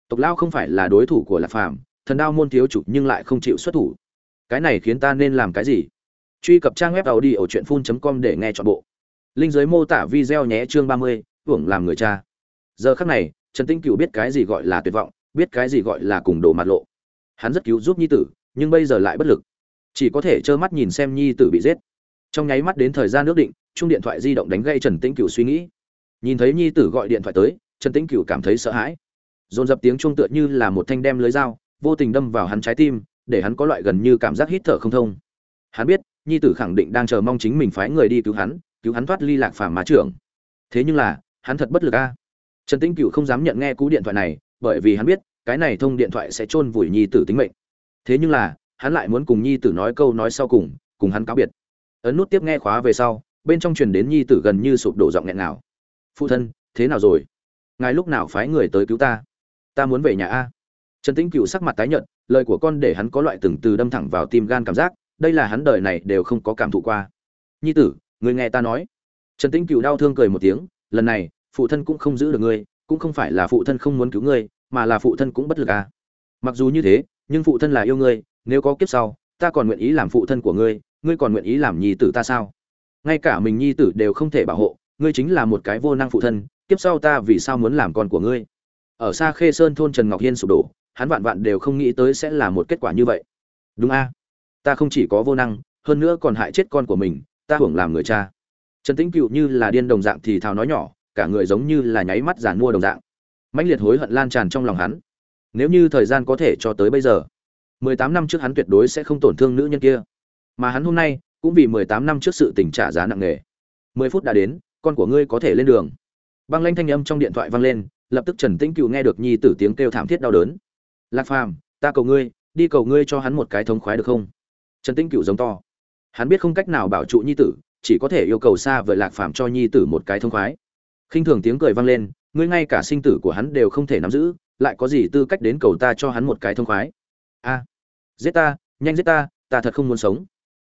Tộc lao không phải là đối thủ của lạc phàm, thần đao môn thiếu chủ nhưng lại không chịu xuất thủ cái này khiến ta nên làm cái gì? Truy cập trang web tàu đi ở truyện phun com để nghe chọn bộ. Linh giới mô tả video nhé, chương ba mươi, hưởng làm người cha. Giờ khắc này, trần tinh cựu biết cái gì gọi là tuyệt vọng, biết cái gì gọi là cùng đổ mặt lộ. Hắn rất cứu giúp nhi tử, nhưng bây giờ lại bất lực. Chỉ có thể trơ mắt nhìn xem nhi tử bị giết. Trong nháy mắt đến thời gian nước định, chung điện thoại di động đánh gây trần tĩnh cửu suy nghĩ. Nhìn thấy nhi tử gọi điện thoại tới, trần tĩnh cửu cảm thấy sợ hãi. Dồn dập tiếng chuông tựa như là một thanh đem lưới dao, vô tình đâm vào hắn trái tim để hắn có loại gần như cảm giác hít thở không thông. Hắn biết, nhi tử khẳng định đang chờ mong chính mình phái người đi cứu hắn cứu hắn thoát ly lạc phàm má trưởng. Thế nhưng là, hắn thật bất lực a. Trần tĩnh cửu không dám nhận nghe cú điện thoại này, bởi vì hắn biết, cái này thông điện thoại sẽ chôn vùi nhi tử tính mệnh. Thế nhưng là, hắn lại muốn cùng nhi tử nói câu nói sau cùng cùng hắn cáo biệt. Ấn nút tiếp nghe khóa về sau, bên trong truyền đến nhi tử gần như sụp đổ giọng nghẹn nào phụ thân, thế nào rồi? Ngài lúc nào phái người tới cứu ta? Ta muốn về nhà a. Trần tĩnh cựu sắc mặt tái nhợt lời của con để hắn có loại từng từ đâm thẳng vào tim gan cảm giác, đây là hắn đời này đều không có cảm thụ qua. Nhi tử, người nghe ta nói. Trần tĩnh cựu đau thương cười một tiếng, lần này, phụ thân cũng không giữ được ngươi, cũng không phải là phụ thân không muốn cứu ngươi, mà là phụ thân cũng bất lực à. Mặc dù như thế, nhưng phụ thân là yêu ngươi, nếu có kiếp sau, ta còn nguyện ý làm phụ thân của ngươi ngươi còn nguyện ý làm nhi tử ta sao? Ngay cả mình nhi tử đều không thể bảo hộ, ngươi chính là một cái vô năng phụ thân, kiếp sau ta vì sao muốn làm con của ngươi? Ở xa khê sơn thôn trần ngọc hiên sụp đổ hắn vạn vạn đều không nghĩ tới sẽ là một kết quả như vậy. Đúng a. Ta không chỉ có vô năng, hơn nữa còn hại chết con của mình, ta hưởng làm người cha. Trần tĩnh cựu như là điên đồng dạng thì thào nói nhỏ, cả người giống như là nháy mắt giàn mua đồng dạng. Mãnh liệt hối hận lan tràn trong lòng hắn. Nếu như thời gian có thể cho tới bây giờ, mười tám năm trước hắn tuyệt đối sẽ không tổn thương nữ nhân kia. Mà hắn hôm nay, cũng vì mười tám năm trước sự tình trả giá nặng nề. Mười phút đã đến, con của ngươi có thể lên đường. Băng lanh thanh âm trong điện thoại vang lên, lập tức trần tĩnh cựu nghe được nhi tử tiếng kêu thảm thiết đau đớn lạc phàm, ta cầu ngươi, đi cầu ngươi cho hắn một cái thống khoái được không? Trần tĩnh cựu giống to. Hắn biết không cách nào bảo trụ nhi tử, chỉ có thể yêu cầu xa vời lạc phàm cho nhi tử một cái thống khoái. Khinh thường tiếng cười vang lên, ngươi ngay cả sinh tử của hắn đều không thể nắm giữ, lại có gì tư cách đến cầu ta cho hắn một cái thông khoái? A, giết ta, nhanh giết ta ta thật không muốn sống.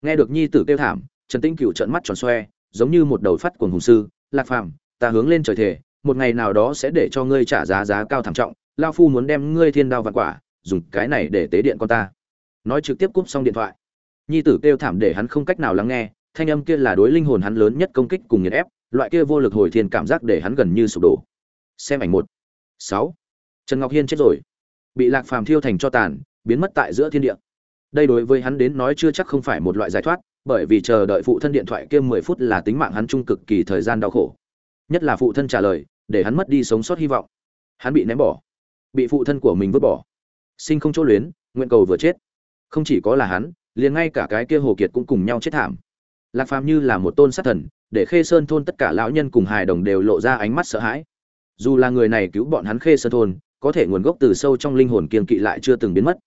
Nghe được nhi tử kêu thảm, trần tinh cựu trợn mắt tròn xoe, giống như một đầu phát cuồng hùng sư. Lạc phàm, ta hướng lên trời thể một ngày nào đó sẽ để cho ngươi trả giá giá cao thảm trọng lao phu muốn đem ngươi thiên đao vạn quả, dùng cái này để tế điện con ta. Nói trực tiếp cúp xong điện thoại. Nhi tử kêu thảm để hắn không cách nào lắng nghe, thanh âm kia là đối linh hồn hắn lớn nhất công kích cùng nghiền ép, loại kia vô lực hồi thiên cảm giác để hắn gần như sụp đổ. Xem ảnh một. Sáu. Trần ngọc hiên chết rồi. Bị lạc phàm thiêu thành cho tàn, biến mất tại giữa thiên địa. Đây đối với hắn đến nói chưa chắc không phải một loại giải thoát, bởi vì chờ đợi phụ thân điện thoại kia mười phút là tính mạng hắn trung cực kỳ thời gian đau khổ. Nhất là phụ thân trả lời, để hắn mất đi sống sót hy vọng. Hắn bị ném bỏ bị phụ thân của mình vứt bỏ. Sinh không chỗ luyến, nguyện cầu vừa chết. Không chỉ có là hắn, liền ngay cả cái kia hồ kiệt cũng cùng nhau chết thảm. Lạc phàm như là một tôn sát thần, để khê sơn thôn tất cả lão nhân cùng hài đồng đều lộ ra ánh mắt sợ hãi. Dù là người này cứu bọn hắn khê sơn thôn, có thể nguồn gốc từ sâu trong linh hồn kiên kỵ lại chưa từng biến mất.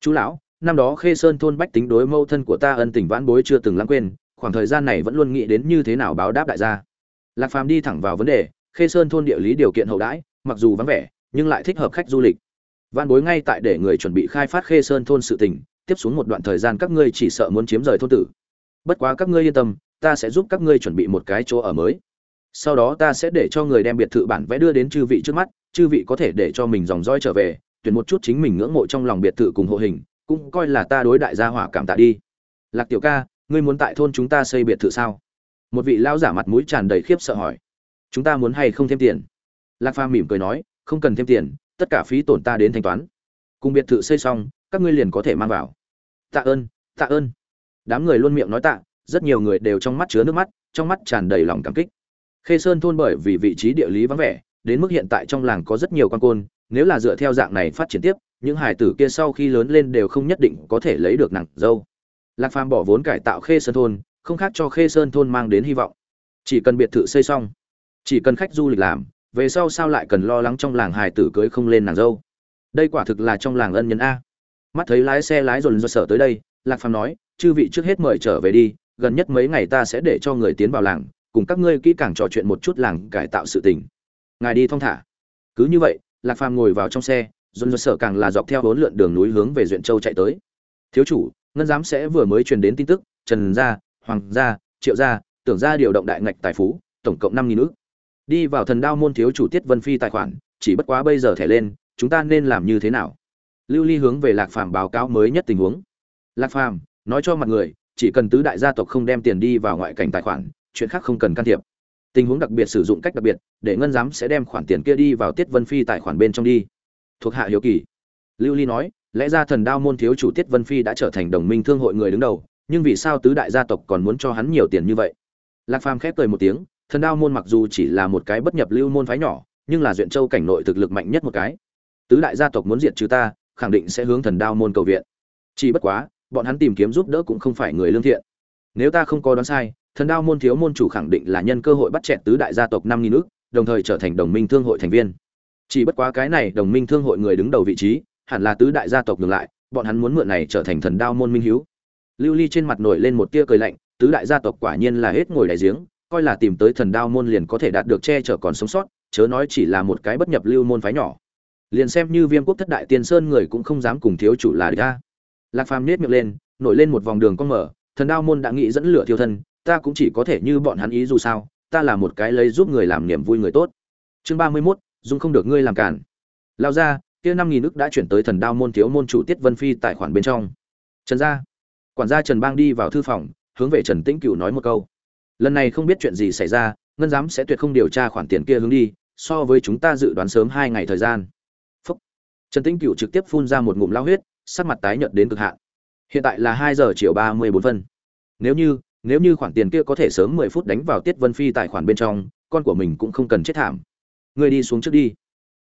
Chú lão, năm đó khê sơn thôn bách tính đối mâu thân của ta ân tình vãn bối chưa từng lãng quên, khoảng thời gian này vẫn luôn nghĩ đến như thế nào báo đáp đại gia. Lạc phàm đi thẳng vào vấn đề, khê sơn thôn địa lý điều kiện hậu đãi, mặc dù vắng vẻ nhưng lại thích hợp khách du lịch. Văn bối ngay tại để người chuẩn bị khai phát khê sơn thôn sự tình, tiếp xuống một đoạn thời gian các ngươi chỉ sợ muốn chiếm rời thôn tử. Bất quá các ngươi yên tâm, ta sẽ giúp các ngươi chuẩn bị một cái chỗ ở mới. Sau đó ta sẽ để cho người đem biệt thự bản vẽ đưa đến chư vị trước mắt, chư vị có thể để cho mình dòng dõi trở về, tuyển một chút chính mình ngưỡng mộ trong lòng biệt thự cùng hộ hình, cũng coi là ta đối đại gia hỏa cảm tạ đi. Lạc tiểu ca, ngươi muốn tại thôn chúng ta xây biệt thự sao? Một vị lão giả mặt mũi tràn đầy khiếp sợ hỏi. Chúng ta muốn hay không thêm tiền? Lạc pha mỉm cười nói không cần thêm tiền, tất cả phí tổn ta đến thanh toán. Cùng biệt thự xây xong, các ngươi liền có thể mang vào. Tạ ơn tạ ơn. Đám người luôn miệng nói tạ, rất nhiều người đều trong mắt chứa nước mắt, trong mắt tràn đầy lòng cảm kích. Khê sơn thôn bởi vì vị trí địa lý vắng vẻ, đến mức hiện tại trong làng có rất nhiều quan côn, nếu là dựa theo dạng này phát triển tiếp, những hải tử kia sau khi lớn lên đều không nhất định có thể lấy được nặng dâu. Lạc phàm bỏ vốn cải tạo khê sơn thôn, không khác cho khê sơn thôn mang đến hy vọng. Chỉ cần biệt thự xây xong, chỉ cần khách du lịch làm về sau sao lại cần lo lắng trong làng hài tử cưới không lên nàng dâu? Đây quả thực là trong làng ân nhân a. Mắt thấy lái xe lái dồn do sở tới đây, lạc phàm nói, chư vị trước hết mời trở về đi, gần nhất mấy ngày ta sẽ để cho người tiến vào làng, cùng các ngươi kỹ càng trò chuyện một chút làng cải tạo sự tình. Ngài đi thong thả. Cứ như vậy, lạc phàm ngồi vào trong xe, dồn do sở càng là dọc theo bốn lượn đường núi hướng về duyện châu chạy tới. Thiếu chủ, ngân giám sẽ vừa mới truyền đến tin tức, trần gia, hoàng gia, triệu gia, tưởng gia điều động đại ngạch tài phú, tổng cộng năm nghìn ước đi vào thần đao môn thiếu chủ tiết vân phi tài khoản, chỉ bất quá bây giờ thẻ lên, chúng ta nên làm như thế nào? Lưu ly hướng về lạc phàm báo cáo mới nhất tình huống. Lạc phàm, nói cho mặt người, chỉ cần tứ đại gia tộc không đem tiền đi vào ngoại cảnh tài khoản, chuyện khác không cần can thiệp. Tình huống đặc biệt sử dụng cách đặc biệt, để ngân giám sẽ đem khoản tiền kia đi vào tiết vân phi tài khoản bên trong đi. Thuộc hạ hiếu kỳ. Lưu ly nói, lẽ ra thần đao môn thiếu chủ tiết vân phi đã trở thành đồng minh thương hội người đứng đầu, nhưng vì sao tứ đại gia tộc còn muốn cho hắn nhiều tiền như vậy? Lạc phàm khép cười một tiếng thần đao môn mặc dù chỉ là một cái bất nhập lưu môn phái nhỏ, nhưng là duyện châu cảnh nội thực lực mạnh nhất một cái. Tứ đại gia tộc muốn diệt trừ ta, khẳng định sẽ hướng thần đao môn cầu viện. Chỉ bất quá, bọn hắn tìm kiếm giúp đỡ cũng không phải người lương thiện. Nếu ta không có đoán sai, thần đao môn thiếu môn chủ khẳng định là nhân cơ hội bắt chẹt tứ đại gia tộc năm nghìn nước đồng thời trở thành đồng minh thương hội thành viên. Chỉ bất quá cái này đồng minh thương hội người đứng đầu vị trí, hẳn là tứ đại gia tộc ngược lại, bọn hắn muốn mượn này trở thành thần đao môn minh hiếu. Lưu ly trên mặt nổi lên một tia cười lạnh, tứ đại gia tộc quả nhiên là hết ngồi đại giếng coi là tìm tới thần đao môn liền có thể đạt được che chở còn sống sót, chớ nói chỉ là một cái bất nhập lưu môn phái nhỏ. Liền xem như viêm quốc thất đại tiên sơn người cũng không dám cùng thiếu chủ là địch ta lạc phàm nết miệng lên, nổi lên một vòng đường cong mở, thần đao môn đã nghĩ dẫn lửa thiêu thân, ta cũng chỉ có thể như bọn hắn ý dù sao, ta là một cái lấy giúp người làm niềm vui người tốt. Chương ba mươi mốt dung không được ngươi làm cản. Lao ra, kia năm nghìn ức đã chuyển tới thần đao môn thiếu môn chủ tiết vân phi tài khoản bên trong. Trần gia. Quản gia trần bang đi vào thư phòng, hướng về trần tĩnh cửu nói một câu lần này không biết chuyện gì xảy ra, ngân giám sẽ tuyệt không điều tra khoản tiền kia hướng đi, so với chúng ta dự đoán sớm hai ngày thời gian. Phúc. trần tĩnh Cựu trực tiếp phun ra một ngụm lao huyết, sắc mặt tái nhợt đến cực hạn. Hiện tại là hai giờ chiều ba mươi bốn phân. Nếu như nếu như khoản tiền kia có thể sớm mười phút đánh vào tiết vân phi tài khoản bên trong, con của mình cũng không cần chết thảm. Ngươi đi xuống trước đi.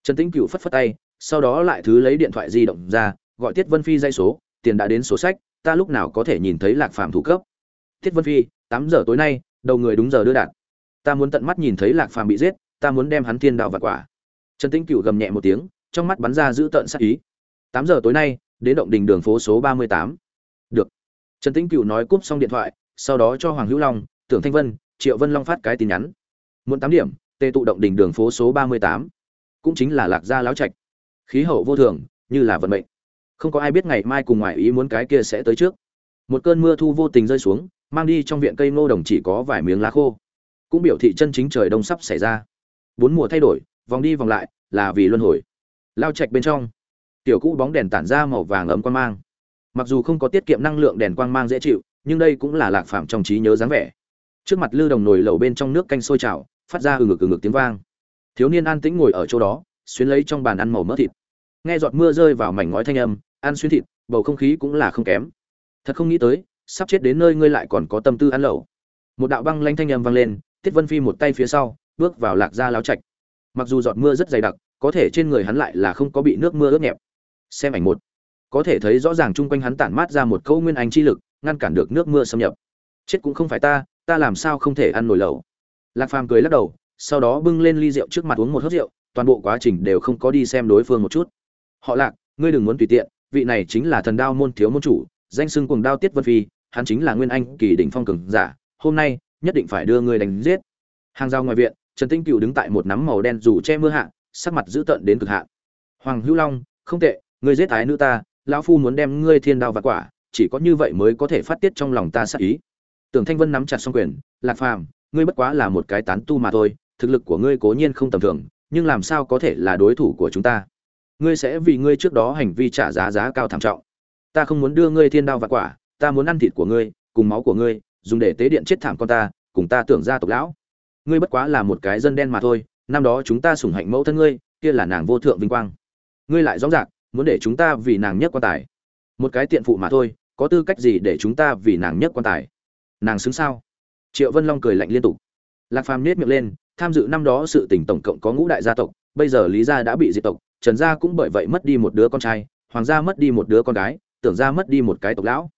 Trần tĩnh Cựu phất phất tay, sau đó lại thứ lấy điện thoại di động ra, gọi tiết vân phi dây số, tiền đã đến số sách, ta lúc nào có thể nhìn thấy lạc phàm thủ cấp. Tiết vân phi, tám giờ tối nay đầu người đúng giờ đưa đạt. Ta muốn tận mắt nhìn thấy lạc phàm bị giết, ta muốn đem hắn thiên đạo và quả. Trần tĩnh cửu gầm nhẹ một tiếng, trong mắt bắn ra giữ tợn sắc ý. Tám giờ tối nay, đến động đình đường phố số ba mươi tám. Được. Trần tĩnh cửu nói cúp xong điện thoại, sau đó cho hoàng hữu long, tưởng thanh vân, triệu vân long phát cái tin nhắn. Muốn tám điểm, tê tụ động đình đường phố số ba mươi tám. Cũng chính là lạc gia láo trạch. Khí hậu vô thường, như là vận mệnh. Không có ai biết ngày mai cùng ngoại ý muốn cái kia sẽ tới trước. Một cơn mưa thu vô tình rơi xuống mang đi trong viện cây ngô đồng chỉ có vài miếng lá khô. Cũng biểu thị chân chính trời đông sắp xảy ra. Bốn mùa thay đổi, vòng đi vòng lại, là vì luân hồi. Lao trạch bên trong, tiểu cũ bóng đèn tản ra màu vàng ấm quang mang. Mặc dù không có tiết kiệm năng lượng đèn quang mang dễ chịu, nhưng đây cũng là lạc phạm trong trí nhớ dáng vẻ. Trước mặt lư đồng nồi lẩu bên trong nước canh sôi trào, phát ra ừ ngực ừ ngực tiếng vang. Thiếu niên an tĩnh ngồi ở chỗ đó xuyên lấy trong bàn ăn màu mỡ thịt. Nghe giọt mưa rơi vào mảnh ngói thanh âm, ăn xuyên thịt, bầu không khí cũng là không kém. Thật không nghĩ tới sắp chết đến nơi ngươi lại còn có tâm tư ăn lẩu. Một đạo băng lanh thanh âm vang lên, tiết vân phi một tay phía sau, bước vào lạc gia láo trạch. Mặc dù giọt mưa rất dày đặc, có thể trên người hắn lại là không có bị nước mưa ướt nhẹp. Xem ảnh một. Có thể thấy rõ ràng chung quanh hắn tản mát ra một câu nguyên anh chi lực, ngăn cản được nước mưa xâm nhập. Chết cũng không phải ta ta làm sao không thể ăn nổi lẩu? Lạc phàm cười lắc đầu, sau đó bưng lên ly rượu trước mặt uống một hớp rượu, toàn bộ quá trình đều không có đi xem đối phương một chút. Họ lạc, ngươi đừng muốn tùy tiện, vị này chính là thần đao môn thiếu môn chủ danh xưng cuồng đao tiết vân phi, hắn chính là nguyên anh kỳ đỉnh phong cường giả, hôm nay nhất định phải đưa ngươi đánh giết. Hàng rào ngoài viện, trần tinh cựu đứng tại một nắm màu đen dù che mưa hạ, sắc mặt dữ tợn đến cực hạn. Hoàng hữu long, không tệ, ngươi giết ái nữ ta, lão phu muốn đem ngươi thiên đao và quả, chỉ có như vậy mới có thể phát tiết trong lòng ta sát ý. Tưởng thanh vân nắm chặt song quyền, lạc phàm, ngươi bất quá là một cái tán tu mà thôi, thực lực của ngươi cố nhiên không tầm thường, nhưng làm sao có thể là đối thủ của chúng ta? Ngươi sẽ vì ngươi trước đó hành vi trả giá giá cao thảm trọng ta không muốn đưa ngươi thiên đao và quả, ta muốn ăn thịt của ngươi, cùng máu của ngươi, dùng để tế điện chết thảm con ta, cùng ta tưởng ra tộc lão. Ngươi bất quá là một cái dân đen mà thôi, năm đó chúng ta sủng hạnh mẫu thân ngươi, kia là nàng vô thượng vinh quang. Ngươi lại rõ rạc muốn để chúng ta vì nàng nhất quan tài. Một cái tiện phụ mà thôi, có tư cách gì để chúng ta vì nàng nhất quan tài? Nàng xứng sao? Triệu vân long cười lạnh liên tục. Lạc phàm nết miệng lên, tham dự năm đó sự tình tổng cộng có ngũ đại gia tộc, bây giờ lý gia đã bị diệt tộc, trần gia cũng bởi vậy mất đi một đứa con trai, hoàng gia mất đi một đứa con gái tưởng ra mất đi một cái tộc lão.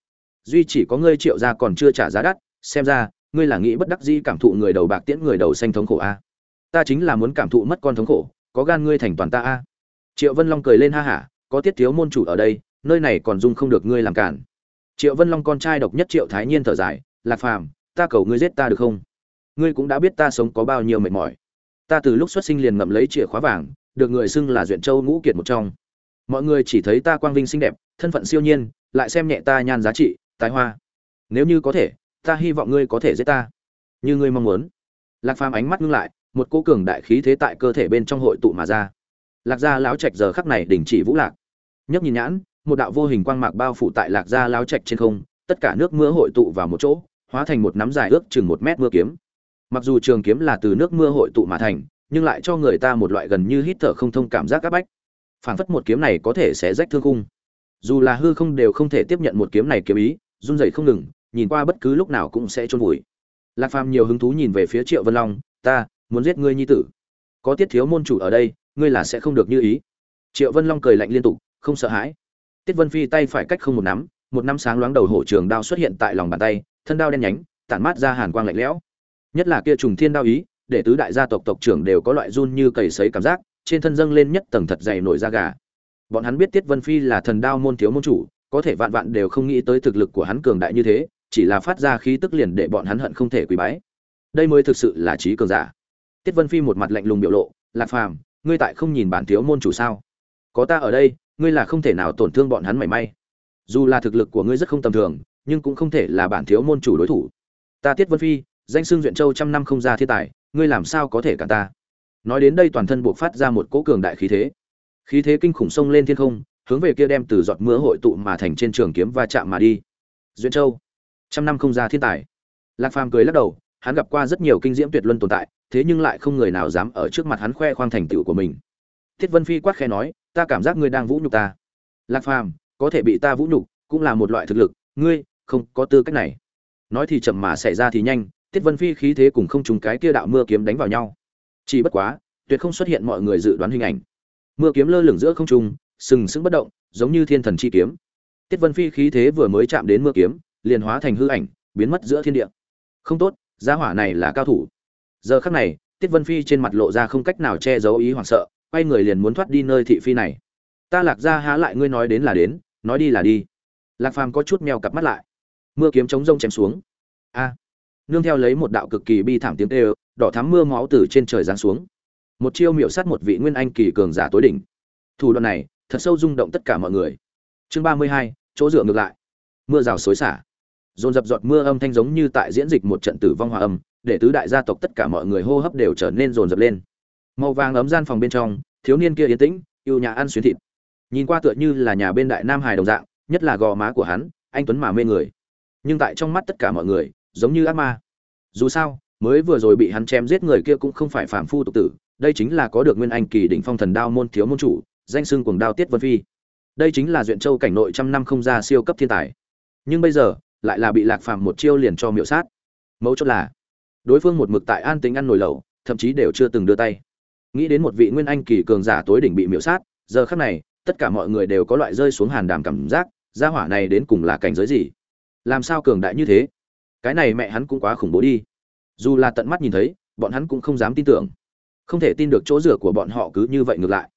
Duy chỉ có ngươi triệu gia còn chưa trả giá đắt, xem ra, ngươi là nghĩ bất đắc dĩ cảm thụ người đầu bạc tiễn người đầu xanh thống khổ a. Ta chính là muốn cảm thụ mất con thống khổ, có gan ngươi thành toàn ta a. Triệu vân long cười lên ha hả, có tiết thiếu môn chủ ở đây, nơi này còn dung không được ngươi làm cản. Triệu vân long con trai độc nhất triệu thái nhiên thở dài, lạc phàm, ta cầu ngươi giết ta được không? Ngươi cũng đã biết ta sống có bao nhiêu mệt mỏi. Ta từ lúc xuất sinh liền ngậm lấy chìa khóa vàng, được người xưng là duyện châu ngũ kiệt một trong mọi người chỉ thấy ta quang vinh xinh đẹp, thân phận siêu nhiên, lại xem nhẹ ta nhan giá trị, tài hoa. Nếu như có thể, ta hy vọng ngươi có thể giết ta. Như ngươi mong muốn. Lạc phàm ánh mắt ngưng lại, một cô cường đại khí thế tại cơ thể bên trong hội tụ mà ra. Lạc gia láo trạch giờ khắc này đình chỉ vũ lạc. Nhấp nhìn nhãn, một đạo vô hình quang mạc bao phủ tại lạc gia láo trạch trên không, tất cả nước mưa hội tụ vào một chỗ, hóa thành một nắm dài ước chừng một mét mưa kiếm. Mặc dù trường kiếm là từ nước mưa hội tụ mà thành, nhưng lại cho người ta một loại gần như hít thở không thông cảm giác áp bách phảng phất một kiếm này có thể sẽ rách thương khung. Dù là hư không đều không thể tiếp nhận một kiếm này kiếm ý, run rẩy không ngừng, nhìn qua bất cứ lúc nào cũng sẽ trôn vùi. Lạc phàm nhiều hứng thú nhìn về phía triệu vân long, ta muốn giết ngươi nhi tử. Có tiết thiếu môn chủ ở đây, ngươi là sẽ không được như ý. Triệu vân long cười lạnh liên tục, không sợ hãi. Tiết vân phi tay phải cách không một nắm, một năm sáng loáng đầu hổ trường đao xuất hiện tại lòng bàn tay, thân đao đen nhánh, tản mát ra hàn quang lạnh lẽo. Nhất là kia trùng thiên đao ý, để tứ đại gia tộc tộc trưởng đều có loại run như cầy sấy cảm giác trên thân dâng lên nhất tầng thật dày nổi da gà. Bọn hắn biết tiết vân phi là thần đao môn thiếu môn chủ, có thể vạn vạn đều không nghĩ tới thực lực của hắn cường đại như thế, chỉ là phát ra khí tức liền để bọn hắn hận không thể quỳ bái. Đây mới thực sự là trí cường giả. Tiết vân phi một mặt lạnh lùng biểu lộ, lạc phàm, ngươi tại không nhìn bản thiếu môn chủ sao? Có ta ở đây, ngươi là không thể nào tổn thương bọn hắn mảy may. Dù là thực lực của ngươi rất không tầm thường, nhưng cũng không thể là bản thiếu môn chủ đối thủ. Ta tiết vân phi, danh xưng duyện châu trăm năm không ra thiên tài, ngươi làm sao có thể cản ta? Nói đến đây toàn thân buộc phát ra một cỗ cường đại khí thế. Khí thế kinh khủng sông lên thiên không, hướng về kia đem từ giọt mưa hội tụ mà thành trên trường kiếm va chạm mà đi. Duyên châu, trăm năm không ra thiên tài. Lạc phàm cười lắc đầu, hắn gặp qua rất nhiều kinh diễm tuyệt luân tồn tại, thế nhưng lại không người nào dám ở trước mặt hắn khoe khoang thành tựu của mình. Thiết vân phi quát khe nói, ta cảm giác ngươi đang vũ nhục ta. Lạc phàm, có thể bị ta vũ nhục, cũng là một loại thực lực, ngươi không có tư cách này. Nói thì chậm mà xảy ra thì nhanh tiết vân phi khí thế cùng không trùng cái kia đạo mưa kiếm đánh vào nhau chỉ bất quá, tuyệt không xuất hiện mọi người dự đoán hình ảnh. Mưa kiếm lơ lửng giữa không trung, sừng sững bất động, giống như thiên thần chi kiếm. Tiết vân phi khí thế vừa mới chạm đến mưa kiếm, liền hóa thành hư ảnh, biến mất giữa thiên địa. Không tốt, gia hỏa này là cao thủ. Giờ khắc này, tiết vân phi trên mặt lộ ra không cách nào che giấu ý hoảng sợ, quay người liền muốn thoát đi nơi thị phi này. Ta lạc ra há lại ngươi nói đến là đến, nói đi là đi. Lạc phàm có chút mèo cặp mắt lại. Mưa kiếm chống rông chém xuống. A. Nương theo lấy một đạo cực kỳ bi thảm tiếng kêu đỏ thắm mưa máu từ trên trời giáng xuống. Một chiêu miệu sát một vị nguyên anh kỳ cường giả tối đỉnh. Thủ đoạn này, thật sâu rung động tất cả mọi người. Chương ba mươi hai, chỗ dựa ngược lại. Mưa rào xối xả. Dồn dập giọt mưa âm thanh giống như tại diễn dịch một trận tử vong hòa âm, để tứ đại gia tộc tất cả mọi người hô hấp đều trở nên dồn dập lên. Màu vàng ấm gian phòng bên trong, thiếu niên kia yên tĩnh yêu nhà ăn xuyến thịt. Nhìn qua tựa như là nhà bên đại nam hài đồng dạng, nhất là gò má của hắn, anh tuấn mà mê người. Nhưng tại trong mắt tất cả mọi người, giống như ác ma. Dù sao mới vừa rồi bị hắn chém giết người kia cũng không phải phàm phu tục tử, đây chính là có được nguyên anh kỳ đỉnh phong thần đao môn thiếu môn chủ, danh xưng cuồng đao tiết vân phi. Đây chính là duyện châu cảnh nội trăm năm không ra siêu cấp thiên tài. Nhưng bây giờ, lại là bị lạc phàm một chiêu liền cho miệu sát. Mấu chốt là, đối phương một mực tại an tính ăn nồi lẩu, thậm chí đều chưa từng đưa tay. Nghĩ đến một vị nguyên anh kỳ cường giả tối đỉnh bị miễu sát, giờ khắc này, tất cả mọi người đều có loại rơi xuống hàn đàm cảm giác, gia hỏa này đến cùng là cảnh giới gì? Làm sao cường đại như thế? Cái này mẹ hắn cũng quá khủng bố đi dù là tận mắt nhìn thấy, bọn hắn cũng không dám tin tưởng. Không thể tin được chỗ rửa của bọn họ cứ như vậy ngược lại.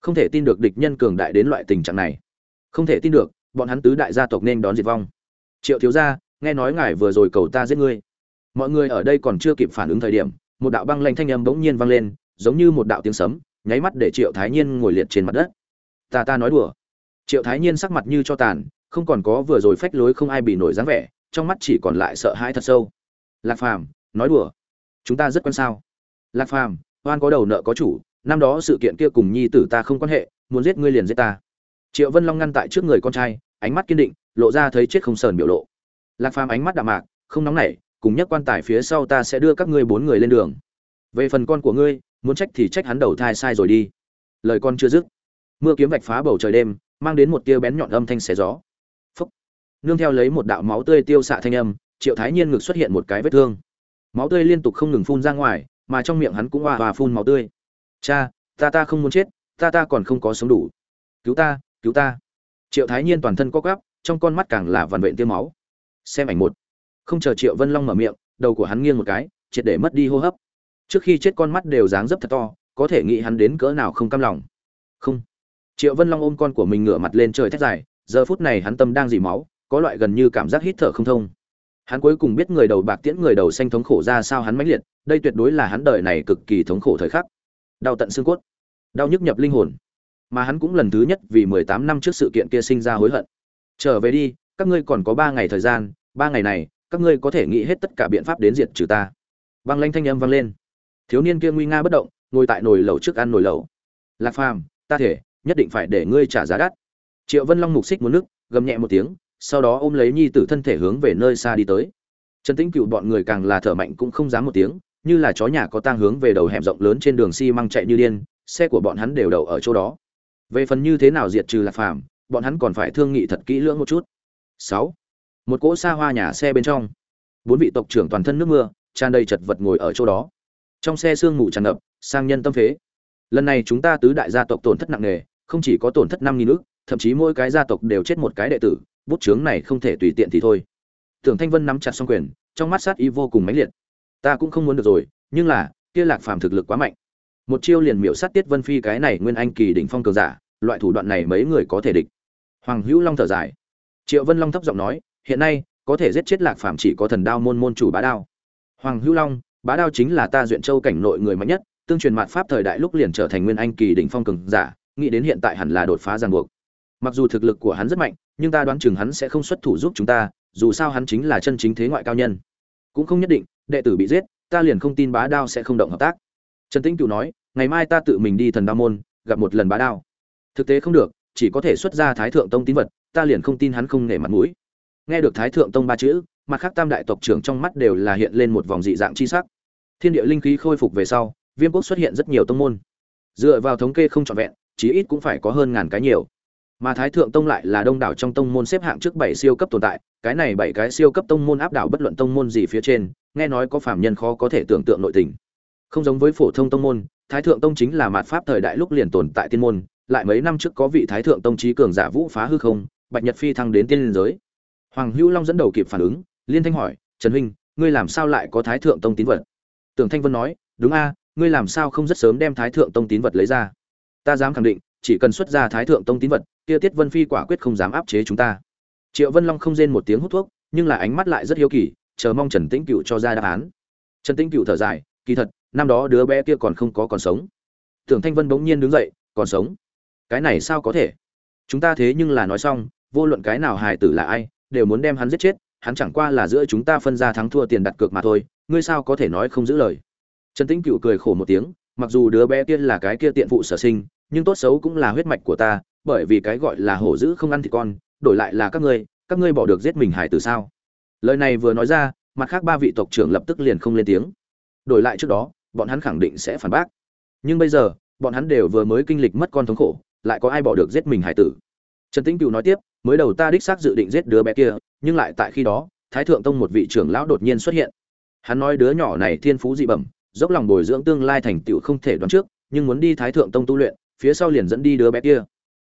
Không thể tin được địch nhân cường đại đến loại tình trạng này. Không thể tin được, bọn hắn tứ đại gia tộc nên đón diệt vong. Triệu thiếu gia, nghe nói ngài vừa rồi cầu ta giết ngươi. Mọi người ở đây còn chưa kịp phản ứng thời điểm, một đạo băng lanh thanh âm bỗng nhiên vang lên, giống như một đạo tiếng sấm, nháy mắt để triệu thái nhiên ngồi liệt trên mặt đất. Ta ta nói đùa. Triệu thái nhiên sắc mặt như cho tàn, không còn có vừa rồi phách lối không ai bị nổi dáng vẻ, trong mắt chỉ còn lại sợ hãi thật sâu. Lạc phàm nói đùa. Chúng ta rất quan sao? Lạc phàm, oan có đầu nợ có chủ, năm đó sự kiện kia cùng nhi tử ta không quan hệ, muốn giết ngươi liền giết ta. Triệu vân long ngăn tại trước người con trai, ánh mắt kiên định, lộ ra thấy chết không sờn biểu lộ. Lạc phàm ánh mắt đạm mạc, không nóng nảy, cùng nhất quan tài phía sau ta sẽ đưa các ngươi bốn người lên đường. Về phần con của ngươi, muốn trách thì trách hắn đầu thai sai rồi đi. Lời con chưa dứt, mưa kiếm vạch phá bầu trời đêm, mang đến một tia bén nhọn âm thanh xé gió. Phúc. Nương theo lấy một đạo máu tươi tiêu xạ thanh âm, triệu thái nhiên ngực xuất hiện một cái vết thương máu tươi liên tục không ngừng phun ra ngoài, mà trong miệng hắn cũng hòa hòa phun máu tươi. Cha, ta ta không muốn chết, ta ta còn không có sống đủ. Cứu ta cứu ta. Triệu thái nhiên toàn thân co quắp, trong con mắt càng là vằn vện tiêu máu. Xem ảnh một. Không chờ triệu vân long mở miệng, đầu của hắn nghiêng một cái, triệt để mất đi hô hấp. Trước khi chết con mắt đều dáng dấp thật to, có thể nghĩ hắn đến cỡ nào không cam lòng. Không. Triệu vân long ôm con của mình ngửa mặt lên trời thét dài, giờ phút này hắn tâm đang dì máu, có loại gần như cảm giác hít thở không thông hắn cuối cùng biết người đầu bạc tiễn người đầu xanh thống khổ ra sao hắn mãnh liệt, đây tuyệt đối là hắn đời này cực kỳ thống khổ thời khắc. Đau tận xương cốt, đau nhức nhập linh hồn. Mà hắn cũng lần thứ nhất vì mười tám năm trước sự kiện kia sinh ra hối hận. Trở về đi, các ngươi còn có ba ngày thời gian, ba ngày này, các ngươi có thể nghĩ hết tất cả biện pháp đến diệt trừ ta. Vang lanh thanh âm vang lên. Thiếu niên kia nguy nga bất động, ngồi tại nồi lẩu trước ăn nồi lẩu. Lạc phàm, ta thể, nhất định phải để ngươi trả giá đắt. Triệu vân long mục xích muốn nước, gầm nhẹ một tiếng sau đó ôm lấy nhi tử thân thể hướng về nơi xa đi tới. Trần tĩnh cựu bọn người càng là thở mạnh cũng không dám một tiếng, như là chó nhà có tang hướng về đầu hẻm rộng lớn trên đường xi măng chạy như điên, xe của bọn hắn đều đậu ở chỗ đó. Về phần như thế nào diệt trừ lạc phàm, bọn hắn còn phải thương nghị thật kỹ lưỡng một chút. Sáu, một cỗ xa hoa nhà xe bên trong. Bốn vị tộc trưởng toàn thân nước mưa, tràn đầy chật vật ngồi ở chỗ đó. Trong xe sương mù tràn ngập, sang nhân tâm phế. Lần này chúng ta tứ đại gia tộc tổn thất nặng nề, không chỉ có tổn thất năm nghìn nước thậm chí mỗi cái gia tộc đều chết một cái đệ tử bút chướng này không thể tùy tiện thì thôi. Tưởng thanh vân nắm chặt song quyền, trong mắt sát ý vô cùng mãnh liệt. Ta cũng không muốn được rồi, nhưng là, kia lạc phàm thực lực quá mạnh. Một chiêu liền miểu sát tiết vân phi cái này nguyên anh kỳ đỉnh phong cường giả, loại thủ đoạn này mấy người có thể địch. Hoàng hữu long thở dài. Triệu vân long thấp giọng nói, hiện nay, có thể giết chết lạc phàm chỉ có thần đao môn môn chủ bá đao. Hoàng hữu long, bá đao chính là ta duyện châu cảnh nội người mạnh nhất, tương truyền mạt pháp thời đại lúc liền trở thành nguyên anh kỳ đỉnh phong cường giả, nghĩ đến hiện tại hẳn là đột phá ràng buộc. Mặc dù thực lực của hắn rất mạnh nhưng ta đoán chừng hắn sẽ không xuất thủ giúp chúng ta, dù sao hắn chính là chân chính thế ngoại cao nhân. Cũng không nhất định, đệ tử bị giết, ta liền không tin bá đao sẽ không động hợp tác. Trần tĩnh cửu nói, ngày mai ta tự mình đi thần đao môn, gặp một lần bá đao. Thực tế không được, chỉ có thể xuất ra thái thượng tông tín vật, ta liền không tin hắn không nể mặt mũi. Nghe được thái thượng tông ba chữ, mặt khác tam đại tộc trưởng trong mắt đều là hiện lên một vòng dị dạng chi sắc. Thiên địa linh khí khôi phục về sau, viêm quốc xuất hiện rất nhiều tông môn. Dựa vào thống kê không trọn vẹn, chí ít cũng phải có hơn ngàn cái nhiều mà thái thượng tông lại là đông đảo trong tông môn xếp hạng trước bảy siêu cấp tồn tại, cái này bảy cái siêu cấp tông môn áp đảo bất luận tông môn gì phía trên, nghe nói có phạm nhân khó có thể tưởng tượng nội tình. Không giống với phổ thông tông môn, thái thượng tông chính là mạt pháp thời đại lúc liền tồn tại tiên môn, lại mấy năm trước có vị thái thượng tông trí cường giả vũ phá hư không, bạch nhật phi thăng đến tiên liên giới. Hoàng hữu long dẫn đầu kịp phản ứng, liên thanh hỏi, trần huynh, ngươi làm sao lại có thái thượng tông tín vật? Tưởng thanh vân nói, đúng a, ngươi làm sao không rất sớm đem thái thượng tông tín vật lấy ra? Ta dám khẳng định chỉ cần xuất ra thái thượng tông tín vật, kia tiết vân phi quả quyết không dám áp chế chúng ta. Triệu vân long không rên một tiếng hút thuốc, nhưng là ánh mắt lại rất hiếu kỳ, chờ mong trần tĩnh cựu cho ra đáp án. Trần tĩnh cựu thở dài, kỳ thật, năm đó đứa bé kia còn không có còn sống. Tưởng thanh vân bỗng nhiên đứng dậy, còn sống? Cái này sao có thể? Chúng ta thế nhưng là nói xong, vô luận cái nào hài tử là ai, đều muốn đem hắn giết chết, hắn chẳng qua là giữa chúng ta phân ra thắng thua tiền đặt cược mà thôi, ngươi sao có thể nói không giữ lời? Trần tĩnh cựu cười khổ một tiếng, mặc dù đứa bé kia là cái kia tiện phụ sở sinh nhưng tốt xấu cũng là huyết mạch của ta, bởi vì cái gọi là hổ dữ không ăn thịt con, đổi lại là các ngươi các ngươi bỏ được giết mình hải từ sao? Lời này vừa nói ra, mặt khác ba vị tộc trưởng lập tức liền không lên tiếng. Đổi lại trước đó, bọn hắn khẳng định sẽ phản bác. Nhưng bây giờ, bọn hắn đều vừa mới kinh lịch mất con thống khổ, lại có ai bỏ được giết mình hải tử? Trần tĩnh cựu nói tiếp, mới đầu ta đích xác dự định giết đứa bé kia, nhưng lại tại khi đó, thái thượng tông một vị trưởng lão đột nhiên xuất hiện. Hắn nói đứa nhỏ này thiên phú dị bẩm, dốc lòng bồi dưỡng tương lai thành tựu không thể đoán trước, nhưng muốn đi thái thượng tông tu luyện phía sau liền dẫn đi đứa bé kia.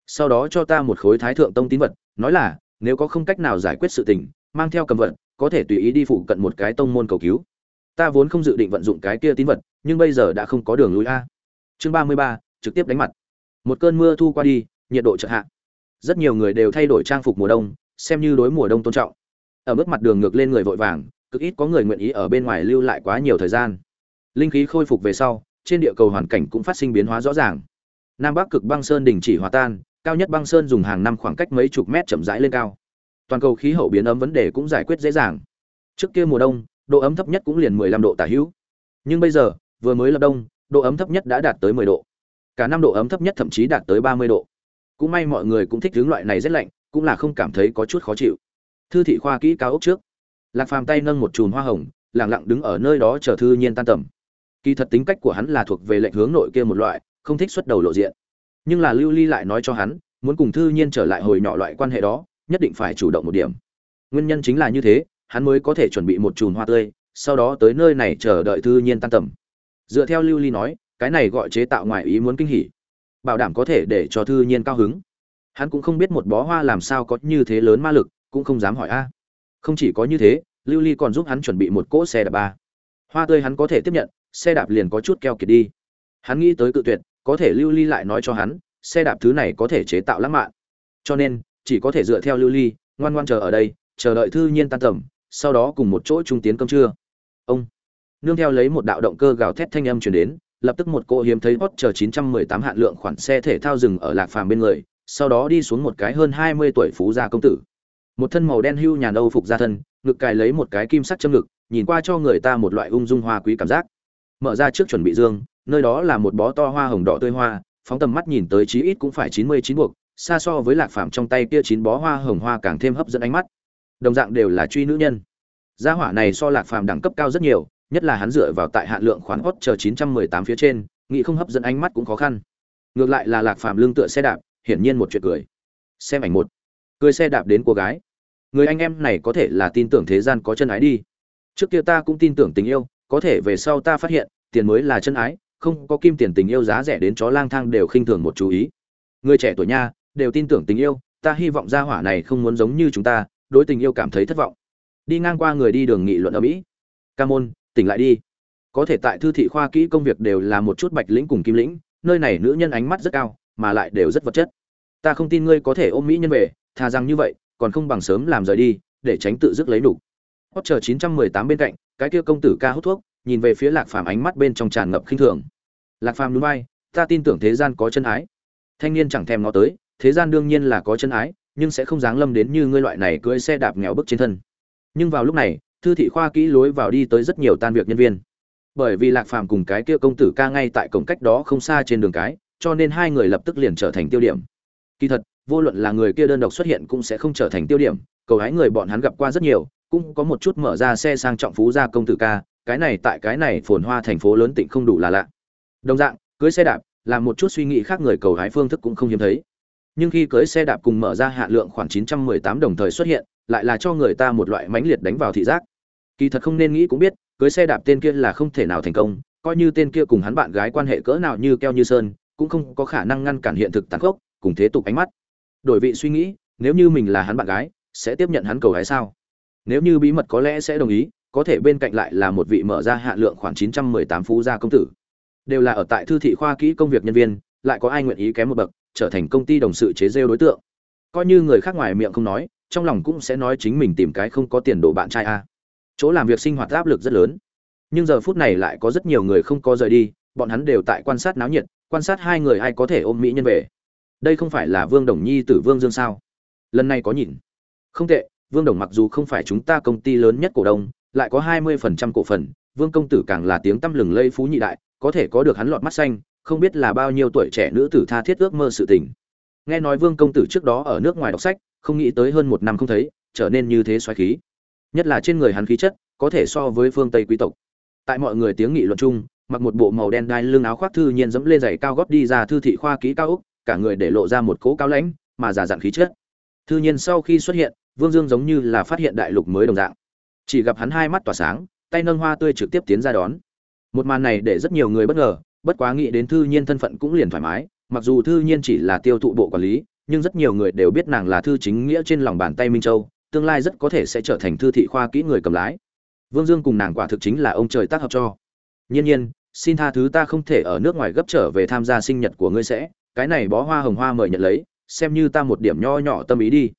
Sau đó cho ta một khối thái thượng tông tín vật, nói là, nếu có không cách nào giải quyết sự tình, mang theo cầm vật, có thể tùy ý đi phụ cận một cái tông môn cầu cứu. Ta vốn không dự định vận dụng cái kia tín vật, nhưng bây giờ đã không có đường lối a. Chương ba mươi ba, trực tiếp đánh mặt. Một cơn mưa thu qua đi, nhiệt độ chợt hạ. Rất nhiều người đều thay đổi trang phục mùa đông, xem như đối mùa đông tôn trọng. Ở mức mặt đường ngược lên người vội vàng, cực ít có người nguyện ý ở bên ngoài lưu lại quá nhiều thời gian. Linh khí khôi phục về sau, trên địa cầu hoàn cảnh cũng phát sinh biến hóa rõ ràng nam bắc cực băng sơn đình chỉ hòa tan, cao nhất băng sơn dùng hàng năm khoảng cách mấy chục mét chậm rãi lên cao. Toàn cầu khí hậu biến ấm vấn đề cũng giải quyết dễ dàng. Trước kia mùa đông, độ ấm thấp nhất cũng liền 15 độ tả hữu. Nhưng bây giờ, vừa mới lập đông, độ ấm thấp nhất đã đạt tới 10 độ. Cả năm độ ấm thấp nhất thậm chí đạt tới 30 độ. Cũng may mọi người cũng thích hướng loại này rất lạnh, cũng là không cảm thấy có chút khó chịu. Thư thị khoa kỹ cao ốc trước. Lạc phàm tay nâng một chùm hoa hồng, lặng lặng đứng ở nơi đó chờ thư nhiên tan tầm. Kỳ thật tính cách của hắn là thuộc về lệnh hướng nội kia một loại không thích xuất đầu lộ diện. Nhưng là lưu ly lại nói cho hắn, muốn cùng thư nhiên trở lại hồi nhỏ loại quan hệ đó, nhất định phải chủ động một điểm. Nguyên nhân chính là như thế, hắn mới có thể chuẩn bị một chùm hoa tươi, sau đó tới nơi này chờ đợi thư nhiên tan tầm. Dựa theo lưu ly nói, cái này gọi chế tạo ngoài ý muốn kinh hỉ. Bảo đảm có thể để cho thư nhiên cao hứng. Hắn cũng không biết một bó hoa làm sao có như thế lớn ma lực, cũng không dám hỏi a. Không chỉ có như thế, lưu ly còn giúp hắn chuẩn bị một cỗ xe đạp ba. Hoa tươi hắn có thể tiếp nhận, xe đạp liền có chút keo kiệt đi. Hắn nghĩ tới cự tuyệt có thể lưu ly lại nói cho hắn, xe đạp thứ này có thể chế tạo lãng mạn. Cho nên, chỉ có thể dựa theo lưu ly, ngoan ngoan chờ ở đây, chờ đợi thư nhiên tan tầm, sau đó cùng một chỗ trung tiến cơm trưa. Ông nương theo lấy một đạo động cơ gào thét thanh âm truyền đến, lập tức một cỗ hiếm thấy hot chờ 918 hạn lượng khoản xe thể thao dừng ở lạc phàm bên người, sau đó đi xuống một cái hơn 20 tuổi phú gia công tử. Một thân màu đen hưu nhàn âu phục gia thân, ngực cài lấy một cái kim sắc châm ngực, nhìn qua cho người ta một loại ung dung hoa quý cảm giác. Mở ra trước chuẩn bị dương nơi đó là một bó to hoa hồng đỏ tươi hoa, phóng tầm mắt nhìn tới chí ít cũng phải chín mươi chín buộc, xa so với lạc phàm trong tay kia chín bó hoa hồng hoa càng thêm hấp dẫn ánh mắt. Đồng dạng đều là truy nữ nhân. Gia hỏa này so lạc phàm đẳng cấp cao rất nhiều, nhất là hắn dựa vào tại hạn lượng khoán hot chờ chín trăm mười tám phía trên, nghĩ không hấp dẫn ánh mắt cũng khó khăn. Ngược lại là lạc phàm lương tựa xe đạp, hiển nhiên một chuyện cười. Xem ảnh một. Cười xe đạp đến cô gái. Người anh em này có thể là tin tưởng thế gian có chân ái đi. Trước kia ta cũng tin tưởng tình yêu, có thể về sau ta phát hiện, tiền mới là chân ái không có kim tiền tình yêu giá rẻ đến chó lang thang đều khinh thường một chú ý. Người trẻ tuổi nha, đều tin tưởng tình yêu, ta hy vọng gia hỏa này không muốn giống như chúng ta, đối tình yêu cảm thấy thất vọng. Đi ngang qua người đi đường nghị luận ở mỹ. Ca môn, tỉnh lại đi. Có thể tại thư thị khoa kỹ công việc đều là một chút bạch lĩnh cùng kim lĩnh, nơi này nữ nhân ánh mắt rất cao, mà lại đều rất vật chất. Ta không tin ngươi có thể ôm mỹ nhân về, thà rằng như vậy, còn không bằng sớm làm rời đi, để tránh tự dứt lấy đủ. Hot chờ 918 bên cạnh, cái kia công tử ca hút thuốc nhìn về phía lạc phàm ánh mắt bên trong tràn ngập khinh thường. Lạc phàm núi bay ta tin tưởng thế gian có chân ái. Thanh niên chẳng thèm ngó tới, thế gian đương nhiên là có chân ái, nhưng sẽ không dáng lâm đến như ngươi loại này cưỡi xe đạp nghèo bức trên thân. Nhưng vào lúc này, thư thị khoa kỹ lối vào đi tới rất nhiều tan việc nhân viên. Bởi vì lạc phàm cùng cái kia công tử ca ngay tại cổng cách đó không xa trên đường cái, cho nên hai người lập tức liền trở thành tiêu điểm. Kỳ thật, vô luận là người kia đơn độc xuất hiện cũng sẽ không trở thành tiêu điểm, cầu hái người bọn hắn gặp qua rất nhiều, cũng có một chút mở ra xe sang trọng phú gia công tử ca cái này tại cái này phồn hoa thành phố lớn tỉnh không đủ là lạ. Đồng dạng, cưới xe đạp là một chút suy nghĩ khác người cầu hái phương thức cũng không hiếm thấy. Nhưng khi cưới xe đạp cùng mở ra hạn lượng khoảng 918 đồng thời xuất hiện, lại là cho người ta một loại mãnh liệt đánh vào thị giác. Kỳ thật không nên nghĩ cũng biết, cưới xe đạp tên kia là không thể nào thành công, coi như tên kia cùng hắn bạn gái quan hệ cỡ nào như keo như sơn, cũng không có khả năng ngăn cản hiện thực tàn khốc, cùng thế tục ánh mắt. Đổi vị suy nghĩ, nếu như mình là hắn bạn gái, sẽ tiếp nhận hắn cầu hái sao? Nếu như bí mật có lẽ sẽ đồng ý có thể bên cạnh lại là một vị mở ra hạn lượng khoảng 918 phú gia công tử. Đều là ở tại thư thị khoa kỹ công việc nhân viên, lại có ai nguyện ý kém một bậc, trở thành công ty đồng sự chế rêu đối tượng. Coi như người khác ngoài miệng không nói, trong lòng cũng sẽ nói chính mình tìm cái không có tiền đồ bạn trai a. Chỗ làm việc sinh hoạt áp lực rất lớn. Nhưng giờ phút này lại có rất nhiều người không có rời đi, bọn hắn đều tại quan sát náo nhiệt, quan sát hai người ai có thể ôm mỹ nhân về. Đây không phải là vương đồng nhi tử vương dương sao? Lần này có nhìn. Không tệ, vương đồng mặc dù không phải chúng ta công ty lớn nhất cổ đông lại có hai mươi phần trăm cổ phần, vương công tử càng là tiếng tăm lừng lây phú nhị đại, có thể có được hắn lọt mắt xanh, không biết là bao nhiêu tuổi trẻ nữ tử tha thiết ước mơ sự tình. Nghe nói vương công tử trước đó ở nước ngoài đọc sách, không nghĩ tới hơn một năm không thấy, trở nên như thế xoáy khí. Nhất là trên người hắn khí chất, có thể so với phương tây quý tộc. Tại mọi người tiếng nghị luận chung, mặc một bộ màu đen đai lưng áo khoác thư nhiên dẫm lên giày cao gót đi ra thư thị khoa kỹ cao úc, cả người để lộ ra một cỗ cao lãnh, mà giả dặn khí chất. Thư nhiên sau khi xuất hiện, vương dương giống như là phát hiện đại lục mới đồng dạng chỉ gặp hắn hai mắt tỏa sáng tay nâng hoa tươi trực tiếp tiến ra đón. Một màn này để rất nhiều người bất ngờ bất quá nghĩ đến thư nhiên thân phận cũng liền thoải mái mặc dù thư nhiên chỉ là tiêu thụ bộ quản lý nhưng rất nhiều người đều biết nàng là thư chính nghĩa trên lòng bàn tay minh châu tương lai rất có thể sẽ trở thành thư thị khoa kỹ người cầm lái. Vương dương cùng nàng quả thực chính là ông trời tác hợp cho. Nhiên nhiên xin tha thứ ta không thể ở nước ngoài gấp trở về tham gia sinh nhật của ngươi sẽ cái này bó hoa hồng hoa mời nhận lấy xem như ta một điểm nho nhỏ tâm ý đi.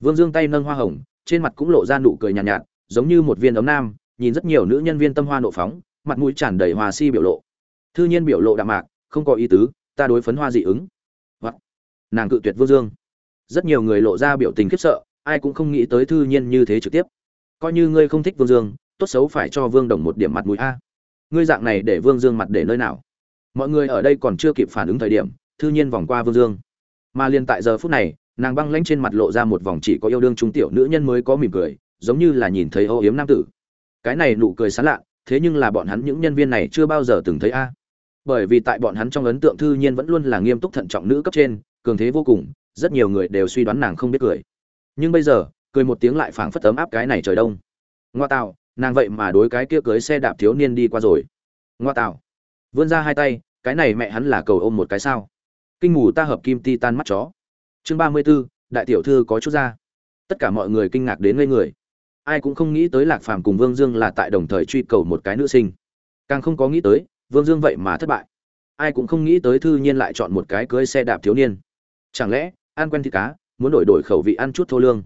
Vương dương tay nâng hoa hồng trên mặt cũng lộ ra nụ cười nhàn nhạt, nhạt giống như một viên ấm nam, nhìn rất nhiều nữ nhân viên tâm hoa nộ phóng, mặt mũi tràn đầy hòa si biểu lộ. Thư nhiên biểu lộ đạm mạc, không có ý tứ, ta đối phấn hoa dị ứng. Hoặc, nàng cự tuyệt vương dương. Rất nhiều người lộ ra biểu tình khiếp sợ, ai cũng không nghĩ tới thư nhiên như thế trực tiếp. Coi như ngươi không thích vương dương, tốt xấu phải cho vương đồng một điểm mặt mũi a. Ngươi dạng này để vương dương mặt để nơi nào? Mọi người ở đây còn chưa kịp phản ứng thời điểm, thư nhiên vòng qua vương dương. Mà liền tại giờ phút này, nàng băng lãnh trên mặt lộ ra một vòng chỉ có yêu đương trung tiểu nữ nhân mới có mỉm cười giống như là nhìn thấy âu yếm nam tử. Cái này nụ cười sán lạ, thế nhưng là bọn hắn những nhân viên này chưa bao giờ từng thấy a. Bởi vì tại bọn hắn trong ấn tượng thư nhiên vẫn luôn là nghiêm túc thận trọng nữ cấp trên, cường thế vô cùng, rất nhiều người đều suy đoán nàng không biết cười. Nhưng bây giờ, cười một tiếng lại phảng phất tấm áp cái này trời đông. Ngoa tạo, nàng vậy mà đối cái kia cưới xe đạp thiếu niên đi qua rồi. Ngoa tạo, vươn ra hai tay, cái này mẹ hắn là cầu ôm một cái sao? Kinh ngủ ta hợp kim ti tan mắt chó. Chương ba mươi b ố đại tiểu thư có chút ra. Tất cả mọi người kinh ngạc đến ngây người ai cũng không nghĩ tới lạc phàm cùng vương dương là tại đồng thời truy cầu một cái nữ sinh. Càng không có nghĩ tới, vương dương vậy mà thất bại. Ai cũng không nghĩ tới thư nhiên lại chọn một cái cưới xe đạp thiếu niên. Chẳng lẽ, ăn quen thịt cá, muốn đổi đổi khẩu vị ăn chút thô lương?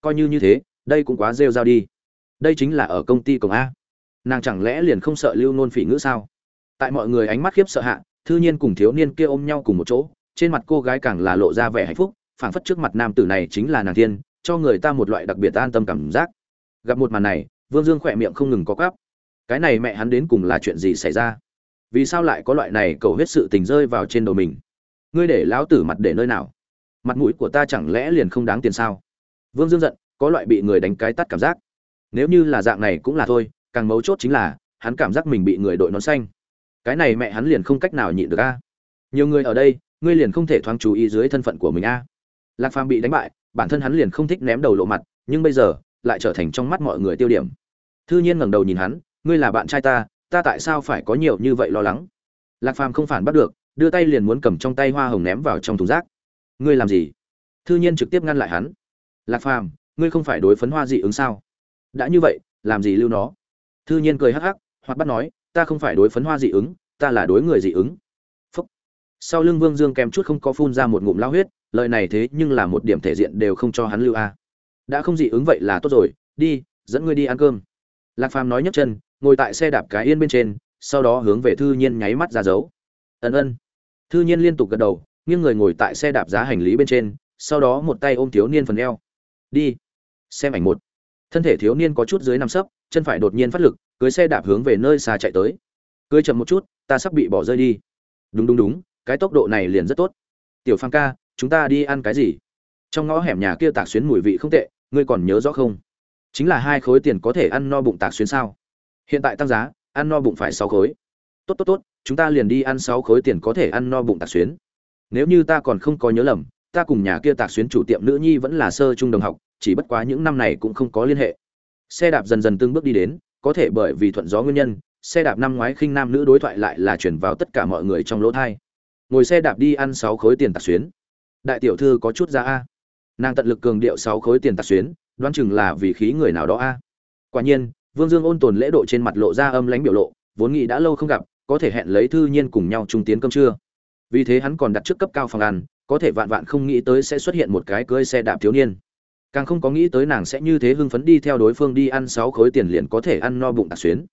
Coi như như thế, đây cũng quá rêu r a o đi. Đây chính là ở công ty cổng a. Nàng chẳng lẽ liền không sợ lưu nôn phỉ ngữ sao? Tại mọi người ánh mắt khiếp sợ hạ, thư nhiên cùng thiếu niên kia ôm nhau cùng một chỗ, trên mặt cô gái càng là lộ ra vẻ hạnh phúc, phảng phất trước mặt nam tử này chính là nàng thiên, cho người ta một loại đặc biệt an tâm cảm giác gặp một màn này, vương dương khỏe miệng không ngừng có cắp cái này mẹ hắn đến cùng là chuyện gì xảy ra? Vì sao lại có loại này cầu hết sự tình rơi vào trên đầu mình? Ngươi để lão tử mặt để nơi nào? Mặt mũi của ta chẳng lẽ liền không đáng tiền sao? Vương dương giận, có loại bị người đánh cái tắt cảm giác. Nếu như là dạng này cũng là thôi, càng mấu chốt chính là, hắn cảm giác mình bị người đội nón xanh. Cái này mẹ hắn liền không cách nào nhịn được a. Nhiều người ở đây, ngươi liền không thể thoáng chú ý dưới thân phận của mình a. Lạc phàm bị đánh bại, bản thân hắn liền không thích ném đầu lộ mặt, nhưng bây giờ lại trở thành trong mắt mọi người tiêu điểm. Thư nhiên ngẩng đầu nhìn hắn, ngươi là bạn trai ta ta tại sao phải có nhiều như vậy lo lắng? Lạc phàm không phản bắt được, đưa tay liền muốn cầm trong tay hoa hồng ném vào trong thùng rác. Ngươi làm gì? Thư nhiên trực tiếp ngăn lại hắn. Lạc phàm, ngươi không phải đối phấn hoa dị ứng sao? Đã như vậy, làm gì lưu nó? Thư nhiên cười hắc hắc, hoặc bắt nói, ta không phải đối phấn hoa dị ứng, ta là đối người dị ứng. Phúc. sau lưng vương dương kèm chút không có phun ra một ngụm lao huyết, lời này thế nhưng là một điểm thể diện đều không cho hắn lưu a đã không dị ứng vậy là tốt rồi, đi, dẫn ngươi đi ăn cơm. Lạc phàm nói nhấc chân, ngồi tại xe đạp cái yên bên trên, sau đó hướng về thư nhiên nháy mắt ra dấu. Ân ân. Thư nhiên liên tục gật đầu, nghiêng người ngồi tại xe đạp giá hành lý bên trên, sau đó một tay ôm thiếu niên phần eo. Đi. Xem ảnh một. Thân thể thiếu niên có chút dưới nằm sấp, chân phải đột nhiên phát lực, cưới xe đạp hướng về nơi xa chạy tới. Cưới chậm một chút, ta sắp bị bỏ rơi đi. Đúng đúng đúng, cái tốc độ này liền rất tốt. Tiểu phang ca, chúng ta đi ăn cái gì? Trong ngõ hẻm nhà kia tạc xuyến mùi vị không tệ ngươi còn nhớ rõ không? Chính là hai khối tiền có thể ăn no bụng tạc xuyến sao? Hiện tại tăng giá, ăn no bụng phải sáu khối. Tốt tốt tốt, chúng ta liền đi ăn sáu khối tiền có thể ăn no bụng tạc xuyến. Nếu như ta còn không có nhớ lầm, ta cùng nhà kia tạc xuyến chủ tiệm nữ nhi vẫn là sơ trung đồng học, chỉ bất quá những năm này cũng không có liên hệ. Xe đạp dần dần từng bước đi đến, có thể bởi vì thuận gió nguyên nhân, xe đạp năm ngoái khinh nam nữ đối thoại lại là chuyển vào tất cả mọi người trong lỗ thai. Ngồi xe đạp đi ăn sáu khối tiền tạc xuyến. Đại tiểu thư có chút ra a nàng tận lực cường điệu sáu khối tiền tạc xuyến, đoán chừng là vì khí người nào đó a. Quả nhiên, vương dương ôn tồn lễ độ trên mặt lộ ra âm lãnh biểu lộ, vốn nghĩ đã lâu không gặp, có thể hẹn lấy thư nhiên cùng nhau trung tiến cơm trưa. Vì thế hắn còn đặt trước cấp cao phòng ăn, có thể vạn vạn không nghĩ tới sẽ xuất hiện một cái cưới xe đạp thiếu niên. Càng không có nghĩ tới nàng sẽ như thế hưng phấn đi theo đối phương đi ăn sáu khối tiền liền có thể ăn no bụng tạc xuyến.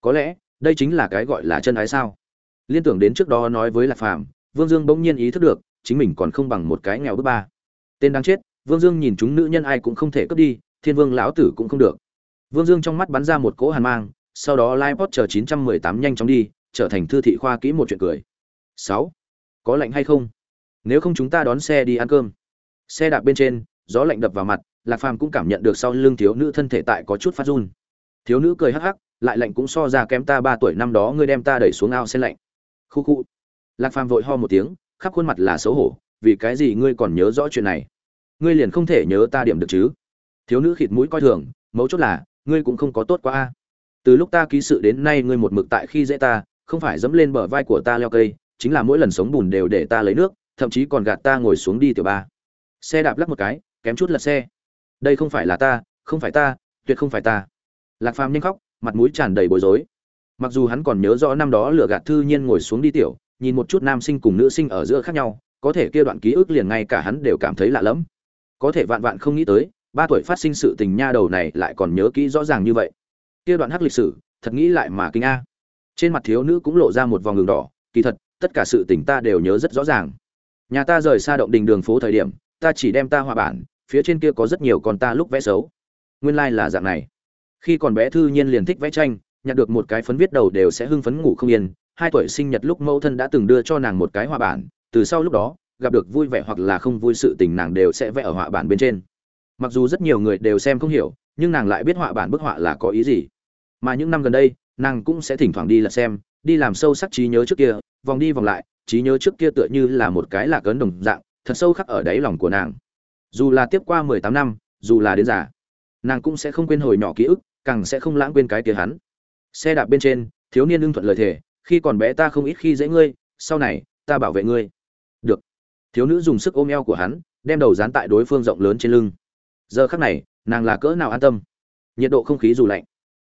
Có lẽ, đây chính là cái gọi là chân ái sao? Liên tưởng đến trước đó nói với lạc phàm, vương dương bỗng nhiên ý thức được, chính mình còn không bằng một cái nghèo bước ba. Tên đáng chết vương dương nhìn chúng nữ nhân ai cũng không thể cướp đi, thiên vương lão tử cũng không được. Vương dương trong mắt bắn ra một cỗ hàn mang, sau đó lai chờ chín trăm mười tám nhanh chóng đi, trở thành thư thị khoa kỹ một chuyện cười. Sáu. Có lạnh hay không? Nếu không chúng ta đón xe đi ăn cơm. Xe đạp bên trên, gió lạnh đập vào mặt, lạc phàm cũng cảm nhận được sau lưng thiếu nữ thân thể tại có chút phát run. Thiếu nữ cười hắc hắc, lại lạnh cũng so ra kém ta ba tuổi năm đó, ngươi đem ta đẩy xuống ao xe lạnh. Khu khu. Lạc phàm vội ho một tiếng, khắp khuôn mặt là xấu hổ, vì cái gì ngươi còn nhớ rõ chuyện này? Ngươi liền không thể nhớ ta điểm được chứ? Thiếu nữ khịt mũi coi thường, mấu chốt là, ngươi cũng không có tốt quá a. Từ lúc ta ký sự đến nay ngươi một mực tại khi dễ ta, không phải dẫm lên bờ vai của ta leo cây, chính là mỗi lần sống bùn đều để ta lấy nước, thậm chí còn gạt ta ngồi xuống đi tiểu ba. Xe đạp lắc một cái, kém chút lật xe. Đây không phải là ta, không phải ta, tuyệt không phải ta. Lạc phàm nhanh khóc, mặt mũi tràn đầy bối rối. Mặc dù hắn còn nhớ rõ năm đó lựa gạt thư nhiên ngồi xuống đi tiểu, nhìn một chút nam sinh cùng nữ sinh ở giữa khác nhau, có thể kia đoạn ký ức liền ngay cả hắn đều cảm thấy lạ lẫm có thể vạn vạn không nghĩ tới, ba tuổi phát sinh sự tình nha đầu này lại còn nhớ kỹ rõ ràng như vậy. Kia đoạn hắc lịch sử, thật nghĩ lại mà kinh a. Trên mặt thiếu nữ cũng lộ ra một vòng đường đỏ, kỳ thật, tất cả sự tình ta đều nhớ rất rõ ràng. Nhà ta rời xa động đình đường phố thời điểm, ta chỉ đem ta hòa bản, phía trên kia có rất nhiều con ta lúc vẽ xấu. Nguyên lai là dạng này. Khi còn bé thư nhiên liền thích vẽ tranh, nhặt được một cái phấn viết đầu đều sẽ hưng phấn ngủ không yên. Hai tuổi sinh nhật lúc mẫu thân đã từng đưa cho nàng một cái hòa bản, từ sau lúc đó gặp được vui vẻ hoặc là không vui sự tình nàng đều sẽ vẽ ở họa bản bên trên. Mặc dù rất nhiều người đều xem không hiểu, nhưng nàng lại biết họa bản bức họa là có ý gì. Mà những năm gần đây, nàng cũng sẽ thỉnh thoảng đi lật xem, đi làm sâu sắc trí nhớ trước kia, vòng đi vòng lại, trí nhớ trước kia tựa như là một cái lạc ấn đồng dạng, thật sâu khắc ở đáy lòng của nàng. Dù là tiếp qua mười tám năm, dù là đến già, nàng cũng sẽ không quên hồi nhỏ ký ức, càng sẽ không lãng quên cái kia hắn. Xe đạp bên trên, thiếu niên lương thuận lời thề, khi còn bé ta không ít khi dễ ngươi, sau này, ta bảo vệ ngươi thiếu nữ dùng sức ôm eo của hắn, đem đầu dán tại đối phương rộng lớn trên lưng. Giờ khắc này, nàng là cỡ nào an tâm? Nhiệt độ không khí dù lạnh.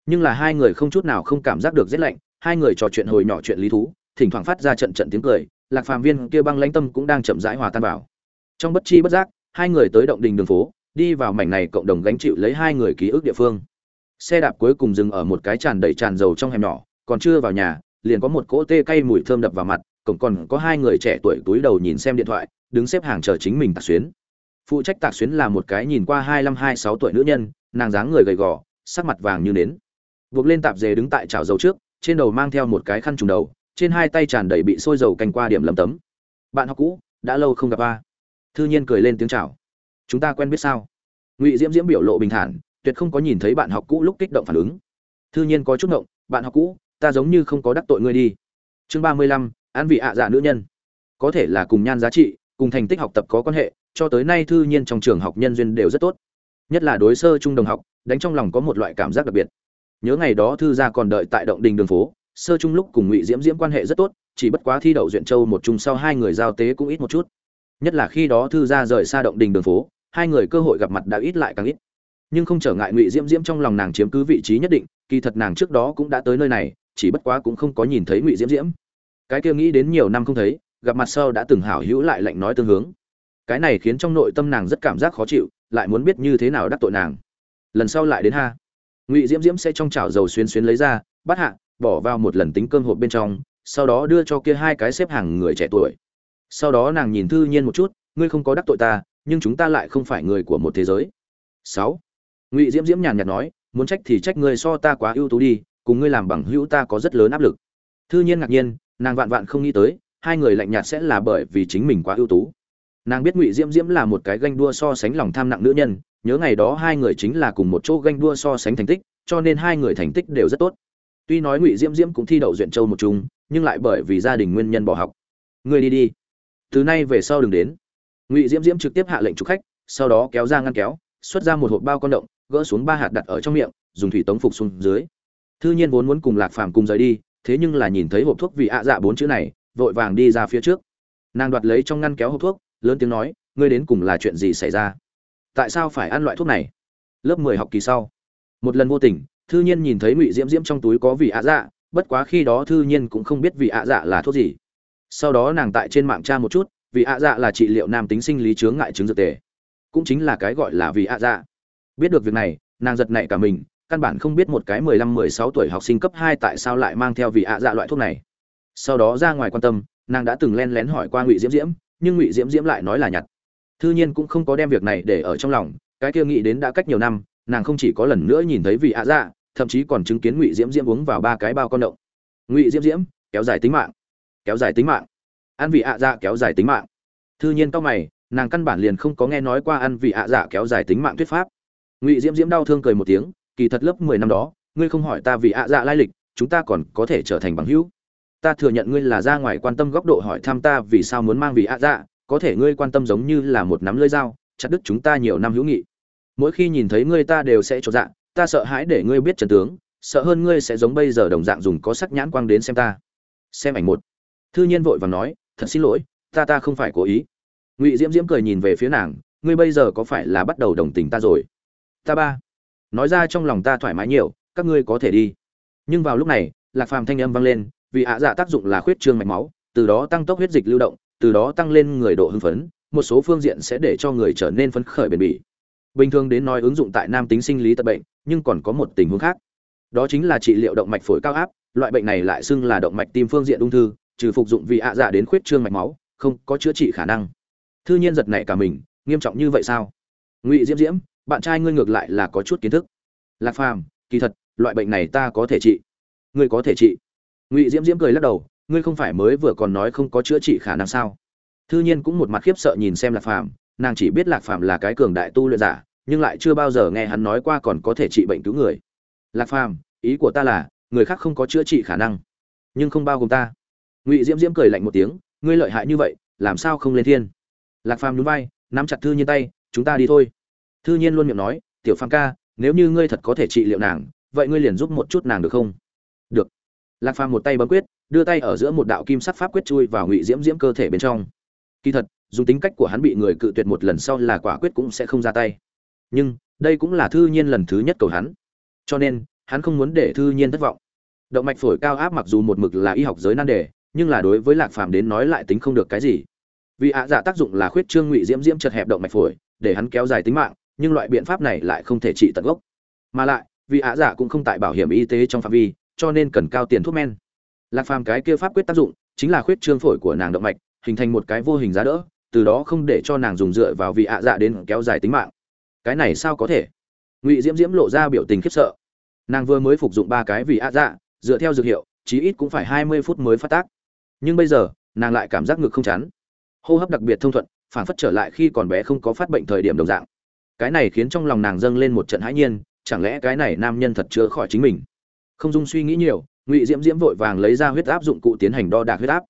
Nhưng là hai người không chút nào không cảm giác được rét lạnh, hai người trò chuyện hồi nhỏ chuyện lý thú, thỉnh thoảng phát ra trận trận tiếng cười, lạc phàm viên kia băng lãnh tâm cũng đang chậm rãi hòa tan vào. Trong bất chi bất giác, hai người tới động đình đường phố, đi vào mảnh này cộng đồng gánh chịu lấy hai người ký ức địa phương. Xe đạp cuối cùng dừng ở một cái tràn đầy tràn dầu trong hẻm nhỏ, còn chưa vào nhà, liền có một cỗ tê cay mùi thơm đập vào mặt cổng còn có hai người trẻ tuổi túi đầu nhìn xem điện thoại, đứng xếp hàng chờ chính mình tạc xuyến. Phụ trách tạc xuyến là một cái nhìn qua hai mươi hai sáu tuổi nữ nhân, nàng dáng người gầy gò, sắc mặt vàng như nến. Buộc lên tạp dề đứng tại chảo dầu trước, trên đầu mang theo một cái khăn trùng đầu, trên hai tay tràn đầy bị sôi dầu canh qua điểm lầm tấm. Bạn học cũ, đã lâu không gặp a. Thư nhiên cười lên tiếng chào. Chúng ta quen biết sao? Ngụy diễm diễm biểu lộ bình thản, tuyệt không có nhìn thấy bạn học cũ lúc kích động phản ứng. Thư nhiên có chút ngộng, bạn học cũ, ta giống như không có đắc tội ngươi đi. Chương ba mươi lăm an vị ạ dạ nữ nhân. Có thể là cùng nhan giá trị, cùng thành tích học tập có quan hệ, cho tới nay thư nhiên trong trường học nhân duyên đều rất tốt. Nhất là đối sơ trung đồng học, đánh trong lòng có một loại cảm giác đặc biệt. Nhớ ngày đó thư gia còn đợi tại động đình đường phố, sơ trung lúc cùng ngụy diễm diễm quan hệ rất tốt, chỉ bất quá thi đậu duyện châu một chung sau hai người giao tế cũng ít một chút. Nhất là khi đó thư gia rời xa động đình đường phố, hai người cơ hội gặp mặt đã ít lại càng ít. Nhưng không trở ngại ngụy diễm diễm trong lòng nàng chiếm cứ vị trí nhất định, kỳ thật nàng trước đó cũng đã tới nơi này, chỉ bất quá cũng không có nhìn thấy ngụy diễm diễm cái kia nghĩ đến nhiều năm không thấy, gặp mặt sau đã từng hảo hữu lại lạnh nói tương hướng. Cái này khiến trong nội tâm nàng rất cảm giác khó chịu, lại muốn biết như thế nào đắc tội nàng. Lần sau lại đến ha. Ngụy diễm diễm sẽ trong chảo dầu xuyên xuyên lấy ra, bắt hạ, bỏ vào một lần tính cơm hộp bên trong, sau đó đưa cho kia hai cái xếp hàng người trẻ tuổi. Sau đó nàng nhìn thư nhiên một chút, ngươi không có đắc tội ta, nhưng chúng ta lại không phải người của một thế giới. Sáu. Ngụy diễm diễm nhàn nhạt nói, muốn trách thì trách ngươi so ta quá ưu tú đi, cùng ngươi làm bằng hữu ta có rất lớn áp lực. Thư nhiên ngạc nhiên nàng vạn vạn không nghĩ tới, hai người lạnh nhạt sẽ là bởi vì chính mình quá ưu tú. Nàng biết ngụy diễm diễm là một cái ganh đua so sánh lòng tham nặng nữ nhân, nhớ ngày đó hai người chính là cùng một chỗ ganh đua so sánh thành tích, cho nên hai người thành tích đều rất tốt. Tuy nói ngụy diễm diễm cũng thi đậu duyện châu một chung, nhưng lại bởi vì gia đình nguyên nhân bỏ học. Người đi đi. Từ nay về sau đừng đến. Ngụy diễm diễm trực tiếp hạ lệnh chụp khách, sau đó kéo ra ngăn kéo, xuất ra một hộp bao con động, gỡ xuống ba hạt đặt ở trong miệng, dùng thủy tống phục xuống dưới. Thư nhiên vốn muốn cùng lạc phàm cùng rời đi thế nhưng là nhìn thấy hộp thuốc vị ạ dạ bốn chữ này, vội vàng đi ra phía trước. Nàng đoạt lấy trong ngăn kéo hộp thuốc, lớn tiếng nói, ngươi đến cùng là chuyện gì xảy ra? Tại sao phải ăn loại thuốc này? Lớp mười học kỳ sau, một lần vô tình, thư nhiên nhìn thấy ngụy diễm diễm trong túi có vị ạ dạ bất quá khi đó thư nhiên cũng không biết vị ạ dạ là thuốc gì. Sau đó nàng tại trên mạng tra một chút vị ạ dạ là trị liệu nam tính sinh lý chướng ngại chứng dược tề, cũng chính là cái gọi là vị ạ dạ. Biết được việc này, nàng giật nảy cả mình căn bản không biết một cái mười lăm, mười sáu tuổi học sinh cấp hai tại sao lại mang theo vị ạ dạ loại thuốc này. Sau đó ra ngoài quan tâm, nàng đã từng lén lén hỏi qua ngụy diễm diễm, nhưng ngụy diễm diễm lại nói là nhặt. Thư nhiên cũng không có đem việc này để ở trong lòng, cái kia nghĩ đến đã cách nhiều năm, nàng không chỉ có lần nữa nhìn thấy vị ạ dạ thậm chí còn chứng kiến ngụy diễm diễm uống vào ba cái bao con động ngụy diễm diễm, kéo dài tính mạng, kéo dài tính mạng. Ăn vị ạ dạ kéo dài tính mạng. Thư nhiên cau mày, nàng căn bản liền không có nghe nói qua ăn vị ạ dạ kéo dài tính mạng thuyết pháp. Ngụy diễm diễm đau thương cười một tiếng kỳ thật lớp mười năm đó, ngươi không hỏi ta vì ạ dạ lai lịch, chúng ta còn có thể trở thành bằng hữu. Ta thừa nhận ngươi là ra ngoài quan tâm góc độ hỏi thăm ta vì sao muốn mang vị ạ dạ có thể ngươi quan tâm giống như là một nắm lưỡi dao, chặt đứt chúng ta nhiều năm hữu nghị. Mỗi khi nhìn thấy ngươi ta đều sẽ trột dạ ta sợ hãi để ngươi biết trần tướng, sợ hơn ngươi sẽ giống bây giờ đồng dạng dùng có sắc nhãn quang đến xem ta. Xem ảnh một. Thư nhiên vội và nói, thật xin lỗi, ta ta không phải cố ý. Ngụy diễm diễm cười nhìn về phía nàng, ngươi bây giờ có phải là bắt đầu đồng tình ta rồi? Ta ba nói ra trong lòng ta thoải mái nhiều, các ngươi có thể đi. Nhưng vào lúc này, lạc phàm thanh âm vang lên, vì ạ dạ tác dụng là khuyết trương mạch máu, từ đó tăng tốc huyết dịch lưu động, từ đó tăng lên người độ hưng phấn, một số phương diện sẽ để cho người trở nên phấn khởi bền bỉ. Bình thường đến nói ứng dụng tại nam tính sinh lý tật bệnh, nhưng còn có một tình huống khác. Đó chính là trị liệu động mạch phổi cao áp, loại bệnh này lại xưng là động mạch tim phương diện ung thư, trừ phục dụng vì ạ dạ đến khuyết trương mạch máu, không có chữa trị khả năng. Thư nhiên giật nảy cả mình, nghiêm trọng như vậy sao? Ngụy diễm diễm bạn trai ngươi ngược lại là có chút kiến thức. Lạc phàm, kỳ thật, loại bệnh này ta có thể trị. Ngươi có thể trị. Ngụy diễm diễm cười lắc đầu, ngươi không phải mới vừa còn nói không có chữa trị khả năng sao? Thư nhiên cũng một mặt khiếp sợ nhìn xem lạc phàm, nàng chỉ biết lạc phàm là cái cường đại tu luyện giả, nhưng lại chưa bao giờ nghe hắn nói qua còn có thể trị bệnh cứu người. Lạc phàm, ý của ta là, người khác không có chữa trị khả năng, nhưng không bao gồm ta. Ngụy diễm diễm cười lạnh một tiếng, ngươi lợi hại như vậy, làm sao không lên thiên? Lạc phàm núi vai, nắm chặt thư nhiên tay, chúng ta đi thôi thư nhiên luôn miệng nói, tiểu phàm ca, nếu như ngươi thật có thể trị liệu nàng, vậy ngươi liền giúp một chút nàng được không? Được. Lạc phàm một tay bấm quyết, đưa tay ở giữa một đạo kim sắc pháp quyết chui vào ngụy diễm diễm cơ thể bên trong. Kỳ thật, dùng tính cách của hắn bị người cự tuyệt một lần sau là quả quyết cũng sẽ không ra tay. Nhưng, đây cũng là thư nhiên lần thứ nhất cầu hắn. Cho nên, hắn không muốn để thư nhiên thất vọng. Động mạch phổi cao áp mặc dù một mực là y học giới nan đề, nhưng là đối với lạc phàm đến nói lại tính không được cái gì. Vì ạ dạ tác dụng là khuyết trương ngụy diễm diễm chật hẹp động mạch phổi, để hắn kéo dài tính mạng nhưng loại biện pháp này lại không thể trị tận gốc. Mà lại, vì ạ giả cũng không tại bảo hiểm y tế trong phạm vi, cho nên cần cao tiền thuốc men. Lạc phàm cái kia pháp quyết tác dụng chính là khuyết trương phổi của nàng động mạch, hình thành một cái vô hình giá đỡ, từ đó không để cho nàng dùng dựa vào vị ạ dạ đến kéo dài tính mạng. Cái này sao có thể? Ngụy diễm diễm lộ ra biểu tình khiếp sợ. Nàng vừa mới phục dụng ba cái vị ạ dạ dựa theo dược hiệu, chí ít cũng phải hai mươi phút mới phát tác. Nhưng bây giờ, nàng lại cảm giác ngực không chắn hô hấp đặc biệt thông thuận, phản phất trở lại khi còn bé không có phát bệnh thời điểm đồng dạng cái này khiến trong lòng nàng dâng lên một trận hãi nhiên, chẳng lẽ cái này nam nhân thật chữa khỏi chính mình? Không dung suy nghĩ nhiều, ngụy diễm diễm vội vàng lấy ra huyết áp dụng cụ tiến hành đo đạc huyết áp.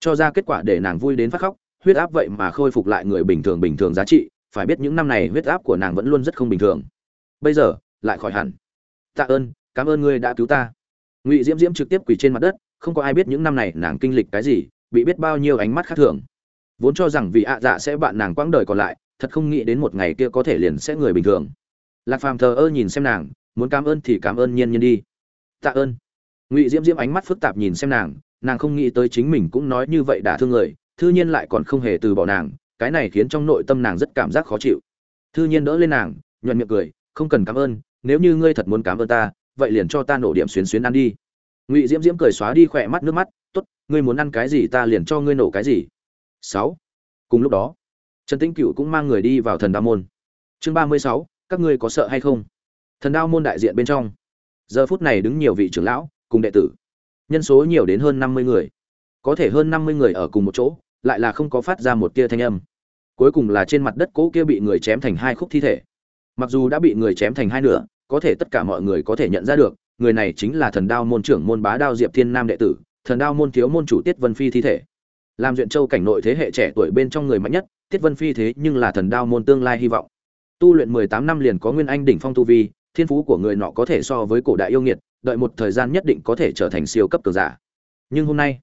Cho ra kết quả để nàng vui đến phát khóc, huyết áp vậy mà khôi phục lại người bình thường bình thường giá trị, phải biết những năm này huyết áp của nàng vẫn luôn rất không bình thường. Bây giờ, lại khỏi hẳn. Tạ ơn, cảm ơn ngươi đã cứu ta. Ngụy diễm diễm trực tiếp quỳ trên mặt đất, không có ai biết những năm này nàng kinh lịch cái gì, bị biết bao nhiêu ánh mắt khác thường. Vốn cho rằng vị ạ dạ sẽ bạn nàng quãng đời còn lại thật không nghĩ đến một ngày kia có thể liền sẽ người bình thường. Lạc phàm thờ ơ nhìn xem nàng, muốn cảm ơn thì cảm ơn nhiên nhiên đi. Tạ ơn. Ngụy diễm diễm ánh mắt phức tạp nhìn xem nàng nàng không nghĩ tới chính mình cũng nói như vậy đả thương người, thư nhiên lại còn không hề từ bỏ nàng, cái này khiến trong nội tâm nàng rất cảm giác khó chịu. Thư nhiên đỡ lên nàng, nhuận miệng cười, không cần cảm ơn, nếu như ngươi thật muốn cảm ơn ta, vậy liền cho ta nổ điểm xuyến xuyến ăn đi. Ngụy diễm diễm cười xóa đi khỏe mắt nước mắt t ố t ngươi muốn ăn cái gì ta liền cho ngươi nổ cái gì. Sáu. Cùng lúc đó trần tĩnh cựu cũng mang người đi vào thần đao môn. Chương ba mươi sáu, các ngươi có sợ hay không? Thần đao môn đại diện bên trong. Giờ phút này đứng nhiều vị trưởng lão, cùng đệ tử. Nhân số nhiều đến hơn năm mươi người. Có thể hơn năm mươi người ở cùng một chỗ, lại là không có phát ra một tia thanh âm. Cuối cùng là trên mặt đất cỗ kia bị người chém thành hai khúc thi thể. Mặc dù đã bị người chém thành hai nửa, có thể tất cả mọi người có thể nhận ra được, người này chính là thần đao môn trưởng môn bá đao diệp thiên nam đệ tử, thần đao môn thiếu môn chủ tiết vân phi thi thể. Làm duyện châu cảnh nội thế hệ trẻ tuổi bên trong người mạnh nhất tiết vân phi thế nhưng là thần đao môn tương lai hy vọng. Tu luyện mười tám năm liền có nguyên anh đỉnh phong tu vi, thiên phú của người nọ có thể so với cổ đại yêu nghiệt, đợi một thời gian nhất định có thể trở thành siêu cấp cường giả. Nhưng hôm nay,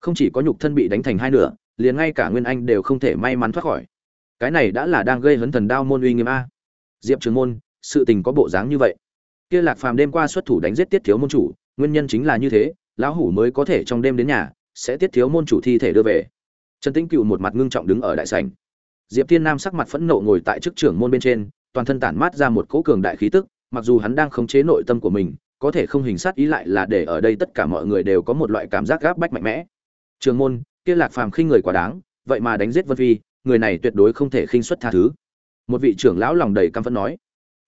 không chỉ có nhục thân bị đánh thành hai nửa, liền ngay cả nguyên anh đều không thể may mắn thoát khỏi. Cái này đã là đang gây hấn thần đao môn uy nghiêm a. Diệp trường môn, sự tình có bộ dáng như vậy. Kia lạc phàm đêm qua xuất thủ đánh giết tiết thiếu môn chủ, nguyên nhân chính là như thế, lão hủ mới có thể trong đêm đến nhà, sẽ tiết thiếu môn chủ thi thể đưa về. Trần tĩnh cựu một mặt ngưng trọng đứng ở đại sảnh diệp thiên nam sắc mặt phẫn nộ ngồi tại chức trưởng môn bên trên, toàn thân tản mát ra một cỗ cường đại khí tức, mặc dù hắn đang khống chế nội tâm của mình, có thể không hình sát ý lại là để ở đây tất cả mọi người đều có một loại cảm giác gáp bách mạnh mẽ. Trường môn, kia lạc phàm khinh người quá đáng, vậy mà đánh giết vân phi, người này tuyệt đối không thể khinh suất tha thứ. Một vị trưởng lão lòng đầy căm phẫn nói,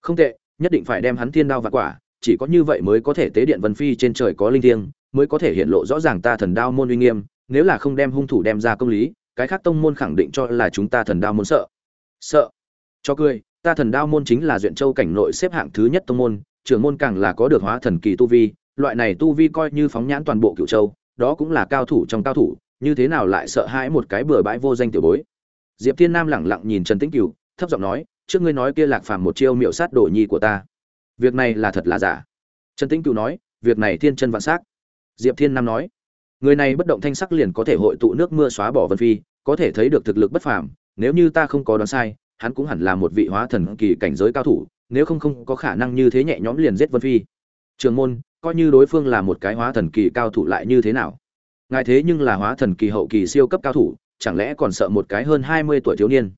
không tệ, nhất định phải đem hắn thiên đao và quả, chỉ có như vậy mới có thể tế điện vân phi trên trời có linh thiêng, mới có thể hiện lộ rõ ràng ta thần đao môn uy nghiêm, nếu là không đem hung thủ đem ra công lý cái khác tông môn khẳng định cho là chúng ta thần đao môn sợ. Sợ. Cho cười, ta thần đao môn chính là duyện châu cảnh nội xếp hạng thứ nhất tông môn, trưởng môn càng là có được hóa thần kỳ tu vi, loại này tu vi coi như phóng nhãn toàn bộ cựu châu, đó cũng là cao thủ trong cao thủ, như thế nào lại sợ hãi một cái bừa bãi vô danh tiểu bối? Diệp thiên nam lẳng lặng nhìn trần tĩnh cửu, thấp giọng nói, trước ngươi nói kia lạc phàm một chiêu miệu sát đổ nhi của ta. Việc này là thật là giả? Trần tĩnh cửu nói, việc này thiên chân vạn s diệp thiên nam nói người này bất động thanh sắc liền có thể hội tụ nước mưa xóa bỏ vân phi, có thể thấy được thực lực bất phàm, nếu như ta không có đoán sai, hắn cũng hẳn là một vị hóa thần kỳ cảnh giới cao thủ, nếu không không có khả năng như thế nhẹ nhõm liền giết vân phi. Trường môn, coi như đối phương là một cái hóa thần kỳ cao thủ lại như thế nào? Ngài thế nhưng là hóa thần kỳ hậu kỳ siêu cấp cao thủ, chẳng lẽ còn sợ một cái hơn hai mươi tuổi thiếu niên?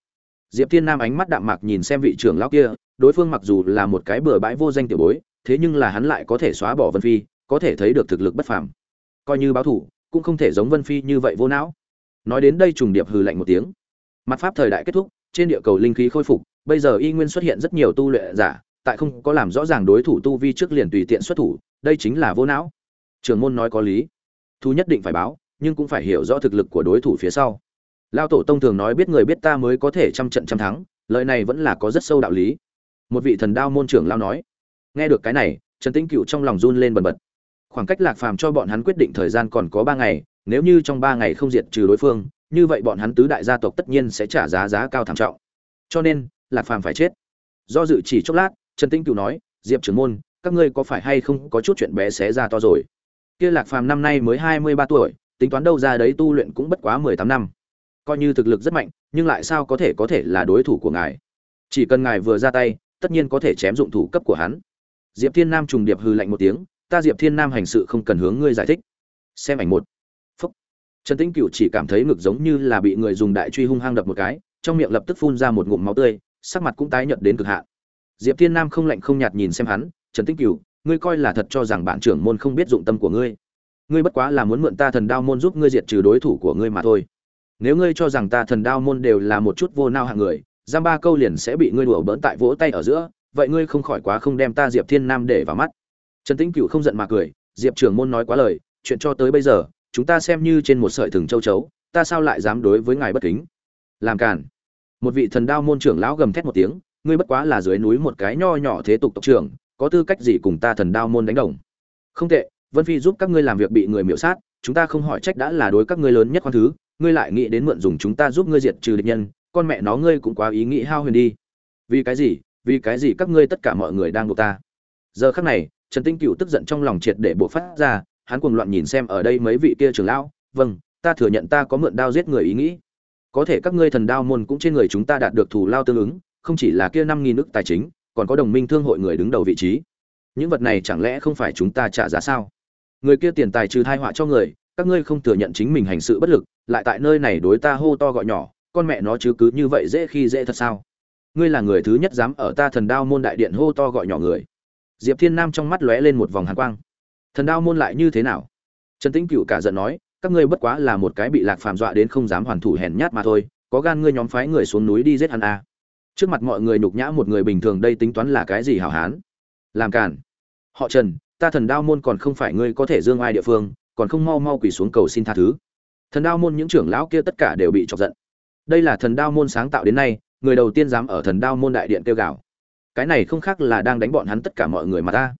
Diệp thiên nam ánh mắt đạm mạc nhìn xem vị trưởng lão kia, đối phương mặc dù là một cái bừa bãi vô danh tiểu bối, thế nhưng là hắn lại có thể xóa bỏ vân phi, có thể thấy được thực lực bất phàm coi như báo thủ, cũng không thể giống vân phi như vậy vô não. Nói đến đây trùng điệp hừ lạnh một tiếng. Mặt pháp thời đại kết thúc, trên địa cầu linh khí khôi phục, bây giờ y nguyên xuất hiện rất nhiều tu luyện giả, tại không có làm rõ ràng đối thủ tu vi trước liền tùy tiện xuất thủ, đây chính là vô não. Trường môn nói có lý. Thu nhất định phải báo, nhưng cũng phải hiểu rõ thực lực của đối thủ phía sau. Lao tổ tông thường nói biết người biết ta mới có thể trăm trận trăm thắng lợi này vẫn là có rất sâu đạo lý. Một vị thần đao môn trưởng lao nói. Nghe được cái này, trần tĩnh cựu trong lòng run lên bần bật khoảng cách lạc phàm cho bọn hắn quyết định thời gian còn có ba ngày, nếu như trong ba ngày không diệt trừ đối phương, như vậy bọn hắn tứ đại gia tộc tất nhiên sẽ trả giá giá cao thảm trọng. Cho nên, lạc phàm phải chết. Do dự chỉ chốc lát, trần tĩnh cựu nói, diệp trưởng môn, các ngươi có phải hay không có chút chuyện bé xé ra to rồi? Kia lạc phàm năm nay mới hai mươi ba tuổi, tính toán đâu ra đấy tu luyện cũng bất quá mười tám năm. Coi như thực lực rất mạnh, nhưng lại sao có thể có thể là đối thủ của ngài? Chỉ cần ngài vừa ra tay, tất nhiên có thể chém dụng thủ cấp của hắn. Diệp thiên nam trùng điệp hư lạnh một tiếng ta diệp thiên nam hành sự không cần hướng ngươi giải thích. Xem ảnh một. Phúc. Trần tĩnh cựu chỉ cảm thấy ngực giống như là bị người dùng đại truy hung hăng đập một cái, trong miệng lập tức phun ra một ngụm máu tươi, sắc mặt cũng tái nhợt đến cực hạn. Diệp thiên nam không lạnh không nhạt nhìn xem hắn, trần tĩnh cựu ngươi coi là thật cho rằng bạn trưởng môn không biết dụng tâm của ngươi. Ngươi bất quá là muốn mượn ta thần đao môn giúp ngươi diệt trừ đối thủ của ngươi mà thôi. Nếu ngươi cho rằng ta thần đao môn đều là một chút vô nao hạng người, giam ba câu liền sẽ bị ngươi đùa bỡn tại vỗ tay ở giữa, vậy ngươi không khỏi quá không đem ta diệp thiên nam để vào mắt trần tĩnh cựu không giận mà cười, diệp trưởng môn nói quá lời, chuyện cho tới bây giờ, chúng ta xem như trên một sợi thừng châu chấu, ta sao lại dám đối với ngài bất kính? Làm cản một vị thần đao môn trưởng lão gầm thét một tiếng, ngươi bất quá là dưới núi một cái nho nhỏ thế tục tộc trưởng, có tư cách gì cùng ta thần đao môn đánh đồng? Không tệ, vân phi giúp các ngươi làm việc bị người miễu sát, chúng ta không hỏi trách đã là đối các ngươi lớn nhất khoan thứ, ngươi lại nghĩ đến mượn dùng chúng ta giúp ngươi diệt trừ địch nhân, con mẹ nó ngươi cũng quá ý nghĩ hao huyền đi. Vì cái gì? Vì cái gì các ngươi tất cả mọi người đang buộc ta? Giờ khắc này trần tinh cựu tức giận trong lòng triệt để buộc phát ra, hắn cuồng loạn nhìn xem ở đây mấy vị kia trưởng lão vâng ta thừa nhận ta có mượn đao giết người ý nghĩ. Có thể các ngươi thần đao môn cũng trên người chúng ta đạt được thù lao tương ứng, không chỉ là kia năm nghìn nước tài chính, còn có đồng minh thương hội người đứng đầu vị trí. Những vật này chẳng lẽ không phải chúng ta trả giá sao? Người kia tiền tài trừ thai họa cho người, các ngươi không thừa nhận chính mình hành sự bất lực, lại tại nơi này đối ta hô to gọi nhỏ, con mẹ nó chứ cứ như vậy dễ khi dễ thật sao? Ngươi là người thứ nhất dám ở ta thần đao môn đại điện hô to gọi nhỏ người diệp thiên nam trong mắt lóe lên một vòng hàn quang. Thần đao môn lại như thế nào? Trần tĩnh cựu cả giận nói, các ngươi bất quá là một cái bị lạc phàm dọa đến không dám hoàn thủ hèn nhát mà thôi, có gan ngươi nhóm phái người xuống núi đi giết hắn à. trước mặt mọi người nhục nhã một người bình thường đây tính toán là cái gì hảo hán? Làm cản họ trần, ta thần đao môn còn không phải ngươi có thể dương ai địa phương, còn không mau mau quỳ xuống cầu xin tha thứ. Thần đao môn những trưởng lão kia tất cả đều bị chọc giận. Đây là thần đao môn sáng tạo đến nay, người đầu tiên dám ở thần đao môn đại điện kêu gào cái này không khác là đang đánh bọn hắn tất cả mọi người mà ta.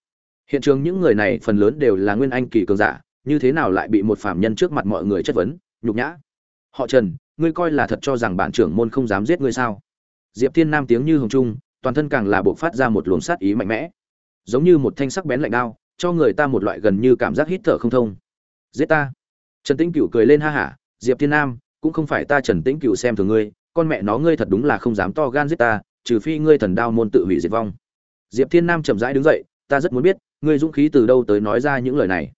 Hiện trường những người này phần lớn đều là nguyên anh kỳ cường giả, như thế nào lại bị một phạm nhân trước mặt mọi người chất vấn, nhục nhã? Họ trần, ngươi coi là thật cho rằng bản trưởng môn không dám giết ngươi sao? Diệp thiên nam tiếng như hồng trung, toàn thân càng là buộc phát ra một luồng sát ý mạnh mẽ. Giống như một thanh sắc bén lạnh đao, cho người ta một loại gần như cảm giác hít thở không thông. Giết ta. Trần tĩnh cửu cười lên ha hả, diệp thiên nam, cũng không phải ta trần tĩnh cửu xem thường ngươi, con mẹ nó ngươi thật đúng là không dám to gan giết ta trừ phi ngươi thần đao môn tự hủy diệt vong. Diệp thiên nam chậm rãi đứng dậy, ta rất muốn biết, ngươi dũng khí từ đâu tới nói ra những lời này.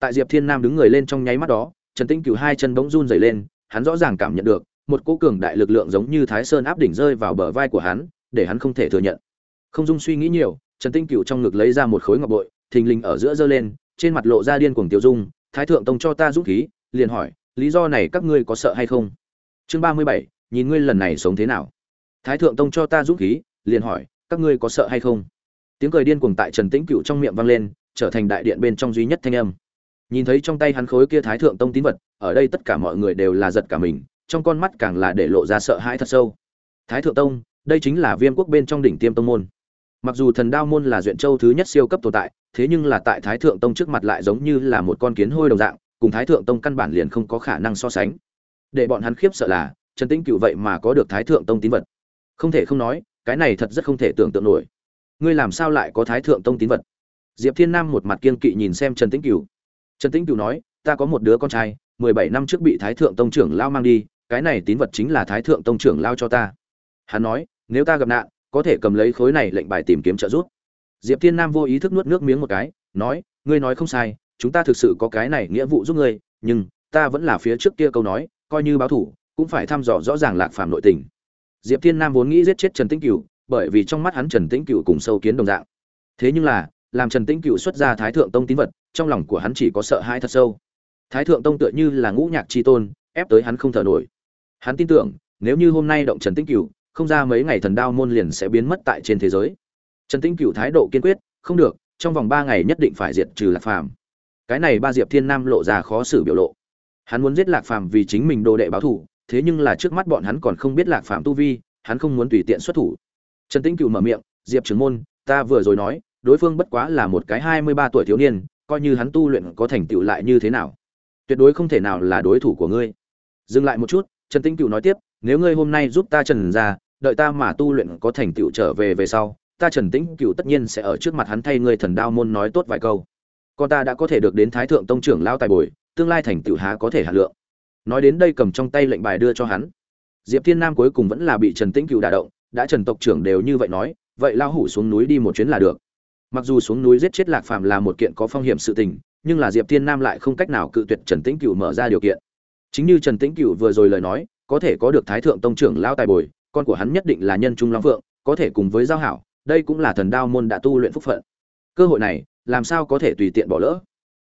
Tại diệp thiên nam đứng người lên trong nháy mắt đó, trần tĩnh cửu hai chân bỗng run rẩy lên, hắn rõ ràng cảm nhận được, một cỗ cường đại lực lượng giống như thái sơn áp đỉnh rơi vào bờ vai của hắn, để hắn không thể thừa nhận. Không dung suy nghĩ nhiều, trần tĩnh cửu trong ngực lấy ra một khối ngọc bội, thình lình ở giữa giơ lên, trên mặt lộ ra điên cuồng tiêu dung, thái thượng tông cho ta dũng khí, liền hỏi, lý do này các ngươi có sợ hay không? Chương ba mươi bảy, nhìn ngươi lần này sống thế nào thái thượng tông cho ta dũng khí, liền hỏi, các ngươi có sợ hay không? Tiếng cười điên cuồng tại trần tĩnh cựu trong miệng vang lên, trở thành đại điện bên trong duy nhất thanh âm. Nhìn thấy trong tay hắn khối kia thái thượng tông tín vật, ở đây tất cả mọi người đều là giật cả mình, trong con mắt càng là để lộ ra sợ hãi thật sâu. Thái thượng tông, đây chính là viêm quốc bên trong đỉnh tiêm tông môn. Mặc dù thần đao môn là duyện châu thứ nhất siêu cấp tồn tại, thế nhưng là tại thái thượng tông trước mặt lại giống như là một con kiến hôi đồng dạng, cùng thái thượng tông căn bản liền không có khả năng so sánh. Để bọn hắn khiếp sợ là, trần tĩnh cựu vậy mà có được thái thượng tông tín vật không thể không nói, cái này thật rất không thể tưởng tượng nổi. Ngươi làm sao lại có thái thượng tông tín vật? Diệp thiên nam một mặt kiên kỵ nhìn xem trần tĩnh cửu. Trần tĩnh cửu nói, ta có một đứa con trai, mười bảy năm trước bị thái thượng tông trưởng lao mang đi, cái này tín vật chính là thái thượng tông trưởng lao cho ta. Hắn nói, nếu ta gặp nạn, có thể cầm lấy khối này lệnh bài tìm kiếm trợ giúp. Diệp thiên nam vô ý thức nuốt nước miếng một cái, nói, ngươi nói không sai, chúng ta thực sự có cái này nghĩa vụ giúp ngươi, nhưng ta vẫn là phía trước kia câu nói, coi như báo thủ, cũng phải thăm dò rõ ràng lạc phàm nội tình diệp thiên nam vốn nghĩ giết chết trần tĩnh cửu, bởi vì trong mắt hắn trần tĩnh cửu cùng sâu kiến đồng dạng. Thế nhưng là, làm trần tĩnh cựu xuất ra thái thượng tông tín vật, trong lòng của hắn chỉ có sợ hãi thật sâu. Thái thượng tông tựa như là ngũ nhạc chi tôn, ép tới hắn không thở nổi. Hắn tin tưởng, nếu như hôm nay động trần tĩnh cựu không ra mấy ngày thần đao môn liền sẽ biến mất tại trên thế giới. Trần tĩnh cựu thái độ kiên quyết, không được, trong vòng ba ngày nhất định phải diệt trừ lạc phàm. Cái này ba diệp thiên nam lộ ra khó xử biểu lộ. Hắn muốn giết lạc phàm vì chính mình đồ đệ báo thù thế nhưng là trước mắt bọn hắn còn không biết lạc phàm tu vi, hắn không muốn tùy tiện xuất thủ. Trần tĩnh cựu mở miệng, diệp trưởng môn, ta vừa rồi nói, đối phương bất quá là một cái hai mươi ba tuổi thiếu niên, coi như hắn tu luyện có thành tựu lại như thế nào, tuyệt đối không thể nào là đối thủ của ngươi. Dừng lại một chút, trần tĩnh cựu nói tiếp, nếu ngươi hôm nay giúp ta trần ra, đợi ta mà tu luyện có thành tựu trở về về sau, ta trần tĩnh cựu tất nhiên sẽ ở trước mặt hắn thay ngươi thần đao môn nói tốt vài câu. Con ta đã có thể được đến thái thượng tông trưởng lao tài bồi, tương lai thành tựu há có thể hạ lượng nói đến đây cầm trong tay lệnh bài đưa cho hắn. Diệp thiên nam cuối cùng vẫn là bị trần tĩnh cựu đả động, đã trần tộc trưởng đều như vậy nói, vậy lao hủ xuống núi đi một chuyến là được. Mặc dù xuống núi giết chết lạc phàm là một kiện có phong hiểm sự tình, nhưng là diệp thiên nam lại không cách nào cự tuyệt trần tĩnh cựu mở ra điều kiện. Chính như trần tĩnh cựu vừa rồi lời nói, có thể có được thái thượng tông trưởng lao tài bồi, con của hắn nhất định là nhân trung long phượng, có thể cùng với giao hảo, đây cũng là thần đao môn đã tu luyện phúc phận. Cơ hội này, làm sao có thể tùy tiện bỏ lỡ?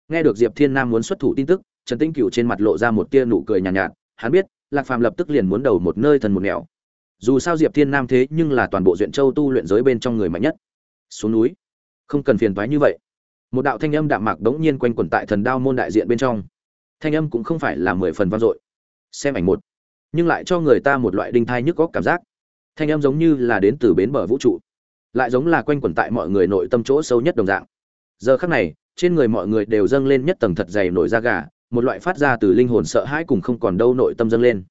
Nghe được diệp thiên nam muốn xuất thủ tin tức trần tĩnh Cửu trên mặt lộ ra một tia nụ cười nhàn nhạt, nhạt hắn biết lạc phàm lập tức liền muốn đầu một nơi thần một nẻo. Dù sao diệp thiên nam thế nhưng là toàn bộ duyện châu tu luyện giới bên trong người mạnh nhất. Xuống núi không cần phiền toái như vậy. Một đạo thanh âm đạm mạc đống nhiên quanh quẩn tại thần đao môn đại diện bên trong. Thanh âm cũng không phải là mười phần vang dội. Xem ảnh một nhưng lại cho người ta một loại đinh thai nhức góc cảm giác. Thanh âm giống như là đến từ bến bờ vũ trụ lại giống là quanh quẩn tại mọi người nội tâm chỗ sâu nhất đồng dạng. Giờ khắc này trên người mọi người đều dâng lên nhất tầng thật dày nổi da gà một loại phát ra từ linh hồn sợ hãi cùng không còn đâu nội tâm dâng lên.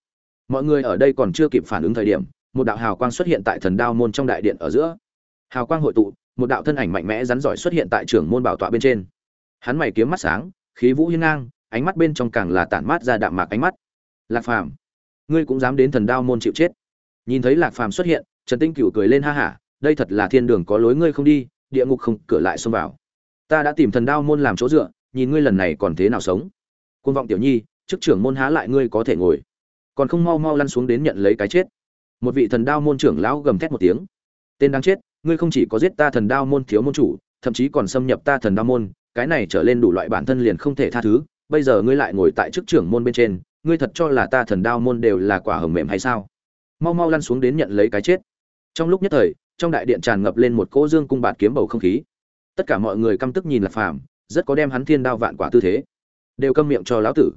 Mọi người ở đây còn chưa kịp phản ứng thời điểm, một đạo hào quang xuất hiện tại thần đao môn trong đại điện ở giữa. Hào quang hội tụ, một đạo thân ảnh mạnh mẽ rắn giỏi xuất hiện tại trưởng môn bảo tọa bên trên. Hắn mày kiếm mắt sáng, khí vũ hiên ngang, ánh mắt bên trong càng là tản mát ra đạm mạc ánh mắt. Lạc phàm, ngươi cũng dám đến thần đao môn chịu chết. Nhìn thấy lạc phàm xuất hiện, trần tinh cửu cười lên ha hả, đây thật là thiên đường có lối ngươi không đi, địa ngục không, cửa lại xông vào. Ta đã tìm thần đao môn làm chỗ dựa, nhìn ngươi lần này còn thế nào sống côn vọng tiểu nhi, chức trưởng môn há lại ngươi có thể ngồi. Còn không mau mau lăn xuống đến nhận lấy cái chết. Một vị thần đao môn trưởng lão gầm thét một tiếng. Tên đáng chết, ngươi không chỉ có giết ta thần đao môn thiếu môn chủ, thậm chí còn xâm nhập ta thần đao môn, cái này trở lên đủ loại bản thân liền không thể tha thứ, bây giờ ngươi lại ngồi tại chức trưởng môn bên trên, ngươi thật cho là ta thần đao môn đều là quả hầm mềm hay sao? Mau mau lăn xuống đến nhận lấy cái chết. Trong lúc nhất thời, trong đại điện tràn ngập lên một cỗ dương cung bạt kiếm bầu không khí. Tất cả mọi người căm tức nhìn lạc phàm, rất có đem hắn thiên đao vạn quả tư thế đều câm miệng cho lão tử.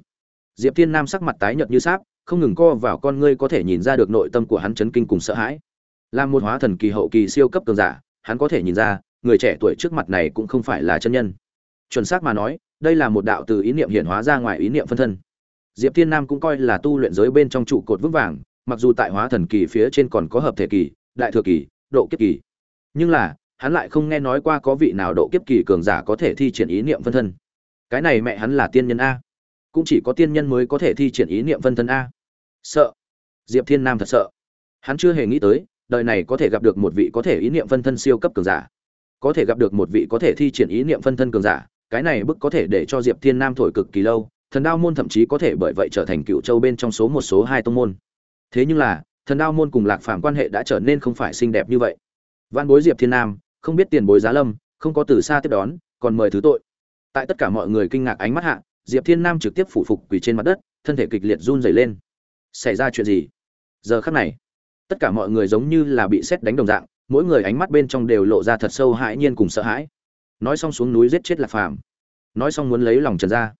Diệp thiên nam sắc mặt tái nhợt như sáp, không ngừng co vào con ngươi có thể nhìn ra được nội tâm của hắn chấn kinh cùng sợ hãi. Là một hóa thần kỳ hậu kỳ siêu cấp cường giả, hắn có thể nhìn ra, người trẻ tuổi trước mặt này cũng không phải là chân nhân. Chuẩn xác mà nói, đây là một đạo từ ý niệm hiển hóa ra ngoài ý niệm phân thân. Diệp thiên nam cũng coi là tu luyện giới bên trong trụ cột vững vàng, mặc dù tại hóa thần kỳ phía trên còn có hợp thể kỳ, đại thừa kỳ, độ kiếp kỳ. Nhưng là, hắn lại không nghe nói qua có vị nào độ kiếp kỳ cường giả có thể thi triển ý niệm phân thân cái này mẹ hắn là tiên nhân a. Cũng chỉ có tiên nhân mới có thể thi triển ý niệm phân thân a. Sợ. Diệp thiên nam thật sợ. Hắn chưa hề nghĩ tới, đời này có thể gặp được một vị có thể ý niệm phân thân siêu cấp cường giả. Có thể gặp được một vị có thể thi triển ý niệm phân thân cường giả, cái này bức có thể để cho diệp thiên nam thổi cực kỳ lâu, thần đao môn thậm chí có thể bởi vậy trở thành cựu châu bên trong số một, số hai tông môn. Thế nhưng là, thần đao môn cùng lạc phàm quan hệ đã trở nên không phải xinh đẹp như vậy. Văn bối diệp thiên nam, không biết tiền bối giá lâm, không có từ xa tiếp đón, còn mời thứ tội tại tất cả mọi người kinh ngạc ánh mắt hạ, diệp thiên nam trực tiếp phủ phục quỳ trên mặt đất, thân thể kịch liệt run rẩy lên. Xảy ra chuyện gì? Giờ khắc này, tất cả mọi người giống như là bị xét đánh đồng dạng, mỗi người ánh mắt bên trong đều lộ ra thật sâu hãi nhiên cùng sợ hãi. Nói xong xuống núi giết chết lạc phàm. Nói xong muốn lấy lòng trần gia.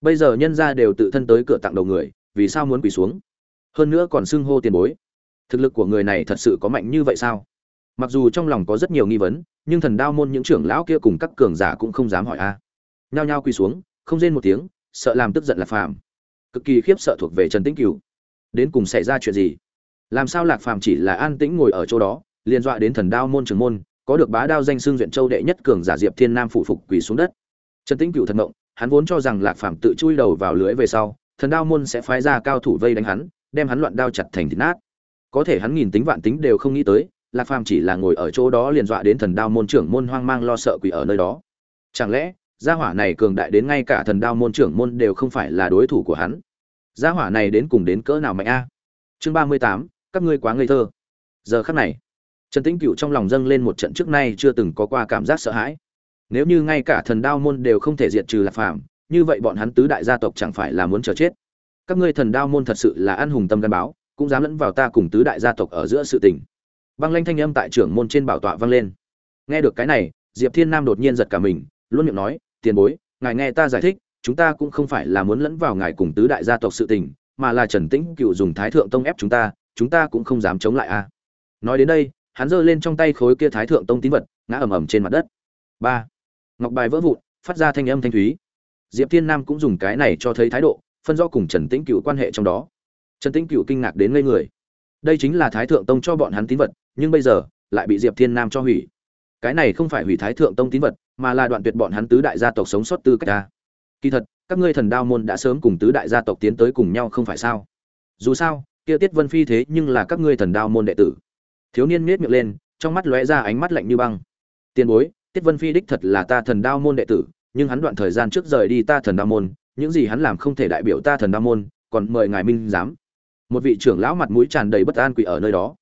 Bây giờ nhân gia đều tự thân tới cửa tặng đầu người, vì sao muốn quỳ xuống? Hơn nữa còn xưng hô tiền bối. Thực lực của người này thật sự có mạnh như vậy sao? Mặc dù trong lòng có rất nhiều nghi vấn, nhưng thần đao môn những trưởng lão kia cùng các cường giả cũng không dám hỏi a nhao nhao quỳ xuống, không rên một tiếng, sợ làm tức giận lạc phàm. Cực kỳ khiếp sợ thuộc về trần tĩnh cửu. Đến cùng xảy ra chuyện gì? Làm sao lạc phàm chỉ là an tĩnh ngồi ở chỗ đó, liền dọa đến thần đao môn trưởng môn, có được bá đao danh xưng duyện châu đệ nhất cường giả diệp thiên nam phủ phục quỳ xuống đất. Trần tĩnh cửu thần động hắn vốn cho rằng lạc phàm tự chui đầu vào lưới về sau, thần đao môn sẽ phái ra cao thủ vây đánh hắn, đem hắn loạn đao chặt thành thịt nát. Có thể hắn nghìn tính vạn tính đều không nghĩ tới, lạc phàm chỉ là ngồi ở chỗ đó liền dọa đến thần đao môn trưởng môn hoang mang lo sợ quỷ ở nơi đó. Chẳng lẽ gia hỏa này cường đại đến ngay cả thần đao môn trưởng môn đều không phải là đối thủ của hắn. Gia hỏa này đến cùng đến cỡ nào mạnh a? Chương ba mươi tám, các ngươi quá ngây thơ. Giờ khắc này, trần tĩnh cựu trong lòng dâng lên một trận trước nay chưa từng có qua cảm giác sợ hãi. Nếu như ngay cả thần đao môn đều không thể diệt trừ lạc phàm, như vậy bọn hắn tứ đại gia tộc chẳng phải là muốn chờ chết? Các ngươi thần đao môn thật sự là ăn hùng tâm gắn báo, cũng dám lẫn vào ta cùng tứ đại gia tộc ở giữa sự tình. Băng lanh thanh âm tại trưởng môn trên bảo tọa vang lên. Nghe được cái này, diệp thiên nam đột nhiên giật cả mình, luôn miệng nói tiền bối, ngài nghe ta giải thích, chúng ta cũng không phải là muốn lẫn vào ngài cùng tứ đại gia tộc sự tình, mà là trần tĩnh cựu dùng thái thượng tông ép chúng ta chúng ta cũng không dám chống lại a. Nói đến đây, hắn giơ lên trong tay khối kia thái thượng tông tín vật, ngã ầm ầm trên mặt đất. Ba. Ngọc bài vỡ vụn, phát ra thanh âm thanh thúy. Diệp thiên nam cũng dùng cái này cho thấy thái độ, phân rõ cùng trần tĩnh cựu quan hệ trong đó. Trần tĩnh cựu kinh ngạc đến ngây người. Đây chính là thái thượng tông cho bọn hắn tín vật, nhưng bây giờ, lại bị diệp thiên nam cho hủy cái này không phải hủy thái thượng tông tín vật, mà là đoạn tuyệt bọn hắn tứ đại gia tộc sống sót tư cách ta. Kỳ thật, các ngươi thần đao môn đã sớm cùng tứ đại gia tộc tiến tới cùng nhau không phải sao? Dù sao, kia tiết vân phi thế nhưng là các ngươi thần đao môn đệ tử. Thiếu niên miết miệng lên, trong mắt lóe ra ánh mắt lạnh như băng. Tiền bối, tiết vân phi đích thật là ta thần đao môn đệ tử, nhưng hắn đoạn thời gian trước rời đi ta thần đao môn, những gì hắn làm không thể đại biểu ta thần đao môn, còn mời ngài minh giám. Một vị trưởng lão mặt mũi tràn đầy bất an quỷ ở nơi đó.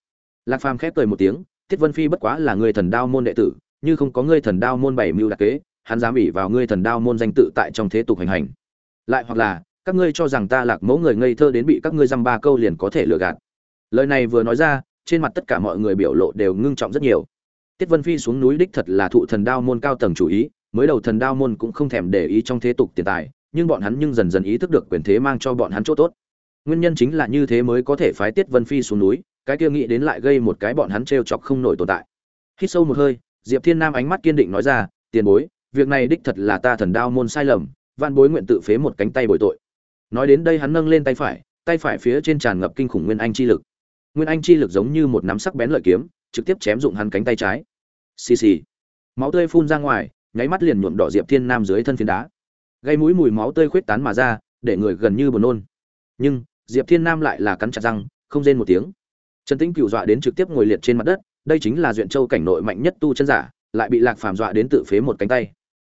Lạc phàm khép cười một tiếng tiết vân phi bất quá là người thần đao môn đệ tử, như không có ngươi thần đao môn bảy mưu đặc kế, hắn dám ỉ vào ngươi thần đao môn danh tự tại trong thế tục hành hành. Lại hoặc là, các ngươi cho rằng ta lạc mẫu người ngây thơ đến bị các ngươi dăm ba câu liền có thể lừa gạt. Lời này vừa nói ra, trên mặt tất cả mọi người biểu lộ đều ngưng trọng rất nhiều. Tiết vân phi xuống núi đích thật là thụ thần đao môn cao tầng chủ ý, mới đầu thần đao môn cũng không thèm để ý trong thế tục tiền tài, nhưng bọn hắn nhưng dần dần ý thức được quyền thế mang cho bọn hắn chỗ tốt. Nguyên nhân chính là như thế mới có thể phái tiết vân phi xuống núi cái kia nghĩ đến lại gây một cái bọn hắn trêu chọc không nổi tồn tại. Hít sâu một hơi, diệp thiên nam ánh mắt kiên định nói ra, tiền bối, việc này đích thật là ta thần đao môn sai lầm, Vạn bối nguyện tự phế một cánh tay bồi tội. Nói đến đây hắn nâng lên tay phải tay phải phía trên tràn ngập kinh khủng nguyên anh chi lực. Nguyên anh chi lực giống như một nắm sắc bén lợi kiếm, trực tiếp chém dụng hắn cánh tay trái. Xì xì. Máu tươi phun ra ngoài, nháy mắt liền nhuộm đỏ diệp thiên nam dưới thân phiến đá. Gây mũi mùi máu tươi khuyết tán mà ra, để người gần như buồn nôn. Nhưng, diệp thiên nam lại là cắn chặt răng, không rên một tiếng trần tĩnh cựu dọa đến trực tiếp ngồi liệt trên mặt đất, đây chính là duyện châu cảnh nội mạnh nhất tu chân giả, lại bị lạc phàm dọa đến tự phế một cánh tay.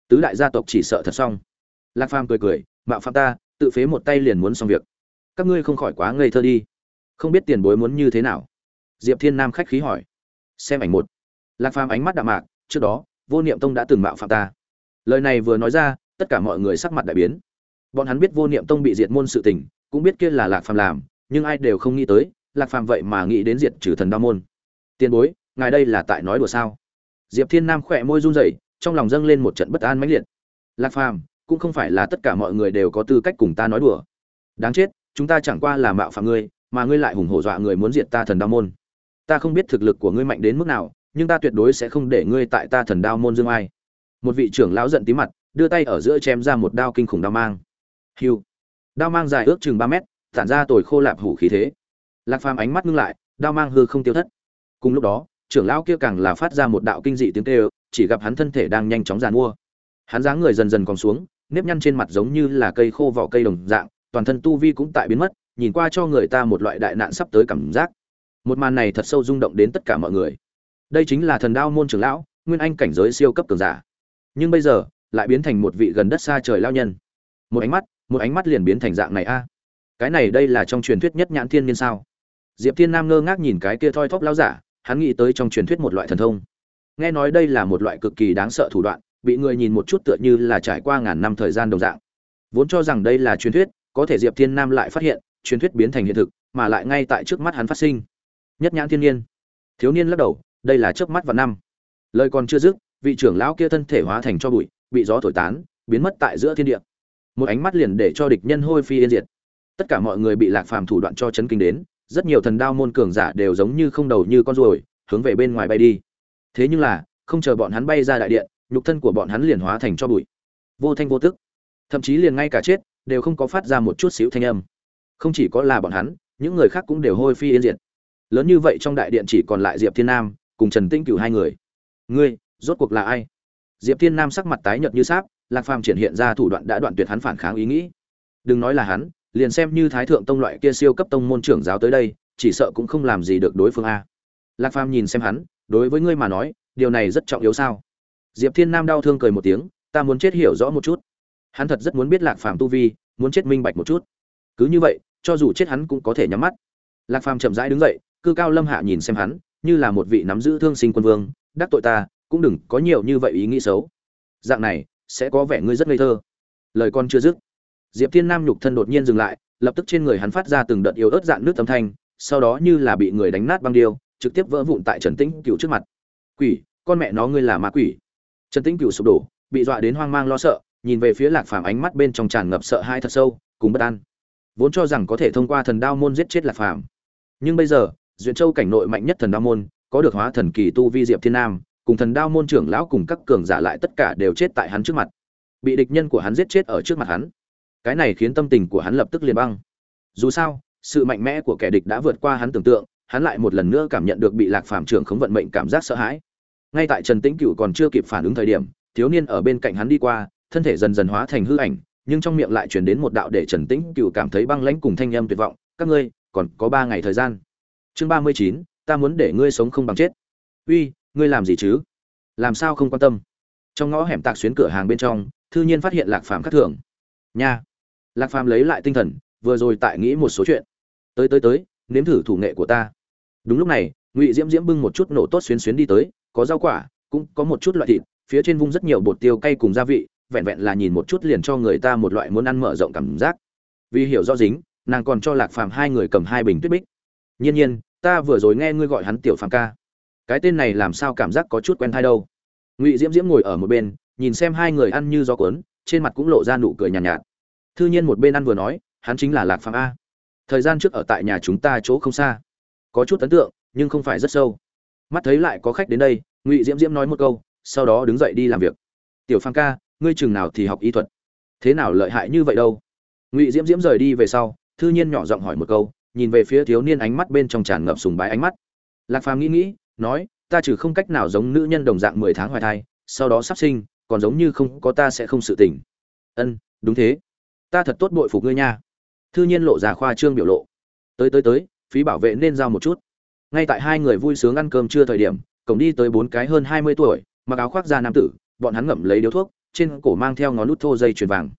Tứ đại gia tộc chỉ sợ thật xong. Lạc phàm cười cười, mạo phạm ta, tự phế một tay liền muốn xong việc. Các ngươi không khỏi quá ngây thơ đi. Không biết tiền bối muốn như thế nào? Diệp thiên nam khách khí hỏi. Xem ảnh một. Lạc phàm ánh mắt đạm mạc, trước đó, vô niệm tông đã từng mạo phạm ta. Lời này vừa nói ra, tất cả mọi người sắc mặt đại biến. Bọn hắn biết vô niệm tông bị diệt môn sự tình, cũng biết kia là lạc phàm làm, nhưng ai đều không nghĩ tới lạc phàm vậy mà nghĩ đến diệt trừ thần đao môn. Tiền bối, ngài đây là tại nói đùa sao? Diệp thiên nam khỏe môi run rẩy, trong lòng dâng lên một trận bất an mãnh liệt. Lạc phàm, cũng không phải là tất cả mọi người đều có tư cách cùng ta nói đùa. Đáng chết, chúng ta chẳng qua là mạo phạm ngươi, mà ngươi lại hùng hổ dọa người muốn diệt ta thần đao môn. Ta không biết thực lực của ngươi mạnh đến mức nào, nhưng ta tuyệt đối sẽ không để ngươi tại ta thần đao môn dương ai. Một vị trưởng lão giận tí mặt, đưa tay ở giữa chém ra một đao kinh khủng đao mang. Hiu đao mang dài ước chừng ba mét, tản ra tồi khô lạp hủ khí thế lạc phàm ánh mắt ngưng lại, đao mang hư không tiêu thất. Cùng lúc đó, trưởng lão kia càng là phát ra một đạo kinh dị tiếng kêu, chỉ gặp hắn thân thể đang nhanh chóng giàn mua. Hắn dáng người dần dần còn xuống, nếp nhăn trên mặt giống như là cây khô vỏ cây đồng dạng, toàn thân tu vi cũng tại biến mất, nhìn qua cho người ta một loại đại nạn sắp tới cảm giác. Một màn này thật sâu rung động đến tất cả mọi người. Đây chính là thần đao môn trưởng lão, nguyên anh cảnh giới siêu cấp cường giả. Nhưng bây giờ, lại biến thành một vị gần đất xa trời lao nhân. Một ánh mắt, một ánh mắt liền biến thành dạng này a. Cái này đây là trong truyền thuyết nhất nhãn thiên niên sao? Diệp thiên nam ngơ ngác nhìn cái kia thoi thóp lao giả, hắn nghĩ tới trong truyền thuyết một loại thần thông. Nghe nói đây là một loại cực kỳ đáng sợ thủ đoạn, bị người nhìn một chút tựa như là trải qua ngàn năm thời gian đồng dạng. Vốn cho rằng đây là truyền thuyết, có thể diệp thiên nam lại phát hiện, truyền thuyết biến thành hiện thực, mà lại ngay tại trước mắt hắn phát sinh. Nhất nhãn thiên nhiên. Thiếu niên lắc đầu, đây là trước mắt và năm. Lời còn chưa dứt, vị trưởng lão kia thân thể hóa thành cho bụi, bị gió thổi tán, biến mất tại giữa thiên địa. Một ánh mắt liền để cho địch nhân hôi phi yên diệt. Tất cả mọi người bị lạc phàm thủ đoạn cho chấn kinh đến rất nhiều thần đao môn cường giả đều giống như không đầu như con ruồi, hướng về bên ngoài bay đi. Thế nhưng là, không chờ bọn hắn bay ra đại điện, nhục thân của bọn hắn liền hóa thành cho bụi. Vô thanh vô tức. Thậm chí liền ngay cả chết, đều không có phát ra một chút xíu thanh âm. Không chỉ có là bọn hắn, những người khác cũng đều hôi phi yên diệt. Lớn như vậy trong đại điện chỉ còn lại diệp thiên nam, cùng trần tinh cửu hai người. Ngươi, rốt cuộc là ai? Diệp thiên nam sắc mặt tái nhợt như sáp, lạc phàm triển hiện ra thủ đoạn đã đoạn tuyệt hắn phản kháng ý nghĩ. Đừng nói là hắn liền xem như thái thượng tông loại kia siêu cấp tông môn trưởng giáo tới đây, chỉ sợ cũng không làm gì được đối phương a. Lạc phàm nhìn xem hắn, đối với ngươi mà nói, điều này rất trọng yếu sao? Diệp thiên nam đau thương cười một tiếng, ta muốn chết hiểu rõ một chút. Hắn thật rất muốn biết lạc phàm tu vi, muốn chết minh bạch một chút. Cứ như vậy, cho dù chết hắn cũng có thể nhắm mắt. Lạc phàm chậm rãi đứng dậy, cư cao lâm hạ nhìn xem hắn, như là một vị nắm giữ thương sinh quân vương, đắc tội ta, cũng đừng có nhiều như vậy ý nghĩ xấu. Dạng này, sẽ có vẻ ngươi rất ngây thơ. Lời con chưa dứt diệp thiên nam nhục thân đột nhiên dừng lại, lập tức trên người hắn phát ra từng đợt yếu ớt dạn nước âm thanh, sau đó như là bị người đánh nát băng điêu, trực tiếp vỡ vụn tại trần tĩnh cựu trước mặt. Quỷ, con mẹ nó ngươi là ma quỷ. Trần tĩnh cựu sụp đổ, bị dọa đến hoang mang lo sợ, nhìn về phía lạc phàm ánh mắt bên trong tràn ngập sợ hãi thật sâu, cùng bất an. Vốn cho rằng có thể thông qua thần đao môn giết chết lạc phàm. Nhưng bây giờ, duyện châu cảnh nội mạnh nhất thần đao môn, có được hóa thần kỳ tu vi diệp thiên nam, cùng thần đao môn trưởng lão cùng các cường giả lại tất cả đều chết tại hắn trước mặt. Bị địch nhân của hắn giết chết ở trước mặt hắn cái này khiến tâm tình của hắn lập tức liền băng. Dù sao, sự mạnh mẽ của kẻ địch đã vượt qua hắn tưởng tượng, hắn lại một lần nữa cảm nhận được bị lạc phàm trưởng khống vận mệnh cảm giác sợ hãi. Ngay tại trần tĩnh cựu còn chưa kịp phản ứng thời điểm, thiếu niên ở bên cạnh hắn đi qua, thân thể dần dần hóa thành hư ảnh, nhưng trong miệng lại truyền đến một đạo để trần tĩnh cựu cảm thấy băng lãnh cùng thanh âm tuyệt vọng, các ngươi, còn có ba ngày thời gian. Chương ba mươi chín, ta muốn để ngươi sống không bằng chết. Uy, ngươi làm gì chứ? Làm sao không quan tâm? Trong ngõ hẻm tạc xuyến cửa hàng bên trong, thư nhiên phát hiện lạc phàm khác thường. Nha lạc phàm lấy lại tinh thần vừa rồi tại nghĩ một số chuyện. Tới tới tới nếm thử thủ nghệ của ta. Đúng lúc này ngụy diễm diễm bưng một chút nổ tốt xuyến xuyến đi tới có rau quả cũng có một chút loại thịt phía trên vung rất nhiều bột tiêu cay cùng gia vị vẹn vẹn là nhìn một chút liền cho người ta một loại muốn ăn mở rộng cảm giác. Vì hiểu rõ dính nàng còn cho lạc phàm hai người cầm hai bình tuyết bích. Nhiên nhiên ta vừa rồi nghe ngươi gọi hắn tiểu phàm ca. Cái tên này làm sao cảm giác có chút quen thai đâu. Ngụy diễm diễm ngồi ở một bên nhìn xem hai người ăn như gió cuốn trên mặt cũng lộ ra nụ cười nhàn nhạt, nhạt thư nhiên một bên ăn vừa nói, hắn chính là lạc phàm a. Thời gian trước ở tại nhà chúng ta chỗ không xa. Có chút ấn tượng, nhưng không phải rất sâu. Mắt thấy lại có khách đến đây, ngụy diễm diễm nói một câu, sau đó đứng dậy đi làm việc. Tiểu phàm ca, ngươi chừng nào thì học y thuật? Thế nào lợi hại như vậy đâu? Ngụy diễm diễm rời đi về sau, thư nhiên nhỏ giọng hỏi một câu, nhìn về phía thiếu niên ánh mắt bên trong tràn ngập sùng bái ánh mắt. Lạc phàm nghĩ nghĩ, nói, ta trừ không cách nào giống nữ nhân đồng dạng mười tháng hoài thai, sau đó sắp sinh, còn giống như không có ta sẽ không sự tỉnh ân, đúng thế ta thật tốt bội phục ngươi nha. Thư nhiên lộ ra khoa trương biểu lộ. Tới tới tới, phí bảo vệ nên giao một chút. Ngay tại hai người vui sướng ăn cơm trưa thời điểm, cổng đi tới bốn cái hơn hai mươi tuổi, mặc áo khoác da nam tử, bọn hắn ngậm lấy điếu thuốc, trên cổ mang theo ngón nút thô dây chuyền vàng.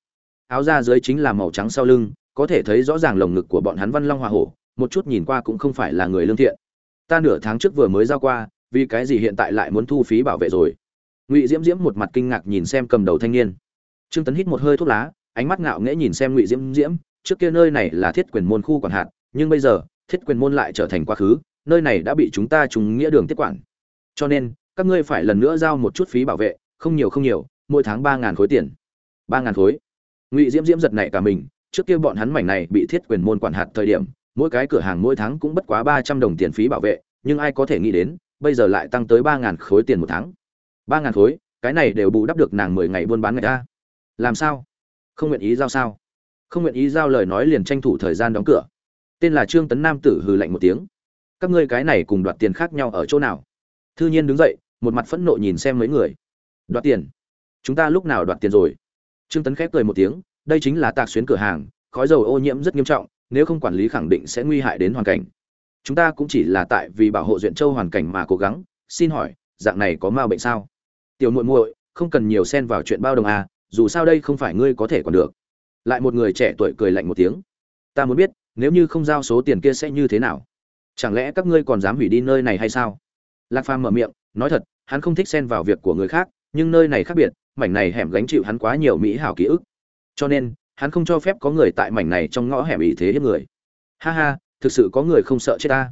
Áo da dưới chính là màu trắng sau lưng, có thể thấy rõ ràng lồng ngực của bọn hắn văn long hoa hổ, một chút nhìn qua cũng không phải là người lương thiện. Ta nửa tháng trước vừa mới giao qua, vì cái gì hiện tại lại muốn thu phí bảo vệ rồi? Ngụy diễm diễm một mặt kinh ngạc nhìn xem cầm đầu thanh niên. Trương tấn hít một hơi thuốc lá ánh mắt ngạo nghễ nhìn xem ngụy diễm diễm, trước kia nơi này là thiết quyền môn khu quản hạt, nhưng bây giờ, thiết quyền môn lại trở thành quá khứ, nơi này đã bị chúng ta trùng nghĩa đường tiếp quản. Cho nên, các ngươi phải lần nữa giao một chút phí bảo vệ, không nhiều không nhiều, mỗi tháng ba ngàn khối tiền. ba ngàn khối. Ngụy diễm diễm giật nảy cả mình, trước kia bọn hắn mảnh này bị thiết quyền môn quản hạt thời điểm, mỗi cái cửa hàng mỗi tháng cũng bất quá ba trăm đồng tiền phí bảo vệ, nhưng ai có thể nghĩ đến, bây giờ lại tăng tới ba ngàn khối tiền một tháng. ba ngàn khối, cái này đều bù đắp được nàng mười ngày buôn bán ngày ta. Làm sao? Không nguyện ý giao sao? Không nguyện ý giao lời nói liền tranh thủ thời gian đóng cửa. Tên là trương tấn nam tử hừ lạnh một tiếng. Các ngươi cái này cùng đoạt tiền khác nhau ở chỗ nào? Thư nhiên đứng dậy, một mặt phẫn nộ nhìn xem mấy người. Đoạt tiền? Chúng ta lúc nào đoạt tiền rồi? Trương tấn khép cười một tiếng, đây chính là tạc xuyến cửa hàng, khói dầu ô nhiễm rất nghiêm trọng, nếu không quản lý khẳng định sẽ nguy hại đến hoàn cảnh. Chúng ta cũng chỉ là tại vì bảo hộ duyện châu hoàn cảnh mà cố gắng, xin hỏi, dạng này có ma bệnh sao? Tiểu muội muội, không cần nhiều xen vào chuyện bao đồng à dù sao đây không phải ngươi có thể còn được. Lại một người trẻ tuổi cười lạnh một tiếng. Ta muốn biết, nếu như không giao số tiền kia sẽ như thế nào? Chẳng lẽ các ngươi còn dám hủy đi nơi này hay sao? Lạc phàm mở miệng, nói thật, hắn không thích xen vào việc của người khác, nhưng nơi này khác biệt, mảnh này hẻm gánh chịu hắn quá nhiều mỹ hảo ký ức. Cho nên, hắn không cho phép có người tại mảnh này trong ngõ hẻm ý thế hiếp người. Ha ha, thực sự có người không sợ chết ta.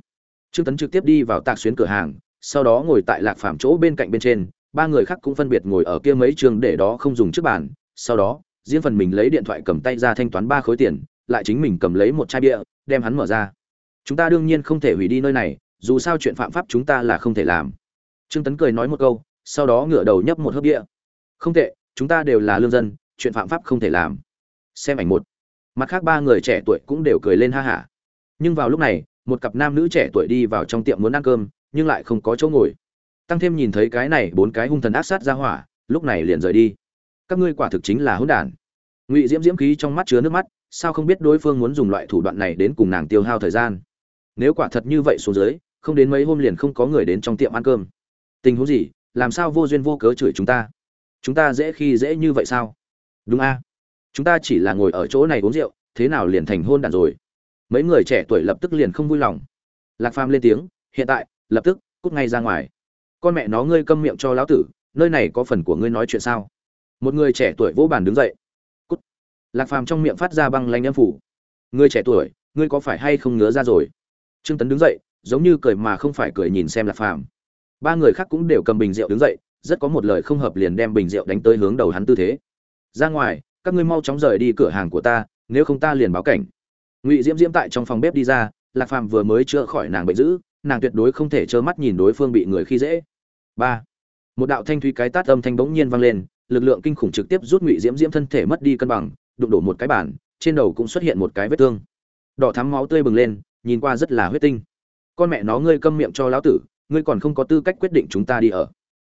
Trương tấn trực tiếp đi vào tạc xuyến cửa hàng, sau đó ngồi tại lạc phàm chỗ bên cạnh bên trên ba người khác cũng phân biệt ngồi ở kia mấy trường để đó không dùng trước bàn. Sau đó, riêng phần mình lấy điện thoại cầm tay ra thanh toán ba khối tiền, lại chính mình cầm lấy một chai bia, đem hắn mở ra. Chúng ta đương nhiên không thể hủy đi nơi này, dù sao chuyện phạm pháp chúng ta là không thể làm. Trương tấn cười nói một câu, sau đó ngửa đầu nhấp một hớp bia. Không tệ, chúng ta đều là lương dân, chuyện phạm pháp không thể làm. Xem ảnh một. Mặt khác ba người trẻ tuổi cũng đều cười lên ha hả. Nhưng vào lúc này, một cặp nam nữ trẻ tuổi đi vào trong tiệm muốn ăn cơm, nhưng lại không có chỗ ngồi tăng thêm nhìn thấy cái này bốn cái hung thần ác sát ra hỏa, lúc này liền rời đi. Các ngươi quả thực chính là hỗn đản. Ngụy diễm diễm khí trong mắt chứa nước mắt, sao không biết đối phương muốn dùng loại thủ đoạn này đến cùng nàng tiêu hao thời gian? Nếu quả thật như vậy xuống dưới, không đến mấy hôm liền không có người đến trong tiệm ăn cơm. Tình huống gì? Làm sao vô duyên vô cớ chửi chúng ta? Chúng ta dễ khi dễ như vậy sao? Đúng a. Chúng ta chỉ là ngồi ở chỗ này uống rượu, thế nào liền thành hôn đản rồi? Mấy người trẻ tuổi lập tức liền không vui lòng. Lạc phàm lên tiếng, hiện tại, lập tức, cút ngay ra ngoài con mẹ nó ngươi câm miệng cho lão tử, nơi này có phần của ngươi nói chuyện sao? Một người trẻ tuổi vỗ bàn đứng dậy. Cút. Lạc phàm trong miệng phát ra băng lanh âm phủ. Ngươi trẻ tuổi, ngươi có phải hay không ngứa ra rồi? Trương tấn đứng dậy, giống như cười mà không phải cười nhìn xem lạc phàm. Ba người khác cũng đều cầm bình rượu đứng dậy, rất có một lời không hợp liền đem bình rượu đánh tới hướng đầu hắn tư thế. Ra ngoài, các ngươi mau chóng rời đi cửa hàng của ta, nếu không ta liền báo cảnh. Ngụy diễm diễm tại trong phòng bếp đi ra, lạc phàm vừa mới chữa khỏi nàng bệnh dữ, nàng tuyệt đối không thể trơ mắt nhìn đối phương bị người khi dễ ba. Một đạo thanh thúy cái tát âm thanh bỗng nhiên vang lên, lực lượng kinh khủng trực tiếp rút ngụy diễm diễm thân thể mất đi cân bằng, đụng đổ một cái bản, trên đầu cũng xuất hiện một cái vết thương. Đỏ thắm máu tươi bừng lên, nhìn qua rất là huyết tinh. Con mẹ nó ngươi câm miệng cho lão tử, ngươi còn không có tư cách quyết định chúng ta đi ở.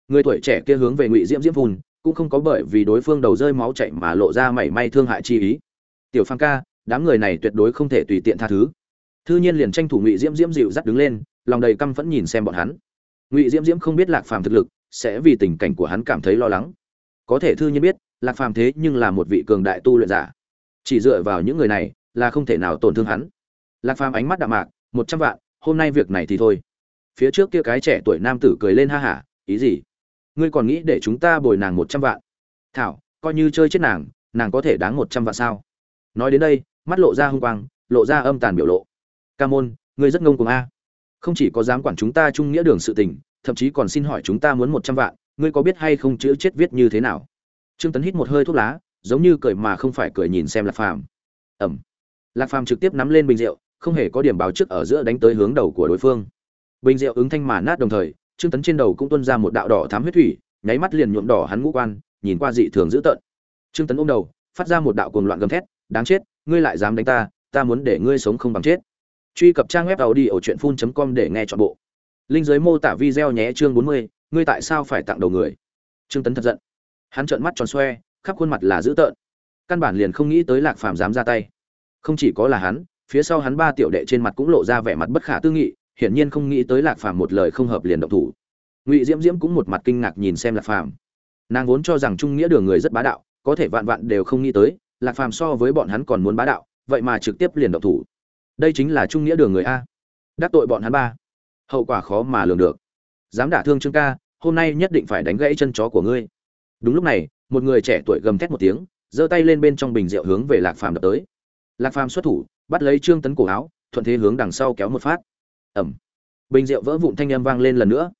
Người tuổi trẻ kia hướng về ngụy diễm diễm phun, cũng không có bởi vì đối phương đầu rơi máu chảy mà lộ ra mảy may thương hại chi ý. Tiểu phan ca, đám người này tuyệt đối không thể tùy tiện tha thứ. Thư nhiên liền tranh thủ ngụy diễm diễm dịu dắt đứng lên, lòng đầy căm phẫn nhìn xem bọn hắn ngụy diễm diễm không biết lạc phàm thực lực, sẽ vì tình cảnh của hắn cảm thấy lo lắng. Có thể thư nhiên biết, lạc phàm thế nhưng là một vị cường đại tu luyện giả. Chỉ dựa vào những người này là không thể nào tổn thương hắn. Lạc phàm ánh mắt đạm mạc, một trăm vạn, hôm nay việc này thì thôi. Phía trước kia cái trẻ tuổi nam tử cười lên ha hả, ý gì? Ngươi còn nghĩ để chúng ta bồi nàng một trăm vạn? Thảo, coi như chơi chết nàng nàng có thể đáng một trăm vạn sao? Nói đến đây, mắt lộ ra hung quang, lộ ra âm tàn biểu lộ. Ca môn, ngươi rất ngông cuồng a. Không chỉ có dám quản chúng ta trung nghĩa đường sự tình thậm chí còn xin hỏi chúng ta muốn một trăm vạn, ngươi có biết hay không chữ chết viết như thế nào? Trương tấn hít một hơi thuốc lá, giống như cười mà không phải cười nhìn xem lạc phàm. Ẩm. Lạc phàm trực tiếp nắm lên bình rượu, không hề có điểm báo trước ở giữa đánh tới hướng đầu của đối phương. Bình rượu ứng thanh mà nát đồng thời, trương tấn trên đầu cũng tuôn ra một đạo đỏ thám huyết thủy, nháy mắt liền nhuộm đỏ hắn ngũ quan, nhìn qua dị thường dữ tợn. Trương tấn ôm đầu, phát ra một đạo cuồng loạn gầm thét, đáng chết, ngươi lại dám đánh ta ta muốn để ngươi sống không bằng chết. Truy cập trang web tàu đi ở truyện phun com để nghe chọn bộ linh giới mô tả video nhé chương 40, ngươi tại sao phải tặng đầu người? Trương tấn thật giận. Hắn trợn mắt tròn xoe khắp khuôn mặt là dữ tợn. Căn bản liền không nghĩ tới lạc phàm dám ra tay. Không chỉ có là hắn phía sau hắn ba tiểu đệ trên mặt cũng lộ ra vẻ mặt bất khả tư nghị hiển nhiên không nghĩ tới lạc phàm một lời không hợp liền động thủ. Ngụy diễm diễm cũng một mặt kinh ngạc nhìn xem lạc phàm. Nàng vốn cho rằng trung nghĩa đường người rất bá đạo có thể vạn vạn đều không nghĩ tới lạc phàm so với bọn hắn còn muốn bá đạo vậy mà trực tiếp liền động thủ. Đây chính là trung nghĩa đường người a. Đắc tội bọn hắn ba hậu quả khó mà lường được. Dám đả thương trương ca, hôm nay nhất định phải đánh gãy chân chó của ngươi. Đúng lúc này, một người trẻ tuổi gầm thét một tiếng, giơ tay lên bên trong bình rượu hướng về lạc phàm đập tới. Lạc phàm xuất thủ, bắt lấy trương tấn cổ áo, thuận thế hướng đằng sau kéo một phát. Ẩm bình rượu vỡ vụn thanh âm vang lên lần nữa.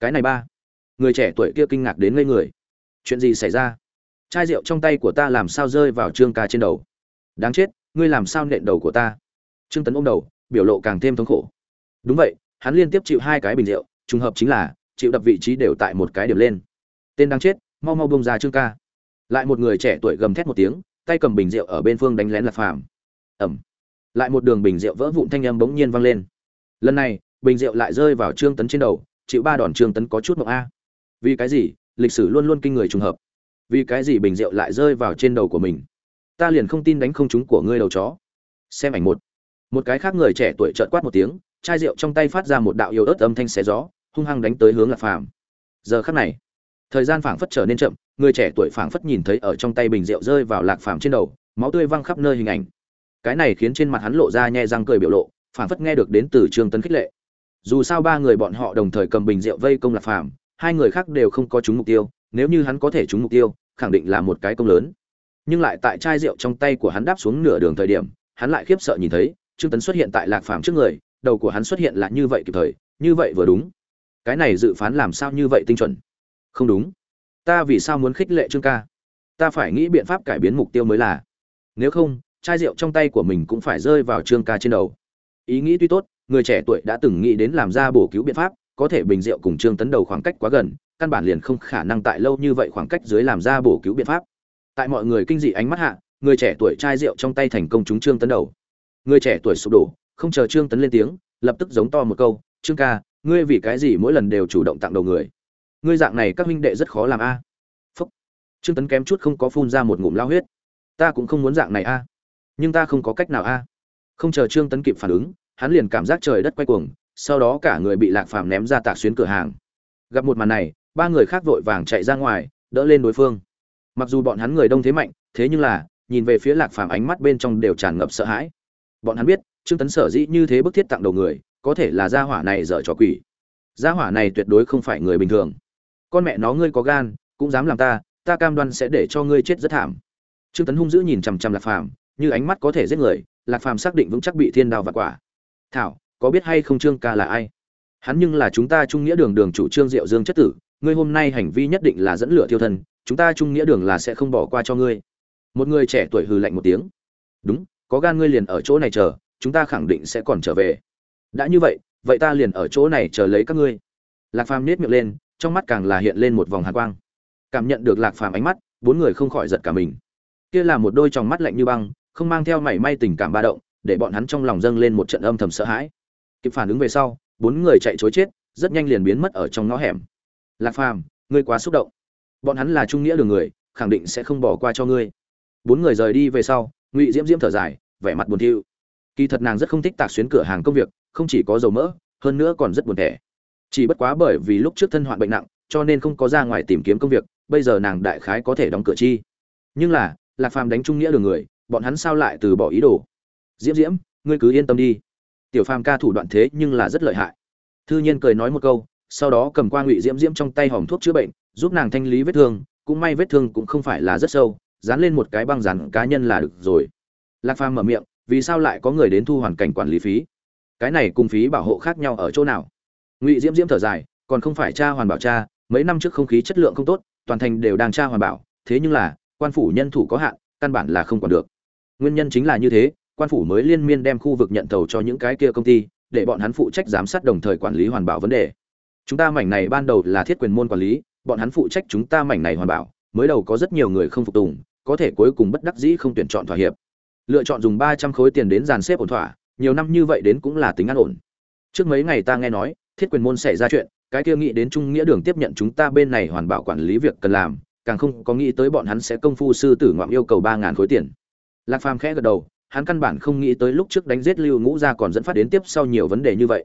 Cái này ba. Người trẻ tuổi kia kinh ngạc đến ngây người. Chuyện gì xảy ra? Chai rượu trong tay của ta làm sao rơi vào trương ca trên đầu? Đáng chết, ngươi làm sao nện đầu của ta? Trương tấn ôm đầu, biểu lộ càng thêm thống khổ. Đúng vậy hắn liên tiếp chịu hai cái bình rượu, trùng hợp chính là, chịu đập vị trí đều tại một cái điểm lên. Tên đang chết, mau mau bông ra trương ca. Lại một người trẻ tuổi gầm thét một tiếng, tay cầm bình rượu ở bên phương đánh lén lạc phàm. Ẩm lại một đường bình rượu vỡ vụn thanh âm bỗng nhiên vang lên. Lần này, bình rượu lại rơi vào trương tấn trên đầu, chịu ba đòn trương tấn có chút mộng a. Vì cái gì? Lịch sử luôn luôn kinh người trùng hợp. Vì cái gì bình rượu lại rơi vào trên đầu của mình? Ta liền không tin đánh không chúng của ngươi đầu chó. Xem ảnh một. Một cái khác người trẻ tuổi trợn quát một tiếng chai rượu trong tay phát ra một đạo yếu ớt âm thanh xé gió, hung hăng đánh tới hướng lạc phàm. Giờ khắc này, thời gian phảng phất trở nên chậm, người trẻ tuổi phảng phất nhìn thấy ở trong tay bình rượu rơi vào lạc phàm trên đầu, máu tươi văng khắp nơi hình ảnh. Cái này khiến trên mặt hắn lộ ra nhe răng cười biểu lộ, phảng phất nghe được đến từ trương tấn khích lệ. Dù sao ba người bọn họ đồng thời cầm bình rượu vây công lạc phàm, hai người khác đều không có trúng mục tiêu, nếu như hắn có thể trúng mục tiêu, khẳng định là một cái công lớn. Nhưng lại tại chai rượu trong tay của hắn đáp xuống nửa đường thời điểm, hắn lại khiếp sợ nhìn thấy, trương tấn xuất hiện tại lạc phàm trước người đầu của hắn xuất hiện là như vậy kịp thời, như vậy vừa đúng. Cái này dự phán làm sao như vậy tinh chuẩn? Không đúng. Ta vì sao muốn khích lệ trương ca? Ta phải nghĩ biện pháp cải biến mục tiêu mới là. Nếu không, chai rượu trong tay của mình cũng phải rơi vào trương ca trên đầu. Ý nghĩ tuy tốt, người trẻ tuổi đã từng nghĩ đến làm ra bổ cứu biện pháp, có thể bình rượu cùng trương tấn đầu khoảng cách quá gần, căn bản liền không khả năng tại lâu như vậy khoảng cách dưới làm ra bổ cứu biện pháp. Tại mọi người kinh dị ánh mắt hạ, người trẻ tuổi chai rượu trong tay thành công trúng trương tấn đầu. Người trẻ tuổi sụp đổ không chờ trương tấn lên tiếng, lập tức giống to một câu, trương ca, ngươi vì cái gì mỗi lần đều chủ động tặng đầu người? Ngươi dạng này các huynh đệ rất khó làm a. Phúc. Trương tấn kém chút không có phun ra một ngụm lao huyết. Ta cũng không muốn dạng này a, nhưng ta không có cách nào a. Không chờ trương tấn kịp phản ứng, hắn liền cảm giác trời đất quay cuồng, sau đó cả người bị lạc phàm ném ra tạc xuyến cửa hàng. Gặp một màn này, ba người khác vội vàng chạy ra ngoài, đỡ lên đối phương. Mặc dù bọn hắn người đông thế mạnh, thế nhưng là, nhìn về phía lạc phàm ánh mắt bên trong đều tràn ngập sợ hãi. Bọn hắn biết trương tấn sở dĩ như thế bức thiết tặng đầu người, có thể là gia hỏa này dở trò quỷ. Gia hỏa này tuyệt đối không phải người bình thường. Con mẹ nó ngươi có gan, cũng dám làm ta ta cam đoan sẽ để cho ngươi chết rất thảm. Trương tấn hung dữ nhìn chằm chằm lạc phàm, như ánh mắt có thể giết người, lạc phàm xác định vững chắc bị thiên đao và quả. Thảo, có biết hay không trương ca là ai? Hắn nhưng là chúng ta trung nghĩa đường đường chủ trương diệu dương chất tử, ngươi hôm nay hành vi nhất định là dẫn lửa thiêu thân, chúng ta trung nghĩa đường là sẽ không bỏ qua cho ngươi. Một người trẻ tuổi hừ lạnh một tiếng. Đúng, có gan ngươi liền ở chỗ này chờ chúng ta khẳng định sẽ còn trở về. Đã như vậy vậy ta liền ở chỗ này chờ lấy các ngươi. Lạc phàm nết miệng lên, trong mắt càng là hiện lên một vòng hàn quang. Cảm nhận được lạc phàm ánh mắt, bốn người không khỏi giật cả mình. Kia là một đôi tròng mắt lạnh như băng, không mang theo mảy may tình cảm ba động, để bọn hắn trong lòng dâng lên một trận âm thầm sợ hãi. Kịp phản ứng về sau, bốn người chạy chối chết, rất nhanh liền biến mất ở trong ngõ hẻm. Lạc phàm, ngươi quá xúc động. Bọn hắn là trung nghĩa đường người, khẳng định sẽ không bỏ qua cho ngươi. Bốn người rời đi về sau, ngụy diễm diễm thở dài, vẻ mặt buồn thiu kỳ thật nàng rất không thích tạc xuyến cửa hàng công việc, không chỉ có dầu mỡ, hơn nữa còn rất buồn thẻ. Chỉ bất quá bởi vì lúc trước thân hoạn bệnh nặng, cho nên không có ra ngoài tìm kiếm công việc, bây giờ nàng đại khái có thể đóng cửa chi. Nhưng là, lạc phàm đánh trung nghĩa đường người, bọn hắn sao lại từ bỏ ý đồ? Diễm diễm, ngươi cứ yên tâm đi. Tiểu phàm ca thủ đoạn thế nhưng là rất lợi hại. Thư nhiên cười nói một câu, sau đó cầm qua ngụy diễm diễm trong tay hòm thuốc chữa bệnh, giúp nàng thanh lý vết thương, cũng may vết thương cũng không phải là rất sâu, dán lên một cái băng rắn cá nhân là được rồi. Lạc phàm mở miệng vì sao lại có người đến thu hoàn cảnh quản lý phí? Cái này cùng phí bảo hộ khác nhau ở chỗ nào? Ngụy diễm diễm thở dài, còn không phải cha hoàn bảo cha, mấy năm trước không khí chất lượng không tốt, toàn thành đều đang tra hoàn bảo, thế nhưng là, quan phủ nhân thủ có hạn, căn bản là không còn được. Nguyên nhân chính là như thế, quan phủ mới liên miên đem khu vực nhận thầu cho những cái kia công ty, để bọn hắn phụ trách giám sát đồng thời quản lý hoàn bảo vấn đề. Chúng ta mảnh này ban đầu là thiết quyền môn quản lý, bọn hắn phụ trách chúng ta mảnh này hoàn bảo, mới đầu có rất nhiều người không phục tùng, có thể cuối cùng bất đắc dĩ không tuyển chọn thỏa hiệp lựa chọn dùng ba trăm khối tiền đến dàn xếp ổn thỏa, nhiều năm như vậy đến cũng là tính an ổn. Trước mấy ngày ta nghe nói, thiết quyền môn xảy ra chuyện, cái kia nghĩ đến trung nghĩa đường tiếp nhận chúng ta bên này hoàn bảo quản lý việc cần làm, càng không có nghĩ tới bọn hắn sẽ công phu sư tử ngoạm yêu cầu ba ngàn khối tiền. Lạc phàm khẽ gật đầu, hắn căn bản không nghĩ tới lúc trước đánh giết lưu ngũ ra còn dẫn phát đến tiếp sau nhiều vấn đề như vậy.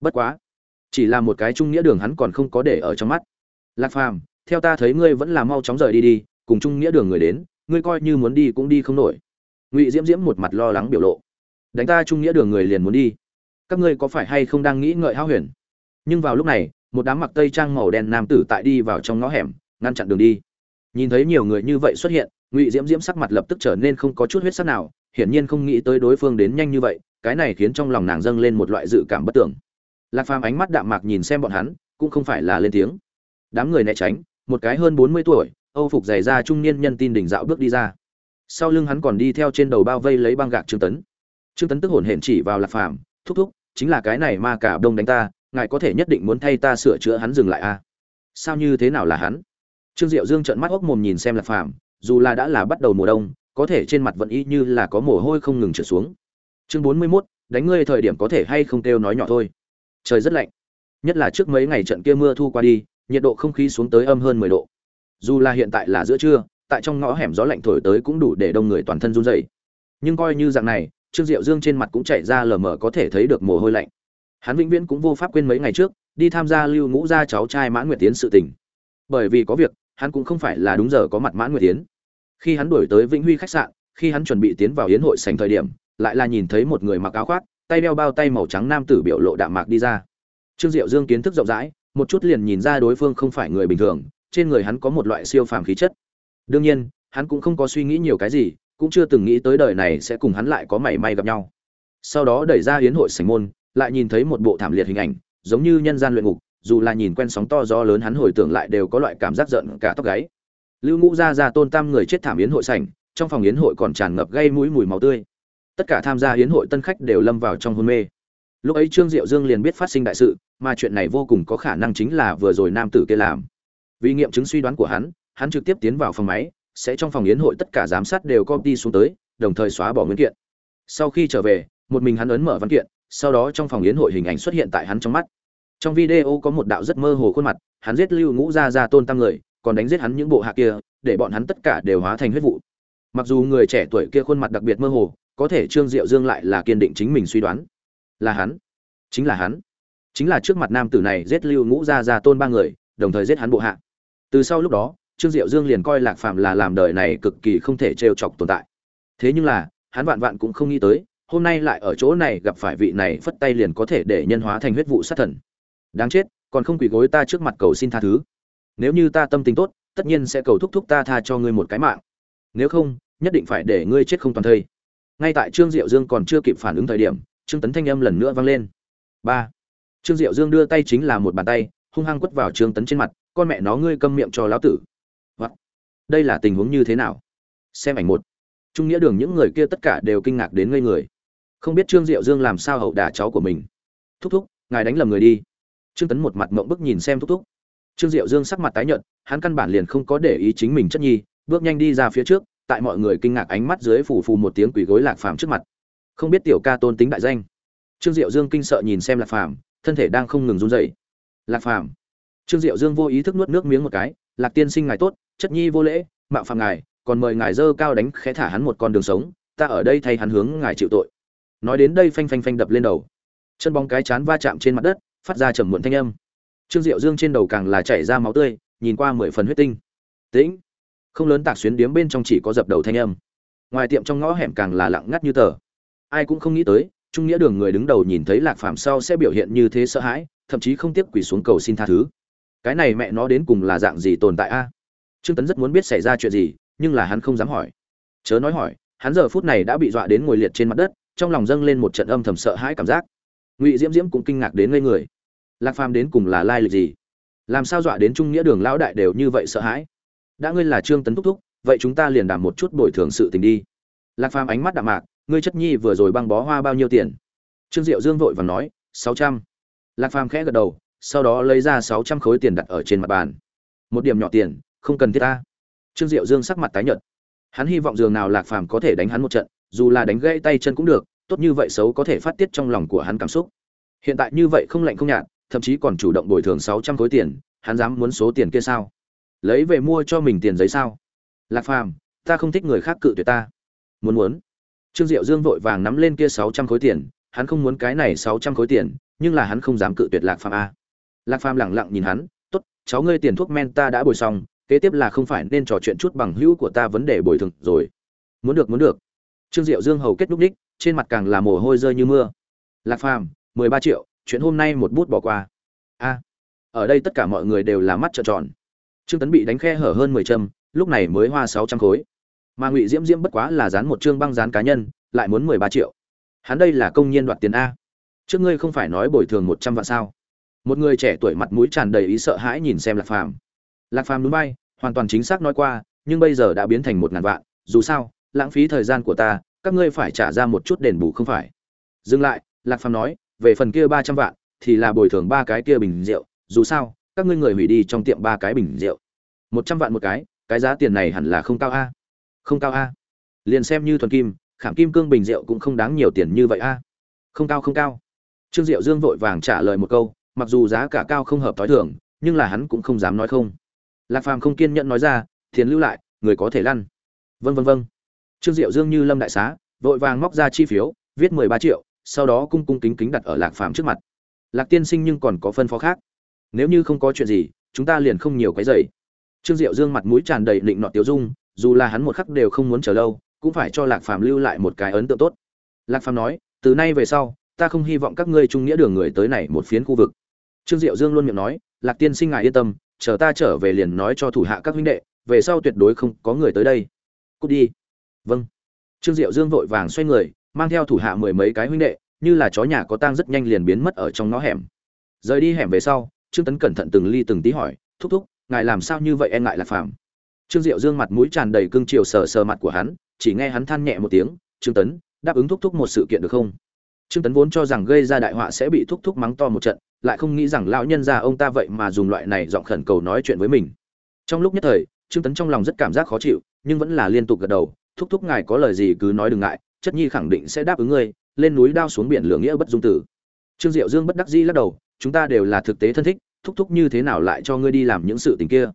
Bất quá, chỉ là một cái trung nghĩa đường hắn còn không có để ở trong mắt. Lạc phàm, theo ta thấy ngươi vẫn là mau chóng rời đi đi, cùng trung nghĩa đường người đến, ngươi coi như muốn đi cũng đi không nổi ngụy diễm diễm một mặt lo lắng biểu lộ đánh ta trung nghĩa đường người liền muốn đi các ngươi có phải hay không đang nghĩ ngợi hao huyền nhưng vào lúc này một đám mặc tây trang màu đen nam tử tại đi vào trong ngõ hẻm ngăn chặn đường đi nhìn thấy nhiều người như vậy xuất hiện ngụy diễm diễm sắc mặt lập tức trở nên không có chút huyết sắc nào hiển nhiên không nghĩ tới đối phương đến nhanh như vậy cái này khiến trong lòng nàng dâng lên một loại dự cảm bất tưởng lạc phàm ánh mắt đạm mạc nhìn xem bọn hắn cũng không phải là lên tiếng đám người né tránh một cái hơn bốn mươi tuổi âu phục dày ra trung niên nhân tin đỉnh dạo bước đi ra sau lưng hắn còn đi theo trên đầu bao vây lấy băng gạc trương tấn. Trương tấn tức hổn hển chỉ vào lạc phàm thúc thúc chính là cái này ma cả đông đánh ta ngài có thể nhất định muốn thay ta sửa chữa hắn dừng lại a à? sao như thế nào là hắn? Trương diệu dương trợn mắt ốc mồm nhìn xem lạc phàm dù là đã là bắt đầu mùa đông có thể trên mặt vẫn y như là có mồ hôi không ngừng trượt xuống. Chương bốn mươi 41, đánh ngươi thời điểm có thể hay không kêu nói nhỏ thôi. Trời rất lạnh nhất là trước mấy ngày trận kia mưa thu qua đi nhiệt độ không khí xuống tới âm hơn mười độ. Dù là hiện tại là giữa trưa tại trong ngõ hẻm gió lạnh thổi tới cũng đủ để đông người toàn thân run rẩy. Nhưng coi như dạng này, trương diệu dương trên mặt cũng chảy ra lờ mờ có thể thấy được mồ hôi lạnh. Hắn vĩnh viễn cũng vô pháp quên mấy ngày trước, đi tham gia lưu ngũ gia cháu trai mãn nguyệt tiến sự tình. Bởi vì có việc, hắn cũng không phải là đúng giờ có mặt mãn nguyệt tiến khi hắn đuổi tới vĩnh huy khách sạn, khi hắn chuẩn bị tiến vào yến hội sảnh thời điểm, lại là nhìn thấy một người mặc áo khoác, tay đeo bao tay màu trắng nam tử biểu lộ đạm mạc đi ra. Trương diệu dương kiến thức rộng rãi, một chút liền nhìn ra đối phương không phải người bình thường, trên người hắn có một loại siêu phàm khí chất đương nhiên, hắn cũng không có suy nghĩ nhiều cái gì, cũng chưa từng nghĩ tới đời này sẽ cùng hắn lại có mảy may gặp nhau. Sau đó đẩy ra hiến hội sành môn, lại nhìn thấy một bộ thảm liệt hình ảnh, giống như nhân gian luyện ngục, dù là nhìn quen sóng to gió lớn hắn hồi tưởng lại đều có loại cảm giác giận cả tóc gáy. Lưu ngũ ra ra tôn tam người chết thảm yến hội sảnh, trong phòng yến hội còn tràn ngập gây mũi mùi máu tươi. Tất cả tham gia yến hội tân khách đều lâm vào trong hôn mê. Lúc ấy trương diệu dương liền biết phát sinh đại sự, mà chuyện này vô cùng có khả năng chính là vừa rồi nam tử kia làm. Vì nghiệm chứng suy đoán của hắn hắn trực tiếp tiến vào phòng máy, sẽ trong phòng yến hội tất cả giám sát đều copy xuống tới, đồng thời xóa bỏ nguyên kiện. Sau khi trở về, một mình hắn ấn mở văn kiện, sau đó trong phòng yến hội hình ảnh xuất hiện tại hắn trong mắt. Trong video có một đạo rất mơ hồ khuôn mặt, hắn giết lưu ngũ ra ra tôn tăng người, còn đánh giết hắn những bộ hạ kia, để bọn hắn tất cả đều hóa thành huyết vụ. Mặc dù người trẻ tuổi kia khuôn mặt đặc biệt mơ hồ, có thể trương diệu dương lại là kiên định chính mình suy đoán. Là hắn. Chính là hắn. Chính là trước mặt nam tử này giết lưu ngũ ra ra tôn ba người, đồng thời giết hắn bộ hạ. Từ sau lúc đó trương diệu dương liền coi lạc phàm là làm đời này cực kỳ không thể trêu chọc tồn tại. Thế nhưng là, hắn vạn vạn cũng không nghĩ tới, hôm nay lại ở chỗ này gặp phải vị này phất tay liền có thể để nhân hóa thành huyết vụ sát thần. Đáng chết, còn không quỳ gối ta trước mặt cầu xin tha thứ. Nếu như ta tâm tính tốt, tất nhiên sẽ cầu thúc thúc ta tha cho ngươi một cái mạng. Nếu không, nhất định phải để ngươi chết không toàn thây. Ngay tại trương diệu dương còn chưa kịp phản ứng thời điểm, trương tấn thanh âm lần nữa vang lên. Ba. Trương diệu dương đưa tay chính là một bàn tay, hung hăng quất vào trương tấn trên mặt, con mẹ nó, ngươi câm miệng cho lão tử đây là tình huống như thế nào? Xem ảnh một. Trung nghĩa đường những người kia tất cả đều kinh ngạc đến ngây người. Không biết trương diệu dương làm sao hậu đả cháu của mình. Thúc thúc, ngài đánh lầm người đi. Trương tấn một mặt mộng bức nhìn xem thúc thúc. Trương diệu dương sắc mặt tái nhợt, hắn căn bản liền không có để ý chính mình chất nhi, bước nhanh đi ra phía trước, tại mọi người kinh ngạc ánh mắt dưới phủ phù một tiếng quỳ gối lạc phàm trước mặt. Không biết tiểu ca tôn tính đại danh. Trương diệu dương kinh sợ nhìn xem lạc phàm, thân thể đang không ngừng run rẩy. Lạc phàm. Trương diệu dương vô ý thức nuốt nước miếng một cái, lạc tiên sinh ngài tốt chất nhi vô lễ, mạo phạm ngài, còn mời ngài dơ cao đánh khẽ thả hắn một con đường sống, ta ở đây thay hắn hướng ngài chịu tội. Nói đến đây phanh phanh phanh đập lên đầu. Chân bóng cái chán va chạm trên mặt đất, phát ra trầm muộn thanh âm. Trương diệu dương trên đầu càng là chảy ra máu tươi, nhìn qua mười phần huyết tinh. Tĩnh. Không lớn tạc xuyến điếm bên trong chỉ có dập đầu thanh âm. Ngoài tiệm trong ngõ hẻm càng là lặng ngắt như tờ. Ai cũng không nghĩ tới, trung nghĩa đường người đứng đầu nhìn thấy lạc phàm sau sẽ biểu hiện như thế sợ hãi, thậm chí không tiếc quỳ xuống cầu xin tha thứ. Cái này mẹ nó đến cùng là dạng gì tồn tại a? Trương tấn rất muốn biết xảy ra chuyện gì, nhưng là hắn không dám hỏi. Chớ nói hỏi, hắn giờ phút này đã bị dọa đến ngồi liệt trên mặt đất, trong lòng dâng lên một trận âm thầm sợ hãi cảm giác. Ngụy diễm diễm cũng kinh ngạc đến ngây người. Lạc phàm đến cùng là lai lịch gì? Làm sao dọa đến trung nghĩa đường lão đại đều như vậy sợ hãi? Đã ngươi là trương tấn thúc thúc, vậy chúng ta liền đảm một chút bồi thường sự tình đi. Lạc phàm ánh mắt đạm mạc, ngươi chất nhi vừa rồi băng bó hoa bao nhiêu tiền? Trương diệu dương vội và nói, sáu trăm. Lạc phàm khẽ gật đầu, sau đó lấy ra sáu trăm khối tiền đặt ở trên mặt bàn. Một điểm nhỏ tiền không cần thiết ta. Trương diệu dương sắc mặt tái nhợt. Hắn hy vọng dường nào lạc phàm có thể đánh hắn một trận, dù là đánh gãy tay chân cũng được, tốt như vậy xấu có thể phát tiết trong lòng của hắn cảm xúc. Hiện tại như vậy không lạnh không nhạt, thậm chí còn chủ động bồi thường sáu trăm khối tiền, hắn dám muốn số tiền kia sao? Lấy về mua cho mình tiền giấy sao? Lạc phàm, ta không thích người khác cự tuyệt ta. Muốn muốn. Trương diệu dương vội vàng nắm lên kia sáu trăm khối tiền, hắn không muốn cái này sáu trăm khối tiền, nhưng là hắn không dám cự tuyệt lạc phàm a. Lạc phàm lẳng lặng nhìn hắn, tốt, cháu ngươi tiền thuốc men ta đã bồi xong kế tiếp là không phải nên trò chuyện chút bằng hữu của ta vấn đề bồi thường rồi. Muốn được muốn được. Trương diệu dương hầu kết đúc đích, trên mặt càng là mồ hôi rơi như mưa. Lạc phàm, mười ba triệu, chuyện hôm nay một bút bỏ qua. A, ở đây tất cả mọi người đều là mắt trợn tròn. Trương tấn bị đánh khe hở hơn mười châm, lúc này mới hoa sáu trăm khối. Mà ngụy diễm diễm bất quá là dán một chương băng dán cá nhân, lại muốn mười ba triệu. Hắn đây là công nhiên đoạt tiền a. Trước ngươi không phải nói bồi thường một trăm vạn sao? Một người trẻ tuổi mặt mũi tràn đầy ý sợ hãi nhìn xem lạc phàm lạc phàm núi bay, hoàn toàn chính xác nói qua, nhưng bây giờ đã biến thành một ngàn vạn, dù sao, lãng phí thời gian của ta, các ngươi phải trả ra một chút đền bù không phải. Dừng lại, lạc phàm nói, về phần kia ba trăm vạn, thì là bồi thường ba cái kia bình rượu, dù sao, các ngươi người hủy đi trong tiệm ba cái bình rượu. Một trăm vạn một cái cái giá tiền này hẳn là không cao a. Không cao a. Liền xem như thuần kim, khảm kim cương bình rượu cũng không đáng nhiều tiền như vậy a. Không cao không cao. Trương diệu dương vội vàng trả lời một câu, mặc dù giá cả cao không hợp t h i thường, nhưng là hắn cũng không dám nói không lạc phàm không kiên nhẫn nói ra, thiền lưu lại, người có thể lăn. Vân vân vân trương diệu dương như lâm đại xá, vội vàng móc ra chi phiếu, viết mười ba triệu, sau đó cung cung kính kính đặt ở lạc phàm trước mặt. Lạc tiên sinh nhưng còn có phân phó khác. Nếu như không có chuyện gì, chúng ta liền không nhiều cái dày trương diệu dương mặt mũi tràn đầy định nọ tiêu dung, dù là hắn một khắc đều không muốn chờ lâu, cũng phải cho lạc phàm lưu lại một cái ấn tượng tốt. Lạc phàm nói, từ nay về sau, ta không hy vọng các ngươi trung nghĩa đường người tới này một phiến khu vực. Trương diệu dương luôn miệng nói, lạc tiên sinh ngài yên tâm chờ ta trở về liền nói cho thủ hạ các huynh đệ, về sau tuyệt đối không có người tới đây. Cút đi. Vâng. Trương diệu dương vội vàng xoay người, mang theo thủ hạ mười mấy cái huynh đệ, như là chó nhà có tang rất nhanh liền biến mất ở trong ngõ hẻm. Rời đi hẻm về sau, trương tấn cẩn thận từng ly từng tí hỏi, thúc thúc, ngài làm sao như vậy e ngại lạc phàm? Trương diệu dương mặt mũi tràn đầy cương chiều sờ sờ mặt của hắn, chỉ nghe hắn than nhẹ một tiếng, trương tấn, đáp ứng thúc thúc một sự kiện được không? Trương tấn vốn cho rằng gây ra đại họa sẽ bị thúc thúc mắng to một trận, lại không nghĩ rằng lão nhân gia ông ta vậy mà dùng loại này giọng khẩn cầu nói chuyện với mình. Trong lúc nhất thời, trương tấn trong lòng rất cảm giác khó chịu, nhưng vẫn là liên tục gật đầu, thúc thúc ngài có lời gì cứ nói đừng ngại, chất nhi khẳng định sẽ đáp ứng ngươi, lên núi đao xuống biển lượng nghĩa bất dung tử. Trương diệu dương bất đắc dĩ lắc đầu, chúng ta đều là thực tế thân thích, thúc thúc như thế nào lại cho ngươi đi làm những sự tình kia?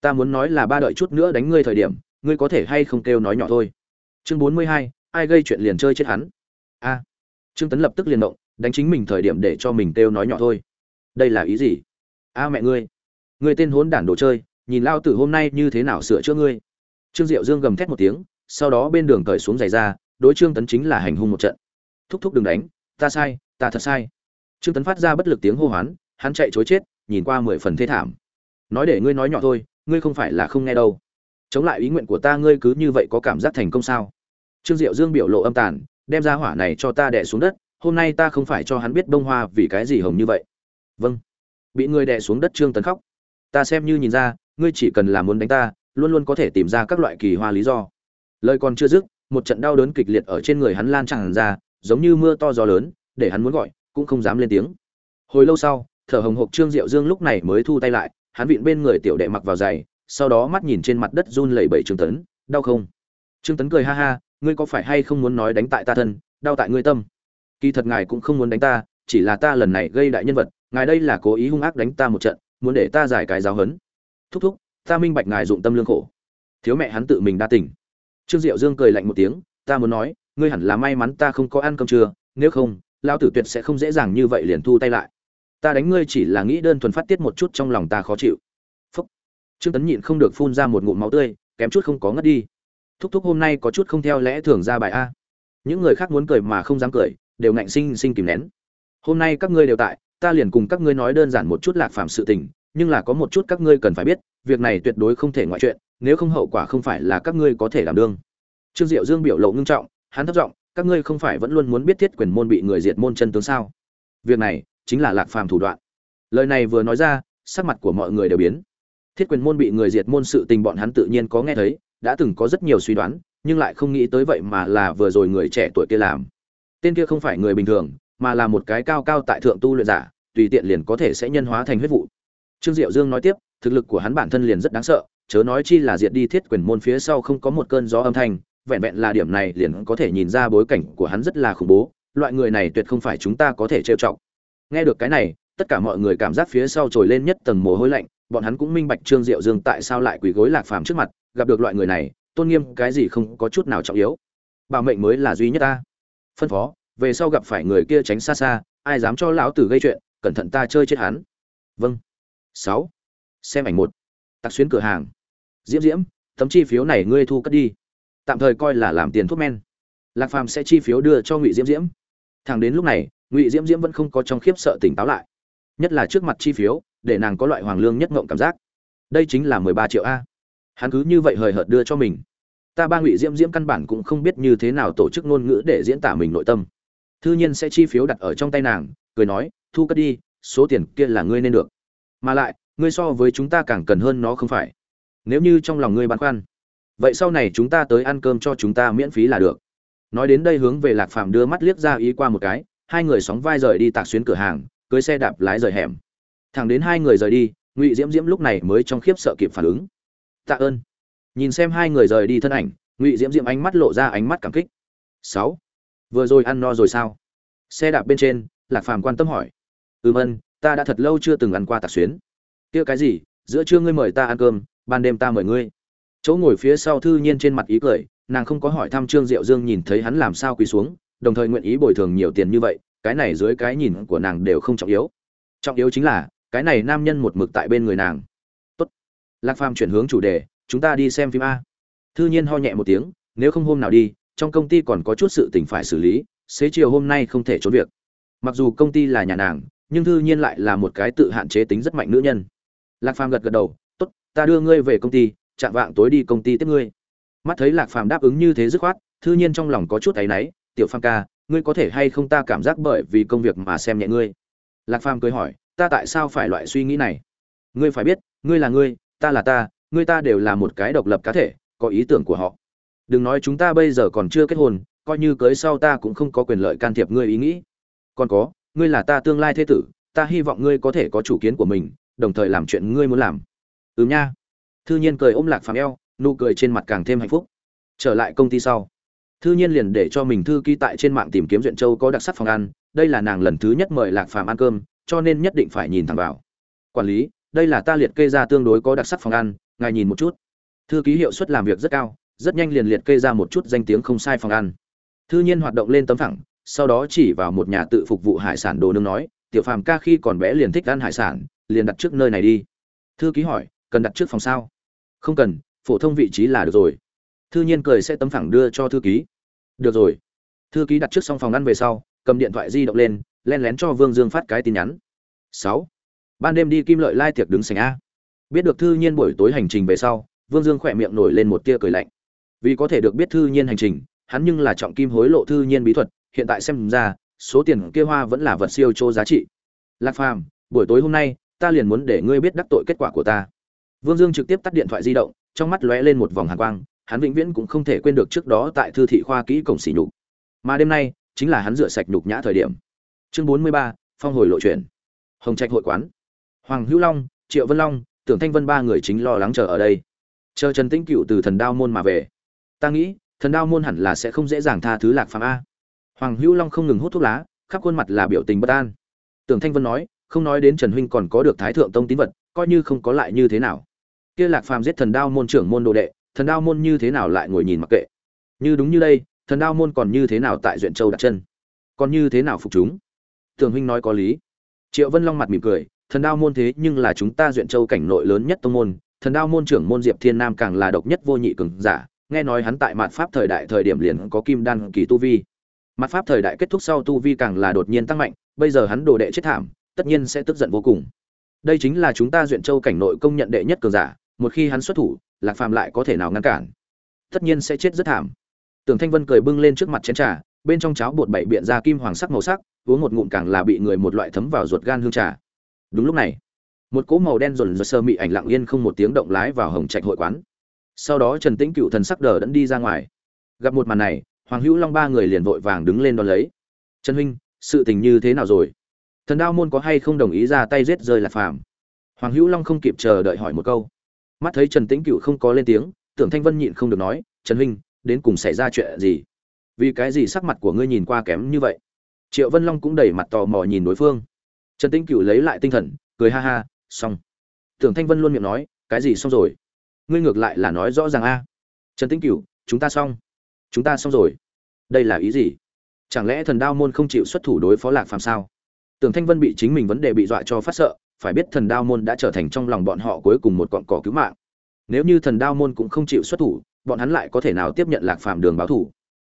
Ta muốn nói là ba đợi chút nữa đánh ngươi thời điểm, ngươi có thể hay không kêu nói nhỏ thôi. Chương bốn mươi hai, ai gây chuyện liền chơi chết hắn? A trương tấn lập tức liền động, đánh chính mình thời điểm để cho mình kêu nói nhỏ thôi. Đây là ý gì? A mẹ ngươi ngươi tên hốn đản đồ chơi, nhìn lao tử hôm nay như thế nào sửa chữa ngươi. Trương diệu dương gầm thét một tiếng, sau đó bên đường cởi xuống giày ra, đối trương tấn chính là hành hung một trận. Thúc thúc đừng đánh, ta sai, ta thật sai. Trương tấn phát ra bất lực tiếng hô hoán, hắn chạy chối chết, nhìn qua mười phần thê thảm. Nói để ngươi nói nhỏ thôi, ngươi không phải là không nghe đâu. Chống lại ý nguyện của ta, ngươi cứ như vậy có cảm giác thành công sao? Trương diệu dương biểu lộ âm tàn đem ra hỏa này cho ta đè xuống đất, hôm nay ta không phải cho hắn biết bông hoa vì cái gì hồng như vậy. Vâng. Bị ngươi đè xuống đất trương tấn khóc. Ta xem như nhìn ra, ngươi chỉ cần là muốn đánh ta, luôn luôn có thể tìm ra các loại kỳ hoa lý do. Lời còn chưa dứt, một trận đau đớn kịch liệt ở trên người hắn lan tràn ra, giống như mưa to gió lớn, để hắn muốn gọi, cũng không dám lên tiếng. Hồi lâu sau, thở hồng hộc trương diệu dương lúc này mới thu tay lại, hắn vịn bên người tiểu đệ mặc vào giày, sau đó mắt nhìn trên mặt đất run lẩy bẩy trương tấn, đau không? Trương tấn cười ha ha ngươi có phải hay không muốn nói đánh tại ta thân, đau tại ngươi tâm? Kỳ thật ngài cũng không muốn đánh ta, chỉ là ta lần này gây đại nhân vật, ngài đây là cố ý hung ác đánh ta một trận, muốn để ta giải cái giáo hấn thúc thúc, ta minh bạch ngài dụng tâm lương khổ. Thiếu mẹ hắn tự mình đa tỉnh trương diệu dương cười lạnh một tiếng, ta muốn nói, ngươi hẳn là may mắn ta không có ăn cơm trưa, nếu không lao tử tuyệt sẽ không dễ dàng như vậy liền thu tay lại. Ta đánh ngươi chỉ là nghĩ đơn thuần phát tiết một chút trong lòng ta khó chịu. Phúc. Trương tấn nhịn không được phun ra một ngụm máu tươi, kém chút không có ngất đi thúc thúc hôm nay có chút không theo lẽ thường ra bài a. Những người khác muốn cười mà không dám cười, đều ngạnh sinh sinh kìm nén. Hôm nay các ngươi đều tại, ta liền cùng các ngươi nói đơn giản một chút lạc phạm sự tình, nhưng là có một chút các ngươi cần phải biết, việc này tuyệt đối không thể ngoại chuyện, nếu không hậu quả không phải là các ngươi có thể đảm đương. Trương diệu dương biểu lộ ngưng trọng, hắn thấp giọng, các ngươi không phải vẫn luôn muốn biết thiết quyền môn bị người diệt môn chân tướng sao? Việc này chính là lạc phàm thủ đoạn. Lời này vừa nói ra, sắc mặt của mọi người đều biến. Thiết quyền môn bị người diệt môn sự tình bọn hắn tự nhiên có nghe thấy đã từng có rất nhiều suy đoán, nhưng lại không nghĩ tới vậy mà là vừa rồi người trẻ tuổi kia làm. Tên kia không phải người bình thường, mà là một cái cao cao tại thượng tu luyện giả, tùy tiện liền có thể sẽ nhân hóa thành huyết vụ. Trương diệu dương nói tiếp, thực lực của hắn bản thân liền rất đáng sợ, chớ nói chi là diệt đi thiết quyền môn phía sau không có một cơn gió âm thanh, vẹn vẹn là điểm này liền có thể nhìn ra bối cảnh của hắn rất là khủng bố, loại người này tuyệt không phải chúng ta có thể trêu chọc. Nghe được cái này, tất cả mọi người cảm giác phía sau trồi lên nhất tầng mồ hôi lạnh bọn hắn cũng minh bạch trương diệu dương tại sao lại quỳ gối lạc phàm trước mặt, gặp được loại người này, tôn nghiêm cái gì không có chút nào trọng yếu. Bảo mệnh mới là duy nhất ta. Phân phó, về sau gặp phải người kia tránh xa xa, ai dám cho lão tử gây chuyện, cẩn thận ta chơi chết hắn. Vâng. Sáu. Xem ảnh một. Tặc xuyến cửa hàng. Diễm diễm, tấm chi phiếu này ngươi thu cất đi. Tạm thời coi là làm tiền thuốc men. Lạc phàm sẽ chi phiếu đưa cho ngụy diễm diễm. Thằng đến lúc này, ngụy diễm diễm vẫn không có trong khiếp sợ tỉnh táo lại. Nhất là trước mặt chi phiếu để nàng có loại hoàng lương nhất ngộng cảm giác. Đây chính là mười ba triệu a. Hắn cứ như vậy hời hợt đưa cho mình. Ta ba ngụy diễm diễm căn bản cũng không biết như thế nào tổ chức ngôn ngữ để diễn tả mình nội tâm. Thư nhiên sẽ chi phiếu đặt ở trong tay nàng, cười nói, thu cất đi, số tiền kia là ngươi nên được. Mà lại, ngươi so với chúng ta càng cần hơn nó không phải. Nếu như trong lòng ngươi băn khoăn, vậy sau này chúng ta tới ăn cơm cho chúng ta miễn phí là được. Nói đến đây hướng về lạc phàm đưa mắt liếc ra ý qua một cái, hai người sóng vai rời đi tạc xuyến cửa hàng, cưới xe đạp lái rời hẻm thẳng đến hai người rời đi, ngụy diễm diễm lúc này mới trong khiếp sợ kịp phản ứng. Tạ ơn. Nhìn xem hai người rời đi thân ảnh, ngụy diễm diễm ánh mắt lộ ra ánh mắt cảm kích. Sáu. Vừa rồi ăn no rồi sao? Xe đạp bên trên, lạc phàm quan tâm hỏi. Ừm ân, ta đã thật lâu chưa từng ăn qua tạc xuyến. Kia cái gì? Giữa trưa ngươi mời ta ăn cơm, ban đêm ta mời ngươi. Chỗ ngồi phía sau thư nhiên trên mặt ý cười, nàng không có hỏi thăm trương diệu dương nhìn thấy hắn làm sao quỳ xuống, đồng thời nguyện ý bồi thường nhiều tiền như vậy, cái này dưới cái nhìn của nàng đều không trọng yếu. Trọng yếu chính là cái này nam nhân một mực tại bên người nàng. Tốt. lạc phàm chuyển hướng chủ đề, chúng ta đi xem phim a. Thư nhiên ho nhẹ một tiếng, nếu không hôm nào đi, trong công ty còn có chút sự tình phải xử lý, xế chiều hôm nay không thể trốn việc. Mặc dù công ty là nhà nàng, nhưng thư nhiên lại là một cái tự hạn chế tính rất mạnh nữ nhân. Lạc phàm gật gật đầu, tốt, ta đưa ngươi về công ty, chạm vạng tối đi công ty tiếp ngươi. Mắt thấy lạc phàm đáp ứng như thế dứt khoát, thư nhiên trong lòng có chút áy náy, tiểu phàm ca, ngươi có thể hay không ta cảm giác bởi vì công việc mà xem nhẹ ngươi? Lạc phàm cười hỏi ta tại sao phải loại suy nghĩ này? Ngươi phải biết, ngươi là ngươi, ta là ta, ngươi ta đều là một cái độc lập cá thể, có ý tưởng của họ. Đừng nói chúng ta bây giờ còn chưa kết hôn, coi như cưới sau ta cũng không có quyền lợi can thiệp ngươi ý nghĩ. Còn có, ngươi là ta tương lai thế tử, ta hy vọng ngươi có thể có chủ kiến của mình, đồng thời làm chuyện ngươi muốn làm. Ừ nha. Thư nhiên cười ôm lạc phàm eo, nụ cười trên mặt càng thêm hạnh phúc. Trở lại công ty sau. Thư nhiên liền để cho mình thư ký tại trên mạng tìm kiếm duyện châu có đặc sắc phòng ăn. Đây là nàng lần thứ nhất mời lạc phàm ăn cơm cho nên nhất định phải nhìn thẳng vào. Quản lý, đây là ta liệt kê ra tương đối có đặc sắc phòng ăn, ngài nhìn một chút. Thư ký hiệu suất làm việc rất cao, rất nhanh liền liệt kê ra một chút danh tiếng không sai phòng ăn. Thư nhiên hoạt động lên tấm thẳng, sau đó chỉ vào một nhà tự phục vụ hải sản đồ nương nói, tiểu phàm ca khi còn bé liền thích ăn hải sản, liền đặt trước nơi này đi. Thư ký hỏi, cần đặt trước phòng sao? Không cần, phổ thông vị trí là được rồi. Thư nhiên cười sẽ tấm phẳng đưa cho thư ký. Được rồi. Thư ký đặt trước xong phòng ăn về sau, cầm điện thoại di động lên len lén cho vương dương phát cái tin nhắn. Sáu. Ban đêm đi kim lợi lai tiệc đứng sảnh a. Biết được thư nhiên buổi tối hành trình về sau, vương dương khỏe miệng nổi lên một tia cười lạnh. Vì có thể được biết thư nhiên hành trình, hắn nhưng là trọng kim hối lộ thư nhiên bí thuật, hiện tại xem ra, số tiền kia hoa vẫn là vật siêu trô giá trị. Lạc phàm, buổi tối hôm nay, ta liền muốn để ngươi biết đắc tội kết quả của ta. Vương dương trực tiếp tắt điện thoại di động, trong mắt lóe lên một vòng hàn quang, hắn vĩnh viễn cũng không thể quên được trước đó tại thư thị khoa kỹ cổng xỉ nhục. Mà đêm nay, chính là hắn rửa sạch nhục nhã thời điểm chương bốn mươi ba, phong hồi lộ chuyển hồng trạch hội quán. Hoàng hữu long, triệu vân long, tưởng thanh vân ba người chính lo lắng chờ ở đây. Chờ trần tĩnh cựu từ thần đao môn mà về. Ta nghĩ, thần đao môn hẳn là sẽ không dễ dàng tha thứ lạc phàm a. Hoàng hữu long không ngừng hút thuốc lá, khắp khuôn mặt là biểu tình bất an. Tưởng thanh vân nói, không nói đến trần huynh còn có được thái thượng tông tín vật, coi như không có lại như thế nào. Kia lạc phàm giết thần đao môn trưởng môn đồ đệ, thần đao môn như thế nào lại ngồi nhìn mặc kệ. Như đúng như đây, thần đao môn còn như thế nào tại duyện châu đặt chân? Còn như thế nào phục chúng? Tường huynh nói có lý. Triệu vân long mặt mỉm cười, thần đao môn thế nhưng là chúng ta duyện châu cảnh nội lớn nhất tông môn, thần đao môn trưởng môn diệp thiên nam càng là độc nhất vô nhị cường giả, nghe nói hắn tại mạt pháp thời đại thời điểm liền có kim đan kỳ tu vi. Mặt pháp thời đại kết thúc sau tu vi càng là đột nhiên tăng mạnh, bây giờ hắn đồ đệ chết thảm, tất nhiên sẽ tức giận vô cùng. Đây chính là chúng ta duyện châu cảnh nội công nhận đệ nhất cường giả, một khi hắn xuất thủ, lạc phàm lại có thể nào ngăn cản? Tất nhiên sẽ chết rất thảm. Tưởng thanh vân cười bưng lên trước mặt chén trà, bên trong cháo bột bảy biện ra kim hoàng sắc màu sắc uống một ngụm càng là bị người một loại thấm vào ruột gan hương trà. Đúng lúc này, một cỗ màu đen rồn rợn sơ mị ảnh lặng yên không một tiếng động lái vào hồng trạch hội quán. Sau đó trần tĩnh cựu thần sắc đờ đẫn đi ra ngoài. Gặp một màn này, hoàng hữu long ba người liền vội vàng đứng lên đón lấy. Trần huynh, sự tình như thế nào rồi? Thần đao môn có hay không đồng ý ra tay giết rơi lạc phàm? Hoàng hữu long không kịp chờ đợi hỏi một câu. Mắt thấy trần tĩnh cựu không có lên tiếng, tưởng thanh vân nhịn không được nói, trần huynh, đến cùng xảy ra chuyện gì? Vì cái gì sắc mặt của ngươi nhìn qua kém như vậy? Triệu vân long cũng đẩy mặt tò mò nhìn đối phương. Trần tĩnh cựu lấy lại tinh thần, cười ha ha, xong. Tưởng thanh vân luôn miệng nói, cái gì xong rồi? Ngươi ngược lại là nói rõ ràng a. Trần tĩnh cựu chúng ta xong. Chúng ta xong rồi. Đây là ý gì? Chẳng lẽ thần đao môn không chịu xuất thủ đối phó lạc phàm sao? Tưởng thanh vân bị chính mình vấn đề bị dọa cho phát sợ, phải biết thần đao môn đã trở thành trong lòng bọn họ cuối cùng một cọn cỏ cứu mạng. Nếu như thần đao môn cũng không chịu xuất thủ, bọn hắn lại có thể nào tiếp nhận lạc phàm đường báo thủ?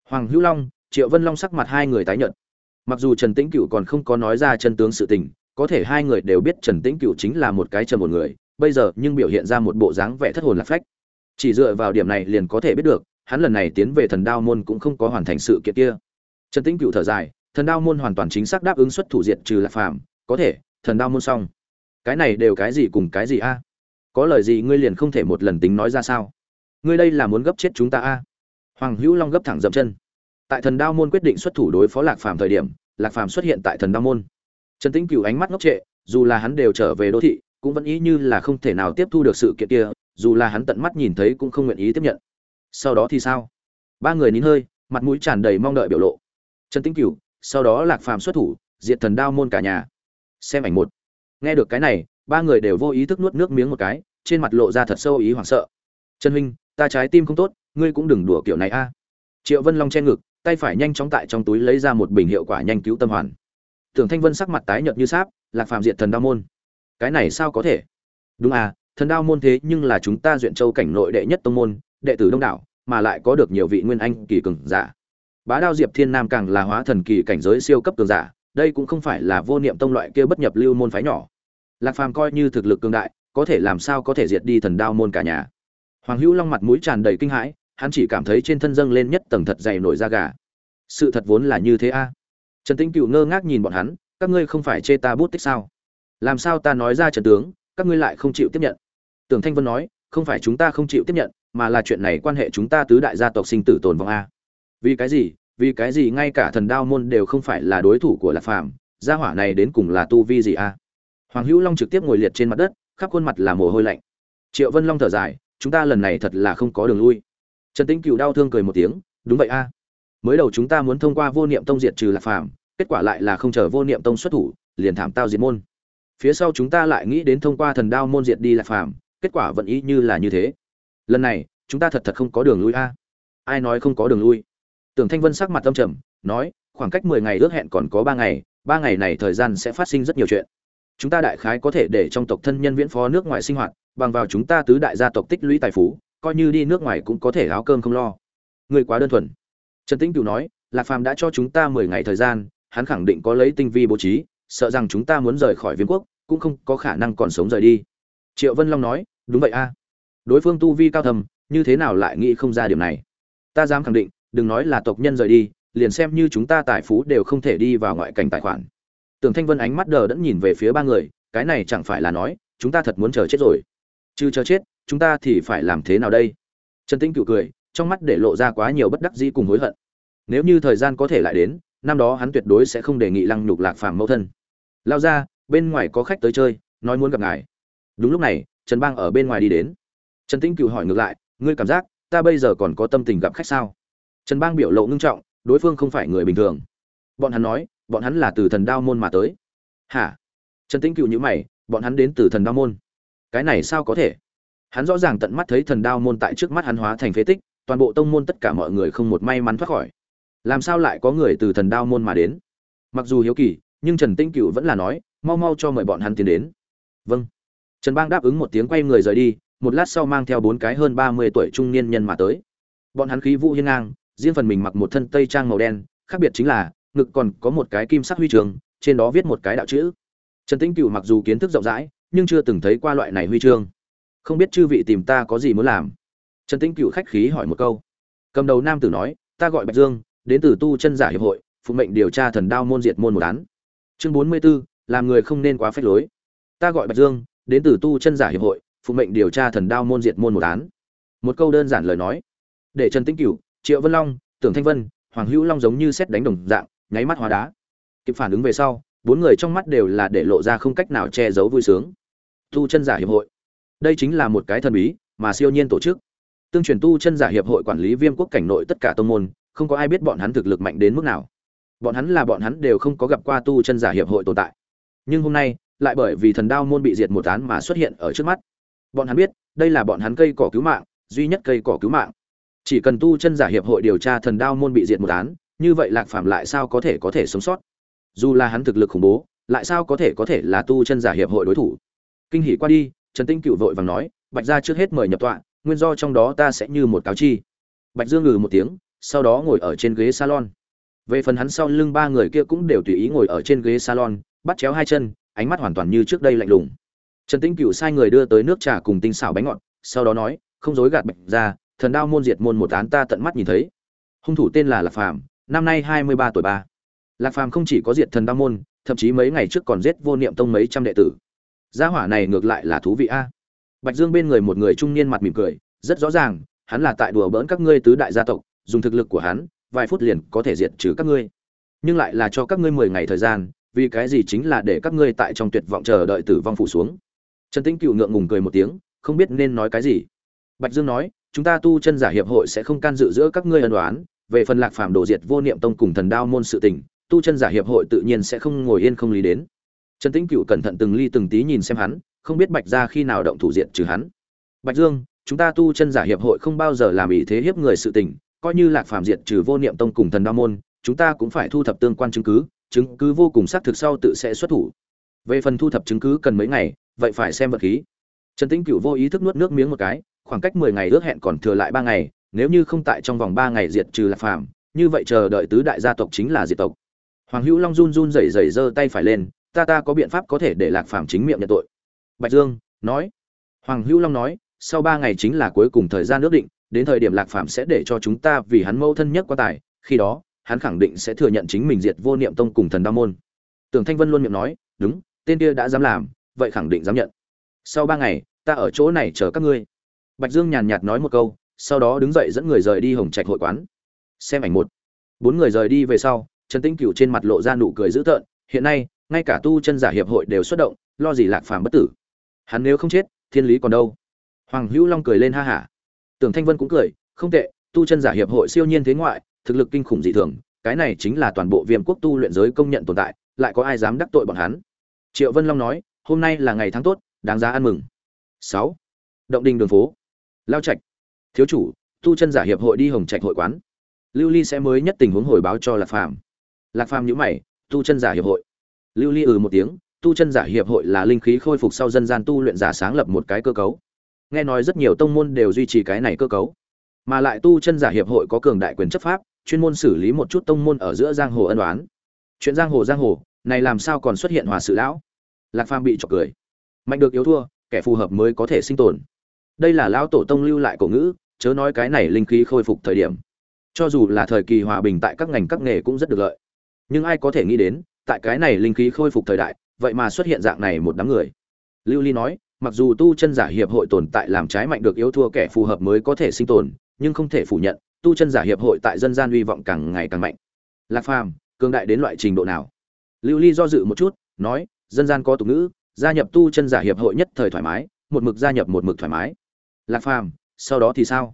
Hoàng hữu long, triệu vân long sắc mặt hai người tái nhợt mặc dù trần tĩnh cựu còn không có nói ra chân tướng sự tình, có thể hai người đều biết trần tĩnh cựu chính là một cái trần một người, bây giờ nhưng biểu hiện ra một bộ dáng vẻ thất hồn lạc phách. Chỉ dựa vào điểm này liền có thể biết được, hắn lần này tiến về thần đao môn cũng không có hoàn thành sự kiện kia. Trần tĩnh cựu thở dài, thần đao môn hoàn toàn chính xác đáp ứng xuất thủ diệt trừ lạc phàm, có thể, thần đao môn xong. Cái này đều cái gì cùng cái gì a? Có lời gì ngươi liền không thể một lần tính nói ra sao? Ngươi đây là muốn gấp chết chúng ta a? Hoàng hữu long gấp thẳng dậm chân tại thần đao môn quyết định xuất thủ đối phó lạc phàm thời điểm, lạc phàm xuất hiện tại thần đao môn. Trần tĩnh cửu ánh mắt ngốc trệ, dù là hắn đều trở về đô thị, cũng vẫn ý như là không thể nào tiếp thu được sự kiện kia, dù là hắn tận mắt nhìn thấy cũng không nguyện ý tiếp nhận. Sau đó thì sao? Ba người nín hơi, mặt mũi tràn đầy mong đợi biểu lộ. Trần tĩnh cửu, sau đó lạc phàm xuất thủ, diệt thần đao môn cả nhà. Xem ảnh một. Nghe được cái này, ba người đều vô ý thức nuốt nước miếng một cái, trên mặt lộ ra thật sâu ý hoảng sợ. Trần huynh, ta trái tim không tốt, ngươi cũng đừng đùa kiểu này a. Triệu vân long che ngực tay phải nhanh chóng tại trong túi lấy ra một bình hiệu quả nhanh cứu tâm hoàn. Tưởng thanh vân sắc mặt tái nhợt như sáp, lạc phàm diệt thần đao môn. Cái này sao có thể? Đúng à thần đao môn thế nhưng là chúng ta duyện châu cảnh nội đệ nhất tông môn, đệ tử đông đảo, mà lại có được nhiều vị nguyên anh kỳ cường giả. Bá đao diệp thiên nam càng là hóa thần kỳ cảnh giới siêu cấp cường giả, đây cũng không phải là vô niệm tông loại kia bất nhập lưu môn phái nhỏ. Lạc phàm coi như thực lực cường đại, có thể làm sao có thể diệt đi thần đao môn cả nhà? Hoàng hữu long mặt mũi tràn đầy kinh hãi hắn chỉ cảm thấy trên thân dâng lên nhất tầng thật dày nổi da gà. Sự thật vốn là như thế a. Trần tĩnh cựu ngơ ngác nhìn bọn hắn, các ngươi không phải chê ta bút tích sao? Làm sao ta nói ra trần tướng, các ngươi lại không chịu tiếp nhận? Tưởng thanh vân nói, không phải chúng ta không chịu tiếp nhận, mà là chuyện này quan hệ chúng ta tứ đại gia tộc sinh tử tồn vong a. Vì cái gì? Vì cái gì ngay cả thần đao môn đều không phải là đối thủ của lạc phàm, gia hỏa này đến cùng là tu vi gì a? Hoàng hữu long trực tiếp ngồi liệt trên mặt đất, khắp khuôn mặt là mồ hôi lạnh. Triệu vân long thở dài, chúng ta lần này thật là không có đường lui trần tĩnh cựu đau thương cười một tiếng, đúng vậy a. Mới đầu chúng ta muốn thông qua vô niệm tông diệt trừ lạc phàm, kết quả lại là không chờ vô niệm tông xuất thủ, liền thảm tao diệt môn. Phía sau chúng ta lại nghĩ đến thông qua thần đao môn diệt đi lạc phàm, kết quả vẫn ý như là như thế. Lần này, chúng ta thật thật không có đường lui a. Ai nói không có đường lui? Tưởng thanh vân sắc mặt tâm trầm, nói, khoảng cách mười ngày ước hẹn còn có ba ngày ba ngày này thời gian sẽ phát sinh rất nhiều chuyện. Chúng ta đại khái có thể để trong tộc thân nhân viễn phó nước ngoài sinh hoạt, bằng vào chúng ta tứ đại gia tộc tích lũy tài phú coi như đi nước ngoài cũng có thể áo cơm không lo. Người quá đơn thuần. Trần tĩnh cửu nói, lạc phàm đã cho chúng ta mười ngày thời gian, hắn khẳng định có lấy tinh vi bố trí, sợ rằng chúng ta muốn rời khỏi viêm quốc, cũng không có khả năng còn sống rời đi. Triệu vân long nói, đúng vậy a. Đối phương tu vi cao thầm, như thế nào lại nghĩ không ra điểm này? Ta dám khẳng định, đừng nói là tộc nhân rời đi, liền xem như chúng ta tài phú đều không thể đi vào ngoại cảnh tài khoản. Tưởng thanh vân ánh mắt đờ đẫn nhìn về phía ba người, cái này chẳng phải là nói, chúng ta thật muốn chờ chết rồi. Chứ chờ chết chúng ta thì phải làm thế nào đây? Trần tĩnh cựu cười, trong mắt để lộ ra quá nhiều bất đắc dĩ cùng hối hận. Nếu như thời gian có thể lại đến, năm đó hắn tuyệt đối sẽ không đề nghị lăng nhục lạc phàm mẫu thân. Lao ra, bên ngoài có khách tới chơi, nói muốn gặp ngài. Đúng lúc này, trần bang ở bên ngoài đi đến. Trần tĩnh cựu hỏi ngược lại, ngươi cảm giác, ta bây giờ còn có tâm tình gặp khách sao? Trần bang biểu lộ ngưng trọng, đối phương không phải người bình thường. Bọn hắn nói, bọn hắn là từ thần đao môn mà tới. Hả? Trần tĩnh cựu nhữ mày, bọn hắn đến từ thần đao môn. Cái này sao có thể? Hắn rõ ràng tận mắt thấy thần đao môn tại trước mắt hắn hóa thành phế tích, toàn bộ tông môn tất cả mọi người không một may mắn thoát khỏi. Làm sao lại có người từ thần đao môn mà đến? Mặc dù hiếu kỳ, nhưng trần tĩnh cựu vẫn là nói, mau mau cho mời bọn hắn tiến đến. Vâng. Trần bang đáp ứng một tiếng quay người rời đi, một lát sau mang theo bốn cái hơn ba mươi tuổi trung niên nhân mà tới. Bọn hắn khí vũ hiên ngang, riêng phần mình mặc một thân tây trang màu đen, khác biệt chính là, ngực còn có một cái kim sắc huy chương trên đó viết một cái đạo chữ. Trần tĩnh cựu mặc dù kiến thức rộng rãi, nhưng chưa từng thấy qua loại này huy chương không biết chư vị tìm ta có gì muốn làm. Trần tĩnh cựu khách khí hỏi một câu. Cầm đầu nam tử nói ta gọi bạch dương đến từ tu chân giả hiệp hội phụ mệnh điều tra thần đao môn diệt môn một án. Chương bốn mươi 44, làm người không nên quá phép lối. Ta gọi bạch dương đến từ tu chân giả hiệp hội phụ mệnh điều tra thần đao môn diệt môn một án. Một câu đơn giản lời nói. Để trần tĩnh cửu triệu vân long tưởng thanh vân hoàng hữu long giống như xét đánh đồng dạng nháy mắt hóa đá. Kịp phản ứng về sau bốn người trong mắt đều là để lộ ra không cách nào che giấu vui sướng. Tu chân giả hiệp hội đây chính là một cái thần bí mà siêu nhiên tổ chức. Tương truyền tu chân giả hiệp hội quản lý viêm quốc cảnh nội tất cả tông môn, không có ai biết bọn hắn thực lực mạnh đến mức nào. Bọn hắn là bọn hắn đều không có gặp qua tu chân giả hiệp hội tồn tại. Nhưng hôm nay, lại bởi vì thần đao môn bị diệt một án mà xuất hiện ở trước mắt. Bọn hắn biết, đây là bọn hắn cây cỏ cứu mạng, duy nhất cây cỏ cứu mạng. Chỉ cần tu chân giả hiệp hội điều tra thần đao môn bị diệt một án, như vậy lạc phạm lại sao có thể có thể sống sót? Dù là hắn thực lực khủng bố, lại sao có thể có thể là tu chân giả hiệp hội đối thủ? Kinh hỉ qua đi trần tinh cựu vội vàng nói, bạch ra trước hết mời nhập tọa, nguyên do trong đó ta sẽ như một cáo chi. Bạch dương ngừ một tiếng, sau đó ngồi ở trên ghế salon. Về phần hắn sau lưng ba người kia cũng đều tùy ý ngồi ở trên ghế salon, bắt chéo hai chân, ánh mắt hoàn toàn như trước đây lạnh lùng. Trần tinh cựu sai người đưa tới nước trà cùng tinh xảo bánh ngọt, sau đó nói, không dối gạt bạch ra thần đao môn diệt môn một án ta tận mắt nhìn thấy. Hung thủ tên là lạc phàm, năm nay hai mươi ba tuổi ba. Lạc phàm không chỉ có diệt thần đao môn, thậm chí mấy ngày trước còn giết vô niệm tông mấy trăm đệ tử gia hỏa này ngược lại là thú vị a. Bạch dương bên người một người trung niên mặt mỉm cười, rất rõ ràng, hắn là tại đùa bỡn các ngươi tứ đại gia tộc, dùng thực lực của hắn, vài phút liền có thể diệt trừ các ngươi. Nhưng lại là cho các ngươi mười ngày thời gian, vì cái gì chính là để các ngươi tại trong tuyệt vọng chờ đợi tử vong phủ xuống. Trần tĩnh cựu ngượng ngùng cười một tiếng, không biết nên nói cái gì. Bạch dương nói, chúng ta tu chân giả hiệp hội sẽ không can dự giữa các ngươi ân đoán về phần lạc phàm đổ diệt vô niệm tông cùng thần đao môn sự tình, tu chân giả hiệp hội tự nhiên sẽ không ngồi yên không lý đến trần tĩnh cựu cẩn thận từng ly từng tí nhìn xem hắn, không biết bạch ra khi nào động thủ diện trừ hắn. Bạch dương, chúng ta tu chân giả hiệp hội không bao giờ làm ý thế hiếp người sự tình, coi như lạc phàm diệt trừ vô niệm tông cùng thần đa môn, chúng ta cũng phải thu thập tương quan chứng cứ chứng cứ vô cùng xác thực sau tự sẽ xuất thủ. Về phần thu thập chứng cứ cần mấy ngày, vậy phải xem vật khí. Trần tĩnh cựu vô ý thức nuốt nước miếng một cái, khoảng cách mười ngày ước hẹn còn thừa lại ba ngày, nếu như không tại trong vòng ba ngày diệt trừ lạc phàm, như vậy chờ đợi tứ đại gia tộc chính là diệt tộc. Hoàng hữu long run run rẩy rẩy giơ tay phải lên ta ta có biện pháp có thể để lạc phàm chính miệng nhận tội. Bạch dương nói. Hoàng hữu long nói, sau ba ngày chính là cuối cùng thời gian ước định, đến thời điểm lạc phàm sẽ để cho chúng ta vì hắn mâu thân nhất quá tài, khi đó, hắn khẳng định sẽ thừa nhận chính mình diệt vô niệm tông cùng thần đa môn. Tưởng thanh vân luôn miệng nói, đúng, tên kia đã dám làm, vậy khẳng định dám nhận. Sau ba ngày, ta ở chỗ này chờ các ngươi. Bạch dương nhàn nhạt nói một câu, sau đó đứng dậy dẫn người rời đi hồng trạch hội quán. Xem ảnh một. Bốn người rời đi về sau, trần tĩnh cửu trên mặt lộ ra nụ cười dữ tợn, hiện nay ngay cả tu chân giả hiệp hội đều xuất động, lo gì lạc phàm bất tử. Hắn nếu không chết, thiên lý còn đâu? Hoàng hữu long cười lên ha hả. Tưởng thanh vân cũng cười, không tệ, tu chân giả hiệp hội siêu nhiên thế ngoại, thực lực kinh khủng dị thường, cái này chính là toàn bộ viêm quốc tu luyện giới công nhận tồn tại, lại có ai dám đắc tội bọn hắn? Triệu vân long nói, hôm nay là ngày tháng tốt, đáng giá ăn mừng. Sáu. Động đình đường phố. Lao trạch. Thiếu chủ, tu chân giả hiệp hội đi hồng trạch hội quán. Lưu ly sẽ mới nhất tình huống hồi báo cho lạc phàm. Lạc phàm nhữ mày, tu chân giả hiệp hội lưu ly ừ một tiếng, tu chân giả hiệp hội là linh khí khôi phục sau dân gian tu luyện giả sáng lập một cái cơ cấu. Nghe nói rất nhiều tông môn đều duy trì cái này cơ cấu. Mà lại tu chân giả hiệp hội có cường đại quyền chấp pháp, chuyên môn xử lý một chút tông môn ở giữa giang hồ ân đoán chuyện giang hồ giang hồ, này làm sao còn xuất hiện hòa sự lão? Lạc phàm bị chọc cười. Mạnh được yếu thua, kẻ phù hợp mới có thể sinh tồn. Đây là lão tổ tông lưu lại cổ ngữ, chớ nói cái này linh khí khôi phục thời điểm. Cho dù là thời kỳ hòa bình tại các ngành các nghề cũng rất được lợi. Nhưng ai có thể nghĩ đến tại cái này linh khí khôi phục thời đại, vậy mà xuất hiện dạng này một đám người. Lưu ly nói, mặc dù tu chân giả hiệp hội tồn tại làm trái mạnh được yếu thua kẻ phù hợp mới có thể sinh tồn, nhưng không thể phủ nhận, tu chân giả hiệp hội tại dân gian uy vọng càng ngày càng mạnh. Lạc phàm, cường đại đến loại trình độ nào? Lưu ly do dự một chút, nói, dân gian có tục ngữ, gia nhập tu chân giả hiệp hội nhất thời thoải mái, một mực gia nhập một mực thoải mái. Lạc phàm, sau đó thì sao?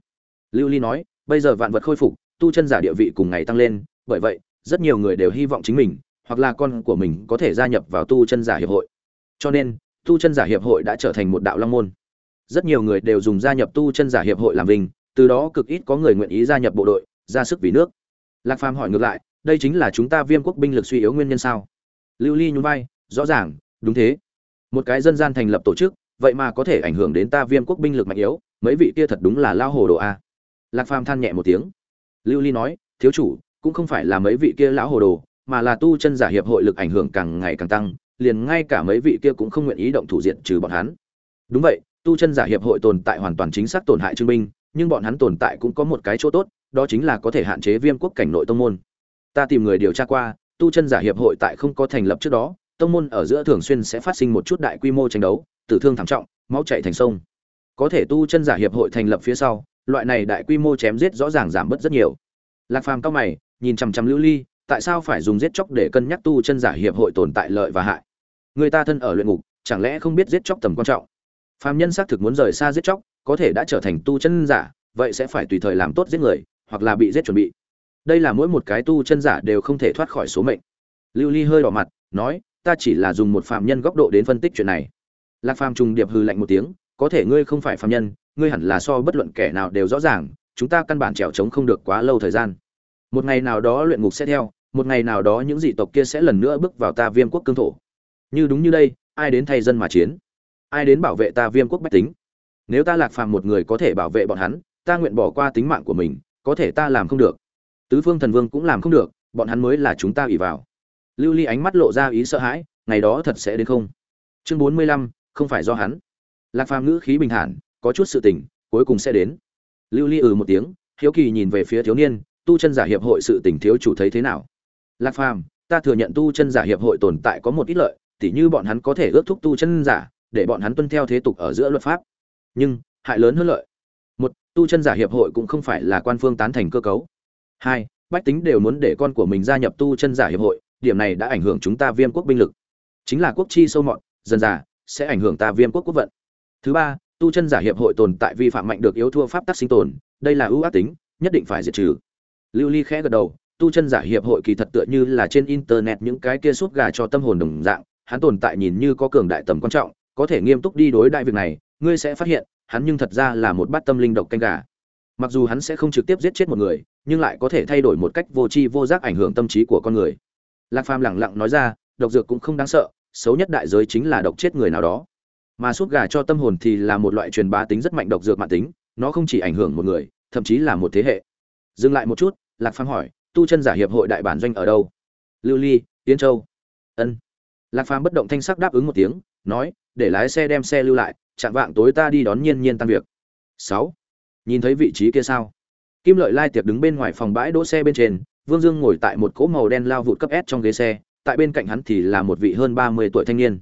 Lưu ly nói, bây giờ vạn vật khôi phục, tu chân giả địa vị cùng ngày tăng lên, bởi vậy, rất nhiều người đều hy vọng chính mình hoặc là con của mình có thể gia nhập vào tu chân giả hiệp hội. Cho nên, tu chân giả hiệp hội đã trở thành một đạo long môn. Rất nhiều người đều dùng gia nhập tu chân giả hiệp hội làm vinh, từ đó cực ít có người nguyện ý gia nhập bộ đội, ra sức vì nước. Lạc phàm hỏi ngược lại, đây chính là chúng ta viêm quốc binh lực suy yếu nguyên nhân sao? Lưu ly nhún vai, rõ ràng, đúng thế. Một cái dân gian thành lập tổ chức, vậy mà có thể ảnh hưởng đến ta viêm quốc binh lực mạnh yếu, mấy vị kia thật đúng là lao hồ đồ a. Lạc phàm than nhẹ một tiếng. Lưu ly nói, thiếu chủ, cũng không phải là mấy vị kia lão hồ đồ mà là tu chân giả hiệp hội lực ảnh hưởng càng ngày càng tăng liền ngay cả mấy vị kia cũng không nguyện ý động thủ diện trừ bọn hắn. Đúng vậy tu chân giả hiệp hội tồn tại hoàn toàn chính xác tổn hại chứng minh, nhưng bọn hắn tồn tại cũng có một cái chỗ tốt đó chính là có thể hạn chế viêm quốc cảnh nội tông môn. Ta tìm người điều tra qua tu chân giả hiệp hội tại không có thành lập trước đó tông môn ở giữa thường xuyên sẽ phát sinh một chút đại quy mô tranh đấu tử thương thảm trọng máu chảy thành sông. Có thể tu chân giả hiệp hội thành lập phía sau loại này đại quy mô chém giết rõ ràng giảm bớt rất nhiều. Lạc phàm cao mày nhìn chằm chằm lưu ly tại sao phải dùng giết chóc để cân nhắc tu chân giả hiệp hội tồn tại lợi và hại? Người ta thân ở luyện ngục, chẳng lẽ không biết giết chóc tầm quan trọng? Phàm nhân xác thực muốn rời xa giết chóc, có thể đã trở thành tu chân giả, vậy sẽ phải tùy thời làm tốt giết người, hoặc là bị giết chuẩn bị. Đây là mỗi một cái tu chân giả đều không thể thoát khỏi số mệnh. Lưu ly hơi đỏ mặt, nói, ta chỉ là dùng một phạm nhân góc độ đến phân tích chuyện này. Lạc phàm trùng điệp hư lạnh một tiếng, có thể ngươi không phải phạm nhân, ngươi hẳn là so bất luận kẻ nào đều rõ ràng, chúng ta căn bản trèo trống không được quá lâu thời gian một ngày nào đó luyện ngục sẽ theo, một ngày nào đó những dị tộc kia sẽ lần nữa bước vào ta viêm quốc cương thổ. Như đúng như đây, ai đến thay dân mà chiến? Ai đến bảo vệ ta viêm quốc bách tính? Nếu ta lạc phàm một người có thể bảo vệ bọn hắn, ta nguyện bỏ qua tính mạng của mình, có thể ta làm không được. Tứ phương thần vương cũng làm không được, bọn hắn mới là chúng ta ủy vào. Lưu ly ánh mắt lộ ra ý sợ hãi, ngày đó thật sẽ đến không? Chương bốn mươi lăm, không phải do hắn. Lạc phàm ngữ khí bình thản, có chút sự tình, cuối cùng sẽ đến. Lưu ly ừ một tiếng, hiếu kỳ nhìn về phía thiếu niên tu chân giả hiệp hội sự tình thiếu chủ thấy thế nào? Lạc phàm, ta thừa nhận tu chân giả hiệp hội tồn tại có một ít lợi, tỉ như bọn hắn có thể ước thúc tu chân giả, để bọn hắn tuân theo thế tục ở giữa luật pháp. Nhưng, hại lớn hơn lợi. Một, tu chân giả hiệp hội cũng không phải là quan phương tán thành cơ cấu. Hai, bách tính đều muốn để con của mình gia nhập tu chân giả hiệp hội, điểm này đã ảnh hưởng chúng ta viêm quốc binh lực. Chính là quốc chi sâu mọt, dần dà, sẽ ảnh hưởng ta viêm quốc quốc vận. Thứ ba, tu chân giả hiệp hội tồn tại vi phạm mạnh được yếu thua pháp tắc sinh tồn, đây là ưu ác tính, nhất định phải diệt trừ lưu ly khẽ gật đầu, tu chân giả hiệp hội kỳ thật tựa như là trên internet những cái kia suốt gà cho tâm hồn đồng dạng, hắn tồn tại nhìn như có cường đại tầm quan trọng, có thể nghiêm túc đi đối đại việc này, ngươi sẽ phát hiện, hắn nhưng thật ra là một bát tâm linh độc canh gà. Mặc dù hắn sẽ không trực tiếp giết chết một người, nhưng lại có thể thay đổi một cách vô tri vô giác ảnh hưởng tâm trí của con người. Lạc phàm lẳng lặng nói ra, độc dược cũng không đáng sợ, xấu nhất đại giới chính là độc chết người nào đó. Mà suốt gà cho tâm hồn thì là một loại truyền bá tính rất mạnh độc dược mạng tính, nó không chỉ ảnh hưởng một người, thậm chí là một thế hệ dừng lại một chút, lạc phàm hỏi, tu chân giả hiệp hội đại bản doanh ở đâu? Lưu ly tiến châu. Ân. Lạc phàm bất động thanh sắc đáp ứng một tiếng, nói, để lái xe đem xe lưu lại, chạm vạng tối ta đi đón nhiên nhiên tan việc. Sáu. Nhìn thấy vị trí kia sao? Kim lợi lai tiệp đứng bên ngoài phòng bãi đỗ xe bên trên, vương dương ngồi tại một cỗ màu đen lao vụt cấp s trong ghế xe, tại bên cạnh hắn thì là một vị hơn ba mươi tuổi thanh niên.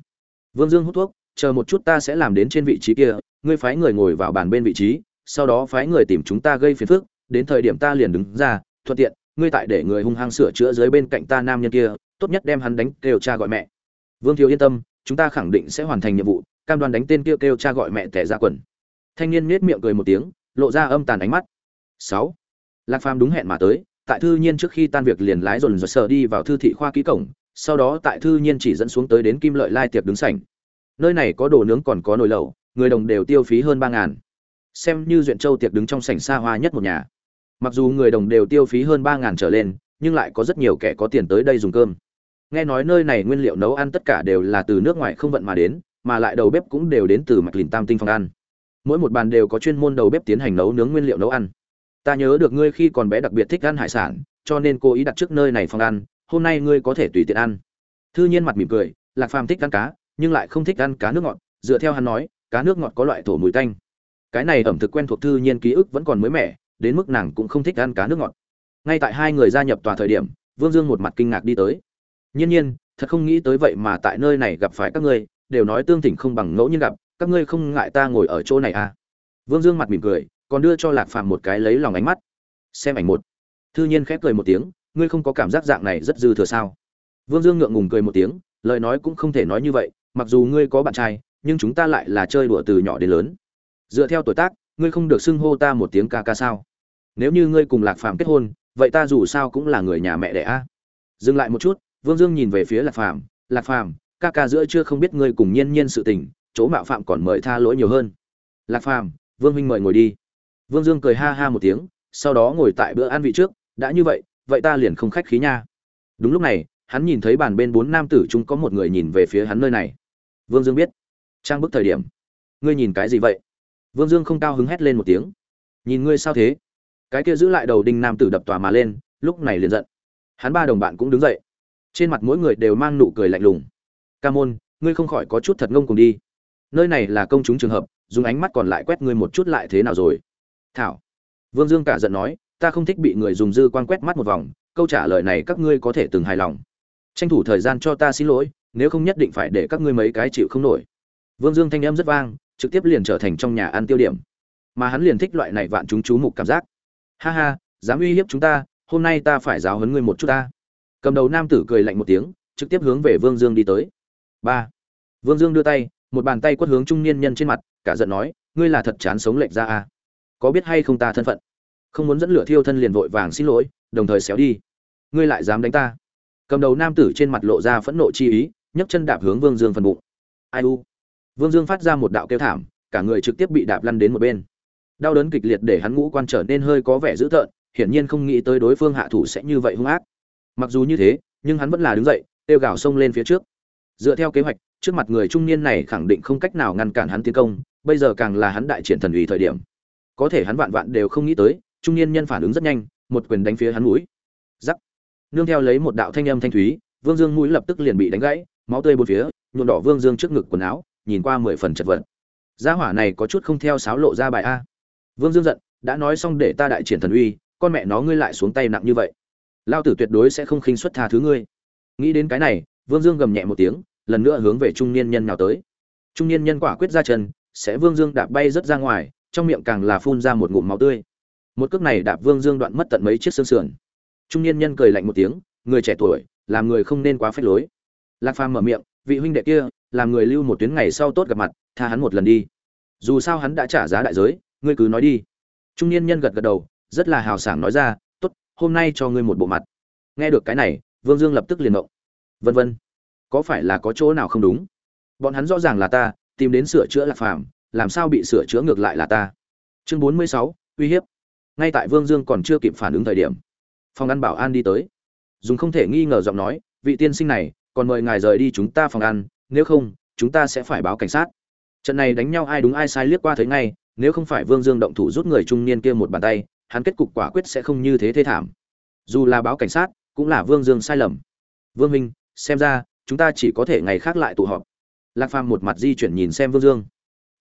Vương dương hút thuốc, chờ một chút ta sẽ làm đến trên vị trí kia, ngươi phái người ngồi vào bàn bên vị trí, sau đó phái người tìm chúng ta gây phiền phức đến thời điểm ta liền đứng ra thuận tiện ngươi tại để người hung hăng sửa chữa dưới bên cạnh ta nam nhân kia tốt nhất đem hắn đánh kêu cha gọi mẹ. Vương thiếu yên tâm chúng ta khẳng định sẽ hoàn thành nhiệm vụ cam đoan đánh tên kia kêu, kêu cha gọi mẹ tẻ ra quần. Thanh niên nết miệng cười một tiếng lộ ra âm tàn ánh mắt. Sáu. Lạc phàm đúng hẹn mà tới tại thư nhiên trước khi tan việc liền lái dồn dồn sờ đi vào thư thị khoa ký cổng sau đó tại thư nhiên chỉ dẫn xuống tới đến kim lợi lai tiệc đứng sảnh. Nơi này có đồ nướng còn có nồi lẩu người đồng đều tiêu phí hơn ba ngàn. Xem như duyện châu tiệc đứng trong sảnh xa hoa nhất một nhà mặc dù người đồng đều tiêu phí hơn ba ngàn trở lên, nhưng lại có rất nhiều kẻ có tiền tới đây dùng cơm. Nghe nói nơi này nguyên liệu nấu ăn tất cả đều là từ nước ngoài không vận mà đến, mà lại đầu bếp cũng đều đến từ mạch lìn tam tinh phòng ăn. Mỗi một bàn đều có chuyên môn đầu bếp tiến hành nấu nướng nguyên liệu nấu ăn. Ta nhớ được ngươi khi còn bé đặc biệt thích ăn hải sản, cho nên cô ý đặt trước nơi này phòng ăn, hôm nay ngươi có thể tùy tiện ăn. Thư nhiên mặt mỉm cười, lạc phàm thích ăn cá, nhưng lại không thích ăn cá nước ngọt, dựa theo hắn nói, cá nước ngọt có loại thổ mùi tanh. Cái này ẩm thực quen thuộc thư nhiên ký ức vẫn còn mới mẻ đến mức nàng cũng không thích ăn cá nước ngọt. Ngay tại hai người gia nhập tòa thời điểm, vương dương một mặt kinh ngạc đi tới. Nhiên nhiên, thật không nghĩ tới vậy mà tại nơi này gặp phải các ngươi, đều nói tương thỉnh không bằng ngẫu nhiên gặp, các ngươi không ngại ta ngồi ở chỗ này à? Vương dương mặt mỉm cười, còn đưa cho lạc phàm một cái lấy lòng ánh mắt. Xem ảnh một. Thư nhiên khép cười một tiếng, ngươi không có cảm giác dạng này rất dư thừa sao? Vương dương ngượng ngùng cười một tiếng, lời nói cũng không thể nói như vậy, mặc dù ngươi có bạn trai, nhưng chúng ta lại là chơi đùa từ nhỏ đến lớn. Dựa theo tuổi tác, ngươi không được xưng hô ta một tiếng ca ca sao? Nếu như ngươi cùng lạc phàm kết hôn, vậy ta dù sao cũng là người nhà mẹ đẻ a. Dừng lại một chút, vương dương nhìn về phía lạc phàm lạc phàm, ca ca giữa chưa không biết ngươi cùng nhiên nhiên sự tình, chỗ mạo phạm còn mời tha lỗi nhiều hơn. Lạc phàm, vương huynh mời ngồi đi. Vương dương cười ha ha một tiếng, sau đó ngồi tại bữa ăn vị trước, đã như vậy vậy ta liền không khách khí nha. Đúng lúc này, hắn nhìn thấy bàn bên bốn nam tử chúng có một người nhìn về phía hắn nơi này. Vương dương biết. Trang bức thời điểm. Ngươi nhìn cái gì vậy? Vương dương không cao hứng hét lên một tiếng. Nhìn ngươi sao thế? Cái kia giữ lại đầu đinh nam tử đập tòa mà lên, lúc này liền giận. Hắn ba đồng bạn cũng đứng dậy. Trên mặt mỗi người đều mang nụ cười lạnh lùng. Ca môn, ngươi không khỏi có chút thật ngông cùng đi. Nơi này là công chúng trường hợp, dùng ánh mắt còn lại quét ngươi một chút lại thế nào rồi? Thảo. Vương dương cả giận nói, ta không thích bị người dùng dư quan quét mắt một vòng, câu trả lời này các ngươi có thể từng hài lòng. Tranh thủ thời gian cho ta xin lỗi, nếu không nhất định phải để các ngươi mấy cái chịu không nổi. Vương dương thanh em rất vang, trực tiếp liền trở thành trong nhà ăn tiêu điểm. Mà hắn liền thích loại này vạn chúng chú mục cảm giác ha ha, dám uy hiếp chúng ta, hôm nay ta phải giáo huấn ngươi một chút ta. Cầm đầu nam tử cười lạnh một tiếng, trực tiếp hướng về vương dương đi tới. Ba. Vương dương đưa tay, một bàn tay quất hướng trung niên nhân trên mặt, cả giận nói, ngươi là thật chán sống lệch ra à? Có biết hay không ta thân phận? Không muốn dẫn lửa thiêu thân liền vội vàng xin lỗi, đồng thời xéo đi. Ngươi lại dám đánh ta? Cầm đầu nam tử trên mặt lộ ra phẫn nộ chi ý, nhấc chân đạp hướng vương dương phần bụng. Ai u? Vương dương phát ra một đạo kêu thảm, cả người trực tiếp bị đạp lăn đến một bên đau đớn kịch liệt để hắn ngũ quan trở nên hơi có vẻ dữ tợn, hiển nhiên không nghĩ tới đối phương hạ thủ sẽ như vậy hung ác. Mặc dù như thế, nhưng hắn vẫn là đứng dậy, kêu gào xông lên phía trước. Dựa theo kế hoạch, trước mặt người trung niên này khẳng định không cách nào ngăn cản hắn tiến công, bây giờ càng là hắn đại triển thần ủy thời điểm. Có thể hắn vạn vạn đều không nghĩ tới, trung niên nhân phản ứng rất nhanh, một quyền đánh phía hắn mũi. Giắc. Nương theo lấy một đạo thanh âm thanh thúy, vương dương mũi lập tức liền bị đánh gãy, máu tươi bốn phía, nhuộm đỏ vương dương trước ngực quần áo, nhìn qua mười phần chật vật. Gia hỏa này có chút không theo sáo lộ ra bài a vương dương giận, đã nói xong để ta đại triển thần uy, con mẹ nó ngươi lại xuống tay nặng như vậy. Lao tử tuyệt đối sẽ không khinh xuất tha thứ ngươi. Nghĩ đến cái này, vương dương gầm nhẹ một tiếng, lần nữa hướng về trung niên nhân nào tới. Trung niên nhân quả quyết ra chân, sẽ vương dương đạp bay rất ra ngoài, trong miệng càng là phun ra một ngụm máu tươi. Một cước này đạp vương dương đoạn mất tận mấy chiếc xương sườn. Trung niên nhân cười lạnh một tiếng, người trẻ tuổi, làm người không nên quá phép lối. Lạc phàm mở miệng, vị huynh đệ kia, làm người lưu một tuyến ngày sau tốt gặp mặt, tha hắn một lần đi. Dù sao hắn đã trả giá đại giới ngươi cứ nói đi. Trung niên nhân gật gật đầu, rất là hào sảng nói ra, tốt, hôm nay cho ngươi một bộ mặt. Nghe được cái này, vương dương lập tức liền động vân vân, có phải là có chỗ nào không đúng? Bọn hắn rõ ràng là ta, tìm đến sửa chữa lạc phàm, làm sao bị sửa chữa ngược lại là ta? Chương bốn mươi sáu, uy hiếp. Ngay tại vương dương còn chưa kịp phản ứng thời điểm, phòng ăn bảo an đi tới. Dùng không thể nghi ngờ giọng nói, vị tiên sinh này, còn mời ngài rời đi chúng ta phòng ăn, nếu không, chúng ta sẽ phải báo cảnh sát. Trận này đánh nhau ai đúng ai sai liếc qua thấy ngay nếu không phải vương dương động thủ rút người trung niên kia một bàn tay, hắn kết cục quả quyết sẽ không như thế thê thảm. Dù là báo cảnh sát, cũng là vương dương sai lầm. Vương minh, xem ra, chúng ta chỉ có thể ngày khác lại tụ họp. Lạc phàm một mặt di chuyển nhìn xem vương dương.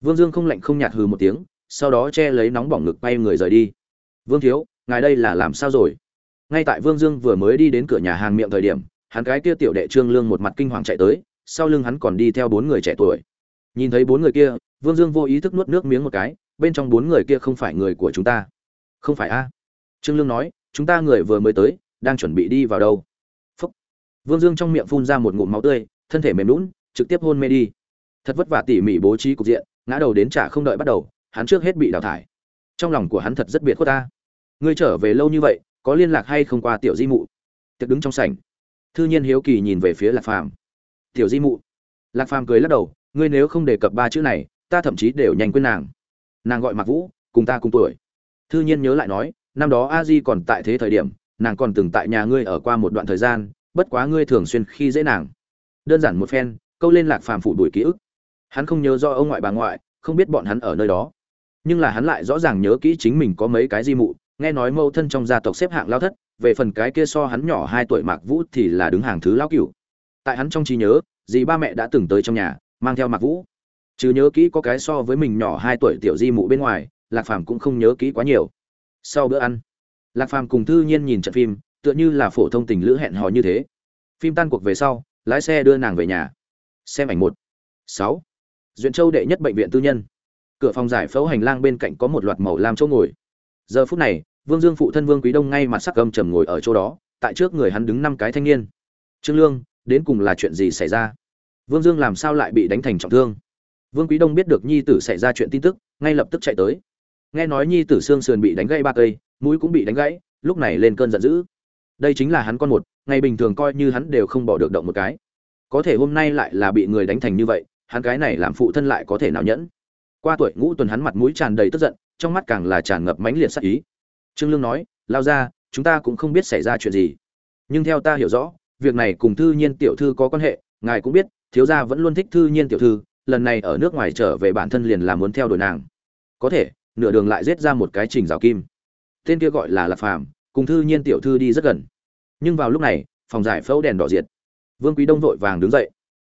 Vương dương không lạnh không nhạt hừ một tiếng, sau đó che lấy nóng bỏng ngực bay người rời đi. Vương thiếu, ngài đây là làm sao rồi? Ngay tại vương dương vừa mới đi đến cửa nhà hàng miệng thời điểm, hắn cái kia tiểu đệ trương lương một mặt kinh hoàng chạy tới, sau lưng hắn còn đi theo bốn người trẻ tuổi. Nhìn thấy bốn người kia, vương dương vô ý thức nuốt nước miếng một cái bên trong bốn người kia không phải người của chúng ta. Không phải a? Trương lương nói, chúng ta người vừa mới tới, đang chuẩn bị đi vào đâu? Phúc. Vương dương trong miệng phun ra một ngụm máu tươi, thân thể mềm lún trực tiếp hôn mê đi. Thật vất vả tỉ mỉ bố trí cục diện, ngã đầu đến trả không đợi bắt đầu, hắn trước hết bị đào thải. Trong lòng của hắn thật rất biệt khuất ta. Ngươi trở về lâu như vậy, có liên lạc hay không qua tiểu di mụ? Tiệc đứng trong sảnh. Thư nhiên hiếu kỳ nhìn về phía lạc phàm. Tiểu di mụ. Lạc phàm cười lắc đầu, ngươi nếu không đề cập ba chữ này, ta thậm chí đều nhanh quên nàng nàng gọi mặc vũ, cùng ta cùng tuổi. Thư nhiên nhớ lại nói, năm đó a di còn tại thế thời điểm, nàng còn từng tại nhà ngươi ở qua một đoạn thời gian, bất quá ngươi thường xuyên khi dễ nàng. Đơn giản một phen, câu lên lạc phàm phủ đuổi ký ức. Hắn không nhớ do ông ngoại bà ngoại, không biết bọn hắn ở nơi đó. Nhưng là hắn lại rõ ràng nhớ kỹ chính mình có mấy cái di mụ, nghe nói mâu thân trong gia tộc xếp hạng lao thất, về phần cái kia so hắn nhỏ hai tuổi mạc vũ thì là đứng hàng thứ lao cửu. Tại hắn trong trí nhớ, dì ba mẹ đã từng tới trong nhà, mang theo mạc vũ. Trừ nhớ kỹ có cái so với mình nhỏ hai tuổi tiểu di mụ bên ngoài, Lạc Phàm cũng không nhớ kỹ quá nhiều. Sau bữa ăn, Lạc Phàm cùng Thư Nhiên nhìn trận phim, tựa như là phổ thông tình lữ hẹn hò như thế. Phim tan cuộc về sau, lái xe đưa nàng về nhà. Xem ảnh một. sáu Duyện Châu đệ nhất bệnh viện tư nhân. Cửa phòng giải phẫu hành lang bên cạnh có một loạt màu lam chỗ ngồi. Giờ phút này, Vương Dương phụ thân Vương Quý Đông ngay mặt sắc gầm trầm ngồi ở chỗ đó, tại trước người hắn đứng năm cái thanh niên. Trương Lương, đến cùng là chuyện gì xảy ra? Vương Dương làm sao lại bị đánh thành trọng thương? Vương Quý Đông biết được nhi tử xảy ra chuyện tin tức, ngay lập tức chạy tới. Nghe nói nhi tử xương sườn bị đánh gãy ba cây, mũi cũng bị đánh gãy, lúc này lên cơn giận dữ. Đây chính là hắn con một, ngày bình thường coi như hắn đều không bỏ được động một cái. Có thể hôm nay lại là bị người đánh thành như vậy, hắn cái này làm phụ thân lại có thể nào nhẫn? Qua tuổi ngũ tuần hắn mặt mũi tràn đầy tức giận, trong mắt càng là tràn ngập mãnh liệt sát ý. Trương Lương nói, lao ra, chúng ta cũng không biết xảy ra chuyện gì. Nhưng theo ta hiểu rõ, việc này cùng Thư Nhiên tiểu thư có quan hệ, ngài cũng biết, thiếu gia vẫn luôn thích Thư Nhiên tiểu thư, lần này ở nước ngoài trở về bản thân liền là muốn theo đuổi nàng. Có thể, nửa đường lại giết ra một cái trình rào kim. Tên kia gọi là lạc phàm, cùng thư nhiên tiểu thư đi rất gần. Nhưng vào lúc này, phòng giải phẫu đèn đỏ diệt. Vương quý đông vội vàng đứng dậy.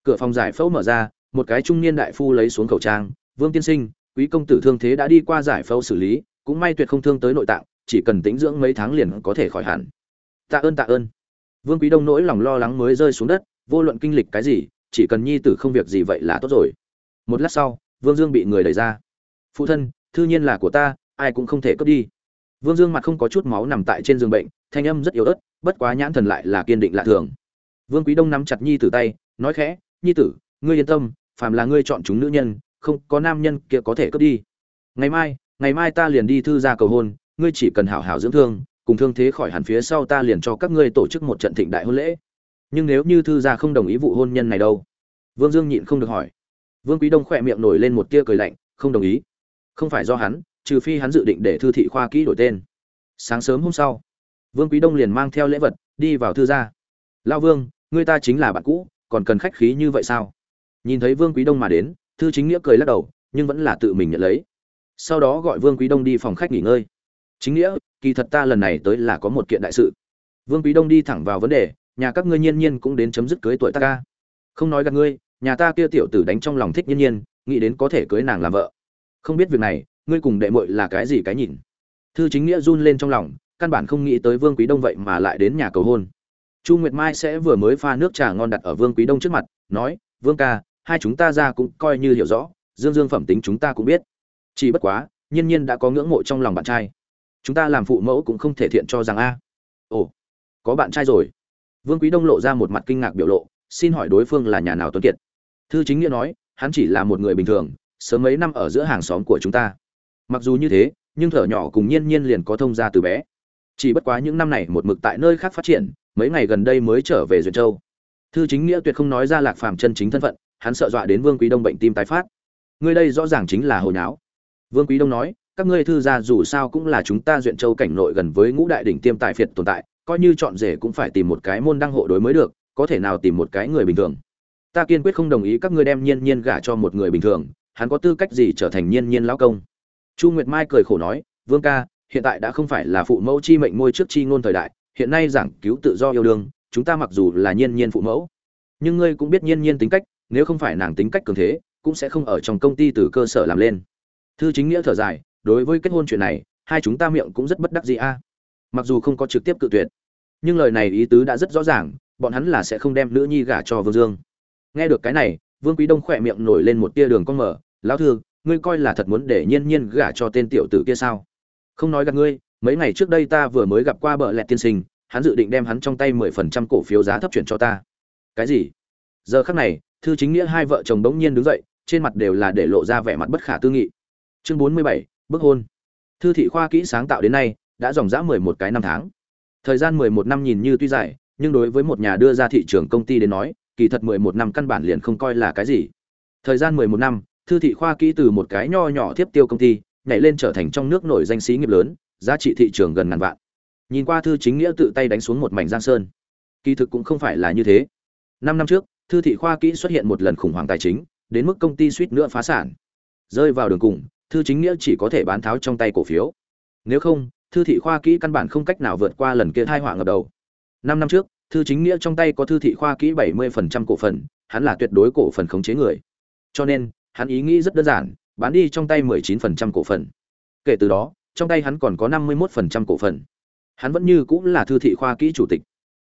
Cửa phòng giải phẫu mở ra, một cái trung niên đại phu lấy xuống khẩu trang. Vương tiên sinh, quý công tử thương thế đã đi qua giải phẫu xử lý, cũng may tuyệt không thương tới nội tạng, chỉ cần tĩnh dưỡng mấy tháng liền có thể khỏi hẳn. Tạ ơn tạ ơn. Vương quý đông nỗi lòng lo lắng mới rơi xuống đất, vô luận kinh lịch cái gì chỉ cần nhi tử không việc gì vậy là tốt rồi. Một lát sau, vương dương bị người đẩy ra. Phụ thân, thư nhiên là của ta, ai cũng không thể cướp đi. Vương dương mặt không có chút máu nằm tại trên giường bệnh, thanh âm rất yếu ớt, bất quá nhãn thần lại là kiên định lạ thường. Vương quý đông nắm chặt nhi tử tay, nói khẽ, nhi tử, ngươi yên tâm, phàm là ngươi chọn chúng nữ nhân, không có nam nhân kia có thể cướp đi. Ngày mai ngày mai ta liền đi thư ra cầu hôn, ngươi chỉ cần hảo hảo dưỡng thương, cùng thương thế khỏi hẳn phía sau ta liền cho các ngươi tổ chức một trận thịnh đại hôn lễ nhưng nếu như thư gia không đồng ý vụ hôn nhân này đâu? Vương dương nhịn không được hỏi. Vương quý đông khỏe miệng nổi lên một tia cười lạnh, không đồng ý. Không phải do hắn, trừ phi hắn dự định để thư thị khoa kỹ đổi tên. Sáng sớm hôm sau, vương quý đông liền mang theo lễ vật, đi vào thư gia. Lao vương, người ta chính là bạn cũ, còn cần khách khí như vậy sao? Nhìn thấy vương quý đông mà đến, thư chính nghĩa cười lắc đầu, nhưng vẫn là tự mình nhận lấy. Sau đó gọi vương quý đông đi phòng khách nghỉ ngơi. Chính nghĩa, kỳ thật ta lần này tới là có một kiện đại sự. Vương quý đông đi thẳng vào vấn đề nhà các ngươi nhiên nhiên cũng đến chấm dứt cưới tuổi ta ca. Không nói gặp ngươi, nhà ta kia tiểu tử đánh trong lòng thích nhiên nhiên, nghĩ đến có thể cưới nàng làm vợ. Không biết việc này, ngươi cùng đệ muội là cái gì cái nhìn? Thư chính nghĩa run lên trong lòng, căn bản không nghĩ tới vương quý đông vậy mà lại đến nhà cầu hôn. Chu nguyệt mai sẽ vừa mới pha nước trà ngon đặt ở vương quý đông trước mặt, nói, vương ca, hai chúng ta ra cũng coi như hiểu rõ, dương dương phẩm tính chúng ta cũng biết. Chỉ bất quá, nhiên nhiên đã có ngưỡng mộ trong lòng bạn trai. Chúng ta làm phụ mẫu cũng không thể thiện cho rằng a. Ồ, có bạn trai rồi vương quý đông lộ ra một mặt kinh ngạc biểu lộ, xin hỏi đối phương là nhà nào tuấn kiệt? Thư chính nghĩa nói, hắn chỉ là một người bình thường, sớm mấy năm ở giữa hàng xóm của chúng ta. Mặc dù như thế, nhưng thở nhỏ cùng nhiên nhiên liền có thông gia từ bé. Chỉ bất quá những năm này một mực tại nơi khác phát triển, mấy ngày gần đây mới trở về duyệt châu. Thư chính nghĩa tuyệt không nói ra lạc phàm chân chính thân phận, hắn sợ dọa đến vương quý đông bệnh tim tái phát. Ngươi đây rõ ràng chính là hồ nháo. Vương quý đông nói, các ngươi thư gia dù sao cũng là chúng ta duyện châu cảnh nội gần với ngũ đại đỉnh tiêm tài phiệt tồn tại coi như chọn rể cũng phải tìm một cái môn đăng hộ đối mới được, có thể nào tìm một cái người bình thường. Ta kiên quyết không đồng ý các ngươi đem nhiên nhiên gả cho một người bình thường, hắn có tư cách gì trở thành nhiên nhiên lão công? Chu nguyệt mai cười khổ nói, vương ca, hiện tại đã không phải là phụ mẫu chi mệnh môi trước chi ngôn thời đại, hiện nay giảng cứu tự do yêu đương, chúng ta mặc dù là nhiên nhiên phụ mẫu, nhưng ngươi cũng biết nhiên nhiên tính cách, nếu không phải nàng tính cách cường thế, cũng sẽ không ở trong công ty từ cơ sở làm lên. Thư chính nghĩa thở dài, đối với kết hôn chuyện này, hai chúng ta miệng cũng rất bất đắc gì a mặc dù không có trực tiếp cự tuyệt, nhưng lời này ý tứ đã rất rõ ràng, bọn hắn là sẽ không đem nữ nhi gả cho vương dương. Nghe được cái này, vương quý đông khỏe miệng nổi lên một tia đường con mở, lão thư, ngươi coi là thật muốn để nhiên nhiên gả cho tên tiểu tử kia sao? Không nói gặp ngươi, mấy ngày trước đây ta vừa mới gặp qua bợ lẹt tiên sinh, hắn dự định đem hắn trong tay mười phần trăm cổ phiếu giá thấp chuyển cho ta. Cái gì? Giờ khắc này, thư chính nghĩa hai vợ chồng bỗng nhiên đứng dậy, trên mặt đều là để lộ ra vẻ mặt bất khả tư nghị. Chương bốn mươi bảy, bức hôn. Thư thị khoa kỹ sáng tạo đến nay đã dòng dã mười một cái năm tháng. Thời gian mười một năm nhìn như tuy dài, nhưng đối với một nhà đưa ra thị trường công ty đến nói, kỳ thật mười một năm căn bản liền không coi là cái gì. Thời gian mười một năm, thư thị khoa kỹ từ một cái nho nhỏ tiếp tiêu công ty, nhảy lên trở thành trong nước nổi danh sĩ nghiệp lớn, giá trị thị trường gần ngàn vạn. Nhìn qua thư chính nghĩa tự tay đánh xuống một mảnh giang sơn. Kỳ thực cũng không phải là như thế. Năm năm trước, thư thị khoa kỹ xuất hiện một lần khủng hoảng tài chính, đến mức công ty suýt nữa phá sản. Rơi vào đường cùng, thư chính nghĩa chỉ có thể bán tháo trong tay cổ phiếu. Nếu không thư thị khoa kỹ căn bản không cách nào vượt qua lần kia thai họa ngập đầu. Năm năm trước, thư chính nghĩa trong tay có thư thị khoa kỹ bảy mươi phần trăm cổ phần, hắn là tuyệt đối cổ phần khống chế người. Cho nên, hắn ý nghĩ rất đơn giản, bán đi trong tay 19% cổ phần. Kể từ đó, trong tay hắn còn có 51% cổ phần. Hắn vẫn như cũng là thư thị khoa kỹ chủ tịch.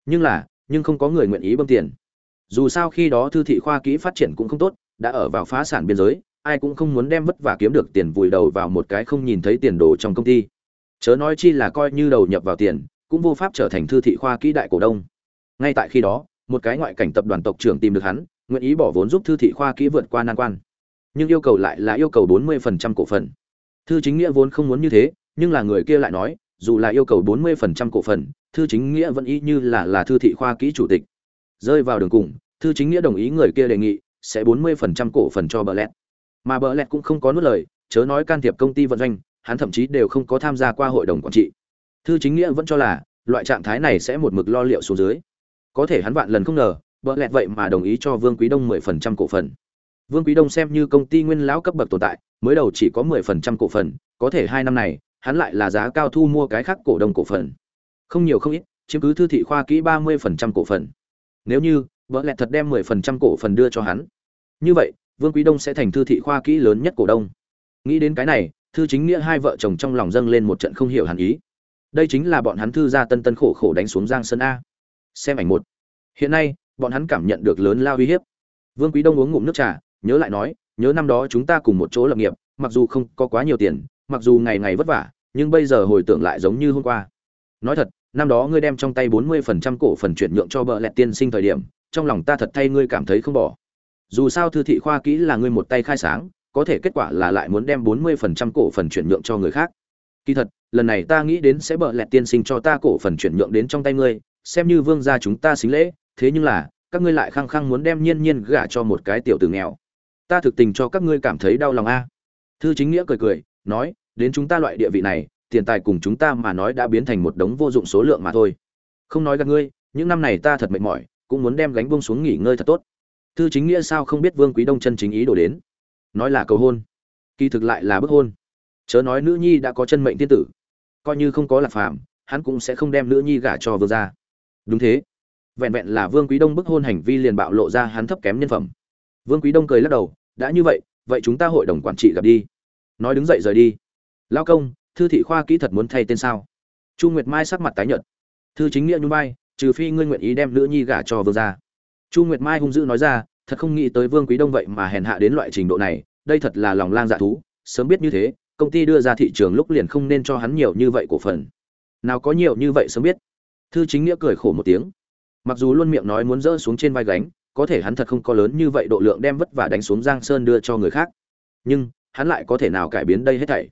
Nhưng là, nhưng không có người nguyện ý bơm tiền. Dù sao khi đó thư thị khoa kỹ phát triển cũng không tốt, đã ở vào phá sản biên giới, ai cũng không muốn đem vất vả kiếm được tiền vùi đầu vào một cái không nhìn thấy tiền đồ trong công ty chớ nói chi là coi như đầu nhập vào tiền, cũng vô pháp trở thành thư thị khoa kỹ đại cổ đông. Ngay tại khi đó, một cái ngoại cảnh tập đoàn tộc trưởng tìm được hắn, nguyện ý bỏ vốn giúp thư thị khoa kỹ vượt qua nan quan. Nhưng yêu cầu lại là yêu cầu 40% cổ phần. Thư chính nghĩa vốn không muốn như thế, nhưng là người kia lại nói, dù là yêu cầu 40% cổ phần, thư chính nghĩa vẫn ý như là là thư thị khoa kỹ chủ tịch. Rơi vào đường cùng, thư chính nghĩa đồng ý người kia đề nghị, sẽ 40% cổ phần cho bờ lẹt. Mà bờ lẹt cũng không có nuốt lời, chớ nói can thiệp công ty vận doanh hắn thậm chí đều không có tham gia qua hội đồng quản trị. Thư chính nghĩa vẫn cho là, loại trạng thái này sẽ một mực lo liệu xuống dưới. Có thể hắn vạn lần không ngờ bờ lẹt vậy mà đồng ý cho vương quý đông 10% cổ phần. Vương quý đông xem như công ty nguyên lão cấp bậc tồn tại, mới đầu chỉ có 10% cổ phần, có thể hai năm này, hắn lại là giá cao thu mua cái khác cổ đông cổ phần. Không nhiều không ít, chiếm cứ thư thị khoa kỹ 30% cổ phần. Nếu như vợ lẹt thật đem 10% cổ phần đưa cho hắn. Như vậy, vương quý đông sẽ thành thư thị khoa kỹ lớn nhất cổ đông. Nghĩ đến cái này thư chính nghĩa hai vợ chồng trong lòng dâng lên một trận không hiểu hẳn ý. Đây chính là bọn hắn thư gia tân tân khổ khổ đánh xuống giang sơn a. Xem ảnh một. Hiện nay, bọn hắn cảm nhận được lớn lao uy hiếp. Vương quý đông uống ngụm nước trà, nhớ lại nói, nhớ năm đó chúng ta cùng một chỗ lập nghiệp, mặc dù không có quá nhiều tiền, mặc dù ngày ngày vất vả, nhưng bây giờ hồi tưởng lại giống như hôm qua. Nói thật, năm đó ngươi đem trong tay bốn mươi phần trăm cổ phần chuyển nhượng cho bợ lẹt tiên sinh thời điểm, trong lòng ta thật thay ngươi cảm thấy không bỏ. Dù sao thư thị khoa kỹ là ngươi một tay khai sáng có thể kết quả là lại muốn đem bốn mươi phần trăm cổ phần chuyển nhượng cho người khác. Kỳ thật, lần này ta nghĩ đến sẽ bợ lẹt tiên sinh cho ta cổ phần chuyển nhượng đến trong tay ngươi, xem như vương gia chúng ta xính lễ, thế nhưng là, các ngươi lại khăng khăng muốn đem nhiên nhiên gả cho một cái tiểu tử nghèo. Ta thực tình cho các ngươi cảm thấy đau lòng a. Thư chính nghĩa cười cười, nói, đến chúng ta loại địa vị này, tiền tài cùng chúng ta mà nói đã biến thành một đống vô dụng số lượng mà thôi. Không nói gạt ngươi, những năm này ta thật mệt mỏi, cũng muốn đem gánh buông xuống nghỉ ngơi thật tốt. Thư chính nghĩa sao không biết vương quý đông chân chính ý đồ đến nói là cầu hôn. Kỳ thực lại là bức hôn. Chớ nói nữ nhi đã có chân mệnh tiên tử, coi như không có lạc phàm, hắn cũng sẽ không đem nữ nhi gả cho vương gia. Đúng thế. Vẹn vẹn là vương quý đông bức hôn hành vi liền bạo lộ ra hắn thấp kém nhân phẩm. Vương quý đông cười lắc đầu, đã như vậy vậy chúng ta hội đồng quản trị gặp đi. Nói đứng dậy rời đi. Lao công, thư thị khoa kỹ thật muốn thay tên sao? Chu nguyệt mai sắc mặt tái nhợt. Thư chính nghĩa nhún vai, trừ phi ngươi nguyện ý đem nữ nhi gả cho vương gia. Chu nguyệt mai hung dữ nói ra thật không nghĩ tới vương quý đông vậy mà hèn hạ đến loại trình độ này, đây thật là lòng lang dạ thú, sớm biết như thế, công ty đưa ra thị trường lúc liền không nên cho hắn nhiều như vậy cổ phần. Nào có nhiều như vậy sớm biết. Thư chính nghĩa cười khổ một tiếng. Mặc dù luôn miệng nói muốn dỡ xuống trên vai gánh, có thể hắn thật không có lớn như vậy độ lượng đem vất vả đánh xuống giang sơn đưa cho người khác. Nhưng, hắn lại có thể nào cải biến đây hết thảy?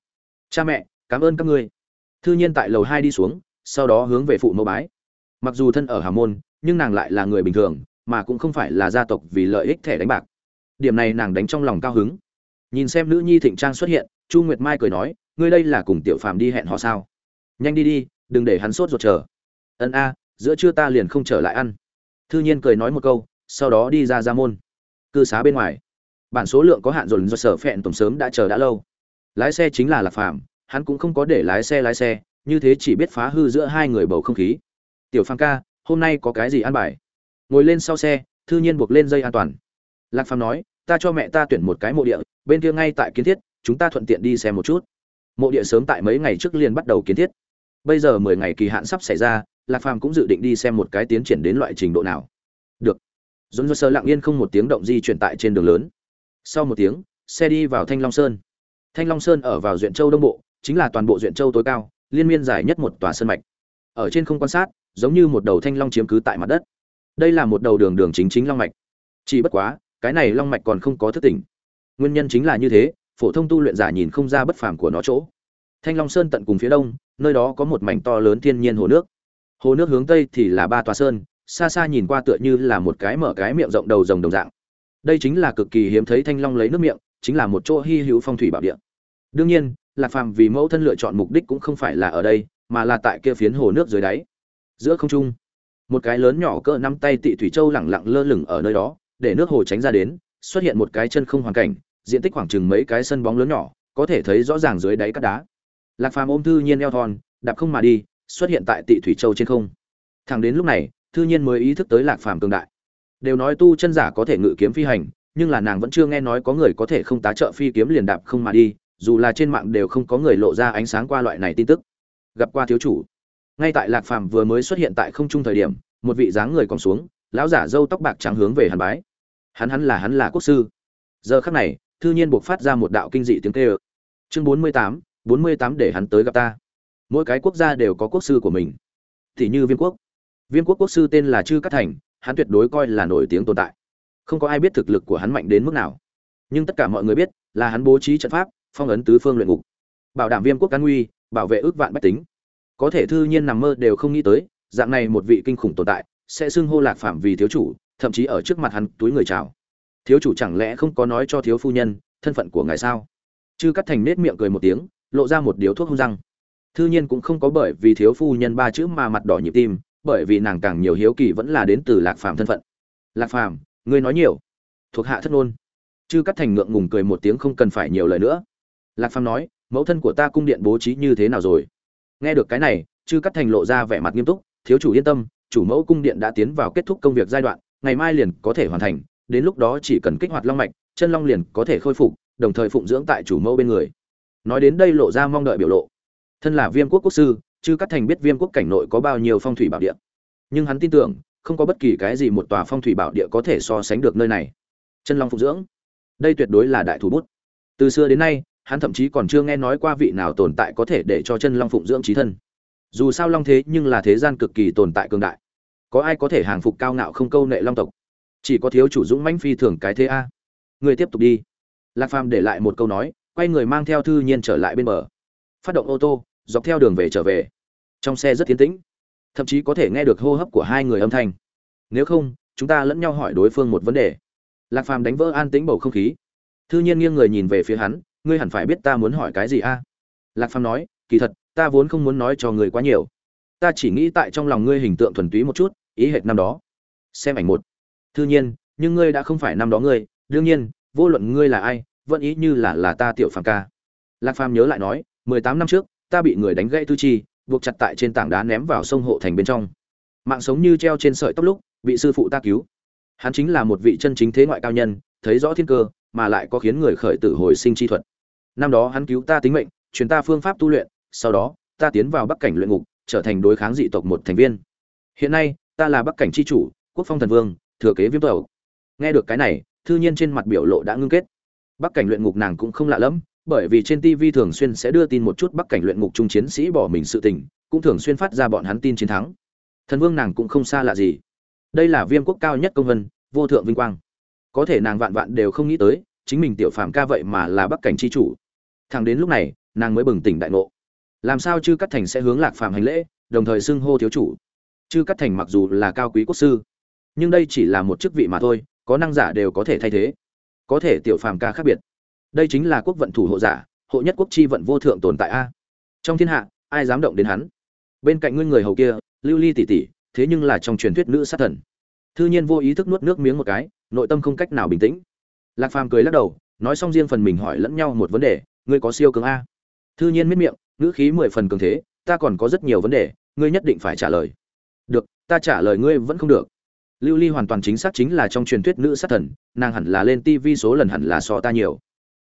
Cha mẹ, cảm ơn các ngươi. Thư nhiên tại lầu hai đi xuống, sau đó hướng về phụ mẫu bái. Mặc dù thân ở hà môn, nhưng nàng lại là người bình thường mà cũng không phải là gia tộc vì lợi ích thẻ đánh bạc. Điểm này nàng đánh trong lòng cao hứng. Nhìn xem nữ nhi thịnh trang xuất hiện, chu nguyệt mai cười nói, ngươi đây là cùng tiểu phàm đi hẹn họ sao? Nhanh đi đi, đừng để hắn sốt ruột chờ. Ân a, giữa trưa ta liền không trở lại ăn. Thư nhiên cười nói một câu, sau đó đi ra ra môn. Cư xá bên ngoài. Bản số lượng có hạn rồi do sở phẹn tổng sớm đã chờ đã lâu. Lái xe chính là lạc phàm, hắn cũng không có để lái xe lái xe, như thế chỉ biết phá hư giữa hai người bầu không khí. Tiểu phàm ca, hôm nay có cái gì ăn bài? Ngồi lên sau xe, thư nhiên buộc lên dây an toàn. Lạc phàm nói, ta cho mẹ ta tuyển một cái mộ địa, bên kia ngay tại kiến thiết, chúng ta thuận tiện đi xem một chút. Mộ địa sớm tại mấy ngày trước liền bắt đầu kiến thiết. Bây giờ mười ngày kỳ hạn sắp xảy ra, lạc phàm cũng dự định đi xem một cái tiến triển đến loại trình độ nào. Được. Dồn dơ sơ lặng yên không một tiếng động di chuyển tại trên đường lớn. Sau một tiếng, xe đi vào thanh long sơn. Thanh long sơn ở vào duyện châu đông bộ, chính là toàn bộ duyện châu tối cao, liên miên dài nhất một tòa sơn mạch. Ở trên không quan sát, giống như một đầu thanh long chiếm cứ tại mặt đất đây là một đầu đường đường chính chính long mạch. Chỉ bất quá, cái này long mạch còn không có thức tỉnh. Nguyên nhân chính là như thế, phổ thông tu luyện giả nhìn không ra bất phàm của nó chỗ. Thanh long sơn tận cùng phía đông, nơi đó có một mảnh to lớn thiên nhiên hồ nước. Hồ nước hướng tây thì là ba tòa sơn, xa xa nhìn qua tựa như là một cái mở cái miệng rộng đầu rồng đồng dạng. Đây chính là cực kỳ hiếm thấy thanh long lấy nước miệng, chính là một chỗ hy hữu phong thủy bảo địa. Đương nhiên, lạc phàm vì mẫu thân lựa chọn mục đích cũng không phải là ở đây, mà là tại kia phiến hồ nước dưới đáy. Giữa không trung một cái lớn nhỏ cỡ năm tay tị thủy châu lẳng lặng lơ lửng ở nơi đó, để nước hồ tránh ra đến, xuất hiện một cái chân không hoàn cảnh, diện tích khoảng chừng mấy cái sân bóng lớn nhỏ, có thể thấy rõ ràng dưới đáy các đá. Lạc phàm ôm thư nhiên eo thon, đạp không mà đi, xuất hiện tại tị thủy châu trên không. Thẳng đến lúc này, thư nhiên mới ý thức tới lạc phàm cường đại. Đều nói tu chân giả có thể ngự kiếm phi hành, nhưng là nàng vẫn chưa nghe nói có người có thể không tá trợ phi kiếm liền đạp không mà đi, dù là trên mạng đều không có người lộ ra ánh sáng qua loại này tin tức. Gặp qua thiếu chủ ngay tại lạc phàm vừa mới xuất hiện tại không trung thời điểm, một vị dáng người còn xuống, lão giả râu tóc bạc trắng hướng về hàn bái. Hắn hắn là hắn là quốc sư. Giờ khắc này, thư nhiên buộc phát ra một đạo kinh dị tiếng kêu. Chương bốn mươi tám, bốn mươi tám để hắn tới gặp ta. Mỗi cái quốc gia đều có quốc sư của mình. Thì như viêm quốc. Viêm quốc quốc sư tên là chư cát thành, hắn tuyệt đối coi là nổi tiếng tồn tại. Không có ai biết thực lực của hắn mạnh đến mức nào. Nhưng tất cả mọi người biết, là hắn bố trí trận pháp, phong ấn tứ phương luyện ngục. Bảo đảm viêm quốc an nguy, bảo vệ ước vạn bách tính có thể thư nhiên nằm mơ đều không nghĩ tới, dạng này một vị kinh khủng tồn tại, sẽ xưng hô lạc phạm vì thiếu chủ, thậm chí ở trước mặt hắn túi người chào. Thiếu chủ chẳng lẽ không có nói cho thiếu phu nhân, thân phận của ngài sao? Chư cắt thành nết miệng cười một tiếng, lộ ra một điếu thuốc hung răng. Thư nhiên cũng không có bởi vì thiếu phu nhân ba chữ mà mặt đỏ nhịp tim, bởi vì nàng càng nhiều hiếu kỳ vẫn là đến từ lạc phàm thân phận. Lạc phàm, ngươi nói nhiều. Thuộc hạ thất ngôn. Chư cắt thành ngượng ngùng cười một tiếng không cần phải nhiều lời nữa. Lạc phàm nói, mẫu thân của ta cung điện bố trí như thế nào rồi? Nghe được cái này, chư cắt thành lộ ra vẻ mặt nghiêm túc, thiếu chủ yên tâm, chủ mẫu cung điện đã tiến vào kết thúc công việc giai đoạn, ngày mai liền có thể hoàn thành, đến lúc đó chỉ cần kích hoạt long mạch, chân long liền có thể khôi phục, đồng thời phụng dưỡng tại chủ mẫu bên người. Nói đến đây lộ ra mong đợi biểu lộ. Thân là viêm quốc quốc sư, chư cắt thành biết viêm quốc cảnh nội có bao nhiêu phong thủy bảo địa. Nhưng hắn tin tưởng, không có bất kỳ cái gì một tòa phong thủy bảo địa có thể so sánh được nơi này. Chân long phụng dưỡng. Đây tuyệt đối là đại thủ bút. Từ xưa đến nay hắn thậm chí còn chưa nghe nói qua vị nào tồn tại có thể để cho chân long phụng dưỡng trí thân. Dù sao long thế nhưng là thế gian cực kỳ tồn tại cường đại. Có ai có thể hàng phục cao ngạo không câu nệ long tộc? Chỉ có thiếu chủ dũng mãnh phi thường cái thế a. Người tiếp tục đi. Lạc phàm để lại một câu nói, quay người mang theo thư nhiên trở lại bên bờ. Phát động ô tô, dọc theo đường về trở về. Trong xe rất tiến tĩnh. Thậm chí có thể nghe được hô hấp của hai người âm thanh. Nếu không, chúng ta lẫn nhau hỏi đối phương một vấn đề. Lạc phàm đánh vỡ an tĩnh bầu không khí. Thư nhiên nghiêng người nhìn về phía hắn ngươi hẳn phải biết ta muốn hỏi cái gì a? Lạc phàm nói, kỳ thật, ta vốn không muốn nói cho người quá nhiều. Ta chỉ nghĩ tại trong lòng ngươi hình tượng thuần túy một chút, ý hệt năm đó. Xem ảnh một. Thư nhiên, nhưng ngươi đã không phải năm đó ngươi, đương nhiên, vô luận ngươi là ai, vẫn ý như là là ta tiểu phàm ca. Lạc phàm nhớ lại nói, mười tám năm trước, ta bị người đánh gãy tư chi, buộc chặt tại trên tảng đá ném vào sông hộ thành bên trong. Mạng sống như treo trên sợi tóc lúc, bị sư phụ ta cứu. Hắn chính là một vị chân chính thế ngoại cao nhân, thấy rõ thiên cơ mà lại có khiến người khởi tử hồi sinh chi thuật. Năm đó hắn cứu ta tính mệnh, truyền ta phương pháp tu luyện, sau đó, ta tiến vào bắc cảnh luyện ngục, trở thành đối kháng dị tộc một thành viên. Hiện nay, ta là bắc cảnh chi chủ, quốc phong thần vương, thừa kế viêm tẩu nghe được cái này, thư nhiên trên mặt biểu lộ đã ngưng kết. Bắc cảnh luyện ngục nàng cũng không lạ lẫm, bởi vì trên tv thường xuyên sẽ đưa tin một chút bắc cảnh luyện ngục trung chiến sĩ bỏ mình sự tình, cũng thường xuyên phát ra bọn hắn tin chiến thắng. Thần vương nàng cũng không xa lạ gì. Đây là viêm quốc cao nhất công vân, vô thượng vinh quang có thể nàng vạn vạn đều không nghĩ tới, chính mình tiểu phàm ca vậy mà là bắc cảnh c h i chủ. Thằng đến lúc này, nàng mới bừng tỉnh đại ngộ. Làm sao chư cắt thành sẽ hướng lạc phàm hành lễ, đồng thời xưng hô thiếu chủ? Chư cắt thành mặc dù là cao quý quốc sư, nhưng đây chỉ là một chức vị mà thôi, có năng giả đều có thể thay thế. Có thể tiểu phàm ca khác biệt. Đây chính là quốc vận thủ hộ giả, hộ nhất quốc chi vận vô thượng tồn tại a. Trong thiên hạ, ai dám động đến hắn? Bên cạnh ngươi người hầu kia, lưu ly tỷ tỷ, thế nhưng là trong truyền thuyết nữ sát thần thư nhiên vô ý thức nuốt nước miếng một cái, nội tâm không cách nào bình tĩnh. Lạc phàm cười lắc đầu, nói xong riêng phần mình hỏi lẫn nhau một vấn đề, ngươi có siêu cường a? Thư nhiên miết miệng, ngữ khí mười phần cường thế, ta còn có rất nhiều vấn đề, ngươi nhất định phải trả lời. Được, ta trả lời ngươi vẫn không được. Lưu ly hoàn toàn chính xác chính là trong truyền thuyết nữ sát thần, nàng hẳn là lên TV số lần hẳn là so ta nhiều.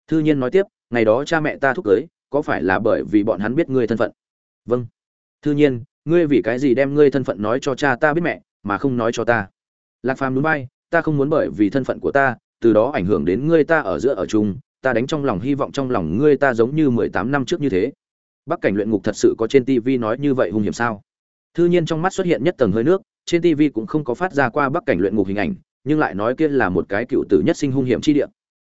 Thư nhiên nói tiếp, ngày đó cha mẹ ta thúc cưới có phải là bởi vì bọn hắn biết ngươi thân phận? Vâng. Thư nhiên, ngươi vì cái gì đem ngươi thân phận nói cho cha ta biết mẹ, mà không nói cho ta? Lạc phàm núi bay ta không muốn bởi vì thân phận của ta, từ đó ảnh hưởng đến ngươi ta ở giữa ở chung, ta đánh trong lòng hy vọng trong lòng ngươi ta giống như mười tám năm trước như thế. Bắc cảnh luyện ngục thật sự có trên tv nói như vậy hung hiểm sao? Thư nhiên trong mắt xuất hiện nhất tầng hơi nước, trên tv cũng không có phát ra qua bắc cảnh luyện ngục hình ảnh, nhưng lại nói kia là một cái cựu tử nhất sinh hung hiểm chi địa.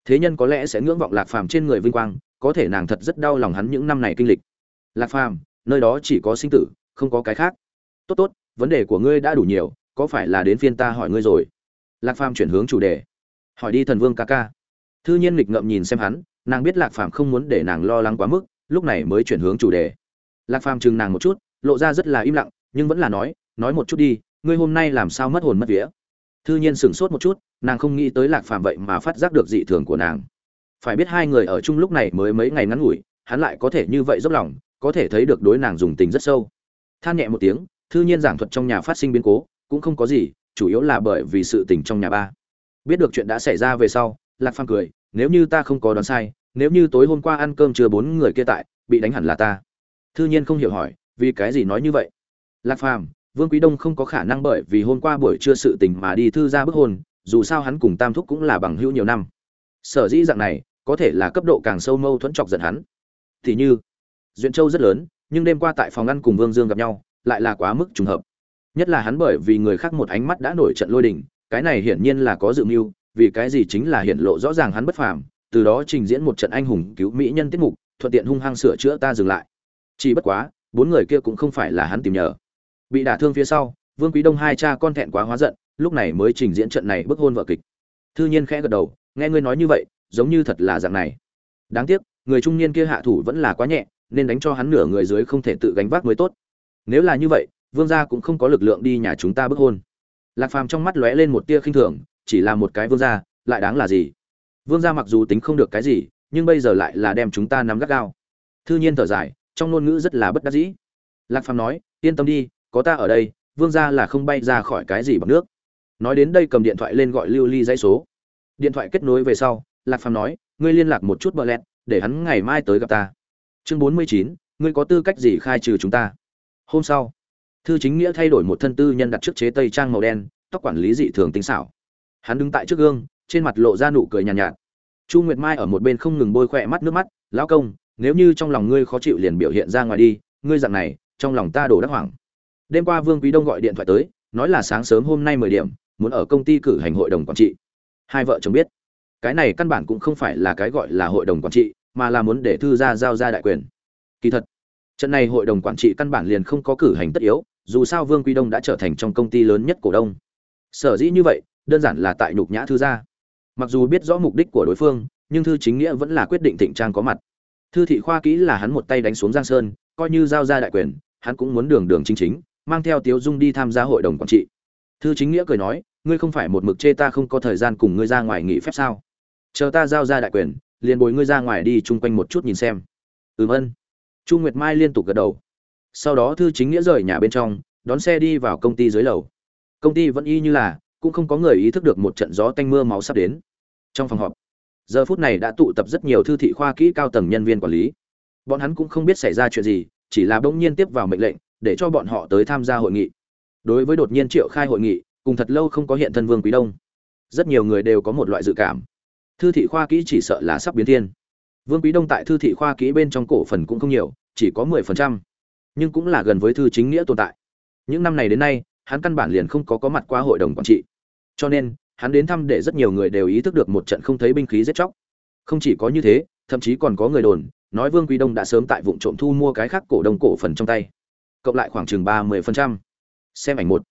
Thế nhân có lẽ sẽ ngưỡng vọng lạc phàm trên người vinh quang, có thể nàng thật rất đau lòng hắn những năm này kinh lịch. Lạc phàm, nơi đó chỉ có sinh tử, không có cái khác. Tốt tốt, vấn đề của ngươi đã đủ nhiều có phải là đến phiên ta hỏi ngươi rồi? Lạc phàm chuyển hướng chủ đề. Hỏi đi thần vương ca ca. Thư nhiên nghịch ngậm nhìn xem hắn, nàng biết lạc phàm không muốn để nàng lo lắng quá mức, lúc này mới chuyển hướng chủ đề. Lạc phàm chừng nàng một chút, lộ ra rất là im lặng, nhưng vẫn là nói nói một chút đi, ngươi hôm nay làm sao mất hồn mất vía? Thư nhiên sửng sốt một chút, nàng không nghĩ tới lạc phàm vậy mà phát giác được dị thường của nàng. Phải biết hai người ở chung lúc này mới mấy ngày ngắn ngủi, hắn lại có thể như vậy dốc lòng, có thể thấy được đối nàng dùng tình rất sâu. Than nhẹ một tiếng, thư nhiên giảng thuật trong nhà phát sinh biến cố cũng không có gì, chủ yếu là bởi vì sự tình trong nhà ba. Biết được chuyện đã xảy ra về sau, lạc phàm cười, nếu như ta không có đoán sai, nếu như tối hôm qua ăn cơm chưa bốn người kia tại, bị đánh hẳn là ta. Thư nhiên không hiểu hỏi, vì cái gì nói như vậy? Lạc phàm, vương quý đông không có khả năng bởi vì hôm qua buổi trưa sự tình mà đi thư ra bức hôn, dù sao hắn cùng tam thúc cũng là bằng hữu nhiều năm. Sở dĩ dạng này, có thể là cấp độ càng sâu mâu thuẫn chọc giận hắn. Thì như, duyện châu rất lớn, nhưng đêm qua tại phòng ăn cùng vương dương gặp nhau, lại là quá mức trùng hợp nhất là hắn bởi vì người khác một ánh mắt đã nổi trận lôi đình, cái này hiển nhiên là có dự mưu, vì cái gì chính là hiện lộ rõ ràng hắn bất phàm, từ đó trình diễn một trận anh hùng cứu mỹ nhân tiết mục, thuận tiện hung hăng sửa chữa ta dừng lại. Chỉ bất quá, bốn người kia cũng không phải là hắn tìm nhờ. Bị đả thương phía sau, vương quý đông hai cha con thẹn quá hóa giận, lúc này mới trình diễn trận này bức hôn vợ kịch. Thư nhiên khẽ gật đầu, nghe ngươi nói như vậy, giống như thật là dạng này. Đáng tiếc, người trung niên kia hạ thủ vẫn là quá nhẹ, nên đánh cho hắn nửa người dưới không thể tự gánh vác mới tốt. Nếu là như vậy vương gia cũng không có lực lượng đi nhà chúng ta bức hôn. Lạc phàm trong mắt lóe lên một tia khinh thường, chỉ là một cái vương gia, lại đáng là gì? Vương gia mặc dù tính không được cái gì, nhưng bây giờ lại là đem chúng ta nắm gắt gao. Thư nhiên thở dài, trong ngôn ngữ rất là bất đắc dĩ. Lạc phàm nói, yên tâm đi, có ta ở đây, vương gia là không bay ra khỏi cái gì bằng nước. Nói đến đây cầm điện thoại lên gọi lưu ly dãy số. Điện thoại kết nối về sau, lạc phàm nói, ngươi liên lạc một chút bờ lẹt, để hắn ngày mai tới gặp ta. Chương bốn mươi chín, ngươi có tư cách gì khai trừ chúng ta? Hôm sau thư chính nghĩa thay đổi một thân tư nhân đặt trước chế tây trang màu đen tóc quản lý dị thường tinh xảo. Hắn đứng tại trước gương trên mặt lộ ra nụ cười nhàn nhạt, nhạt. Chu nguyệt mai ở một bên không ngừng bôi khỏe mắt nước mắt lão công nếu như trong lòng ngươi khó chịu liền biểu hiện ra ngoài đi ngươi dặn này trong lòng ta đổ đắc hoảng. Đêm qua vương quý đông gọi điện thoại tới nói là sáng sớm hôm nay mười điểm muốn ở công ty cử hành hội đồng quản trị. Hai vợ chồng biết cái này căn bản cũng không phải là cái gọi là hội đồng quản trị mà là muốn để thư gia giao ra đại quyền. Kỳ thật trận này hội đồng quản trị căn bản liền không có cử hành tất yếu dù sao vương quy đông đã trở thành trong công ty lớn nhất cổ đông. Sở dĩ như vậy, đơn giản là tại nhục nhã thư gia. Mặc dù biết rõ mục đích của đối phương, nhưng thư chính nghĩa vẫn là quyết định thịnh trang có mặt. Thư thị khoa kỹ là hắn một tay đánh xuống giang sơn, coi như giao ra đại quyền, hắn cũng muốn đường đường chính chính, mang theo tiếu dung đi tham gia hội đồng quản trị. Thư chính nghĩa cười nói, ngươi không phải một mực chê ta không có thời gian cùng ngươi ra ngoài nghỉ phép sao? Chờ ta giao ra đại quyền, liền bồi ngươi ra ngoài đi chung quanh một chút nhìn xem. Ừm ân. Chu nguyệt mai liên tục gật đầu sau đó thư chính nghĩa rời nhà bên trong, đón xe đi vào công ty dưới lầu. Công ty vẫn y như là, cũng không có người ý thức được một trận gió tanh mưa máu sắp đến. Trong phòng họp, giờ phút này đã tụ tập rất nhiều thư thị khoa kỹ cao tầng nhân viên quản lý. Bọn hắn cũng không biết xảy ra chuyện gì, chỉ là bỗng nhiên tiếp vào mệnh lệnh, để cho bọn họ tới tham gia hội nghị. Đối với đột nhiên triệu khai hội nghị, cùng thật lâu không có hiện thân vương quý đông, rất nhiều người đều có một loại dự cảm. Thư thị khoa kỹ chỉ sợ là sắp biến thiên. Vương quý đông tại thư thị khoa kỹ bên trong cổ phần cũng không nhiều, chỉ có mười phần trăm nhưng cũng là gần với thư chính nghĩa tồn tại. Những năm này đến nay, hắn căn bản liền không có có mặt qua hội đồng quản trị. Cho nên, hắn đến thăm để rất nhiều người đều ý thức được một trận không thấy binh khí giết chóc. Không chỉ có như thế, thậm chí còn có người đồn, nói vương quý đông đã sớm tại vụ trộm thu mua cái khác cổ đông cổ phần trong tay. Cộng lại khoảng chừng ba mươi phần trăm. Xem ảnh một.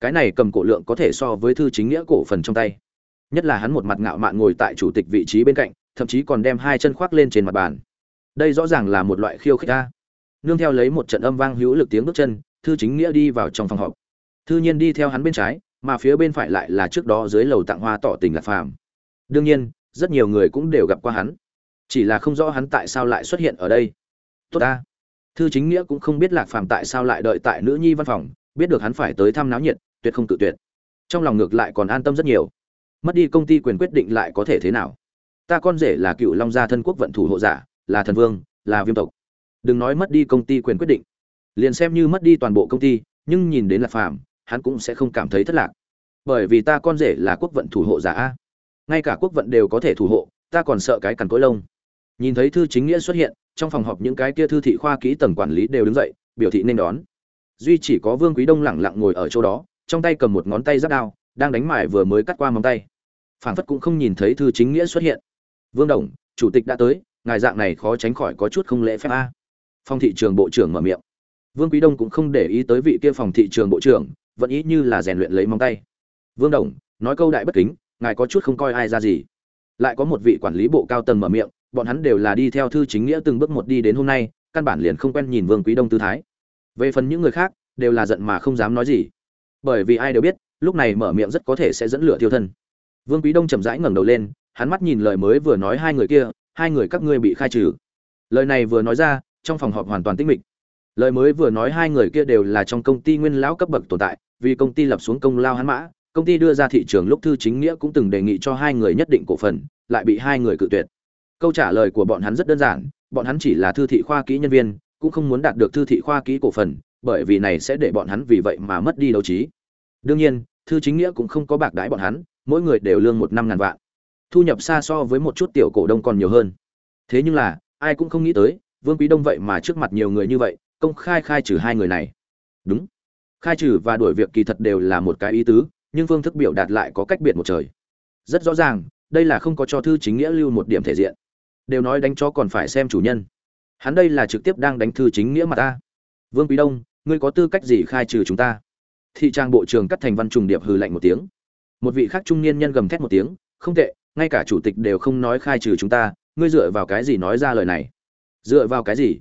Cái này cầm cổ lượng có thể so với thư chính nghĩa cổ phần trong tay. Nhất là hắn một mặt ngạo mạn ngồi tại chủ tịch vị trí bên cạnh, thậm chí còn đem hai chân khoác lên trên mặt bàn. Đây rõ ràng là một loại khiêu khích ta nương theo lấy một trận âm vang hữu lực tiếng bước chân, thư chính nghĩa đi vào trong phòng họp. Thư nhiên đi theo hắn bên trái, mà phía bên phải lại là trước đó dưới lầu tặng hoa tỏ tình lạc phàm. Đương nhiên, rất nhiều người cũng đều gặp qua hắn. Chỉ là không rõ hắn tại sao lại xuất hiện ở đây. Tốt ta. Thư chính nghĩa cũng không biết lạc phàm tại sao lại đợi tại nữ nhi văn phòng, biết được hắn phải tới thăm náo nhiệt, tuyệt không tự tuyệt. Trong lòng ngược lại còn an tâm rất nhiều. Mất đi công ty quyền quyết định lại có thể thế nào? Ta con rể là cựu long gia thân quốc vận thủ hộ giả, là thần vương, là viêm tộc đừng nói mất đi công ty quyền quyết định. Liền xem như mất đi toàn bộ công ty, nhưng nhìn đến lạc phàm, hắn cũng sẽ không cảm thấy thất lạc. Bởi vì ta con rể là quốc vận thủ hộ giả a. Ngay cả quốc vận đều có thể thủ hộ, ta còn sợ cái cằn cối lông. Nhìn thấy thư chính nghĩa xuất hiện, trong phòng họp những cái kia thư thị khoa kỹ tầng quản lý đều đứng dậy, biểu thị nên đón. Duy chỉ có vương quý đông lẳng lặng ngồi ở chỗ đó, trong tay cầm một ngón tay giáp đao, đang đánh mải vừa mới cắt qua móng tay. Phảng phất cũng không nhìn thấy thư chính nghĩa xuất hiện. Vương đồng, chủ tịch đã tới, ngài dạng này khó tránh khỏi có chút không lễ phép a phòng thị trường bộ trưởng mở miệng. Vương quý đông cũng không để ý tới vị kia phòng thị trường bộ trưởng, vẫn ý như là rèn luyện lấy móng tay. Vương đồng, nói câu đại bất kính, ngài có chút không coi ai ra gì. Lại có một vị quản lý bộ cao tầng mở miệng, bọn hắn đều là đi theo thư chính nghĩa từng bước một đi đến hôm nay, căn bản liền không quen nhìn vương quý đông tư thái. Về phần những người khác, đều là giận mà không dám nói gì. Bởi vì ai đều biết, lúc này mở miệng rất có thể sẽ dẫn lửa thiêu thân. Vương quý đông chậm rãi ngẩng đầu lên, hắn mắt nhìn lời mới vừa nói hai người kia, hai người các ngươi bị khai trừ. Lời này vừa nói ra trong phòng họp hoàn toàn tĩnh mịch. Lời mới vừa nói hai người kia đều là trong công ty nguyên lão cấp bậc tồn tại, vì công ty lập xuống công lao hắn mã, công ty đưa ra thị trường lúc thư chính nghĩa cũng từng đề nghị cho hai người nhất định cổ phần, lại bị hai người cự tuyệt. Câu trả lời của bọn hắn rất đơn giản, bọn hắn chỉ là thư thị khoa kỹ nhân viên, cũng không muốn đạt được thư thị khoa kỹ cổ phần, bởi vì này sẽ để bọn hắn vì vậy mà mất đi đấu trí. Đương nhiên, thư chính nghĩa cũng không có bạc đái bọn hắn, mỗi người đều lương một năm ngàn vạn. Thu nhập xa so với một chút tiểu cổ đông còn nhiều hơn. Thế nhưng là, ai cũng không nghĩ tới vương quý đông vậy mà trước mặt nhiều người như vậy, công khai khai trừ hai người này. Đúng. Khai trừ và đuổi việc kỳ thật đều là một cái ý tứ, nhưng phương thức biểu đạt lại có cách biệt một trời. Rất rõ ràng, đây là không có cho thư chính nghĩa lưu một điểm thể diện. Đều nói đánh chó còn phải xem chủ nhân. Hắn đây là trực tiếp đang đánh thư chính nghĩa mà ta. Vương quý đông, ngươi có tư cách gì khai trừ chúng ta? Thị trang bộ trưởng cắt thành văn trùng điệp hừ lạnh một tiếng. Một vị khác trung niên nhân gầm thét một tiếng, không tệ, ngay cả chủ tịch đều không nói khai trừ chúng ta, ngươi dựa vào cái gì nói ra lời này? Dựa vào cái gì?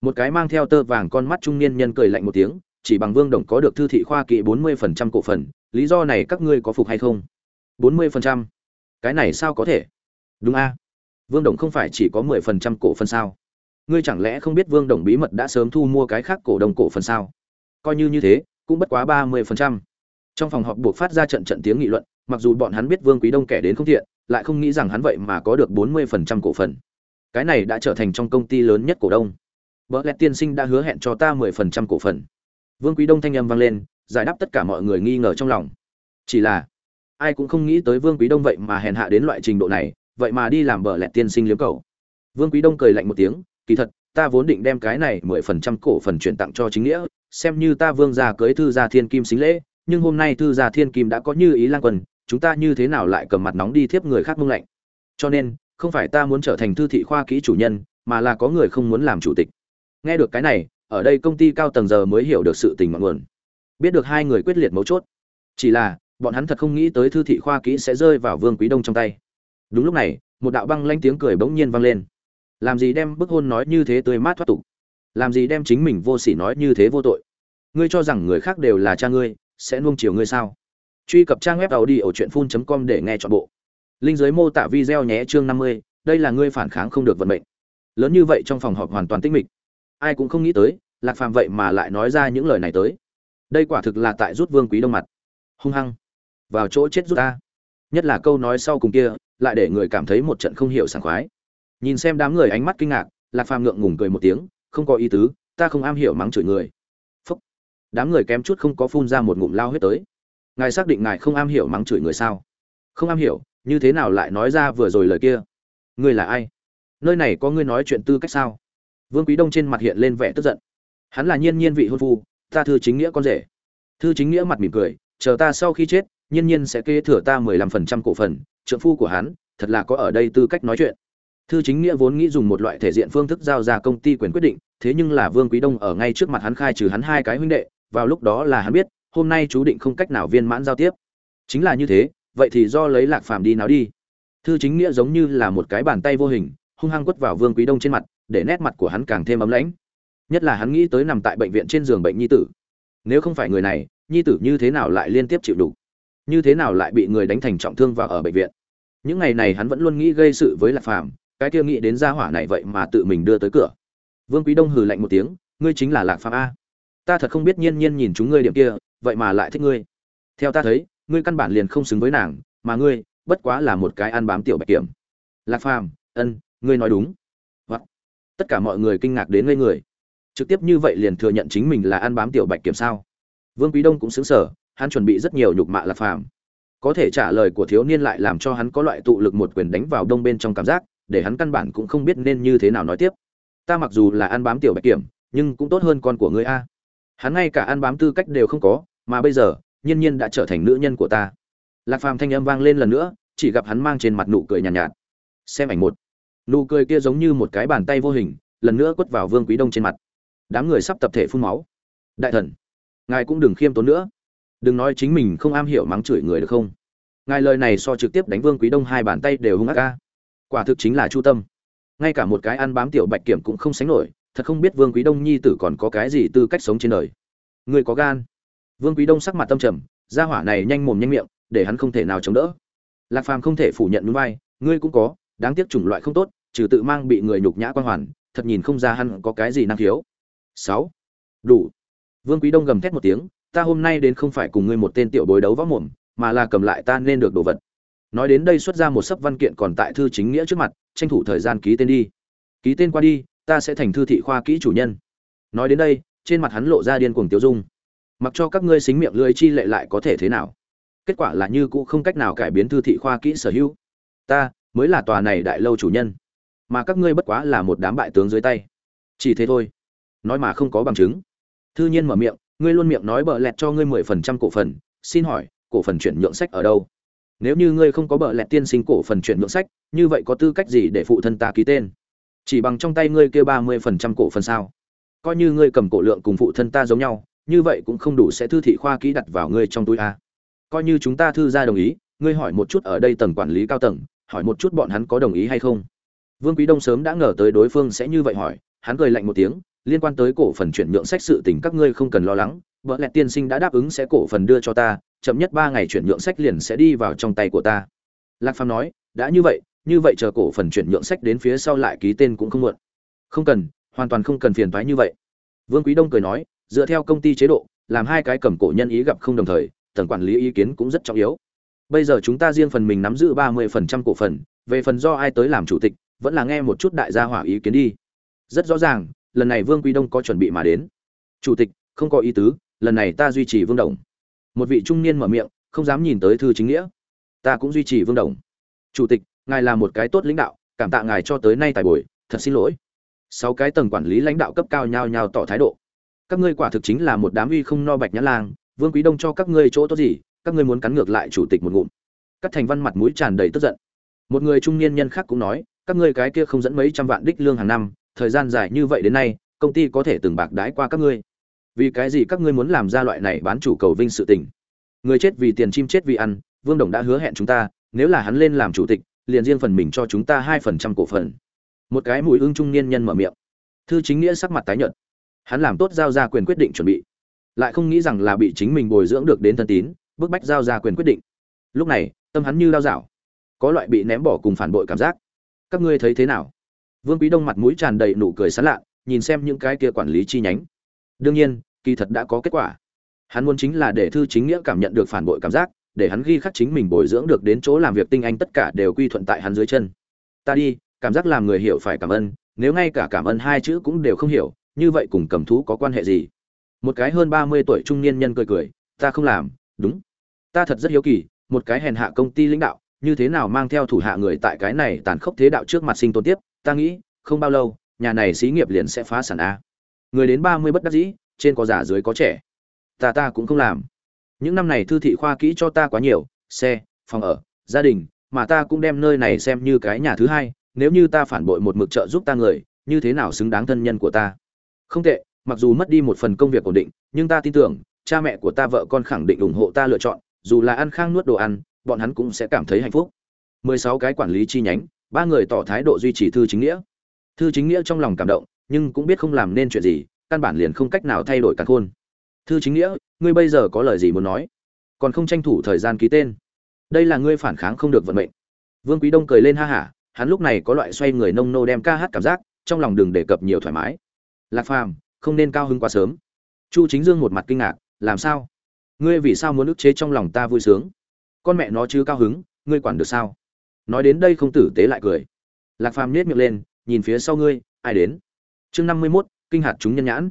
Một cái mang theo tơ vàng con mắt trung niên nhân cười lạnh một tiếng, chỉ bằng vương đồng có được thư thị khoa kỵ bốn mươi phần trăm cổ phần, lý do này các ngươi có phục hay không? bốn mươi phần trăm? Cái này sao có thể? Đúng a. Vương đồng không phải chỉ có mười phần trăm cổ phần sao? Ngươi chẳng lẽ không biết vương đồng bí mật đã sớm thu mua cái khác cổ đồng cổ phần sao? Coi như như thế, cũng bất quá ba mươi phần trăm. Trong phòng họp buộc phát ra trận trận tiếng nghị luận, mặc dù bọn hắn biết vương quý đông kẻ đến không thiện, lại không nghĩ rằng hắn vậy mà có được bốn mươi phần trăm cổ phần cái này đã trở thành trong công ty lớn nhất cổ đông. Vợ lẹt tiên sinh đã hứa hẹn cho ta mười phần trăm cổ phần. Vương quý đông thanh âm vang lên giải đáp tất cả mọi người nghi ngờ trong lòng. Chỉ là ai cũng không nghĩ tới vương quý đông vậy mà hèn hạ đến loại trình độ này vậy mà đi làm bờ lẹt tiên sinh liếm cầu vương quý đông cười lạnh một tiếng kỳ thật ta vốn định đem cái này mười phần trăm cổ phần chuyển tặng cho chính nghĩa xem như ta vương gia cưới thư gia thiên kim xính lễ nhưng hôm nay thư gia thiên kim đã có như ý lang quần, chúng ta như thế nào lại cầm mặt nóng đi thiếp người khác mông lạnh. Cho nên không phải ta muốn trở thành thư thị khoa kỹ chủ nhân, mà là có người không muốn làm chủ tịch. Nghe được cái này, ở đây công ty cao tầng giờ mới hiểu được sự tình mọi nguồn. Biết được hai người quyết liệt mấu chốt. Chỉ là, bọn hắn thật không nghĩ tới thư thị khoa kỹ sẽ rơi vào vương quý đông trong tay. Đúng lúc này, một đạo băng lanh tiếng cười bỗng nhiên vang lên. Làm gì đem bức hôn nói như thế tươi mát thoát tục? Làm gì đem chính mình vô sỉ nói như thế vô tội? Ngươi cho rằng người khác đều là cha ngươi, sẽ nuông chiều ngươi sao? Truy cập trang web tàu đi ở truyện phun com để nghe chọn bộ linh giới mô tả video nhé chương năm mươi, đây là ngươi phản kháng không được vận mệnh. Lớn như vậy trong phòng họp hoàn toàn tĩnh mịch. Ai cũng không nghĩ tới, lạc phàm vậy mà lại nói ra những lời này tới. Đây quả thực là tại rút vương quý đông mặt. Hung hăng. Vào chỗ chết rút ta. Nhất là câu nói sau cùng kia, lại để người cảm thấy một trận không hiểu sảng khoái. Nhìn xem đám người ánh mắt kinh ngạc, lạc phàm ngượng ngùng cười một tiếng, không có ý tứ, ta không am hiểu mắng chửi người. Phúc. Đám người kém chút không có phun ra một ngụm lao huyết tới. Ngài xác định ngài không am hiểu mắng chửi người sao? Không am hiểu như thế nào lại nói ra vừa rồi lời kia? Ngươi là ai? Nơi này có ngươi nói chuyện tư cách sao? Vương quý đông trên mặt hiện lên vẻ tức giận. Hắn là nhiên nhiên vị hôn phu, ta thư chính nghĩa con rể. Thư chính nghĩa mặt mỉm cười, chờ ta sau khi chết, nhiên nhiên sẽ kế thừa ta mười lăm phần trăm cổ phần, trượng phu của hắn, thật là có ở đây tư cách nói chuyện. Thư chính nghĩa vốn nghĩ dùng một loại thể diện phương thức giao ra công ty quyền quyết định, thế nhưng là vương quý đông ở ngay trước mặt hắn khai trừ hắn hai cái huynh đệ, vào lúc đó là hắn biết, hôm nay chú định không cách nào viên mãn giao tiếp. Chính là như thế vậy thì do lấy lạc phàm đi nào đi. Thư chính nghĩa giống như là một cái bàn tay vô hình, hung hăng quất vào vương quý đông trên mặt, để nét mặt của hắn càng thêm ấm lãnh. Nhất là hắn nghĩ tới nằm tại bệnh viện trên giường bệnh nhi tử. Nếu không phải người này, nhi tử như thế nào lại liên tiếp chịu đủ như thế nào lại bị người đánh thành trọng thương và ở bệnh viện? Những ngày này hắn vẫn luôn nghĩ gây sự với lạc phàm, cái kia nghĩ đến gia hỏa này vậy mà tự mình đưa tới cửa. Vương quý đông hừ lạnh một tiếng, ngươi chính là lạc phàm a? Ta thật không biết nhiên nhiên nhìn chúng ngươi điểm kia, vậy mà lại thích ngươi. Theo ta thấy ngươi căn bản liền không xứng với nàng, mà ngươi, bất quá là một cái ăn bám tiểu bạch kiểm. Lạc phàm, ân, ngươi nói đúng. Hoặc, tất cả mọi người kinh ngạc đến ngây người. Trực tiếp như vậy liền thừa nhận chính mình là ăn bám tiểu bạch kiểm sao? Vương quý đông cũng xứng sở hắn chuẩn bị rất nhiều nhục mạ lạc phàm. Có thể trả lời của thiếu niên lại làm cho hắn có loại tụ lực một quyền đánh vào đông bên trong cảm giác, để hắn căn bản cũng không biết nên như thế nào nói tiếp. Ta mặc dù là ăn bám tiểu bạch kiểm, nhưng cũng tốt hơn con của ngươi a. Hắn ngay cả ăn bám tư cách đều không có, mà bây giờ nhiên nhiên đã trở thành nữ nhân của ta. Lạc phàm thanh âm vang lên lần nữa chỉ gặp hắn mang trên mặt nụ cười nhàn nhạt, nhạt. Xem ảnh một. Nụ cười kia giống như một cái bàn tay vô hình lần nữa quất vào vương quý đông trên mặt. Đám người sắp tập thể phun máu. Đại thần ngài cũng đừng khiêm tốn nữa. Đừng nói chính mình không am hiểu mắng chửi người được không? Ngài lời này so trực tiếp đánh vương quý đông hai bàn tay đều hung ác ca quả thực chính là chu tâm. Ngay cả một cái ăn bám tiểu bạch kiểm cũng không sánh nổi thật không biết vương quý đông nhi tử còn có cái gì tư cách sống trên đời. Người có gan vương quý đông sắc mặt tâm trầm, gia hỏa này nhanh mồm nhanh miệng, để hắn không thể nào chống đỡ. Lạc phàm không thể phủ nhận núi vai, ngươi cũng có, đáng tiếc chủng loại không tốt, trừ tự mang bị người nhục nhã quan hoàn, thật nhìn không ra hắn có cái gì năng khiếu. Sáu. Đủ. Vương quý đông gầm thét một tiếng, ta hôm nay đến không phải cùng ngươi một tên tiểu bối đấu võ mồm, mà là cầm lại ta nên được đồ vật. Nói đến đây xuất ra một sấp văn kiện còn tại thư chính nghĩa trước mặt, tranh thủ thời gian ký tên đi. Ký tên qua đi, ta sẽ thành thư thị khoa kỹ chủ nhân. Nói đến đây, trên mặt hắn lộ ra điên cuồng tiêu dung mặc cho các ngươi xính miệng lưỡi chi lệ lại có thể thế nào? Kết quả là như cũ không cách nào cải biến thư thị khoa kỹ sở hữu. Ta mới là tòa này đại lâu chủ nhân, mà các ngươi bất quá là một đám bại tướng dưới tay. Chỉ thế thôi, nói mà không có bằng chứng. Thư nhiên mở miệng, ngươi luôn miệng nói bợ lẹt cho ngươi mười phần trăm cổ phần, xin hỏi, cổ phần chuyển nhượng sách ở đâu? Nếu như ngươi không có bợ lẹt tiên sinh cổ phần chuyển nhượng sách, như vậy có tư cách gì để phụ thân ta ký tên? Chỉ bằng trong tay ngươi kêu ba mươi phần trăm cổ phần sao? Coi như ngươi cầm cổ lượng cùng phụ thân ta giống nhau như vậy cũng không đủ sẽ thư thị khoa kỹ đặt vào ngươi trong túi a. Coi như chúng ta thư gia đồng ý, ngươi hỏi một chút ở đây tầng quản lý cao tầng, hỏi một chút bọn hắn có đồng ý hay không. Vương quý đông sớm đã ngờ tới đối phương sẽ như vậy hỏi, hắn cười lạnh một tiếng, liên quan tới cổ phần chuyển nhượng sách sự tình các ngươi không cần lo lắng, vợ lẹt tiên sinh đã đáp ứng sẽ cổ phần đưa cho ta, chậm nhất ba ngày chuyển nhượng sách liền sẽ đi vào trong tay của ta. Lạc phàm nói, đã như vậy như vậy chờ cổ phần chuyển nhượng sách đến phía sau lại ký tên cũng không muộn. Không cần, hoàn toàn không cần phiền toái như vậy. Vương quý đông cười nói dựa theo công ty chế độ, làm hai cái cầm cổ nhân ý gặp không đồng thời, tầng quản lý ý kiến cũng rất trọng yếu. Bây giờ chúng ta riêng phần mình nắm giữ ba mươi phần trăm cổ phần, về phần do ai tới làm chủ tịch, vẫn là nghe một chút đại gia hỏa ý kiến đi. Rất rõ ràng, lần này vương quy đông có chuẩn bị mà đến. Chủ tịch, không có ý tứ, lần này ta duy trì vương đồng. Một vị trung niên mở miệng, không dám nhìn tới thư chính nghĩa. Ta cũng duy trì vương đồng. Chủ tịch, ngài là một cái tốt lãnh đạo, cảm tạ ngài cho tới nay tại buổi thật xin lỗi. Sáu cái tầng quản lý lãnh đạo cấp cao nhao nhao tỏ thái độ các ngươi quả thực chính là một đám uy không no bạch nhã lang, vương quý đông cho các ngươi chỗ tốt gì, các ngươi muốn cắn ngược lại chủ tịch một ngụm. Các thành văn mặt mũi tràn đầy tức giận. Một người trung niên nhân khác cũng nói, các ngươi cái kia không dẫn mấy trăm vạn đích lương hàng năm, thời gian dài như vậy đến nay, công ty có thể từng bạc đái qua các ngươi. Vì cái gì các ngươi muốn làm ra loại này bán chủ cầu vinh sự tình? Người chết vì tiền chim chết vì ăn, vương đồng đã hứa hẹn chúng ta, nếu là hắn lên làm chủ tịch, liền riêng phần mình cho chúng ta hai phần trăm cổ phần. Một cái mũi ưng trung niên nhân mở miệng. Thư chính nghĩa sắc mặt tái nhợt hắn làm tốt giao ra quyền quyết định chuẩn bị, lại không nghĩ rằng là bị chính mình bồi dưỡng được đến thân tín, bức bách giao ra quyền quyết định. Lúc này, tâm hắn như lao dạo, có loại bị ném bỏ cùng phản bội cảm giác. Các ngươi thấy thế nào? Vương quý đông mặt mũi tràn đầy nụ cười sán lạ nhìn xem những cái kia quản lý chi nhánh. Đương nhiên, kỳ thật đã có kết quả. Hắn muốn chính là để thư chính nghĩa cảm nhận được phản bội cảm giác, để hắn ghi khắc chính mình bồi dưỡng được đến chỗ làm việc tinh anh tất cả đều quy thuận tại hắn dưới chân. Ta đi, cảm giác làm người hiểu phải cảm ơn, nếu ngay cả cảm ơn hai chữ cũng đều không hiểu như vậy cùng cầm thú có quan hệ gì? Một cái hơn ba mươi tuổi trung niên nhân cười cười, ta không làm. Đúng. Ta thật rất hiếu kỳ, một cái hèn hạ công ty lãnh đạo, như thế nào mang theo thủ hạ người tại cái này tàn khốc thế đạo trước mặt sinh tồn tiếp? Ta nghĩ, không bao lâu, nhà này xí nghiệp liền sẽ phá sản a. Người đến ba mươi bất đắc dĩ, trên có già dưới có trẻ. Ta ta cũng không làm. Những năm này thư thị khoa kỹ cho ta quá nhiều, xe, phòng ở, gia đình, mà ta cũng đem nơi này xem như cái nhà thứ hai, nếu như ta phản bội một mực trợ giúp ta người, như thế nào xứng đáng thân nhân của ta? Không tệ, mặc dù mất đi một phần công việc ổn định, nhưng ta tin tưởng, cha mẹ của ta vợ con khẳng định ủng hộ ta lựa chọn, dù là ăn khang nuốt đồ ăn, bọn hắn cũng sẽ cảm thấy hạnh phúc. 16 cái quản lý chi nhánh, ba người tỏ thái độ duy trì thư chính nghĩa. Thư chính nghĩa trong lòng cảm động, nhưng cũng biết không làm nên chuyện gì, căn bản liền không cách nào thay đổi cả khôn. Thư chính nghĩa, ngươi bây giờ có lời gì muốn nói? Còn không tranh thủ thời gian ký tên. Đây là ngươi phản kháng không được vận mệnh. Vương quý đông cười lên ha hả, hắn lúc này có loại xoay người nông nô đem ca hát cảm giác, trong lòng đừng đề cập nhiều thoải mái lạc phàm, không nên cao hứng quá sớm. Chu chính dương một mặt kinh ngạc, làm sao? Ngươi vì sao muốn ức chế trong lòng ta vui sướng? Con mẹ nó chứ cao hứng, ngươi quản được sao? Nói đến đây không tử tế lại cười. Lạc phàm nết miệng lên, nhìn phía sau ngươi, ai đến? Chương năm mươi mốt, kinh hạt chúng nhân nhãn.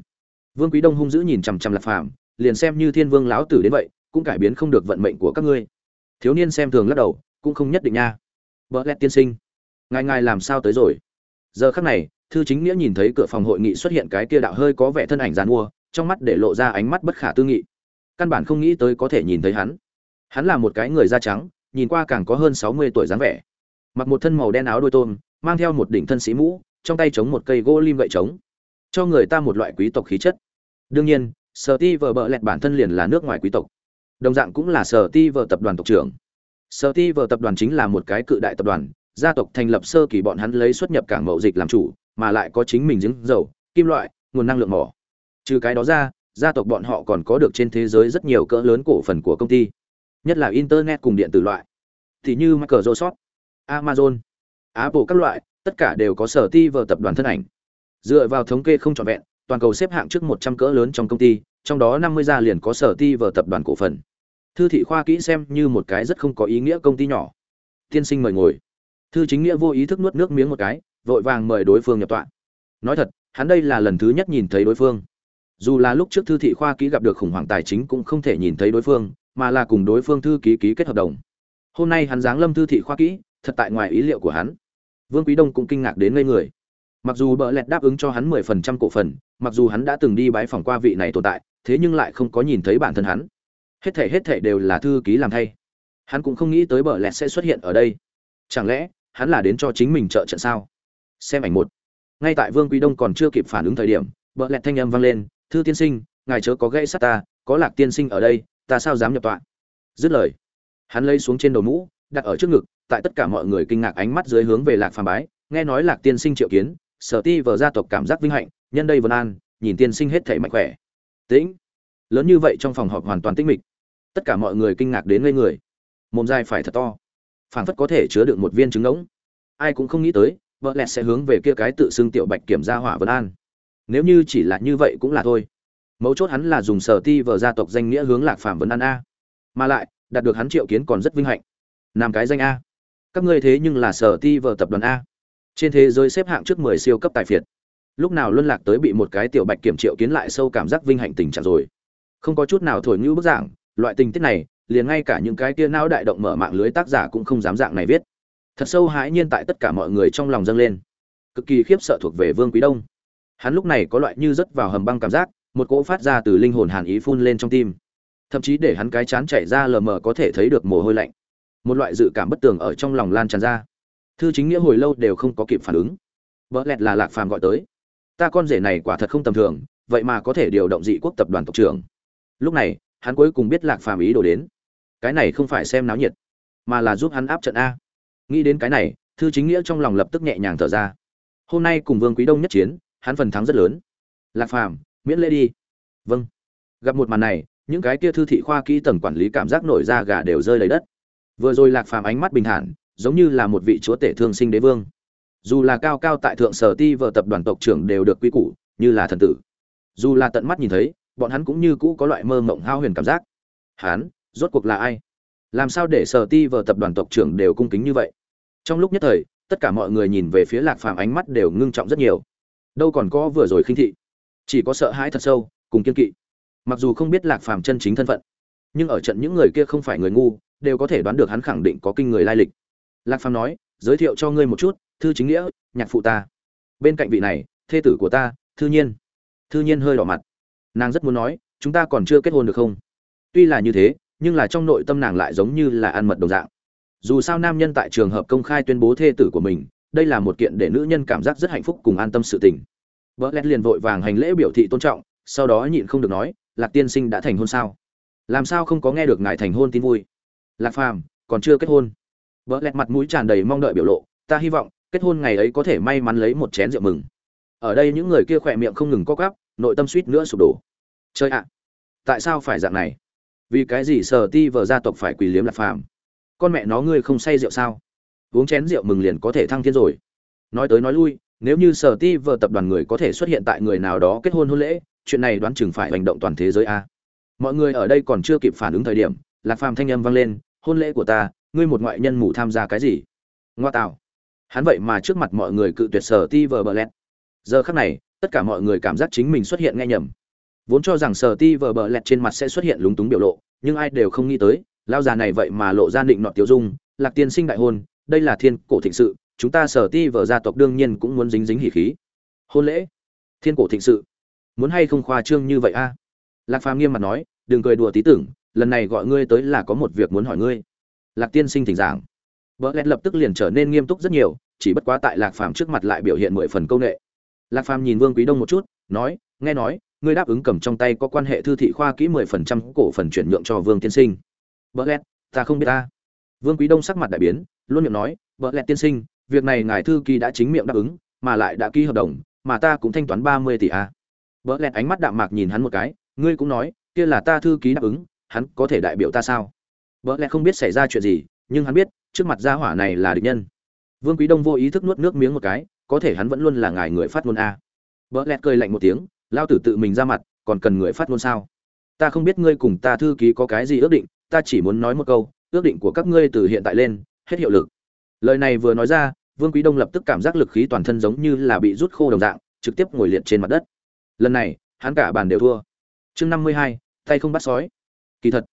Vương quý đông hung dữ nhìn chằm chằm lạc phàm, liền xem như thiên vương lão tử đến vậy, cũng cải biến không được vận mệnh của các ngươi. Thiếu niên xem thường lắc đầu, cũng không nhất định nha. Vợ lẹt tiên sinh, ngài ngài làm sao tới rồi? Giờ khắc này thư chính nghĩa nhìn thấy cửa phòng hội nghị xuất hiện cái kia đạo hơi có vẻ thân ảnh dàn mua trong mắt để lộ ra ánh mắt bất khả tư nghị. Căn bản không nghĩ tới có thể nhìn thấy hắn. Hắn là một cái người da trắng, nhìn qua càng có hơn sáu mươi tuổi dáng vẻ. Mặc một thân màu đen áo đôi tôm, mang theo một đỉnh thân sĩ mũ, trong tay chống một cây gỗ lim gậy trống. Cho người ta một loại quý tộc khí chất. Đương nhiên, sở ti vợ bợ lẹt bản thân liền là nước ngoài quý tộc. Đồng dạng cũng là sở ti vợ tập đoàn tộc trưởng. Sở ti vợ tập đoàn chính là một cái cự đại tập đoàn, gia tộc thành lập sơ kỳ bọn hắn lấy xuất nhập cảng mậu dịch làm chủ mà lại có chính mình giếng dầu, kim loại, nguồn năng lượng mỏ. Trừ cái đó ra, gia tộc bọn họ còn có được trên thế giới rất nhiều cỡ lớn cổ phần của công ty, nhất là internet cùng điện tử loại. Thì như microsoft, amazon, apple các loại, tất cả đều có sở ti và tập đoàn thân ảnh. Dựa vào thống kê không trọn vẹn, toàn cầu xếp hạng trước 100 cỡ lớn trong công ty, trong đó 50 gia liền có sở ti và tập đoàn cổ phần. Thư thị khoa kỹ xem như một cái rất không có ý nghĩa công ty nhỏ. Tiên sinh mời ngồi. Thư chính nghĩa vô ý thức nuốt nước miếng một cái vội vàng mời đối phương nhập tọa. Nói thật, hắn đây là lần thứ nhất nhìn thấy đối phương. Dù là lúc trước thư thị khoa kỹ gặp được khủng hoảng tài chính cũng không thể nhìn thấy đối phương, mà là cùng đối phương thư ký ký kết hợp đồng. Hôm nay hắn giáng lâm thư thị khoa kỹ thật tại ngoài ý liệu của hắn. Vương quý đông cũng kinh ngạc đến ngây người. Mặc dù bợ lẹt đáp ứng cho hắn mười phần trăm cổ phần, mặc dù hắn đã từng đi bái phòng qua vị này tồn tại, thế nhưng lại không có nhìn thấy bản thân hắn. Hết thể hết thể đều là thư ký làm thay. Hắn cũng không nghĩ tới bợ lẹt sẽ xuất hiện ở đây. Chẳng lẽ, hắn là đến cho chính mình trợ trận sao? Xem ảnh một. Ngay tại vương quý đông còn chưa kịp phản ứng thời điểm vợ lẹt thanh âm vang lên, thư tiên sinh, ngài chớ có gãy sát ta, có lạc tiên sinh ở đây, ta sao dám nhập tọa? Dứt lời, hắn lấy xuống trên đầu mũ, đặt ở trước ngực, tại tất cả mọi người kinh ngạc ánh mắt dưới hướng về lạc phàm bái, nghe nói lạc tiên sinh triệu kiến, sở ti vờ gia tộc cảm giác vinh hạnh, nhân đây vân an, nhìn tiên sinh hết thể mạnh khỏe. Tĩnh. Lớn như vậy trong phòng họp hoàn toàn tĩnh mịch. Tất cả mọi người kinh ngạc đến ngây người. Mồm dai phải thật to. Phảng phất có thể chứa được một viên trứng ngỗng. Ai cũng không nghĩ tới vợ lẹt sẽ hướng về kia cái tự xưng tiểu bạch kiểm gia hỏa vân an. Nếu như chỉ là như vậy cũng là thôi. Mấu chốt hắn là dùng sở ti vờ gia tộc danh nghĩa hướng lạc phàm vân an a. Mà lại, đạt được hắn triệu kiến còn rất vinh hạnh. Làm cái danh a. Các ngươi thế nhưng là sở ti vờ tập đoàn a. Trên thế giới xếp hạng trước mười siêu cấp tài phiệt. Lúc nào luân lạc tới bị một cái tiểu bạch kiểm triệu kiến lại sâu cảm giác vinh hạnh tình trạng rồi. Không có chút nào thổi như bức giảng loại tình tiết này, liền ngay cả những cái kia não đại động mở mạng lưới tác giả cũng không dám dạng này viết thật sâu hãi nhiên tại tất cả mọi người trong lòng dâng lên. Cực kỳ khiếp sợ thuộc về vương quý đông. Hắn lúc này có loại như rớt vào hầm băng cảm giác, một cỗ phát ra từ linh hồn hàn ý phun lên trong tim. Thậm chí để hắn cái chán chảy ra lờ mờ có thể thấy được mồ hôi lạnh. Một loại dự cảm bất tường ở trong lòng lan tràn ra. Thư chính nghĩa hồi lâu đều không có kịp phản ứng. Vợ lẹt là lạc phàm gọi tới. Ta con rể này quả thật không tầm thường, vậy mà có thể điều động dị quốc tập đoàn tộc trưởng. Lúc này, hắn cuối cùng biết lạc phàm ý đồ đến. Cái này không phải xem náo nhiệt, mà là giúp hắn áp trận a nghĩ đến cái này, thư chính nghĩa trong lòng lập tức nhẹ nhàng thở ra. Hôm nay cùng vương quý đông nhất chiến, hắn phần thắng rất lớn. Lạc phàm, miễn lễ đi. Vâng. Gặp một màn này, những cái kia thư thị khoa kỹ tầng quản lý cảm giác nổi ra gà đều rơi lấy đất. Vừa rồi lạc phàm ánh mắt bình thản, giống như là một vị chúa tể thương sinh đế vương. Dù là cao cao tại thượng sở ti vợ tập đoàn tộc trưởng đều được quy củ, như là thần tử. Dù là tận mắt nhìn thấy, bọn hắn cũng như cũ có loại mơ mộng hao huyền cảm giác. Hắn, rốt cuộc là ai? Làm sao để sở ti vợ tập đoàn tộc trưởng đều cung kính như vậy? Trong lúc nhất thời, tất cả mọi người nhìn về phía lạc phàm ánh mắt đều ngưng trọng rất nhiều. Đâu còn có vừa rồi khinh thị. Chỉ có sợ hãi thật sâu, cùng kiên kỵ. Mặc dù không biết lạc phàm chân chính thân phận, nhưng ở trận những người kia không phải người ngu, đều có thể đoán được hắn khẳng định có kinh người lai lịch. Lạc phàm nói, giới thiệu cho ngươi một chút, thư chính nghĩa, nhạc phụ ta. Bên cạnh vị này, thê tử của ta, thư nhiên. Thư nhiên hơi đỏ mặt. Nàng rất muốn nói, chúng ta còn chưa kết hôn được không? Tuy là như thế, nhưng là trong nội tâm nàng lại giống như là ăn mật đồng dạng dù sao nam nhân tại trường hợp công khai tuyên bố thê tử của mình, đây là một kiện để nữ nhân cảm giác rất hạnh phúc cùng an tâm sự tình. Vợ lét liền vội vàng hành lễ biểu thị tôn trọng, sau đó nhịn không được nói, lạc tiên sinh đã thành hôn sao? Làm sao không có nghe được ngài thành hôn tin vui? Lạc phàm, còn chưa kết hôn. Vợ lẹt mặt mũi tràn đầy mong đợi biểu lộ, ta hy vọng, kết hôn ngày ấy có thể may mắn lấy một chén rượu mừng. Ở đây những người kia khỏe miệng không ngừng co gắp nội tâm suýt nữa sụp đổ. Chơi ạ, tại sao phải dạng này? Vì cái gì sở ti vợ gia tộc phải quỳ liếm lạc phàm? Con mẹ nó ngươi không say rượu sao? Uống chén rượu mừng liền có thể thăng thiên rồi. Nói tới nói lui, nếu như sở ti vợ tập đoàn người có thể xuất hiện tại người nào đó kết hôn hôn lễ, chuyện này đoán chừng phải hành động toàn thế giới a. Mọi người ở đây còn chưa kịp phản ứng thời điểm, lạc phàm thanh âm vang lên, hôn lễ của ta, ngươi một ngoại nhân mù tham gia cái gì? Ngoa tạo. Hắn vậy mà trước mặt mọi người cự tuyệt sở ti vờ bờ lẹt. Giờ khắc này, tất cả mọi người cảm giác chính mình xuất hiện nghe nhầm. Vốn cho rằng sở ti vờ bờ lẹt trên mặt sẽ xuất hiện lúng túng biểu lộ, nhưng ai đều không nghĩ tới lao già này vậy mà lộ ra định nọ tiêu dung, lạc tiên sinh đại hôn, đây là thiên cổ thịnh sự, chúng ta sở ti vợ gia tộc đương nhiên cũng muốn dính dính hỉ khí. Hôn lễ? Thiên cổ thịnh sự? Muốn hay không khoa trương như vậy a? Lạc phàm nghiêm mặt nói, đừng cười đùa tí tưởng, lần này gọi ngươi tới là có một việc muốn hỏi ngươi. Lạc tiên sinh thỉnh giảng. Vợ lẹt lập tức liền trở nên nghiêm túc rất nhiều, chỉ bất quá tại lạc phàm trước mặt lại biểu hiện mười phần công nghệ. Lạc phàm nhìn vương quý đông một chút, nói, nghe nói, ngươi đáp ứng cầm trong tay có quan hệ thư thị khoa kỹ mười phần trăm cổ phần chuyển nhượng cho vương tiên sinh vợ lẹt, ta không biết ta. Vương quý đông sắc mặt đại biến, luôn miệng nói vợ lẹt tiên sinh, việc này ngài thư ký đã chính miệng đáp ứng, mà lại đã ký hợp đồng, mà ta cũng thanh toán ba mươi tỷ a. Vợ lẹt ánh mắt đạm mạc nhìn hắn một cái, ngươi cũng nói, kia là ta thư ký đáp ứng, hắn có thể đại biểu ta sao? Vợ lẹt không biết xảy ra chuyện gì, nhưng hắn biết, trước mặt gia hỏa này là địch nhân. Vương quý đông vô ý thức nuốt nước miếng một cái, có thể hắn vẫn luôn là ngài người phát ngôn a. Vợ lẹt cười lạnh một tiếng, lao tử tự mình ra mặt, còn cần người phát ngôn sao? Ta không biết ngươi cùng ta thư ký có cái gì ước định ta chỉ muốn nói một câu, ước định của các ngươi từ hiện tại lên, hết hiệu lực. Lời này vừa nói ra, vương quý đông lập tức cảm giác lực khí toàn thân giống như là bị rút khô đồng dạng, trực tiếp ngồi liệt trên mặt đất. Lần này, hắn cả bàn đều thua. Chương năm mươi hai, tay không bắt sói. Kỳ thật,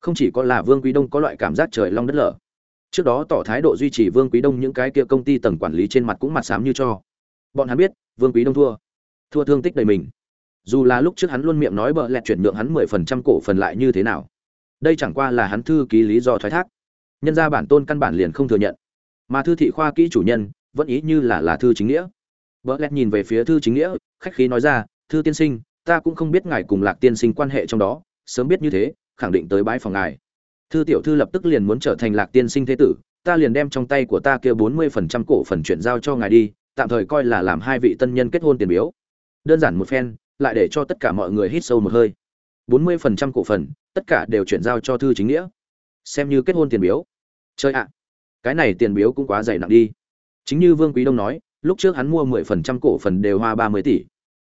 không chỉ có là vương quý đông có loại cảm giác trời long đất lở. Trước đó tỏ thái độ duy trì vương quý đông những cái kia công ty tầng quản lý trên mặt cũng mặt xám như cho. Bọn hắn biết, vương quý đông thua. Thua thương tích đầy mình. Dù là lúc trước hắn luôn miệng nói bợ lẹt chuyển nhượng hắn mười phần trăm cổ phần lại như thế nào đây chẳng qua là hắn thư ký lý do thoái thác. Nhân ra bản tôn căn bản liền không thừa nhận. Mà thư thị khoa kỹ chủ nhân vẫn ý như là là thư chính nghĩa. Vợ lẹt nhìn về phía thư chính nghĩa, khách khí nói ra, thư tiên sinh, ta cũng không biết ngài cùng lạc tiên sinh quan hệ trong đó, sớm biết như thế, khẳng định tới bãi phòng ngài. Thư tiểu thư lập tức liền muốn trở thành lạc tiên sinh thế tử, ta liền đem trong tay của ta kia bốn mươi phần trăm cổ phần chuyển giao cho ngài đi, tạm thời coi là làm hai vị tân nhân kết hôn tiền biếu. Đơn giản một phen, lại để cho tất cả mọi người hít sâu một hơi. bốn mươi phần trăm cổ phần tất cả đều chuyển giao cho thư chính nghĩa. Xem như kết hôn tiền biếu. Chơi ạ, cái này tiền biếu cũng quá dày nặng đi. Chính như vương quý đông nói, lúc trước hắn mua mười phần trăm cổ phần đều hoa ba mươi tỷ.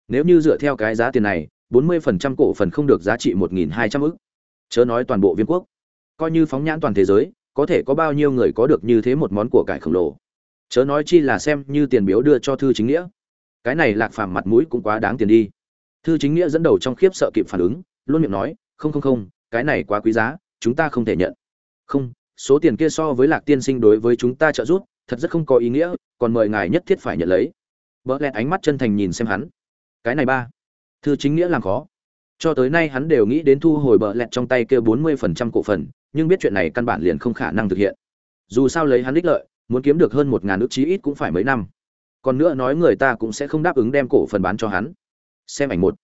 Nếu như dựa theo cái giá tiền này, bốn mươi phần trăm cổ phần không được giá trị một nghìn hai trăm ức. Chớ nói toàn bộ viên quốc. Coi như phóng nhãn toàn thế giới, có thể có bao nhiêu người có được như thế một món của cải khổng lồ. Chớ nói chi là xem như tiền biếu đưa cho thư chính nghĩa. Cái này lạc phàm mặt mũi cũng quá đáng tiền đi. Thư chính nghĩa dẫn đầu trong khiếp sợ kịp phản ứng, luôn miệng nói không không không, cái này quá quý giá, chúng ta không thể nhận. Không, số tiền kia so với lạc tiên sinh đối với chúng ta trợ giúp, thật rất không có ý nghĩa, còn mời ngài nhất thiết phải nhận lấy. Vợ lẹt ánh mắt chân thành nhìn xem hắn. Cái này ba. Thư chính nghĩa làm khó. Cho tới nay hắn đều nghĩ đến thu hồi bờ lẹt trong tay kêu bốn mươi phần trăm cổ phần, nhưng biết chuyện này căn bản liền không khả năng thực hiện. Dù sao lấy hắn đích lợi, muốn kiếm được hơn một ngàn ước chí ít cũng phải mấy năm. Còn nữa nói người ta cũng sẽ không đáp ứng đem cổ phần bán cho hắn. Xem ảnh một.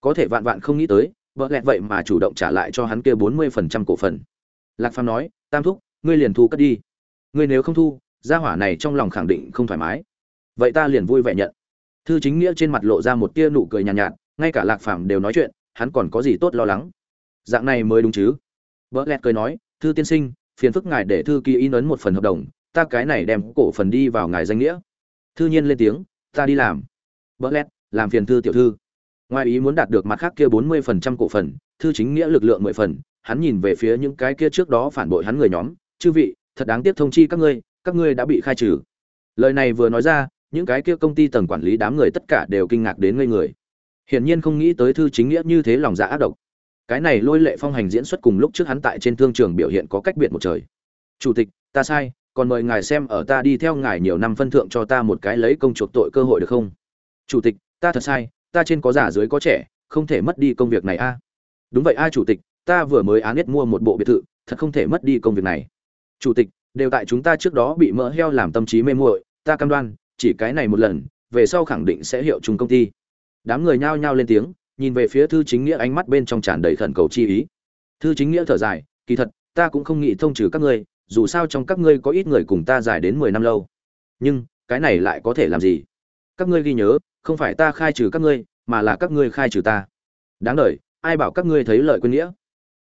Có thể vạn vạn không nghĩ tới vợ lẹt vậy mà chủ động trả lại cho hắn kia bốn mươi phần trăm cổ phần. Lạc phàm nói tam thúc ngươi liền thu cất đi. Ngươi nếu không thu gia hỏa này trong lòng khẳng định không thoải mái. Vậy ta liền vui vẻ nhận. Thư chính nghĩa trên mặt lộ ra một tia nụ cười nhàn nhạt, nhạt ngay cả lạc phàm đều nói chuyện hắn còn có gì tốt lo lắng? Dạng này mới đúng chứ? Vợ lẹt cười nói thư tiên sinh phiền phức ngài để thư ký in ấn một phần hợp đồng ta cái này đem cổ phần đi vào ngài danh nghĩa. Thư nhiên lên tiếng ta đi làm. Vợ lẹt làm phiền thư tiểu thư ngoài ý muốn đạt được mặt khác kia bốn mươi phần trăm cổ phần, thư chính nghĩa lực lượng mười phần, hắn nhìn về phía những cái kia trước đó phản bội hắn người nhóm. Chư vị, thật đáng tiếc thông chi các ngươi các ngươi đã bị khai trừ. Lời này vừa nói ra, những cái kia công ty tầng quản lý đám người tất cả đều kinh ngạc đến ngây người. Hiển nhiên không nghĩ tới thư chính nghĩa như thế lòng dạ ác độc. Cái này lôi lệ phong hành diễn xuất cùng lúc trước hắn tại trên thương trường biểu hiện có cách biệt một trời. Chủ tịch, ta sai, còn mời ngài xem ở ta đi theo ngài nhiều năm phân thượng cho ta một cái lấy công chuộc tội cơ hội được không? Chủ tịch, ta thật sai ta trên có già dưới có trẻ, không thể mất đi công việc này a. Đúng vậy a, chủ tịch, ta vừa mới án nhất mua một bộ biệt thự, thật không thể mất đi công việc này. Chủ tịch, đều tại chúng ta trước đó bị mỡ heo làm tâm trí mê muội, ta cam đoan, chỉ cái này một lần, về sau khẳng định sẽ hiệu chung công ty. Đám người nhao nhao lên tiếng, nhìn về phía thư chính nghĩa ánh mắt bên trong tràn đầy khẩn cầu chi ý. Thư chính nghĩa thở dài, kỳ thật, ta cũng không nghĩ thông trừ các ngươi, dù sao trong các ngươi có ít người cùng ta dài đến mười năm lâu. Nhưng, cái này lại có thể làm gì? Các ngươi ghi nhớ, không phải ta khai trừ các ngươi, mà là các ngươi khai trừ ta. Đáng đời, ai bảo các ngươi thấy lợi quân nghĩa?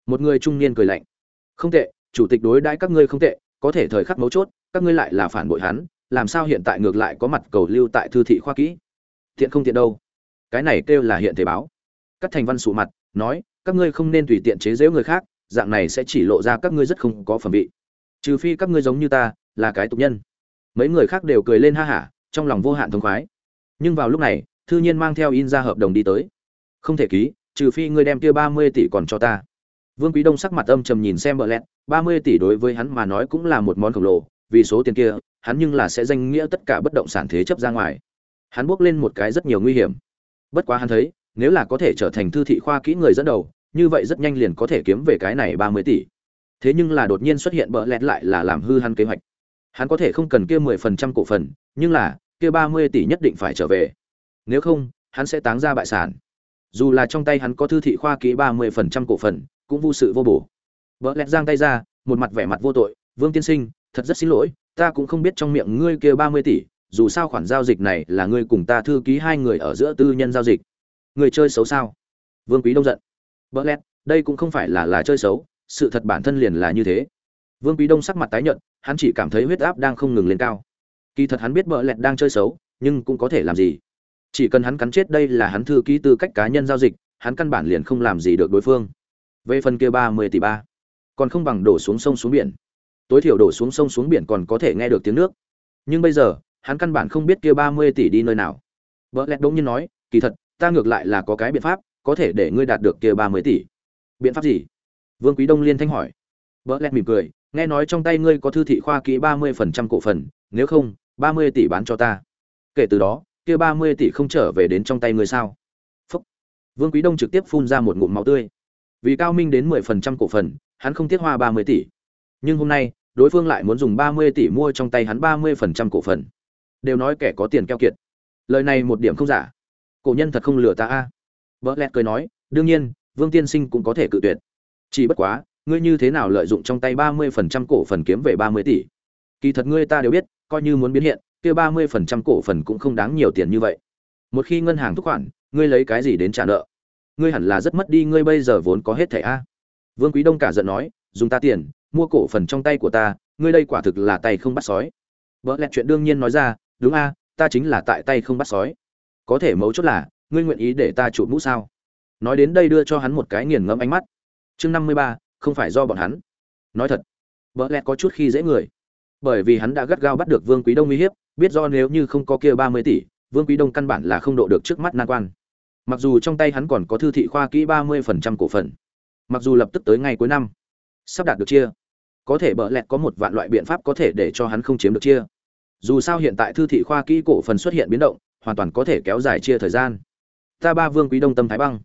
Một người trung niên cười lạnh. Không tệ, chủ tịch đối đãi các ngươi không tệ, có thể thời khắc mấu chốt, các ngươi lại là phản bội hắn, làm sao hiện tại ngược lại có mặt cầu lưu tại thư thị khoa kỹ? Thiện không tiện đâu? Cái này kêu là hiện thể báo. Các thành văn sụ mặt, nói, các ngươi không nên tùy tiện chế giễu người khác, dạng này sẽ chỉ lộ ra các ngươi rất không có phẩm vị. Trừ phi các ngươi giống như ta, là cái tục nhân. Mấy người khác đều cười lên ha hả, trong lòng vô hạn thông khoái nhưng vào lúc này, thư nhiên mang theo in ra hợp đồng đi tới. Không thể ký, trừ phi ngươi đem kia ba mươi tỷ còn cho ta. Vương quý đông sắc mặt âm trầm nhìn xem bờ lẹt, ba mươi tỷ đối với hắn mà nói cũng là một món khổng lồ, vì số tiền kia, hắn nhưng là sẽ danh nghĩa tất cả bất động sản thế chấp ra ngoài. Hắn bước lên một cái rất nhiều nguy hiểm. Bất quá hắn thấy, nếu là có thể trở thành thư thị khoa kỹ người dẫn đầu, như vậy rất nhanh liền có thể kiếm về cái này ba mươi tỷ. Thế nhưng là đột nhiên xuất hiện bợ lẹt lại là làm hư hắn kế hoạch. Hắn có thể không cần kia mười phần trăm cổ phần, nhưng là kia ba mươi tỷ nhất định phải trở về. Nếu không, hắn sẽ táng ra bại sản. Dù là trong tay hắn có thư thị khoa ký ba mươi phần trăm cổ phần, cũng vô sự vô bổ. Bỡ lẹt giang tay ra, một mặt vẻ mặt vô tội, vương tiên sinh, thật rất xin lỗi, ta cũng không biết trong miệng ngươi kia ba mươi tỷ, dù sao khoản giao dịch này là ngươi cùng ta thư ký hai người ở giữa tư nhân giao dịch. Người chơi xấu sao? Vương quý đông giận. Bỡ lẹt, đây cũng không phải là là chơi xấu, sự thật bản thân liền là như thế. Vương quý đông sắc mặt tái nhợt, hắn chỉ cảm thấy huyết áp đang không ngừng lên cao kỳ thật hắn biết bợ lẹt đang chơi xấu, nhưng cũng có thể làm gì. Chỉ cần hắn cắn chết đây là hắn thư ký tư cách cá nhân giao dịch, hắn căn bản liền không làm gì được đối phương. Về phần kia ba mươi tỷ ba, còn không bằng đổ xuống sông xuống biển. Tối thiểu đổ xuống sông xuống biển còn có thể nghe được tiếng nước. Nhưng bây giờ, hắn căn bản không biết kia ba mươi tỷ đi nơi nào. Vợ lẹt đống nhiên nói, kỳ thật, ta ngược lại là có cái biện pháp, có thể để ngươi đạt được kia ba mươi tỷ. Biện pháp gì? Vương quý đông liên thanh hỏi. Vợ lẹt mỉm cười, nghe nói trong tay ngươi có thư thị khoa kỹ ba mươi phần trăm cổ phần, nếu không ba mươi tỷ bán cho ta. Kể từ đó, kia ba mươi tỷ không trở về đến trong tay ngươi sao? Phúc. vương quý đông trực tiếp phun ra một ngụm máu tươi. Vì cao minh đến mười phần trăm cổ phần, hắn không tiếc hoa ba mươi tỷ. Nhưng hôm nay, đối phương lại muốn dùng ba mươi tỷ mua trong tay hắn ba mươi phần trăm cổ phần. Đều nói kẻ có tiền keo kiệt. Lời này một điểm không giả. Cổ nhân thật không lừa ta a. Vợ lẹt cười nói, đương nhiên, vương tiên sinh cũng có thể cự tuyệt. Chỉ bất quá, ngươi như thế nào lợi dụng trong tay ba mươi phần trăm cổ phần kiếm về ba mươi tỷ? Kỳ thật ngươi ta đều biết coi như muốn biến hiện, kia ba mươi phần trăm cổ phần cũng không đáng nhiều tiền như vậy. Một khi ngân hàng thúc khoản, ngươi lấy cái gì đến trả nợ? Ngươi hẳn là rất mất đi, ngươi bây giờ vốn có hết thẻ a. Vương quý đông cả giận nói, dùng ta tiền, mua cổ phần trong tay của ta, ngươi đây quả thực là tay không bắt sói. Vợ lẹt chuyện đương nhiên nói ra, đúng a, ta chính là tại tay không bắt sói. Có thể mấu chốt là, ngươi nguyện ý để ta chụp mũ sao? Nói đến đây đưa cho hắn một cái nghiền ngẫm ánh mắt. Chương năm mươi ba, không phải do bọn hắn. Nói thật vợ lẹt có chút khi dễ người bởi vì hắn đã gắt gao bắt được vương quý đông uy hiếp, biết do nếu như không có kia ba mươi tỷ, vương quý đông căn bản là không độ được trước mắt nan quan. Mặc dù trong tay hắn còn có thư thị khoa kỹ ba mươi phần trăm cổ phần, mặc dù lập tức tới ngày cuối năm, sắp đạt được chia. Có thể bợ lẹt có một vạn loại biện pháp có thể để cho hắn không chiếm được chia. Dù sao hiện tại thư thị khoa kỹ cổ phần xuất hiện biến động, hoàn toàn có thể kéo dài chia thời gian. Ta ba vương quý đông tâm thái băng.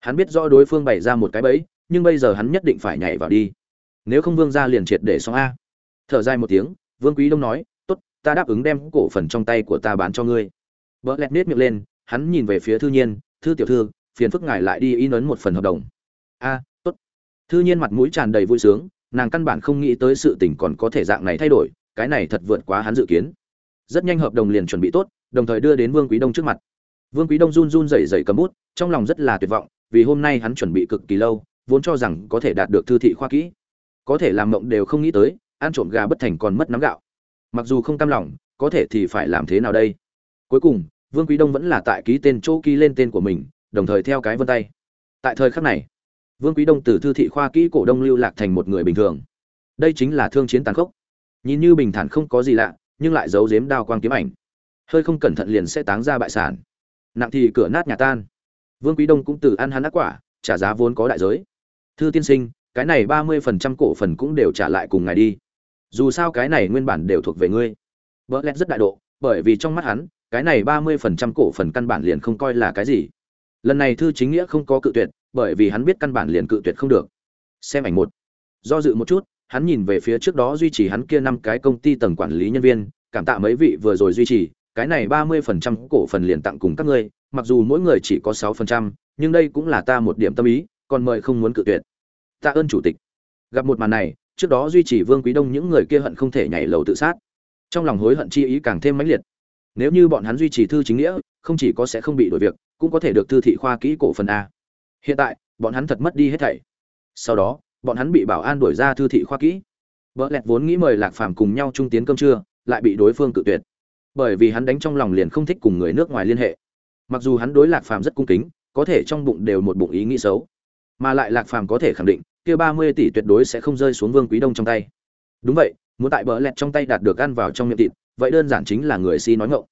Hắn biết rõ đối phương bày ra một cái bẫy, nhưng bây giờ hắn nhất định phải nhảy vào đi. Nếu không vương ra liền triệt để xong a thở dài một tiếng, vương quý đông nói, tốt, ta đáp ứng đem cổ phần trong tay của ta bán cho ngươi. Vợ lẹt nết miệng lên, hắn nhìn về phía thư nhiên, thư tiểu thư, phiền phức ngài lại đi in ấn một phần hợp đồng. A, tốt. Thư nhiên mặt mũi tràn đầy vui sướng, nàng căn bản không nghĩ tới sự tình còn có thể dạng này thay đổi, cái này thật vượt quá hắn dự kiến. Rất nhanh hợp đồng liền chuẩn bị tốt, đồng thời đưa đến vương quý đông trước mặt. Vương quý đông run run rẩy rẩy cầm bút, trong lòng rất là tuyệt vọng, vì hôm nay hắn chuẩn bị cực kỳ lâu, vốn cho rằng có thể đạt được thư thị khoa kỹ. Có thể làm mộng đều không nghĩ tới ăn trộm gà bất thành còn mất nắm gạo. Mặc dù không cam lòng, có thể thì phải làm thế nào đây? Cuối cùng, vương quý đông vẫn là tại ký tên chỗ ký lên tên của mình, đồng thời theo cái vân tay. Tại thời khắc này, vương quý đông từ thư thị khoa kỹ cổ đông lưu lạc thành một người bình thường. Đây chính là thương chiến tàn khốc. Nhìn như bình thản không có gì lạ, nhưng lại giấu giếm đao quang kiếm ảnh. Hơi không cẩn thận liền sẽ táng ra bại sản. Nặng thì cửa nát nhà tan. Vương quý đông cũng từ ăn hắn ác quả, trả giá vốn có đại giới. Thư tiên sinh, cái này ba mươi phần trăm cổ phần cũng đều trả lại cùng ngài đi dù sao cái này nguyên bản đều thuộc về ngươi. Vợ lẹt rất đại độ, bởi vì trong mắt hắn, cái này ba mươi phần trăm cổ phần căn bản liền không coi là cái gì. Lần này thư chính nghĩa không có cự tuyệt, bởi vì hắn biết căn bản liền cự tuyệt không được. Xem ảnh một. Do dự một chút, hắn nhìn về phía trước đó duy trì hắn kia năm cái công ty tầng quản lý nhân viên, cảm tạ mấy vị vừa rồi duy trì, cái này ba mươi phần trăm cổ phần liền tặng cùng các ngươi, mặc dù mỗi người chỉ có sáu phần trăm, nhưng đây cũng là ta một điểm tâm ý, còn mời không muốn cự tuyệt. Tạ ơn chủ tịch. Gặp một màn này trước đó duy trì vương quý đông những người kia hận không thể nhảy lầu tự sát. Trong lòng hối hận chi ý càng thêm mãnh liệt. Nếu như bọn hắn duy trì thư chính nghĩa, không chỉ có sẽ không bị đổi việc, cũng có thể được thư thị khoa kỹ cổ phần a. Hiện tại, bọn hắn thật mất đi hết thảy. Sau đó, bọn hắn bị bảo an đuổi ra thư thị khoa kỹ. Vợ lẹt vốn nghĩ mời lạc phàm cùng nhau trung tiến cơm trưa, lại bị đối phương cự tuyệt. Bởi vì hắn đánh trong lòng liền không thích cùng người nước ngoài liên hệ. Mặc dù hắn đối lạc phàm rất cung kính, có thể trong bụng đều một bụng ý nghĩ xấu. Mà lại lạc phàm có thể khẳng định kia ba mươi tỷ tuyệt đối sẽ không rơi xuống vương quý đông trong tay. Đúng vậy, muốn tại bờ lẹt trong tay đạt được ăn vào trong miệng thịt, vậy đơn giản chính là người si nói ngọng.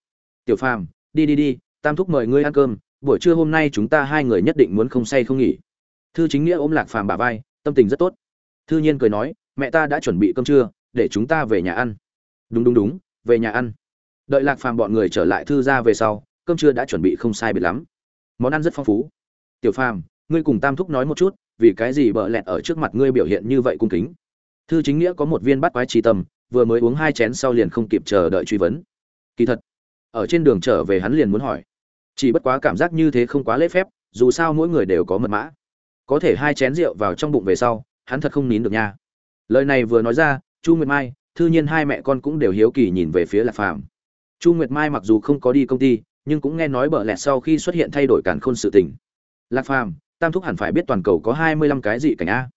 tiểu phàm, đi đi đi, tam thúc mời ngươi ăn cơm, buổi trưa hôm nay chúng ta hai người nhất định muốn không say không nghỉ. Thư chính nghĩa ôm lạc phàm bà vai, tâm tình rất tốt. Thư nhiên cười nói, mẹ ta đã chuẩn bị cơm trưa, để chúng ta về nhà ăn. Đúng đúng đúng, về nhà ăn. Đợi lạc phàm bọn người trở lại thư ra về sau, cơm trưa đã chuẩn bị không sai biệt lắm. Món ăn rất phong phú. Tiểu phàm, ngươi cùng tam thúc nói một chút vì cái gì bợ lẹt ở trước mặt ngươi biểu hiện như vậy cung kính? Thư chính nghĩa có một viên bắt quái trí tâm, vừa mới uống hai chén sau liền không kịp chờ đợi truy vấn. Kỳ thật, ở trên đường trở về hắn liền muốn hỏi. Chỉ bất quá cảm giác như thế không quá lễ phép, dù sao mỗi người đều có mật mã. Có thể hai chén rượu vào trong bụng về sau, hắn thật không nín được nha. Lời này vừa nói ra, chu nguyệt mai, thư nhiên hai mẹ con cũng đều hiếu kỳ nhìn về phía lạc phàm. Chu nguyệt mai mặc dù không có đi công ty, nhưng cũng nghe nói bợ lẹt sau khi xuất hiện thay đổi cản khôn sự tình. Lạc phàm tam thúc hẳn phải biết toàn cầu có hai mươi lăm cái dị cảnh a.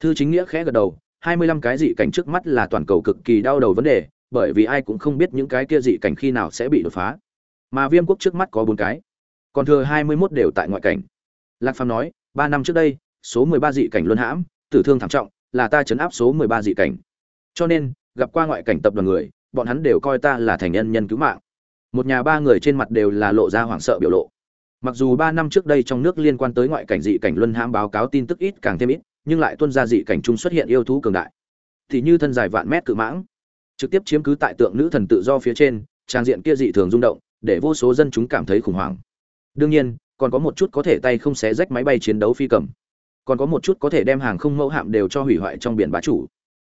Thư chính nghĩa khẽ gật đầu, hai mươi lăm cái dị cảnh trước mắt là toàn cầu cực kỳ đau đầu vấn đề, bởi vì ai cũng không biết những cái kia dị cảnh khi nào sẽ bị đột phá. Mà viêm quốc trước mắt có bốn cái. Còn thừa hai mươi 21 đều tại ngoại cảnh. Lạc phàm nói, ba năm trước đây, số mười ba dị cảnh luân hãm, tử thương thảm trọng, là ta chấn áp số mười ba dị cảnh. Cho nên, gặp qua ngoại cảnh tập đoàn người, bọn hắn đều coi ta là thành nhân nhân cứu mạng. Một nhà ba người trên mặt đều là lộ ra hoảng sợ biểu lộ mặc dù ba năm trước đây trong nước liên quan tới ngoại cảnh dị cảnh luân hãm báo cáo tin tức ít càng thêm ít, nhưng lại tuân ra dị cảnh trung xuất hiện yêu thú cường đại. Thì như thân dài vạn mét cự mãng, trực tiếp chiếm cứ tại tượng nữ thần tự do phía trên, trang diện kia dị thường rung động, để vô số dân chúng cảm thấy khủng hoảng. Đương nhiên, còn có một chút có thể tay không xé rách máy bay chiến đấu phi cầm. Còn có một chút có thể đem hàng không mẫu hạm đều cho hủy hoại trong biển bá chủ.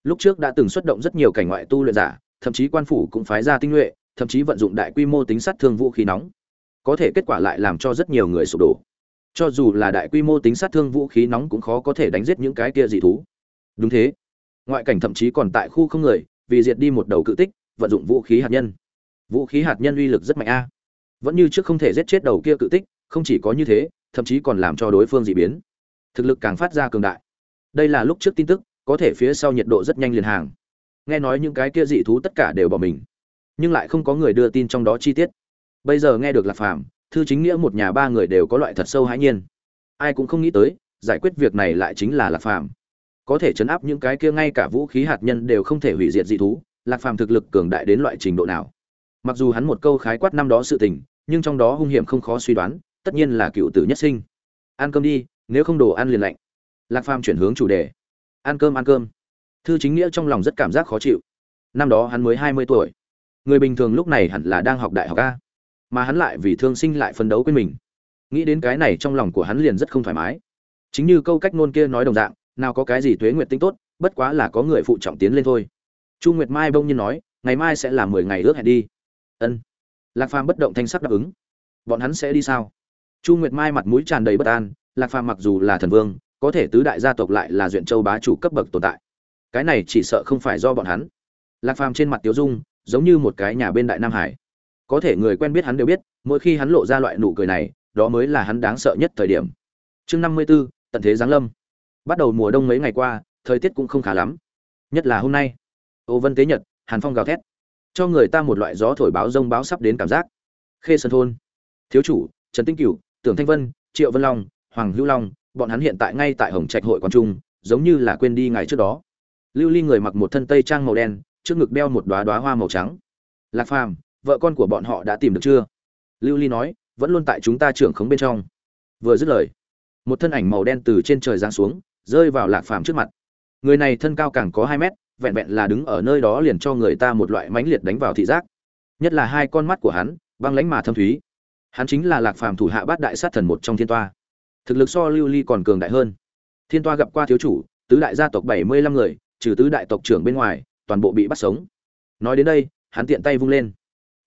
Lúc trước đã từng xuất động rất nhiều cảnh ngoại tu luyện giả, thậm chí quan phủ cũng phái ra tinh nhuệ, thậm chí vận dụng đại quy mô tính sát thương vũ khí nóng có thể kết quả lại làm cho rất nhiều người sụp đổ. Cho dù là đại quy mô tính sát thương vũ khí nóng cũng khó có thể đánh giết những cái kia dị thú. Đúng thế. Ngoại cảnh thậm chí còn tại khu không người, vì diệt đi một đầu cự tích, vận dụng vũ khí hạt nhân. Vũ khí hạt nhân uy lực rất mạnh a. Vẫn như trước không thể giết chết đầu kia cự tích, không chỉ có như thế, thậm chí còn làm cho đối phương dị biến. Thực lực càng phát ra cường đại. Đây là lúc trước tin tức, có thể phía sau nhiệt độ rất nhanh liền hàng. Nghe nói những cái kia dị thú tất cả đều bỏ mình. Nhưng lại không có người đưa tin trong đó chi tiết bây giờ nghe được lạc phàm, thư chính nghĩa một nhà ba người đều có loại thật sâu hãi nhiên. Ai cũng không nghĩ tới, giải quyết việc này lại chính là lạc phàm. Có thể chấn áp những cái kia ngay cả vũ khí hạt nhân đều không thể hủy diệt dị thú, lạc phàm thực lực cường đại đến loại trình độ nào. Mặc dù hắn một câu khái quát năm đó sự tình, nhưng trong đó hung hiểm không khó suy đoán, tất nhiên là cựu tử nhất sinh. Ăn cơm đi, nếu không đồ ăn liền lạnh. Lạc phàm chuyển hướng chủ đề. Ăn cơm ăn cơm. Thư chính nghĩa trong lòng rất cảm giác khó chịu. Năm đó hắn mới hai mươi tuổi. Người bình thường lúc này hẳn là đang học đại học a mà hắn lại vì thương sinh lại phấn đấu quên mình. Nghĩ đến cái này trong lòng của hắn liền rất không thoải mái. Chính như câu cách ngôn kia nói đồng dạng, nào có cái gì tuế nguyệt tinh tốt, bất quá là có người phụ trọng tiến lên thôi. Chu nguyệt mai bông nhiên nói, ngày mai sẽ là mười ngày ước hẹn đi. Ân. Lạc phàm bất động thanh sắc đáp ứng. Bọn hắn sẽ đi sao? Chu nguyệt mai mặt mũi tràn đầy bất an, lạc phàm mặc dù là thần vương, có thể tứ đại gia tộc lại là duyện châu bá chủ cấp bậc tồn tại. Cái này chỉ sợ không phải do bọn hắn. Lạc phàm trên mặt tiếu dung, giống như một cái nhà bên đại nam hải có thể người quen biết hắn đều biết, mỗi khi hắn lộ ra loại nụ cười này, đó mới là hắn đáng sợ nhất thời điểm. Chương năm mươi b ố tận thế giáng lâm. Bắt đầu mùa đông mấy ngày qua, thời tiết cũng không khá lắm. Nhất là hôm nay. Ô vân tế nhật, hàn phong gào thét. Cho người ta một loại gió thổi báo rông báo sắp đến cảm giác. Khê sơn thôn. Thiếu chủ, trần tinh cửu, tưởng thanh vân, triệu vân long, hoàng hữu long, bọn hắn hiện tại ngay tại hồng trạch hội quang trung, giống như là quên đi ngày trước đó. Lưu ly người mặc một thân tây trang màu đen, trước ngực đeo một đoá đoá hoa màu trắng. Lạc phàm vợ con của bọn họ đã tìm được chưa? Lưu ly nói, vẫn luôn tại chúng ta trưởng khống bên trong. Vừa dứt lời, một thân ảnh màu đen từ trên trời giáng xuống, rơi vào lạc phàm trước mặt. Người này thân cao càng có hai mét, vẹn vẹn là đứng ở nơi đó liền cho người ta một loại mãnh liệt đánh vào thị giác. Nhất là hai con mắt của hắn, băng lãnh mà thâm thúy. Hắn chính là lạc phàm thủ hạ bát đại sát thần một trong thiên toa. Thực lực so lưu ly còn cường đại hơn. Thiên toa gặp qua thiếu chủ, tứ đại gia tộc bảy mươi lăm người, trừ tứ đại tộc trưởng bên ngoài, toàn bộ bị bắt sống. Nói đến đây, hắn tiện tay vung lên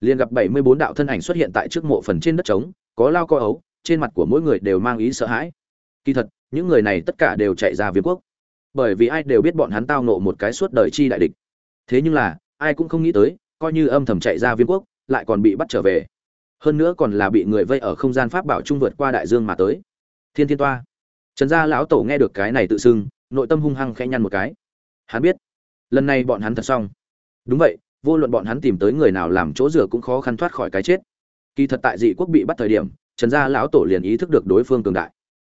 liền gặp bảy mươi bốn đạo thân ảnh xuất hiện tại trước mộ phần trên đất trống, có lao co ấu, trên mặt của mỗi người đều mang ý sợ hãi. Kỳ thật, những người này tất cả đều chạy ra viêm quốc. Bởi vì ai đều biết bọn hắn tao nộ một cái suốt đời chi đại địch. Thế nhưng là, ai cũng không nghĩ tới, coi như âm thầm chạy ra viêm quốc, lại còn bị bắt trở về. Hơn nữa còn là bị người vây ở không gian pháp bảo trung vượt qua đại dương mà tới. Thiên thiên toa. Trần gia lão tổ nghe được cái này tự xưng, nội tâm hung hăng khẽ nhăn một cái. Hắn biết, lần này bọn hắn thật xong. Đúng vậy vô luận bọn hắn tìm tới người nào làm chỗ rửa cũng khó khăn thoát khỏi cái chết. Kỳ thật tại dị quốc bị bắt thời điểm, trần gia lão tổ liền ý thức được đối phương cường đại.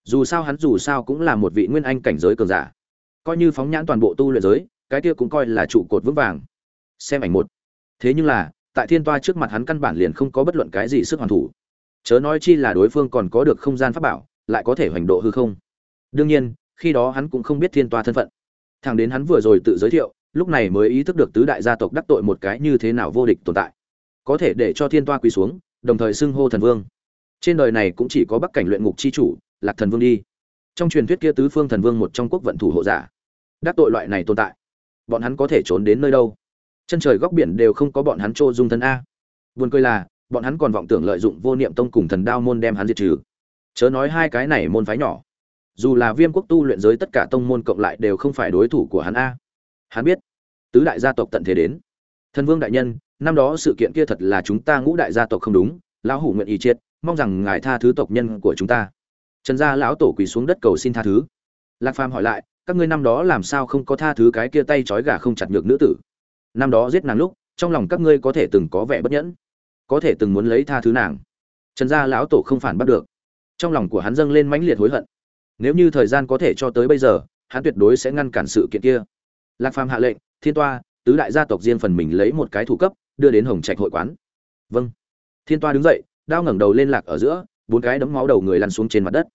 Dù sao hắn dù sao cũng là một vị nguyên anh cảnh giới cường giả. Coi như phóng nhãn toàn bộ tu luyện giới, cái kia cũng coi là trụ cột vững vàng. Xem ảnh một. Thế nhưng là, tại thiên toa trước mặt hắn căn bản liền không có bất luận cái gì sức hoàn thủ. Chớ nói chi là đối phương còn có được không gian pháp bảo, lại có thể hoành độ hư không. Đương nhiên, khi đó hắn cũng không biết thiên toa thân phận. Thằng đến hắn vừa rồi tự giới thiệu lúc này mới ý thức được tứ đại gia tộc đắc tội một cái như thế nào vô địch tồn tại. Có thể để cho thiên toa quỳ xuống, đồng thời xưng hô thần vương. Trên đời này cũng chỉ có bắc cảnh luyện ngục chi chủ, lạc thần vương đi. Trong truyền thuyết kia tứ phương thần vương một trong quốc vận thủ hộ giả, đắc tội loại này tồn tại, bọn hắn có thể trốn đến nơi đâu? Chân trời góc biển đều không có bọn hắn trô dung thân a. Buồn cười là, bọn hắn còn vọng tưởng lợi dụng vô niệm tông cùng thần đao môn đem hắn diệt trừ. Chớ nói hai cái này môn phái nhỏ. Dù là viêm quốc tu luyện giới tất cả tông môn cộng lại đều không phải đối thủ của hắn a hắn biết tứ đại gia tộc tận thế đến. Thần vương đại nhân, năm đó sự kiện kia thật là chúng ta ngũ đại gia tộc không đúng, lão hủ nguyện ý chết, mong rằng ngài tha thứ tộc nhân của chúng ta. Trần gia lão tổ quỳ xuống đất cầu xin tha thứ. Lạc phàm hỏi lại, các ngươi năm đó làm sao không có tha thứ cái kia tay trói gà không chặt nhược nữ tử? Năm đó giết nàng lúc, trong lòng các ngươi có thể từng có vẻ bất nhẫn, có thể từng muốn lấy tha thứ nàng. Trần gia lão tổ không phản bắt được. Trong lòng của hắn dâng lên mãnh liệt hối hận. Nếu như thời gian có thể cho tới bây giờ, hắn tuyệt đối sẽ ngăn cản sự kiện kia lạc phàm hạ lệnh, thiên toa, tứ đại gia tộc riêng phần mình lấy một cái thủ cấp, đưa đến hồng trạch hội quán. Vâng. Thiên toa đứng dậy, đao ngẩng đầu lên lạc ở giữa, bốn cái đấm máu đầu người lăn xuống trên mặt đất.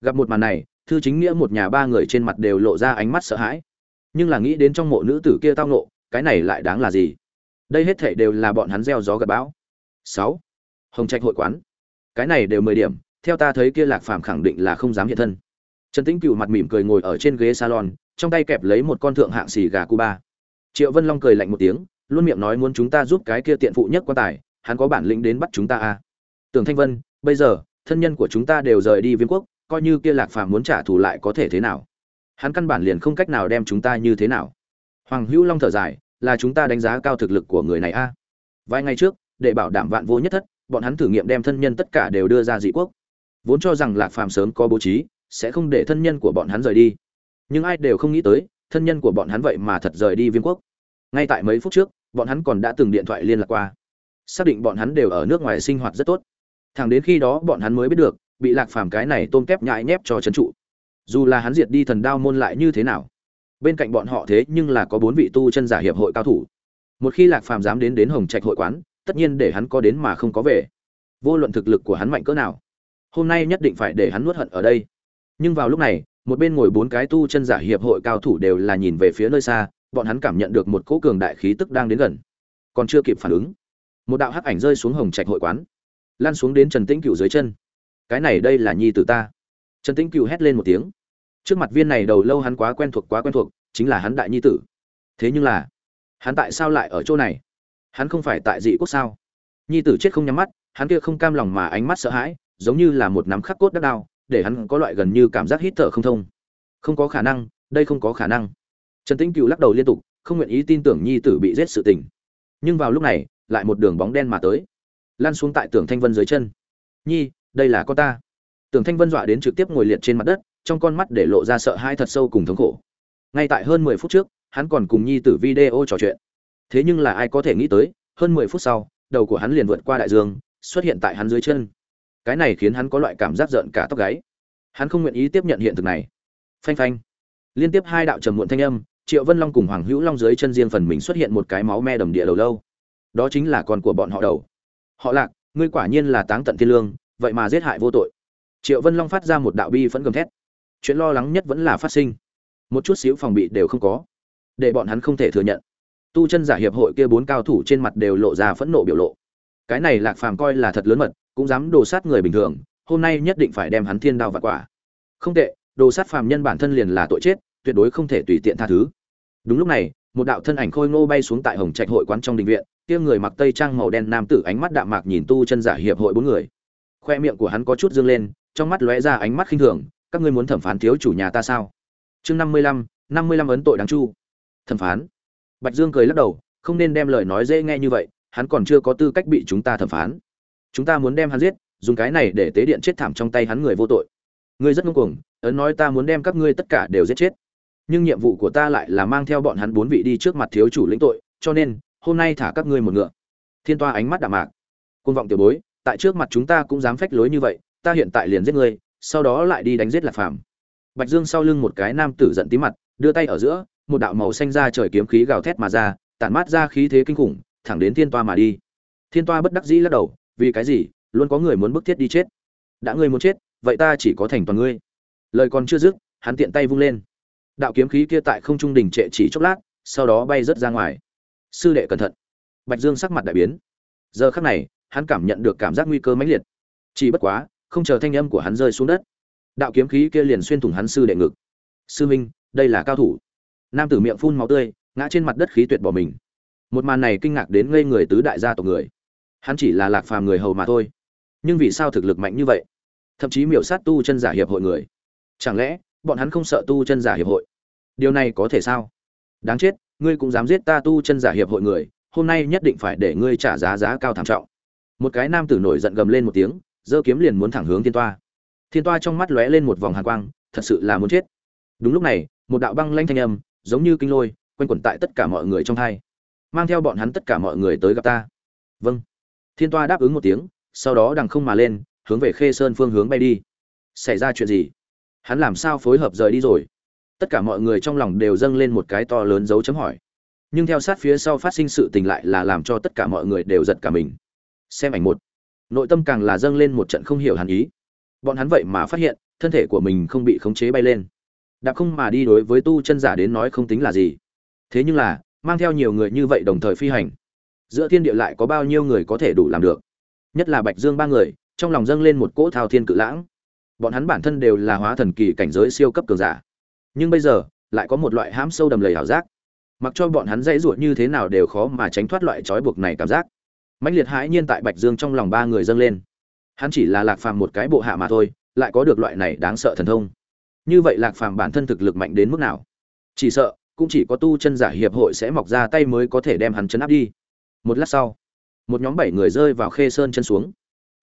Gặp một màn này, thư chính nghĩa một nhà ba người trên mặt đều lộ ra ánh mắt sợ hãi. Nhưng là nghĩ đến trong mộ nữ tử kia tao nộ cái này lại đáng là gì? Đây hết thảy đều là bọn hắn gieo gió gặp bão. Sáu. Hồng trạch hội quán. Cái này đều mười điểm, theo ta thấy kia lạc phàm khẳng định là không dám hiện thân. Trần tĩnh cựu mặt mỉm cười ngồi ở trên ghế salon trong tay kẹp lấy một con thượng hạng xì gà cuba. Triệu vân long cười lạnh một tiếng, luôn miệng nói muốn chúng ta giúp cái kia tiện phụ nhất quan tài, hắn có bản lĩnh đến bắt chúng ta à? Tưởng thanh vân, bây giờ, thân nhân của chúng ta đều rời đi viêm quốc, coi như kia lạc phàm muốn trả thù lại có thể thế nào? Hắn căn bản liền không cách nào đem chúng ta như thế nào. Hoàng hữu long thở dài, là chúng ta đánh giá cao thực lực của người này a vài ngày trước, để bảo đảm vạn vô nhất thất, bọn hắn thử nghiệm đem thân nhân tất cả đều đưa ra dị quốc. Vốn cho rằng lạc phàm sớm có bố trí, sẽ không để thân nhân của bọn hắn rời đi nhưng ai đều không nghĩ tới, thân nhân của bọn hắn vậy mà thật rời đi viêm quốc. Ngay tại mấy phút trước, bọn hắn còn đã từng điện thoại liên lạc qua. Xác định bọn hắn đều ở nước ngoài sinh hoạt rất tốt. Thẳng đến khi đó bọn hắn mới biết được, bị lạc phàm cái này tôm kép nhãi nhép cho trấn trụ. Dù là hắn diệt đi thần đao môn lại như thế nào? Bên cạnh bọn họ thế nhưng là có bốn vị tu chân giả hiệp hội cao thủ. Một khi lạc phàm dám đến đến hồng trạch hội quán, tất nhiên để hắn có đến mà không có về. Vô luận thực lực của hắn mạnh cỡ nào, hôm nay nhất định phải để hắn nuốt hận ở đây. Nhưng vào lúc này một bên ngồi bốn cái tu chân giả hiệp hội cao thủ đều là nhìn về phía nơi xa, bọn hắn cảm nhận được một cỗ cường đại khí tức đang đến gần. Còn chưa kịp phản ứng, một đạo hắc ảnh rơi xuống hồng trạch hội quán lan xuống đến trần tĩnh cựu dưới chân. Cái này đây là nhi tử ta. Trần tĩnh cựu hét lên một tiếng. Trước mặt viên này đầu lâu hắn quá quen thuộc, quá quen thuộc, chính là hắn đại nhi tử. Thế nhưng là, hắn tại sao lại ở chỗ này? Hắn không phải tại dị quốc sao? Nhi tử chết không nhắm mắt, hắn kia không cam lòng mà ánh mắt sợ hãi, giống như là một nắm khắc cốt đắc đao để hắn có loại gần như cảm giác hít thở không thông. Không có khả năng, đây không có khả năng. Trần tĩnh cựu lắc đầu liên tục, không nguyện ý tin tưởng nhi tử bị giết sự tình. Nhưng vào lúc này, lại một đường bóng đen mà tới. Lan xuống tại tưởng thanh vân dưới chân. Nhi, đây là con ta. Tưởng thanh vân dọa đến trực tiếp ngồi liệt trên mặt đất, trong con mắt để lộ ra sợ hãi thật sâu cùng thống khổ. Ngay tại hơn mười phút trước, hắn còn cùng nhi tử video trò chuyện. Thế nhưng là ai có thể nghĩ tới, hơn mười phút sau, đầu của hắn liền vượt qua đại dương, xuất hiện tại hắn dưới chân cái này khiến hắn có loại cảm giác giận cả tóc gáy. Hắn không nguyện ý tiếp nhận hiện thực này. Phanh phanh. Liên tiếp hai đạo trầm muộn thanh âm, triệu vân long cùng hoàng hữu long dưới chân riêng phần mình xuất hiện một cái máu me đầm địa đầu lâu. Đó chính là con của bọn họ đầu. Họ lạc, ngươi quả nhiên là táng tận thiên lương, vậy mà giết hại vô tội. Triệu vân long phát ra một đạo bi phẫn gầm thét. Chuyện lo lắng nhất vẫn là phát sinh. Một chút xíu phòng bị đều không có. Để bọn hắn không thể thừa nhận. Tu chân giả hiệp hội kia bốn cao thủ trên mặt đều lộ ra phẫn nộ biểu lộ. Cái này lạc phàm coi là thật lớn mật cũng dám đồ sát người bình thường, hôm nay nhất định phải đem hắn thiên đao vặt quả. Không tệ, đồ sát phàm nhân bản thân liền là tội chết, tuyệt đối không thể tùy tiện tha thứ. Đúng lúc này, một đạo thân ảnh khôi ngô bay xuống tại hồng trạch hội quán trong đình viện, kia người mặc tây trang màu đen nam tử ánh mắt đạm mạc nhìn tu chân giả hiệp hội bốn người. Khoe miệng của hắn có chút dương lên, trong mắt lóe ra ánh mắt khinh thường, các ngươi muốn thẩm phán thiếu chủ nhà ta sao? Chương năm mươi lăm, năm mươi lăm ấn tội đáng chu. Thẩm phán. Bạch dương cười lắc đầu, không nên đem lời nói dễ nghe như vậy, hắn còn chưa có tư cách bị chúng ta thẩm phán chúng ta muốn đem hắn giết, dùng cái này để tế điện chết thảm trong tay hắn người vô tội. Ngươi rất ngông cuồng, ấn nói ta muốn đem các ngươi tất cả đều giết chết. Nhưng nhiệm vụ của ta lại là mang theo bọn hắn bốn vị đi trước mặt thiếu chủ lĩnh tội, cho nên, hôm nay thả các ngươi một ngựa. Thiên toa ánh mắt đạm mạc. Côn vọng tiểu bối, tại trước mặt chúng ta cũng dám phách lối như vậy, ta hiện tại liền giết ngươi, sau đó lại đi đánh giết lạc phàm. Bạch dương sau lưng một cái nam tử giận tí mặt, đưa tay ở giữa, một đạo màu xanh ra trời kiếm khí gào thét mà ra, tản mát ra khí thế kinh khủng, thẳng đến thiên toa mà đi. Thiên toa bất đắc dĩ lắc đầu vì cái gì? Luôn có người muốn bức thiết đi chết. Đã ngươi muốn chết, vậy ta chỉ có thành toàn ngươi. Lời còn chưa dứt, hắn tiện tay vung lên. Đạo kiếm khí kia tại không trung đình trệ chỉ chốc lát, sau đó bay rớt ra ngoài. Sư đệ cẩn thận. Bạch dương sắc mặt đại biến. Giờ khắc này, hắn cảm nhận được cảm giác nguy cơ mãnh liệt. Chỉ bất quá, không chờ thanh âm của hắn rơi xuống đất, đạo kiếm khí kia liền xuyên thủng hắn sư đệ ngực. Sư minh, đây là cao thủ. Nam tử miệng phun máu tươi, ngã trên mặt đất khí tuyệt bỏ mình. Một màn này kinh ngạc đến ngây người tứ đại gia tộc người hắn chỉ là lạc phàm người hầu mà thôi. Nhưng vì sao thực lực mạnh như vậy? Thậm chí miểu sát tu chân giả hiệp hội người. Chẳng lẽ, bọn hắn không sợ tu chân giả hiệp hội? Điều này có thể sao? Đáng chết, ngươi cũng dám giết ta tu chân giả hiệp hội người, hôm nay nhất định phải để ngươi trả giá giá cao thảm trọng. Một cái nam tử nổi giận gầm lên một tiếng, giơ kiếm liền muốn thẳng hướng thiên toa. Thiên toa trong mắt lóe lên một vòng hàn quang, thật sự là muốn chết. Đúng lúc này, một đạo băng lanh thanh âm, giống như kinh lôi, quanh quẩn tại tất cả mọi người trong thai mang theo bọn hắn tất cả mọi người tới gặp ta. Vâng thiên toa đáp ứng một tiếng, sau đó đằng không mà lên, hướng về khê sơn phương hướng bay đi. Xảy ra chuyện gì? Hắn làm sao phối hợp rời đi rồi? Tất cả mọi người trong lòng đều dâng lên một cái to lớn dấu chấm hỏi. Nhưng theo sát phía sau phát sinh sự tình lại là làm cho tất cả mọi người đều giật cả mình. Xem ảnh một. Nội tâm càng là dâng lên một trận không hiểu hẳn ý. Bọn hắn vậy mà phát hiện, thân thể của mình không bị khống chế bay lên. Đạp không mà đi đối với tu chân giả đến nói không tính là gì. Thế nhưng là, mang theo nhiều người như vậy đồng thời phi hành giữa thiên địa lại có bao nhiêu người có thể đủ làm được? Nhất là bạch dương ba người, trong lòng dâng lên một cỗ thao thiên cự lãng. Bọn hắn bản thân đều là hóa thần kỳ cảnh giới siêu cấp cường giả. Nhưng bây giờ, lại có một loại hãm sâu đầm lầy ảo giác. Mặc cho bọn hắn dãy ruột như thế nào đều khó mà tránh thoát loại trói buộc này cảm giác. Mãnh liệt hãi nhiên tại bạch dương trong lòng ba người dâng lên. Hắn chỉ là lạc phàm một cái bộ hạ mà thôi, lại có được loại này đáng sợ thần thông. Như vậy lạc phàm bản thân thực lực mạnh đến mức nào? Chỉ sợ, cũng chỉ có tu chân giả hiệp hội sẽ mọc ra tay mới có thể đem hắn chấn áp đi một lát sau, một nhóm bảy người rơi vào khê sơn chân xuống.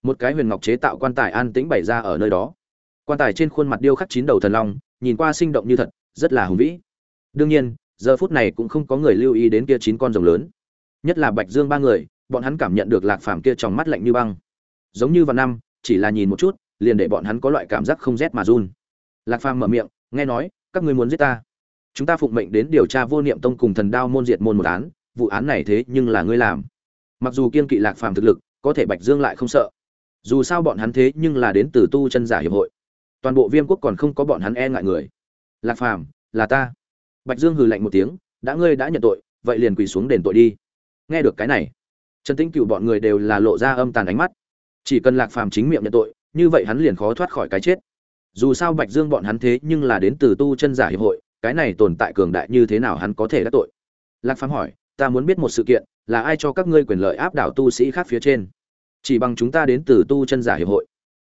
Một cái huyền ngọc chế tạo quan tài an tĩnh bày ra ở nơi đó. Quan tài trên khuôn mặt điêu khắc chín đầu thần long, nhìn qua sinh động như thật, rất là hùng vĩ. Đương nhiên, giờ phút này cũng không có người lưu ý đến kia chín con rồng lớn. Nhất là bạch dương ba người, bọn hắn cảm nhận được lạc phàm kia trong mắt lạnh như băng. Giống như vào năm, chỉ là nhìn một chút, liền để bọn hắn có loại cảm giác không rét mà run. Lạc phàm mở miệng, nghe nói, các ngươi muốn giết ta. Chúng ta phụng mệnh đến điều tra vô niệm tông cùng thần đao môn diệt môn một án vụ án này thế nhưng là ngươi làm. Mặc dù kiên kỵ lạc phàm thực lực, có thể bạch dương lại không sợ. Dù sao bọn hắn thế nhưng là đến từ tu chân giả hiệp hội. Toàn bộ viêm quốc còn không có bọn hắn e ngại người. Lạc phàm, là ta. Bạch dương hừ lạnh một tiếng, đã ngươi đã nhận tội, vậy liền quỳ xuống đền tội đi. Nghe được cái này, trần tĩnh cựu bọn người đều là lộ ra âm tàn ánh mắt. Chỉ cần lạc phàm chính miệng nhận tội, như vậy hắn liền khó thoát khỏi cái chết. Dù sao bạch dương bọn hắn thế nhưng là đến từ tu chân giả hiệp hội, cái này tồn tại cường đại như thế nào hắn có thể đắc tội? Lạc phàm hỏi ta muốn biết một sự kiện, là ai cho các ngươi quyền lợi áp đảo tu sĩ khác phía trên? Chỉ bằng chúng ta đến từ tu chân giả hiệp hội.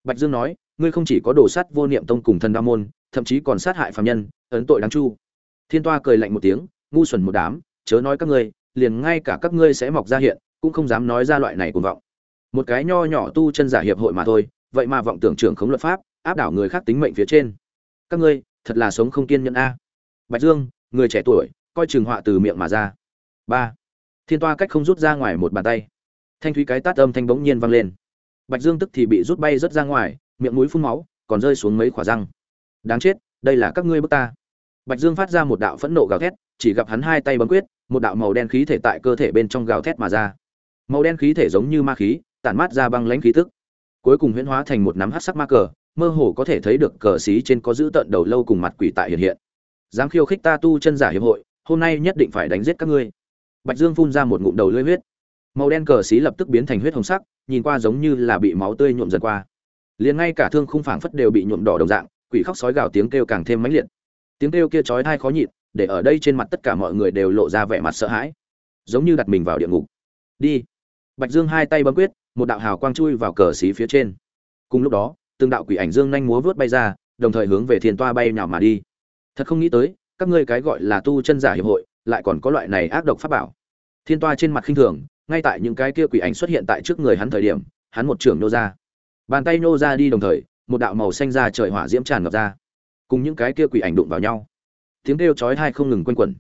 Bạch dương nói, ngươi không chỉ có đồ sát vô niệm tông cùng thần đa môn, thậm chí còn sát hại phạm nhân, ấn tội đáng chu. Thiên toa cười lạnh một tiếng, ngu xuẩn một đám, chớ nói các ngươi, liền ngay cả các ngươi sẽ mọc ra hiện, cũng không dám nói ra loại này cuồng vọng. Một cái nho nhỏ tu chân giả hiệp hội mà thôi, vậy mà vọng tưởng trưởng khống luật pháp, áp đảo người khác tính mệnh phía trên. Các ngươi, thật là sống không kiên nhẫn a. Bạch dương, người trẻ tuổi, coi trường họa từ miệng mà ra ba. Thiên toa cách không rút ra ngoài một bàn tay. Thanh thúy cái tát âm thanh bỗng nhiên vang lên. Bạch dương tức thì bị rút bay rất ra ngoài, miệng mũi phun máu, còn rơi xuống mấy khỏa răng. Đáng chết, đây là các ngươi bức ta. Bạch dương phát ra một đạo phẫn nộ gào thét, chỉ gặp hắn hai tay bấm quyết, một đạo màu đen khí thể tại cơ thể bên trong gào thét mà ra. Màu đen khí thể giống như ma khí, tản mát ra băng lãnh khí tức. Cuối cùng huyễn hóa thành một nắm hắc sắc ma cờ, mơ hồ có thể thấy được cờ xí trên có giữ tận đầu lâu cùng mặt quỷ tại hiện hiện. Dám khiêu khích ta tu chân giả hiệp hội, hôm nay nhất định phải đánh giết các ngươi bạch dương phun ra một ngụm đầu lưỡi huyết. Màu đen cờ xí lập tức biến thành huyết hồng sắc, nhìn qua giống như là bị máu tươi nhuộm dần qua. Liền ngay cả thương khung phảng phất đều bị nhuộm đỏ đồng dạng, quỷ khóc sói gào tiếng kêu càng thêm mãnh liệt. Tiếng kêu kia chói tai khó nhịn, để ở đây trên mặt tất cả mọi người đều lộ ra vẻ mặt sợ hãi. Giống như đặt mình vào địa ngục. Đi. Bạch dương hai tay bấm quyết, một đạo hào quang chui vào cờ xí phía trên. Cùng lúc đó, từng đạo quỷ ảnh dương nhanh múa vút bay ra, đồng thời hướng về thiên toa bay nhào mà đi. Thật không nghĩ tới, các ngươi cái gọi là tu chân giả hiệp hội lại còn có loại này ác độc pháp bảo. Thiên toa trên mặt khinh thường, ngay tại những cái kia quỷ ảnh xuất hiện tại trước người hắn thời điểm, hắn một trưởng nô ra. Bàn tay nô ra đi đồng thời, một đạo màu xanh ra trời hỏa diễm tràn ngập ra. Cùng những cái kia quỷ ảnh đụng vào nhau. Tiếng kêu chói tai không ngừng quanh quẩn.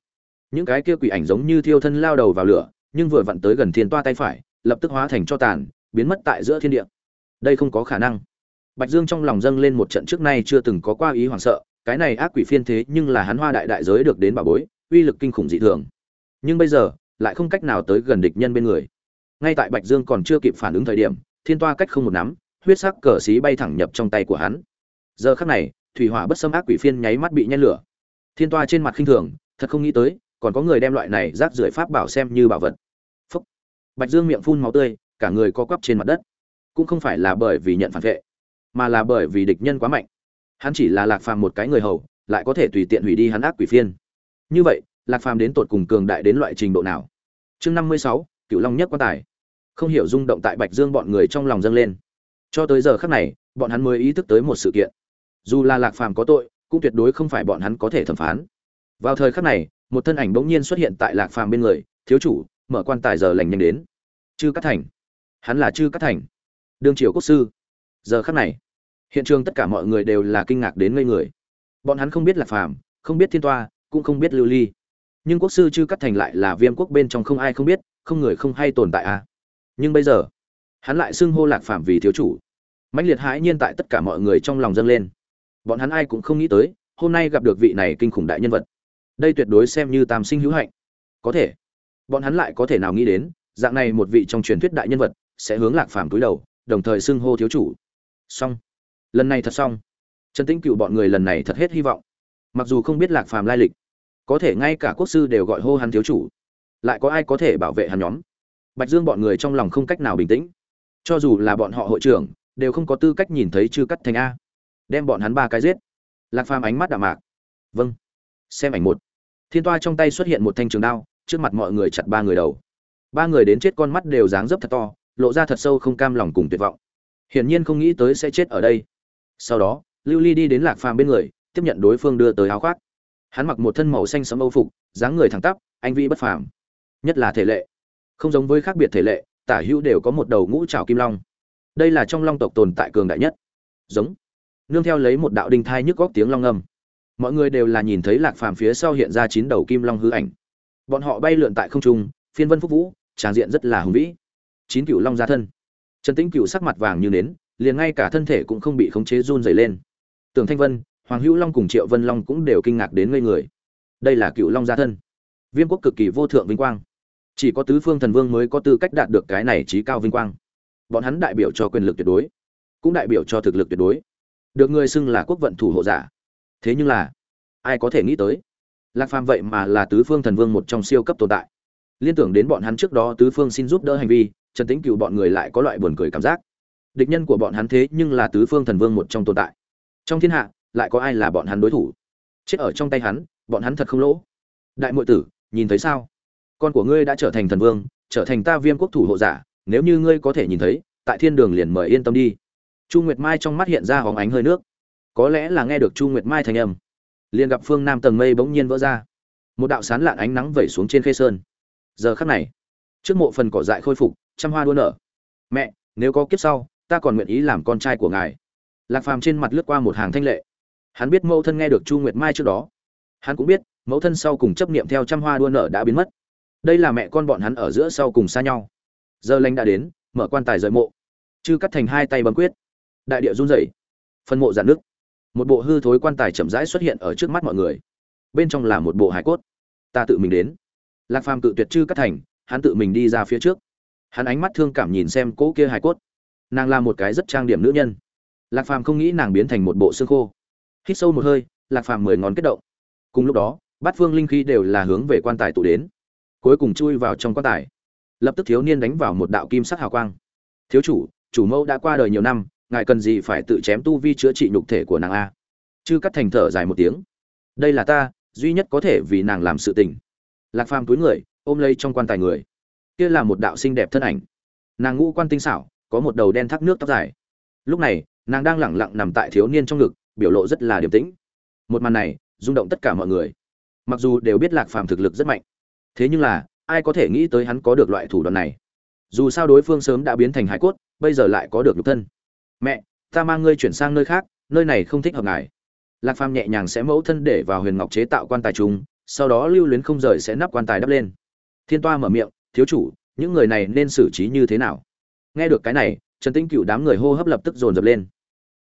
Những cái kia quỷ ảnh giống như thiêu thân lao đầu vào lửa, nhưng vừa vặn tới gần thiên toa tay phải, lập tức hóa thành cho tàn, biến mất tại giữa thiên địa. Đây không có khả năng. Bạch dương trong lòng dâng lên một trận trước nay chưa từng có qua ý hoảng sợ, cái này ác quỷ phiên thế nhưng là hắn hoa đại đại giới được đến bảo bối uy lực kinh khủng dị thường. Nhưng bây giờ, lại không cách nào tới gần địch nhân bên người. Ngay tại bạch dương còn chưa kịp phản ứng thời điểm, thiên toa cách không một nắm, huyết sắc cờ xí bay thẳng nhập trong tay của hắn. Giờ khắc này, thủy hỏa bất xâm ác quỷ phiên nháy mắt bị nhen lửa. Thiên toa trên mặt khinh thường, thật không nghĩ tới, còn có người đem loại này rác rưởi pháp bảo xem như bảo vật. Phúc. Bạch dương miệng phun máu tươi, cả người co quắp trên mặt đất. Cũng không phải là bởi vì nhận phản vệ, mà là bởi vì địch nhân quá mạnh. Hắn chỉ là lạc phàm một cái người hầu, lại có thể tùy tiện hủy đi hắn ác quỷ phiên như vậy, lạc phàm đến tột cùng cường đại đến loại trình độ nào? Chương năm mươi sáu cựu long nhất quan tài. Không hiểu rung động tại bạch dương bọn người trong lòng dâng lên. Cho tới giờ khác này, bọn hắn mới ý thức tới một sự kiện. Dù là lạc phàm có tội, cũng tuyệt đối không phải bọn hắn có thể thẩm phán. Vào thời khắc này, một thân ảnh bỗng nhiên xuất hiện tại lạc phàm bên người, thiếu chủ, mở quan tài giờ lành nhanh đến. Chư cát thành. Hắn là chư cát thành. Đương triều quốc sư. Giờ khắc này, hiện trường tất cả mọi người đều là kinh ngạc đến ngây người. Bọn hắn không biết lạc phàm, không biết thiên toa cũng không biết lưu ly. Nhưng quốc sư chư cắt thành lại là viêm quốc bên trong không ai không biết, không người không hay tồn tại à. Nhưng bây giờ, hắn lại xưng hô lạc phàm vì thiếu chủ. Mãnh liệt hãi nhiên tại tất cả mọi người trong lòng dâng lên. Bọn hắn ai cũng không nghĩ tới, hôm nay gặp được vị này kinh khủng đại nhân vật. Đây tuyệt đối xem như tam sinh hữu hạnh. Có thể, bọn hắn lại có thể nào nghĩ đến, dạng này một vị trong truyền thuyết đại nhân vật sẽ hướng lạc phàm túi đầu, đồng thời xưng hô thiếu chủ. Xong. Lần này thật xong. Trần tĩnh cựu bọn người lần này thật hết hy vọng. Mặc dù không biết lạc phàm lai lịch có thể ngay cả quốc sư đều gọi hô hắn thiếu chủ. Lại có ai có thể bảo vệ hắn nhóm? Bạch dương bọn người trong lòng không cách nào bình tĩnh. Cho dù là bọn họ hội trưởng, đều không có tư cách nhìn thấy chư cắt thành a. Đem bọn hắn ba cái giết. Lạc phàm ánh mắt đạm mạc. Vâng. Xem ảnh một. Thiên toa trong tay xuất hiện một thanh trường đao, trước mặt mọi người chặt ba người đầu. Ba người đến chết con mắt đều dáng dấp thật to, lộ ra thật sâu không cam lòng cùng tuyệt vọng. Hiển nhiên không nghĩ tới sẽ chết ở đây. Sau đó, lưu ly đi đến lạc phàm bên người, tiếp nhận đối phương đưa tới áo khoác hắn mặc một thân màu xanh sẫm âu phục, dáng người thẳng tắp, anh vi bất phàm. Nhất là thể lệ. Không giống với khác biệt thể lệ, tả hữu đều có một đầu ngũ trảo kim long. Đây là trong long tộc tồn tại cường đại nhất. Giống. Nương theo lấy một đạo đinh thai nhức góc tiếng long âm mọi người đều là nhìn thấy lạc phàm phía sau hiện ra chín đầu kim long hư ảnh. Bọn họ bay lượn tại không trung, phiên vân phúc vũ, tràng diện rất là hùng vĩ. Chín cựu long ra thân. Trần tĩnh cựu sắc mặt vàng như nến, liền ngay cả thân thể cũng không bị khống chế run dày lên. Tường thanh vân hoàng hữu long cùng triệu vân long cũng đều kinh ngạc đến ngây người. Đây là cựu long gia thân. Viêm quốc cực kỳ vô thượng vinh quang. Chỉ có tứ phương thần vương mới có tư cách đạt được cái này trí cao vinh quang. Bọn hắn đại biểu cho quyền lực tuyệt đối, cũng đại biểu cho thực lực tuyệt đối. Được người xưng là quốc vận thủ hộ giả. Thế nhưng là, ai có thể nghĩ tới? Lạc phàm vậy mà là tứ phương thần vương một trong siêu cấp tồn tại. Liên tưởng đến bọn hắn trước đó tứ phương xin giúp đỡ hành vi, trần tĩnh cựu bọn người lại có loại buồn cười cảm giác. Địch nhân của bọn hắn thế nhưng là tứ phương thần vương một trong tồn tại. Trong thiên hạ lại có ai là bọn hắn đối thủ? Chết ở trong tay hắn, bọn hắn thật không lỗ. Đại muội tử, nhìn thấy sao? Con của ngươi đã trở thành thần vương, trở thành ta viêm quốc thủ hộ giả, nếu như ngươi có thể nhìn thấy, tại thiên đường liền mời yên tâm đi. Chu nguyệt mai trong mắt hiện ra hóng ánh hơi nước. Có lẽ là nghe được chu nguyệt mai thành âm, liền gặp phương nam tầng mây bỗng nhiên vỡ ra. Một đạo sán lạn ánh nắng vẩy xuống trên khê sơn. Giờ khắc này, trước mộ phần cỏ dại khôi phục, trăm hoa đua nở. Mẹ, nếu có kiếp sau, ta còn nguyện ý làm con trai của ngài. Lạc phàm trên mặt lướt qua một hàng thanh lệ hắn biết mẫu thân nghe được chu nguyệt mai trước đó. Hắn cũng biết, mẫu thân sau cùng chấp niệm theo trăm hoa đua nở đã biến mất. Đây là mẹ con bọn hắn ở giữa sau cùng xa nhau. Giờ lanh đã đến, mở quan tài rời mộ. Chư cắt thành hai tay bấm quyết. Đại địa run rẩy, phân mộ giãn nước một bộ hư thối quan tài chậm rãi xuất hiện ở trước mắt mọi người. Bên trong là một bộ hải cốt. Ta tự mình đến. Lạc phàm tự tuyệt chư cắt thành, hắn tự mình đi ra phía trước. Hắn ánh mắt thương cảm nhìn xem cỗ kia hải cốt. Nàng là một cái rất trang điểm nữ nhân. Lạc phàm không nghĩ nàng biến thành một bộ xương khô hít sâu một hơi, lạc phàm mười ngón kết động. Cùng lúc đó, bát phương linh khí đều là hướng về quan tài tụ đến. Cuối cùng chui vào trong quan tài. Lập tức thiếu niên đánh vào một đạo kim sắc hào quang. Thiếu chủ chủ mẫu đã qua đời nhiều năm, ngài cần gì phải tự chém tu vi chữa trị nhục thể của nàng a? Chư cắt thành thở dài một tiếng. Đây là ta, duy nhất có thể vì nàng làm sự tình. Lạc phàm túi người, ôm lấy trong quan tài người. Kia là một đạo xinh đẹp thân ảnh. Nàng ngũ quan tinh xảo, có một đầu đen thác nước tóc dài. Lúc này, nàng đang lẳng lặng nằm tại thiếu niên trong ngực biểu lộ rất là điềm tĩnh. Một màn này, rung động tất cả mọi người. Mặc dù đều biết lạc phàm thực lực rất mạnh, thế nhưng là, ai có thể nghĩ tới hắn có được loại thủ đoạn này? Dù sao đối phương sớm đã biến thành hải cốt, bây giờ lại có được lục thân. Mẹ, ta mang ngươi chuyển sang nơi khác, nơi này không thích hợp ngài. Lạc phàm nhẹ nhàng sẽ mẫu thân để vào huyền ngọc chế tạo quan tài trùng sau đó lưu luyến không rời sẽ nắp quan tài đắp lên. Thiên toa mở miệng, thiếu chủ, những người này nên xử trí như thế nào? Nghe được cái này, trần tĩnh cựu đám người hô hấp lập tức dồn dập lên.